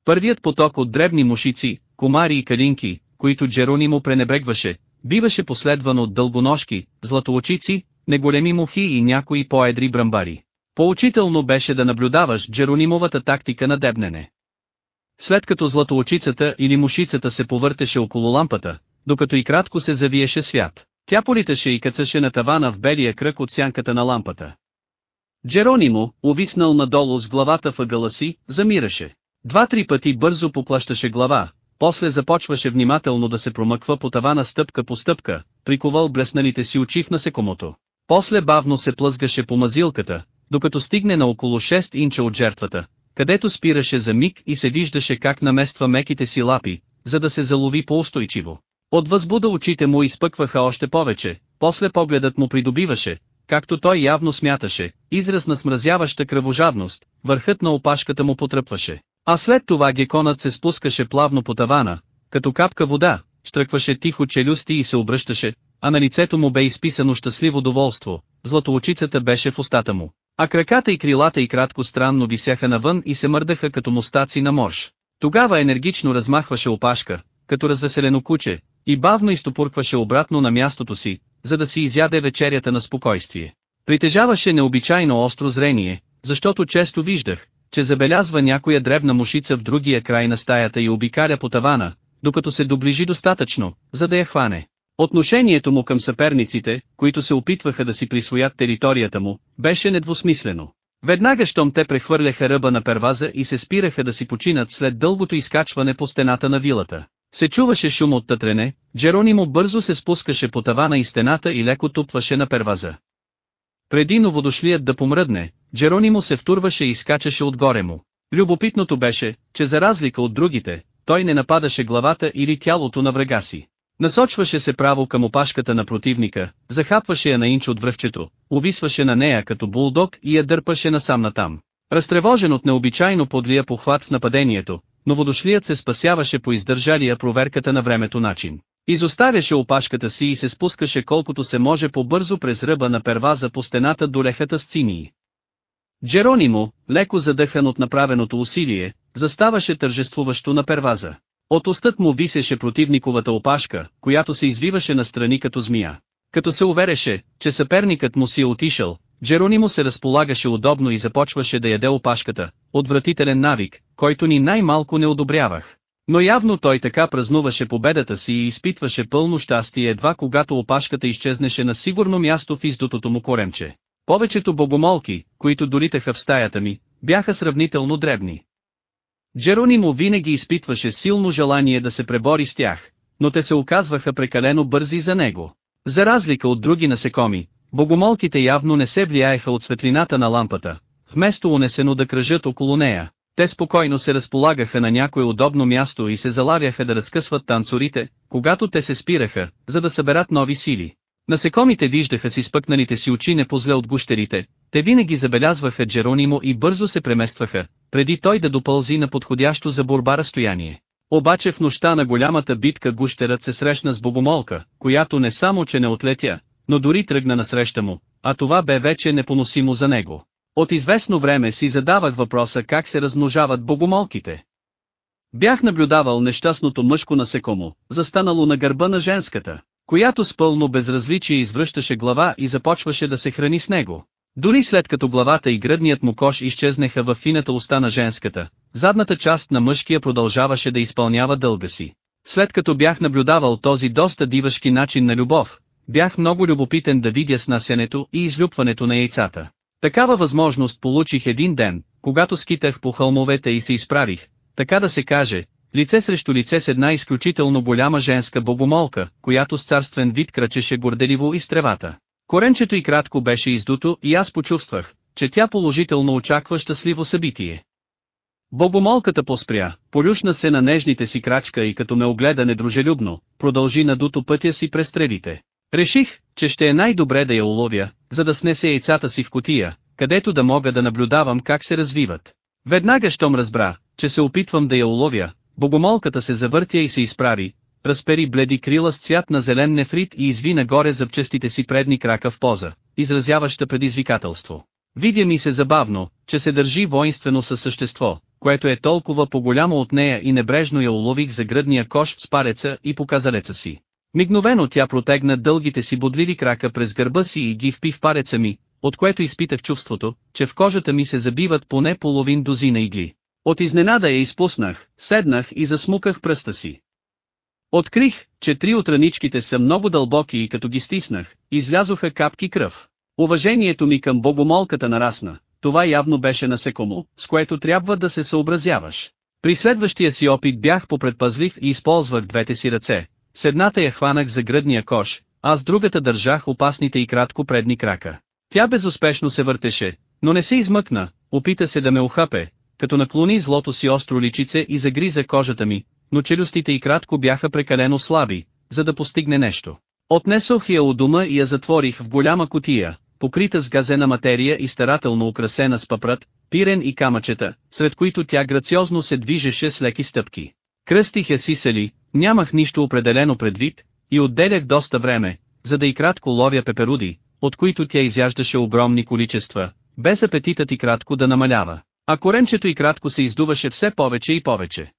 Първият поток от дребни мушици, комари и калинки, които Джерони му пренебрегваше, биваше последван от дългоножки, златоочици, неголеми мухи и някои по-едри брамбари. Поучително беше да наблюдаваш Джеронимовата тактика на дебнене. След като златоочицата или мушицата се повъртеше около лампата, докато и кратко се завиеше свят, тя политаше и кацаше на тавана в белия кръг от сянката на лампата. Джеронимо, увиснал надолу с главата въгъла си, замираше. Два-три пъти бързо поплащаше глава, после започваше внимателно да се промъква по тавана стъпка по стъпка, приковал блесналите си очи в насекомото. После бавно се плъзгаше по мазилката, докато стигне на около 6 инча от жертвата, където спираше за миг и се виждаше как намества меките си лапи, за да се залови по-устойчиво. От възбуда очите му изпъкваха още повече, после погледът му придобиваше, както той явно смяташе, израз на смразяваща кръвожадност, върхът на опашката му потръпваше. А след това геконът се спускаше плавно по тавана, като капка вода, штръкваше тихо челюсти и се обръщаше, а на лицето му бе изписано щастливо доволство, златоочицата беше в устата му. А краката и крилата и кратко странно висяха навън и се мърдаха като мустаци на морж. Тогава енергично размахваше опашка, като развеселено куче, и бавно изтопуркваше обратно на мястото си, за да си изяде вечерята на спокойствие. Притежаваше необичайно остро зрение, защото често виждах, че забелязва някоя дребна мушица в другия край на стаята и обикаля по тавана, докато се доближи достатъчно, за да я хване. Отношението му към съперниците, които се опитваха да си присвоят територията му, беше недвусмислено. Веднага щом те прехвърляха ръба на перваза и се спираха да си починат след дългото изкачване по стената на вилата. Се чуваше шум от тътрене, Джеронимо бързо се спускаше по тавана и стената и леко тупваше на перваза. Преди новодошлият да помръдне, Джеронимо се втурваше и скачаше отгоре му. Любопитното беше, че за разлика от другите, той не нападаше главата или тялото на врага си. Насочваше се право към опашката на противника, захапваше я на инч от връвчето, увисваше на нея като булдог и я дърпаше насам натам. Разтревожен от необичайно подлия похват в нападението, новодошлият се спасяваше по издържалия проверката на времето начин. Изоставяше опашката си и се спускаше колкото се може по-бързо през ръба на перваза по стената до лехата с цинии. Джеронимо, леко задъхан от направеното усилие, заставаше тържествуващо на перваза. От устът му висеше противниковата опашка, която се извиваше настрани като змия. Като се увереше, че съперникът му си е отишъл, Джеронимо се разполагаше удобно и започваше да яде опашката, отвратителен навик, който ни най-малко не одобрявах. Но явно той така празнуваше победата си и изпитваше пълно щастие едва когато опашката изчезнеше на сигурно място в издутото му коремче. Повечето богомолки, които долитаха в стаята ми, бяха сравнително дребни. Джеронимо винаги изпитваше силно желание да се пребори с тях, но те се оказваха прекалено бързи за него. За разлика от други насекоми, богомолките явно не се влияеха от светлината на лампата, вместо унесено да кръжат около нея. Те спокойно се разполагаха на някое удобно място и се залавяха да разкъсват танцорите, когато те се спираха, за да съберат нови сили. Насекомите виждаха с изпъкналите си очи непозле от гущерите, те винаги забелязваха Джеронимо и бързо се преместваха, преди той да допълзи на подходящо за борба разстояние. Обаче в нощта на голямата битка гущерът се срещна с богомолка, която не само че не отлетя, но дори тръгна насреща му, а това бе вече непоносимо за него. От известно време си задавах въпроса как се размножават богомолките. Бях наблюдавал нещастното мъжко насекомо, застанало на гърба на женската, която с пълно безразличие извръщаше глава и започваше да се храни с него. Дори след като главата и гръдният му кош изчезнеха в фината уста на женската, задната част на мъжкия продължаваше да изпълнява дълга си. След като бях наблюдавал този доста дивашки начин на любов, бях много любопитен да видя снасянето и излюпването на яйцата. Такава възможност получих един ден, когато скитах по хълмовете и се изправих, така да се каже, лице срещу лице с една изключително голяма женска богомолка, която с царствен вид кръчеше горделиво из тревата. Коренчето и кратко беше издуто и аз почувствах, че тя положително очаква щастливо събитие. Богомолката поспря, полюшна се на нежните си крачка и като ме огледа недружелюбно, продължи надуто пътя си през стрелите. Реших, че ще е най-добре да я уловя, за да снесе яйцата си в котия, където да мога да наблюдавам как се развиват. Веднага щом разбра, че се опитвам да я уловя, богомолката се завъртя и се изправи, разпери бледи крила с цвят на зелен нефрит и изви нагоре зъбчестите си предни крака в поза, изразяваща предизвикателство. Видя ми се забавно, че се държи воинствено със същество, което е толкова по-голямо от нея и небрежно я улових за гръдния кош с пареца и показалеца си. Мигновено тя протегна дългите си бодливи крака през гърба си и ги впи в пареца ми, от което изпитах чувството, че в кожата ми се забиват поне половин дозина игли. От изненада я изпуснах, седнах и засмуках пръста си. Открих, че три от раничките са много дълбоки и като ги стиснах, излязоха капки кръв. Уважението ми към богомолката нарасна, това явно беше насекомо, с което трябва да се съобразяваш. При следващия си опит бях попредпазлив и използвах двете си ръце. С едната я хванах за гръдния кош, а с другата държах опасните и кратко предни крака. Тя безуспешно се въртеше, но не се измъкна, опита се да ме ухапе, като наклони злото си остро личице и загриза кожата ми, но челюстите и кратко бяха прекалено слаби, за да постигне нещо. Отнесох я у дома и я затворих в голяма котия, покрита с газена материя и старателно украсена с папрат, пирен и камъчета, сред които тя грациозно се движеше с леки стъпки. Кръстих я сисали, нямах нищо определено предвид, и отделях доста време, за да и кратко ловя пеперуди, от които тя изяждаше огромни количества, без апетитът и кратко да намалява. А коренчето и кратко се издуваше все повече и повече.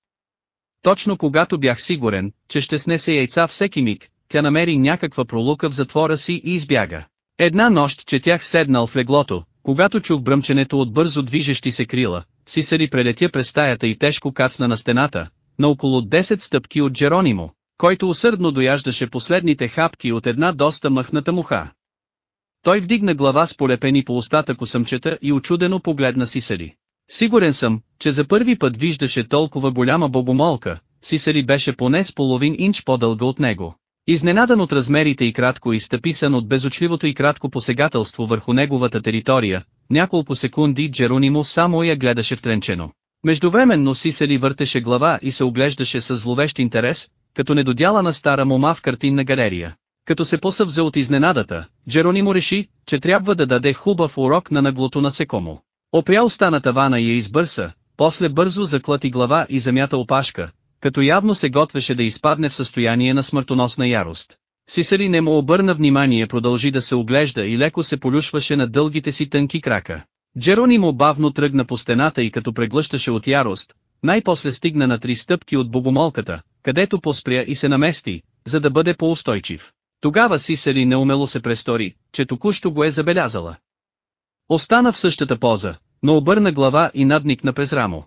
Точно когато бях сигурен, че ще снесе яйца всеки миг, тя намери някаква пролука в затвора си и избяга. Една нощ четях седнал в леглото, когато чух бръмченето от бързо движещи се крила, Сисари прелетя през стаята и тежко кацна на стената, на около 10 стъпки от Джеронимо, който усърдно дояждаше последните хапки от една доста мъхната муха. Той вдигна глава с полепени по устата косъмчета и очудено погледна Сисари. Сигурен съм, че за първи път виждаше толкова голяма богомолка, Сисари беше поне с половин инч по-дълга от него. Изненадан от размерите и кратко и стъписан от безочливото и кратко посегателство върху неговата територия, няколко секунди Джеронимо само я гледаше втренчено. Междувременно Сисари въртеше глава и се оглеждаше с зловещ интерес, като недодялана стара мома в картинна галерия. Като се посъвзе от изненадата, Джеронимо реши, че трябва да даде хубав урок на наглото насекомо. Опря уста на тавана и я избърса, после бързо заклати глава и замята опашка, като явно се готвеше да изпадне в състояние на смъртоносна ярост. Сисари не му обърна внимание продължи да се оглежда и леко се полюшваше на дългите си тънки крака. Джеронимо бавно тръгна по стената и като преглъщаше от ярост, най-после стигна на три стъпки от богомолката, където поспря и се намести, за да бъде по-устойчив. Тогава Сисари неумело се престори, че току-що го е забелязала. Остана в същата поза, но обърна глава и надникна през рамо.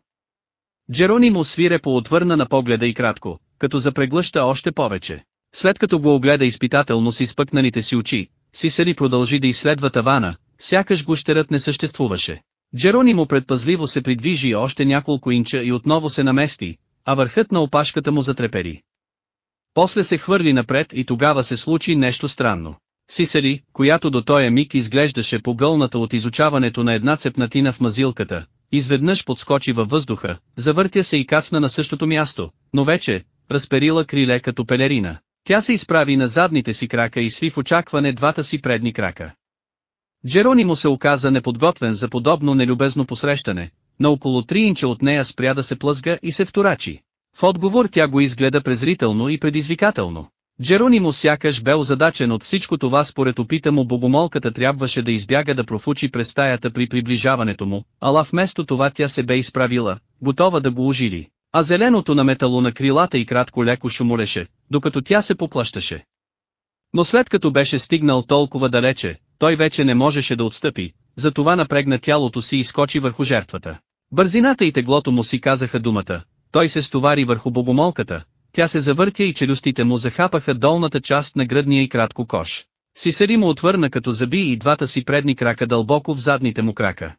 Джеронимо свирепо отвърна на погледа и кратко, като запреглъща още повече. След като го огледа изпитателно с изпъкналите си очи, Сисари продължи да изследва тавана, сякаш гущерът не съществуваше. Джеронимо предпазливо се придвижи още няколко инча и отново се намести, а върхът на опашката му затрепери. После се хвърли напред и тогава се случи нещо странно. Сисари, която до тоя миг изглеждаше погълната от изучаването на една цепнатина в мазилката, изведнъж подскочи във въздуха, завъртя се и кацна на същото място, но вече, разперила криле като пелерина. Тя се изправи на задните си крака и сви в очакване двата си предни крака. Джеронимо се оказа неподготвен за подобно нелюбезно посрещане, на около 3 инча от нея спря да се плъзга и се вторачи. В отговор тя го изгледа презрително и предизвикателно. Джеронимо сякаш бе озадачен от всичко това според опита му богомолката трябваше да избяга да профучи през стаята при приближаването му, ала вместо това тя се бе изправила, готова да го ожили. А зеленото на метало на крилата и кратко леко шумолеше, докато тя се поплащаше. Но след като беше стигнал толкова далече, той вече не можеше да отстъпи, затова напрегна тялото си и скочи върху жертвата. Бързината и теглото му си казаха думата, той се стовари върху богомолката, тя се завъртя и челюстите му захапаха долната част на гръдния и кратко кош. Сисари му отвърна като заби и двата си предни крака дълбоко в задните му крака.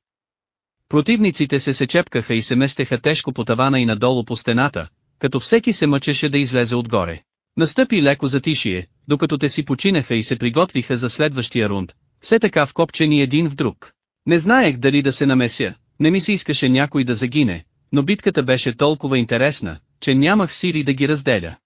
Противниците се сечепкаха и се местеха тежко по тавана и надолу по стената, като всеки се мъчеше да излезе отгоре. Настъпи леко затишие, докато те си починаха и се приготвиха за следващия рунд, все така вкопчени един в друг. Не знаех дали да се намеся, не ми се искаше някой да загине, но битката беше толкова интересна, че нямах сили да ги разделя.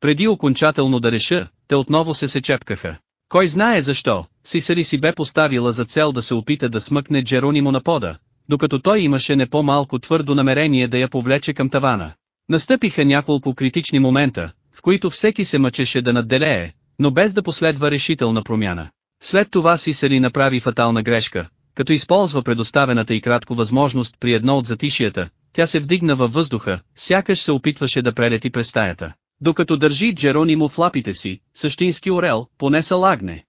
Преди окончателно да реша, те отново се сечепкаха. Кой знае защо, Сисари си бе поставила за цел да се опита да смъкне Джеронимо на пода, докато той имаше не по-малко твърдо намерение да я повлече към тавана. Настъпиха няколко критични момента, в които всеки се мъчеше да надделее, но без да последва решителна промяна. След това Сисари направи фатална грешка, като използва предоставената и кратко възможност при едно от затишията, тя се вдигна във въздуха, сякаш се опитваше да прелети през стаята. Докато държи Джеронимо в лапите си, същински орел, поне са лагне.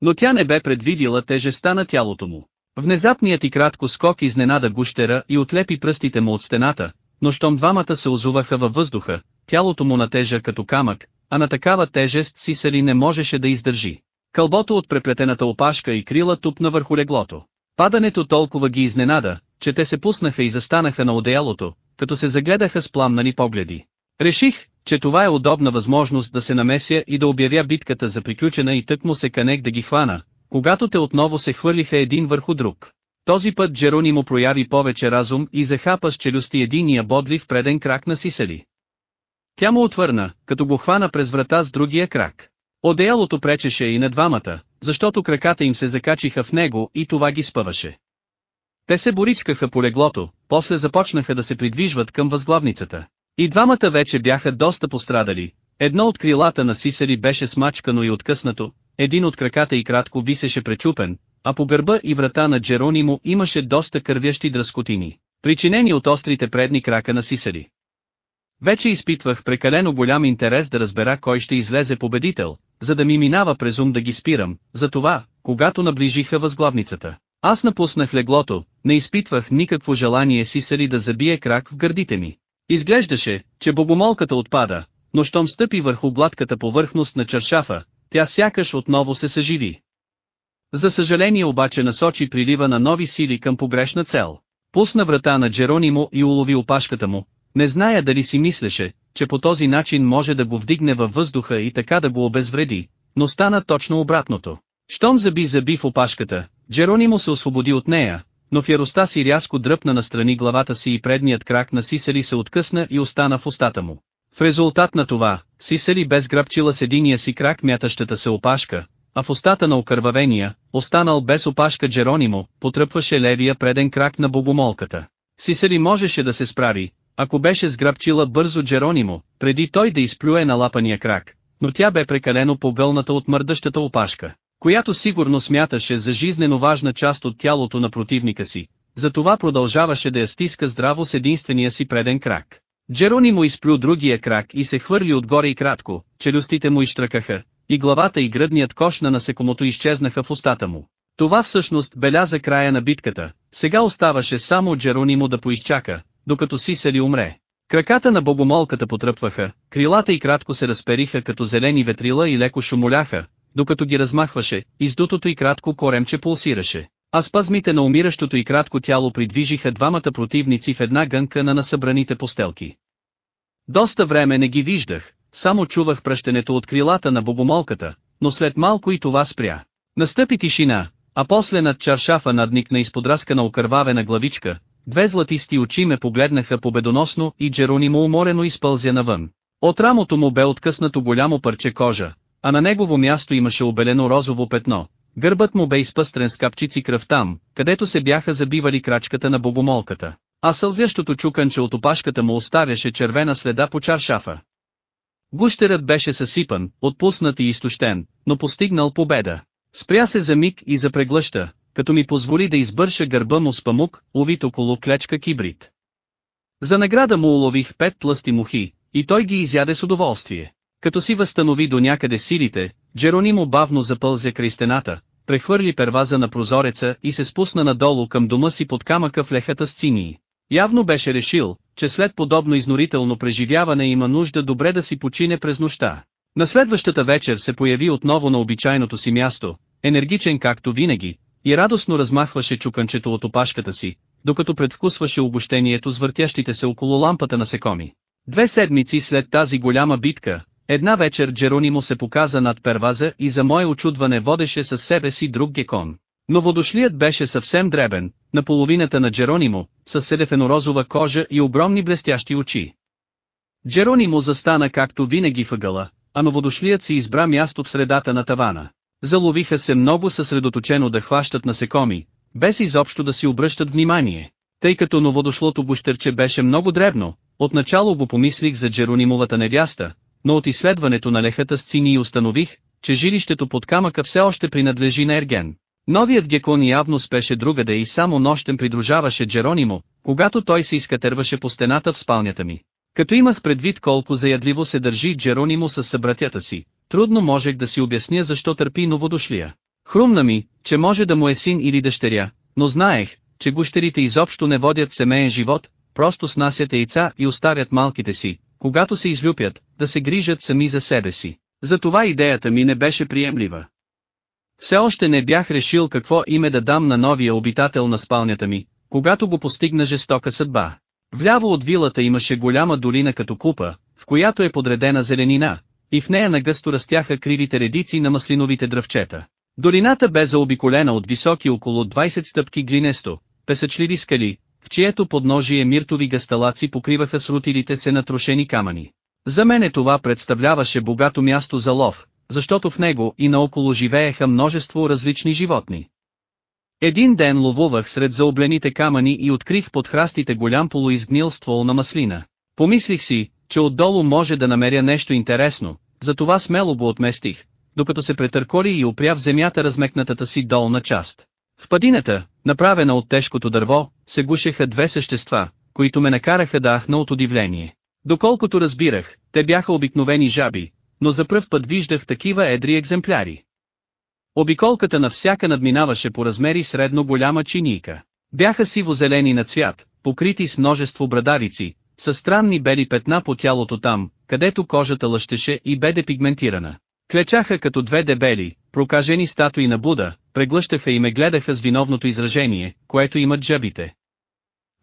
Но тя не бе предвидила тежеста на тялото му. Внезапният и кратко скок изненада гущера и отлепи пръстите му от стената, но щом двамата се озуваха във въздуха, тялото му натежа като камък, а на такава тежест Сисари не можеше да издържи. Кълбото от преплетената опашка и крила тупна върху леглото. Падането толкова ги изненада, че те се пуснаха и застанаха на одеялото, като се загледаха с пламнани погледи. Реших, че това е удобна възможност да се намеся и да обявя битката за приключена и тък му се канех да ги хвана, когато те отново се хвърлиха един върху друг. Този път Джерони му прояви повече разум и захапа с челюсти единия бодлив преден крак на Сисали. Тя му отвърна, като го хвана през врата с другия крак. Одеялото пречеше и на двамата, защото краката им се закачиха в него и това ги спъваше. Те се боричкаха по леглото, после започнаха да се придвижват към възглавницата. И двамата вече бяха доста пострадали. Едно от крилата на Сисари беше смачкано и откъснато, един от краката и кратко висеше пречупен, а по гърба и врата на Джеронимо имаше доста кървящи дръскотини, причинени от острите предни крака на Сисари. Вече изпитвах прекалено голям интерес да разбера кой ще излезе победител, за да ми минава през ум да ги спирам, затова, когато наближиха възглавницата. Аз напуснах леглото, не изпитвах никакво желание Сисари да забие крак в гърдите ми. Изглеждаше, че богомолката отпада, но щом стъпи върху гладката повърхност на чершафа, тя сякаш отново се съживи. За съжаление обаче насочи прилива на нови сили към погрешна цел. Пусна врата на Джеронимо и улови опашката му, не зная дали си мислеше, че по този начин може да го вдигне във въздуха и така да го обезвреди, но стана точно обратното. Щом заби заби в опашката, Джеронимо се освободи от нея, но в яростта си рязко дръпна настрани главата си и предният крак на Сисали се откъсна и остана в устата му. В резултат на това, Сисали без грабчила с единия си крак мятащата се опашка, а в устата на окървавения, останал без опашка Джеронимо, потръпваше левия преден крак на богомолката. Сисали можеше да се справи, ако беше сграбчила бързо Джеронимо, преди той да изплюе на лапания крак, но тя бе прекалено погълната от мърдащата опашка която сигурно смяташе за жизнено важна част от тялото на противника си, затова продължаваше да я стиска здраво с единствения си преден крак. Джерони му изплю другия крак и се хвърли отгоре и кратко, челюстите му изтръкаха, и главата и гръдният кош на насекомото изчезнаха в устата му. Това всъщност беляза края на битката, сега оставаше само Джерони му да поизчака, докато Сисали умре. Краката на богомолката потръпваха, крилата и кратко се разпериха като зелени ветрила и леко шумоляха, докато ги размахваше, издутото и кратко коремче пулсираше. а спазмите на умиращото и кратко тяло придвижиха двамата противници в една гънка на насъбраните постелки. Доста време не ги виждах, само чувах пръщенето от крилата на богомолката, но след малко и това спря. Настъпи тишина, а после над чаршафа надникна изподраскана окървавена главичка, две златисти очи ме погледнаха победоносно и Джеронимо уморено изпълзя навън. От рамото му бе откъснато голямо парче кожа, а на негово място имаше обелено розово петно. Гърбът му бе изпъстрен с капчици кръв там, където се бяха забивали крачката на богомолката, а сълзящото чуканче от опашката му оставяше червена следа по чаршафа. Гущерът беше съсипан, отпуснат и изтощен, но постигнал победа. Спря се за миг и запреглъща, като ми позволи да избърша гърба му с памук, увит около клечка кибрид. За награда му улових пет тлъсти мухи, и той ги изяде с удоволствие. Като си възстанови до някъде силите, Джеронимо бавно запълзе край стената, прехвърли перваза на прозореца и се спусна надолу към дома си под камъка в лехата с цинии. Явно беше решил, че след подобно изнорително преживяване има нужда добре да си почине през нощта. На следващата вечер се появи отново на обичайното си място, енергичен както винаги, и радостно размахваше чуканчето от опашката си, докато предвкусваше обощението с въртящите се около лампата на секоми. Две седмици след тази голяма битка, една вечер Джеронимо се показа над перваза и за мое очудване водеше със себе си друг гекон. Но водошлият беше съвсем дребен, на половината на Джеронимо, с седефенорозова кожа и огромни блестящи очи. Джеронимо застана както винаги въгъла, а новодошлият си избра място в средата на тавана. Заловиха се много съсредоточено да хващат насекоми, без изобщо да си обръщат внимание. Тъй като новодошлото бущерче беше много дребно, отначало го помислих за Джеронимовата невяста, но от изследването на лехата с цини установих, че жилището под камъка все още принадлежи на Ерген. Новият гекон явно спеше другаде и само нощем придружаваше Джеронимо, когато той се изкатерваше по стената в спалнята ми. Като имах предвид колко заядливо се държи Джеронимо с събратята си, трудно можех да си обясня защо търпи новодошлия. Хрумна ми, че може да му е син или дъщеря, но знаех, че гущерите изобщо не водят семейен живот, просто снасят яйца и оставят малките си, когато се излюпят, да се грижат сами за себе си. Затова идеята ми не беше приемлива. Все още не бях решил какво име да дам на новия обитател на спалнята ми, когато го постигна жестока съдба. Вляво от вилата имаше голяма долина като купа, в която е подредена зеленина, и в нея нагъсто растяха кривите редици на маслиновите дръвчета. Долината бе заобиколена от високи около 20 стъпки глинесто, песъчливи скали, в чието подножие миртови гасталаци покриваха срутилите се натрошени камъни. За мене това представляваше богато място за лов, защото в него и наоколо живееха множество различни животни. Един ден ловувах сред заоблените камъни и открих под храстите голям полуизгнил ствол на маслина. Помислих си, че отдолу може да намеря нещо интересно, затова смело го отместих, докато се претърколи и опря в земята размекнатата си долна част. В падината, направена от тежкото дърво, се гушеха две същества, които ме накараха да ахна от удивление. Доколкото разбирах, те бяха обикновени жаби, но за пръв път виждах такива едри екземпляри. Обиколката на всяка надминаваше по размери средно голяма чинийка. Бяха сиво-зелени на цвят, покрити с множество брадарици, с странни бели петна по тялото там, където кожата лъщеше и бе депигментирана. Клечаха като две дебели, прокажени статуи на Буда, преглъщаха и ме гледаха с виновното изражение, което имат жабите.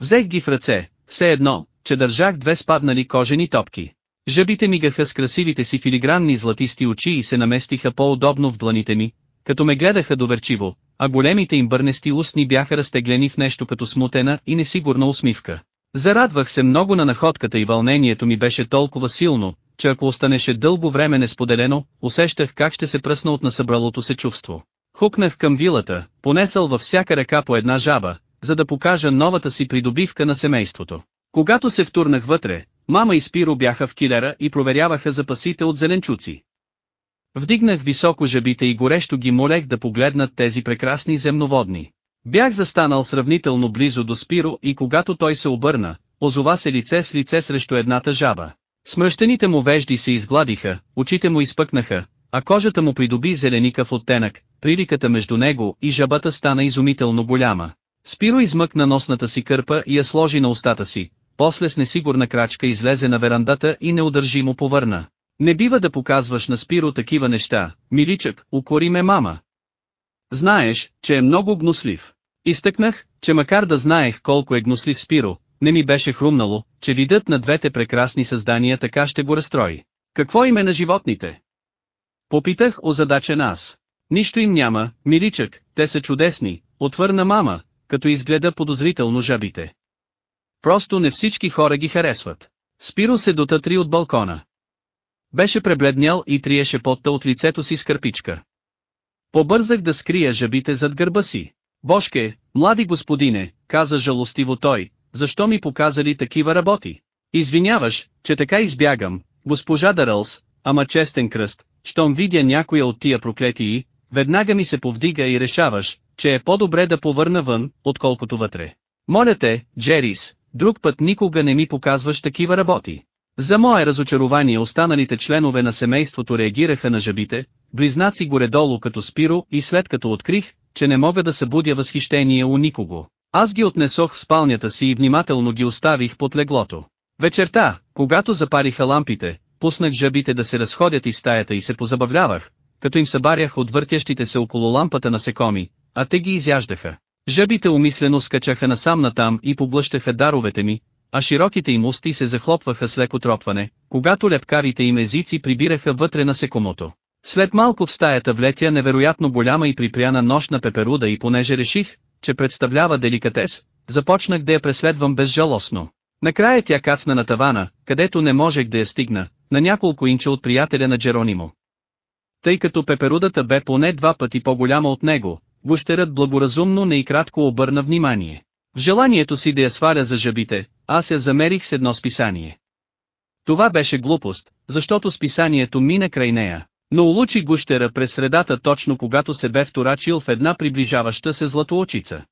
Взех ги в ръце, все едно, че държах две спаднали кожени топки. Жабите мигаха с красивите си филигранни златисти очи и се наместиха по-удобно в дланите ми, като ме гледаха доверчиво, а големите им бърнести устни бяха разтеглени в нещо като смутена и несигурна усмивка. Зарадвах се много на находката и вълнението ми беше толкова силно, че ако останеше дълго време несподелено, усещах как ще се пръсна от насъбралото се чувство. Хукнах към вилата, понесъл във всяка ръка по една жаба, за да покажа новата си придобивка на семейството. Когато се втурнах вътре, мама и Спиро бяха в килера и проверяваха запасите от зеленчуци. Вдигнах високо жабите и горещо ги молех да погледнат тези прекрасни земноводни. Бях застанал сравнително близо до Спиро и когато той се обърна, озова се лице с лице срещу едната жаба. Смръщените му вежди се изгладиха, очите му изпъкнаха, а кожата му придоби зеленикав оттенък, приликата между него и жабата стана изумително голяма. Спиро измъкна носната си кърпа и я сложи на устата си, после с несигурна крачка излезе на верандата и неудържимо повърна. Не бива да показваш на Спиро такива неща, миличък, укори ме мама. Знаеш, че е много гнослив. Изтъкнах, че макар да знаех колко е гнослив Спиро, не ми беше хрумнало, че видът на двете прекрасни създания така ще го разстрои. Какво име на животните? Попитах озадачен аз. Нищо им няма, миличък, те са чудесни, отвърна мама, като изгледа подозрително жабите. Просто не всички хора ги харесват. Спиро се дотътри от балкона. Беше пребледнял и триеше потта от лицето си с кърпичка. Побързах да скрия жабите зад гърба си. Бошке, млади господине, каза жалостиво той, защо ми показали такива работи? Извиняваш, че така избягам, госпожа Дарълс, ама честен кръст, щом видя някоя от тия проклетии, веднага ми се повдига и решаваш, че е по-добре да повърна вън, отколкото вътре. Моля те, Джерис, друг път никога не ми показваш такива работи. За мое разочарование останалите членове на семейството реагираха на жабите, близнаци горе-долу като Спиро и след като открих, че не мога да събудя възхищение у никого. Аз ги отнесох в спалнята си и внимателно ги оставих под леглото. Вечерта, когато запариха лампите, пуснах жабите да се разходят из стаята и се позабавлявах, като им събарях от въртящите се около лампата насекоми, а те ги изяждаха. Жабите умислено скачаха насам натам и поблъщаха даровете ми, а широките им усти се захлопваха с леко тропване, когато лепкарите им езици прибираха вътре насекомото. След малко в стаята влетя невероятно голяма и припряна нощна пеперуда и понеже реших, че представлява деликатес, започнах да я преследвам безжалостно. Накрая тя кацна на тавана, където не можех да я стигна, на няколко инча от приятеля на Джеронимо. Тъй като пеперудата бе поне два пъти по-голяма от него, гущерът благоразумно не и кратко обърна внимание. В желанието си да я сваря за жабите, аз я замерих с едно списание. Това беше глупост, защото списанието мина край нея, но улучи гущера през средата точно когато се бе вторачил в една приближаваща се златоочица.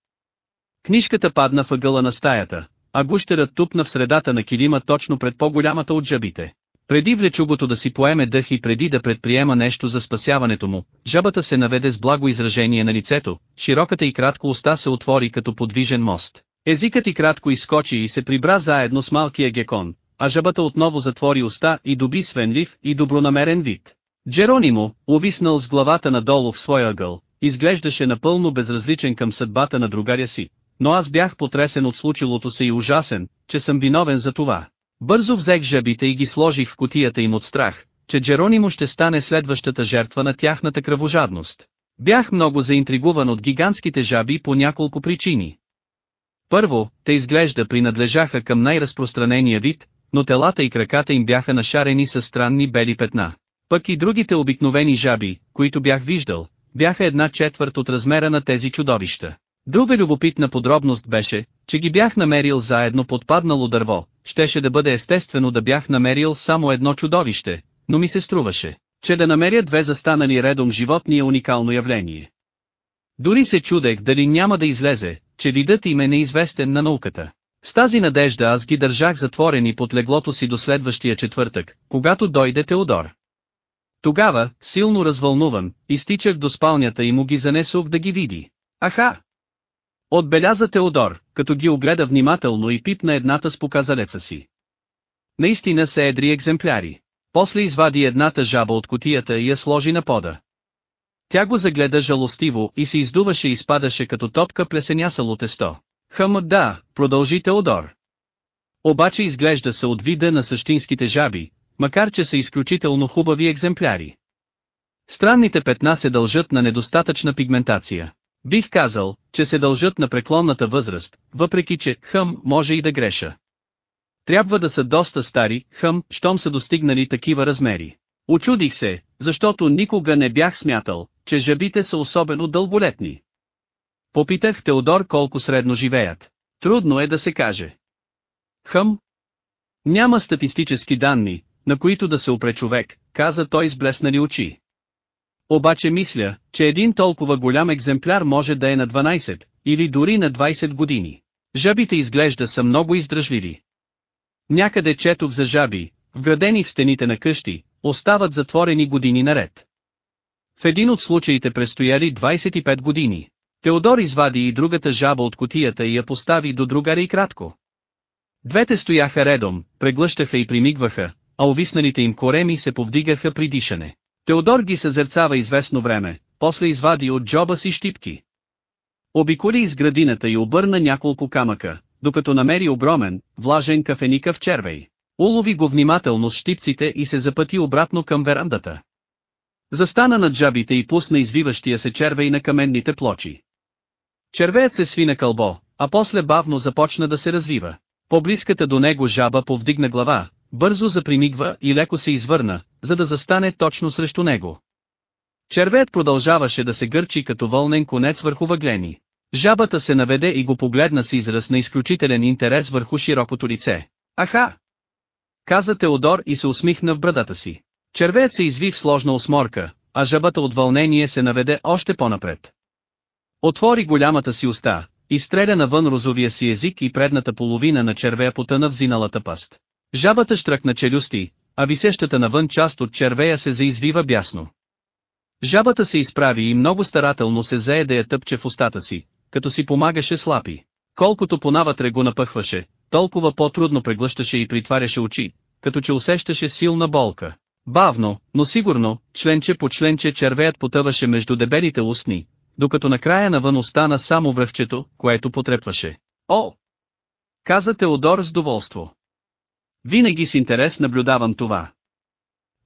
Книжката падна въгъла на стаята, а гущерът тупна в средата на килима точно пред по-голямата от жабите. Преди влечугото да си поеме дъх и преди да предприема нещо за спасяването му, жабата се наведе с благо изражение на лицето, широката и кратко уста се отвори като подвижен мост. Езикът и кратко изскочи и се прибра заедно с малкия гекон, а жабата отново затвори уста и доби свенлив и добронамерен вид. Джеронимо, увиснал с главата надолу в своя ъгъл, изглеждаше напълно безразличен към съдбата на другаря си, но аз бях потресен от случилото се и ужасен, че съм виновен за това. Бързо взех жабите и ги сложих в котията им от страх, че Джеронимо ще стане следващата жертва на тяхната кръвожадност. Бях много заинтригуван от гигантските жаби по няколко причини. Първо, те изглежда принадлежаха към най-разпространения вид, но телата и краката им бяха нашарени с странни бели петна. Пък и другите обикновени жаби, които бях виждал, бяха една четвърт от размера на тези чудовища. Друга любопитна подробност беше, че ги бях намерил заедно под паднало дърво, щеше да бъде естествено да бях намерил само едно чудовище, но ми се струваше, че да намеря две застанали редом животни е уникално явление. Дори се чудех дали няма да излезе, че видът им е неизвестен на науката. С тази надежда аз ги държах затворени под леглото си до следващия четвъртък, когато дойде Теодор. Тогава, силно развълнуван, изтичах до спалнята и му ги занесох да ги види. Аха! Отбеляза Теодор, като ги огледа внимателно и пипна едната с показалеца си. Наистина са едри екземпляри. После извади едната жаба от котията и я сложи на пода. Тя го загледа жалостиво и се издуваше и спадаше като топка плесенясало тесто. Хъм да, продължи Теодор. Обаче изглежда се от вида на същинските жаби, макар че са изключително хубави екземпляри. Странните петна се дължат на недостатъчна пигментация. Бих казал, че се дължат на преклонната възраст, въпреки че, хъм, може и да греша. Трябва да са доста стари, хъм, щом са достигнали такива размери. Очудих се, защото никога не бях смятал, че жабите са особено дълболетни. Попитах Теодор колко средно живеят. Трудно е да се каже. Хъм? Няма статистически данни, на които да се опре човек, каза той с блеснали очи. Обаче мисля, че един толкова голям екземпляр може да е на 12, или дори на 20 години. Жабите изглежда са много издръжливи. Някъде четох за жаби, вградени в стените на къщи, остават затворени години наред. В един от случаите престояли 25 години. Теодор извади и другата жаба от котията и я постави до другари и кратко. Двете стояха редом, преглъщаха и примигваха, а увисналите им кореми се повдигаха при дишане. Теодор ги съзерцава известно време, после извади от джоба си щипки. Обиколи из градината и обърна няколко камъка, докато намери огромен, влажен кафеникъв червей. Улови го внимателно с щипците и се запъти обратно към верандата. Застана над жабите и пусна извиващия се червей на каменните плочи. Червеят се сви на кълбо, а после бавно започна да се развива. Поблизката до него жаба повдигна глава, бързо запримигва и леко се извърна, за да застане точно срещу него. Червеят продължаваше да се гърчи като вълнен конец върху въглени. Жабата се наведе и го погледна с израз на изключителен интерес върху широкото лице. Аха! Каза Теодор и се усмихна в брадата си. Червеят се изви в сложна осморка, а жабата от вълнение се наведе още по-напред. Отвори голямата си уста, изстреля навън розовия си език и предната половина на червея потъна в зиналата паст. Жабата штръкна челюсти, а висещата навън част от червея се заизвива бясно. Жабата се изправи и много старателно се зае да я тъпче в устата си, като си помагаше с лапи. Колкото понавътре го напъхваше, толкова по-трудно преглъщаше и притваряше очи, като че усещаше силна болка. Бавно, но сигурно, членче по членче червеят потъваше между дебелите устни, докато накрая навън остана само връхчето, което потрепваше. О! Каза Теодор с доволство. Винаги с интерес наблюдавам това.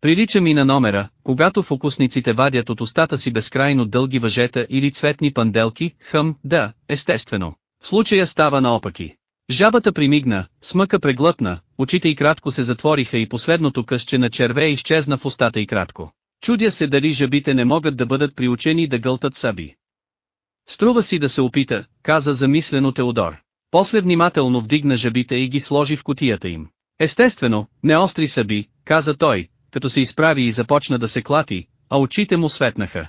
Прилича ми на номера, когато фокусниците вадят от устата си безкрайно дълги въжета или цветни панделки, хъм, да, естествено. В случая става наопаки. Жабата примигна, смъка преглътна, очите и кратко се затвориха и последното късче на черве изчезна в устата и кратко. Чудя се дали жабите не могат да бъдат приучени да гълтат саби. Струва си да се опита, каза замислено Теодор. После внимателно вдигна жабите и ги сложи в котията им. Естествено, не остри саби, каза той, като се изправи и започна да се клати, а очите му светнаха.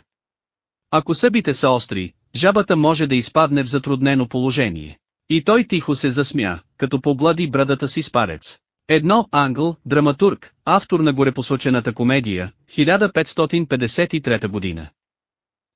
Ако събите са остри, жабата може да изпадне в затруднено положение. И той тихо се засмя, като поглади брадата си с парец. Едно Англ, драматург, автор на горепосочената комедия, 1553 година.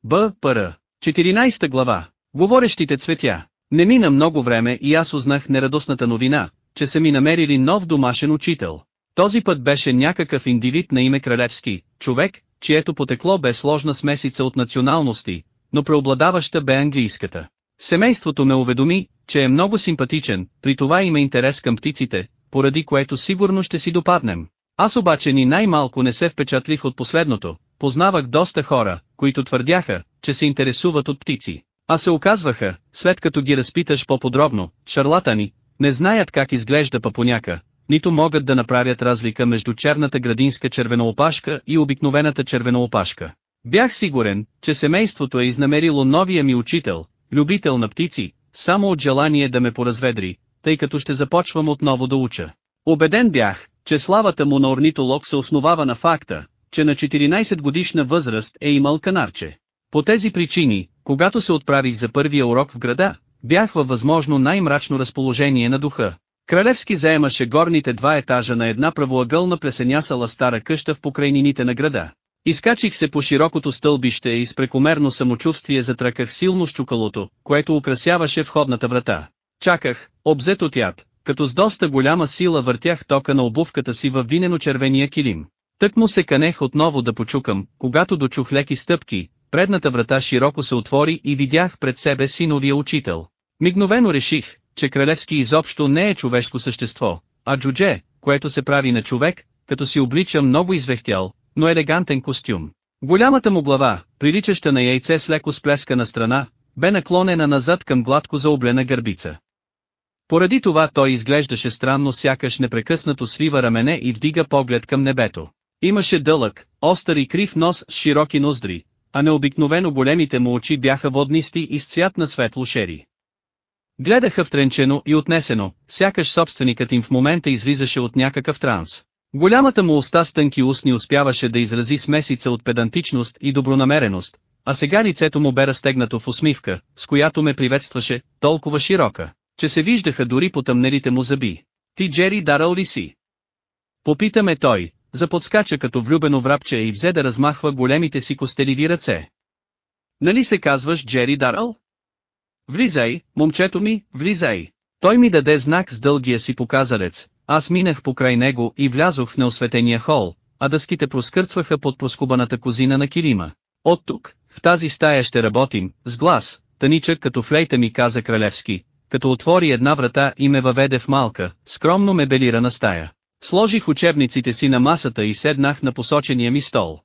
Б. Р. 14 глава. Говорещите цветя. Не мина много време и аз узнах нерадостната новина, че са ми намерили нов домашен учител. Този път беше някакъв индивид на име Кралевски, човек, чието потекло бе сложна смесица от националности, но преобладаваща бе английската. Семейството ме уведоми, че е много симпатичен, при това има интерес към птиците, поради което сигурно ще си допаднем. Аз обаче ни най-малко не се впечатлих от последното, познавах доста хора, които твърдяха, че се интересуват от птици. А се оказваха, след като ги разпиташ по-подробно, шарлатани, не знаят как изглежда папоняка, нито могат да направят разлика между черната градинска червеноопашка и обикновената червеноопашка. Бях сигурен, че семейството е изнамерило новия ми учител, любител на птици, само от желание да ме поразведри, тъй като ще започвам отново да уча. Обеден бях, че славата му на орнитолог се основава на факта, че на 14 годишна възраст е имал канарче. По тези причини, когато се отправих за първия урок в града, бях във възможно най-мрачно разположение на духа. Кралевски заемаше горните два етажа на една правоъгълна плесенясала стара къща в покрайнините на града. Изкачих се по широкото стълбище и с прекомерно самочувствие затраках силно щукалото, което украсяваше входната врата. Чаках, обзет от яд, като с доста голяма сила въртях тока на обувката си във винено-червения килим. Тък му се канех отново да почукам, когато дочух леки стъпки, предната врата широко се отвори и видях пред себе си новия учител. Мигновено реших, че Кралевски изобщо не е човешко същество, а джудже, което се прави на човек, като си облича много извехтял, но елегантен костюм. Голямата му глава, приличаща на яйце с леко сплескана страна, бе наклонена назад към гладко заоблена гърбица. Поради това той изглеждаше странно сякаш непрекъснато свива рамене и вдига поглед към небето. Имаше дълъг, остър и крив нос с широки ноздри, а необикновено големите му очи бяха воднисти и с цвят на светло шери. Гледаха втренчено и отнесено, сякаш собственикът им в момента излизаше от някакъв транс. Голямата му уста с тънки устни успяваше да изрази смесица от педантичност и добронамереност, а сега лицето му бе разтегнато в усмивка, с която ме приветстваше, толкова широка, че се виждаха дори потъмнелите му зъби. Ти Джери дарал ли си? Попитаме той, заподскача като влюбено врабче и взе да размахва големите си костеливи ръце. Нали се казваш Джери Дарал? Влизай, момчето ми, влизай. Той ми даде знак с дългия си показалец, аз минах покрай него и влязох в неосветения хол, а дъските проскърцваха под проскубаната козина на килима. От тук, в тази стая ще работим, с глас, таничък като флейта ми каза Кралевски, като отвори една врата и ме въведе в малка, скромно мебелирана стая. Сложих учебниците си на масата и седнах на посочения ми стол.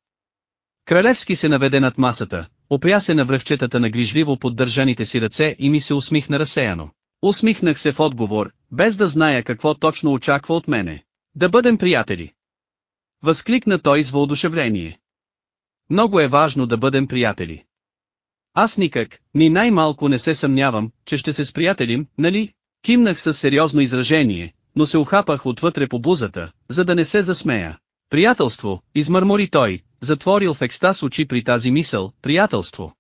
Кралевски се наведе над масата, опря се на връхчетата на грижливо поддържаните си ръце и ми се усмихна разсеяно. Усмихнах се в отговор, без да зная какво точно очаква от мене. Да бъдем приятели. Възкликна той с въодушевление. Много е важно да бъдем приятели. Аз никак, ни най-малко не се съмнявам, че ще се сприятелим, нали? Кимнах със сериозно изражение, но се ухапах отвътре по бузата, за да не се засмея. Приятелство, измърмори той, затворил в екстаз очи при тази мисъл, приятелство.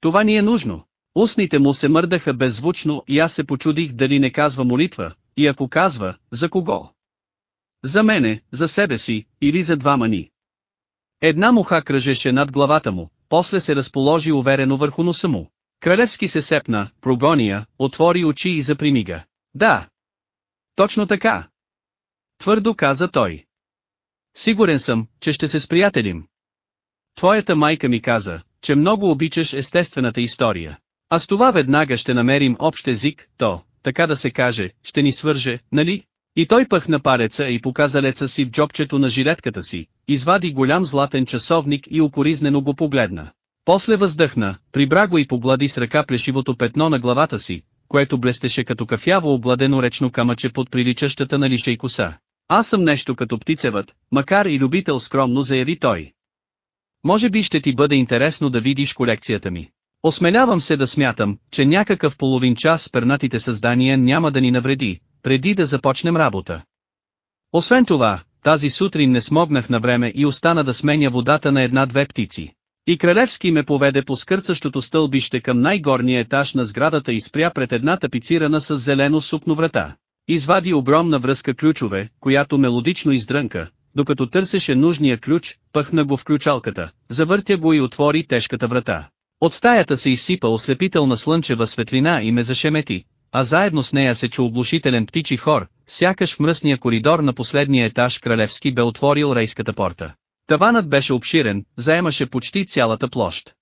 Това ни е нужно. Устните му се мърдаха беззвучно и аз се почудих дали не казва молитва, и ако казва, за кого? За мене, за себе си, или за двама ни. Една муха кръжеше над главата му, после се разположи уверено върху носа му. Кралевски се сепна, прогония, отвори очи и запримига. Да. Точно така. Твърдо каза той. Сигурен съм, че ще се сприятелим. Твоята майка ми каза, че много обичаш естествената история. А с това веднага ще намерим общ език, то, така да се каже, ще ни свърже, нали? И той пъхна пареца и показа леца си в джобчето на жилетката си, извади голям златен часовник и укоризнено го погледна. После въздъхна, прибра го и поглади с ръка плешивото петно на главата си, което блестеше като кафяво обладено речно камъче под приличащата на лишей коса. Аз съм нещо като птицевът, макар и любител скромно заяви той. Може би ще ти бъде интересно да видиш колекцията ми. Осмелявам се да смятам, че някакъв половин час с пернатите създания няма да ни навреди, преди да започнем работа. Освен това, тази сутрин не смогнах на време и остана да сменя водата на една-две птици. И Кралевски ме поведе по скърцащото стълбище към най-горния етаж на сградата и спря пред една тапицирана с зелено сукно врата. Извади огромна връзка ключове, която мелодично издрънка, докато търсеше нужния ключ, пъхна го в ключалката, завъртя го и отвори тежката врата. От стаята се изсипа ослепителна слънчева светлина и ме зашемети, а заедно с нея се чу оглушителен птичи хор, сякаш в мръсния коридор на последния етаж Кралевски бе отворил рейската порта. Таванът беше обширен, заемаше почти цялата площ.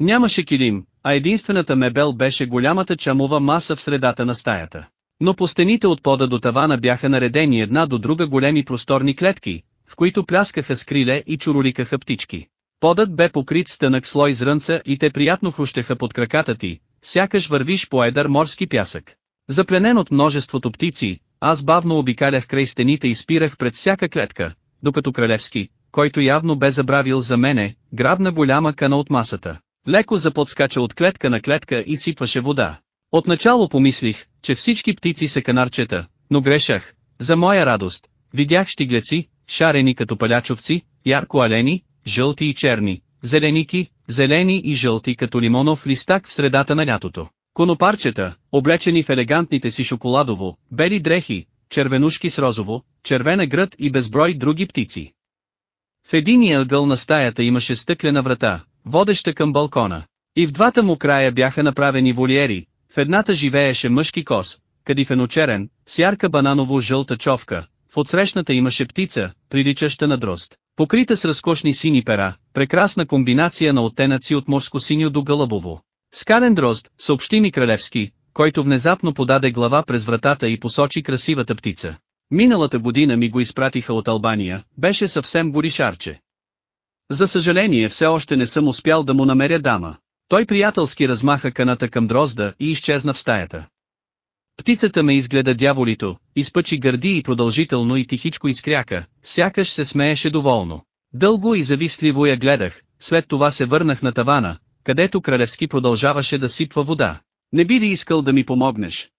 Нямаше килим, а единствената мебел беше голямата чамова маса в средата на стаята. Но по стените от пода до тавана бяха наредени една до друга големи просторни клетки, в които пляскаха скриле и чуроликаха птички. Подът бе покрит с тънък слой зрънца и те приятно хрущеха под краката ти, сякаш вървиш по едър морски пясък. Запленен от множеството птици, аз бавно обикалях край стените и спирах пред всяка клетка, докато Кралевски, който явно бе забравил за мене, грабна голяма кана от масата. Леко заподскача от клетка на клетка и сипваше вода. Отначало помислих, че всички птици са канарчета, но грешах. За моя радост, видях щиглеци, шарени като палячовци, ярко алени, жълти и черни, зеленики, зелени и жълти като лимонов листак в средата на лятото. Конопарчета, облечени в елегантните си шоколадово, бели дрехи, червенушки с розово, червена гръд и безброй други птици. В единия ъгъл на стаята имаше стъклена врата, водеща към балкона. И в двата му края бяха направени волиери, в едната живееше мъжки кос, кадифеночерен, с ярка бананово-жълта човка, в отсрещната имаше птица, приличаща на дрозд, покрита с разкошни сини пера, прекрасна комбинация на оттенъци от морско синьо до гълъбово. Скален дрозд, съобщи ми Кралевски, който внезапно подаде глава през вратата и посочи красивата птица. Миналата година ми го изпратиха от Албания, беше съвсем горишарче. За съжаление все още не съм успял да му намеря дама. Той приятелски размаха каната към дрозда и изчезна в стаята. Птицата ме изгледа дяволито, изпъчи гърди и продължително и тихичко изкряка, сякаш се смееше доволно. Дълго и завистливо я гледах, след това се върнах на тавана, където Кралевски продължаваше да сипва вода. Не би ли искал да ми помогнеш?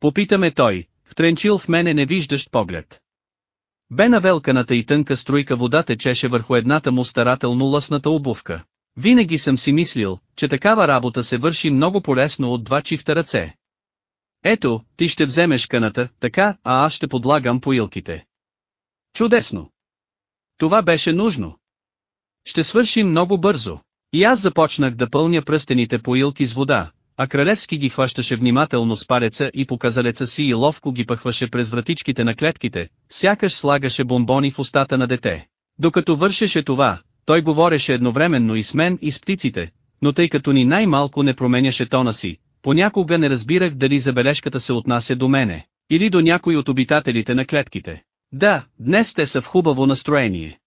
Попитаме той, втренчил в мене невиждащ поглед. Бе навелканата и тънка струйка вода течеше върху едната му старателно лъсната обувка. Винаги съм си мислил, че такава работа се върши много полезно от два чифта ръце. Ето, ти ще вземеш каната, така, а аз ще подлагам поилките. Чудесно! Това беше нужно. Ще свършим много бързо. И аз започнах да пълня пръстените поилки с вода, а Кралевски ги хващаше внимателно с палеца и показалеца си и ловко ги пъхваше през вратичките на клетките, сякаш слагаше бомбони в устата на дете. Докато вършеше това, той говореше едновременно и с мен и с птиците, но тъй като ни най-малко не променяше тона си, понякога не разбирах дали забележката се отнася до мене, или до някой от обитателите на клетките. Да, днес те са в хубаво настроение.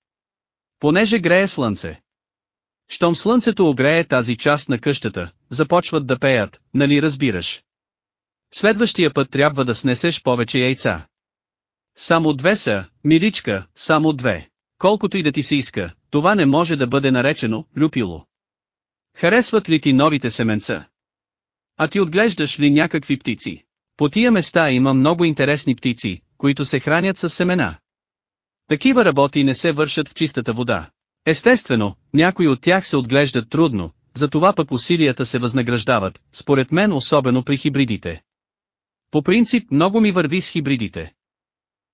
Понеже грее слънце. Щом слънцето огрее тази част на къщата, започват да пеят, нали разбираш? Следващия път трябва да снесеш повече яйца. Само две са, миличка, само две. Колкото и да ти се иска, това не може да бъде наречено люпило. Харесват ли ти новите семенца? А ти отглеждаш ли някакви птици? По тия места има много интересни птици, които се хранят с семена. Такива работи не се вършат в чистата вода. Естествено, някои от тях се отглеждат трудно, затова пък усилията се възнаграждават, според мен особено при хибридите. По принцип много ми върви с хибридите.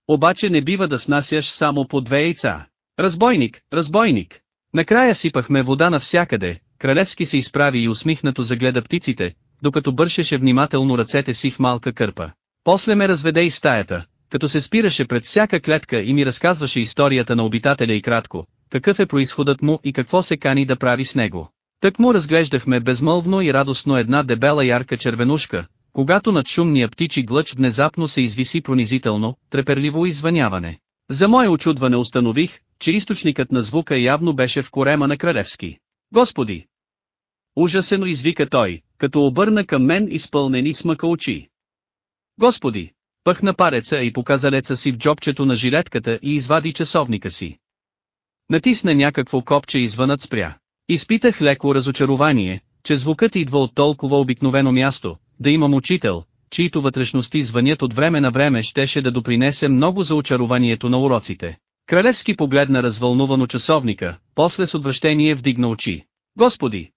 Обаче не бива да снасяш само по две яйца. Разбойник, разбойник! Накрая сипахме вода навсякъде, Кралевски се изправи и усмихнато загледа птиците, докато бършеше внимателно ръцете си в малка кърпа. После ме разведе из стаята, като се спираше пред всяка клетка и ми разказваше историята на обитателя и кратко, какъв е происходът му и какво се кани да прави с него. Тък му разглеждахме безмълвно и радостно една дебела ярка червенушка, когато над шумния птичи глъч внезапно се извиси пронизително, треперливо извъняване. За мое очудване установих, че източникът на звука явно беше в корема на Кралевски. Господи! Ужасено извика той, като обърна към мен изпълнени с мъка очи. Господи! Пъхна пареца и показа леца си в джобчето на жилетката и извади часовника си. Натисна някакво копче и звънът спря. Изпитах леко разочарование, че звукът идва от толкова обикновено място, да имам учител, чието вътрешности звънят от време на време щеше да допринесе много за очарованието на уроците. Кралевски погледна развълнувано часовника, после с отвращение вдигна очи. Господи!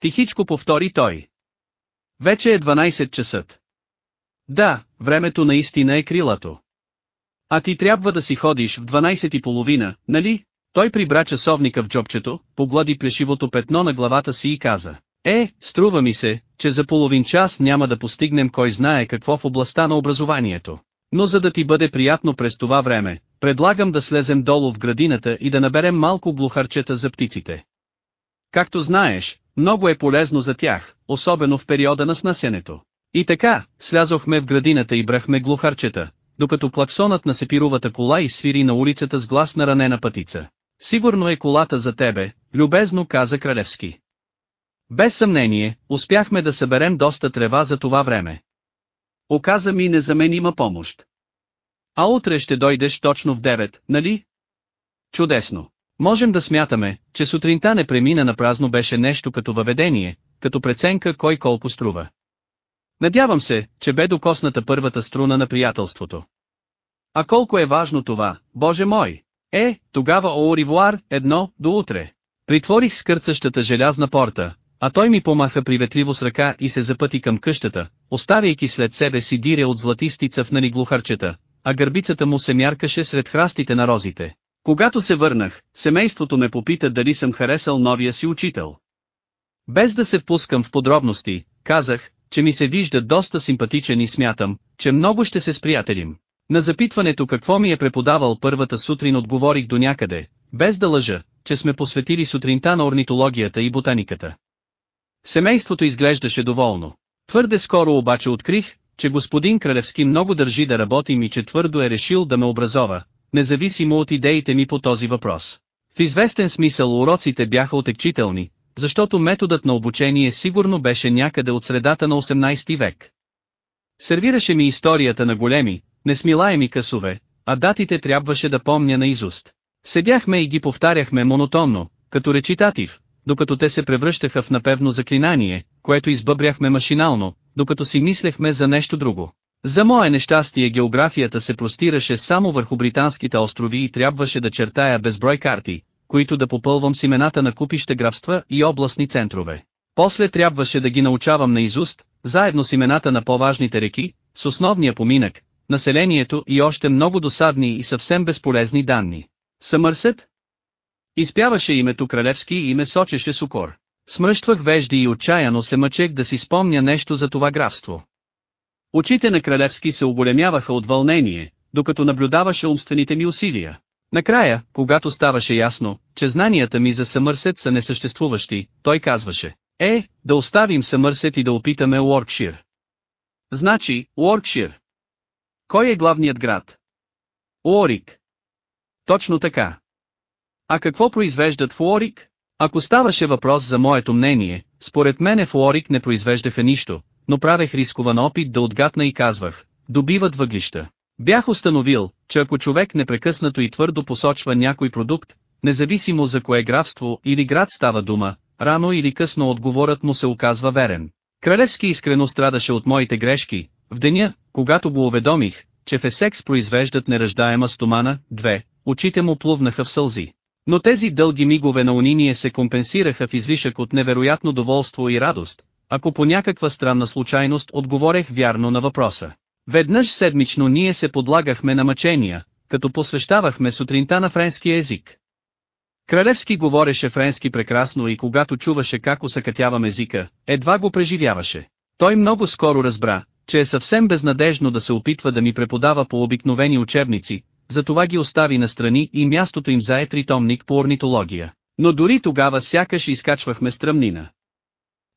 Тихичко повтори той. Вече е 12 часът. Да, времето наистина е крилато. А ти трябва да си ходиш в 12 и половина, нали? Той прибра часовника в джобчето, поглади плешивото петно на главата си и каза. Е, струва ми се, че за половин час няма да постигнем кой знае какво в областта на образованието. Но за да ти бъде приятно през това време, предлагам да слезем долу в градината и да наберем малко глухарчета за птиците. Както знаеш, много е полезно за тях, особено в периода на снасенето. И така, слязохме в градината и брахме глухарчета, докато плаксонът на сепировата кола изсвири на улицата с глас на ранена пътица. Сигурно е колата за тебе, любезно каза Кралевски. Без съмнение, успяхме да съберем доста трева за това време. Оказа ми незаменима помощ. А утре ще дойдеш точно в 9, нали? Чудесно. Можем да смятаме, че сутринта не премина на празно беше нещо като въведение, като преценка кой колко струва. Надявам се, че бе докосната първата струна на приятелството. А колко е важно това, Боже мой! Е, тогава о ривуар, едно, до утре. Притворих скърцащата желязна порта, а той ми помаха приветливо с ръка и се запъти към къщата, оставяйки след себе си дире от златисти цъфнали глухарчета, а гърбицата му се мяркаше сред храстите на розите. Когато се върнах, семейството ме попита дали съм харесал новия си учител. Без да се впускам в подробности, казах, че ми се вижда доста симпатичен и смятам, че много ще се сприятелим. На запитването какво ми е преподавал първата сутрин отговорих до някъде, без да лъжа, че сме посветили сутринта на орнитологията и ботаниката. Семейството изглеждаше доволно. Твърде скоро обаче открих, че господин Кралевски много държи да работим и че твърдо е решил да ме образова, независимо от идеите ми по този въпрос. В известен смисъл уроците бяха отекчителни, защото методът на обучение сигурно беше някъде от средата на 18 век. Сервираше ми историята на големи, несмилаеми късове, а датите трябваше да помня на изуст. Седяхме и ги повтаряхме монотонно, като речитатив, докато те се превръщаха в напевно заклинание, което избъбряхме машинално, докато си мислехме за нещо друго. За мое нещастие географията се простираше само върху британските острови и трябваше да чертая безброй карти, които да попълвам с имената на купища графства и областни центрове. После трябваше да ги научавам на изуст, заедно с имената на по-важните реки, с основния поминък, населението и още много досадни и съвсем безполезни данни. Съмърсет? Изпяваше името Кралевски и ме сочеше с укор. Смръщвах вежди и отчаяно се мъчех да си спомня нещо за това графство. Очите на Кралевски се оголемяваха от вълнение, докато наблюдаваше умствените ми усилия. Накрая, когато ставаше ясно, че знанията ми за Съмърсет са несъществуващи, той казваше, е, да оставим Съмърсет и да опитаме Уоркшир. Значи, Уоркшир. Кой е главният град? Уорик. Точно така. А какво произвеждат в Уорик? Ако ставаше въпрос за моето мнение, според мене в Уорик не произвеждаха нищо, но правех рискован опит да отгатна и казвах, добиват въглища. Бях установил, че ако човек непрекъснато и твърдо посочва някой продукт, независимо за кое графство или град става дума, рано или късно отговорът му се оказва верен. Кралевски искрено страдаше от моите грешки, в деня, когато го уведомих, че в Есекс произвеждат неръждаема стомана, две, очите му плувнаха в сълзи. Но тези дълги мигове на униние се компенсираха в излишък от невероятно доволство и радост, ако по някаква странна случайност отговорех вярно на въпроса. Веднъж седмично ние се подлагахме на мъчения, като посвещавахме сутринта на френски език. Кралевски говореше френски прекрасно и когато чуваше как усъкътявам езика, едва го преживяваше. Той много скоро разбра, че е съвсем безнадежно да се опитва да ми преподава по обикновени учебници, затова ги остави настрани и мястото им зае тритомник по орнитология. Но дори тогава сякаш изкачвахме стръмнина.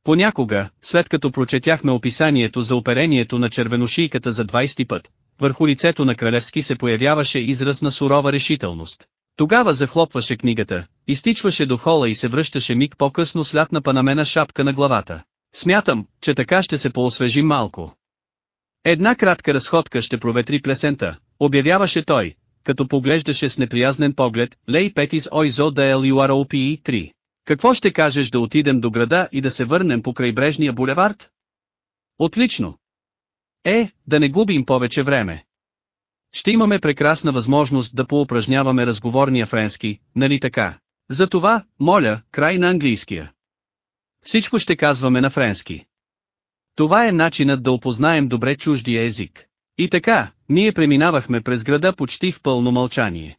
Понякога, след като прочетяхме описанието за оперението на червеношийката за 20 път, върху лицето на Кралевски се появяваше израз на сурова решителност. Тогава захлопваше книгата, изтичваше до хола и се връщаше миг по-късно с лятна панамена шапка на главата. Смятам, че така ще се поосвежим малко. Една кратка разходка ще проветри плесента, обявяваше той, като поглеждаше с неприязнен поглед, Лей Петис Ойзо да LUROPE 3. Какво ще кажеш да отидем до града и да се върнем по крайбрежния булевард? Отлично! Е, да не губим повече време. Ще имаме прекрасна възможност да поупражняваме разговорния френски, нали така? Затова, моля, край на английския. Всичко ще казваме на френски. Това е начинът да опознаем добре чуждия език. И така, ние преминавахме през града почти в пълно мълчание.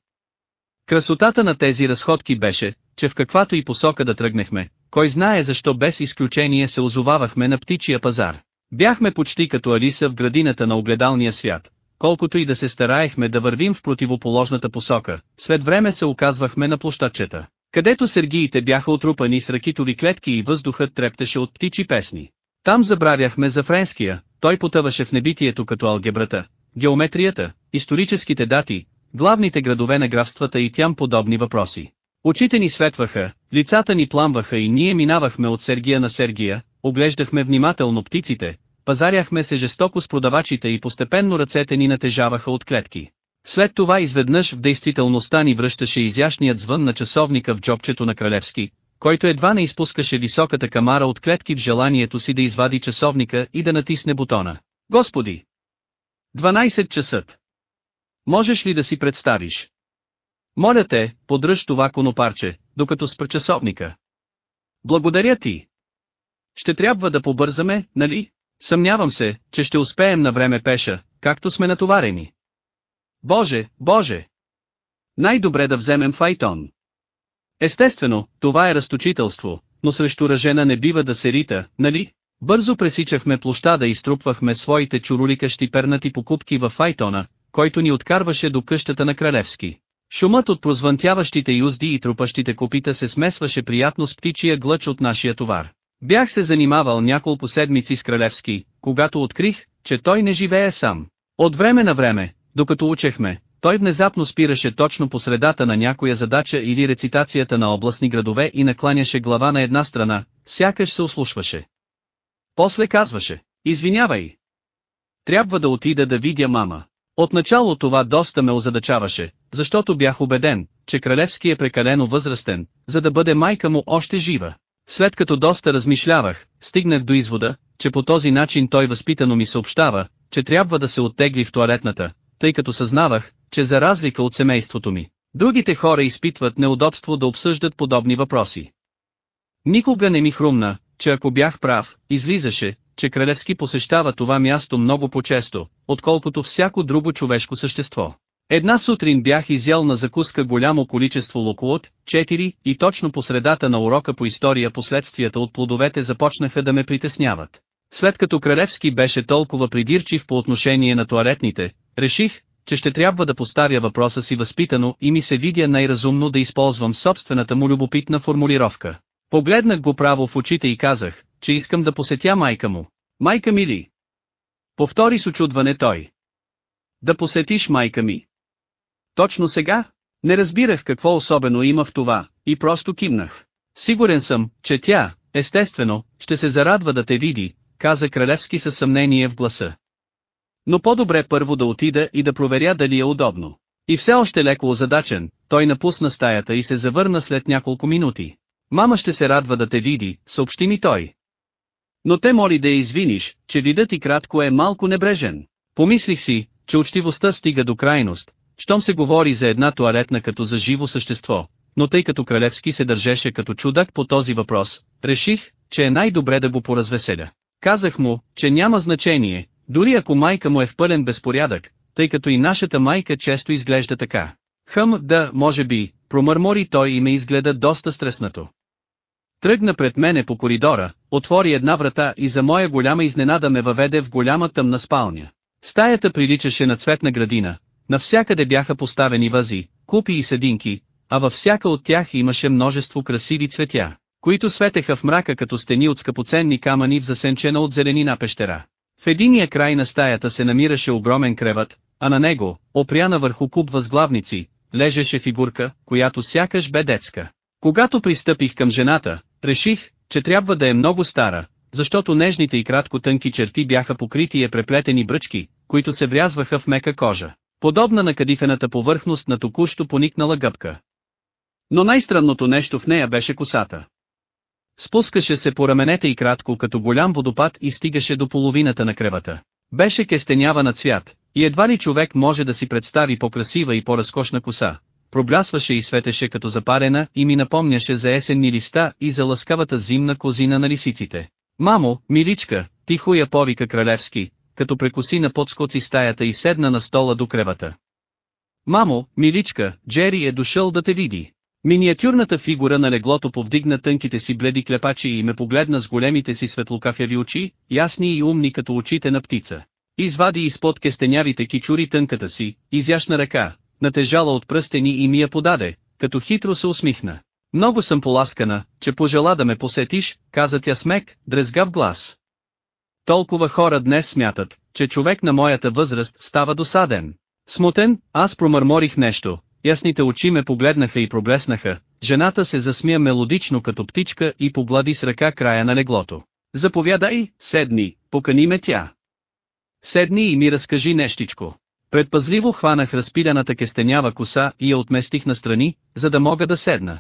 Красотата на тези разходки беше, че в каквато и посока да тръгнехме, кой знае защо без изключение се озовавахме на птичия пазар. Бяхме почти като Алиса в градината на огледалния свят, колкото и да се стараехме да вървим в противоположната посока, след време се оказвахме на площадчета, където сергиите бяха отрупани с ракитови клетки и въздухът трептеше от птичи песни. Там забравяхме за френския, той потъваше в небитието като алгебрата, геометрията, историческите дати, главните градове на графствата и тям подобни въпроси. Очите ни светваха, лицата ни пламваха и ние минавахме от Сергия на Сергия, оглеждахме внимателно птиците, пазаряхме се жестоко с продавачите и постепенно ръцете ни натежаваха от клетки. След това изведнъж в действителността ни връщаше изящният звън на часовника в джобчето на Кралевски, който едва не изпускаше високата камара от клетки в желанието си да извади часовника и да натисне бутона. Господи! 12 часът. Можеш ли да си представиш? Моля те, подръж това конопарче, докато спра часовника. Благодаря ти. Ще трябва да побързаме, нали? Съмнявам се, че ще успеем на време пеша, както сме натоварени. Боже, Боже! Най-добре да вземем файтон. Естествено, това е разточителство, но срещу ръжена не бива да се рита, нали? Бързо пресичахме площада и струпвахме своите чуруликащи пернати покупки в файтона, който ни откарваше до къщата на Кралевски. Шумът от прозвънтяващите юзди и трупащите копита се смесваше приятно с птичия глъч от нашия товар. Бях се занимавал няколко седмици с Кралевски, когато открих, че той не живее сам. От време на време, докато учехме, той внезапно спираше точно по средата на някоя задача или рецитацията на областни градове и накланяше глава на една страна, сякаш се ослушваше. После казваше, извинявай. Трябва да отида да видя мама. Отначало това доста ме озадачаваше, защото бях убеден, че Кралевски е прекалено възрастен, за да бъде майка му още жива. След като доста размишлявах, стигнах до извода, че по този начин той възпитано ми съобщава, че трябва да се оттегли в туалетната, тъй като съзнавах, че за разлика от семейството ми, другите хора изпитват неудобство да обсъждат подобни въпроси. Никога не ми хрумна, че ако бях прав, излизаше, че Кралевски посещава това място много по-често, отколкото всяко друго човешко същество. Една сутрин бях изял на закуска голямо количество локолот, 4, и точно по средата на урока по история последствията от плодовете започнаха да ме притесняват. След като Кралевски беше толкова придирчив по отношение на туалетните, реших, че ще трябва да поставя въпроса си възпитано и ми се видя най-разумно да използвам собствената му любопитна формулировка. Погледнах го право в очите и казах, че искам да посетя майка му. Майка ми ли? Повтори с очудване той. Да посетиш майка ми. Точно сега? Не разбирах какво особено има в това, и просто кимнах. Сигурен съм, че тя, естествено, ще се зарадва да те види, каза Кралевски със съмнение в гласа. Но по-добре първо да отида и да проверя дали е удобно. И все още леко озадачен, той напусна стаята и се завърна след няколко минути. Мама ще се радва да те види, съобщи ми той. Но те моли да я извиниш, че видът и кратко е малко небрежен. Помислих си, че учтивостта стига до крайност, щом се говори за една туалетна като за живо същество, но тъй като Кралевски се държеше като чудак по този въпрос, реших, че е най-добре да го поразвеселя. Казах му, че няма значение, дори ако майка му е в пълен безпорядък, тъй като и нашата майка често изглежда така. Хъм, да, може би, промърмори той и ме изгледа доста стреснато. Тръгна пред мене по коридора, отвори една врата и за моя голяма изненада ме въведе в голяма тъмна спалня. Стаята приличаше на цветна градина, навсякъде бяха поставени вази, купи и сединки, а във всяка от тях имаше множество красиви цветя, които светеха в мрака като стени от скъпоценни камъни в засенчена от зеленина пещера. В единия край на стаята се намираше огромен креват, а на него, опряна върху куп възглавници, лежеше фигурка, която сякаш бе детска. Когато пристъпих към жената, реших, че трябва да е много стара, защото нежните и кратко тънки черти бяха покрити и преплетени бръчки, които се врязваха в мека кожа, подобна на кадифената повърхност на току-що поникнала гъбка. Но най-странното нещо в нея беше косата. Спускаше се по раменете и кратко като голям водопад и стигаше до половината на кревата. Беше кестенява на цвят, и едва ли човек може да си представи по-красива и по-разкошна коса. Проблясваше и светеше като запарена и ми напомняше за есенни листа и за лъскавата зимна козина на лисиците. Мамо, миличка, тихо я повика Кралевски, като прекоси на подскоци стаята и седна на стола до кревата. Мамо, миличка, Джери е дошъл да те види. Миниатюрната фигура на леглото повдигна тънките си бледи клепачи и ме погледна с големите си светлокафяви очи, ясни и умни като очите на птица. Извади изпод кестенявите кичури тънката си, изящна ръка, натежала от пръстени и ми я подаде, като хитро се усмихна. Много съм поласкана, че пожела да ме посетиш, каза тя смек, дрезгав глас. Толкова хора днес смятат, че човек на моята възраст става досаден. Смутен, аз промърморих нещо, ясните очи ме погледнаха и проблеснаха, жената се засмя мелодично като птичка и поглади с ръка края на леглото. Заповядай, седни, покани ме тя. Седни и ми разкажи нещичко. Предпазливо хванах разпиляната кестенява коса и я отместих настрани, за да мога да седна.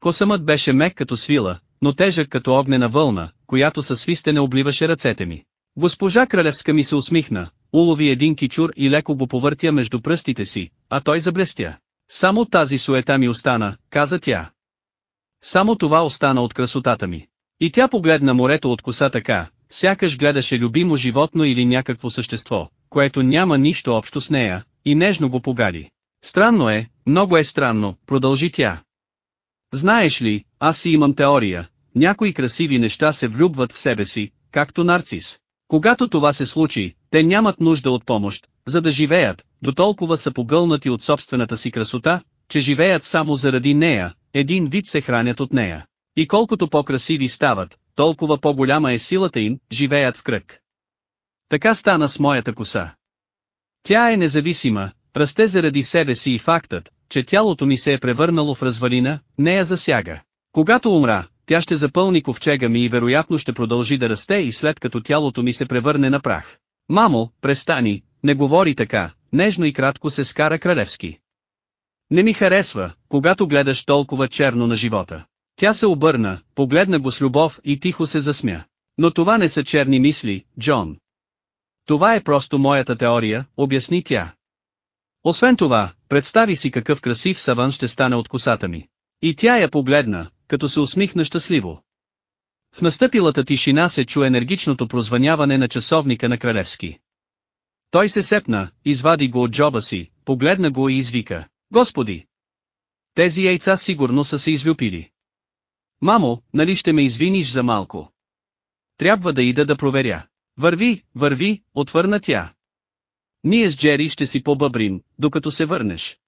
Косъмът беше мек като свила, но тежък като огнена вълна, която със свистене обливаше ръцете ми. Госпожа Кралевска ми се усмихна, улови един кичур и леко го повъртя между пръстите си, а той заблестя. Само тази суета ми остана, каза тя. Само това остана от красотата ми. И тя погледна морето от коса така, сякаш гледаше любимо животно или някакво същество, което няма нищо общо с нея, и нежно го погади. Странно е, много е странно, продължи тя. Знаеш ли, аз си имам теория, някои красиви неща се влюбват в себе си, както нарцис. Когато това се случи, те нямат нужда от помощ, за да живеят, до толкова са погълнати от собствената си красота, че живеят само заради нея, един вид се хранят от нея. И колкото по-красиви стават, толкова по-голяма е силата им, живеят в кръг. Така стана с моята коса. Тя е независима, расте заради себе си и фактът, че тялото ми се е превърнало в развалина, не я засяга. Когато умра, тя ще запълни ковчега ми и вероятно ще продължи да расте и след като тялото ми се превърне на прах. Мамо, престани, не говори така, нежно и кратко се скара Кралевски. Не ми харесва, когато гледаш толкова черно на живота. Тя се обърна, погледна го с любов и тихо се засмя. Но това не са черни мисли, Джон. Това е просто моята теория, обясни тя. Освен това, представи си какъв красив саван ще стане от косата ми. И тя я погледна, като се усмихна щастливо. В настъпилата тишина се чу енергичното прозваняване на часовника на Кралевски. Той се сепна, извади го от джоба си, погледна го и извика. Господи! Тези яйца сигурно са се излюпили. Мамо, нали ще ме извиниш за малко? Трябва да ида да проверя. Върви, върви, отвърна тя. Ние с Джери ще си побъбрим, докато се върнеш.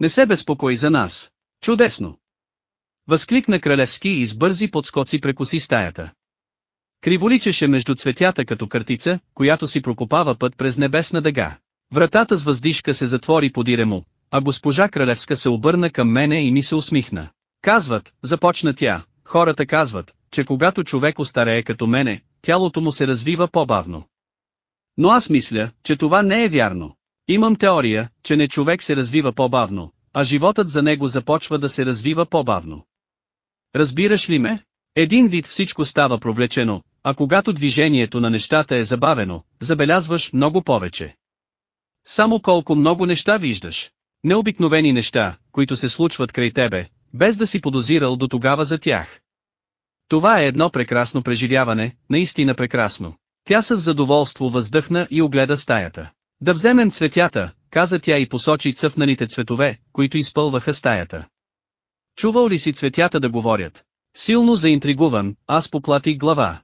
Не се безпокой за нас. Чудесно! Възкликна Кралевски и с бързи подскоци прекоси стаята. Криволичеше между цветята като картица, която си прокопава път през небесна дъга. Вратата с въздишка се затвори подире му, а госпожа Кралевска се обърна към мене и ми се усмихна. Казват, започна тя, хората казват, че когато човек остарее като мене, тялото му се развива по-бавно. Но аз мисля, че това не е вярно. Имам теория, че не човек се развива по-бавно, а животът за него започва да се развива по-бавно. Разбираш ли ме? Един вид всичко става провлечено, а когато движението на нещата е забавено, забелязваш много повече. Само колко много неща виждаш. Необикновени неща, които се случват край тебе, без да си подозирал до тогава за тях. Това е едно прекрасно преживяване, наистина прекрасно. Тя с задоволство въздъхна и огледа стаята. Да вземем цветята, каза тя и посочи цъфналите цветове, които изпълваха стаята. Чувал ли си цветята да говорят? Силно заинтригуван, аз поплатих глава.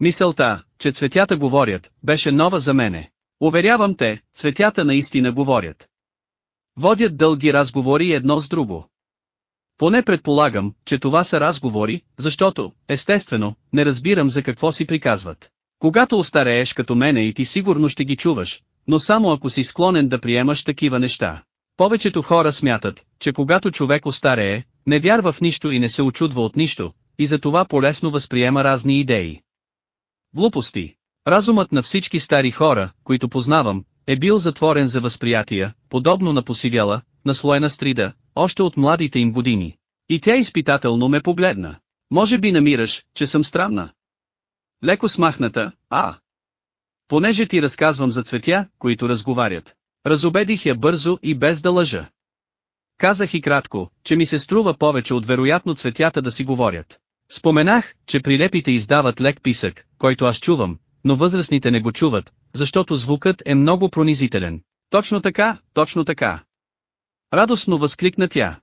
Мисълта, че цветята говорят, беше нова за мене. Уверявам те, цветята наистина говорят. Водят дълги разговори едно с друго. Поне предполагам, че това са разговори, защото, естествено, не разбирам за какво си приказват. Когато остарееш като мене и ти сигурно ще ги чуваш, но само ако си склонен да приемаш такива неща. Повечето хора смятат, че когато човек остарее, не вярва в нищо и не се очудва от нищо, и за това полесно възприема разни идеи. Глупости. Разумът на всички стари хора, които познавам, е бил затворен за възприятия, подобно на посивяла, наслоена стрида, още от младите им години. И тя изпитателно ме погледна. Може би намираш, че съм странна. Леко смахната, а. Понеже ти разказвам за цветя, които разговарят. Разобедих я бързо и без да лъжа. Казах и кратко, че ми се струва повече от вероятно цветята да си говорят. Споменах, че прилепите издават лек писък, който аз чувам, но възрастните не го чуват, защото звукът е много пронизителен. Точно така, точно така. Радостно възкликна тя.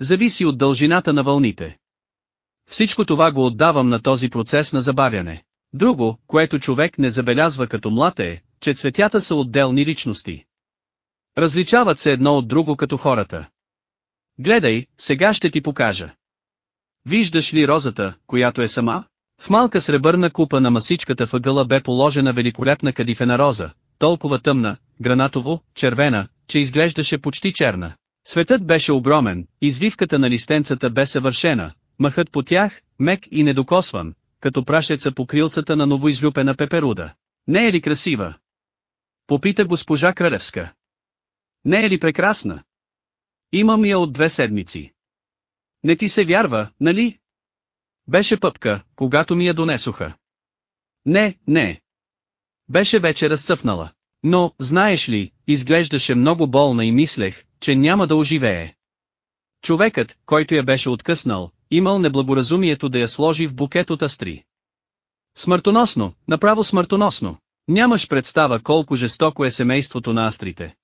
Зависи от дължината на вълните. Всичко това го отдавам на този процес на забавяне. Друго, което човек не забелязва като млад е, че цветята са отделни личности. Различават се едно от друго като хората. Гледай, сега ще ти покажа. Виждаш ли розата, която е сама? В малка сребърна купа на масичката въгъла бе положена великолепна кадифена роза, толкова тъмна, гранатово, червена, че изглеждаше почти черна. Светът беше огромен, извивката на листенцата бе съвършена, махът по тях, мек и недокосван, като прашеца по крилцата на новоизлюпена пеперуда. Не е ли красива? Попита госпожа Кралевска. Не е ли прекрасна? Имам я от две седмици. Не ти се вярва, нали? Беше пъпка, когато ми я донесоха. Не, не. Беше вече разцъфнала. Но, знаеш ли, изглеждаше много болна и мислех, че няма да оживее. Човекът, който я беше откъснал, имал неблагоразумието да я сложи в букет от астри. Смъртоносно, направо смъртоносно. Нямаш представа колко жестоко е семейството на астрите.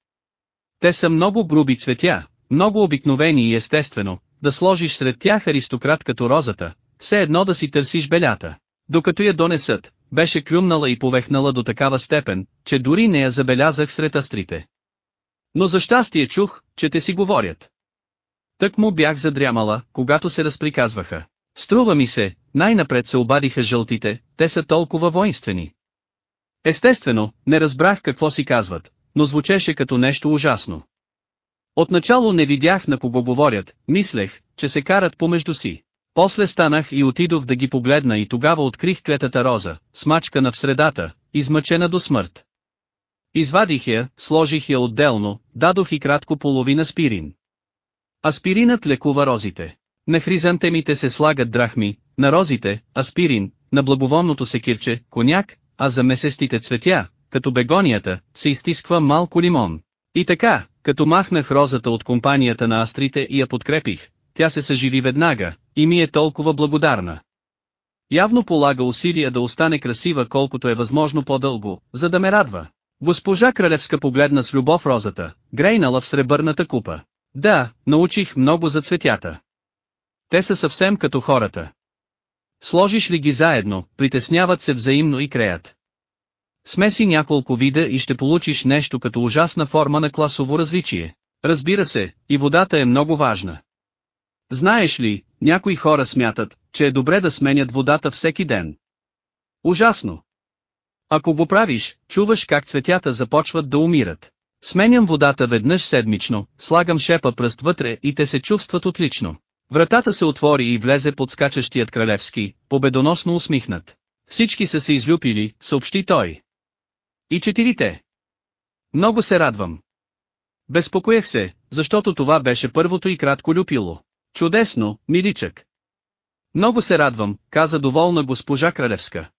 Те са много груби цветя, много обикновени и естествено, да сложиш сред тях аристократ като розата, все едно да си търсиш белята. Докато я донесат, беше клюмнала и повехнала до такава степен, че дори не я забелязах сред астрите. Но за щастие чух, че те си говорят. Тък му бях задрямала, когато се разприказваха. Струва ми се, най-напред се обадиха жълтите, те са толкова воинствени. Естествено, не разбрах какво си казват, но звучеше като нещо ужасно. Отначало не видях на кого говорят, мислех, че се карат помежду си. После станах и отидох да ги погледна и тогава открих клетата роза, смачкана в средата, измъчена до смърт. Извадих я, сложих я отделно, дадох и кратко половина спирин. Аспиринът лекува розите. На хризантемите се слагат драхми, на розите, аспирин, на благовонното секирче, коняк, а за месестите цветя, като бегонията, се изтисква малко лимон. И така, като махнах розата от компанията на астрите и я подкрепих, тя се съживи веднага, и ми е толкова благодарна. Явно полага усилия да остане красива колкото е възможно по-дълго, за да ме радва. Госпожа Кралевска погледна с любов розата, грейнала в сребърната купа. Да, научих много за цветята. Те са съвсем като хората. Сложиш ли ги заедно, притесняват се взаимно и креят. Смеси няколко вида и ще получиш нещо като ужасна форма на класово различие. Разбира се, и водата е много важна. Знаеш ли, някои хора смятат, че е добре да сменят водата всеки ден. Ужасно! Ако го правиш, чуваш как цветята започват да умират. Сменям водата веднъж седмично, слагам шепа пръст вътре и те се чувстват отлично. Вратата се отвори и влезе под скачащият кралевски, победоносно усмихнат. Всички са се излюпили, съобщи той. И четирите. Много се радвам. Безпокоях се, защото това беше първото и кратко люпило. Чудесно, миличък. Много се радвам, каза доволна госпожа Кралевска.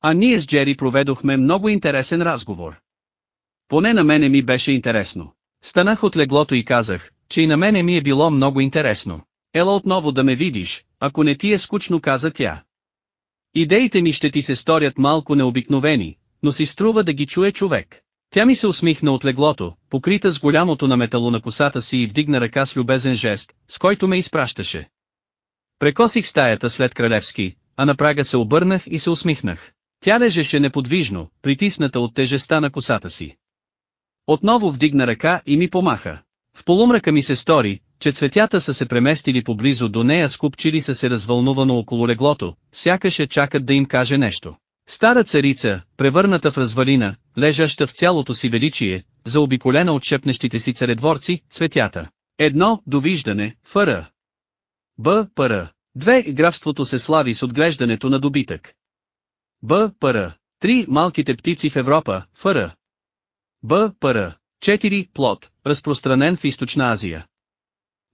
А ние с Джери проведохме много интересен разговор. Поне на мене ми беше интересно. Станах от леглото и казах, че и на мене ми е било много интересно. Ела отново да ме видиш, ако не ти е скучно каза тя. Идеите ми ще ти се сторят малко необикновени, но си струва да ги чуе човек. Тя ми се усмихна от леглото, покрита с голямото на метало на косата си и вдигна ръка с любезен жест, с който ме изпращаше. Прекосих стаята след Кралевски, а на прага се обърнах и се усмихнах. Тя лежеше неподвижно, притисната от тежеста на косата си. Отново вдигна ръка и ми помаха. В полумрака ми се стори, че цветята са се преместили поблизо до нея скупчили са се развълнувано около леглото, сякаше чакат да им каже нещо. Стара царица, превърната в развалина, лежаща в цялото си величие, заобиколена от шепнещите си царедворци, цветята. Едно, довиждане, фъра. Б. Пъра. Две, графството се слави с отглеждането на добитък. Б. Пъра. Три, малките птици в Европа, фъра. Б. Пъра. 4. Плод, разпространен в Източна Азия.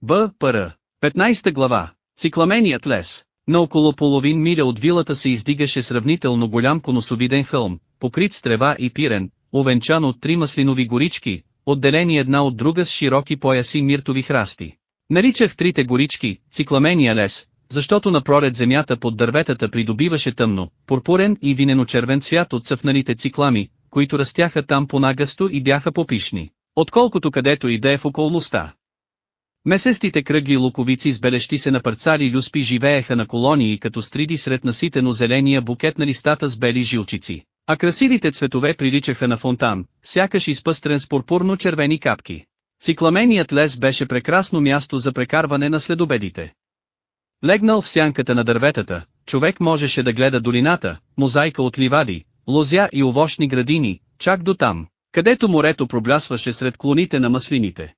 Б. Пър. 15 глава. Цикламеният лес. На около половин миля от вилата се издигаше сравнително голям конусовиден хълм, покрит с трева и пирен, овенчан от три маслинови горички, отделени една от друга с широки пояси миртови храсти. Наричах трите горички, цикламения лес, защото напроред земята под дърветата придобиваше тъмно, пурпурен и винено-червен цвят от цъфналите циклами, които растяха там по-нагъсто и бяха попишни, отколкото където и да е в околността. Месестите кръгли луковици с белещи се на парцали люспи живееха на колонии като стриди сред наситено зеления букет на листата с бели жилчици, а красивите цветове приличаха на фонтан, сякаш изпъстрен с пурпурно-червени капки. Цикламеният лес беше прекрасно място за прекарване на следобедите. Легнал в сянката на дърветата, човек можеше да гледа долината, мозайка от ливади, лозя и овощни градини, чак до там, където морето проблясваше сред клоните на маслините.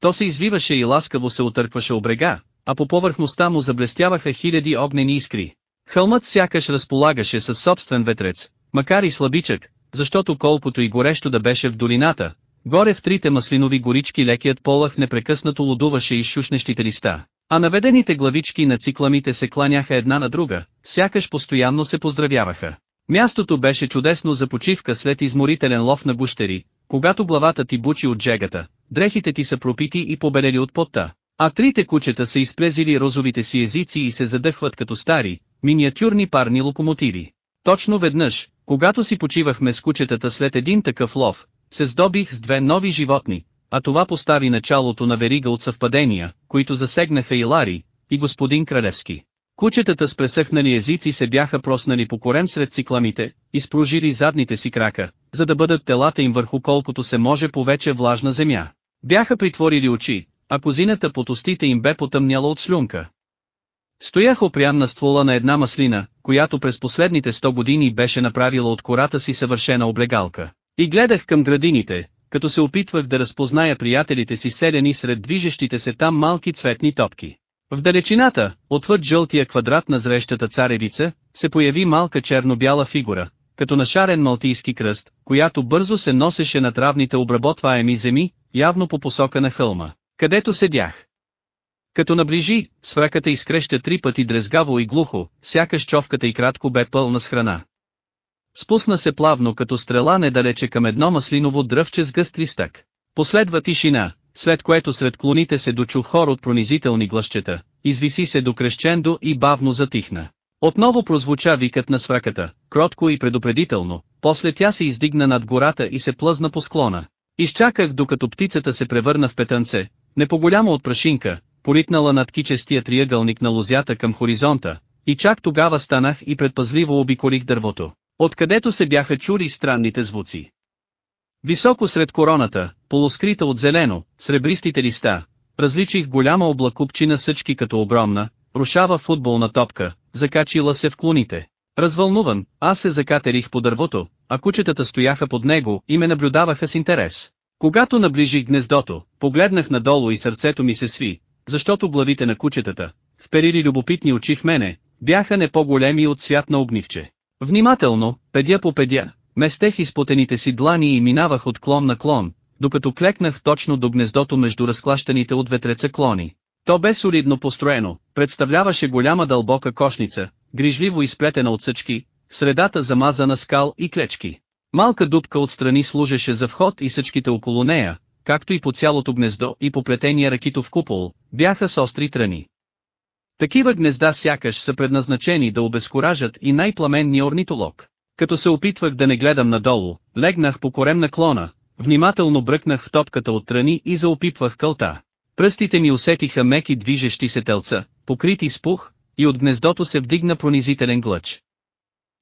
То се извиваше и ласкаво се отъркваше обрега, а по повърхността му заблестяваха хиляди огнени искри. Хълмът сякаш разполагаше със собствен ветрец, макар и слабичък, защото колкото и горещо да беше в долината, горе в трите маслинови горички лекият полъх непрекъснато лудуваше и шушнещите листа, а наведените главички на цикламите се кланяха една на друга, сякаш постоянно се поздравяваха. Мястото беше чудесно за почивка след изморителен лов на гущери, когато главата ти бучи от джегата, дрехите ти са пропити и побелели от потта, а трите кучета са изплезили розовите си езици и се задъхват като стари, миниатюрни парни локомотиви. Точно веднъж, когато си почивахме с кучетата след един такъв лов, се здобих с две нови животни, а това постави началото на верига от съвпадения, които засегнаха и Лари, и господин Кралевски. Кучетата с пресъхнали езици се бяха проснали по корем сред цикламите, изпружили задните си крака, за да бъдат телата им върху колкото се може повече влажна земя. Бяха притворили очи, а козината под устите им бе потъмняла от слюнка. Стоях опрян на ствола на една маслина, която през последните 100 години беше направила от кората си съвършена облегалка. И гледах към градините, като се опитвах да разпозная приятелите си селени сред движещите се там малки цветни топки. В далечината, отвъд жълтия квадрат на зрещата царевица, се появи малка черно-бяла фигура, като нашарен малтийски кръст, която бързо се носеше на травните обработваеми земи, явно по посока на хълма, където седях. Като наближи, свраката изкреща три пъти дрезгаво и глухо, сякаш човката и кратко бе пълна с храна. Спусна се плавно като стрела недалече към едно маслиново дръвче с гъст листък. Последва тишина, след което сред клоните се дочу хор от пронизителни глъщета, извиси се до крещендо и бавно затихна. Отново прозвуча викът на свраката, кротко и предупредително, после тя се издигна над гората и се плъзна по склона. Изчаках докато птицата се превърна в петънце, не по-голямо от прашинка, поритнала над кичестия триъгълник на лозята към хоризонта, и чак тогава станах и предпазливо обиколих дървото. откъдето се бяха чули странните звуци. Високо сред короната, полускрита от зелено, сребристите листа, различих голяма облакупчина съчки като огромна, рушава футболна топка, закачила се в клоните. Развълнуван, аз се закатерих по дървото, а кучетата стояха под него и ме наблюдаваха с интерес. Когато наближих гнездото, погледнах надолу и сърцето ми се сви, защото главите на кучетата, вперили любопитни очи в мене, бяха не по-големи от цвят на огнивче. Внимателно, педя по педя, местех изпотените си длани и минавах от клон на клон, докато клекнах точно до гнездото между разклащаните от ветреца клони. То бе солидно построено, представляваше голяма дълбока кошница, грижливо изплетена от съчки, средата замазана скал и клечки. Малка дупка отстрани служеше за вход и съчките около нея, както и по цялото гнездо и по плетения ракитов купол, бяха с остри тръни. Такива гнезда сякаш са предназначени да обезкуражат и най-пламенния орнитолог. Като се опитвах да не гледам надолу, легнах по корем на клона, внимателно бръкнах в топката от тръни и заопипвах кълта. Пръстите ми усетиха меки движещи се телца, покрити с пух, и от гнездото се вдигна пронизителен глъч.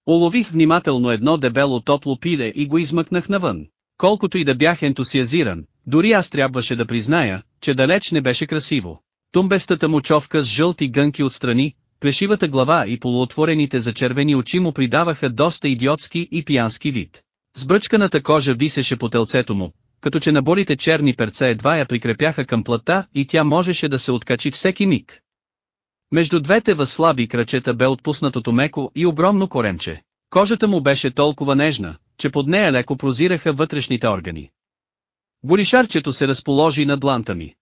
Улових внимателно едно дебело топло пиле и го измъкнах навън. Колкото и да бях ентусиазиран, дори аз трябваше да призная, че далеч не беше красиво. Тумбестата му човка с жълти гънки отстрани, плешивата глава и полуотворените зачервени очи му придаваха доста идиотски и пиянски вид. Сбръчканата кожа висеше по телцето му, като че наболите черни перца едва я прикрепяха към плътта и тя можеше да се откачи всеки миг. Между двете възслаби крачета бе отпуснатото меко и огромно коремче. Кожата му беше толкова нежна, че под нея леко прозираха вътрешните органи. Голишарчето се разположи на дланта ми.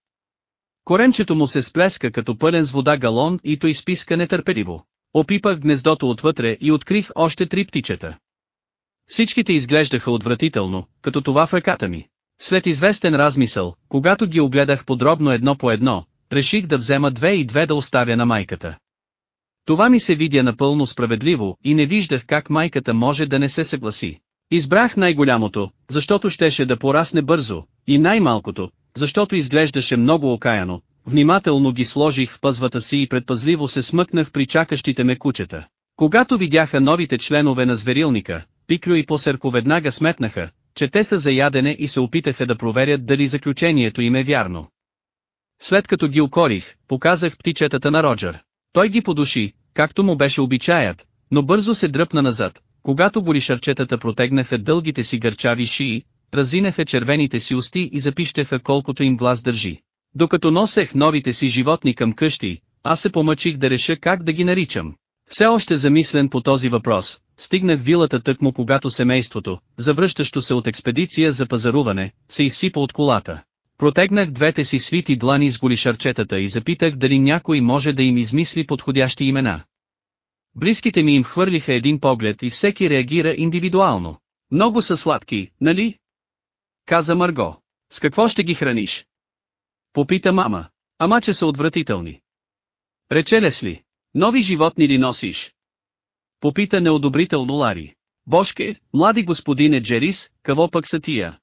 Коремчето му се сплеска като пълен с вода галон и то изписка нетърпеливо. Опипах гнездото отвътре и открих още три птичета. Всичките изглеждаха отвратително, като това в ръката ми. След известен размисъл, когато ги огледах подробно едно по едно, реших да взема две и две да оставя на майката. Това ми се видя напълно справедливо и не виждах как майката може да не се съгласи. Избрах най-голямото, защото щеше да порасне бързо, и най-малкото, защото изглеждаше много окаяно, внимателно ги сложих в пъзвата си и предпазливо се смъкнах при чакащите ме кучета. Когато видяха новите членове на зверилника, Пиклю и Посерко веднага сметнаха, че те са за ядене и се опитаха да проверят дали заключението им е вярно. След като ги укорих, показах птичетата на Роджер. Той ги подуши, както му беше обичаят, но бързо се дръпна назад, когато голишарчетата протегнаха дългите си гърчави шии, развинаха червените си усти и запищаха колкото им глас държи. Докато носех новите си животни към къщи, аз се помъчих да реша как да ги наричам. Все още замислен по този въпрос, стигнах вилата тъкмо когато семейството, завръщащо се от експедиция за пазаруване, се изсипа от колата. Протегнах двете си свити длани с голишарчетата и запитах дали някой може да им измисли подходящи имена. Близките ми им хвърлиха един поглед и всеки реагира индивидуално. Много са сладки, нали? Каза Марго. С какво ще ги храниш? Попита мама. Ама че са отвратителни. Рече Лесли. Нови животни ли носиш? Попита неодобрително Лари. Бошке, млади господине Джерис, какво пък са тия?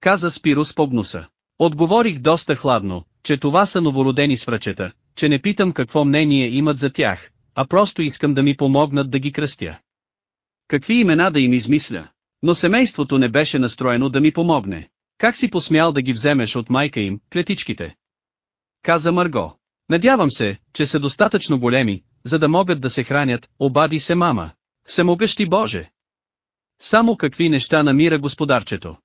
Каза Спирус погнуса. Отговорих доста хладно, че това са новородени свръчета, че не питам какво мнение имат за тях, а просто искам да ми помогнат да ги кръстя. Какви имена да им измисля? Но семейството не беше настроено да ми помогне. Как си посмял да ги вземеш от майка им, клетичките? Каза Марго. Надявам се, че са достатъчно големи, за да могат да се хранят, обади се мама. Всемогъщи Боже! Само какви неща намира господарчето.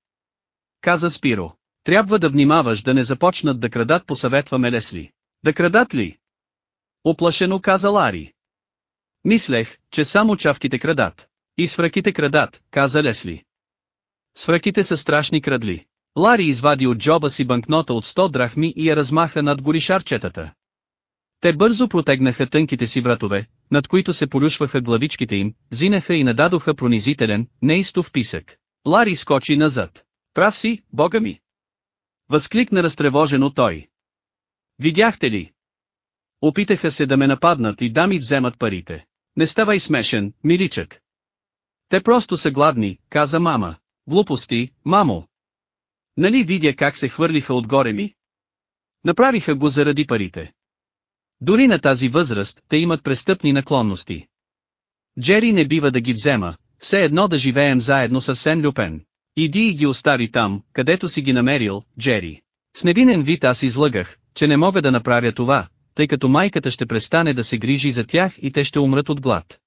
Каза Спиро. Трябва да внимаваш да не започнат да крадат посъветваме Лесли. Да крадат ли? Оплашено каза Лари. Мислех, че само чавките крадат. И свръките крадат, каза Лесли. Свръките са страшни крадли. Лари извади от джоба си банкнота от 100 драхми и я размаха над голишарчетата. Те бързо протегнаха тънките си вратове, над които се полюшваха главичките им, зинаха и нададоха пронизителен, неистов писък. Лари скочи назад. Прав си, бога ми! Възкликна разтревожено той. Видяхте ли? Опитаха се да ме нападнат и да ми вземат парите. Не ставай смешен, миличък. Те просто са гладни, каза мама. Глупости, мамо. Нали видя как се хвърлиха отгоре ми? Направиха го заради парите. Дори на тази възраст, те имат престъпни наклонности. Джери не бива да ги взема, Все едно да живеем заедно с Сен Люпен. Иди и ги остави там, където си ги намерил, Джери. С невинен вид аз излъгах, че не мога да направя това, тъй като майката ще престане да се грижи за тях и те ще умрат от глад.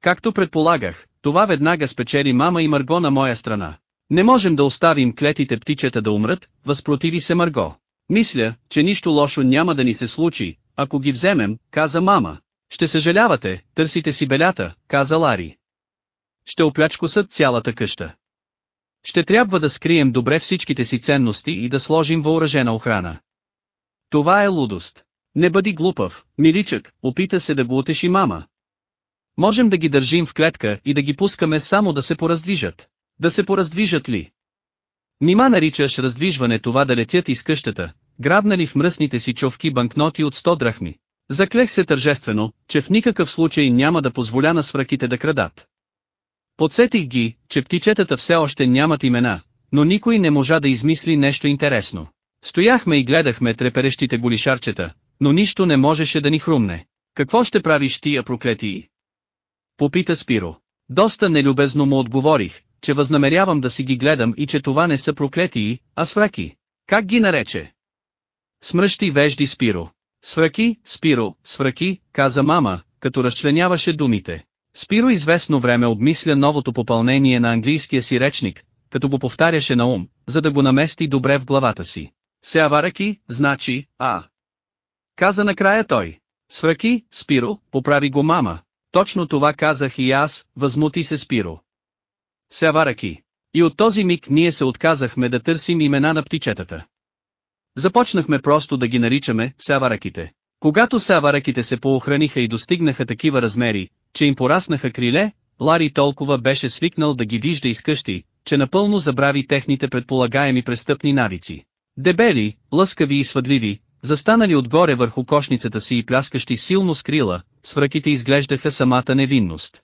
Както предполагах, това веднага спечели мама и Марго на моя страна. Не можем да оставим клетите птичета да умрат, възпротиви се Марго. Мисля, че нищо лошо няма да ни се случи, ако ги вземем, каза мама. Ще съжалявате, търсите си белята, каза Лари. Ще оплячкосат цялата къща. Ще трябва да скрием добре всичките си ценности и да сложим въоръжена охрана. Това е лудост. Не бъди глупав, миличък, опита се да го утеши мама. Можем да ги държим в клетка и да ги пускаме само да се пораздвижат. Да се пораздвижат ли? Нима наричаш раздвижване това да летят из къщата, грабнали в мръсните си човки банкноти от 100 драхми. Заклех се тържествено, че в никакъв случай няма да позволя на свраките да крадат. Подсетих ги, че птичетата все още нямат имена, но никой не можа да измисли нещо интересно. Стояхме и гледахме треперещите голишарчета, но нищо не можеше да ни хрумне. Какво ще правиш тия проклетии? Попита Спиро. Доста нелюбезно му отговорих, че възнамерявам да си ги гледам и че това не са проклетии, а свраки. Как ги нарече? Смръщи вежди Спиро. Свраки, Спиро, свраки, каза мама, като разчленяваше думите. Спиро известно време обмисля новото попълнение на английския си речник, като го повтаряше на ум, за да го намести добре в главата си. Сеавараки, значи, а. Каза накрая той. Свраки, Спиро, поправи го мама. Точно това казах и аз, възмути се Спиро. Сявараки. И от този миг ние се отказахме да търсим имена на птичетата. Започнахме просто да ги наричаме сявараките. Когато сявараките се поохраниха и достигнаха такива размери, че им пораснаха криле, Лари толкова беше свикнал да ги вижда из къщи, че напълно забрави техните предполагаеми престъпни навици. Дебели, лъскави и свъдливи, застанали отгоре върху кошницата си и пляскащи силно с крила, свръките изглеждаха самата невинност.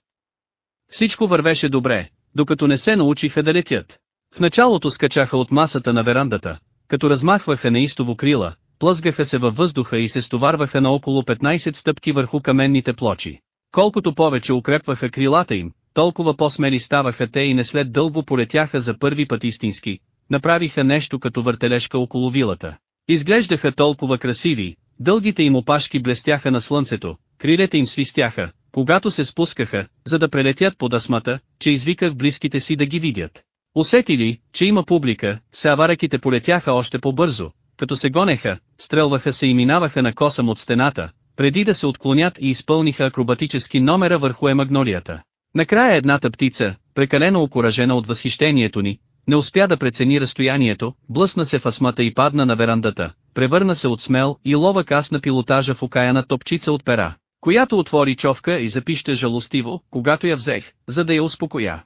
Всичко вървеше добре, докато не се научиха да летят. В началото скачаха от масата на верандата, като размахваха неистово крила, плъзгаха се във въздуха и се стоварваха на около 15 стъпки върху каменните плочи. Колкото повече укрепваха крилата им, толкова по-смели ставаха те и не след дълго полетяха за първи път истински, направиха нещо като въртележка около вилата. Изглеждаха толкова красиви, дългите им опашки блестяха на слънцето, крилете им свистяха, когато се спускаха, за да прелетят под асмата, че извиках близките си да ги видят. Усетили, че има публика, савараките полетяха още по-бързо, като се гонеха, стрелваха се и минаваха на косъм от стената, преди да се отклонят и изпълниха акробатически номера върху емагнолията. Накрая едната птица, прекалено окоръжена от възхищението ни, не успя да прецени разстоянието, блъсна се в асмата и падна на верандата, превърна се от смел и ловък аз на пилотажа в окаяна топчица от пера, която отвори човка и запища жалостиво, когато я взех, за да я успокоя.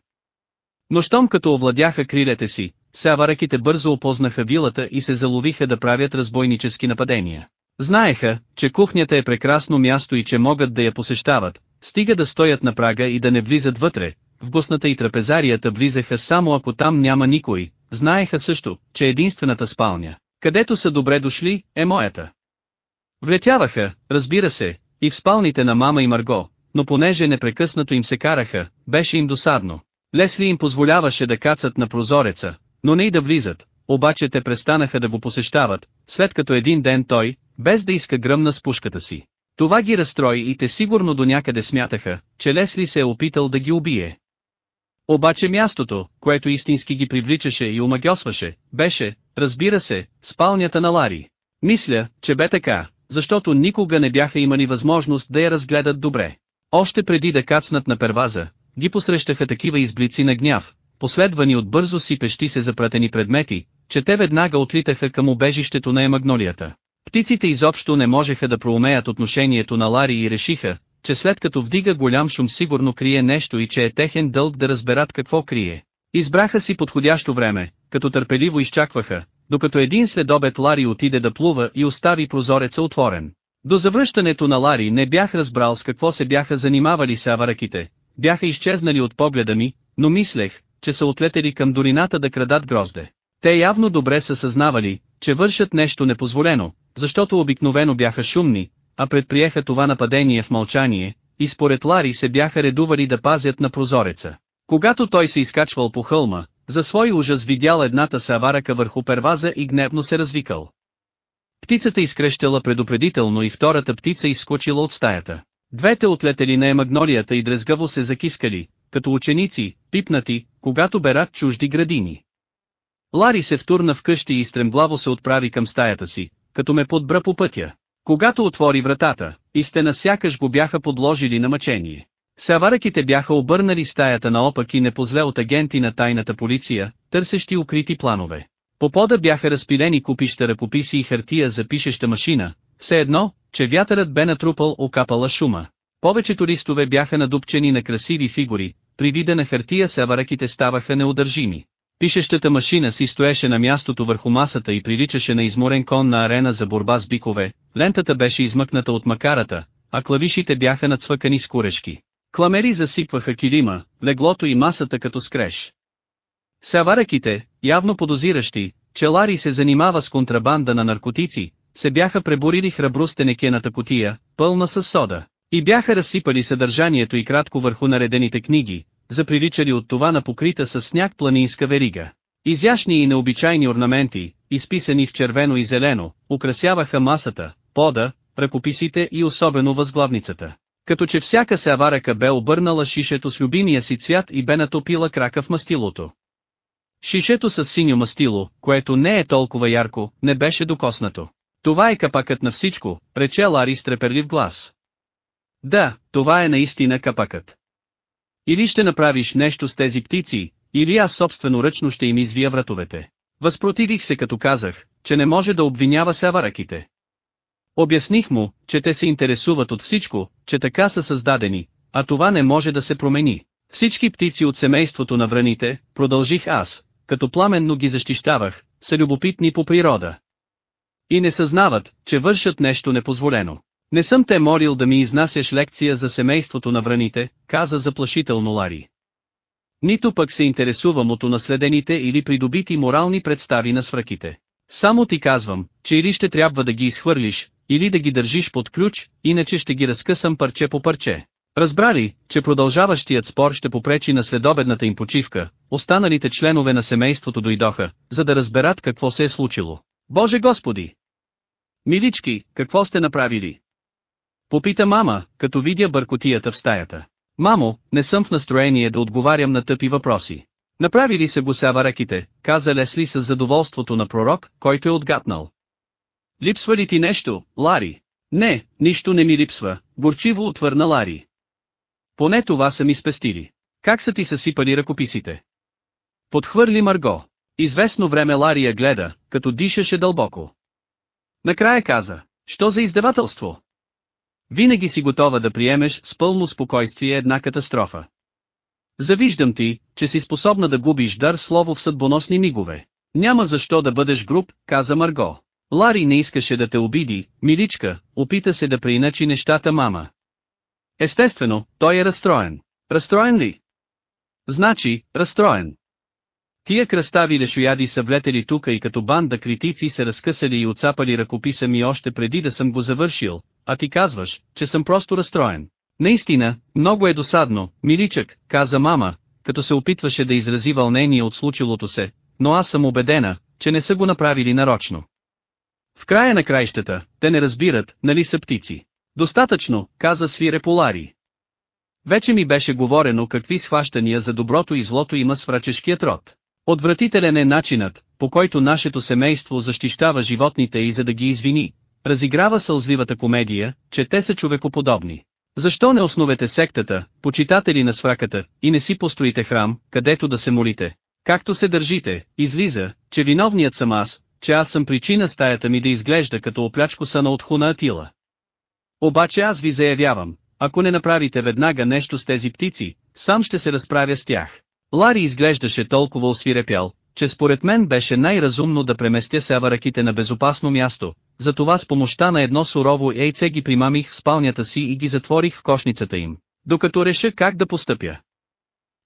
Но щом като овладяха крилете си, сявараките бързо опознаха вилата и се заловиха да правят разбойнически нападения. Знаеха, че кухнята е прекрасно място и че могат да я посещават, стига да стоят на прага и да не влизат вътре, в гостната и трапезарията влизаха само ако там няма никой, знаеха също, че единствената спалня, където са добре дошли, е моята. Влетяваха, разбира се, и в спалните на мама и Марго, но понеже непрекъснато им се караха, беше им досадно. Лесли им позволяваше да кацат на прозореца, но не и да влизат, обаче те престанаха да го посещават, след като един ден той, без да иска гръмна с пушката си. Това ги разстрои и те сигурно до някъде смятаха, че Лесли се е опитал да ги убие. Обаче мястото, което истински ги привличаше и омагьосваше, беше, разбира се, спалнята на Лари. Мисля, че бе така, защото никога не бяха имали възможност да я разгледат добре. Още преди да кацнат на перваза, ги посрещаха такива изблици на гняв, последвани от бързо сипещи се запратени предмети, че те веднага отлитаха към убежището на емагнолията. Птиците изобщо не можеха да проумеят отношението на Лари и решиха, че след като вдига голям шум сигурно крие нещо и че е техен дълг да разберат какво крие. Избраха си подходящо време, като търпеливо изчакваха, докато един следобед Лари отиде да плува и остави прозореца отворен. До завръщането на Лари не бях разбрал с какво се бяха занимавали савараките, бяха изчезнали от погледа ми, но мислех, че са отлетели към долината да крадат грозде. Те явно добре са съзнавали, че вършат нещо непозволено, защото обикновено бяха шумни, а предприеха това нападение в мълчание, и според Лари се бяха редували да пазят на прозореца. Когато той се изкачвал по хълма, за свой ужас видял едната саварака върху перваза и гневно се развикал. Птицата изкрещала предупредително и втората птица изскочила от стаята. Двете отлетели на емагнолията и дрезгаво се закискали, като ученици, пипнати, когато берат чужди градини. Лари се втурна в къщи и стремглаво се отправи към стаята си, като ме подбра по пътя. Когато отвори вратата, и стена сякаш го бяха подложили на мъчение. Савараките бяха обърнали стаята наопак и не позве от агенти на тайната полиция, търсещи укрити планове. По пода бяха разпилени купища ръкописи и хартия за пишеща машина, все едно, че вятърът бе натрупал окапала шума. Повечето листове бяха надупчени на красиви фигури, при вида на хартия савараките ставаха неудържими. Пишещата машина си стоеше на мястото върху масата и приличаше на изморен кон на арена за борба с бикове, лентата беше измъкната от макарата, а клавишите бяха нацвъкани с курешки. Кламери засипваха килима, леглото и масата като скреш. Савараките, явно подозиращи, че Лари се занимава с контрабанда на наркотици, се бяха преборили храбро стенекената котия, пълна с сода, и бяха разсипали съдържанието и кратко върху наредените книги, заприличали от това на покрита с сняг планинска верига. Изящни и необичайни орнаменти, изписани в червено и зелено, украсяваха масата, пода, ръкописите и особено възглавницата. Като че всяка саварака бе обърнала шишето с любимия си цвят и бе натопила крака в мастилото. Шишето с синьо мастило, което не е толкова ярко, не беше докоснато. Това е капакът на всичко, рече Лари с треперлив глас. Да, това е наистина капакът. Или ще направиш нещо с тези птици, или аз собствено ръчно ще им извия вратовете. Възпротивих се като казах, че не може да обвинява савараките. Обясних му, че те се интересуват от всичко, че така са създадени, а това не може да се промени. Всички птици от семейството на враните, продължих аз, като пламенно ги защищавах, са любопитни по природа. И не съзнават, че вършат нещо непозволено. Не съм те молил да ми изнасяш лекция за семейството на враните, каза заплашително Лари. Нито пък се интересувам от унаследените или придобити морални представи на свръките. Само ти казвам, че или ще трябва да ги изхвърлиш, или да ги държиш под ключ, иначе ще ги разкъсам парче по парче. Разбрали, че продължаващият спор ще попречи на следобедната им почивка, останалите членове на семейството дойдоха, за да разберат какво се е случило. Боже Господи! Милички, какво сте направили? Попита мама, като видя бъркотията в стаята. Мамо, не съм в настроение да отговарям на тъпи въпроси. Направили са го савараките, каза Лесли с задоволството на пророк, който е отгатнал. Липсва ли ти нещо, Лари? Не, нищо не ми липсва, горчиво отвърна Лари. Поне това са ми спестили. Как са ти съсипали ръкописите? Подхвърли Марго. Известно време Лария гледа, като дишаше дълбоко. Накрая каза, що за издевателство? Винаги си готова да приемеш с пълно спокойствие една катастрофа. Завиждам ти, че си способна да губиш дар слово в съдбоносни мигове. Няма защо да бъдеш груб, каза Марго. Лари не искаше да те обиди, миличка, опита се да преиначи нещата мама. Естествено, той е разстроен. Разстроен ли? Значи, разстроен. Тия кръстави лешояди са влетели тука и като банда критици се разкъсали и отцапали ръкописа ми още преди да съм го завършил, а ти казваш, че съм просто разстроен. Наистина, много е досадно, миличък, каза мама, като се опитваше да изрази вълнение от случилото се, но аз съм убедена, че не са го направили нарочно. В края на краищата, те не разбират, нали са птици. Достатъчно, каза свире Полари. Вече ми беше говорено какви схващания за доброто и злото има с врачешкият род. Отвратителен е начинът, по който нашето семейство защищава животните и за да ги извини, разиграва сълзливата комедия, че те са човекоподобни. Защо не основете сектата, почитатели на свраката, и не си построите храм, където да се молите? Както се държите, излиза, че виновният съм аз, че аз съм причина стаята ми да изглежда като оплячко са на отхуна Атила. Обаче аз ви заявявам, ако не направите веднага нещо с тези птици, сам ще се разправя с тях. Лари изглеждаше толкова освирепял, че според мен беше най-разумно да преместя севараките на безопасно място, затова с помощта на едно сурово яйце ги примамих в спалнята си и ги затворих в кошницата им, докато реша как да постъпя.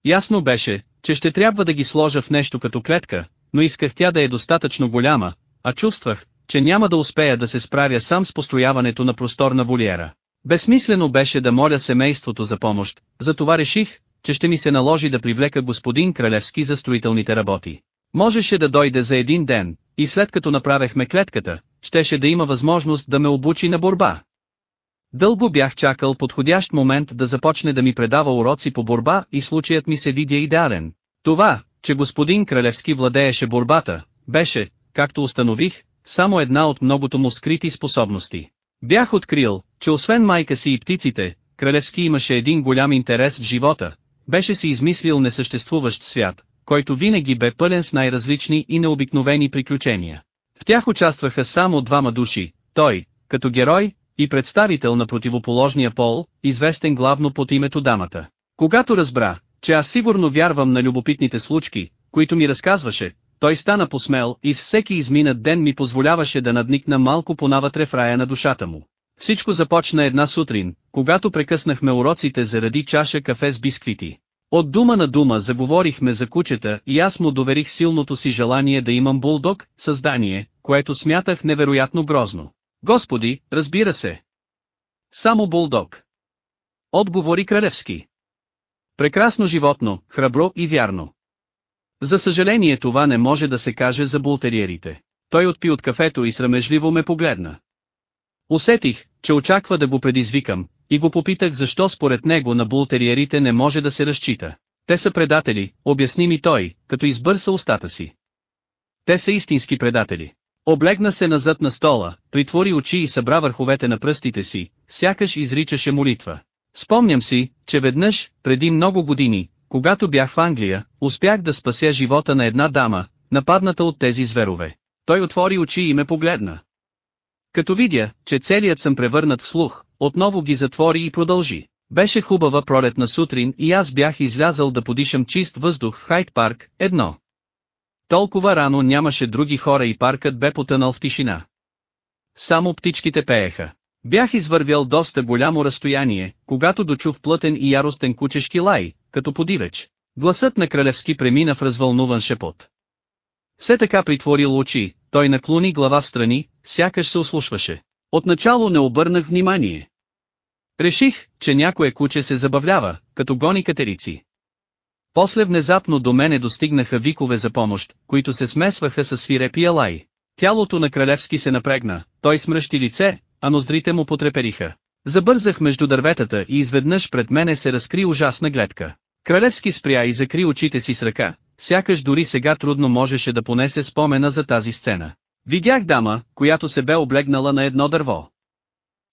Ясно беше, че ще трябва да ги сложа в нещо като клетка, но исках тя да е достатъчно голяма, а чувствах, че няма да успея да се справя сам с построяването на просторна волиера. Безсмислено беше да моля семейството за помощ, затова реших, че ще ми се наложи да привлека господин Кралевски за строителните работи. Можеше да дойде за един ден, и след като направехме клетката, щеше да има възможност да ме обучи на борба. Дълго бях чакал подходящ момент да започне да ми предава уроци по борба и случаят ми се видя идеален. Това, че господин Кралевски владееше борбата, беше, както установих, само една от многото му скрити способности. Бях открил, че освен майка си и птиците, Кралевски имаше един голям интерес в живота, беше си измислил несъществуващ свят, който винаги бе пълен с най-различни и необикновени приключения. В тях участваха само двама души, той, като герой, и представител на противоположния пол, известен главно под името дамата. Когато разбра, че аз сигурно вярвам на любопитните случки, които ми разказваше, той стана посмел и с всеки изминат ден ми позволяваше да надникна малко понавътре в рая на душата му. Всичко започна една сутрин, когато прекъснахме уроците заради чаша кафе с бисквити. От дума на дума заговорихме за кучета и аз му доверих силното си желание да имам булдог, създание, което смятах невероятно грозно. Господи, разбира се. Само булдог. Отговори Кралевски. Прекрасно животно, храбро и вярно. За съжаление това не може да се каже за бултериерите. Той отпи от кафето и срамежливо ме погледна. Усетих, че очаква да го предизвикам, и го попитах защо според него на бултериерите не може да се разчита. Те са предатели, обясни ми той, като избърса устата си. Те са истински предатели. Облегна се назад на стола, притвори очи и събра върховете на пръстите си, сякаш изричаше молитва. Спомням си, че веднъж, преди много години, когато бях в Англия, успях да спася живота на една дама, нападната от тези зверове. Той отвори очи и ме погледна. Като видя, че целият съм превърнат в слух, отново ги затвори и продължи. Беше хубава пролетна сутрин и аз бях излязъл да подишам чист въздух в Хайт парк, едно. Толкова рано нямаше други хора и паркът бе потънал в тишина. Само птичките пееха. Бях извървял доста голямо разстояние, когато дочух плътен и яростен кучешки лай, като подивеч. Гласът на Кралевски премина в развълнуван шепот. Все така притворил очи, той наклони глава в страни, сякаш се ослушваше. Отначало не обърнах внимание. Реших, че някое куче се забавлява, като гони катерици. После внезапно до мене достигнаха викове за помощ, които се смесваха с свирепия лай. Тялото на Кралевски се напрегна, той смръщи лице, а ноздрите му потрепериха. Забързах между дърветата и изведнъж пред мене се разкри ужасна гледка. Кралевски спря и закри очите си с ръка, сякаш дори сега трудно можеше да понесе спомена за тази сцена. Видях дама, която се бе облегнала на едно дърво.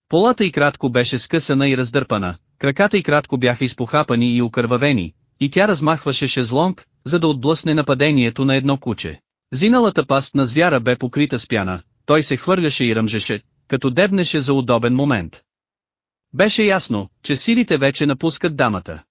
Полата и кратко беше скъсана и раздърпана, краката и кратко бяха изпохапани и окървавени, и тя размахваше шезлонг, за да отблъсне нападението на едно куче. Зиналата паст на звяра бе покрита с пяна, той се хвърляше и ръмжеше, като дебнеше за удобен момент. Беше ясно, че силите вече напускат дамата.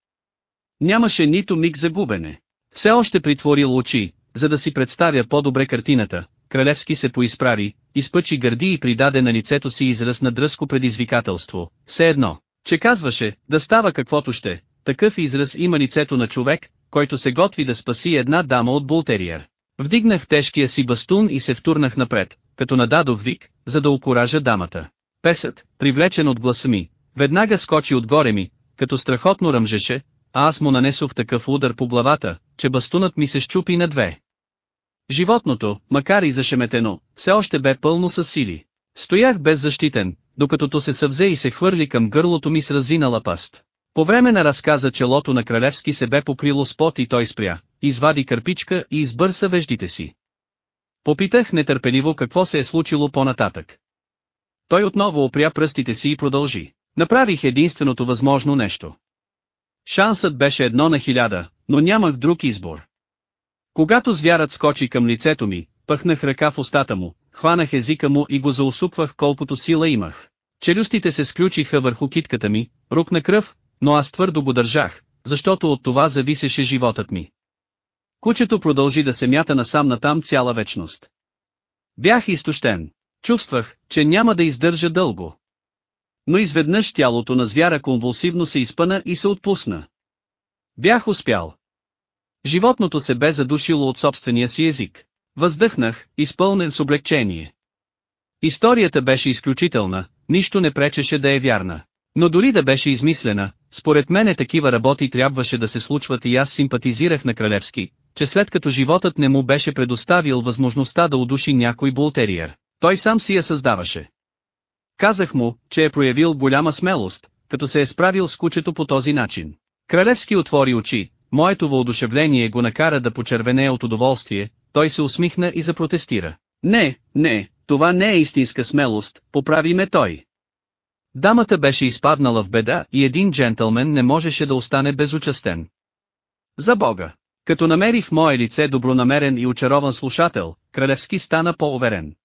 Нямаше нито миг за губене. Все още притворил очи, за да си представя по-добре картината, Кралевски се поизправи, изпъчи гърди и придаде на лицето си израз на дръско предизвикателство, все едно, че казваше, да става каквото ще, такъв израз има лицето на човек, който се готви да спаси една дама от бултериер. Вдигнах тежкия си бастун и се втурнах напред, като нададох вик, за да окоража дамата. Песът, привлечен от гласа ми, веднага скочи отгоре ми, като страхотно ръмжеше, а аз му нанесох такъв удар по главата, че бастунът ми се щупи на две. Животното, макар и зашеметено, все още бе пълно с сили. Стоях беззащитен, докато то се съвзе и се хвърли към гърлото ми с разинала паст. По време на разказа челото на Кралевски се бе покрило с пот и той спря, извади кърпичка и избърса веждите си. Попитах нетърпеливо какво се е случило по-нататък. Той отново опря пръстите си и продължи. Направих единственото възможно нещо. Шансът беше едно на хиляда, но нямах друг избор. Когато звярат скочи към лицето ми, пъхнах ръка в устата му, хванах езика му и го заусуквах колкото сила имах. Челюстите се сключиха върху китката ми, рукна кръв, но аз твърдо го държах, защото от това зависеше животът ми. Кучето продължи да се мята насам натам цяла вечност. Бях изтощен. Чувствах, че няма да издържа дълго. Но изведнъж тялото на звяра конвулсивно се изпъна и се отпусна. Бях успял. Животното се бе задушило от собствения си език. Въздъхнах, изпълнен с облегчение. Историята беше изключителна, нищо не пречеше да е вярна. Но дори да беше измислена, според мене такива работи трябваше да се случват и аз симпатизирах на Кралевски, че след като животът не му беше предоставил възможността да удуши някой бултериер, той сам си я създаваше. Казах му, че е проявил голяма смелост, като се е справил с кучето по този начин. Кралевски отвори очи, моето въодушевление го накара да почервене от удоволствие, той се усмихна и запротестира. Не, не, това не е истинска смелост, поправи ме той. Дамата беше изпаднала в беда и един джентълмен не можеше да остане безучастен. За Бога! Като намери в мое лице добронамерен и очарован слушател, Кралевски стана по-уверен.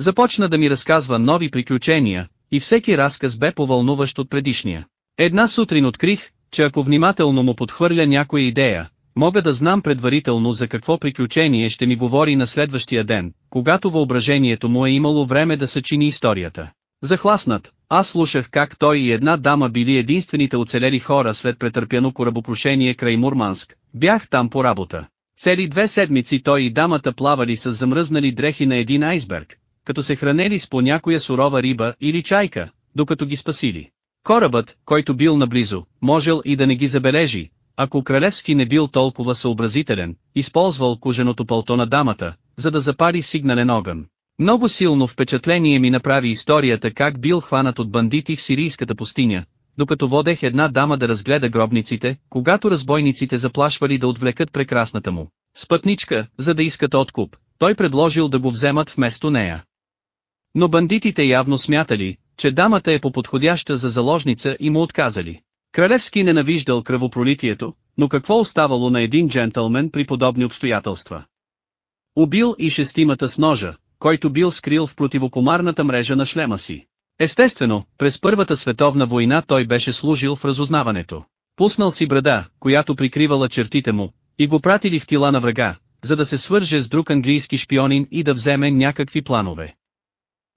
Започна да ми разказва нови приключения, и всеки разказ бе повълнуващ от предишния. Една сутрин открих, че ако внимателно му подхвърля някоя идея, мога да знам предварително за какво приключение ще ми говори на следващия ден, когато въображението му е имало време да съчини историята. Захласнат, аз слушах как той и една дама били единствените оцелели хора след претърпяно корабопрушение край Мурманск, бях там по работа. Цели две седмици той и дамата плавали с замръзнали дрехи на един айсберг, като се хранели с по някоя сурова риба или чайка, докато ги спасили. Корабът, който бил наблизо, можел и да не ги забележи, ако Кралевски не бил толкова съобразителен, използвал коженото пълто на дамата, за да запари сигнален огън. Много силно впечатление ми направи историята как бил хванат от бандити в сирийската пустиня, докато водех една дама да разгледа гробниците, когато разбойниците заплашвали да отвлекат прекрасната му. Спътничка, за да искат откуп, той предложил да го вземат вместо нея. Но бандитите явно смятали, че дамата е по-подходяща за заложница и му отказали. Кралевски ненавиждал кръвопролитието, но какво оставало на един джентълмен при подобни обстоятелства? Убил и шестимата с ножа, който бил скрил в противокомарната мрежа на шлема си. Естествено, през Първата световна война той беше служил в разузнаването. Пуснал си брада, която прикривала чертите му, и го пратили в тила на врага, за да се свърже с друг английски шпионин и да вземе някакви планове.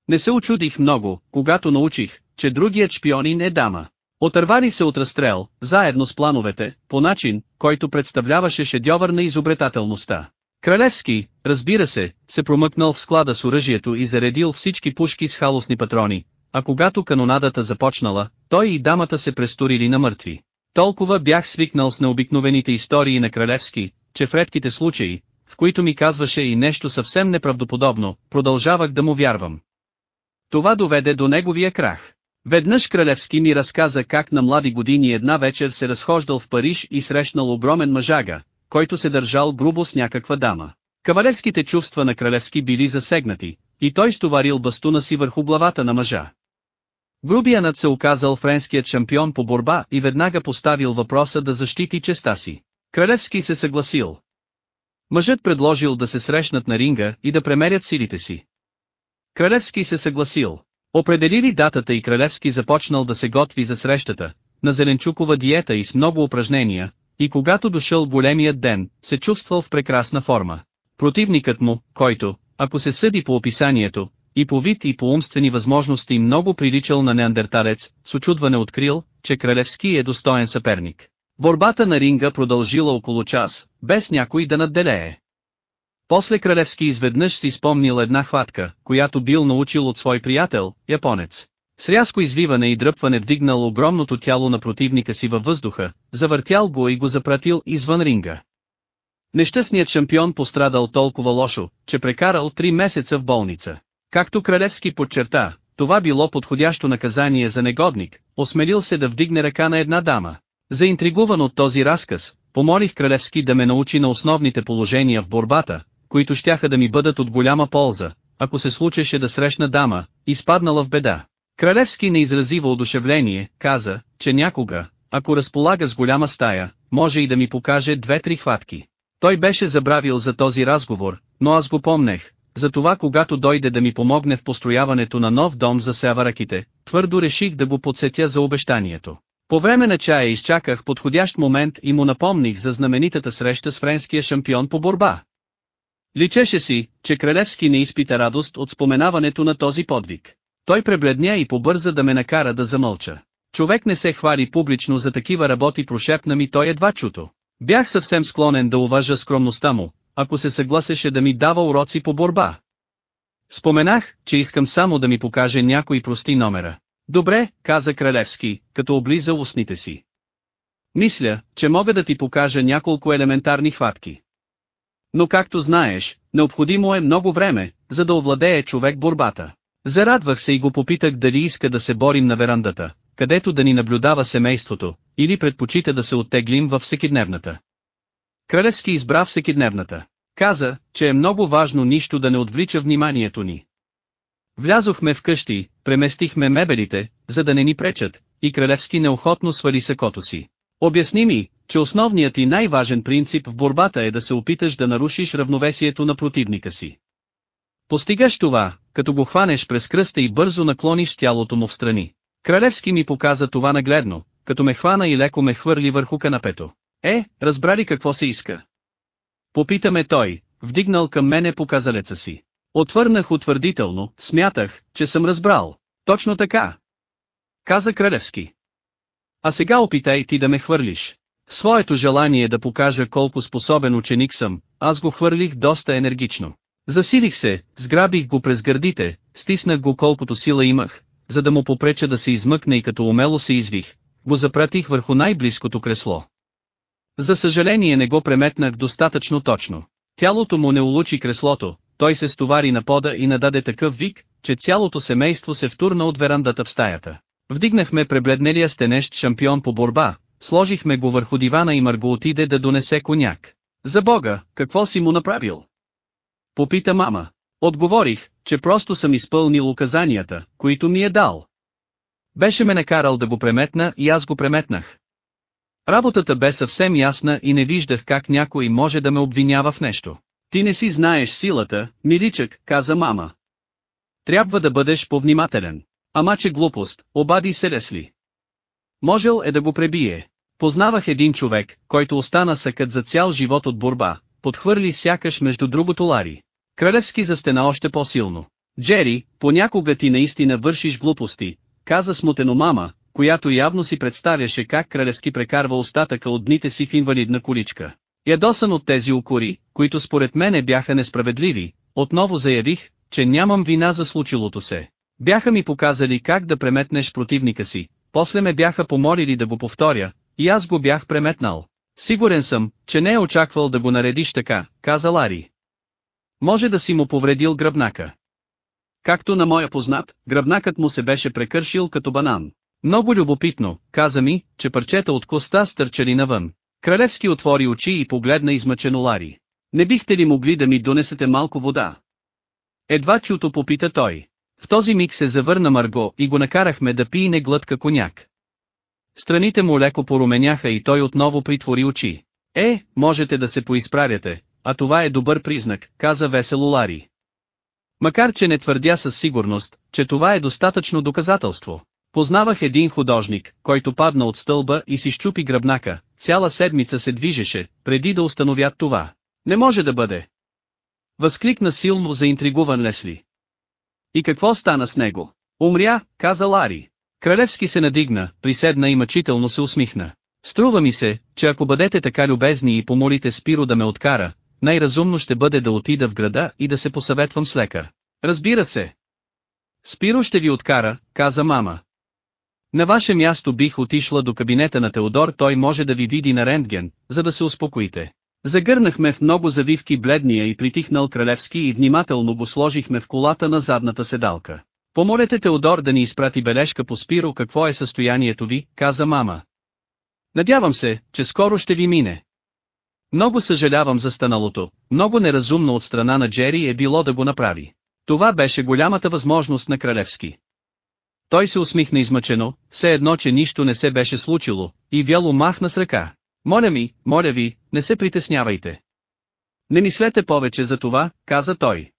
Не се очудих много, когато научих, че другият шпионин е дама. Отървали се от разстрел, заедно с плановете, по начин, който представляваше шедьовър на изобретателността. Кралевски, разбира се, се промъкнал в склада с оръжието и заредил всички пушки с халосни патрони, а когато канонадата започнала, той и дамата се престорили на мъртви. Толкова бях свикнал с необикновените истории на Кралевски, че в редките случаи, в които ми казваше и нещо съвсем неправдоподобно, продължавах да му вярвам. Това доведе до неговия крах. Веднъж Кралевски ми разказа как на млади години една вечер се разхождал в Париж и срещнал огромен мъжага, който се държал грубо с някаква дама. Кавалерските чувства на Кралевски били засегнати, и той стоварил бастуна си върху главата на мъжа. Грубиянът се оказал френският шампион по борба и веднага поставил въпроса да защити честа си. Кралевски се съгласил. Мъжът предложил да се срещнат на ринга и да премерят силите си. Кралевски се съгласил. Определили датата и Кралевски започнал да се готви за срещата, на зеленчукова диета и с много упражнения, и когато дошъл големият ден, се чувствал в прекрасна форма. Противникът му, който, ако се съди по описанието, и по вид и по умствени възможности много приличал на неандерталец, с очудване открил, че Кралевски е достоен съперник. Борбата на ринга продължила около час, без някой да надделее. После Кралевски изведнъж си спомнил една хватка, която бил научил от свой приятел, японец. С рязко извиване и дръпване вдигнал огромното тяло на противника си във въздуха, завъртял го и го запратил извън ринга. Нещастният шампион пострадал толкова лошо, че прекарал три месеца в болница. Както Кралевски подчерта, това било подходящо наказание за негодник, осмелил се да вдигне ръка на една дама. Заинтригуван от този разказ, помолих Кралевски да ме научи на основните положения в борбата, които щяха да ми бъдат от голяма полза, ако се случеше да срещна дама, изпаднала в беда. Кралевски не изрази въодушевление, каза, че някога, ако разполага с голяма стая, може и да ми покаже две-три хватки. Той беше забравил за този разговор, но аз го помнех, затова когато дойде да ми помогне в построяването на нов дом за севараките, твърдо реших да го подсетя за обещанието. По време на чая изчаках подходящ момент и му напомних за знаменитата среща с френския шампион по борба. Личеше си, че Кралевски не изпита радост от споменаването на този подвиг. Той пребледня и побърза да ме накара да замълча. Човек не се хвали публично за такива работи прошепна ми той едва чуто. Бях съвсем склонен да уважа скромността му, ако се съгласеше да ми дава уроци по борба. Споменах, че искам само да ми покаже някои прости номера. Добре, каза Кралевски, като облиза устните си. Мисля, че мога да ти покажа няколко елементарни хватки. Но както знаеш, необходимо е много време, за да овладее човек борбата. Зарадвах се и го попитах дали иска да се борим на верандата, където да ни наблюдава семейството, или предпочита да се оттеглим във всекидневната. Кралевски избра всекидневната. Каза, че е много важно нищо да не отвлича вниманието ни. Влязохме в къщи, преместихме мебелите, за да не ни пречат, и Кралевски неохотно свали сакото си. Обясни ми, че основният и най-важен принцип в борбата е да се опиташ да нарушиш равновесието на противника си. Постигаш това, като го хванеш през кръста и бързо наклониш тялото му в страни. Кралевски ми показа това нагледно, като ме хвана и леко ме хвърли върху канапето. Е, разбрали какво се иска. Попитаме той, вдигнал към мене показалеца си. Отвърнах утвърдително, смятах, че съм разбрал. Точно така. Каза Кралевски. А сега опитай ти да ме хвърлиш. Своето желание да покажа колко способен ученик съм, аз го хвърлих доста енергично. Засилих се, сграбих го през гърдите, стиснах го колкото сила имах, за да му попреча да се измъкне и като умело се извих, го запратих върху най-близкото кресло. За съжаление не го преметнах достатъчно точно. Тялото му не улучи креслото, той се стовари на пода и нададе такъв вик, че цялото семейство се втурна от верандата в стаята. Вдигнахме пребледнелия стенещ шампион по борба, сложихме го върху дивана и Марго отиде да донесе коняк. За бога, какво си му направил? Попита мама. Отговорих, че просто съм изпълнил указанията, които ми е дал. Беше ме накарал да го преметна и аз го преметнах. Работата бе съвсем ясна и не виждах как някой може да ме обвинява в нещо. Ти не си знаеш силата, миличък, каза мама. Трябва да бъдеш повнимателен. Ама че глупост, обади се Лесли. Можел е да го пребие. Познавах един човек, който остана съкът за цял живот от борба, подхвърли сякаш между другото Лари. Кралевски застена още по-силно. Джери, понякога ти наистина вършиш глупости, каза смутено мама, която явно си представяше как Кралевски прекарва остатъка от дните си в инвалидна количка. Ядосан от тези укори, които според мене бяха несправедливи, отново заявих, че нямам вина за случилото се. Бяха ми показали как да преметнеш противника си, после ме бяха помолили да го повторя, и аз го бях преметнал. Сигурен съм, че не е очаквал да го наредиш така, каза Лари. Може да си му повредил гръбнака. Както на моя познат, гръбнакът му се беше прекършил като банан. Много любопитно, каза ми, че парчета от коста стърчали навън. Кралевски отвори очи и погледна измъчено Лари. Не бихте ли могли да ми донесете малко вода? Едва чуто попита той. В този миг се завърна Марго и го накарахме да пине глътка коняк. Страните му леко поруменяха и той отново притвори очи. Е, можете да се поизправяте, а това е добър признак, каза весело Лари. Макар че не твърдя със сигурност, че това е достатъчно доказателство. Познавах един художник, който падна от стълба и си щупи гръбнака, цяла седмица се движеше, преди да установят това. Не може да бъде. Възкликна силно заинтригуван Лесли. И какво стана с него? Умря, каза Лари. Кралевски се надигна, приседна и мъчително се усмихна. Струва ми се, че ако бъдете така любезни и помолите Спиро да ме откара, най-разумно ще бъде да отида в града и да се посъветвам с лекар. Разбира се. Спиро ще ви откара, каза мама. На ваше място бих отишла до кабинета на Теодор, той може да ви види на рентген, за да се успокоите. Загърнахме в много завивки бледния и притихнал Кралевски и внимателно го сложихме в колата на задната седалка. Помолете Теодор да ни изпрати бележка по Спиро какво е състоянието ви, каза мама. Надявам се, че скоро ще ви мине. Много съжалявам за станалото, много неразумно от страна на Джери е било да го направи. Това беше голямата възможност на Кралевски. Той се усмихна измъчено, все едно че нищо не се беше случило, и вяло махна с ръка. Моля ми, моля ви, не се притеснявайте. Не мислете повече за това, каза той.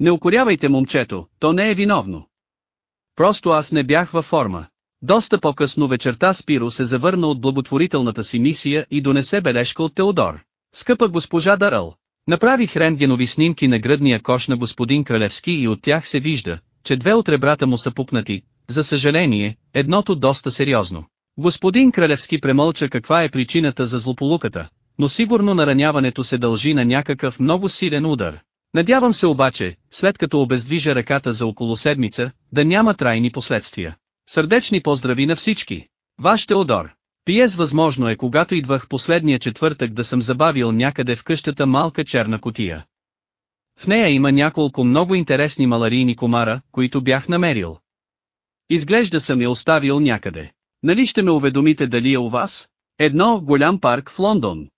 Не укорявайте момчето, то не е виновно. Просто аз не бях във форма. Доста по-късно вечерта Спиро се завърна от благотворителната си мисия и донесе бележка от Теодор. Скъпа госпожа Даръл, направих рентгенови снимки на гръдния кош на господин Кралевски и от тях се вижда, че две от ребрата му са пукнати, за съжаление, едното доста сериозно. Господин Кралевски премълча каква е причината за злополуката, но сигурно нараняването се дължи на някакъв много силен удар. Надявам се обаче, след като обездвижа ръката за около седмица, да няма трайни последствия. Сърдечни поздрави на всички! Ваш Теодор! Пиес възможно е когато идвах последния четвъртък да съм забавил някъде в къщата малка черна котия. В нея има няколко много интересни маларийни комара, които бях намерил. Изглежда съм я оставил някъде. Нали ще ме уведомите дали е у вас? Едно голям парк в Лондон.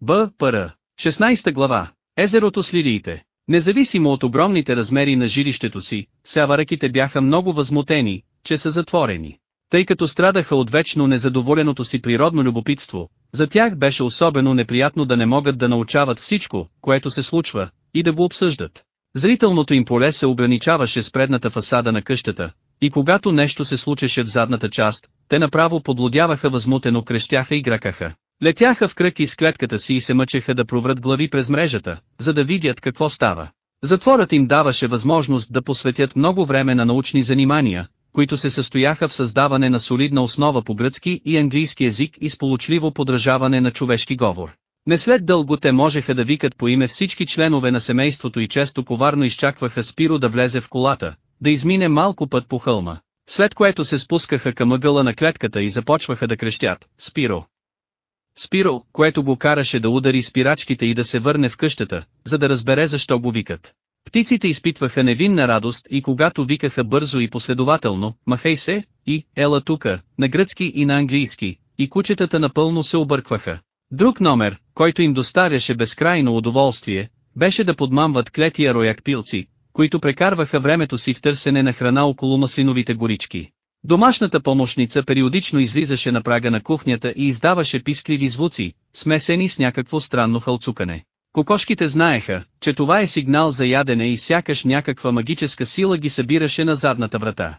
Б. Р. 16 глава. Езерото с лилиите. Независимо от огромните размери на жилището си, сявараките бяха много възмутени, че са затворени. Тъй като страдаха от вечно незадоволеното си природно любопитство, за тях беше особено неприятно да не могат да научават всичко, което се случва, и да го обсъждат. Зрителното им поле се ограничаваше с предната фасада на къщата, и когато нещо се случеше в задната част, те направо подлодяваха възмутено крещяха и гракаха. Летяха в кръг из клетката си и се мъчеха да проврат глави през мрежата, за да видят какво става. Затворът им даваше възможност да посветят много време на научни занимания, които се състояха в създаване на солидна основа по гръцки и английски език и сполучливо подражаване на човешки говор. Не след дълго те можеха да викат по име всички членове на семейството и често коварно изчакваха Спиро да влезе в колата, да измине малко път по хълма, след което се спускаха към ъгъла на клетката и започваха да крещят, Спиро. Спиро, което го караше да удари спирачките и да се върне в къщата, за да разбере защо го викат. Птиците изпитваха невинна радост и когато викаха бързо и последователно, махей се, и, ела тука, на гръцки и на английски, и кучетата напълно се объркваха. Друг номер, който им доставяше безкрайно удоволствие, беше да подмамват клетия рояк пилци, които прекарваха времето си в търсене на храна около маслиновите горички. Домашната помощница периодично излизаше на прага на кухнята и издаваше пискливи звуци, смесени с някакво странно хълцукане. Кокошките знаеха, че това е сигнал за ядене и сякаш някаква магическа сила ги събираше на задната врата.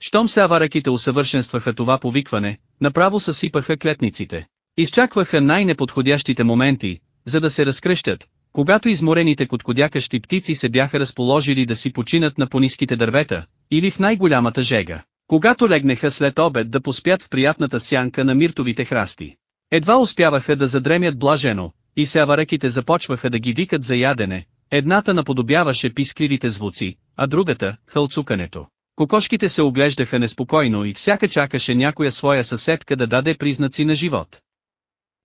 Щом се авараките усъвършенстваха това повикване, направо съсипаха клетниците. Изчакваха най-неподходящите моменти, за да се разкръщат, когато изморените коткодякащи птици се бяха разположили да си починат на пониските дървета, или в най-голямата жега, когато легнеха след обед да поспят в приятната сянка на миртовите храсти. Едва успяваха да задремят блажено, и сяваръките започваха да ги викат за ядене, едната наподобяваше пискливите звуци, а другата – хълцукането. Кокошките се оглеждаха неспокойно и всяка чакаше някоя своя съседка да даде признаци на живот.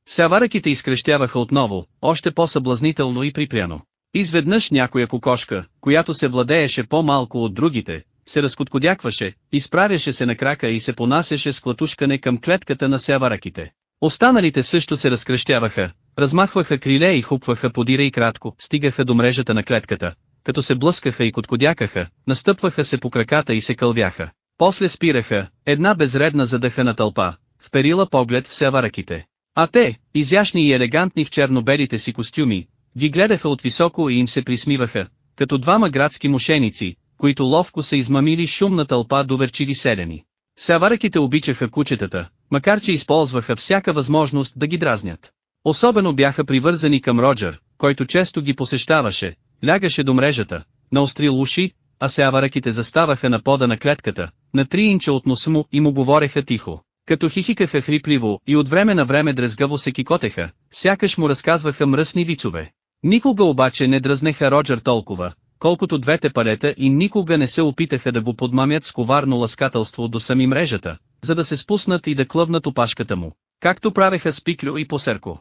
Сяваръките изкрещяваха отново, още по-съблазнително и припряно. Изведнъж някоя кокошка, която се владееше по-малко от другите, се разкоткодякваше, изправяше се на крака и се понасяше с клатушкане към клетката на сявараките. Останалите също се разкръщяваха, размахваха криле и хупваха подира и кратко, стигаха до мрежата на клетката, като се блъскаха и коткодякаха, настъпваха се по краката и се кълвяха. После спираха, една безредна задъхана тълпа, вперила поглед в сявараките. А те, изящни и елегантни в черно-белите си костюми, ги гледаха от високо и им се присмиваха, като двама градски мошеници, които ловко са измамили шумна тълпа доверчиви селени. Савараките обичаха кучетата, макар че използваха всяка възможност да ги дразнят. Особено бяха привързани към Роджер, който често ги посещаваше, лягаше до мрежата, наострил уши, а сявараките заставаха на пода на клетката, на три инча от носа му и му говореха тихо. Като хихикаха хрипливо и от време на време дрезгаво се кикотеха, сякаш му разказваха мръсни вицове. Никога обаче не дръзнеха Роджер толкова, колкото двете палета и никога не се опитаха да го подмамят с коварно ласкателство до сами мрежата, за да се спуснат и да клъвнат опашката му, както правеха с Пиклю и Посерко.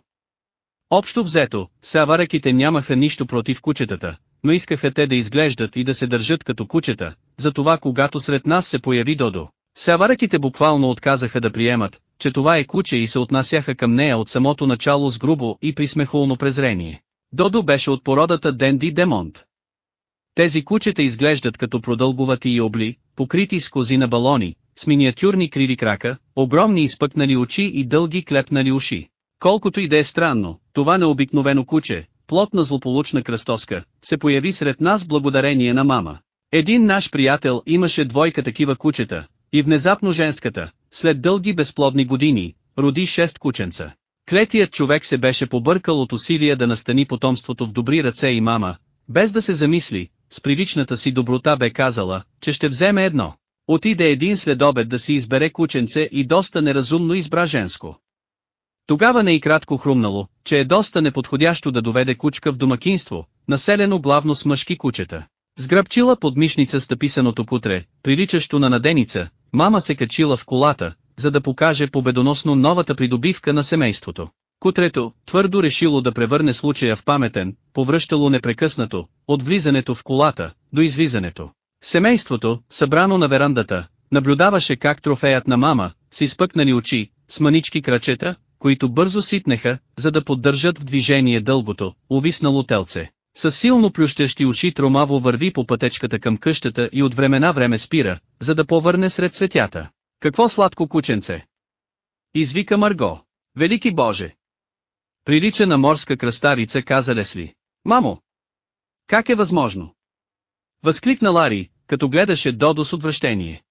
Общо взето, савараките нямаха нищо против кучетата, но искаха те да изглеждат и да се държат като кучета, затова когато сред нас се появи Додо, Сявараките буквално отказаха да приемат, че това е куче и се отнасяха към нея от самото начало с грубо и присмехулно презрение. Додо беше от породата Денди Демонт. Тези кучета изглеждат като продълговати и обли, покрити с кози на балони, с миниатюрни криви крака, огромни изпъкнали очи и дълги клепнали уши. Колкото и да е странно, това необикновено куче, плотна злополучна кръстоска, се появи сред нас благодарение на мама. Един наш приятел имаше двойка такива кучета, и внезапно женската, след дълги безплодни години, роди шест кученца. Клетият човек се беше побъркал от усилия да настани потомството в добри ръце и мама, без да се замисли, с приличната си доброта бе казала, че ще вземе едно. Отиде един следобед да си избере кученце и доста неразумно избра женско. Тогава не и кратко хрумнало, че е доста неподходящо да доведе кучка в домакинство, населено главно с мъжки кучета. Сграбчила под мишница стъписаното кутре, приличащо на наденица, мама се качила в колата, за да покаже победоносно новата придобивка на семейството. Кутрето, твърдо решило да превърне случая в паметен, повръщало непрекъснато, от влизането в колата, до излизането. Семейството, събрано на верандата, наблюдаваше как трофеят на мама, с изпъкнали очи, с манички крачета, които бързо ситнеха, за да поддържат в движение дългото, увиснало телце. С силно плющещи уши тромаво върви по пътечката към къщата и от време на време спира, за да повърне сред светята. Какво сладко кученце! Извика Марго. Велики Боже! Прилича на морска кръстарица каза Лесли. Мамо! Как е възможно? Възкликна Лари, като гледаше Додо с отвращение.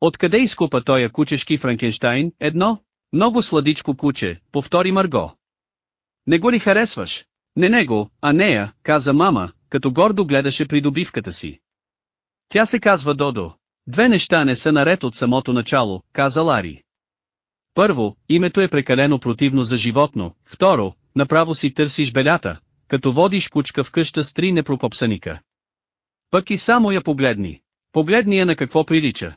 Откъде изкупа тоя кучешки Франкенштайн, едно? Много сладичко куче, повтори Марго. Не го ли харесваш? Не него, а нея, каза мама, като гордо гледаше придобивката си. Тя се казва Додо. Две неща не са наред от самото начало, каза Лари. Първо, името е прекалено противно за животно, второ, направо си търсиш белята, като водиш кучка в къща с три непрокопсаника. Пък и само я погледни. Погледни я на какво прилича.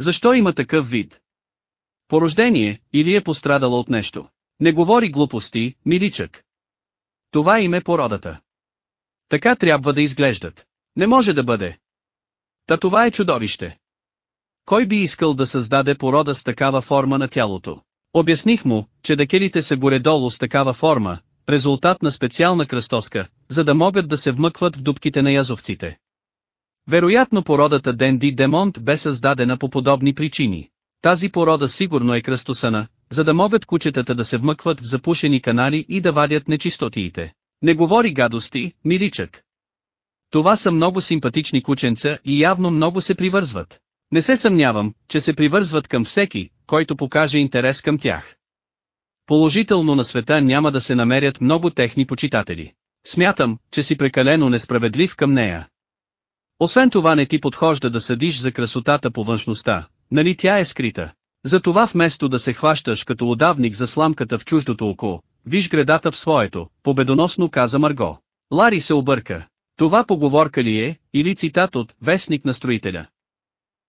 Защо има такъв вид? По рождение, или е пострадала от нещо. Не говори глупости, миличък. Това им е породата. Така трябва да изглеждат. Не може да бъде. Та това е чудовище. Кой би искал да създаде порода с такава форма на тялото? Обясних му, че декелите са горе-долу с такава форма, резултат на специална кръстоска, за да могат да се вмъкват в дубките на язовците. Вероятно породата Денди Демонт бе създадена по подобни причини. Тази порода сигурно е кръстосана, за да могат кучетата да се вмъкват в запушени канали и да вадят нечистотиите. Не говори гадости, миричък. Това са много симпатични кученца и явно много се привързват. Не се съмнявам, че се привързват към всеки, който покаже интерес към тях. Положително на света няма да се намерят много техни почитатели. Смятам, че си прекалено несправедлив към нея. Освен това не ти подхожда да съдиш за красотата по външността, нали тя е скрита. Затова вместо да се хващаш като удавник за сламката в чуждото око, виж гредата в своето, победоносно каза Марго. Лари се обърка. Това поговорка ли е, или цитат от «Вестник на строителя»?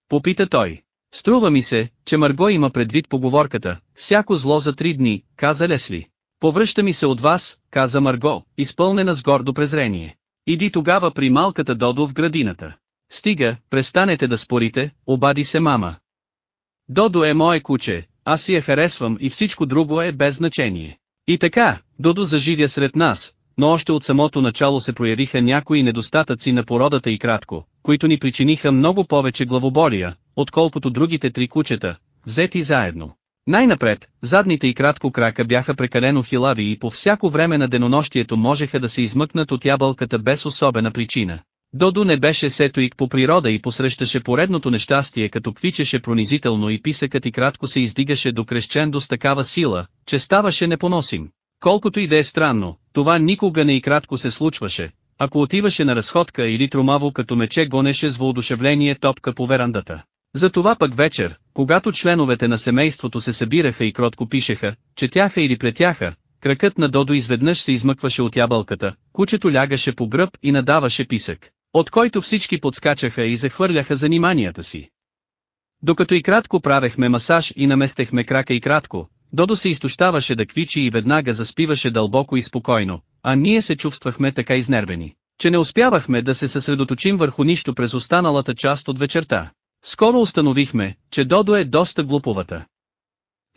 Попита той. Струва ми се, че Марго има предвид поговорката, всяко зло за три дни, каза Лесли. Повръща ми се от вас, каза Марго, изпълнена с гордо презрение. Иди тогава при малката Додо в градината. Стига, престанете да спорите, обади се мама. Додо е мое куче, аз си я харесвам и всичко друго е без значение. И така, Додо заживя сред нас, но още от самото начало се проявиха някои недостатъци на породата и кратко, които ни причиниха много повече главоболия, отколкото другите три кучета, взети заедно. Най-напред, задните и кратко крака бяха прекалено хилави и по всяко време на денонощието можеха да се измъкнат от ябълката без особена причина. Додо не беше сетоик по природа и посрещаше поредното нещастие като квичеше пронизително и писъкът и кратко се издигаше до крещендо с такава сила, че ставаше непоносим. Колкото и да е странно, това никога не и кратко се случваше, ако отиваше на разходка или тромаво като мече гонеше с воодушевление топка по верандата. Затова пък вечер, когато членовете на семейството се събираха и кротко пишеха, четяха или плетяха, кракът на Додо изведнъж се измъкваше от ябълката, кучето лягаше по гръб и надаваше писък, от който всички подскачаха и захвърляха заниманията си. Докато и кратко правехме масаж и наместехме крака и кратко, Додо се изтощаваше да квичи и веднага заспиваше дълбоко и спокойно, а ние се чувствахме така изнервени, че не успявахме да се съсредоточим върху нищо през останалата част от вечерта. Скоро установихме, че Додо е доста глуповата.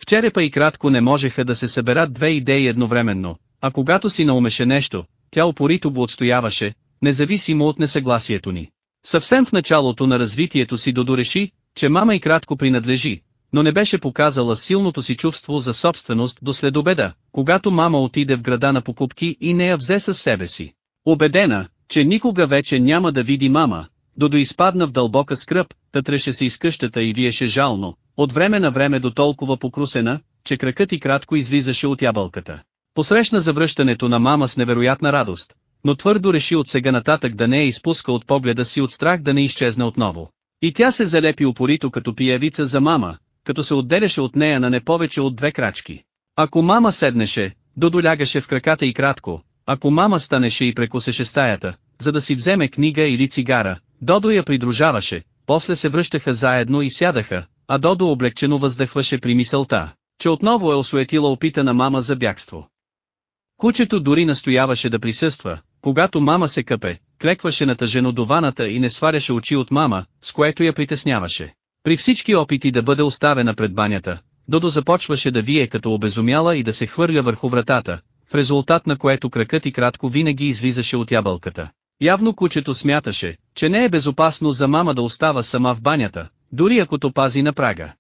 В черепа и кратко не можеха да се съберат две идеи едновременно, а когато си наумеше нещо, тя упорито го отстояваше, независимо от несъгласието ни. Съвсем в началото на развитието си Додо реши, че мама и кратко принадлежи, но не беше показала силното си чувство за собственост до следобеда, когато мама отиде в града на покупки и не я взе със себе си. Обедена, че никога вече няма да види мама, Додо изпадна в дълбока скръп, тътреше се из къщата и виеше жално, от време на време до толкова покрусена, че кракът и кратко излизаше от ябълката. Посрещна завръщането на мама с невероятна радост, но твърдо реши от сега нататък да не я изпуска от погледа си от страх да не изчезне отново. И тя се залепи упорито като пиявица за мама, като се отделяше от нея на не повече от две крачки. Ако мама седнеше, Додо лягаше в краката и кратко, ако мама станеше и прекусеше стаята, за да си вземе книга или цигара, Додо я придружаваше, после се връщаха заедно и сядаха, а Додо облегчено въздъхваше при мисълта, че отново е осуетила опитана мама за бягство. Кучето дори настояваше да присъства, когато мама се къпе, клекваше на тъженодованата и не сваряше очи от мама, с което я притесняваше. При всички опити да бъде оставена пред банята, Додо започваше да вие като обезумяла и да се хвърля върху вратата, в резултат на което кракът и кратко винаги излизаше от ябълката. Явно кучето смяташе, че не е безопасно за мама да остава сама в банята, дори ако то пази на прага.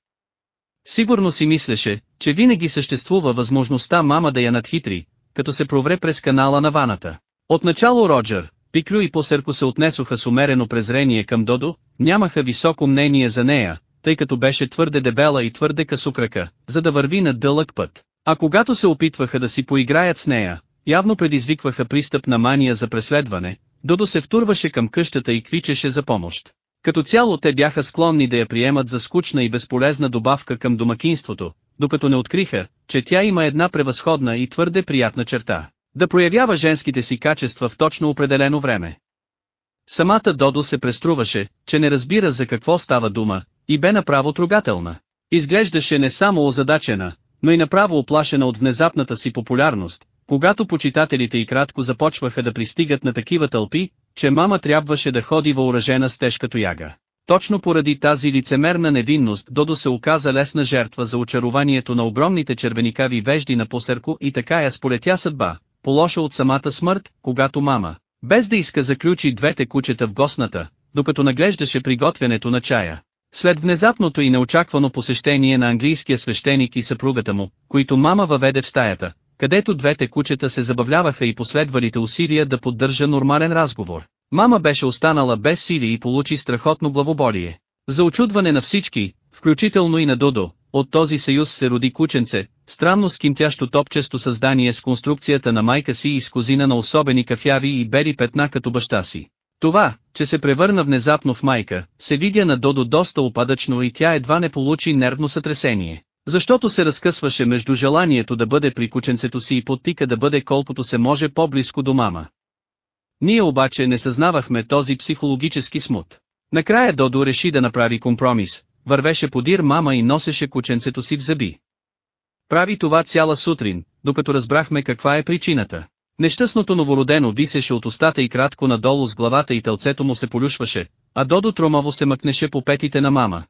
Сигурно си мислеше, че винаги съществува възможността мама да я надхитри, като се провре през канала на ваната. Отначало Роджер, Пиклю и Посърко се отнесоха с умерено презрение към Додо, нямаха високо мнение за нея, тъй като беше твърде дебела и твърде късокрака, за да върви на дълъг път. А когато се опитваха да си поиграят с нея, явно предизвикваха пристъп на мания за преследване, Додо се втурваше към къщата и кричеше за помощ. Като цяло те бяха склонни да я приемат за скучна и безполезна добавка към домакинството, докато не откриха, че тя има една превъзходна и твърде приятна черта. Да проявява женските си качества в точно определено време. Самата Додо се преструваше, че не разбира за какво става дума, и бе направо трогателна. Изглеждаше не само озадачена, но и направо оплашена от внезапната си популярност, когато почитателите и кратко започваха да пристигат на такива тълпи, че мама трябваше да ходи въоръжена с тежка тояга. Точно поради тази лицемерна невинност Додо се оказа лесна жертва за очарованието на огромните червеникави вежди на посърко и така я сполетя съдба, полоша от самата смърт, когато мама, без да иска заключи двете кучета в гостната, докато наглеждаше приготвянето на чая. След внезапното и неочаквано посещение на английския свещеник и съпругата му, които мама въведе в стаята, където двете кучета се забавляваха и последвалите усилия да поддържа нормален разговор. Мама беше останала без сили и получи страхотно главоболие. За очудване на всички, включително и на Додо, от този съюз се роди кученце, странно скимтящо топчесто създание с конструкцията на майка си и с козина на особени кафяви и бери петна като баща си. Това, че се превърна внезапно в майка, се видя на Додо доста опадъчно и тя едва не получи нервно сътресение. Защото се разкъсваше между желанието да бъде при кученцето си и подтика да бъде колкото се може по-близко до мама. Ние обаче не съзнавахме този психологически смут. Накрая Додо реши да направи компромис, вървеше подир мама и носеше кученцето си в зъби. Прави това цяла сутрин, докато разбрахме каква е причината. Нещастното новородено висеше от устата и кратко надолу с главата и тълцето му се полюшваше, а Додо тромаво се мъкнеше по петите на мама.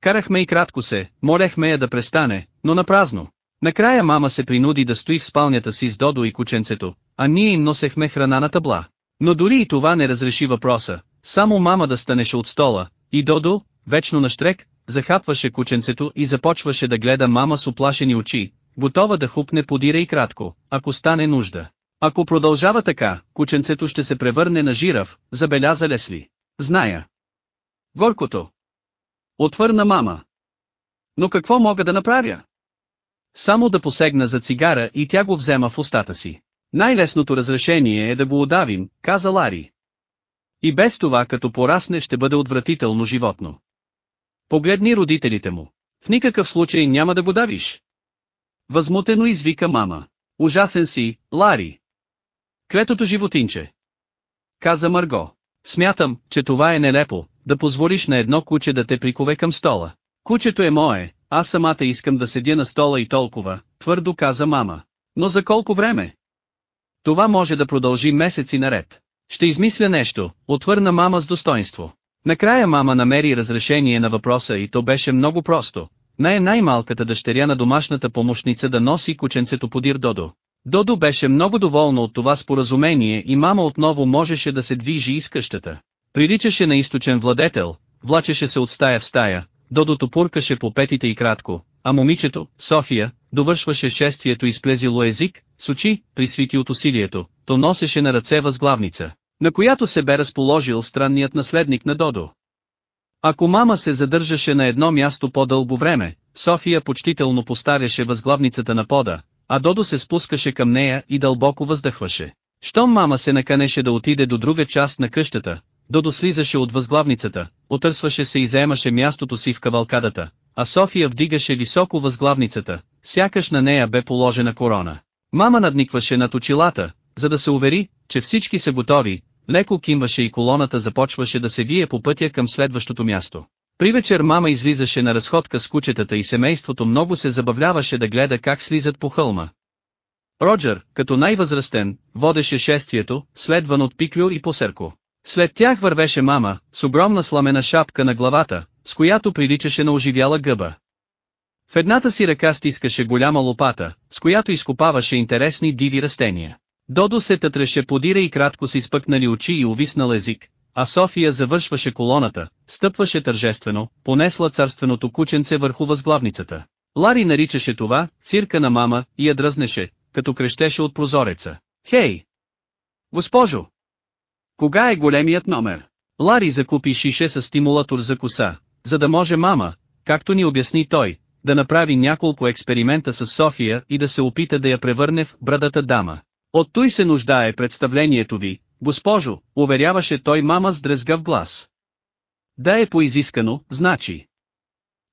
Карахме и кратко се, молехме я да престане, но на празно. Накрая мама се принуди да стои в спалнята си с Додо и кученцето, а ние им носехме храна на табла. Но дори и това не разреши въпроса, само мама да станеше от стола, и Додо, вечно на штрек, захапваше кученцето и започваше да гледа мама с оплашени очи, готова да хупне подира и кратко, ако стане нужда. Ако продължава така, кученцето ще се превърне на жирав, забеляза Лесли. Зная. Горкото. Отвърна мама. Но какво мога да направя? Само да посегна за цигара и тя го взема в устата си. Най-лесното разрешение е да го удавим, каза Лари. И без това като порасне ще бъде отвратително животно. Погледни родителите му. В никакъв случай няма да го давиш. Възмутено извика мама. Ужасен си, Лари. Клетото животинче. Каза Марго. Смятам, че това е нелепо, да позволиш на едно куче да те прикове към стола. Кучето е мое, аз самата искам да седя на стола и толкова, твърдо каза мама. Но за колко време? Това може да продължи месеци наред. Ще измисля нещо, отвърна мама с достоинство. Накрая мама намери разрешение на въпроса и то беше много просто. Най- най-малката дъщеря на домашната помощница да носи кученцето подир Додо. Додо беше много доволна от това споразумение и мама отново можеше да се движи из къщата. Приличаше на източен владетел, влачеше се от стая в стая, Додото пуркаше по петите и кратко, а момичето, София, довършваше шествието изплезило език, с очи, присвити от усилието, то носеше на ръце възглавница, на която се бе разположил странният наследник на Додо. Ако мама се задържаше на едно място по-дълго време, София почтително поставяше възглавницата на пода, а Додо се спускаше към нея и дълбоко въздъхваше. Щом мама се наканеше да отиде до друга част на къщата, Додо слизаше от възглавницата, отърсваше се и заемаше мястото си в кавалкадата, а София вдигаше високо възглавницата, сякаш на нея бе положена корона. Мама надникваше над очилата, за да се увери, че всички са готови, леко кимваше и колоната започваше да се вие по пътя към следващото място. При вечер мама излизаше на разходка с кучетата и семейството много се забавляваше да гледа как слизат по хълма. Роджер, като най-възрастен, водеше шествието, следван от Пиклю и Посерко. След тях вървеше мама, с огромна сламена шапка на главата, с която приличаше на оживяла гъба. В едната си ръка стискаше голяма лопата, с която изкопаваше интересни диви растения. Додо се тътреше подира и кратко си спъкнали очи и увиснал език, а София завършваше колоната, стъпваше тържествено, понесла царственото кученце върху възглавницата. Лари наричаше това «цирка на мама» и я дръзнеше, като крещеше от прозореца. Хей! Госпожо! Кога е големият номер? Лари закупи шише с стимулатор за коса, за да може мама, както ни обясни той, да направи няколко експеримента с София и да се опита да я превърне в брадата дама. От той се нуждае представлението ви, госпожо, уверяваше той мама с дрезгав глас. Да е поизискано, значи.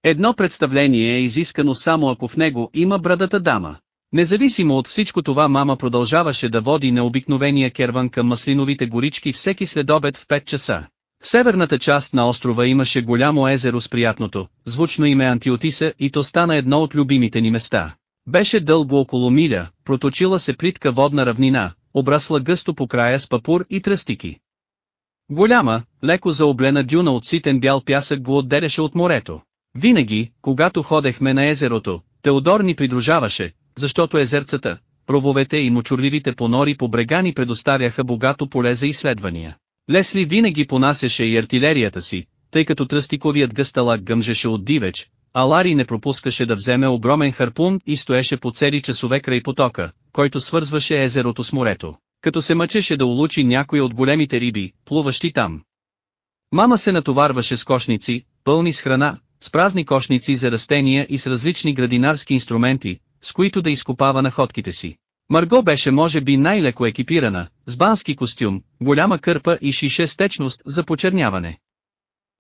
Едно представление е изискано само ако в него има брадата дама. Независимо от всичко това мама продължаваше да води необикновения керван към маслиновите горички всеки следобед в 5 часа. В северната част на острова имаше голямо езеро с приятното, звучно име Антиотиса и то стана едно от любимите ни места. Беше дълго около миля, проточила се плитка водна равнина, обрасла гъсто по края с папур и тръстики. Голяма, леко заоблена дюна от ситен бял пясък го отделяше от морето. Винаги, когато ходехме на езерото, Теодор ни придружаваше, защото езерцата, прововете и мочурливите понори по брега ни предоставяха богато поле за изследвания. Лесли винаги понасяше и артилерията си, тъй като тръстиковият гъсталак гъмжеше от дивеч, а Лари не пропускаше да вземе огромен харпун и стоеше по цели часове край потока, който свързваше езерото с морето, като се мъчеше да улучи някой от големите риби, плуващи там. Мама се натоварваше с кошници, пълни с храна, с празни кошници за растения и с различни градинарски инструменти, с които да изкопава находките си. Марго беше може би най-леко екипирана, с бански костюм, голяма кърпа и шише с течност за почерняване.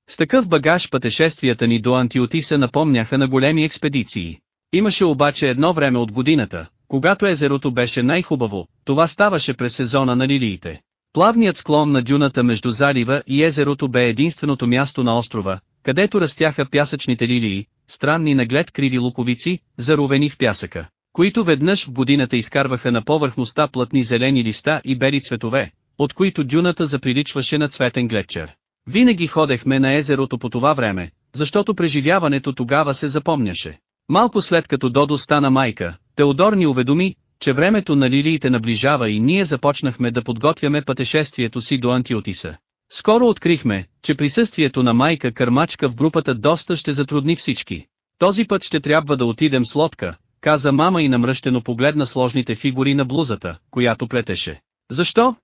С такъв багаж пътешествията ни до Антиотиса напомняха на големи експедиции. Имаше обаче едно време от годината, когато езерото беше най-хубаво, това ставаше през сезона на лилиите. Плавният склон на дюната между залива и езерото бе единственото място на острова, където растяха пясъчните лилии, странни наглед криви луковици, заровени в пясъка, които веднъж в годината изкарваха на повърхността плътни зелени листа и бели цветове, от които дюната заприличваше на цветен гледчер. Винаги ходехме на езерото по това време, защото преживяването тогава се запомняше. Малко след като Додо стана майка, Теодор ни уведоми, че времето на лилиите наближава и ние започнахме да подготвяме пътешествието си до Антиотиса. Скоро открихме, че присъствието на майка кърмачка в групата доста ще затрудни всички. Този път ще трябва да отидем с лодка, каза мама и намръщено погледна сложните фигури на блузата, която плетеше. Защо?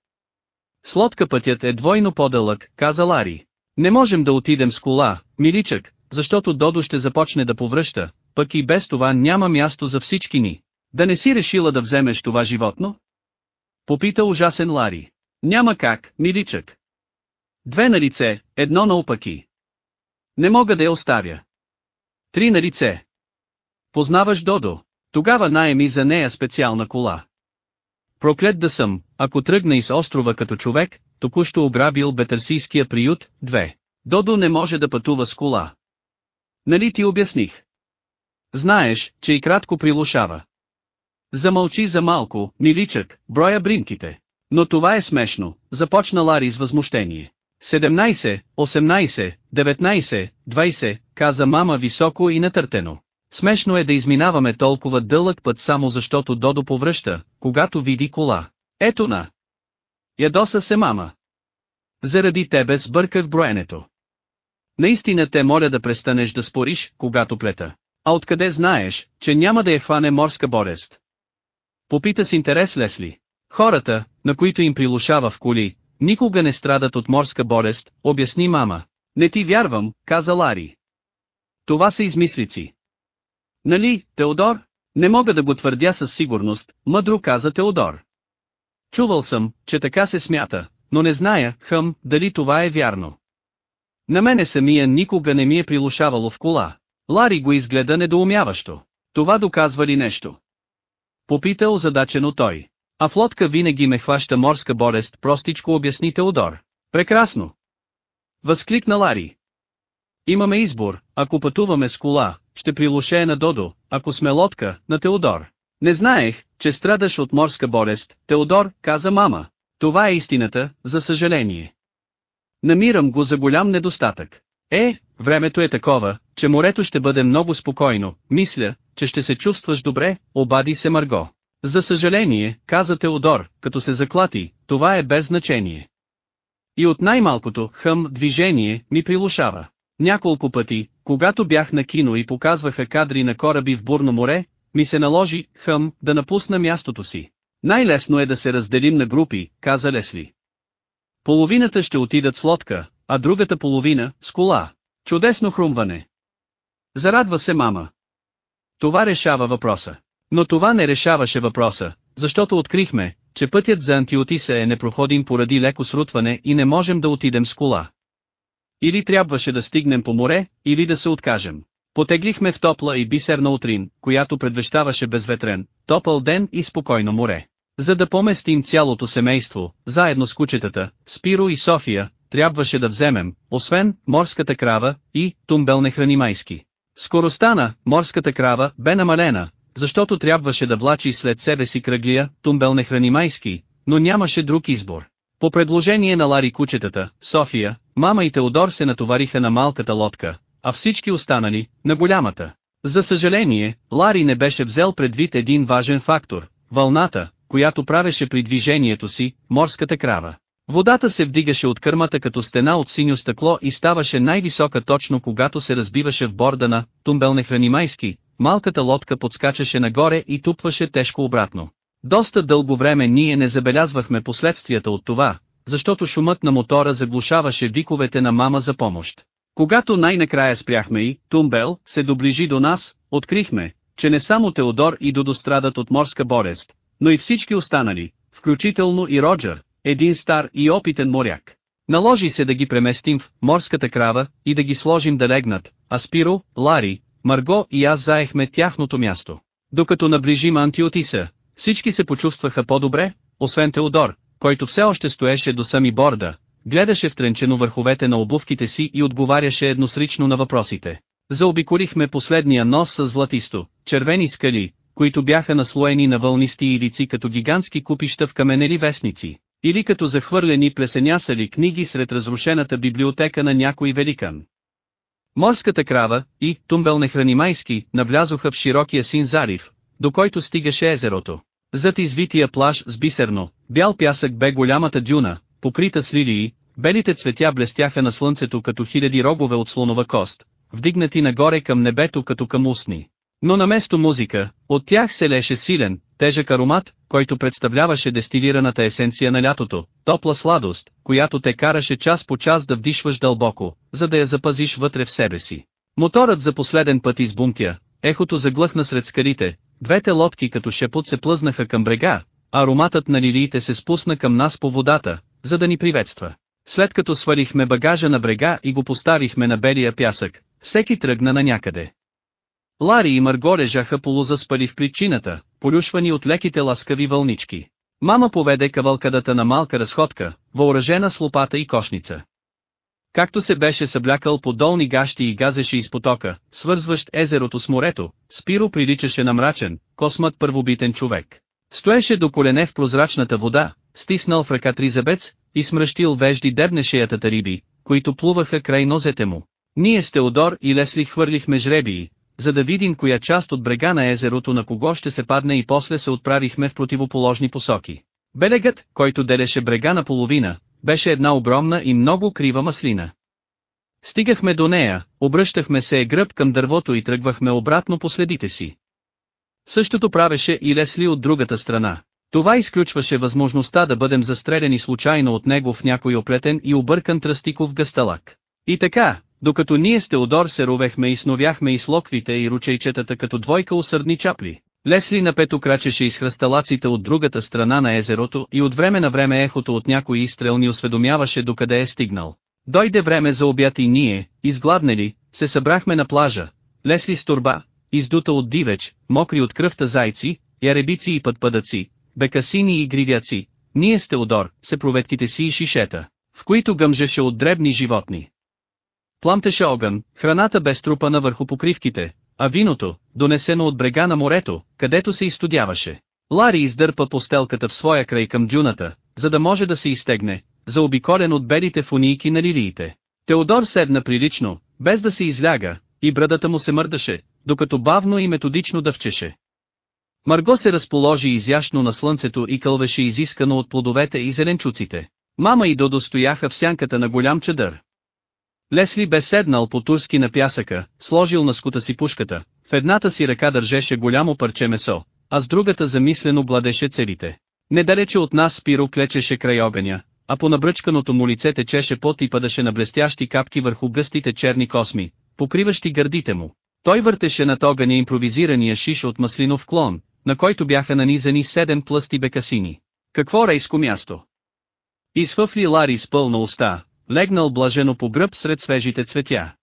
С лодка пътят е двойно по-дълъг, каза Лари. Не можем да отидем с кола, миличък, защото Додо ще започне да повръща, пък и без това няма място за всички ни. Да не си решила да вземеш това животно? Попита ужасен Лари. Няма как, миличък. Две на лице, едно на опаки. Не мога да я оставя. Три на лице. Познаваш Додо. Тогава найеми за нея специална кола. Проклет да съм, ако тръгна из острова като човек, току-що ограбил бетърсийския приют, две. Додо не може да пътува с кола. Нали ти обясних? Знаеш, че и кратко прилушава. Замълчи за малко, миличък, броя бримките. Но това е смешно, започна Лари с възмущение. 17, 18, 19, 20, каза мама високо и натъртено. Смешно е да изминаваме толкова дълъг път само защото Додо повръща, когато види кола. Ето на! Ядоса се мама. Заради тебе сбърках броенето. Наистина те моля да престанеш да спориш, когато плета. А откъде знаеш, че няма да я хване морска болест? Попита с интерес Лесли. Хората, на които им прилушава в коли, никога не страдат от морска болест, обясни мама. Не ти вярвам, каза Лари. Това са измислици. Нали, Теодор? Не мога да го твърдя със сигурност, мъдро каза Теодор. Чувал съм, че така се смята, но не зная, хъм, дали това е вярно. На мене самия никога не ми е прилушавало в кола. Лари го изгледа недоумяващо. Това доказва ли нещо? Попитал задачено той. А в лодка винаги ме хваща морска болест, простичко обясни Теодор. Прекрасно! Възкликна Лари. Имаме избор, ако пътуваме с кола, ще прилушее на Додо, ако сме лодка, на Теодор. Не знаех, че страдаш от морска болест, Теодор, каза мама. Това е истината, за съжаление. Намирам го за голям недостатък. Е, времето е такова, че морето ще бъде много спокойно, мисля, че ще се чувстваш добре, обади се Марго. За съжаление, каза Теодор, като се заклати, това е без значение. И от най-малкото, хъм, движение, ми прилушава. Няколко пъти, когато бях на кино и показваха кадри на кораби в бурно море, ми се наложи, хъм, да напусна мястото си. Най-лесно е да се разделим на групи, каза Лесли. Половината ще отидат с лодка, а другата половина – с кола. Чудесно хрумване. Зарадва се мама. Това решава въпроса. Но това не решаваше въпроса, защото открихме, че пътят за Антиотиса е непроходим поради леко срутване и не можем да отидем с кола. Или трябваше да стигнем по море, или да се откажем. Потеглихме в топла и бисерна утрин, която предвещаваше безветрен, топъл ден и спокойно море. За да поместим цялото семейство, заедно с кучетата, Спиро и София, трябваше да вземем, освен морската крава и тумбел нехранимайски. Скоростта на морската крава бе намалена, защото трябваше да влачи след себе си кръглия, тумбел нехранимайски, но нямаше друг избор. По предложение на Лари кучетата, София, мама и Теодор се натовариха на малката лодка, а всички останали, на голямата. За съжаление, Лари не беше взел предвид един важен фактор – вълната, която правеше при движението си, морската крава. Водата се вдигаше от кърмата като стена от синьо стъкло и ставаше най-висока точно когато се разбиваше в борда на Тумбел Нехранимайски, малката лодка подскачаше нагоре и тупваше тежко обратно. Доста дълго време ние не забелязвахме последствията от това, защото шумът на мотора заглушаваше виковете на мама за помощ. Когато най-накрая спряхме и, Тумбел, се доближи до нас, открихме, че не само Теодор и Додо страдат от морска болест, но и всички останали, включително и Роджер, един стар и опитен моряк. Наложи се да ги преместим в морската крава и да ги сложим да легнат, а Спиро, Лари, Марго и аз заехме тяхното място. Докато наближим Антиотиса, всички се почувстваха по-добре, освен Теодор, който все още стоеше до сами борда, гледаше втренчено върховете на обувките си и отговаряше едносрично на въпросите. Заобиколихме последния нос с златисто, червени скали, които бяха наслоени на вълнисти илици като гигантски купища в каменели вестници, или като захвърлени плесенясали книги сред разрушената библиотека на някой великан. Морската крава и Тумбел Нехранимайски навлязоха в широкия син залив, до който стигаше езерото. Зад извития плаж с бисерно, бял пясък бе голямата дюна, покрита с лилии, белите цветя блестяха на слънцето като хиляди рогове от слонова кост, вдигнати нагоре към небето като към устни. Но наместо музика, от тях се леше силен, тежък аромат, който представляваше дестилираната есенция на лятото, топла сладост, която те караше час по час да вдишваш дълбоко, за да я запазиш вътре в себе си. Моторът за последен път избунтя, ехото заглъхна сред скалите, двете лодки като шепот се плъзнаха към брега, ароматът на лилиите се спусна към нас по водата, за да ни приветства. След като свалихме багажа на брега и го поставихме на белия пясък, всеки тръгна на някъде. Лари и Марго лежаха полузаспали в причината, полюшвани от леките ласкави вълнички. Мама поведе кавалкадата на малка разходка, въоръжена с лопата и кошница. Както се беше съблякал по долни гащи и газеше из потока, свързващ езерото с морето, Спиро приличаше на мрачен, космат първобитен човек. Стоеше до колене в прозрачната вода, стиснал в ръка тризабец, и смръщил вежди дебне шеятата риби, които плуваха край нозете му. Ние с Теодор и Лесли хвърлихме жребии, за да видим коя част от брега на езерото на кого ще се падне и после се отправихме в противоположни посоки. Белегът, който делеше брега на половина, беше една огромна и много крива маслина. Стигахме до нея, обръщахме се гръб към дървото и тръгвахме обратно по следите си. Същото правеше и Лесли от другата страна. Това изключваше възможността да бъдем застреляни случайно от него в някой оплетен и объркан тръстиков гъсталак. И така, докато ние с Теодор се ровехме и сновяхме и с локвите и ручейчетата като двойка усърдни чапли, Лесли напето крачеше из хръсталаците от другата страна на езерото и от време на време ехото от някой изстрел ни осведомяваше докъде е стигнал. Дойде време за обяд и ние, изгладнели, се събрахме на плажа. Лесли с турба, издута от дивеч, мокри от кръвта зайци, яребици и пътпъдъци, бекасини и гривяци, ние с Теодор, се проветките си и шишета, в които гъмжеше от дребни животни. Пламтеше огън, храната бе струпана върху покривките, а виното, донесено от брега на морето, където се изстудяваше. Лари издърпа постелката в своя край към дюната, за да може да се изтегне, заобиколен от белите фунийки на лилиите. Теодор седна прилично, без да се изляга, и брадата му се мърдаше, докато бавно и методично дъвчеше. Марго се разположи изящно на слънцето и кълвеше изискано от плодовете и зеленчуците. Мама и Додо стояха в сянката на голям чадър. Лесли бе седнал по турски на пясъка, сложил на скута си пушката, в едната си ръка държеше голямо парче месо, а с другата замислено бладеше целите. Недалече от нас Спиро клечеше край огъня, а по набръчканото му лице течеше пот и падаше на блестящи капки върху гъстите черни косми, покриващи гърдите му. Той въртеше над огъня импровизирания шиш от маслинов клон, на който бяха нанизани седем плъсти бекасини. Какво рейско място? Изфъфли Лари с пълна уста, легнал блажено по гръб сред свежите цветя.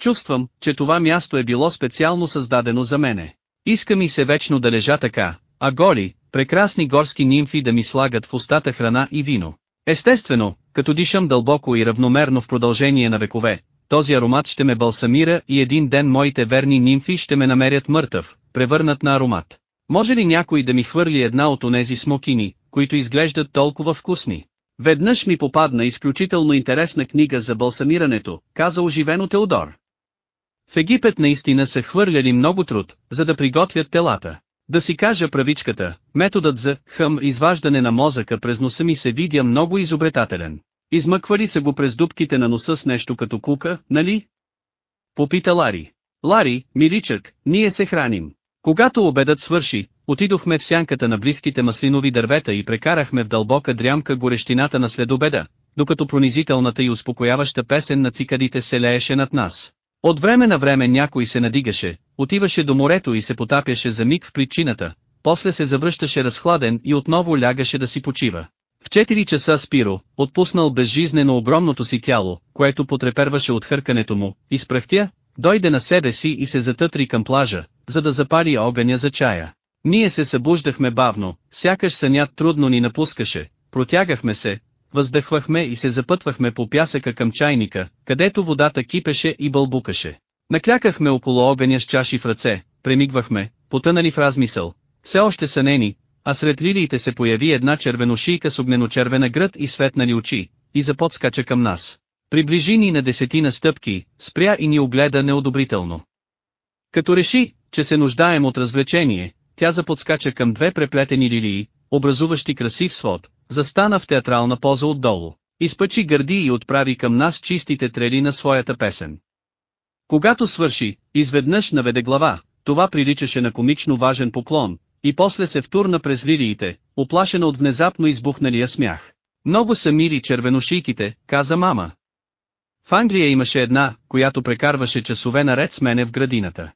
Чувствам, че това място е било специално създадено за мене. Иска ми се вечно да лежа така, а голи, прекрасни горски нимфи да ми слагат в устата храна и вино. Естествено, като дишам дълбоко и равномерно в продължение на векове, този аромат ще ме балсамира и един ден моите верни нимфи ще ме намерят мъртъв, превърнат на аромат. Може ли някой да ми хвърли една от онези смокини, които изглеждат толкова вкусни? Веднъж ми попадна изключително интересна книга за балсамирането, каза оживено Теодор. В Египет наистина са хвърляли много труд, за да приготвят телата. Да си кажа правичката, методът за хъм изваждане на мозъка през носа ми се видя много изобретателен. Измъквали се го през дубките на носа с нещо като кука, нали? Попита Лари. Лари, миличък, ние се храним. Когато обедът свърши, отидохме в сянката на близките маслинови дървета и прекарахме в дълбока дрямка горещината на следобеда, докато пронизителната и успокояваща песен на цикадите се лееше над нас. От време на време някой се надигаше, отиваше до морето и се потапяше за миг в причината, после се завръщаше разхладен и отново лягаше да си почива. В 4 часа Спиро, отпуснал безжизнено огромното си тяло, което потреперваше от хъркането му, изпрахтя, дойде на себе си и се затътри към плажа, за да запали огъня за чая. Ние се събуждахме бавно, сякаш сънят трудно ни напускаше, протягахме се, въздъхвахме и се запътвахме по пясъка към чайника, където водата кипеше и бълбукаше. Наклякахме около огъня с чаши в ръце, премигвахме, потънали в размисъл, все още сънени, а сред лилиите се появи една червеношийка с огненочервена гръд и светнали очи, и заподскача към нас. Приближи ни на десетина стъпки, спря и ни огледа неодобрително. Като реши, че се нуждаем от развлечение, тя заподскача към две преплетени лилии, образуващи красив свод, застана в театрална поза отдолу, изпъчи гърди и отправи към нас чистите трели на своята песен. Когато свърши, изведнъж наведе глава, това приличаше на комично важен поклон, и после се втурна през лилиите, оплашена от внезапно избухналия смях. Много са мили червеношийките, каза мама. В Англия имаше една, която прекарваше часове наред с мене в градината.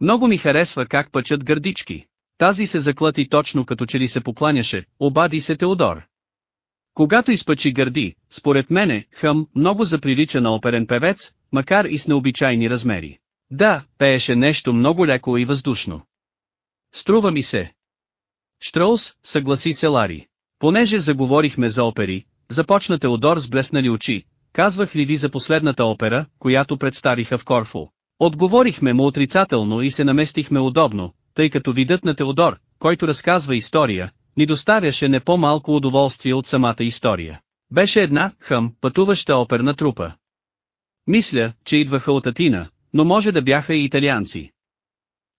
Много ми харесва как пъчат гърдички. Тази се заклати точно като че ли се покланяше, обади се Теодор. Когато изпъчи гърди, според мене, хъм, много заприлича на оперен певец, макар и с необичайни размери. Да, пееше нещо много леко и въздушно. Струва ми се. Штроус, съгласи се Лари. Понеже заговорихме за опери, започна Теодор с блеснали очи, казвах ли ви за последната опера, която представиха в Корфу. Отговорихме му отрицателно и се наместихме удобно, тъй като видът на Теодор, който разказва история, ни доставяше не по-малко удоволствие от самата история. Беше една, хъм, пътуваща оперна трупа. Мисля, че идваха от Атина, но може да бяха и италианци.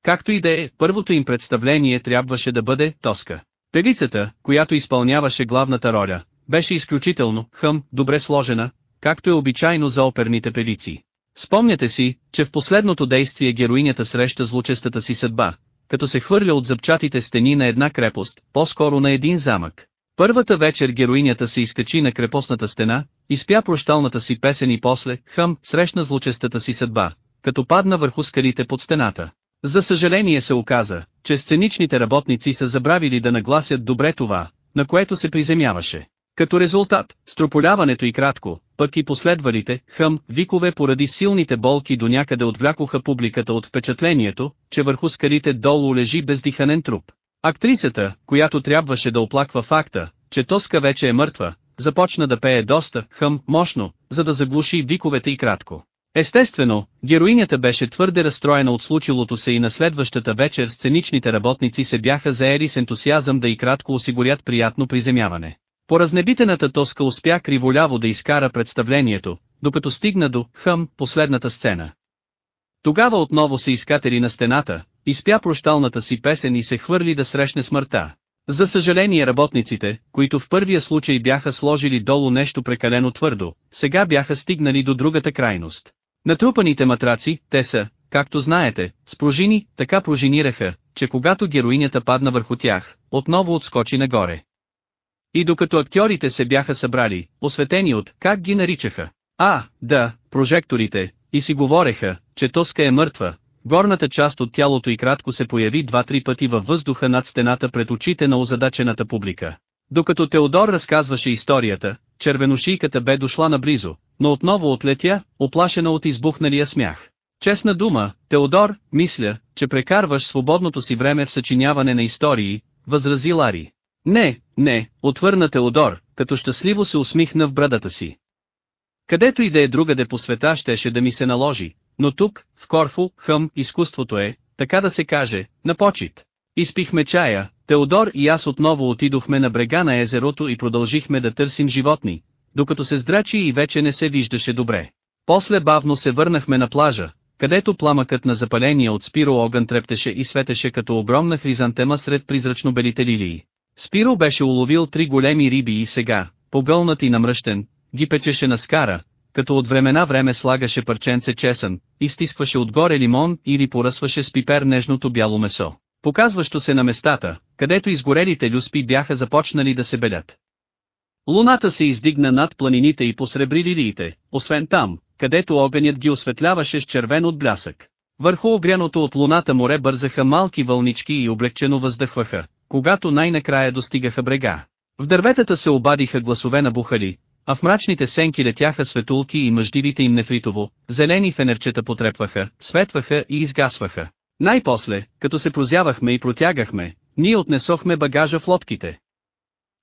Както и да е, първото им представление трябваше да бъде Тоска. Певицата, която изпълняваше главната роля, беше изключително, хъм, добре сложена, както е обичайно за оперните певици. Спомняте си, че в последното действие героинята среща злочестата си съдба, като се хвърля от зъбчатите стени на една крепост, по-скоро на един замък. Първата вечер героинята се изкачи на крепостната стена, изпя прощалната си песен и после, хъм, срещна злочестата си съдба, като падна върху скалите под стената. За съжаление се оказа, че сценичните работници са забравили да нагласят добре това, на което се приземяваше. Като резултат, строполяването и кратко, пък и последвалите, хъм, викове поради силните болки до някъде отвлякоха публиката от впечатлението, че върху скалите долу лежи бездиханен труп. Актрисата, която трябваше да оплаква факта, че Тоска вече е мъртва, започна да пее доста, хъм, мощно, за да заглуши виковете и кратко. Естествено, героинята беше твърде разстроена от случилото се и на следващата вечер сценичните работници се бяха заели с ентусиазъм да и кратко осигурят приятно приземяване. По разнебитената тоска успя криволяво да изкара представлението, докато стигна до «Хъм» последната сцена. Тогава отново се изкатери на стената, изпя прощалната си песен и се хвърли да срещне смъртта. За съжаление работниците, които в първия случай бяха сложили долу нещо прекалено твърдо, сега бяха стигнали до другата крайност. Натрупаните матраци, те са, както знаете, с пружини, така пружинираха, че когато героинята падна върху тях, отново отскочи нагоре. И докато актьорите се бяха събрали, осветени от, как ги наричаха, а, да, прожекторите, и си говореха, че Тоска е мъртва, горната част от тялото и кратко се появи два-три пъти във въздуха над стената пред очите на озадачената публика. Докато Теодор разказваше историята, червеношийката бе дошла наблизо, но отново отлетя, оплашена от избухналия смях. Честна дума, Теодор, мисля, че прекарваш свободното си време в съчиняване на истории, възрази Лари. Не, не, отвърна Теодор, като щастливо се усмихна в брадата си. Където и да е другаде по света щеше да ми се наложи, но тук, в Корфу, хъм, изкуството е, така да се каже, на почет. Изпихме чая, Теодор и аз отново отидохме на брега на езерото и продължихме да търсим животни, докато се здрачи и вече не се виждаше добре. После бавно се върнахме на плажа, където пламъкът на запаление от Спиро огън трептеше и светеше като огромна хризантема сред призрачно белите лилии. Спиро беше уловил три големи риби и сега, погълнат и намръщен, ги печеше на скара, като от времена време слагаше парченце чесън, изтискваше отгоре лимон или поръсваше с пипер нежното бяло месо, показващо се на местата, където изгорелите люспи бяха започнали да се белят. Луната се издигна над планините и посребри лилиите, освен там, където огънят ги осветляваше с червен от блясък. Върху огряното от луната море бързаха малки вълнички и облегчено въздъхваха, когато най-накрая достигаха брега. В дърветата се обадиха гласове на бухали, а в мрачните сенки летяха светулки и мъждивите им нефритово, зелени фенерчета потрепваха, светваха и изгасваха. Най-после, като се прозявахме и протягахме, ние отнесохме багажа в лодките.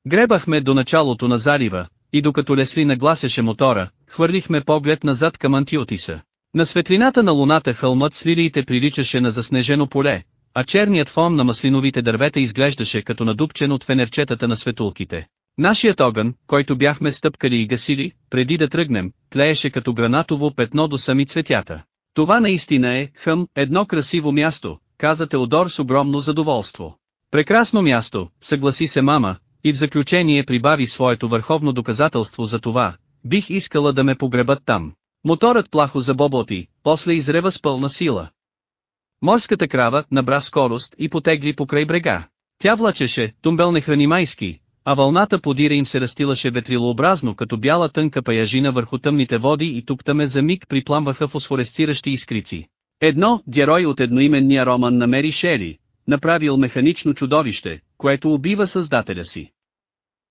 Гребахме до началото на залива, и докато Лесли нагласяше мотора, хвърлихме поглед назад към Антиотиса. На светлината на луната хълмът с лилиите приличаше на заснежено поле, а черният фон на маслиновите дървета изглеждаше като надупчен от фенерчетата на светулките. Нашият огън, който бяхме стъпкали и гасили, преди да тръгнем, тлееше като гранатово петно до сами цветята. Това наистина е, хъм, едно красиво място, каза Теодор с огромно задоволство. Прекрасно място, съгласи се мама, и в заключение прибави своето върховно доказателство за това, бих искала да ме погребат там. Моторът плахо забоботи, после изрева с пълна сила. Морската крава набра скорост и потегли покрай брега. Тя влачеше, тумбел нехранимайски, а вълната подира им се растилаше ветрилообразно като бяла тънка паяжина върху тъмните води и тук-таме за миг припламваха фосфоресциращи искрици. Едно, герой от едноименния роман намери Шери, направил механично чудовище, което убива създателя си.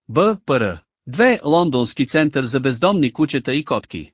Б. Пр. Две Лондонски център за бездомни кучета и котки.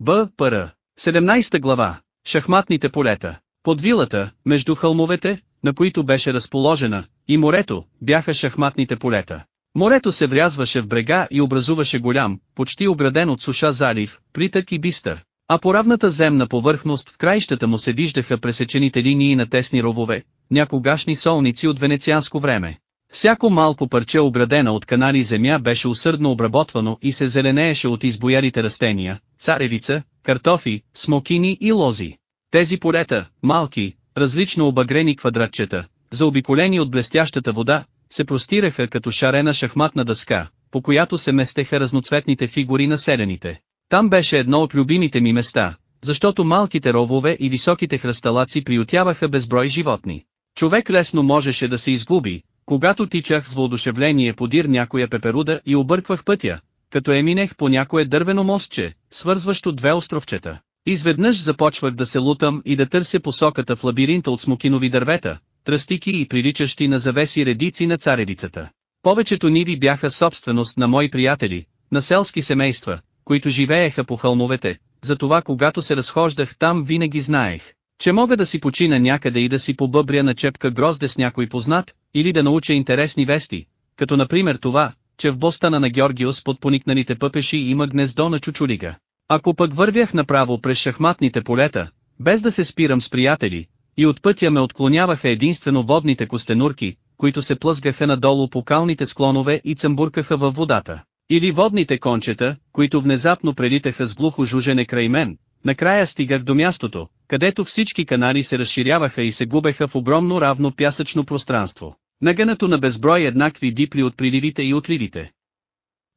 Б. Пр. 17 глава. Шахматните полета. Под вилата, между хълмовете, на които беше разположена, и морето, бяха шахматните полета. Морето се врязваше в брега и образуваше голям, почти обграден от суша залив, притък и бистър. А по равната земна повърхност в краищата му се виждаха пресечените линии на тесни ровове, някогашни солници от венецианско време. Всяко малко парче оградена от канали земя беше усърдно обработвано и се зеленееше от избоярите растения, царевица, картофи, смокини и лози. Тези полета, малки, различно обагрени квадратчета, заобиколени от блестящата вода, се простираха като шарена шахматна дъска, по която се местеха разноцветните фигури на селените. Там беше едно от любимите ми места, защото малките ровове и високите хръсталаци приютяваха безброй животни. Човек лесно можеше да се изгуби, когато тичах с воодушевление подир някоя пеперуда и обърквах пътя, като еминех по някое дървено мостче, свързващо две островчета. Изведнъж започвах да се лутам и да търся посоката в лабиринта от смокинови дървета, тръстики и приличащи на завеси редици на царевицата. Повечето ниви бяха собственост на мои приятели, на селски семейства, които живееха по хълмовете, затова когато се разхождах там винаги знаех, че мога да си почина някъде и да си побъбря на чепка грозде с някой познат, или да науча интересни вести, като например това, че в бостана на Георгиос под поникналите пъпеши има гнездо на чучулига. Ако пък вървях направо през шахматните полета, без да се спирам с приятели, и от пътя ме отклоняваха единствено водните костенурки, които се плъзгаха надолу по калните склонове и цъмбуркаха във водата. Или водните кончета, които внезапно прелитаха с глухо жужене край мен, накрая стигах до мястото, където всички канали се разширяваха и се губеха в огромно равно пясъчно пространство, нагънато на безброй еднакви дипли от приливите и отливите.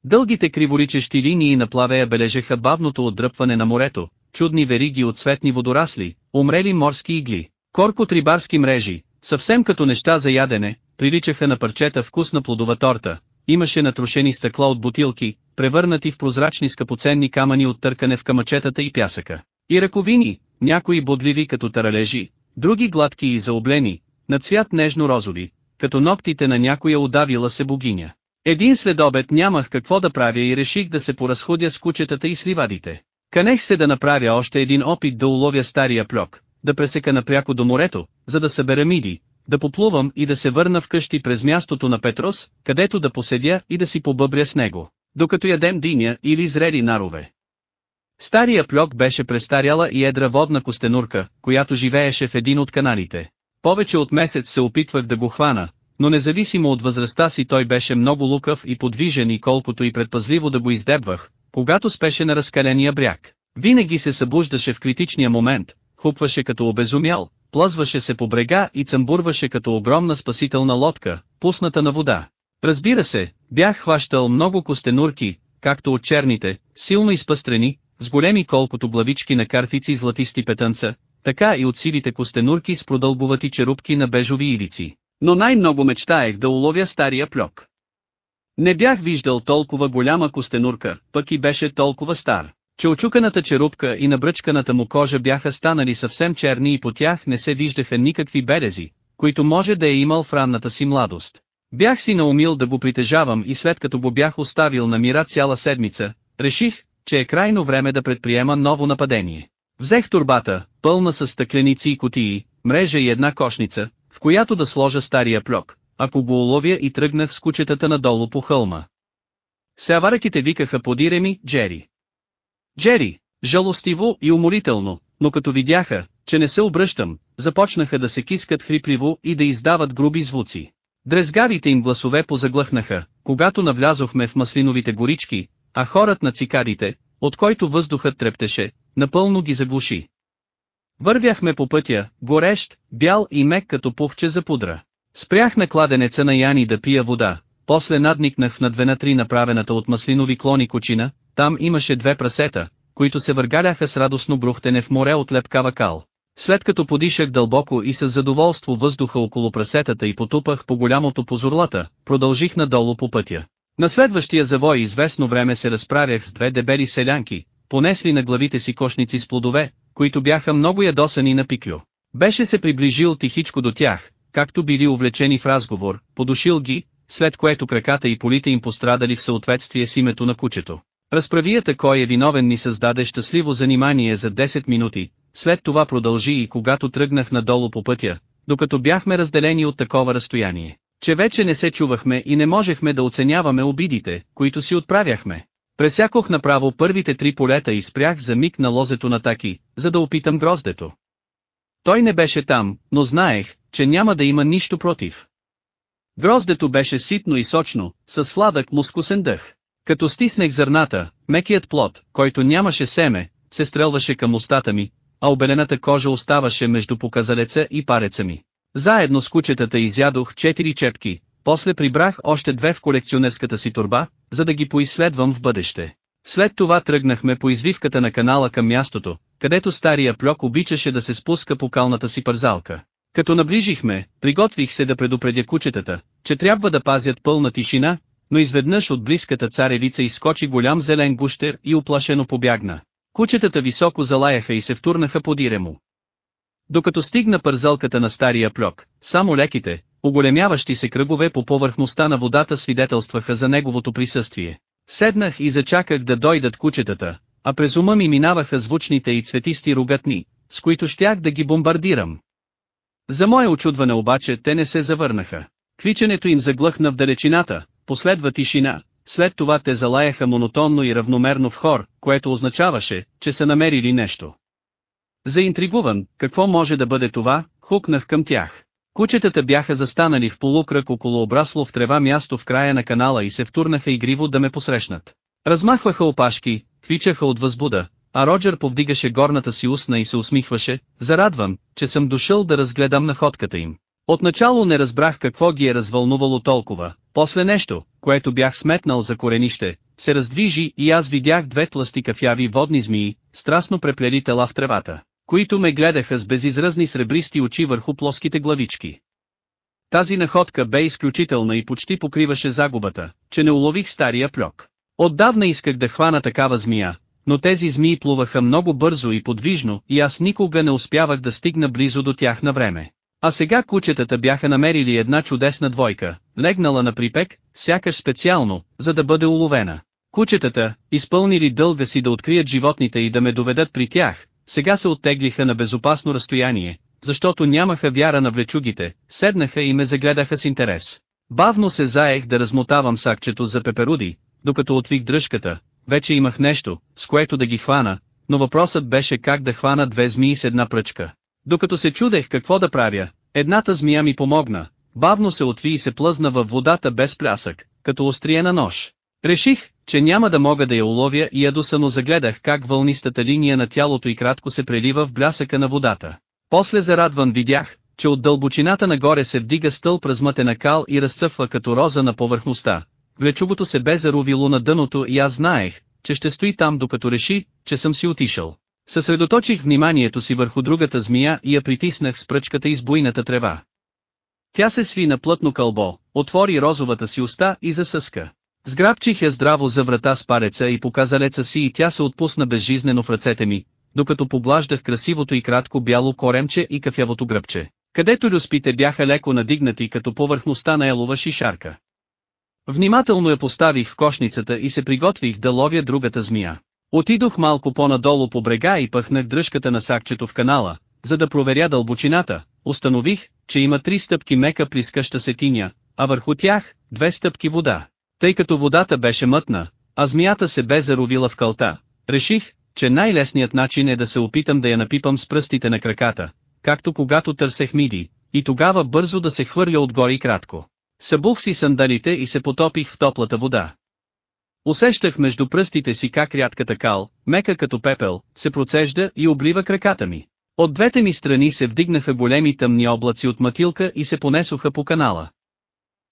Дългите криворичещи линии на плавея бележеха бавното отдръпване на морето, чудни вериги от цветни водорасли, умрели морски игли, коркот рибарски мрежи, съвсем като неща за ядене, приличаха на парчета вкусна плодова торта, имаше натрушени стъкла от бутилки, превърнати в прозрачни скъпоценни камъни от търкане в камъчетата и пясъка. И ръковини, някои бодливи като таралежи, други гладки и заоблени, на цвят нежно-розови, като ногтите на някоя удавила се богиня. Един следобед нямах какво да правя и реших да се поразходя с кучетата и сливадите. Канех се да направя още един опит да уловя стария плюк, да пресека напряко до морето, за да събера миди, да поплувам и да се върна вкъщи през мястото на Петрос, където да поседя и да си побъбря с него, докато ядем диня или зрели нарове. Стария плюк беше престаряла и едра водна костенурка, която живееше в един от каналите. Повече от месец се опитвах да го хвана, но независимо от възрастта си той беше много лукав и подвижен и колкото и предпазливо да го издебвах, когато спеше на разкаления бряг. Винаги се събуждаше в критичния момент, хупваше като обезумял, плъзваше се по брега и цъмбурваше като огромна спасителна лодка, пусната на вода. Разбира се, бях хващал много костенурки, както от черните, силно изпъстрени, с големи колкото главички на карфици златисти петънца, така и от силите костенурки с продълбовати черупки на бежови илици. Но най-много мечтаех да уловя стария плюк. Не бях виждал толкова голяма костенурка, пък и беше толкова стар, че очуканата черупка и набръчканата му кожа бяха станали съвсем черни и по тях не се виждаха никакви берези, които може да е имал в ранната си младост. Бях си наумил да го притежавам и след като го бях оставил на мира цяла седмица, реших, че е крайно време да предприема ново нападение. Взех турбата, пълна с стъкленици и кутии, мрежа и една кошница, в която да сложа стария плюк, ако го уловя и тръгнах с кучетата надолу по хълма. Сяваръките викаха подире ми, Джери. Джери, жалостиво и уморително, но като видяха, че не се обръщам, започнаха да се кискат хрипливо и да издават груби звуци. Дрезгарите им гласове позаглъхнаха, когато навлязохме в маслиновите горички, а хорът на цикарите, от който въздухът трептеше, напълно ги заглуши. Вървяхме по пътя, горещ, бял и мек като пухче за пудра. Спрях на кладенеца на Яни да пия вода, после надникнах в надвена три направената от маслинови клони кучина, там имаше две прасета, които се въргаляха с радостно брухтене в море от лепкава кал. След като подишах дълбоко и с задоволство въздуха около прасетата и потупах по голямото позорлата, продължих надолу по пътя. На следващия завой известно време се разправях с две дебели селянки, понесли на главите си кошници с плодове, които бяха много ядосани на пиклю. Беше се приближил тихичко до тях, както били увлечени в разговор, подушил ги, след което краката и полите им пострадали в съответствие с името на кучето. Разправията кой е виновен ни създаде щастливо занимание за 10 минути, след това продължи и когато тръгнах надолу по пътя, докато бяхме разделени от такова разстояние, че вече не се чувахме и не можехме да оценяваме обидите, които си отправяхме. Пресякох направо първите три полета и спрях за миг на лозето на таки, за да опитам гроздето. Той не беше там, но знаех, че няма да има нищо против. Гроздето беше ситно и сочно, със сладък мускусен дъх. Като стиснех зърната, мекият плод, който нямаше семе, се стрелваше към устата ми, а обелената кожа оставаше между показалеца и пареца ми. Заедно с кучетата изядох четири чепки, после прибрах още две в колекционерската си турба, за да ги поизследвам в бъдеще. След това тръгнахме по извивката на канала към мястото, където стария плюк обичаше да се спуска по калната си пързалка. Като наближихме, приготвих се да предупредя кучетата, че трябва да пазят пълна тишина, но изведнъж от близката царевица изскочи голям зелен гущер и оплашено побягна. Кучетата високо залаяха и се втурнаха по дире му. Докато стигна пързалката на стария плюк, само леките, оголемяващи се кръгове по повърхността на водата свидетелстваха за неговото присъствие. Седнах и зачаках да дойдат кучетата, а през ума ми минаваха звучните и цветисти рогатни, с които щях да ги бомбардирам. За мое очудване обаче те не се завърнаха. Квичането им заглъхна в далечината, последва тишина, след това те залаяха монотонно и равномерно в хор, което означаваше, че са намерили нещо. Заинтригуван, какво може да бъде това, хукнах към тях. Кучетата бяха застанали в полукръг около обрасло в трева място в края на канала и се втурнаха игриво да ме посрещнат. Размахваха опашки, квичаха от възбуда, а Роджер повдигаше горната си устна и се усмихваше, зарадвам, че съм дошъл да разгледам находката им. Отначало не разбрах какво ги е развълнувало толкова, после нещо, което бях сметнал за коренище, се раздвижи и аз видях две тласти кафяви водни змии, страстно преплели тела в тревата, които ме гледаха с безизразни сребристи очи върху плоските главички. Тази находка бе изключителна и почти покриваше загубата, че не улових стария плюк. Отдавна исках да хвана такава змия, но тези змии плуваха много бързо и подвижно и аз никога не успявах да стигна близо до тях на време. А сега кучетата бяха намерили една чудесна двойка, легнала на припек, сякаш специално, за да бъде уловена. Кучетата, изпълнили дълга си да открият животните и да ме доведат при тях, сега се оттеглиха на безопасно разстояние, защото нямаха вяра на влечугите, седнаха и ме загледаха с интерес. Бавно се заех да размотавам сакчето за пеперуди, докато отвих дръжката, вече имах нещо, с което да ги хвана, но въпросът беше как да хвана две змии с една пръчка. Докато се чудех какво да правя, едната змия ми помогна, бавно се отви и се плъзна във водата без плясък, като острие на нож. Реших, че няма да мога да я уловя и ядосано загледах как вълнистата линия на тялото и кратко се прелива в блясъка на водата. После зарадван видях, че от дълбочината нагоре се вдига стълб размътена кал и разцъфва като роза на повърхността. Влечугото се бе заровило на дъното и аз знаех, че ще стои там докато реши, че съм си отишъл. Съсредоточих вниманието си върху другата змия и я притиснах с пръчката из буйната трева. Тя се сви на плътно кълбо, отвори розовата си уста и засъска. Сграбчих я здраво за врата с пареца и показа леца си и тя се отпусна безжизнено в ръцете ми, докато поглаждах красивото и кратко бяло коремче и кафявото гръбче, където люспите бяха леко надигнати като повърхността на елова шишарка. Внимателно я поставих в кошницата и се приготвих да ловя другата змия. Отидох малко по-надолу по брега и пъхнах дръжката на сакчето в канала, за да проверя дълбочината, установих, че има три стъпки мека плискаща сетиня, а върху тях, две стъпки вода. Тъй като водата беше мътна, а змията се бе заровила в кълта, реших, че най-лесният начин е да се опитам да я напипам с пръстите на краката, както когато търсех миди, и тогава бързо да се хвърля отгоре и кратко. Събух си сандалите и се потопих в топлата вода. Усещах между пръстите си как рядката кал, мека като пепел, се процежда и облива краката ми. От двете ми страни се вдигнаха големи тъмни облаци от матилка и се понесоха по канала.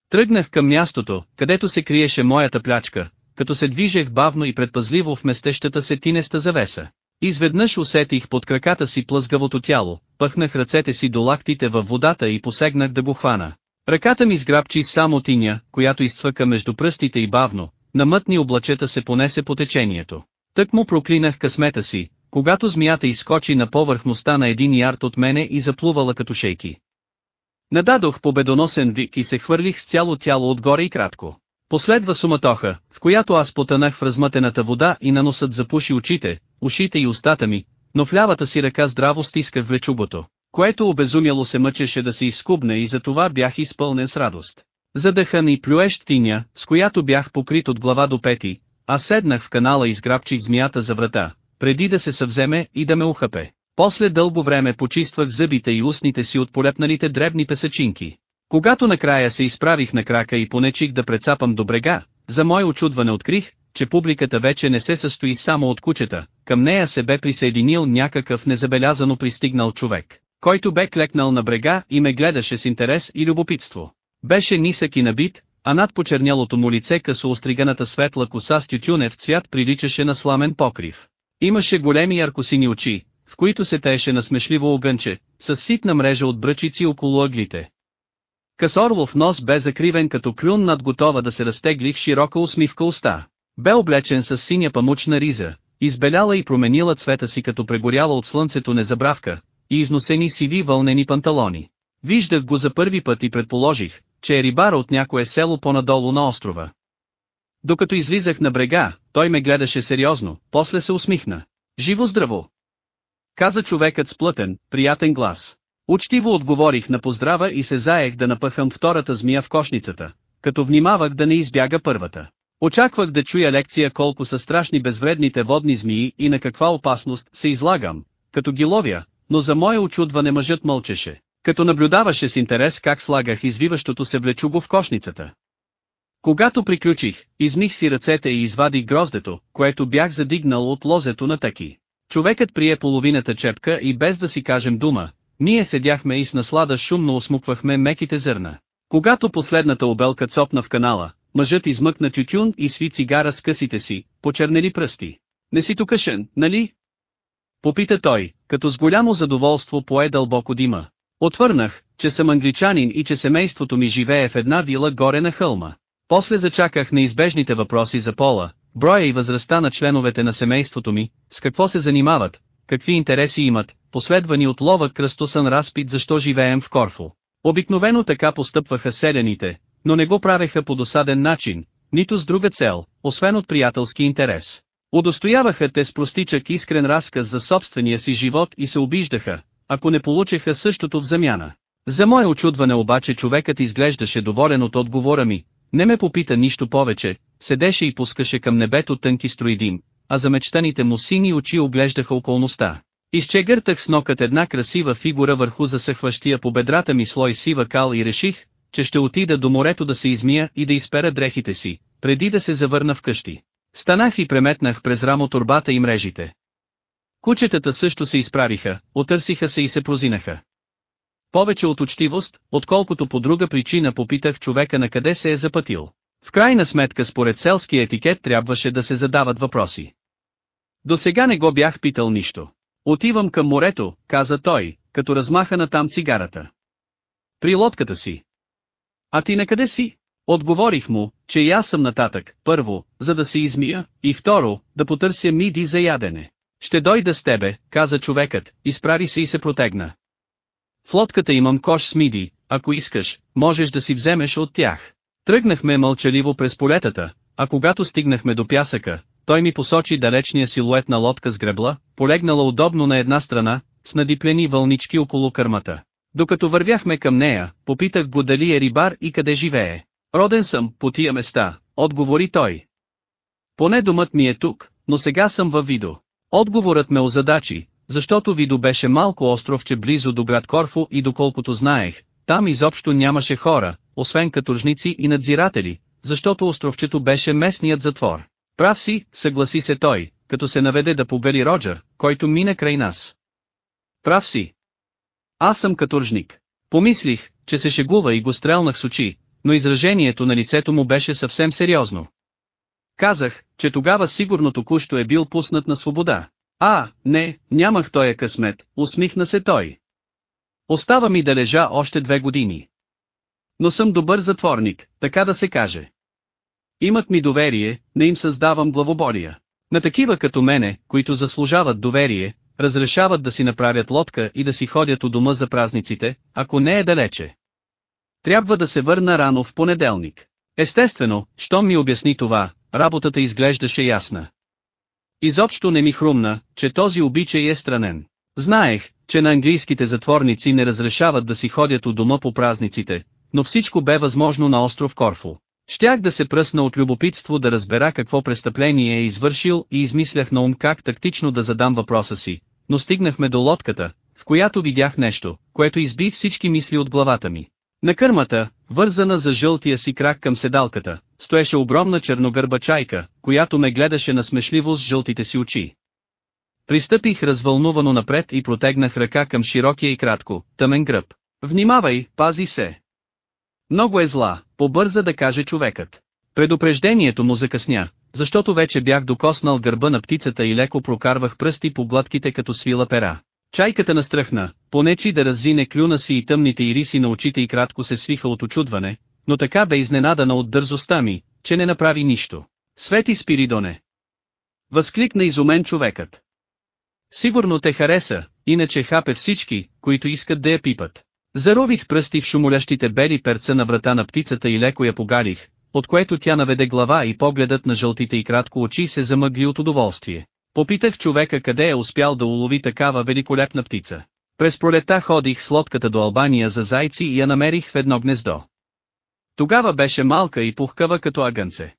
Тръгнах към мястото, където се криеше моята плячка, като се движех бавно и предпазливо в местещата се тинеста завеса. Изведнъж усетих под краката си плъзгавото тяло, пъхнах ръцете си до лактите във водата и посегнах да го хвана. Ръката ми сграбчи само тиня, която изцвъка между пръстите и бавно, на мътни облачета се понесе по течението. Тък му проклинах късмета си, когато змията изскочи на повърхността на един ярд от мене и заплувала като шейки. Нададох победоносен вик и се хвърлих с цяло тяло отгоре и кратко. Последва суматоха, в която аз потънах в размътената вода и на носът запуши очите, ушите и устата ми, но в лявата си ръка здраво стисках влечубото, което обезумяло се мъчеше да се изкубне и за това бях изпълнен с радост. Задъхан и плюещ тиня, с която бях покрит от глава до пети, а седнах в канала и сграбчих змията за врата, преди да се съвземе и да ме ухапе. После дълго време почиствах зъбите и устните си от полепналите дребни песачинки. Когато накрая се изправих на крака и понечих да прецапам до брега, за мое очудване открих, че публиката вече не се състои само от кучета, към нея се бе присъединил някакъв незабелязано пристигнал човек, който бе клекнал на брега и ме гледаше с интерес и любопитство. Беше нисък и набит, а над почернялото му лице късо остриганата светла коса с тютюнев цвят приличаше на сламен покрив. Имаше големи яркосини очи, в които се тееше на смешливо огънче, с ситна мрежа от бръчици около ъглите. Касорлов нос бе закривен като клюн над готова да се разтегли в широка усмивка уста. Бе облечен с синя памучна риза, избеляла и променила цвета си като прегоряла от слънцето незабравка, и износени сиви вълнени панталони. Виждах го за първи път и предположих, че е рибара от някое село по-надолу на острова. Докато излизах на брега, той ме гледаше сериозно, после се усмихна. Живо здраво! Каза човекът с плътен, приятен глас. Учтиво отговорих на поздрава и се заех да напъхам втората змия в кошницата, като внимавах да не избяга първата. Очаквах да чуя лекция колко са страшни безвредните водни змии и на каква опасност се излагам, като ги ловя, но за мое очудване мъжът мълчеше, като наблюдаваше с интерес как слагах извиващото се влечуго в кошницата. Когато приключих, измих си ръцете и извадих гроздето, което бях задигнал от лозето на таки. Човекът прие половината чепка и без да си кажем дума, ние седяхме и с наслада шумно осмуквахме меките зърна. Когато последната обелка цопна в канала, мъжът измъкна тютюн и сви цигара с късите си, почернели пръсти. Не си тукашен, нали? Попита той, като с голямо задоволство пое дълбоко дима. Отвърнах, че съм англичанин и че семейството ми живее в една вила горе на хълма. После зачаках неизбежните въпроси за пола, броя и възрастта на членовете на семейството ми, с какво се занимават, какви интереси имат, последвани от лова кръстосън разпит защо живеем в Корфу. Обикновено така постъпваха селяните, но не го правеха по досаден начин, нито с друга цел, освен от приятелски интерес. Удостояваха те с простичък искрен разказ за собствения си живот и се обиждаха, ако не получеха същото в замяна. За мое очудване обаче човекът изглеждаше доволен от отговора ми, не ме попита нищо повече, седеше и пускаше към небето тънки строидим, а за мечтаните му сини очи оглеждаха околността. Изчегъртах с нокът една красива фигура върху засъхващия по бедрата ми слой сива кал и реших, че ще отида до морето да се измия и да изпера дрехите си, преди да се завърна вкъщи. Станах и преметнах през рамо турбата и мрежите. Кучетата също се изправиха, отърсиха се и се прозинаха. Повече от учтивост, отколкото по друга причина попитах човека на къде се е запътил. В крайна сметка според селския етикет трябваше да се задават въпроси. До сега не го бях питал нищо. Отивам към морето, каза той, като размаха на там цигарата. При лодката си. А ти на къде си? Отговорих му, че и аз съм нататък, първо, за да се измия, и второ, да потърся миди за ядене. Ще дойда с тебе, каза човекът, изправи се и се протегна. В лодката имам кош с миди, ако искаш, можеш да си вземеш от тях. Тръгнахме мълчаливо през полетата, а когато стигнахме до пясъка, той ми посочи далечния силует на лодка с гребла, полегнала удобно на една страна, с надиплени вълнички около кърмата. Докато вървяхме към нея, попитах го дали е рибар и къде живее. Роден съм, по тия места, отговори той. Поне домът ми е тук, но сега съм във Видо. Отговорът ме озадачи, защото Видо беше малко островче близо до град Корфу и доколкото знаех, там изобщо нямаше хора, освен каторжници и надзиратели, защото островчето беше местният затвор. Прав си, съгласи се той, като се наведе да побери Роджер, който мина край нас. Прав си. Аз съм каторжник. Помислих, че се шегува и го стрелнах с очи, но изражението на лицето му беше съвсем сериозно. Казах, че тогава сигурно току-що е бил пуснат на свобода. А, не, нямах тоя късмет, усмихна се той. Остава ми да лежа още две години. Но съм добър затворник, така да се каже. Имат ми доверие, не им създавам главобория. На такива като мене, които заслужават доверие, разрешават да си направят лодка и да си ходят у дома за празниците, ако не е далече. Трябва да се върна рано в понеделник. Естествено, щом ми обясни това, работата изглеждаше ясна. Изобщо не ми хрумна, че този обичай е странен. Знаех, че на английските затворници не разрешават да си ходят у дома по празниците, но всичко бе възможно на остров Корфу. Щях да се пръсна от любопитство да разбера какво престъпление е извършил и измислях на ум как тактично да задам въпроса си, но стигнахме до лодката, в която видях нещо, което изби всички мисли от главата ми. На кърмата, вързана за жълтия си крак към седалката, стоеше огромна черногърба чайка, която ме гледаше насмешливо с жълтите си очи. Пристъпих развълнувано напред и протегнах ръка към широкия и кратко, тъмен гръб. Внимавай, пази се! Много е зла, побърза да каже човекът. Предупреждението му закъсня, защото вече бях докоснал гърба на птицата и леко прокарвах пръсти по гладките като свила пера. Чайката настръхна, понечи да раззине клюна си и тъмните ириси на очите и кратко се свиха от очудване, но така бе изненадана от дързостта ми, че не направи нищо. Свети Спиридоне! Възкликна изумен човекът. Сигурно те хареса, иначе хапе всички, които искат да я пипат. Зарових пръсти в шумолящите бели перца на врата на птицата и леко я погалих, от което тя наведе глава и погледът на жълтите и кратко очи се замъгли от удоволствие. Попитах човека къде е успял да улови такава великолепна птица. През пролета ходих с лодката до Албания за зайци и я намерих в едно гнездо. Тогава беше малка и пухкава като агънце.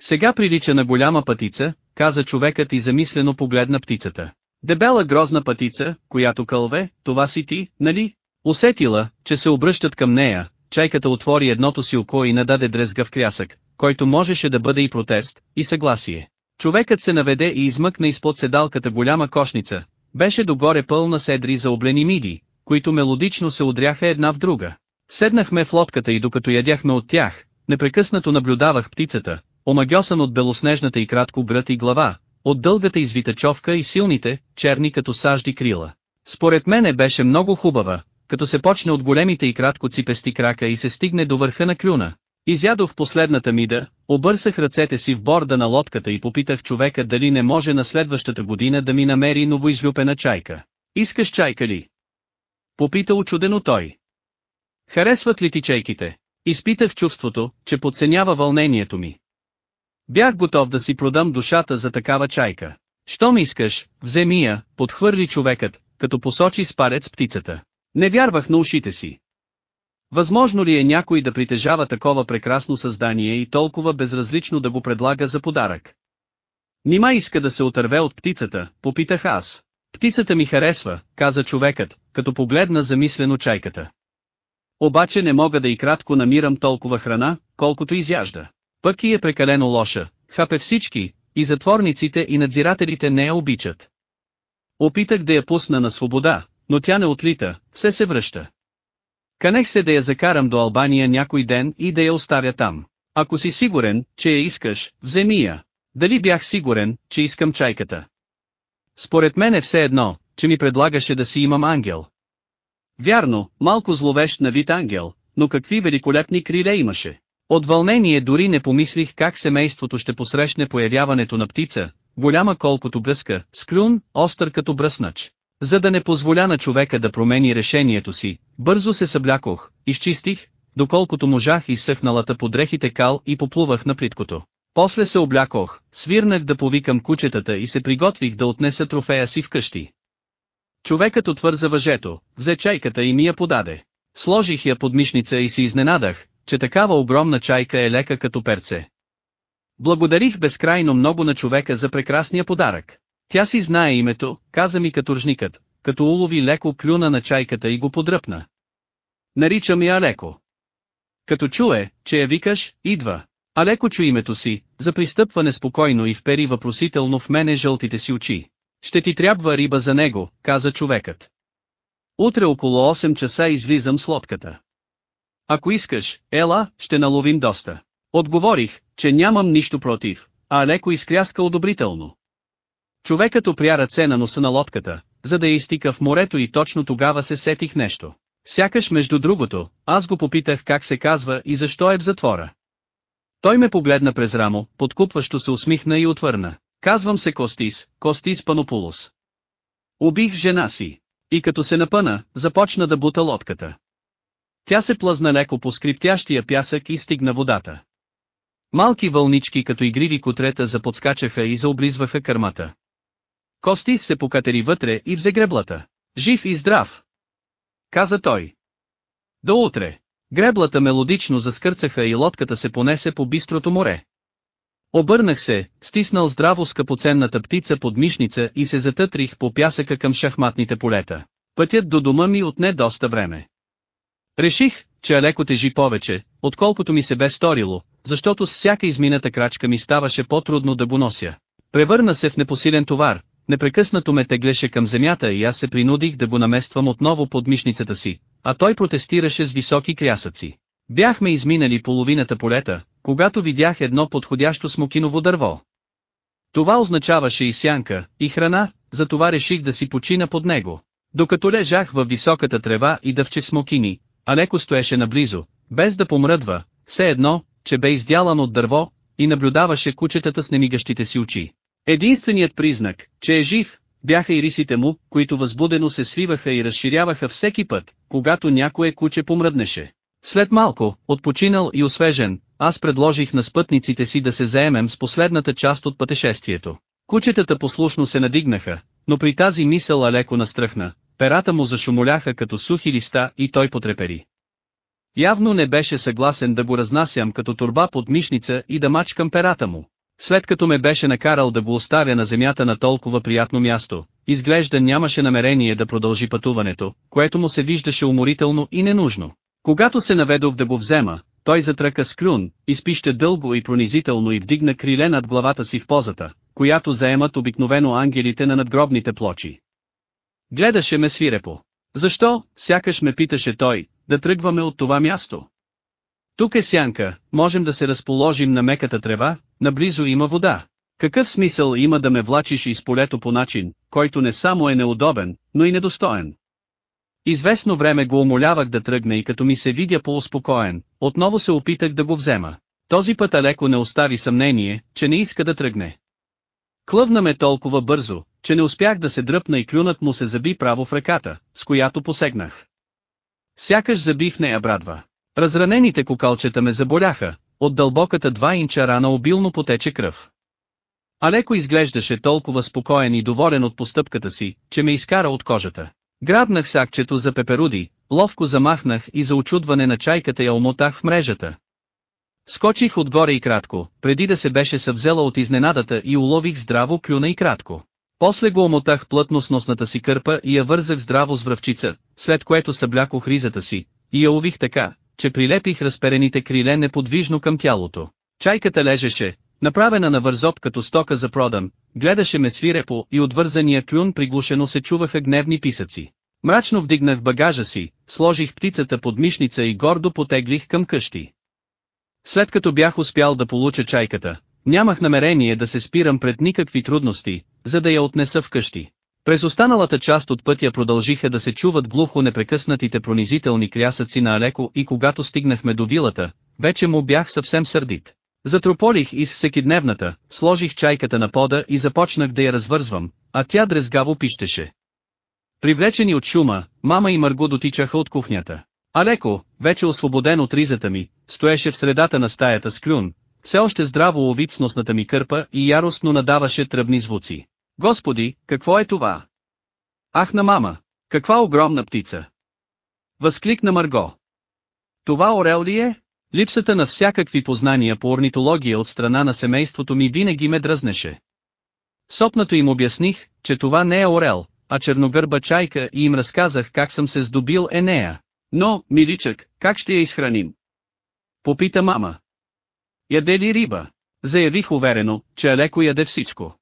Сега прилича на голяма пътица, каза човекът и замислено погледна птицата. Дебела грозна пътица, която кълве, това си ти, нали? Усетила, че се обръщат към нея, чайката отвори едното си око и нададе дрезгав крясък, който можеше да бъде и протест, и съгласие. Човекът се наведе и измъкна изпод седалката голяма кошница, беше догоре пълна седри за облени миди, които мелодично се удряха една в друга. Седнахме в лодката и докато ядяхме от тях, непрекъснато наблюдавах птицата, омагьосан от белоснежната и кратко град и глава, от дългата извита човка и силните, черни като сажди крила. Според мене беше много хубава, като се почне от големите и кратко ципести крака и се стигне до върха на клюна. Изядох последната мида, обърсах ръцете си в борда на лодката и попитах човека дали не може на следващата година да ми намери новоизлюпена чайка. Искаш чайка ли? Попита очудено той. Харесват ли ти чайките? Изпитах чувството, че подценява вълнението ми. Бях готов да си продам душата за такава чайка. Що ми искаш, вземи я, подхвърли човекът, като посочи с парец птицата. Не вярвах на ушите си. Възможно ли е някой да притежава такова прекрасно създание и толкова безразлично да го предлага за подарък? Нима иска да се отърве от птицата, попитах аз. Птицата ми харесва, каза човекът, като погледна замислено чайката. Обаче не мога да и кратко намирам толкова храна, колкото изяжда. Пък и е прекалено лоша, хапе всички, и затворниците и надзирателите не я обичат. Опитах да я пусна на свобода, но тя не отлита, все се връща. Канех се да я закарам до Албания някой ден и да я оставя там. Ако си сигурен, че я искаш, вземи я. Дали бях сигурен, че искам чайката? Според мен е все едно, че ми предлагаше да си имам ангел. Вярно, малко зловещ на вид ангел, но какви великолепни криле имаше. От вълнение дори не помислих как семейството ще посрещне появяването на птица, голяма колкото бръска, с клюн, остър като бръснач. За да не позволя на човека да промени решението си, бързо се съблякох, изчистих, доколкото можах изсъхналата по дрехите кал и поплувах на плиткото. После се облякох, свирнах да повикам кучетата и се приготвих да отнеса трофея си вкъщи. Човекът отвърза въжето, взе чайката и ми я подаде. Сложих я под мишница и се изненадах, че такава огромна чайка е лека като перце. Благодарих безкрайно много на човека за прекрасния подарък. Тя си знае името, каза ми каторжникът, като улови леко клюна на чайката и го подръпна. Наричам я Алеко. Като чуе, че я викаш, идва. Алеко чу името си, запристъпва неспокойно и впери въпросително в мене жълтите си очи. Ще ти трябва риба за него, каза човекът. Утре около 8 часа излизам с лодката. Ако искаш, ела, ще наловим доста. Отговорих, че нямам нищо против, а леко изкряска одобрително. Човекът опря ръце на носа на лодката, за да я изтика в морето и точно тогава се сетих нещо. Сякаш между другото, аз го попитах как се казва и защо е в затвора. Той ме погледна през рамо, подкупващо се усмихна и отвърна. Казвам се Костис, Костис Панопулос. Убих жена си. И като се напъна, започна да бута лодката. Тя се плъзна леко по скриптящия пясък и стигна водата. Малки вълнички като игриви котрета заподскачаха и заоблизваха кърмата. Костис се покатери вътре и взе греблата. Жив и здрав! Каза той. До утре. Греблата мелодично заскърцаха и лодката се понесе по бистрото море. Обърнах се, стиснал здраво скъпоценната птица под мишница и се затътрих по пясъка към шахматните полета. Пътят до дома ми отне доста време. Реших, че Алеко тежи повече, отколкото ми се бе сторило, защото с всяка измината крачка ми ставаше по-трудно да го нося. Превърна се в непосилен товар, непрекъснато ме теглеше към земята и аз се принудих да го намествам отново под мишницата си, а той протестираше с високи крясъци. Бяхме изминали половината полета, когато видях едно подходящо смокиново дърво. Това означаваше и сянка, и храна, затова реших да си почина под него. Докато лежах във високата трева и дъвчех смокини, а леко стоеше наблизо, без да помръдва, все едно, че бе издялан от дърво, и наблюдаваше кучетата с немигащите си очи. Единственият признак, че е жив, бяха и рисите му, които възбудено се свиваха и разширяваха всеки път, когато някое куче помръднеше. След малко, отпочинал и освежен, аз предложих на спътниците си да се заемем с последната част от пътешествието. Кучетата послушно се надигнаха, но при тази мисъл Алеко настръхна, перата му зашумоляха като сухи листа и той потрепери. Явно не беше съгласен да го разнасям като турба под мишница и да мачкам перата му. След като ме беше накарал да го оставя на земята на толкова приятно място, изглежда нямаше намерение да продължи пътуването, което му се виждаше уморително и ненужно. Когато се наведох да го взема, той затръка с клюн, изпища дълго и пронизително и вдигна криле над главата си в позата, която заемат обикновено ангелите на надгробните плочи. Гледаше ме свирепо. Защо, сякаш ме питаше той, да тръгваме от това място? Тук е сянка, можем да се разположим на меката трева, наблизо има вода. Какъв смисъл има да ме влачиш из полето по начин, който не само е неудобен, но и недостоен? Известно време го умолявах да тръгне и като ми се видя по-успокоен, отново се опитах да го взема. Този път Алеко не остави съмнение, че не иска да тръгне. Клъвна ме толкова бързо, че не успях да се дръпна и клюнат му се заби право в ръката, с която посегнах. Сякаш заби в нея брадва. Разранените кукалчета ме заболяха, от дълбоката два инча рана обилно потече кръв. Алеко изглеждаше толкова спокоен и доволен от постъпката си, че ме изкара от кожата. Грабнах сакчето за пеперуди, ловко замахнах и за очудване на чайката я омотах в мрежата. Скочих отгоре и кратко, преди да се беше съвзела от изненадата и улових здраво клюна и кратко. После го омотах плътно с носната си кърпа и я вързах здраво с връвчица, след което съблякох ризата си, и я увих така, че прилепих разперените криле неподвижно към тялото. Чайката лежеше, направена на вързоп като стока за продан, гледаше ме свирепо и от вързания клюн приглушено се чуваха гневни писъци. Мрачно вдигнах багажа си, сложих птицата под мишница и гордо потеглих към къщи. След като бях успял да получа чайката, нямах намерение да се спирам пред никакви трудности, за да я отнеса в къщи. През останалата част от пътя продължиха да се чуват глухо непрекъснатите пронизителни крясъци на Алеко и когато стигнахме до вилата, вече му бях съвсем сърдит. Затрополих из всекидневната, сложих чайката на пода и започнах да я развързвам, а тя дрезгаво пищеше. Привлечени от шума, мама и Марго дотичаха от кухнята. Алеко, вече освободен от ризата ми, стоеше в средата на стаята с клюн, все още здраво овид с носната ми кърпа и яростно надаваше тръбни звуци. Господи, какво е това? Ах на мама! Каква огромна птица! Възкликна Марго. Това орел ли е? Липсата на всякакви познания по орнитология от страна на семейството ми винаги ме дръзнеше. Сопнато им обясних, че това не е орел, а черногърба чайка и им разказах как съм се здобил Енея. Но, миличък, как ще я изхраним? Попита мама. Яде ли риба? Заявих уверено, че леко яде всичко.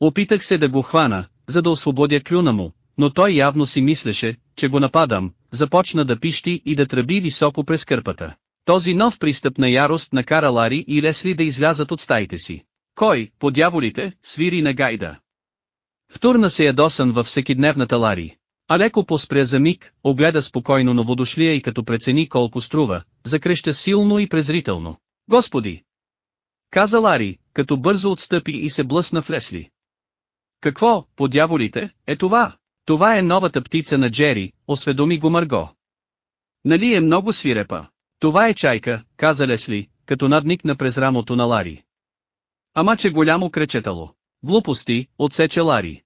Опитах се да го хвана, за да освободя клюна му, но той явно си мислеше, че го нападам, започна да пищи и да тръби високо през кърпата. Този нов пристъп на ярост накара Лари и Лесли да излязат от стаите си. Кой, по дяволите, свири на гайда? Втурна се ядосан във всекидневната Лари. Алеко поспря за миг, огледа спокойно новодошлия и като прецени колко струва, закреща силно и презрително. Господи! Каза Лари, като бързо отстъпи и се блъсна в Лесли. Какво, по дяволите, е това? Това е новата птица на Джери, осведоми го Марго. Нали е много свирепа? Това е чайка, каза Лесли, като надникна през рамото на Лари. Ама че голямо кречетало. Глупости, отсече Лари.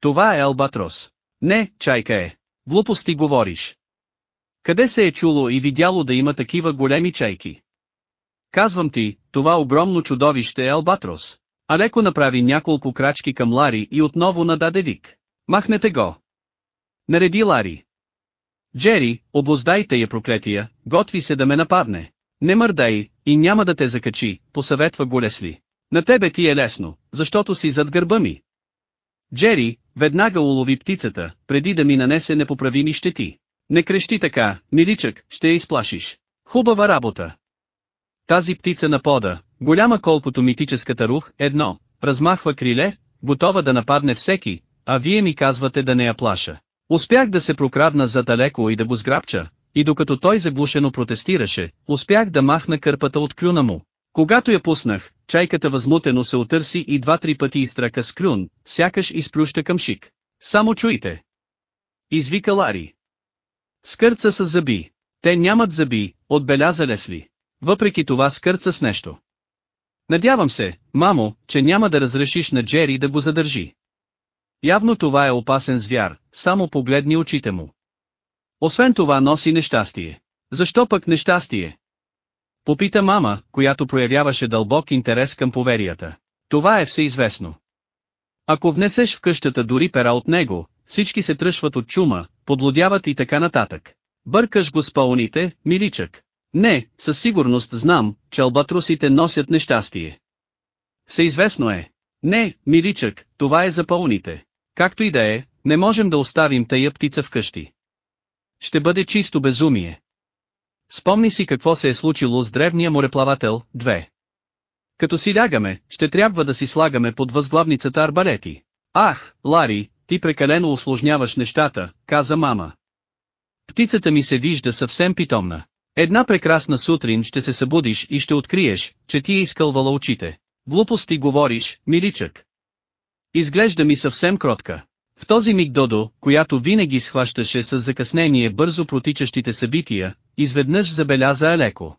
Това е албатрос. Не, чайка е. Глупости говориш. Къде се е чуло и видяло да има такива големи чайки? Казвам ти, това огромно чудовище е албатрос. Алеко направи няколко крачки към Лари и отново нададе вик. Махнете го. Нареди Лари. Джери, обоздайте я проклетия, готви се да ме нападне. Не мърдай, и няма да те закачи, посъветва го Лесли. На тебе ти е лесно, защото си зад гърба ми. Джери, веднага улови птицата, преди да ми нанесе непоправими щети. Не крещи така, миличък, ще я изплашиш. Хубава работа. Тази птица на пода, голяма колкото митическата рух, едно, размахва криле, готова да нападне всеки, а вие ми казвате да не я плаша. Успях да се прокрадна за далеко и да го сграбча, и докато той заглушено протестираше, успях да махна кърпата от клюна му. Когато я пуснах, чайката възмутено се отърси и два-три пъти изтрака с клюн, сякаш изплюща към шик. Само чуйте! Извика Лари. Скърца с зъби. Те нямат зъби, отбеляза Лесли. Въпреки това скърца с нещо. Надявам се, мамо, че няма да разрешиш на Джери да го задържи. Явно това е опасен звяр, само погледни очите му. Освен това носи нещастие. Защо пък нещастие? Попита мама, която проявяваше дълбок интерес към поверията. Това е всеизвестно. Ако внесеш в къщата дори пера от него, всички се тръшват от чума, подлодяват и така нататък. Бъркаш го с пауните, миличък. Не, със сигурност знам, че албатросите носят нещастие. Всеизвестно е. Не, миличък, това е за пауните. Както и да е, не можем да оставим тая птица вкъщи. Ще бъде чисто безумие. Спомни си какво се е случило с древния мореплавател, 2. Като си лягаме, ще трябва да си слагаме под възглавницата арбалети. Ах, Лари, ти прекалено усложняваш нещата, каза мама. Птицата ми се вижда съвсем питомна. Една прекрасна сутрин ще се събудиш и ще откриеш, че ти е изкълвала очите. Глупости говориш, миличък. Изглежда ми съвсем кротка. В този миг Додо, която винаги схващаше с закъснение бързо протичащите събития, изведнъж забеляза Алеко.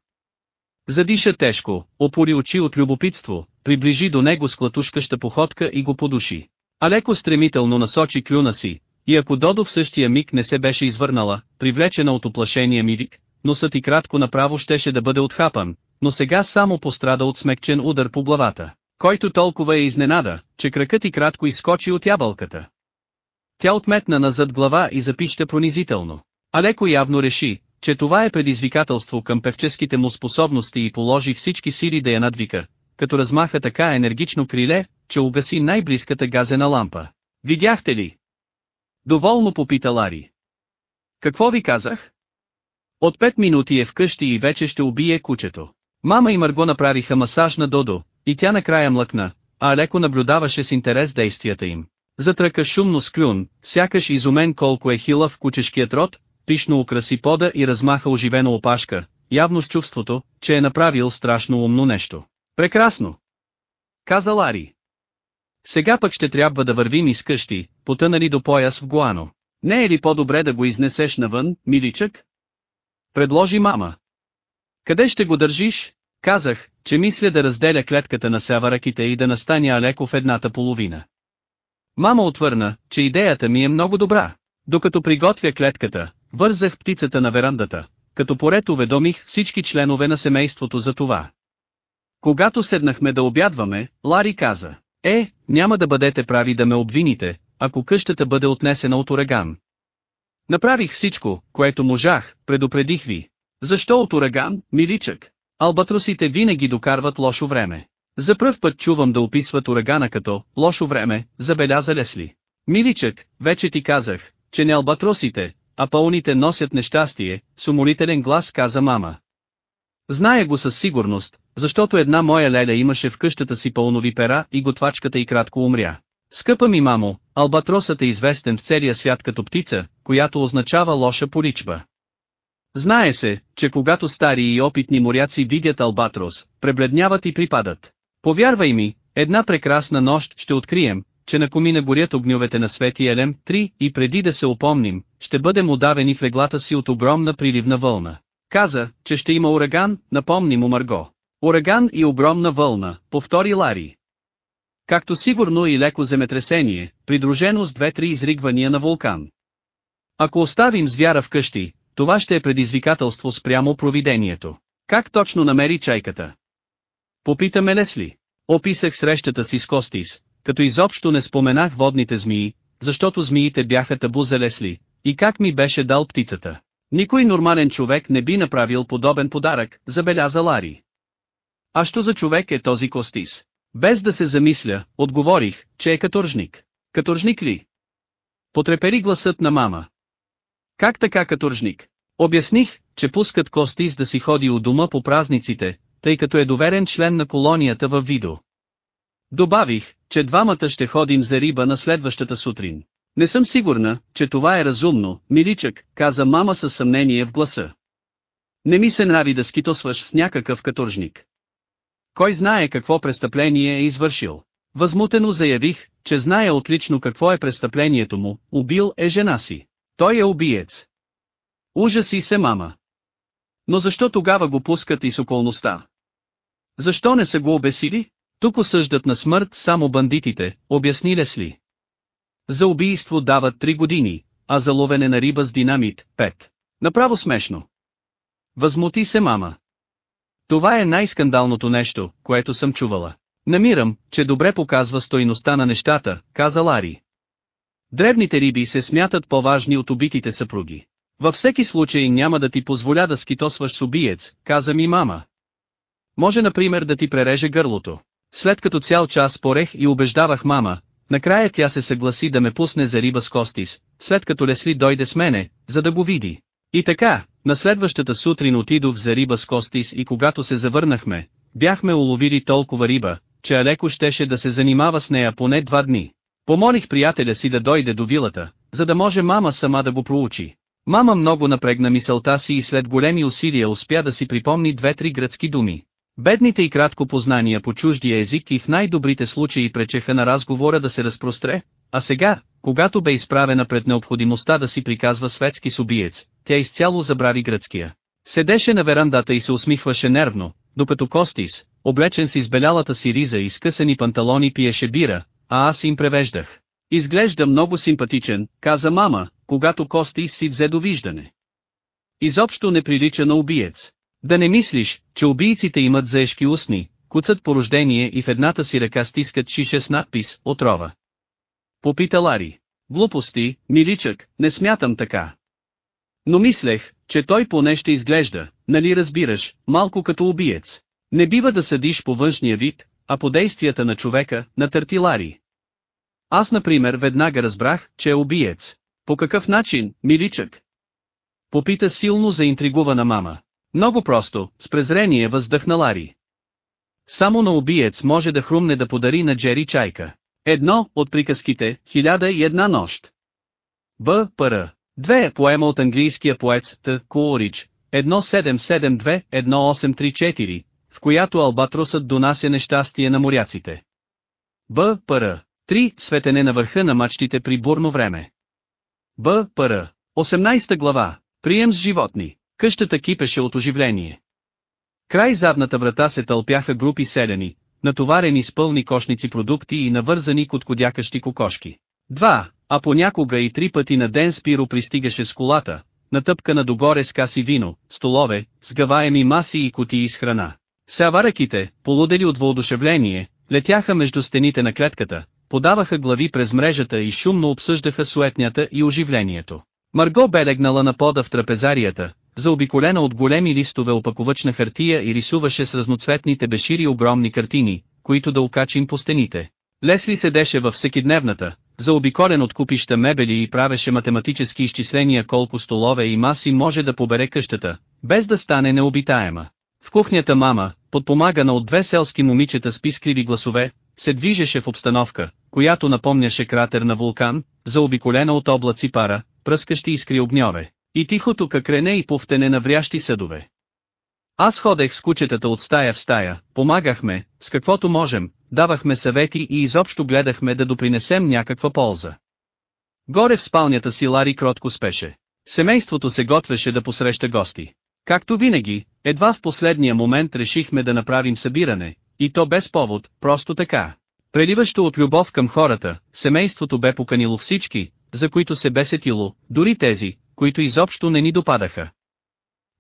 Задиша тежко, опори очи от любопитство, приближи до него с клатушкаща походка и го подуши. Алеко стремително насочи клюна си, и ако Додо в същия миг не се беше извърнала, привлечена от оплашения мирик, носът и кратко направо щеше да бъде отхапан, но сега само пострада от смекчен удар по главата, който толкова е изненада, че кракът и кратко изскочи от ябълката. Тя отметна назад глава и запища пронизително. Алеко явно реши, че това е предизвикателство към певческите му способности и положи всички сили да я надвика, като размаха така енергично криле, че угаси най-близката газена лампа. Видяхте ли? Доволно попита Лари. Какво ви казах? От пет минути е вкъщи и вече ще убие кучето. Мама и Марго направиха масаж на Додо, и тя накрая млъкна, а леко наблюдаваше с интерес действията им. Затръка шумно с клюн, сякаш изумен колко е хилав кучешкият род, пишно украси пода и размаха оживено опашка, явно с чувството, че е направил страшно умно нещо. Прекрасно! Каза Лари. Сега пък ще трябва да вървим из къщи, потънали до пояс в Гуано. Не е ли по-добре да го изнесеш навън, миличък? Предложи мама. Къде ще го държиш? Казах, че мисля да разделя клетката на сявараките и да настане Алеко в едната половина. Мама отвърна, че идеята ми е много добра. Докато приготвя клетката, вързах птицата на верандата, като поред уведомих всички членове на семейството за това. Когато седнахме да обядваме, Лари каза, е, няма да бъдете прави да ме обвините, ако къщата бъде отнесена от ураган. Направих всичко, което можах, предупредих ви. Защо от ураган, миличък? Албатросите винаги докарват лошо време. За пръв път чувам да описват урагана като «лошо време», забеляза Лесли. Миличък, вече ти казах, че не албатросите, а пауните носят нещастие, с умолителен глас каза мама. Зная го със сигурност, защото една моя леля имаше в къщата си пълнови пера и готвачката и кратко умря. Скъпа ми мамо, албатросът е известен в целия свят като птица, която означава лоша поричба. Знае се, че когато стари и опитни моряци видят албатрос, пребледняват и припадат. Повярвай ми, една прекрасна нощ ще открием, че на комина горят огньовете на Свети Елем 3 и преди да се опомним, ще бъдем удавени в леглата си от огромна приливна вълна. Каза, че ще има ураган, напомни му Марго. Ураган и огромна вълна, повтори Лари. Както сигурно и леко земетресение, придружено с две-три изригвания на вулкан. Ако оставим звяра вкъщи, това ще е предизвикателство спрямо провидението. Как точно намери чайката? Попитаме Лесли. Описах срещата си с Костис, като изобщо не споменах водните змии, защото змиите бяха табу за Лесли, и как ми беше дал птицата. Никой нормален човек не би направил подобен подарък, забеляза Лари. А що за човек е този Костис? Без да се замисля, отговорих, че е каторжник. Каторжник ли? Потрепери гласът на мама. Как така каторжник? Обясних, че пускат Костис да си ходи у дома по празниците, тъй като е доверен член на колонията във Видо. Добавих, че двамата ще ходим за риба на следващата сутрин. Не съм сигурна, че това е разумно, миличък, каза мама със съмнение в гласа. Не ми се нрави да скитосваш с някакъв каторжник. Кой знае какво престъпление е извършил. Възмутено заявих, че знае отлично какво е престъплението му, убил е жена си. Той е убиец. Ужаси се мама. Но защо тогава го пускат и с околността? Защо не са го обесили? Тук осъждат на смърт само бандитите, обясни Лесли. За убийство дават 3 години, а за ловене на риба с динамит – 5. Направо смешно. Възмути се мама. Това е най-скандалното нещо, което съм чувала. Намирам, че добре показва стойността на нещата, каза Лари. Дребните риби се смятат по-важни от убитите съпруги. Във всеки случай няма да ти позволя да скитосваш с убиец, каза ми мама. Може например да ти пререже гърлото. След като цял час порех и убеждавах мама, накрая тя се съгласи да ме пусне за риба с костис, след като Лесли дойде с мене, за да го види. И така, на следващата сутрин отидох за риба с костис и когато се завърнахме, бяхме уловили толкова риба, че Алеко щеше да се занимава с нея поне два дни. Помолих приятеля си да дойде до вилата, за да може мама сама да го проучи. Мама много напрегна мисълта си и след големи усилия успя да си припомни две-три гръцки думи. Бедните и кратко познания по чуждия език и в най-добрите случаи пречеха на разговора да се разпростре, а сега, когато бе изправена пред необходимостта да си приказва светски субиец, тя изцяло забрави гръцкия. Седеше на верандата и се усмихваше нервно, докато Костис, облечен с избелялата си риза и скъсани панталони пиеше бира, а аз им превеждах. Изглежда много симпатичен, каза мама, когато Костис си взе довиждане. Изобщо не прилича на убиец. Да не мислиш, че убийците имат заешки устни, куцат по рождение и в едната си ръка стискат шише с надпис «Отрова». Попита Лари. Глупости, миличък, не смятам така. Но мислех, че той поне ще изглежда, нали разбираш, малко като убиец. Не бива да съдиш по външния вид, а по действията на човека, на търтилари. Аз например веднага разбрах, че е убиец. По какъв начин, миличък? Попита силно заинтригувана мама. Много просто, с презрение въздъхна Лари. Само на убиец може да хрумне да подари на Джери чайка. Едно от приказките, хиляда и една нощ. Б. Р. Две поема от английския поет Т. Коорич, 1772-1834, в която албатросът донася нещастие на моряците. Б. Р. 3. Светене на върха на мачтите при бурно време. Б. Р. 18 глава. Прием с животни. Къщата кипеше от оживление. Край задната врата се тълпяха групи селени, натоварени с пълни кошници продукти и навързани коткодякащи кокошки. Два, а понякога и три пъти на ден Спиро пристигаше с колата, натъпкана догоре с каси вино, столове, сгъваеми маси и кутии с храна. Сявараките, полудели от въодушевление, летяха между стените на клетката, подаваха глави през мрежата и шумно обсъждаха суетнята и оживлението. Марго бе легнала на пода в трапезарията, заобиколена от големи листове опаковъчна хартия и рисуваше с разноцветните бешири огромни картини, които да окачим по стените. Лесли седеше във всекидневната, заобиколен от купища мебели и правеше математически изчисления колко столове и маси може да побере къщата, без да стане необитаема. В кухнята мама, подпомагана от две селски момичета с пискливи гласове, се движеше в обстановка, която напомняше кратер на вулкан, заобиколена от облаци пара, пръскащи искри огньове, и тихото какрене и повтене на врящи съдове. Аз ходех с кучетата от стая в стая, помагахме, с каквото можем, давахме съвети и изобщо гледахме да допринесем някаква полза. Горе в спалнята си Лари кротко спеше. Семейството се готвеше да посреща гости. Както винаги, едва в последния момент решихме да направим събиране, и то без повод, просто така. Преливащо от любов към хората, семейството бе поканило всички, за които се бе сетило, дори тези, които изобщо не ни допадаха.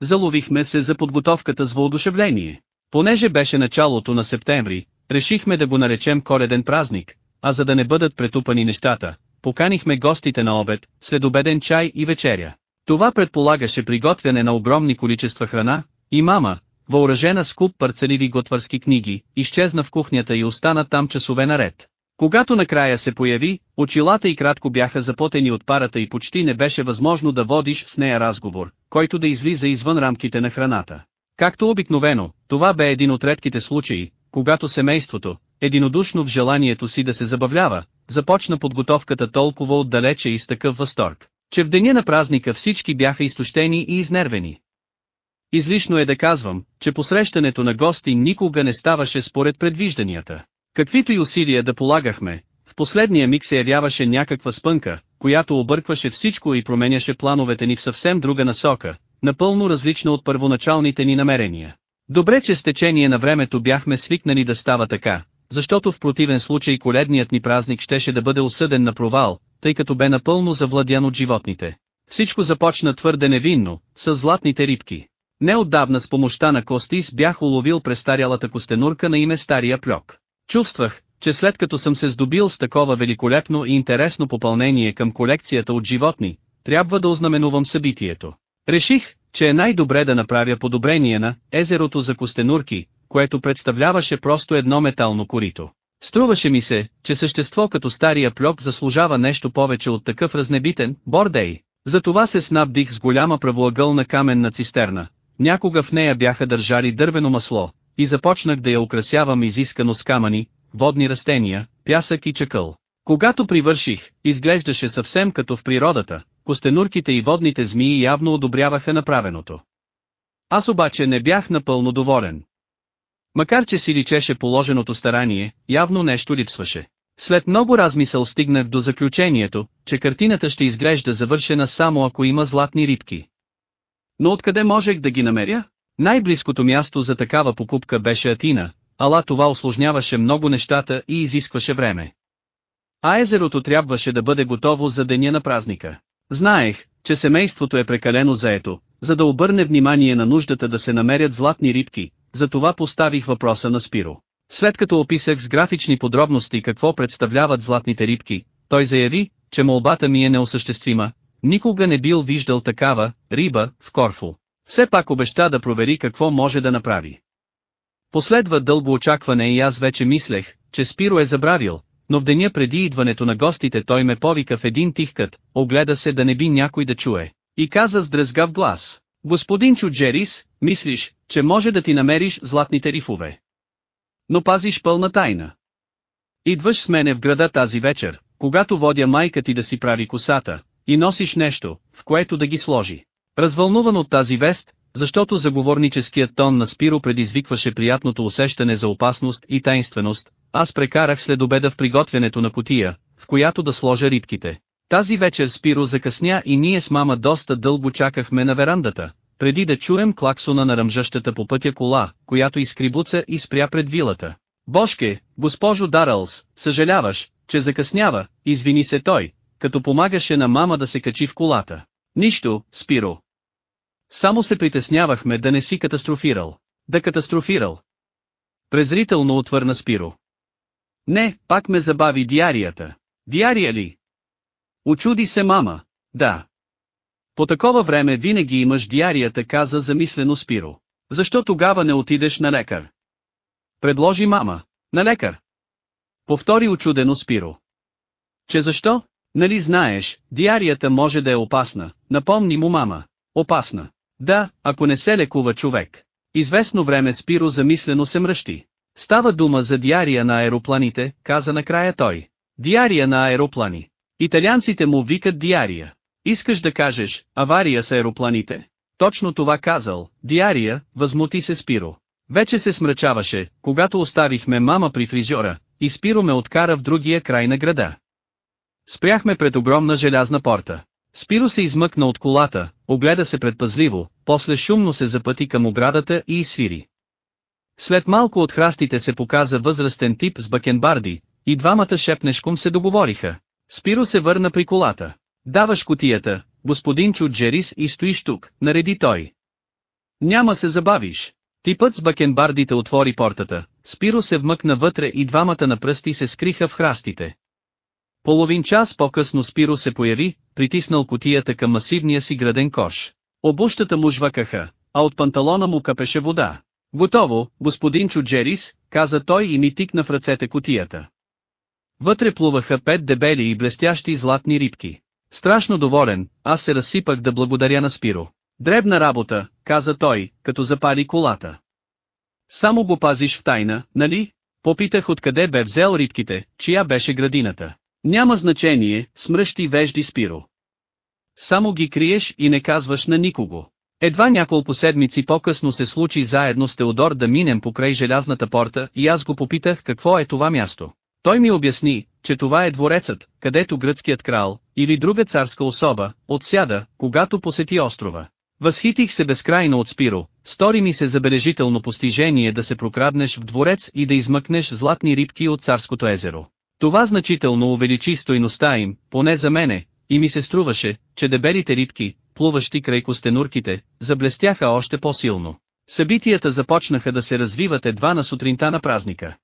Заловихме се за подготовката с въодушевление. Понеже беше началото на септември, решихме да го наречем коледен празник, а за да не бъдат претупани нещата, поканихме гостите на обед, следобеден чай и вечеря. Това предполагаше приготвяне на огромни количества храна, и мама, въоръжена с куп парцеливи готварски книги, изчезна в кухнята и остана там часове наред. Когато накрая се появи, очилата и кратко бяха запотени от парата и почти не беше възможно да водиш с нея разговор, който да излиза извън рамките на храната. Както обикновено, това бе един от редките случаи, когато семейството, единодушно в желанието си да се забавлява, започна подготовката толкова отдалече и с такъв възторг, че в деня на празника всички бяха изтощени и изнервени. Излишно е да казвам, че посрещането на гости никога не ставаше според предвижданията. Каквито и усилия да полагахме, в последния миг се явяваше някаква спънка, която объркваше всичко и променяше плановете ни в съвсем друга насока, напълно различна от първоначалните ни намерения. Добре че с течение на времето бяхме свикнали да става така, защото в противен случай коледният ни празник щеше да бъде осъден на провал, тъй като бе напълно завладян от животните. Всичко започна твърде невинно, с златните рибки. Неотдавна с помощта на Костис бях уловил престарялата костенурка на име Стария Пльок. Чувствах, че след като съм се здобил с такова великолепно и интересно попълнение към колекцията от животни, трябва да ознаменувам събитието. Реших, че е най-добре да направя подобрение на езерото за костенурки, което представляваше просто едно метално корито. Струваше ми се, че същество като стария пльок заслужава нещо повече от такъв разнебитен, бордей. Затова се снабдих с голяма правоъгълна каменна цистерна. Някога в нея бяха държали дървено масло, и започнах да я украсявам изискано с камъни, водни растения, пясък и чакъл. Когато привърших, изглеждаше съвсем като в природата, костенурките и водните змии явно одобряваха направеното. Аз обаче не бях напълно доволен. Макар че си личеше положеното старание, явно нещо липсваше. След много размисъл стигнах до заключението, че картината ще изглежда завършена само ако има златни рибки. Но откъде можех да ги намеря? Най-близкото място за такава покупка беше Атина, ала това осложняваше много нещата и изискваше време. А езерото трябваше да бъде готово за деня на празника. Знаех, че семейството е прекалено заето, за да обърне внимание на нуждата да се намерят златни рибки, затова поставих въпроса на Спиро. След като описах с графични подробности какво представляват златните рибки, той заяви, че молбата ми е неосъществима, никога не бил виждал такава риба в Корфу. Все пак обеща да провери какво може да направи. Последва дълго очакване и аз вече мислех, че Спиро е забравил, но в деня преди идването на гостите той ме повика в един тих кът, огледа се да не би някой да чуе, и каза с дръзгав глас, Господин Чуджерис, мислиш, че може да ти намериш златните рифове. Но пазиш пълна тайна. Идваш с мене в града тази вечер, когато водя майка ти да си прави косата, и носиш нещо, в което да ги сложи. Развълнуван от тази вест, защото заговорническият тон на Спиро предизвикваше приятното усещане за опасност и тайнственост, аз прекарах след обеда в приготвянето на котия, в която да сложа рибките. Тази вечер Спиро закъсня и ние с мама доста дълго чакахме на верандата, преди да чуем клаксона на ръмжащата по пътя кола, която изкрибуца и спря пред вилата. Бошке, госпожо Дарълс, съжаляваш, че закъснява, извини се той, като помагаше на мама да се качи в колата. Нищо, Спиро. Само се притеснявахме да не си катастрофирал. Да катастрофирал. Презрително отвърна Спиро. Не, пак ме забави диарията. Диария ли? Очуди се мама. Да. По такова време винаги имаш диарията каза замислено Спиро. Защо тогава не отидеш на лекар? Предложи мама. На лекар. Повтори очудено Спиро. Че защо? Нали знаеш, диарията може да е опасна, напомни му мама. Опасна. Да, ако не се лекува човек. Известно време Спиро замислено се мръщи. Става дума за диария на аеропланите, каза накрая той. Диария на аероплани. Италианците му викат диария. Искаш да кажеш, авария с аеропланите? Точно това казал, диария, възмути се Спиро. Вече се смрачаваше, когато оставихме мама при фризьора, и Спиро ме откара в другия край на града. Спряхме пред огромна желязна порта. Спиро се измъкна от колата, огледа се предпазливо, после шумно се запъти към оградата и изсвири. След малко от храстите се показа възрастен тип с бакенбарди, и двамата шепнешком се договориха. Спиро се върна при колата. Даваш котията, господин Чуджерис и стоиш тук, нареди той. Няма се забавиш. Типът с бакенбардите отвори портата, Спиро се вмъкна вътре и двамата на пръсти се скриха в храстите. Половин час по-късно Спиро се появи, притиснал котията към масивния си граден кош. Обущата му жвакаха, а от панталона му капеше вода. Готово, господин Чуджерис, каза той и ми тикна в ръцете котията. Вътре плуваха пет дебели и блестящи златни рибки. Страшно доволен, аз се разсипах да благодаря на Спиро. Дребна работа, каза той, като запали колата. Само го пазиш в тайна, нали? Попитах откъде бе взел рибките, чия беше градината. Няма значение, смръщи вежди Спиро. Само ги криеш и не казваш на никого. Едва няколко седмици по-късно се случи заедно с Теодор да минем покрай желязната порта и аз го попитах какво е това място. Той ми обясни, че това е дворецът, където гръцкият крал, или друга царска особа, отсяда, когато посети острова. Възхитих се безкрайно от Спиро, стори ми се забележително постижение да се прокраднеш в дворец и да измъкнеш златни рибки от царското езеро. Това значително увеличи стойността им, поне за мене, и ми се струваше, че дебелите рибки, плуващи край костенурките, заблестяха още по-силно. Събитията започнаха да се развиват едва на сутринта на празника.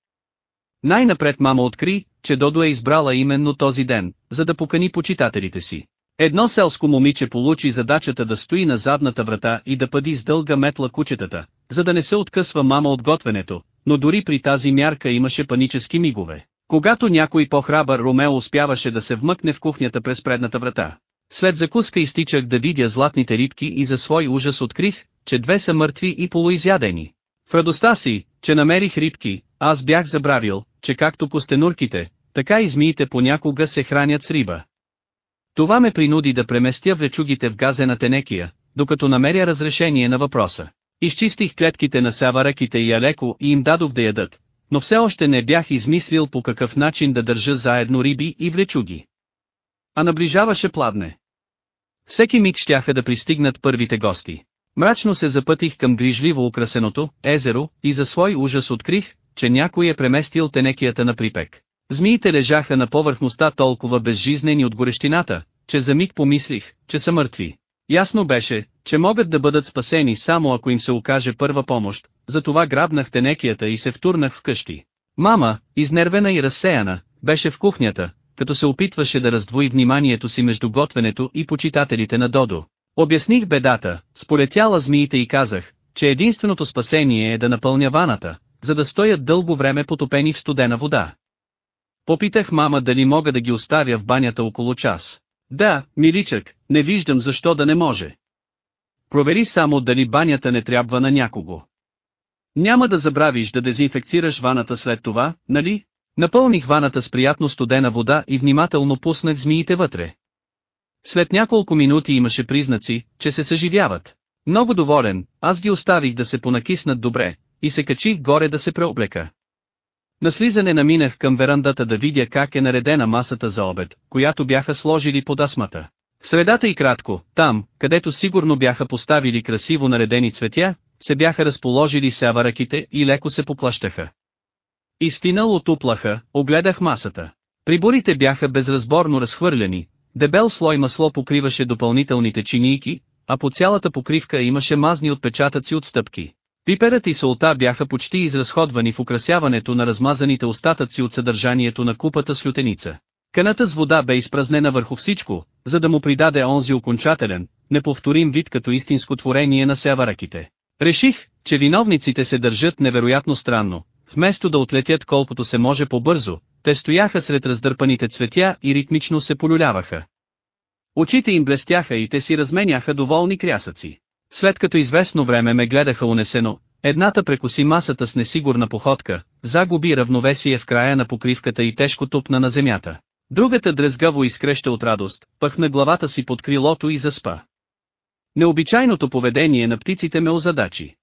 Най-напред мама откри, че Додо е избрала именно този ден, за да покани почитателите си. Едно селско момиче получи задачата да стои на задната врата и да пади с дълга метла кучетата, за да не се откъсва мама от готвенето, но дори при тази мярка имаше панически мигове. Когато някой по-храбър Ромео успяваше да се вмъкне в кухнята през предната врата. След закуска изтичах да видя златните рибки и за свой ужас открих, че две са мъртви и полуизядени. В радостта си, че намерих рибки, аз бях забравил, че както костенурките, така и змиите понякога се хранят с риба. Това ме принуди да преместя влечугите в газена тенекия, докато намеря разрешение на въпроса. Изчистих клетките на савараките и алеко и им дадох да ядат, но все още не бях измислил по какъв начин да държа заедно риби и влечуги. А наближаваше пладне. Всеки миг щяха да пристигнат първите гости. Мрачно се запътих към грижливо украсеното езеро и за свой ужас открих, че някой е преместил тенекията на припек. Змиите лежаха на повърхността толкова безжизнени от горещината, че за миг помислих, че са мъртви. Ясно беше, че могат да бъдат спасени само ако им се окаже първа помощ, затова грабнах тенекията и се втурнах вкъщи. Мама, изнервена и разсеяна, беше в кухнята, като се опитваше да раздвои вниманието си между готвенето и почитателите на Додо. Обясних бедата, сполетяла змиите и казах, че единственото спасение е да напълня ваната, за да стоят дълго време потопени в студена вода. Попитах мама дали мога да ги оставя в банята около час. Да, миличък, не виждам защо да не може. Провери само дали банята не трябва на някого. Няма да забравиш да дезинфекцираш ваната след това, нали? Напълних ваната с приятно студена вода и внимателно пуснах змиите вътре. След няколко минути имаше признаци, че се съживяват. Много доволен, аз ги оставих да се понакиснат добре, и се качих горе да се преоблека. На слизане наминах към верандата да видя как е наредена масата за обед, която бяха сложили под асмата. В средата и кратко, там, където сигурно бяха поставили красиво наредени цветя, се бяха разположили сявараките и леко се поплащаха. Изтинал от уплаха, огледах масата. Приборите бяха безразборно разхвърляни, дебел слой масло покриваше допълнителните чинийки, а по цялата покривка имаше мазни отпечатъци от стъпки. Пиперът и солта бяха почти изразходвани в украсяването на размазаните остатъци от съдържанието на купата с лютеница. Каната с вода бе изпразнена върху всичко, за да му придаде онзи окончателен, неповторим вид като истинско творение на сявараките. Реших, че виновниците се държат невероятно странно, вместо да отлетят колкото се може по-бързо, те стояха сред раздърпаните цветя и ритмично се полюляваха. Очите им блестяха и те си разменяха доволни крясъци. След като известно време ме гледаха унесено, едната прекоси масата с несигурна походка, загуби равновесие в края на покривката и тежко тупна на земята. Другата дрезгаво изкреща от радост, пъхна главата си под крилото и заспа. Необичайното поведение на птиците ме озадачи.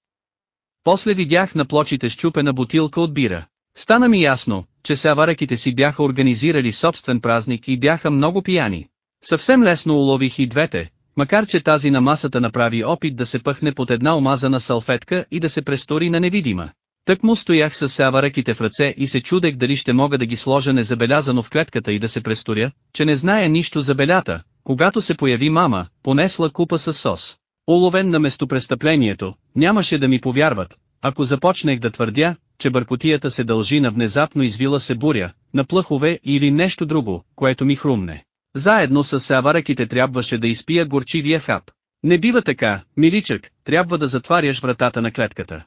После видях на плочите щупена бутилка от бира. Стана ми ясно, че савараките си бяха организирали собствен празник и бяха много пияни. Съвсем лесно улових и двете, макар че тази на масата направи опит да се пъхне под една омазана салфетка и да се престори на невидима. Тък му стоях с саваръките в ръце и се чудех дали ще мога да ги сложа незабелязано в клетката и да се престоря, че не зная нищо за белята, когато се появи мама, понесла купа с сос. Уловен на местопрестъплението, нямаше да ми повярват, ако започнех да твърдя, че бъркотията се дължи на внезапно извила се буря, на плъхове или нещо друго, което ми хрумне. Заедно с савараките трябваше да изпия горчивия хап. Не бива така, миличък, трябва да затваряш вратата на клетката.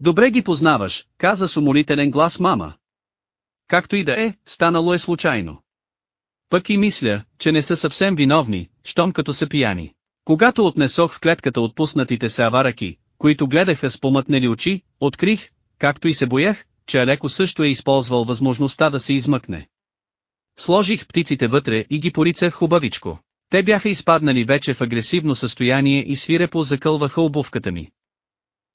Добре ги познаваш, каза с умолителен глас мама. Както и да е, станало е случайно. Пък и мисля, че не са съвсем виновни, щом като са пияни. Когато отнесох в клетката отпуснатите савараки, които гледаха с помътнели очи, открих, както и се боях, че Алеко също е използвал възможността да се измъкне. Сложих птиците вътре и ги порицах хубавичко. Те бяха изпаднали вече в агресивно състояние и свирепо закълваха обувката ми.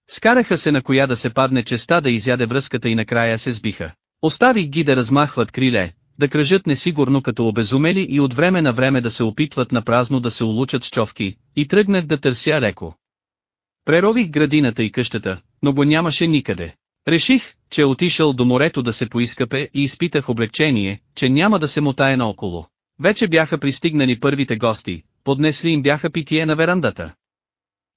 Скараха се на коя да се падне честа да изяде връзката и накрая се сбиха. Оставих ги да размахват криле, да кръжат несигурно като обезумели и от време на време да се опитват на празно да се улучат с човки, и тръгнах да търся леко. Прерових градината и къщата, но го нямаше никъде. Реших, че отишъл до морето да се поискапе и изпитах облегчение, че няма да се мотае наоколо. Вече бяха пристигнали първите гости, поднесли им бяха питие на верандата.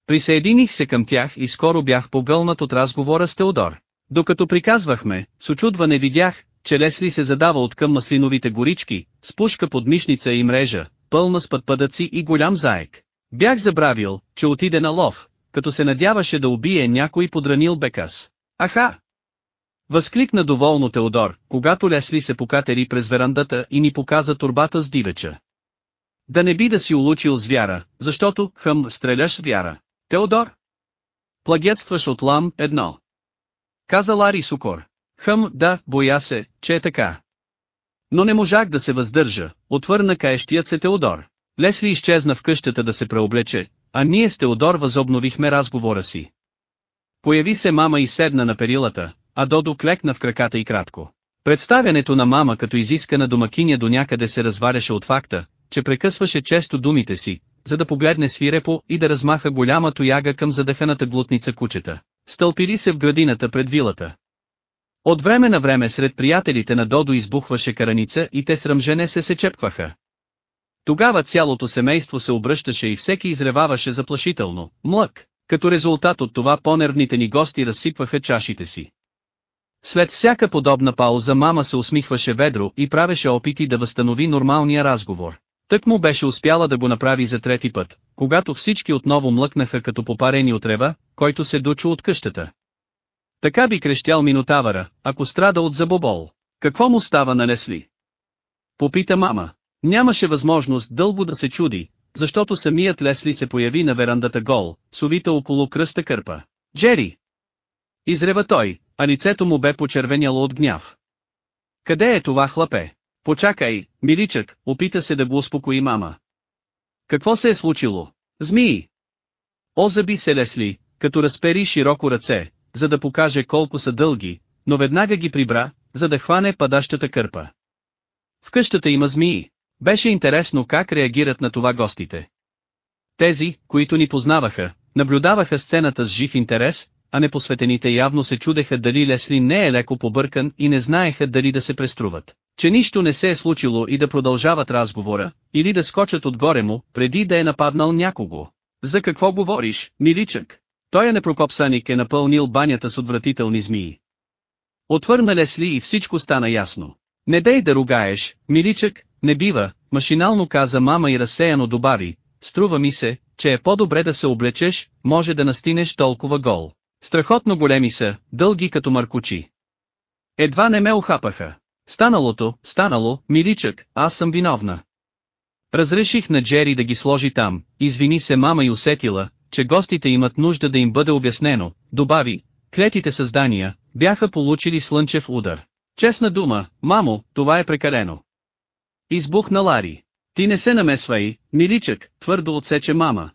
Присъединих се към тях и скоро бях погълнат от разговора с Теодор. Докато приказвахме, с очудване видях, че Лесли се задава от към маслиновите горички, с пушка под мишница и мрежа, пълна с пътпадъци и голям заек. Бях забравил, че отиде на лов, като се надяваше да убие някой подранил бекас. Аха! Възкликна доволно Теодор, когато Лесли се покатери през верандата и ни показа турбата с дивеча. Да не би да си улучил с вяра, защото, хъм, стреляш вяра. Теодор? Плагетстваш от лам, едно. Каза Лари Сукор. Хъм, да, боя се, че е така. Но не можах да се въздържа, отвърна каещият се Теодор. Лесли изчезна в къщата да се преоблече, а ние с Теодор възобновихме разговора си. Появи се мама и седна на перилата, а Додо клекна в краката и кратко. Представянето на мама като изискана домакиня до някъде се разваряше от факта, че прекъсваше често думите си, за да погледне свирепо и да размаха голяма тояга към задъханата глутница кучета. Стълпили се в градината пред вилата. От време на време сред приятелите на Додо избухваше караница и те срамжене се се чепкваха. Тогава цялото семейство се обръщаше и всеки изреваваше заплашително, млък. Като резултат от това по-нервните ни гости разсипваха чашите си. След всяка подобна пауза мама се усмихваше ведро и правеше опити да възстанови нормалния разговор. Тък му беше успяла да го направи за трети път, когато всички отново млъкнаха като попарени от рева, който се дучу от къщата. Така би крещял Минотавъра, ако страда от забобол. Какво му става на Лесли? Попита мама. Нямаше възможност дълго да се чуди, защото самият Лесли се появи на верандата гол, совита около кръста кърпа. Джери! Изрева той, а лицето му бе почервеняло от гняв. Къде е това хлапе? Почакай, миличък, опита се да го успокои мама. Какво се е случило? Змии! Озаби се Лесли, като разпери широко ръце, за да покаже колко са дълги, но веднага ги прибра, за да хване падащата кърпа. В къщата има змии. Беше интересно как реагират на това гостите. Тези, които ни познаваха, наблюдаваха сцената с жив интерес, а непосветените явно се чудеха дали Лесли не е леко побъркан и не знаеха дали да се преструват, че нищо не се е случило и да продължават разговора, или да скочат отгоре му, преди да е нападнал някого. За какво говориш, миличък? Той е непрокопсаник е напълнил банята с отвратителни змии. Отвърна Лесли и всичко стана ясно. Не дей да ругаеш, миличък, не бива, машинално каза мама и разсеяно добави, струва ми се, че е по-добре да се облечеш, може да настинеш толкова гол. Страхотно големи са, дълги като маркучи. Едва не ме охапаха. Станалото, станало, миличък, аз съм виновна. Разреших на Джери да ги сложи там, извини се мама и усетила, че гостите имат нужда да им бъде обяснено, добави, клетите създания, бяха получили слънчев удар. Честна дума, мамо, това е прекалено. Избухна Лари. Ти не се намесвай, миличък, твърдо отсече мама.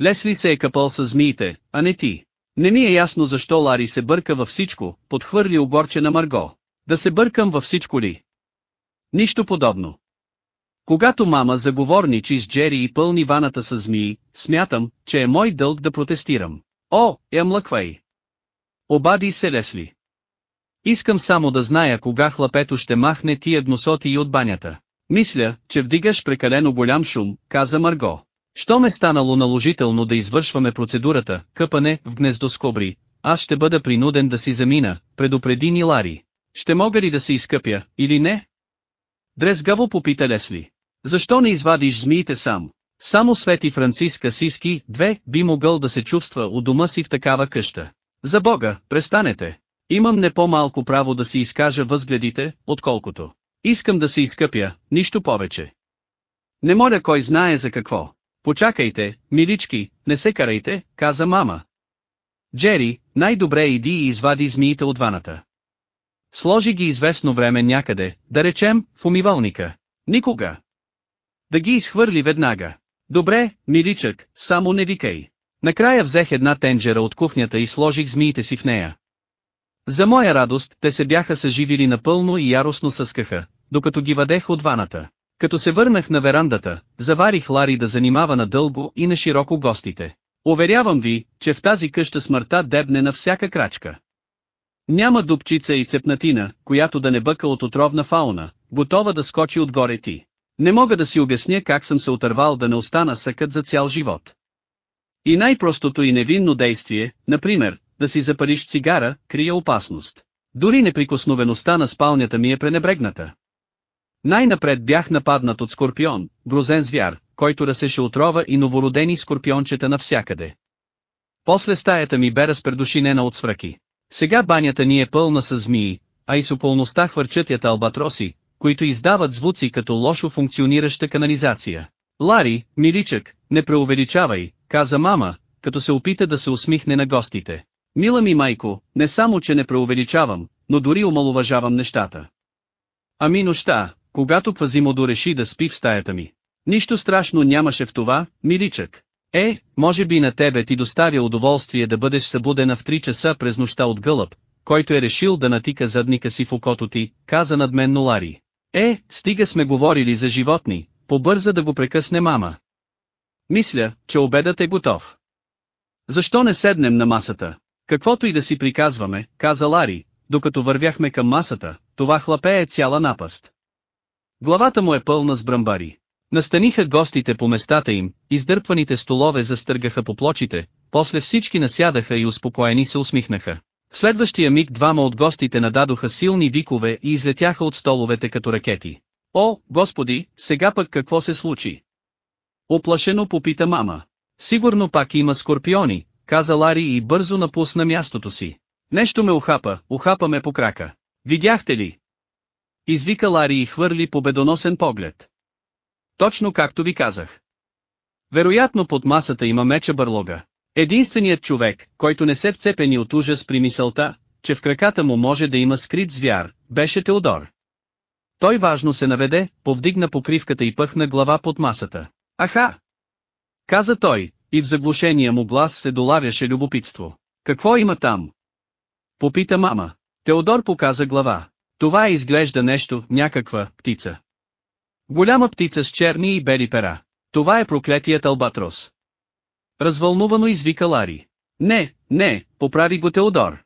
Лесли се е капал с змиите, а не ти. Не ми е ясно защо Лари се бърка във всичко, подхвърли огорче на Марго. Да се бъркам във всичко ли? Нищо подобно. Когато мама заговорничи с Джери и пълни ваната с змии, смятам, че е мой дълг да протестирам. О, я млъквай! Обади се Лесли. Искам само да зная кога хлапето ще махне тия гносоти и от банята. Мисля, че вдигаш прекалено голям шум, каза Марго. Що ме станало наложително да извършваме процедурата, къпане в гнездо с кобри, аз ще бъда принуден да си замина, предупреди ни Лари. Ще мога ли да се изкъпя, или не? Дрезгаво попита Лесли. Защо не извадиш змиите сам? Само Свети Франциска Сиски, две, би могъл да се чувства у дома си в такава къща. За Бога, престанете. Имам не по-малко право да си изкажа възгледите, отколкото. Искам да се изкъпя, нищо повече. Не моля кой знае за какво. Почакайте, милички, не се карайте, каза мама. Джери, най-добре иди и извади змиите от ваната. Сложи ги известно време някъде, да речем, в умивалника. Никога. Да ги изхвърли веднага. Добре, миличък, само не викай. Накрая взех една тенджера от кухнята и сложих змиите си в нея. За моя радост, те се бяха съживили напълно и яростно съскаха, докато ги въдех от ваната. Като се върнах на верандата, заварих Лари да занимава надълго и на широко гостите. Уверявам ви, че в тази къща смъртта дебне на всяка крачка. Няма дупчица и цепнатина, която да не бъка от отровна фауна, готова да скочи отгоре ти. Не мога да си обясня как съм се отървал да не остана съкът за цял живот. И най-простото и невинно действие, например, да си запалиш цигара, крие опасност. Дори неприкосновеността на спалнята ми е пренебрегната. Най-напред бях нападнат от скорпион, грозен звяр, който разсеше отрова и новородени скорпиончета навсякъде. После стаята ми бе разпредушинена от свръки. Сега банята ни е пълна с змии, а и с околността хвърчат албатроси, които издават звуци като лошо функционираща канализация. Лари, миличък, не преувеличавай, каза мама, като се опита да се усмихне на гостите. Мила ми майко, не само че не преувеличавам, но дори омалуважавам нещата. Ами нощта, когато Квазимодо реши да спи в стаята ми. Нищо страшно нямаше в това, миличък. Е, може би на тебе ти доставя удоволствие да бъдеш събудена в 3 часа през нощта от гълъб, който е решил да натика задника си в окото ти, каза надменно Лари. Е, стига сме говорили за животни, побърза да го прекъсне мама. Мисля, че обедът е готов. Защо не седнем на масата? Каквото и да си приказваме, каза Лари, докато вървяхме към масата, това хлапе е цяла напаст. Главата му е пълна с бръмбари. Настаниха гостите по местата им, издърпваните столове застъргаха по плочите, после всички насядаха и успокоени се усмихнаха. В следващия миг двама от гостите нададоха силни викове и излетяха от столовете като ракети. О, господи, сега пък какво се случи? Оплашено попита мама. Сигурно пак има скорпиони, каза Лари и бързо напусна мястото си. Нещо ме ухапа, ухапа ме по крака. Видяхте ли? Извика Лари и хвърли победоносен поглед. Точно както ви казах. Вероятно под масата има меча бърлога. Единственият човек, който не се вцепени от ужас при мисълта, че в краката му може да има скрит звяр, беше Теодор. Той важно се наведе, повдигна покривката и пъхна глава под масата. Аха! Каза той, и в заглушения му глас се долавяше любопитство. Какво има там? Попита мама. Теодор показа глава. Това изглежда нещо, някаква птица. Голяма птица с черни и бели пера. Това е проклетият албатрос. Развълнувано извика Лари. Не, не, поправи го Теодор.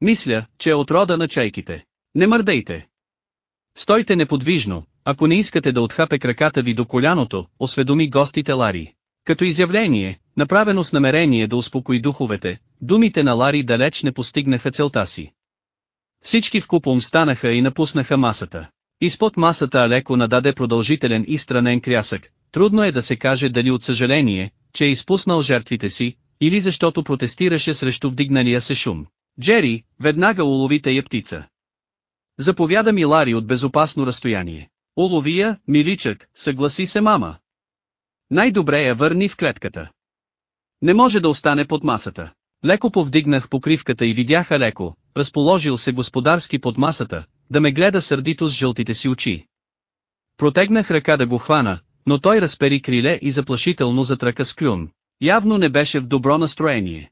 Мисля, че е от рода на чайките. Не мърдейте. Стойте неподвижно, ако не искате да отхапе краката ви до коляното, осведоми гостите Лари. Като изявление, направено с намерение да успокои духовете, думите на Лари далеч не постигнаха целта си. Всички в купом станаха и напуснаха масата. Изпод масата Алеко нададе продължителен и странен крясък, трудно е да се каже дали от съжаление, че е изпуснал жертвите си, или защото протестираше срещу вдигналия се шум. Джери, веднага улови тая птица. Заповяда ми Лари от безопасно разстояние. Уловия, миличък, съгласи се мама. Най-добре я върни в клетката. Не може да остане под масата. Леко повдигнах покривката и видяха леко, разположил се господарски под масата, да ме гледа сърдито с жълтите си очи. Протегнах ръка да го хвана, но той разпери криле и заплашително затръка с клюн. Явно не беше в добро настроение.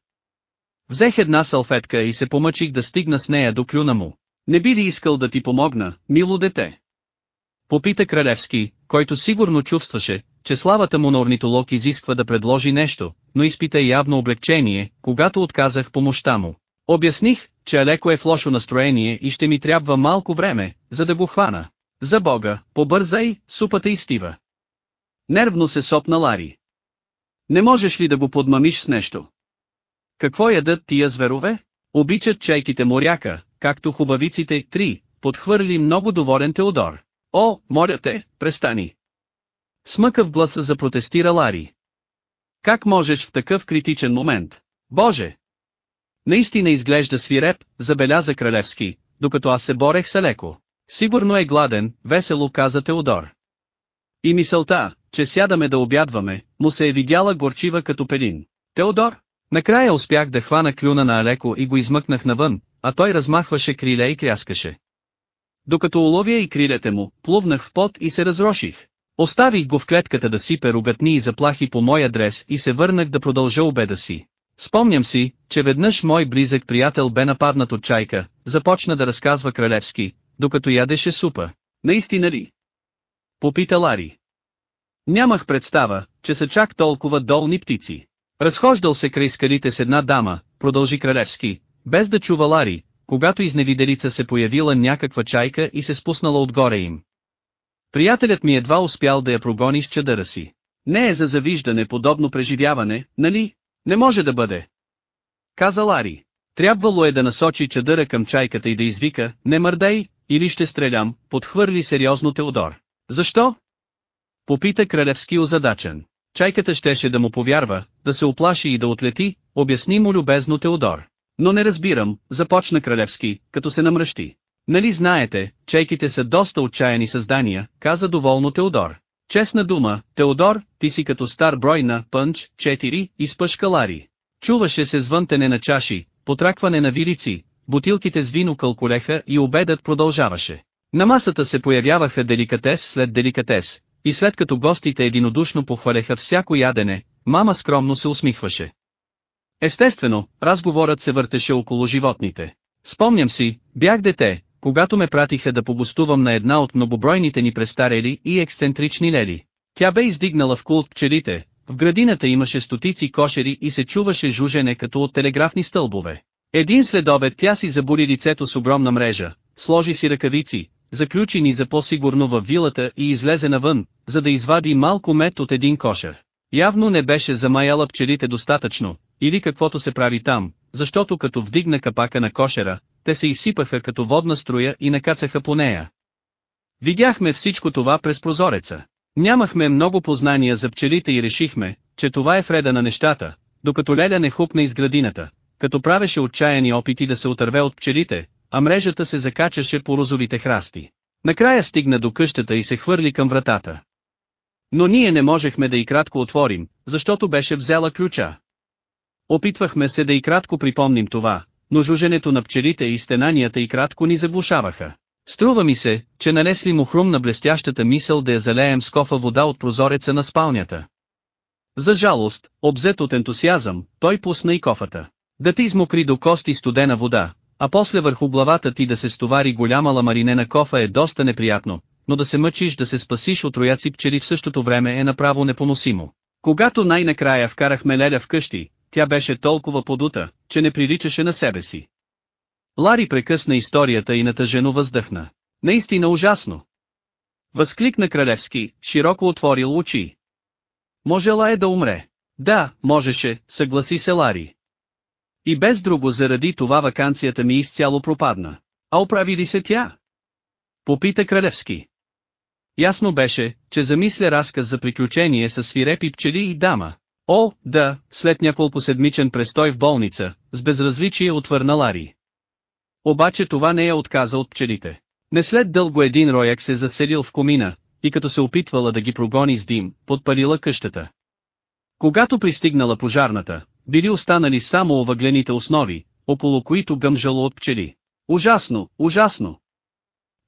Взех една салфетка и се помъчих да стигна с нея до клюна му. Не би ли искал да ти помогна, мило дете? Попита Кралевски, който сигурно чувстваше, че славата му на орнитолог изисква да предложи нещо, но изпита явно облегчение, когато отказах помощта му. Обясних, че Алеко е в лошо настроение и ще ми трябва малко време, за да го хвана. За бога, побързай, супата изтива. Нервно се сопна Лари. Не можеш ли да го подмамиш с нещо? Какво ядат тия зверове? Обичат чайките моряка, както хубавиците три, подхвърли много доволен Теодор. О, моля те, престани. Смъка в гласа за протестира Лари. Как можеш в такъв критичен момент? Боже! Наистина изглежда свиреп, забеляза Кралевски, докато аз се борех с Алеко. Сигурно е гладен, весело каза Теодор. И мисълта, че сядаме да обядваме, му се е видяла горчива като пелин. Теодор? Накрая успях да хвана клюна на Алеко и го измъкнах навън, а той размахваше криле и кряскаше. Докато уловя и крилете му, плувнах в пот и се разроших. Оставих го в клетката да сипе ругатни и заплахи по мой адрес и се върнах да продължа обеда си. Спомням си, че веднъж мой близък приятел бе нападнат от чайка, започна да разказва Кралевски, докато ядеше супа. Наистина ли? Попита Лари. Нямах представа, че са чак толкова долни птици. Разхождал се край скалите с една дама, продължи Кралевски, без да чува Лари, когато изневиделица се появила някаква чайка и се спуснала отгоре им. Приятелят ми едва успял да я прогони с чадъра си. Не е за завиждане подобно преживяване, нали? Не може да бъде. Каза Лари. Трябвало е да насочи чадъра към чайката и да извика, не мърдай, или ще стрелям, подхвърли сериозно Теодор. Защо? Попита Кралевски озадачен. Чайката щеше да му повярва, да се оплаши и да отлети, обясни му любезно Теодор. Но не разбирам, започна Кралевски, като се намръщи. Нали знаете, чайките са доста отчаяни създания, каза доволно Теодор. Честна дума, Теодор, ти си като стар брой на Пънч, 4, изпъшка Лари. Чуваше се звънтене на чаши, потракване на вилици, бутилките с вино кълколеха и обедът продължаваше. На масата се появяваха деликатес след деликатес, и след като гостите единодушно похваляха всяко ядене, мама скромно се усмихваше. Естествено, разговорът се въртеше около животните. Спомням си, бях дете, когато ме пратиха да погостувам на една от многобройните ни престарели и ексцентрични лели. Тя бе издигнала в култ пчелите, в градината имаше стотици кошери и се чуваше жужене като от телеграфни стълбове. Един следобед тя си заболи лицето с огромна мрежа, сложи си ръкавици, заключи ни за по-сигурно във вилата и излезе навън, за да извади малко мед от един кошер. Явно не беше замаяла пчелите достатъчно, или каквото се прави там, защото като вдигна капака на кошера, те се изсипаха като водна струя и накацаха по нея. Видяхме всичко това през прозореца. Нямахме много познания за пчелите и решихме, че това е вреда на нещата, докато Леля не хукна из градината, като правеше отчаяни опити да се отърве от пчелите, а мрежата се закачаше по розовите храсти. Накрая стигна до къщата и се хвърли към вратата. Но ние не можехме да и кратко отворим, защото беше взела ключа. Опитвахме се да и кратко припомним това, но жуженето на пчелите и стенанията и кратко ни заглушаваха. Струва ми се, че нанесли му хрум на блестящата мисъл да я залеем с кофа вода от прозореца на спалнята. За жалост, обзет от ентусиазъм, той пусна и кофата. Да ти измокри до кости студена вода, а после върху главата ти да се стовари голяма ламаринена кофа е доста неприятно, но да се мъчиш да се спасиш от рояци пчели в същото време е направо непоносимо. Когато най-накрая вкарахме Леля в къщи, тя беше толкова подута, че не приличаше на себе си. Лари прекъсна историята и натъжено въздъхна. Наистина ужасно. Възкликна Кралевски, широко отворил очи. Можела е да умре. Да, можеше, съгласи се Лари. И без друго заради това вакансията ми изцяло пропадна. А оправи ли се тя? Попита Кралевски. Ясно беше, че замисля разказ за приключение с свирепи пчели и дама. О, да, след няколко седмичен престой в болница, с безразличие отвърна Лари. Обаче това не е отказа от пчелите. Не след дълго един рояк се заселил в комина, и като се опитвала да ги прогони с дим, подпалила къщата. Когато пристигнала пожарната, били останали само овъглените основи, около които гъмжало от пчели. Ужасно, ужасно!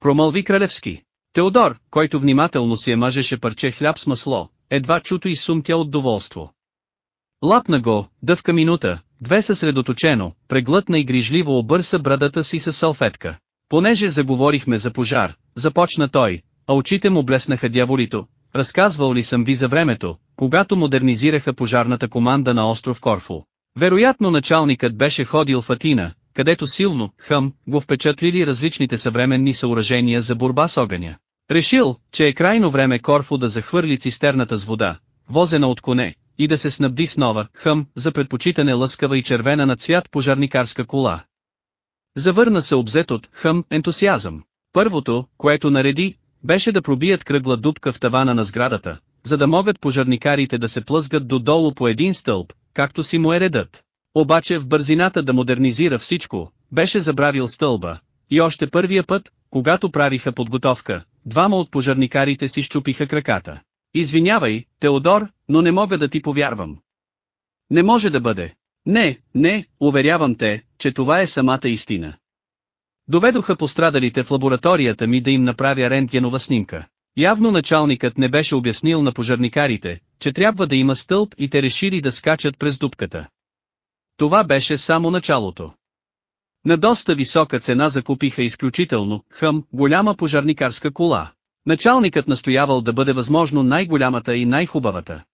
Промълви Кралевски. Теодор, който внимателно си е мажеше парче хляб с масло, едва чуто и сумтя от доволство. Лапна го, дъвка минута, две съсредоточено, преглътна и грижливо обърса брадата си с салфетка. Понеже заговорихме за пожар, започна той, а очите му блеснаха дяволито, разказвал ли съм ви за времето, когато модернизираха пожарната команда на остров Корфу. Вероятно началникът беше ходил в Атина, където силно, хъм, го впечатлили различните съвременни съоръжения за борба с огъня. Решил, че е крайно време Корфу да захвърли цистерната с вода, возена от коне, и да се снабди с нова, хъм, за предпочитане лъскава и червена на цвят пожарникарска кола. Завърна се обзет от хъм ентусиазъм. Първото, което нареди, беше да пробият кръгла дупка в тавана на сградата, за да могат пожарникарите да се плъзгат додолу по един стълб, както си му е редът. Обаче в бързината да модернизира всичко, беше забравил стълба, и още първия път, когато правиха подготовка, двама от пожарникарите си щупиха краката. Извинявай, Теодор, но не мога да ти повярвам. Не може да бъде. Не, не, уверявам те, че това е самата истина. Доведоха пострадалите в лабораторията ми да им направя рентгенова снимка. Явно началникът не беше обяснил на пожарникарите, че трябва да има стълб и те решили да скачат през дупката. Това беше само началото. На доста висока цена закупиха изключително, хъм, голяма пожарникарска кола. Началникът настоявал да бъде възможно най-голямата и най-хубавата.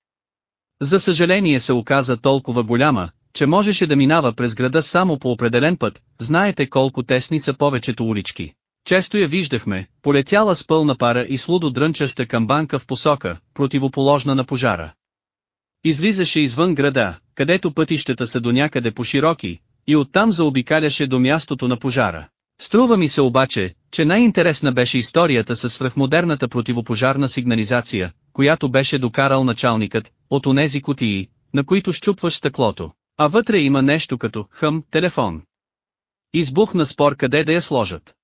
За съжаление се оказа толкова голяма, че можеше да минава през града само по определен път, знаете колко тесни са повечето улички. Често я виждахме, полетяла с пълна пара и слудо дрънчаща към в посока, противоположна на пожара. Излизаше извън града, където пътищата са до някъде по-широки, и оттам заобикаляше до мястото на пожара. Струва ми се обаче, че най-интересна беше историята с свръхмодерната противопожарна сигнализация, която беше докарал началникът, от онези кутии, на които щупваш стъклото, а вътре има нещо като хъм телефон. Избухна спор къде да я сложат.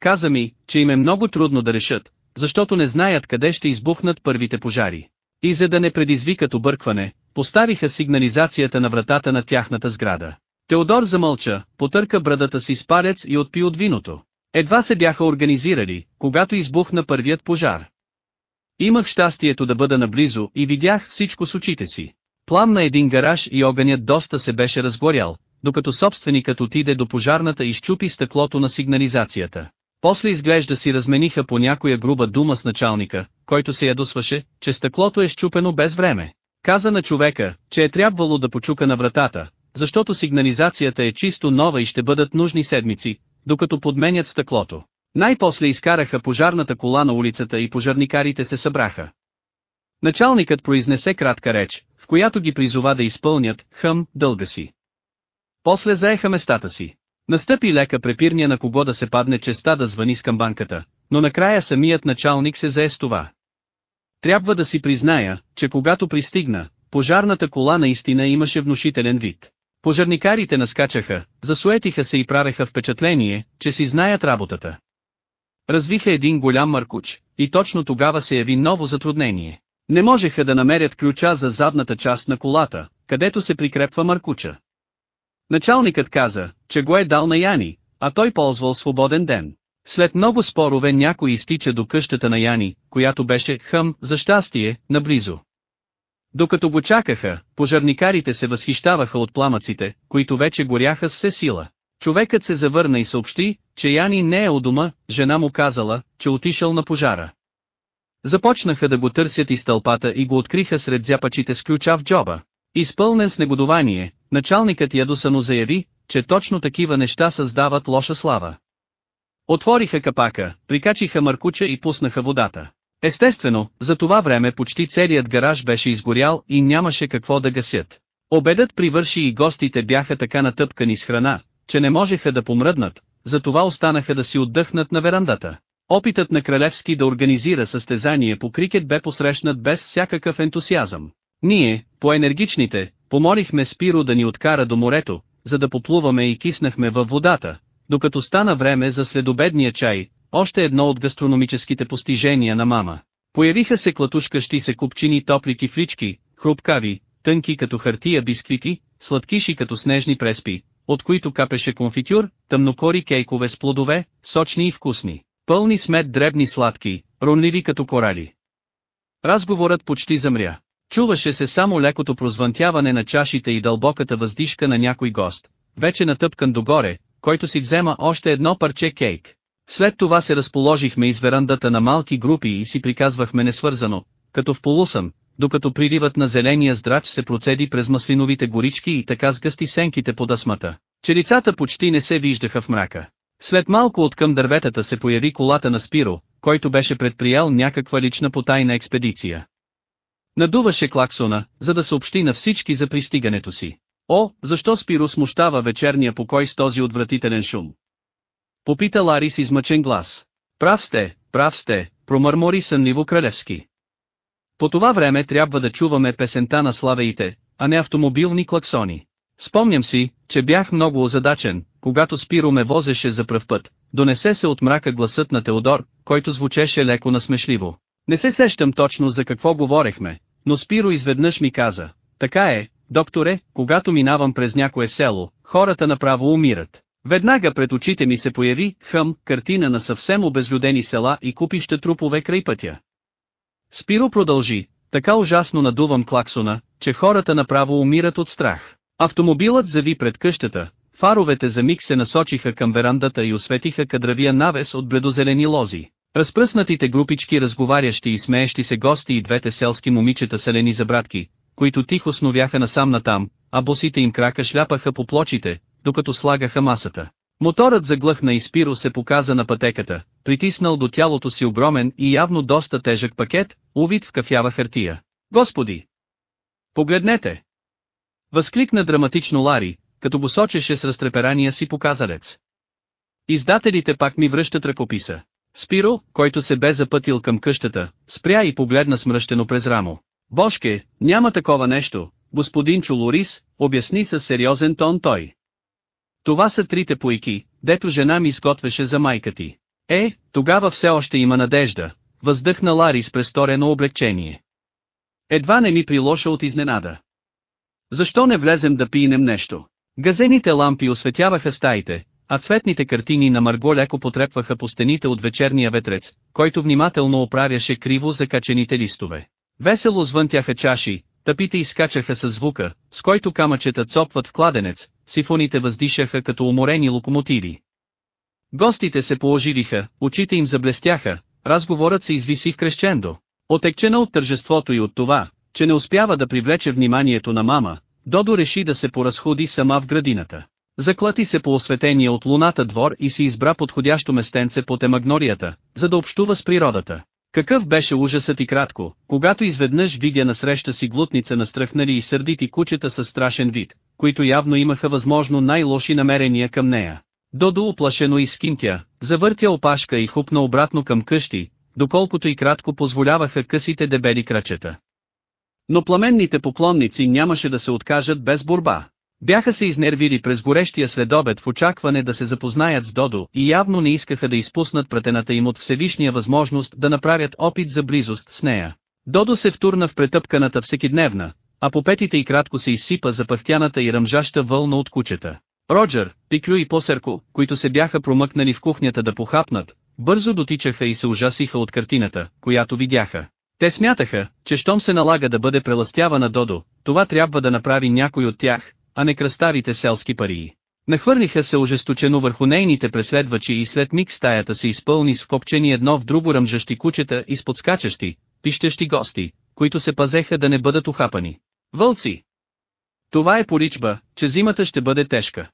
Каза ми, че им е много трудно да решат, защото не знаят къде ще избухнат първите пожари. И за да не предизвикат объркване, поставиха сигнализацията на вратата на тяхната сграда. Теодор замълча, потърка брадата си с палец и отпи от виното. Едва се бяха организирали, когато избухна първият пожар. Имах щастието да бъда наблизо и видях всичко с очите си. Пламна един гараж и огънят доста се беше разгорял, докато собственикът отиде до пожарната и щупи стъклото на сигнализацията. После изглежда си размениха по някоя груба дума с началника, който се ядосваше, че стъклото е щупено без време. Каза на човека, че е трябвало да почука на вратата, защото сигнализацията е чисто нова и ще бъдат нужни седмици, докато подменят стъклото. Най-после изкараха пожарната кола на улицата и пожарникарите се събраха. Началникът произнесе кратка реч, в която ги призова да изпълнят, хъм, дълга си. После заеха местата си. Настъпи лека препирня на кого да се падне честа да звъни с камбанката, но накрая самият началник се зае с това. Трябва да си призная, че когато пристигна, пожарната кола наистина имаше внушителен вид. Пожарникарите наскачаха, засуетиха се и правеха впечатление, че си знаят работата. Развиха един голям маркуч, и точно тогава се яви ново затруднение. Не можеха да намерят ключа за задната част на колата, където се прикрепва маркуча. Началникът каза, че го е дал на Яни, а той ползвал свободен ден. След много спорове някой изтича до къщата на Яни, която беше хъм, за щастие, наблизо. Докато го чакаха, пожарникарите се възхищаваха от пламъците, които вече горяха с все сила. Човекът се завърна и съобщи, че Яни не е у дома, жена му казала, че отишъл на пожара. Започнаха да го търсят из тълпата и го откриха сред зяпачите с ключа в джоба. Изпълнен с негодование, началникът ядосано заяви, че точно такива неща създават лоша слава. Отвориха капака, прикачиха Маркуча и пуснаха водата. Естествено, за това време почти целият гараж беше изгорял и нямаше какво да гасят. Обедът привърши и гостите бяха така натъпкани с храна, че не можеха да помръднат, затова останаха да си отдъхнат на верандата. Опитът на Кралевски да организира състезание по крикет бе посрещнат без всякакъв ентусиазъм. Ние, по-енергичните, помолихме Спиро да ни откара до морето, за да поплуваме и киснахме във водата, докато стана време за следобедния чай, още едно от гастрономическите постижения на мама. Появиха се клатушкащи се купчини топли кифлички, хрупкави, тънки като хартия бисквити, сладкиши като снежни преспи, от които капеше конфитюр, тъмнокори кейкове с плодове, сочни и вкусни, пълни смет дребни сладки, ронливи като корали. Разговорът почти замря. Чуваше се само лекото прозвънтяване на чашите и дълбоката въздишка на някой гост, вече натъпкан догоре, който си взема още едно парче кейк. След това се разположихме из верандата на малки групи и си приказвахме несвързано, като в полусън, докато приливът на зеления здрач се процеди през маслиновите горички и така сгъсти сенките под асмата, че лицата почти не се виждаха в мрака. След малко от към дърветата се появи колата на Спиро, който беше предприял някаква лична потайна експедиция. Надуваше клаксона, за да съобщи на всички за пристигането си. О, защо Спиро смущава вечерния покой с този отвратителен шум? Попита Лари с измъчен глас. Прав сте, прав сте, промърмори сънливо Кралевски. По това време трябва да чуваме песента на славеите, а не автомобилни клаксони. Спомням си, че бях много озадачен, когато Спиро ме возеше за пръв път, донесе се от мрака гласът на Теодор, който звучеше леко насмешливо. Не се сещам точно за какво говорехме, но Спиро изведнъж ми каза, така е, докторе, когато минавам през някое село, хората направо умират. Веднага пред очите ми се появи, хъм, картина на съвсем обезлюдени села и купища трупове край пътя. Спиро продължи, така ужасно надувам клаксона, че хората направо умират от страх. Автомобилът зави пред къщата, Фаровете за миг се насочиха към верандата и осветиха кадравия навес от бледозелени лози. Разпръснатите групички разговарящи и смеещи се гости и двете селски момичета селени за братки, които тихо сновяха насам натам, а босите им крака шляпаха по плочите, докато слагаха масата. Моторът заглъхна и Спиро се показа на пътеката, притиснал до тялото си огромен и явно доста тежък пакет, увит в кафява хартия. Господи! Погледнете! Възкликна драматично Лари, като го сочеше с разтреперания си показалец. Издателите пак ми връщат ръкописа. Спиро, който се бе запътил към къщата, спря и погледна смръщено през рамо. Бошке, няма такова нещо, господин Чулорис, обясни със сериозен тон той. Това са трите пойки, дето жена ми изготвяше за майка ти. Е, тогава все още има надежда, въздъхна Лари с престорено облегчение. Едва не ми прилоша от изненада. Защо не влезем да пинем нещо? Газените лампи осветяваха стаите, а цветните картини на Марго леко потрепваха по стените от вечерния ветрец, който внимателно оправяше криво закачените листове. Весело звънтяха чаши, тъпите изкачаха с звука, с който камъчета цопват в кладенец, сифоните въздишаха като уморени локомотиви. Гостите се положиха, очите им заблестяха, разговорът се извиси в крещендо. Отекчена от тържеството и от това, че не успява да привлече вниманието на мама, Додо реши да се поразходи сама в градината. Заклати се по осветения от луната двор и си избра подходящо местенце под емагнорията, за да общува с природата. Какъв беше ужасът и кратко, когато изведнъж видя насреща си глутница на страхнали и сърдити кучета със страшен вид, които явно имаха възможно най-лоши намерения към нея. Додо оплашено изкинтя, завъртя опашка и хупна обратно към къщи, доколкото и кратко позволяваха късите дебели крачета. Но пламенните поклонници нямаше да се откажат без борба. Бяха се изнервили през горещия следобед в очакване да се запознаят с Додо и явно не искаха да изпуснат претената им от Всевишния възможност да направят опит за близост с нея. Додо се втурна в претъпканата всекидневна, а по петите и кратко се изсипа за пъхтяната и ръмжаща вълна от кучета. Роджер, Пиклю и Посерко, които се бяха промъкнали в кухнята да похапнат, бързо дотичаха и се ужасиха от картината, която видяха. Те смятаха, че щом се налага да бъде преластявана Додо, това трябва да направи някой от тях, а не кръстарите селски парии. Нахвърлиха се ожесточено върху нейните преследвачи и след миг стаята се изпълни с вкопчени едно в друго ръмжащи кучета и сподскачащи, пищещи гости, които се пазеха да не бъдат ухапани. Вълци! Това е поричба, че зимата ще бъде тежка.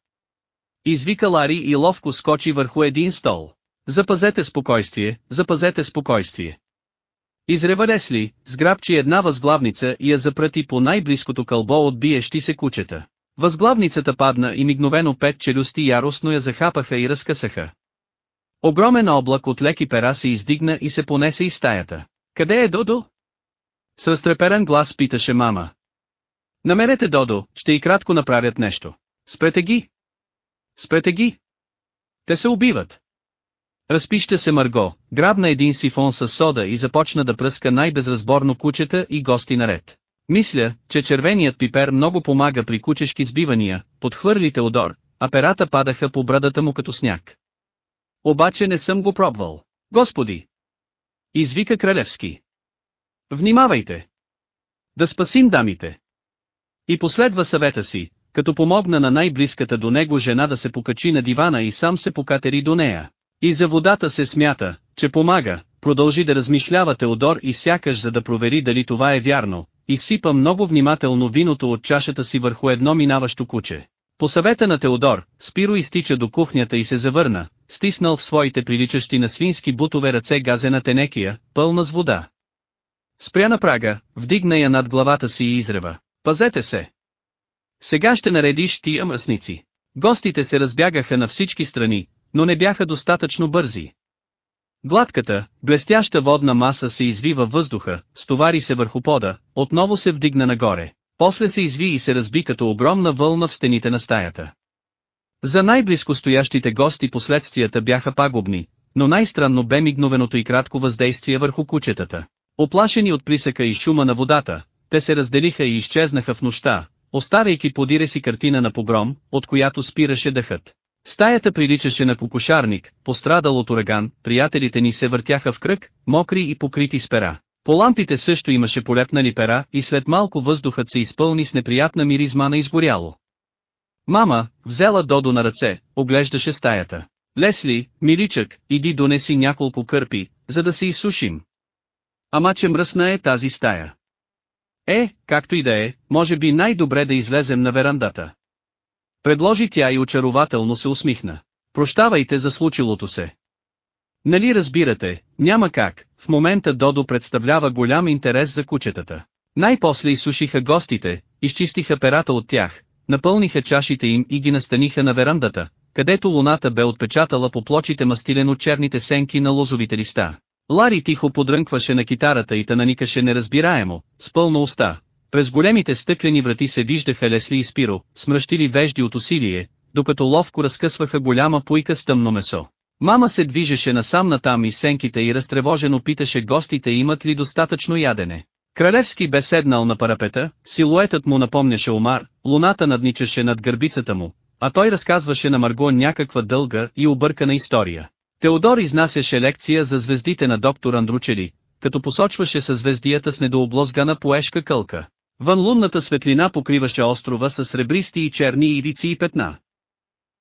Извика Лари и ловко скочи върху един стол. Запазете спокойствие, запазете спокойствие. Изрева Лесли, сграбчи една възглавница и я запрати по най-близкото кълбо от биещи се кучета. Възглавницата падна и мигновено пет челюсти яростно я захапаха и разкъсаха. Огромен облак от леки пера се издигна и се понесе из стаята. Къде е Додо? С разтреперен глас питаше мама. Намерете Додо, ще и кратко направят нещо. Спрете ги! Спрете ги! Те се убиват. Разпища се Марго, грабна един сифон с сода и започна да пръска най-безразборно кучета и гости наред. Мисля, че червеният пипер много помага при кучешки сбивания, подхвърли Теодор, а перата падаха по брадата му като сняг. Обаче не съм го пробвал. Господи! Извика Кралевски. Внимавайте! Да спасим дамите! И последва съвета си, като помогна на най-близката до него жена да се покачи на дивана и сам се покатери до нея. И за водата се смята, че помага, продължи да размишлява Теодор и сякаш за да провери дали това е вярно, изсипа много внимателно виното от чашата си върху едно минаващо куче. По съвета на Теодор, Спиро изтича до кухнята и се завърна, стиснал в своите приличащи на свински бутове ръце газена тенекия, пълна с вода. Спря на прага, вдигна я над главата си и изрева. Пазете се! Сега ще наредиш тия мръсници. Гостите се разбягаха на всички страни, но не бяха достатъчно бързи. Гладката, блестяща водна маса се изви във въздуха, стовари се върху пода, отново се вдигна нагоре, после се изви и се разби като огромна вълна в стените на стаята. За най-близко стоящите гости последствията бяха пагубни, но най-странно бе мигновеното и кратко въздействие върху кучетата. Оплашени от присъка и шума на водата, те се разделиха и изчезнаха в нощта, оставяйки подире си картина на погром, от която спираше дъхът. Стаята приличаше на кукушарник, пострадал от ураган, приятелите ни се въртяха в кръг, мокри и покрити с пера. По лампите също имаше полепнали пера и след малко въздухът се изпълни с неприятна миризма на изгоряло. Мама, взела Додо на ръце, оглеждаше стаята. Лесли, миличък, иди донеси няколко кърпи, за да се изсушим. Ама че мръсна е тази стая. Е, както и да е, може би най-добре да излезем на верандата. Предложи тя и очарователно се усмихна. Прощавайте за случилото се. Нали разбирате, няма как, в момента Додо представлява голям интерес за кучетата. Най-после изсушиха гостите, изчистиха перата от тях, напълниха чашите им и ги настаниха на верандата, където луната бе отпечатала по плочите мастилено черните сенки на лозовите листа. Лари тихо подрънкваше на китарата и наникаше неразбираемо, с пълна уста. През големите стъклени врати се виждаха Лесли и Спиро, смръщили вежди от усилие, докато ловко разкъсваха голяма пуйка с тъмно месо. Мама се движеше насам натам и сенките и разтревожено питаше гостите имат ли достатъчно ядене. Кралевски бе седнал на парапета, силуетът му напомняше Омар, луната надничаше над гърбицата му, а той разказваше на Марго някаква дълга и объркана история. Теодор изнасяше лекция за звездите на доктор Андручели, като посочваше съзвездията с недооблозгана поешка кълка. Вън лунната светлина покриваше острова с сребристи и черни ивици и петна.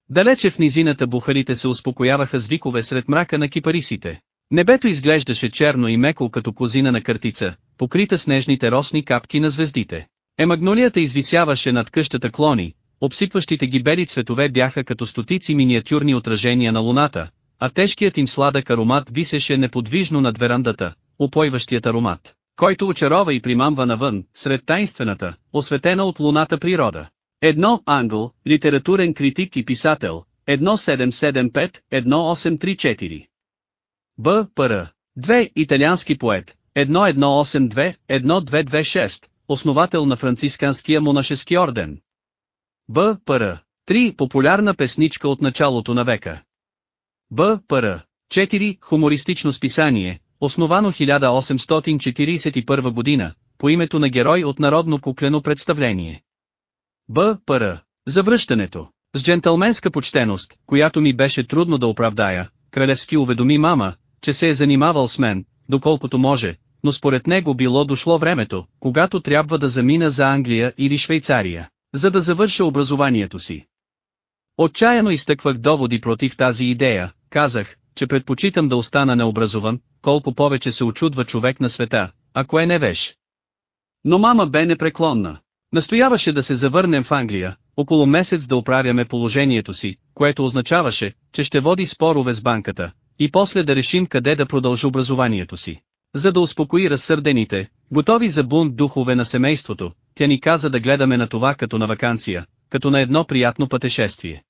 Далече в низината бухарите се успокояваха с викове сред мрака на кипарисите. Небето изглеждаше черно и меко като козина на картица, покрита с нежните росни капки на звездите. Емагнолията извисяваше над къщата клони, обсипващите ги бели цветове бяха като стотици миниатюрни отражения на луната, а тежкият им сладък аромат висеше неподвижно над верандата, упойващият аромат, който очарова и примамва навън, сред тайнствената, осветена от луната природа. Едно Англ, литературен критик и писател, 1775-1834. Б. Р. 2. Италиански поет, 1182-1226, основател на францисканския монашески орден. Б. Р. 3. Популярна песничка от началото на века. Б. Р. 4. Хумористично списание, основано 1841 година, по името на герой от народно куклено представление. Б. Р. Завръщането. С джентълменска почтеност, която ми беше трудно да оправдая, Кралевски уведоми мама, че се е занимавал с мен, доколкото може, но според него било дошло времето, когато трябва да замина за Англия или Швейцария, за да завърша образованието си. Отчаяно изтъквах доводи против тази идея, казах, че предпочитам да остана необразован, колко повече се очудва човек на света, ако е невеж. Но мама бе непреклонна. Настояваше да се завърнем в Англия, около месец да оправяме положението си, което означаваше, че ще води спорове с банката, и после да решим къде да продължи образованието си. За да успокои разсърдените, готови за бунт духове на семейството, тя ни каза да гледаме на това като на вакансия, като на едно приятно пътешествие.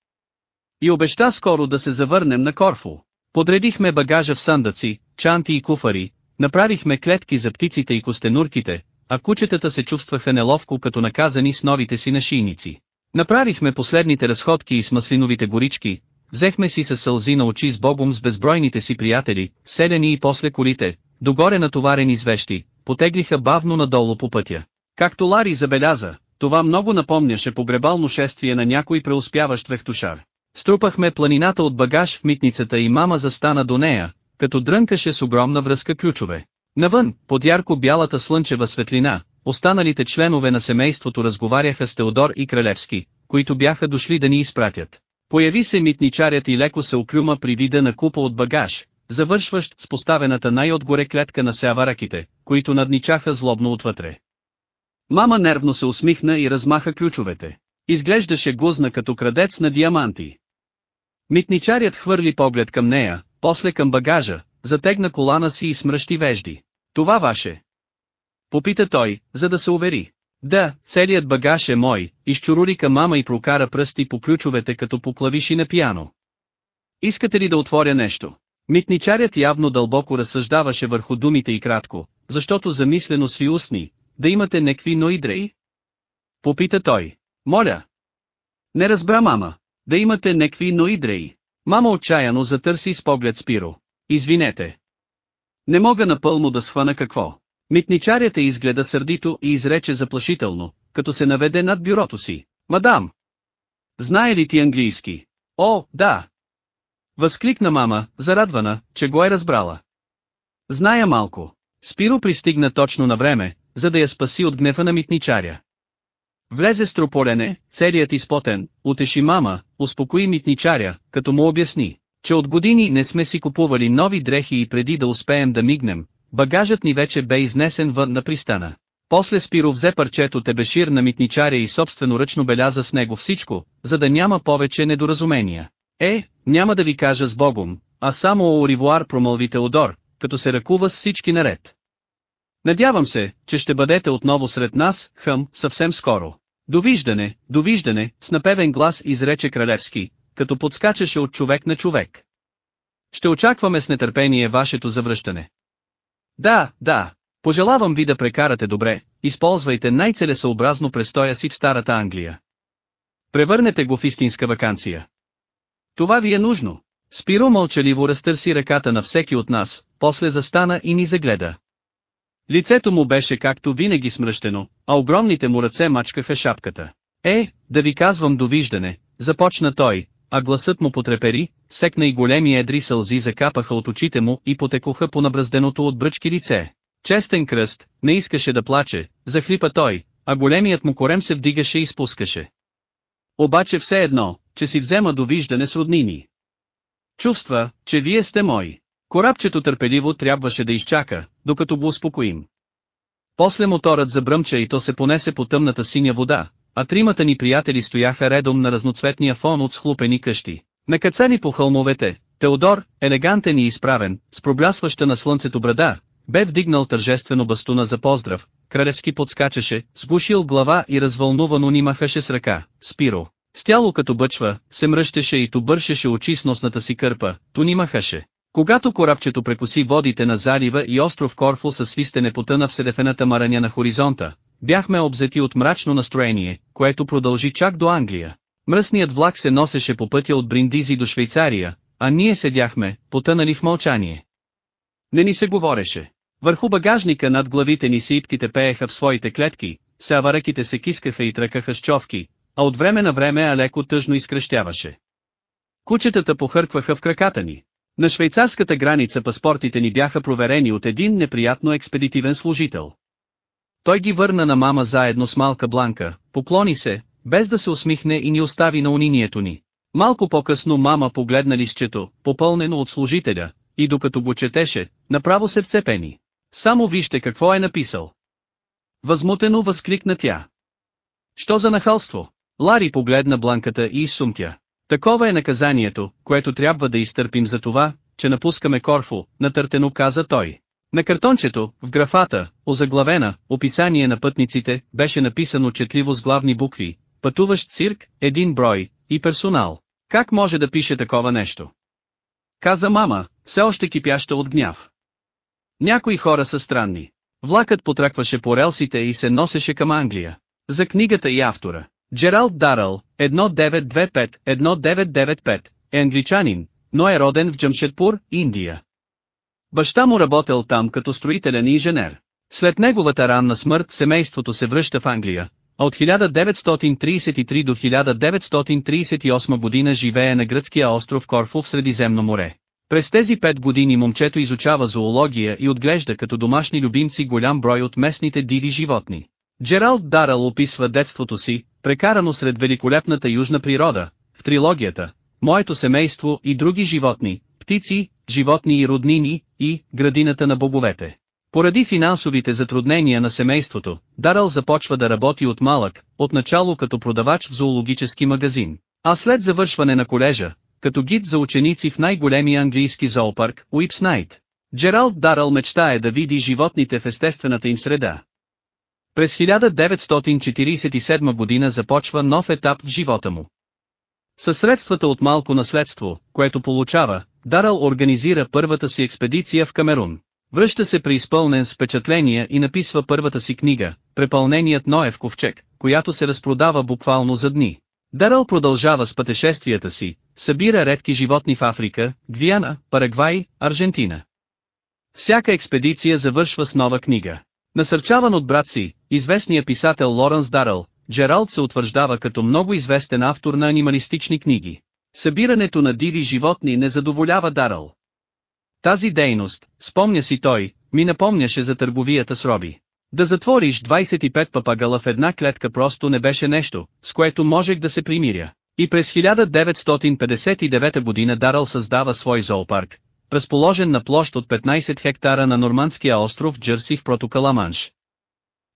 И обеща скоро да се завърнем на Корфу. Подредихме багажа в сандъци, чанти и куфари, направихме клетки за птиците и костенурките, а кучетата се чувстваха неловко като наказани с новите си нашийници. Направихме последните разходки и с маслиновите горички, взехме си със сълзи на очи с Богом с безбройните си приятели, селени и после колите, догоре натоварени с вещи, потеглиха бавно надолу по пътя. Както Лари забеляза, това много напомняше погребално шествие на някой преуспяващ вехтушар. Струпахме планината от багаж в митницата и мама застана до нея, като дрънкаше с огромна връзка ключове. Навън, под ярко бялата слънчева светлина, останалите членове на семейството разговаряха с Теодор и Кралевски, които бяха дошли да ни изпратят. Появи се митничарят и леко се оклюма при вида на купа от багаж, завършващ с поставената най-отгоре клетка на сеавараките, които надничаха злобно отвътре. Мама нервно се усмихна и размаха ключовете. Изглеждаше гузна като крадец на диаманти. Митничарят хвърли поглед към нея, после към багажа, затегна колана си и смръщи вежди. Това ваше. Попита той, за да се увери. Да, целият багаж е мой, изчурурика мама и прокара пръсти по ключовете като по клавиши на пиано. Искате ли да отворя нещо? Митничарят явно дълбоко разсъждаваше върху думите и кратко, защото замислено сви устни, да имате некви ноидрей? Попита той. Моля. Не разбра мама. Да имате некви ноидрей. Мама отчаяно затърси с поглед Спиро. Извинете. Не мога напълно да схвана какво. Митничарят изгледа сърдито и изрече заплашително, като се наведе над бюрото си. Мадам! Знае ли ти английски? О, да! Възкликна мама, зарадвана, че го е разбрала. Зная малко. Спиро пристигна точно на време, за да я спаси от гнева на митничаря. Влезе строполене, целият изпотен, утеши мама, успокои митничаря, като му обясни, че от години не сме си купували нови дрехи и преди да успеем да мигнем, багажът ни вече бе изнесен вън на пристана. После Спиро взе парчето тебешир на митничаря и собствено ръчно беляза с него всичко, за да няма повече недоразумения. Е, няма да ви кажа с Богом, а само оривуар промълви Теодор, като се ръкува с всички наред. Надявам се, че ще бъдете отново сред нас, хъм, съвсем скоро. Довиждане, довиждане, с напевен глас изрече Кралевски, като подскачаше от човек на човек. Ще очакваме с нетърпение вашето завръщане. Да, да, пожелавам ви да прекарате добре, използвайте най-целесъобразно престоя си в старата Англия. Превърнете го в истинска вакансия. Това ви е нужно. Спиро мълчаливо разтърси ръката на всеки от нас, после застана и ни загледа. Лицето му беше както винаги смръщено, а огромните му ръце мачкаха шапката. Е, да ви казвам довиждане, започна той, а гласът му потрепери, секна и големи едри сълзи закапаха от очите му и потекоха по набразденото от бръчки лице. Честен кръст, не искаше да плаче, захлипа той, а големият му корем се вдигаше и спускаше. Обаче все едно, че си взема довиждане с роднини. Чувства, че вие сте мои. Корабчето търпеливо трябваше да изчака, докато го успокоим. После моторът забръмча и то се понесе по тъмната синя вода, а тримата ни приятели стояха редом на разноцветния фон от схлупени къщи. Накацани по хълмовете, Теодор, елегантен и изправен, с проблясваща на слънцето брада, бе вдигнал тържествено бастуна за поздрав, Кралевски подскачаше, сгушил глава и развълнувано ни махаше с ръка, Спиро. С тяло като бъчва, се мръщеше и то бършеше очи с носната си кърпа, то ни махаше. Когато корабчето прекоси водите на залива и остров Корфу със свистене потъна в седефената мараня на хоризонта, бяхме обзети от мрачно настроение, което продължи чак до Англия. Мръсният влак се носеше по пътя от Бриндизи до Швейцария, а ние седяхме, потънали в мълчание. Не ни се говореше. Върху багажника над главите ни сипките пееха в своите клетки, саваръките се кискаха и тръкаха с човки, а от време на време Алеко тъжно изкръщяваше. Кучетата похъркваха в краката ни. На швейцарската граница паспортите ни бяха проверени от един неприятно експедитивен служител. Той ги върна на мама заедно с малка бланка, поклони се, без да се усмихне и ни остави на унинието ни. Малко по-късно мама погледна листчето, попълнено от служителя, и докато го четеше, направо се вцепени. Само вижте какво е написал. Възмутено възкликна тя. Що за нахалство? Лари погледна бланката и изсумтя. Такова е наказанието, което трябва да изтърпим за това, че напускаме Корфу, натъртено каза той. На картончето, в графата, озаглавена, описание на пътниците, беше написано четливо с главни букви, пътуващ цирк, един брой, и персонал. Как може да пише такова нещо? Каза мама, все още кипяща от гняв. Някои хора са странни. Влакът потракваше по релсите и се носеше към Англия. За книгата и автора. Джералд Даръл, 1995-1995, е англичанин, но е роден в Джамшедпур, Индия. Баща му работел там като строителен инженер. След неговата ранна смърт семейството се връща в Англия, а от 1933 до 1938 година живее на гръцкия остров Корфу в Средиземно море. През тези пет години момчето изучава зоология и отглежда като домашни любимци голям брой от местните диви животни. Джералд Даръл описва детството си, прекарано сред великолепната южна природа, в трилогията, Моето семейство и други животни, птици, животни и роднини, и градината на боговете. Поради финансовите затруднения на семейството, Даръл започва да работи от малък, отначало като продавач в зоологически магазин, а след завършване на колежа, като гид за ученици в най-големия английски зоопарк, Уипс Найт. Джералд Даръл мечтае да види животните в естествената им среда. През 1947 година започва нов етап в живота му. Със средствата от малко наследство, което получава, Дарал организира първата си експедиция в Камерун. Връща се преизпълнен с впечатления и написва първата си книга, Препълненият Ноев ковчег, която се разпродава буквално за дни. Дарал продължава с пътешествията си, събира редки животни в Африка, Гвиана, Парагвай, Аржентина. Всяка експедиция завършва с нова книга. Насърчаван от брат си, известния писател Лоренс Даръл, Джералд се утвърждава като много известен автор на анималистични книги. Събирането на диви животни не задоволява Даръл. Тази дейност, спомня си той, ми напомняше за търговията с роби. Да затвориш 25 папагала в една клетка просто не беше нещо, с което можех да се примиря. И през 1959 година Дарал създава свой зоопарк, разположен на площ от 15 хектара на нормандския остров Джерси в протокола Манш.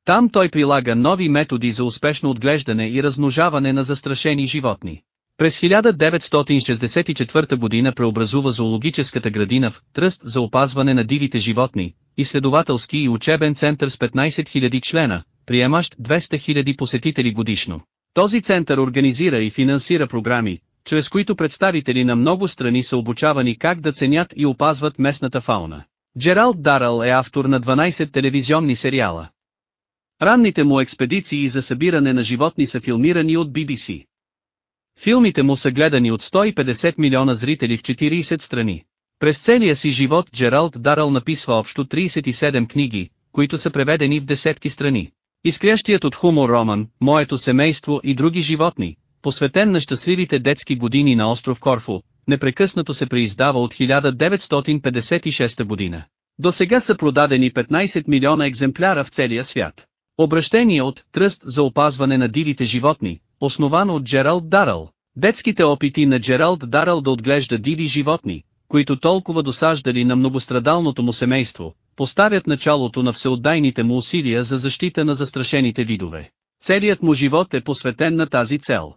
Там той прилага нови методи за успешно отглеждане и размножаване на застрашени животни. През 1964 година преобразува зоологическата градина в Тръст за опазване на дивите животни, изследователски и учебен център с 15 000 члена, приемащ 200 000 посетители годишно. Този център организира и финансира програми, чрез които представители на много страни са обучавани как да ценят и опазват местната фауна. Джералд Даръл е автор на 12 телевизионни сериала. Ранните му експедиции за събиране на животни са филмирани от BBC. Филмите му са гледани от 150 милиона зрители в 40 страни. През целия си живот Джералд Даръл написва общо 37 книги, които са преведени в десетки страни. Изкрящият от хумор роман, Моето семейство и други животни, посветен на щастливите детски години на остров Корфу, непрекъснато се преиздава от 1956 година. До сега са продадени 15 милиона екземпляра в целия свят. Обращение от Тръст за опазване на дивите животни, основан от Джералд Даръл. Детските опити на Джералд Даръл да отглежда диви животни, които толкова досаждали на многострадалното му семейство, поставят началото на всеотдайните му усилия за защита на застрашените видове. Целият му живот е посветен на тази цел.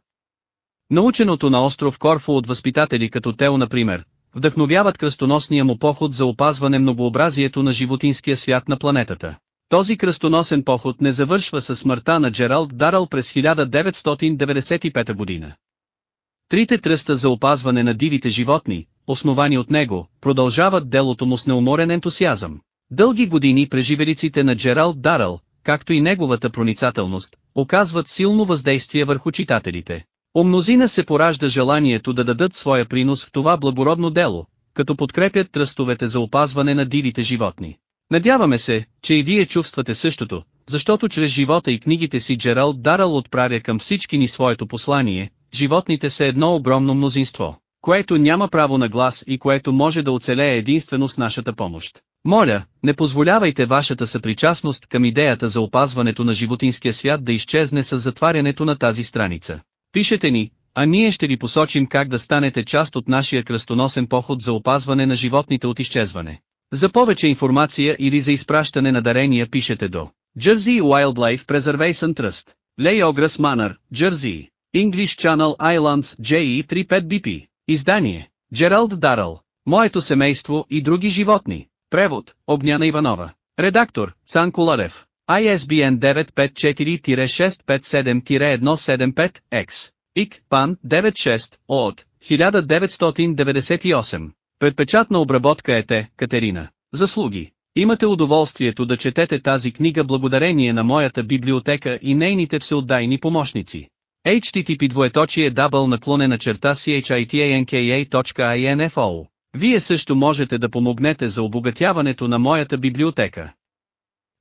Наученото на остров Корфу от възпитатели като Тео например, вдъхновяват кръстоносния му поход за опазване многообразието на животинския свят на планетата. Този кръстоносен поход не завършва със смъртта на Джералд Дарал през 1995 година. Трите тръста за опазване на дивите животни, основани от него, продължават делото му с неуморен ентусиазъм. Дълги години преживелиците на Джералд Дарал, както и неговата проницателност, оказват силно въздействие върху читателите. У мнозина се поражда желанието да дадат своя принос в това благородно дело, като подкрепят тръстовете за опазване на дивите животни. Надяваме се, че и вие чувствате същото, защото чрез живота и книгите си Джералд Дарал отправя към всички ни своето послание, животните са едно огромно мнозинство, което няма право на глас и което може да оцелее единствено с нашата помощ. Моля, не позволявайте вашата съпричастност към идеята за опазването на животинския свят да изчезне с затварянето на тази страница. Пишете ни, а ние ще ви посочим как да станете част от нашия кръстоносен поход за опазване на животните от изчезване. За повече информация или за изпращане на дарения пишете до Jersey Wildlife Preservation Trust, Lay Manor, Jersey, English Channel Islands JE35BP, Издание, Джералд Даръл, Моето семейство и други животни, Превод, Огняна Иванова, Редактор, Цан Коларев, ISBN 954-657-175-X, ИК, ПАН 96, от 1998. Предпечатна обработка е те, Катерина. Заслуги. Имате удоволствието да четете тази книга благодарение на моята библиотека и нейните всеотдайни помощници. HTTP двоеточие дабъл наклонена черта chitanka.info Вие също можете да помогнете за обогатяването на моята библиотека.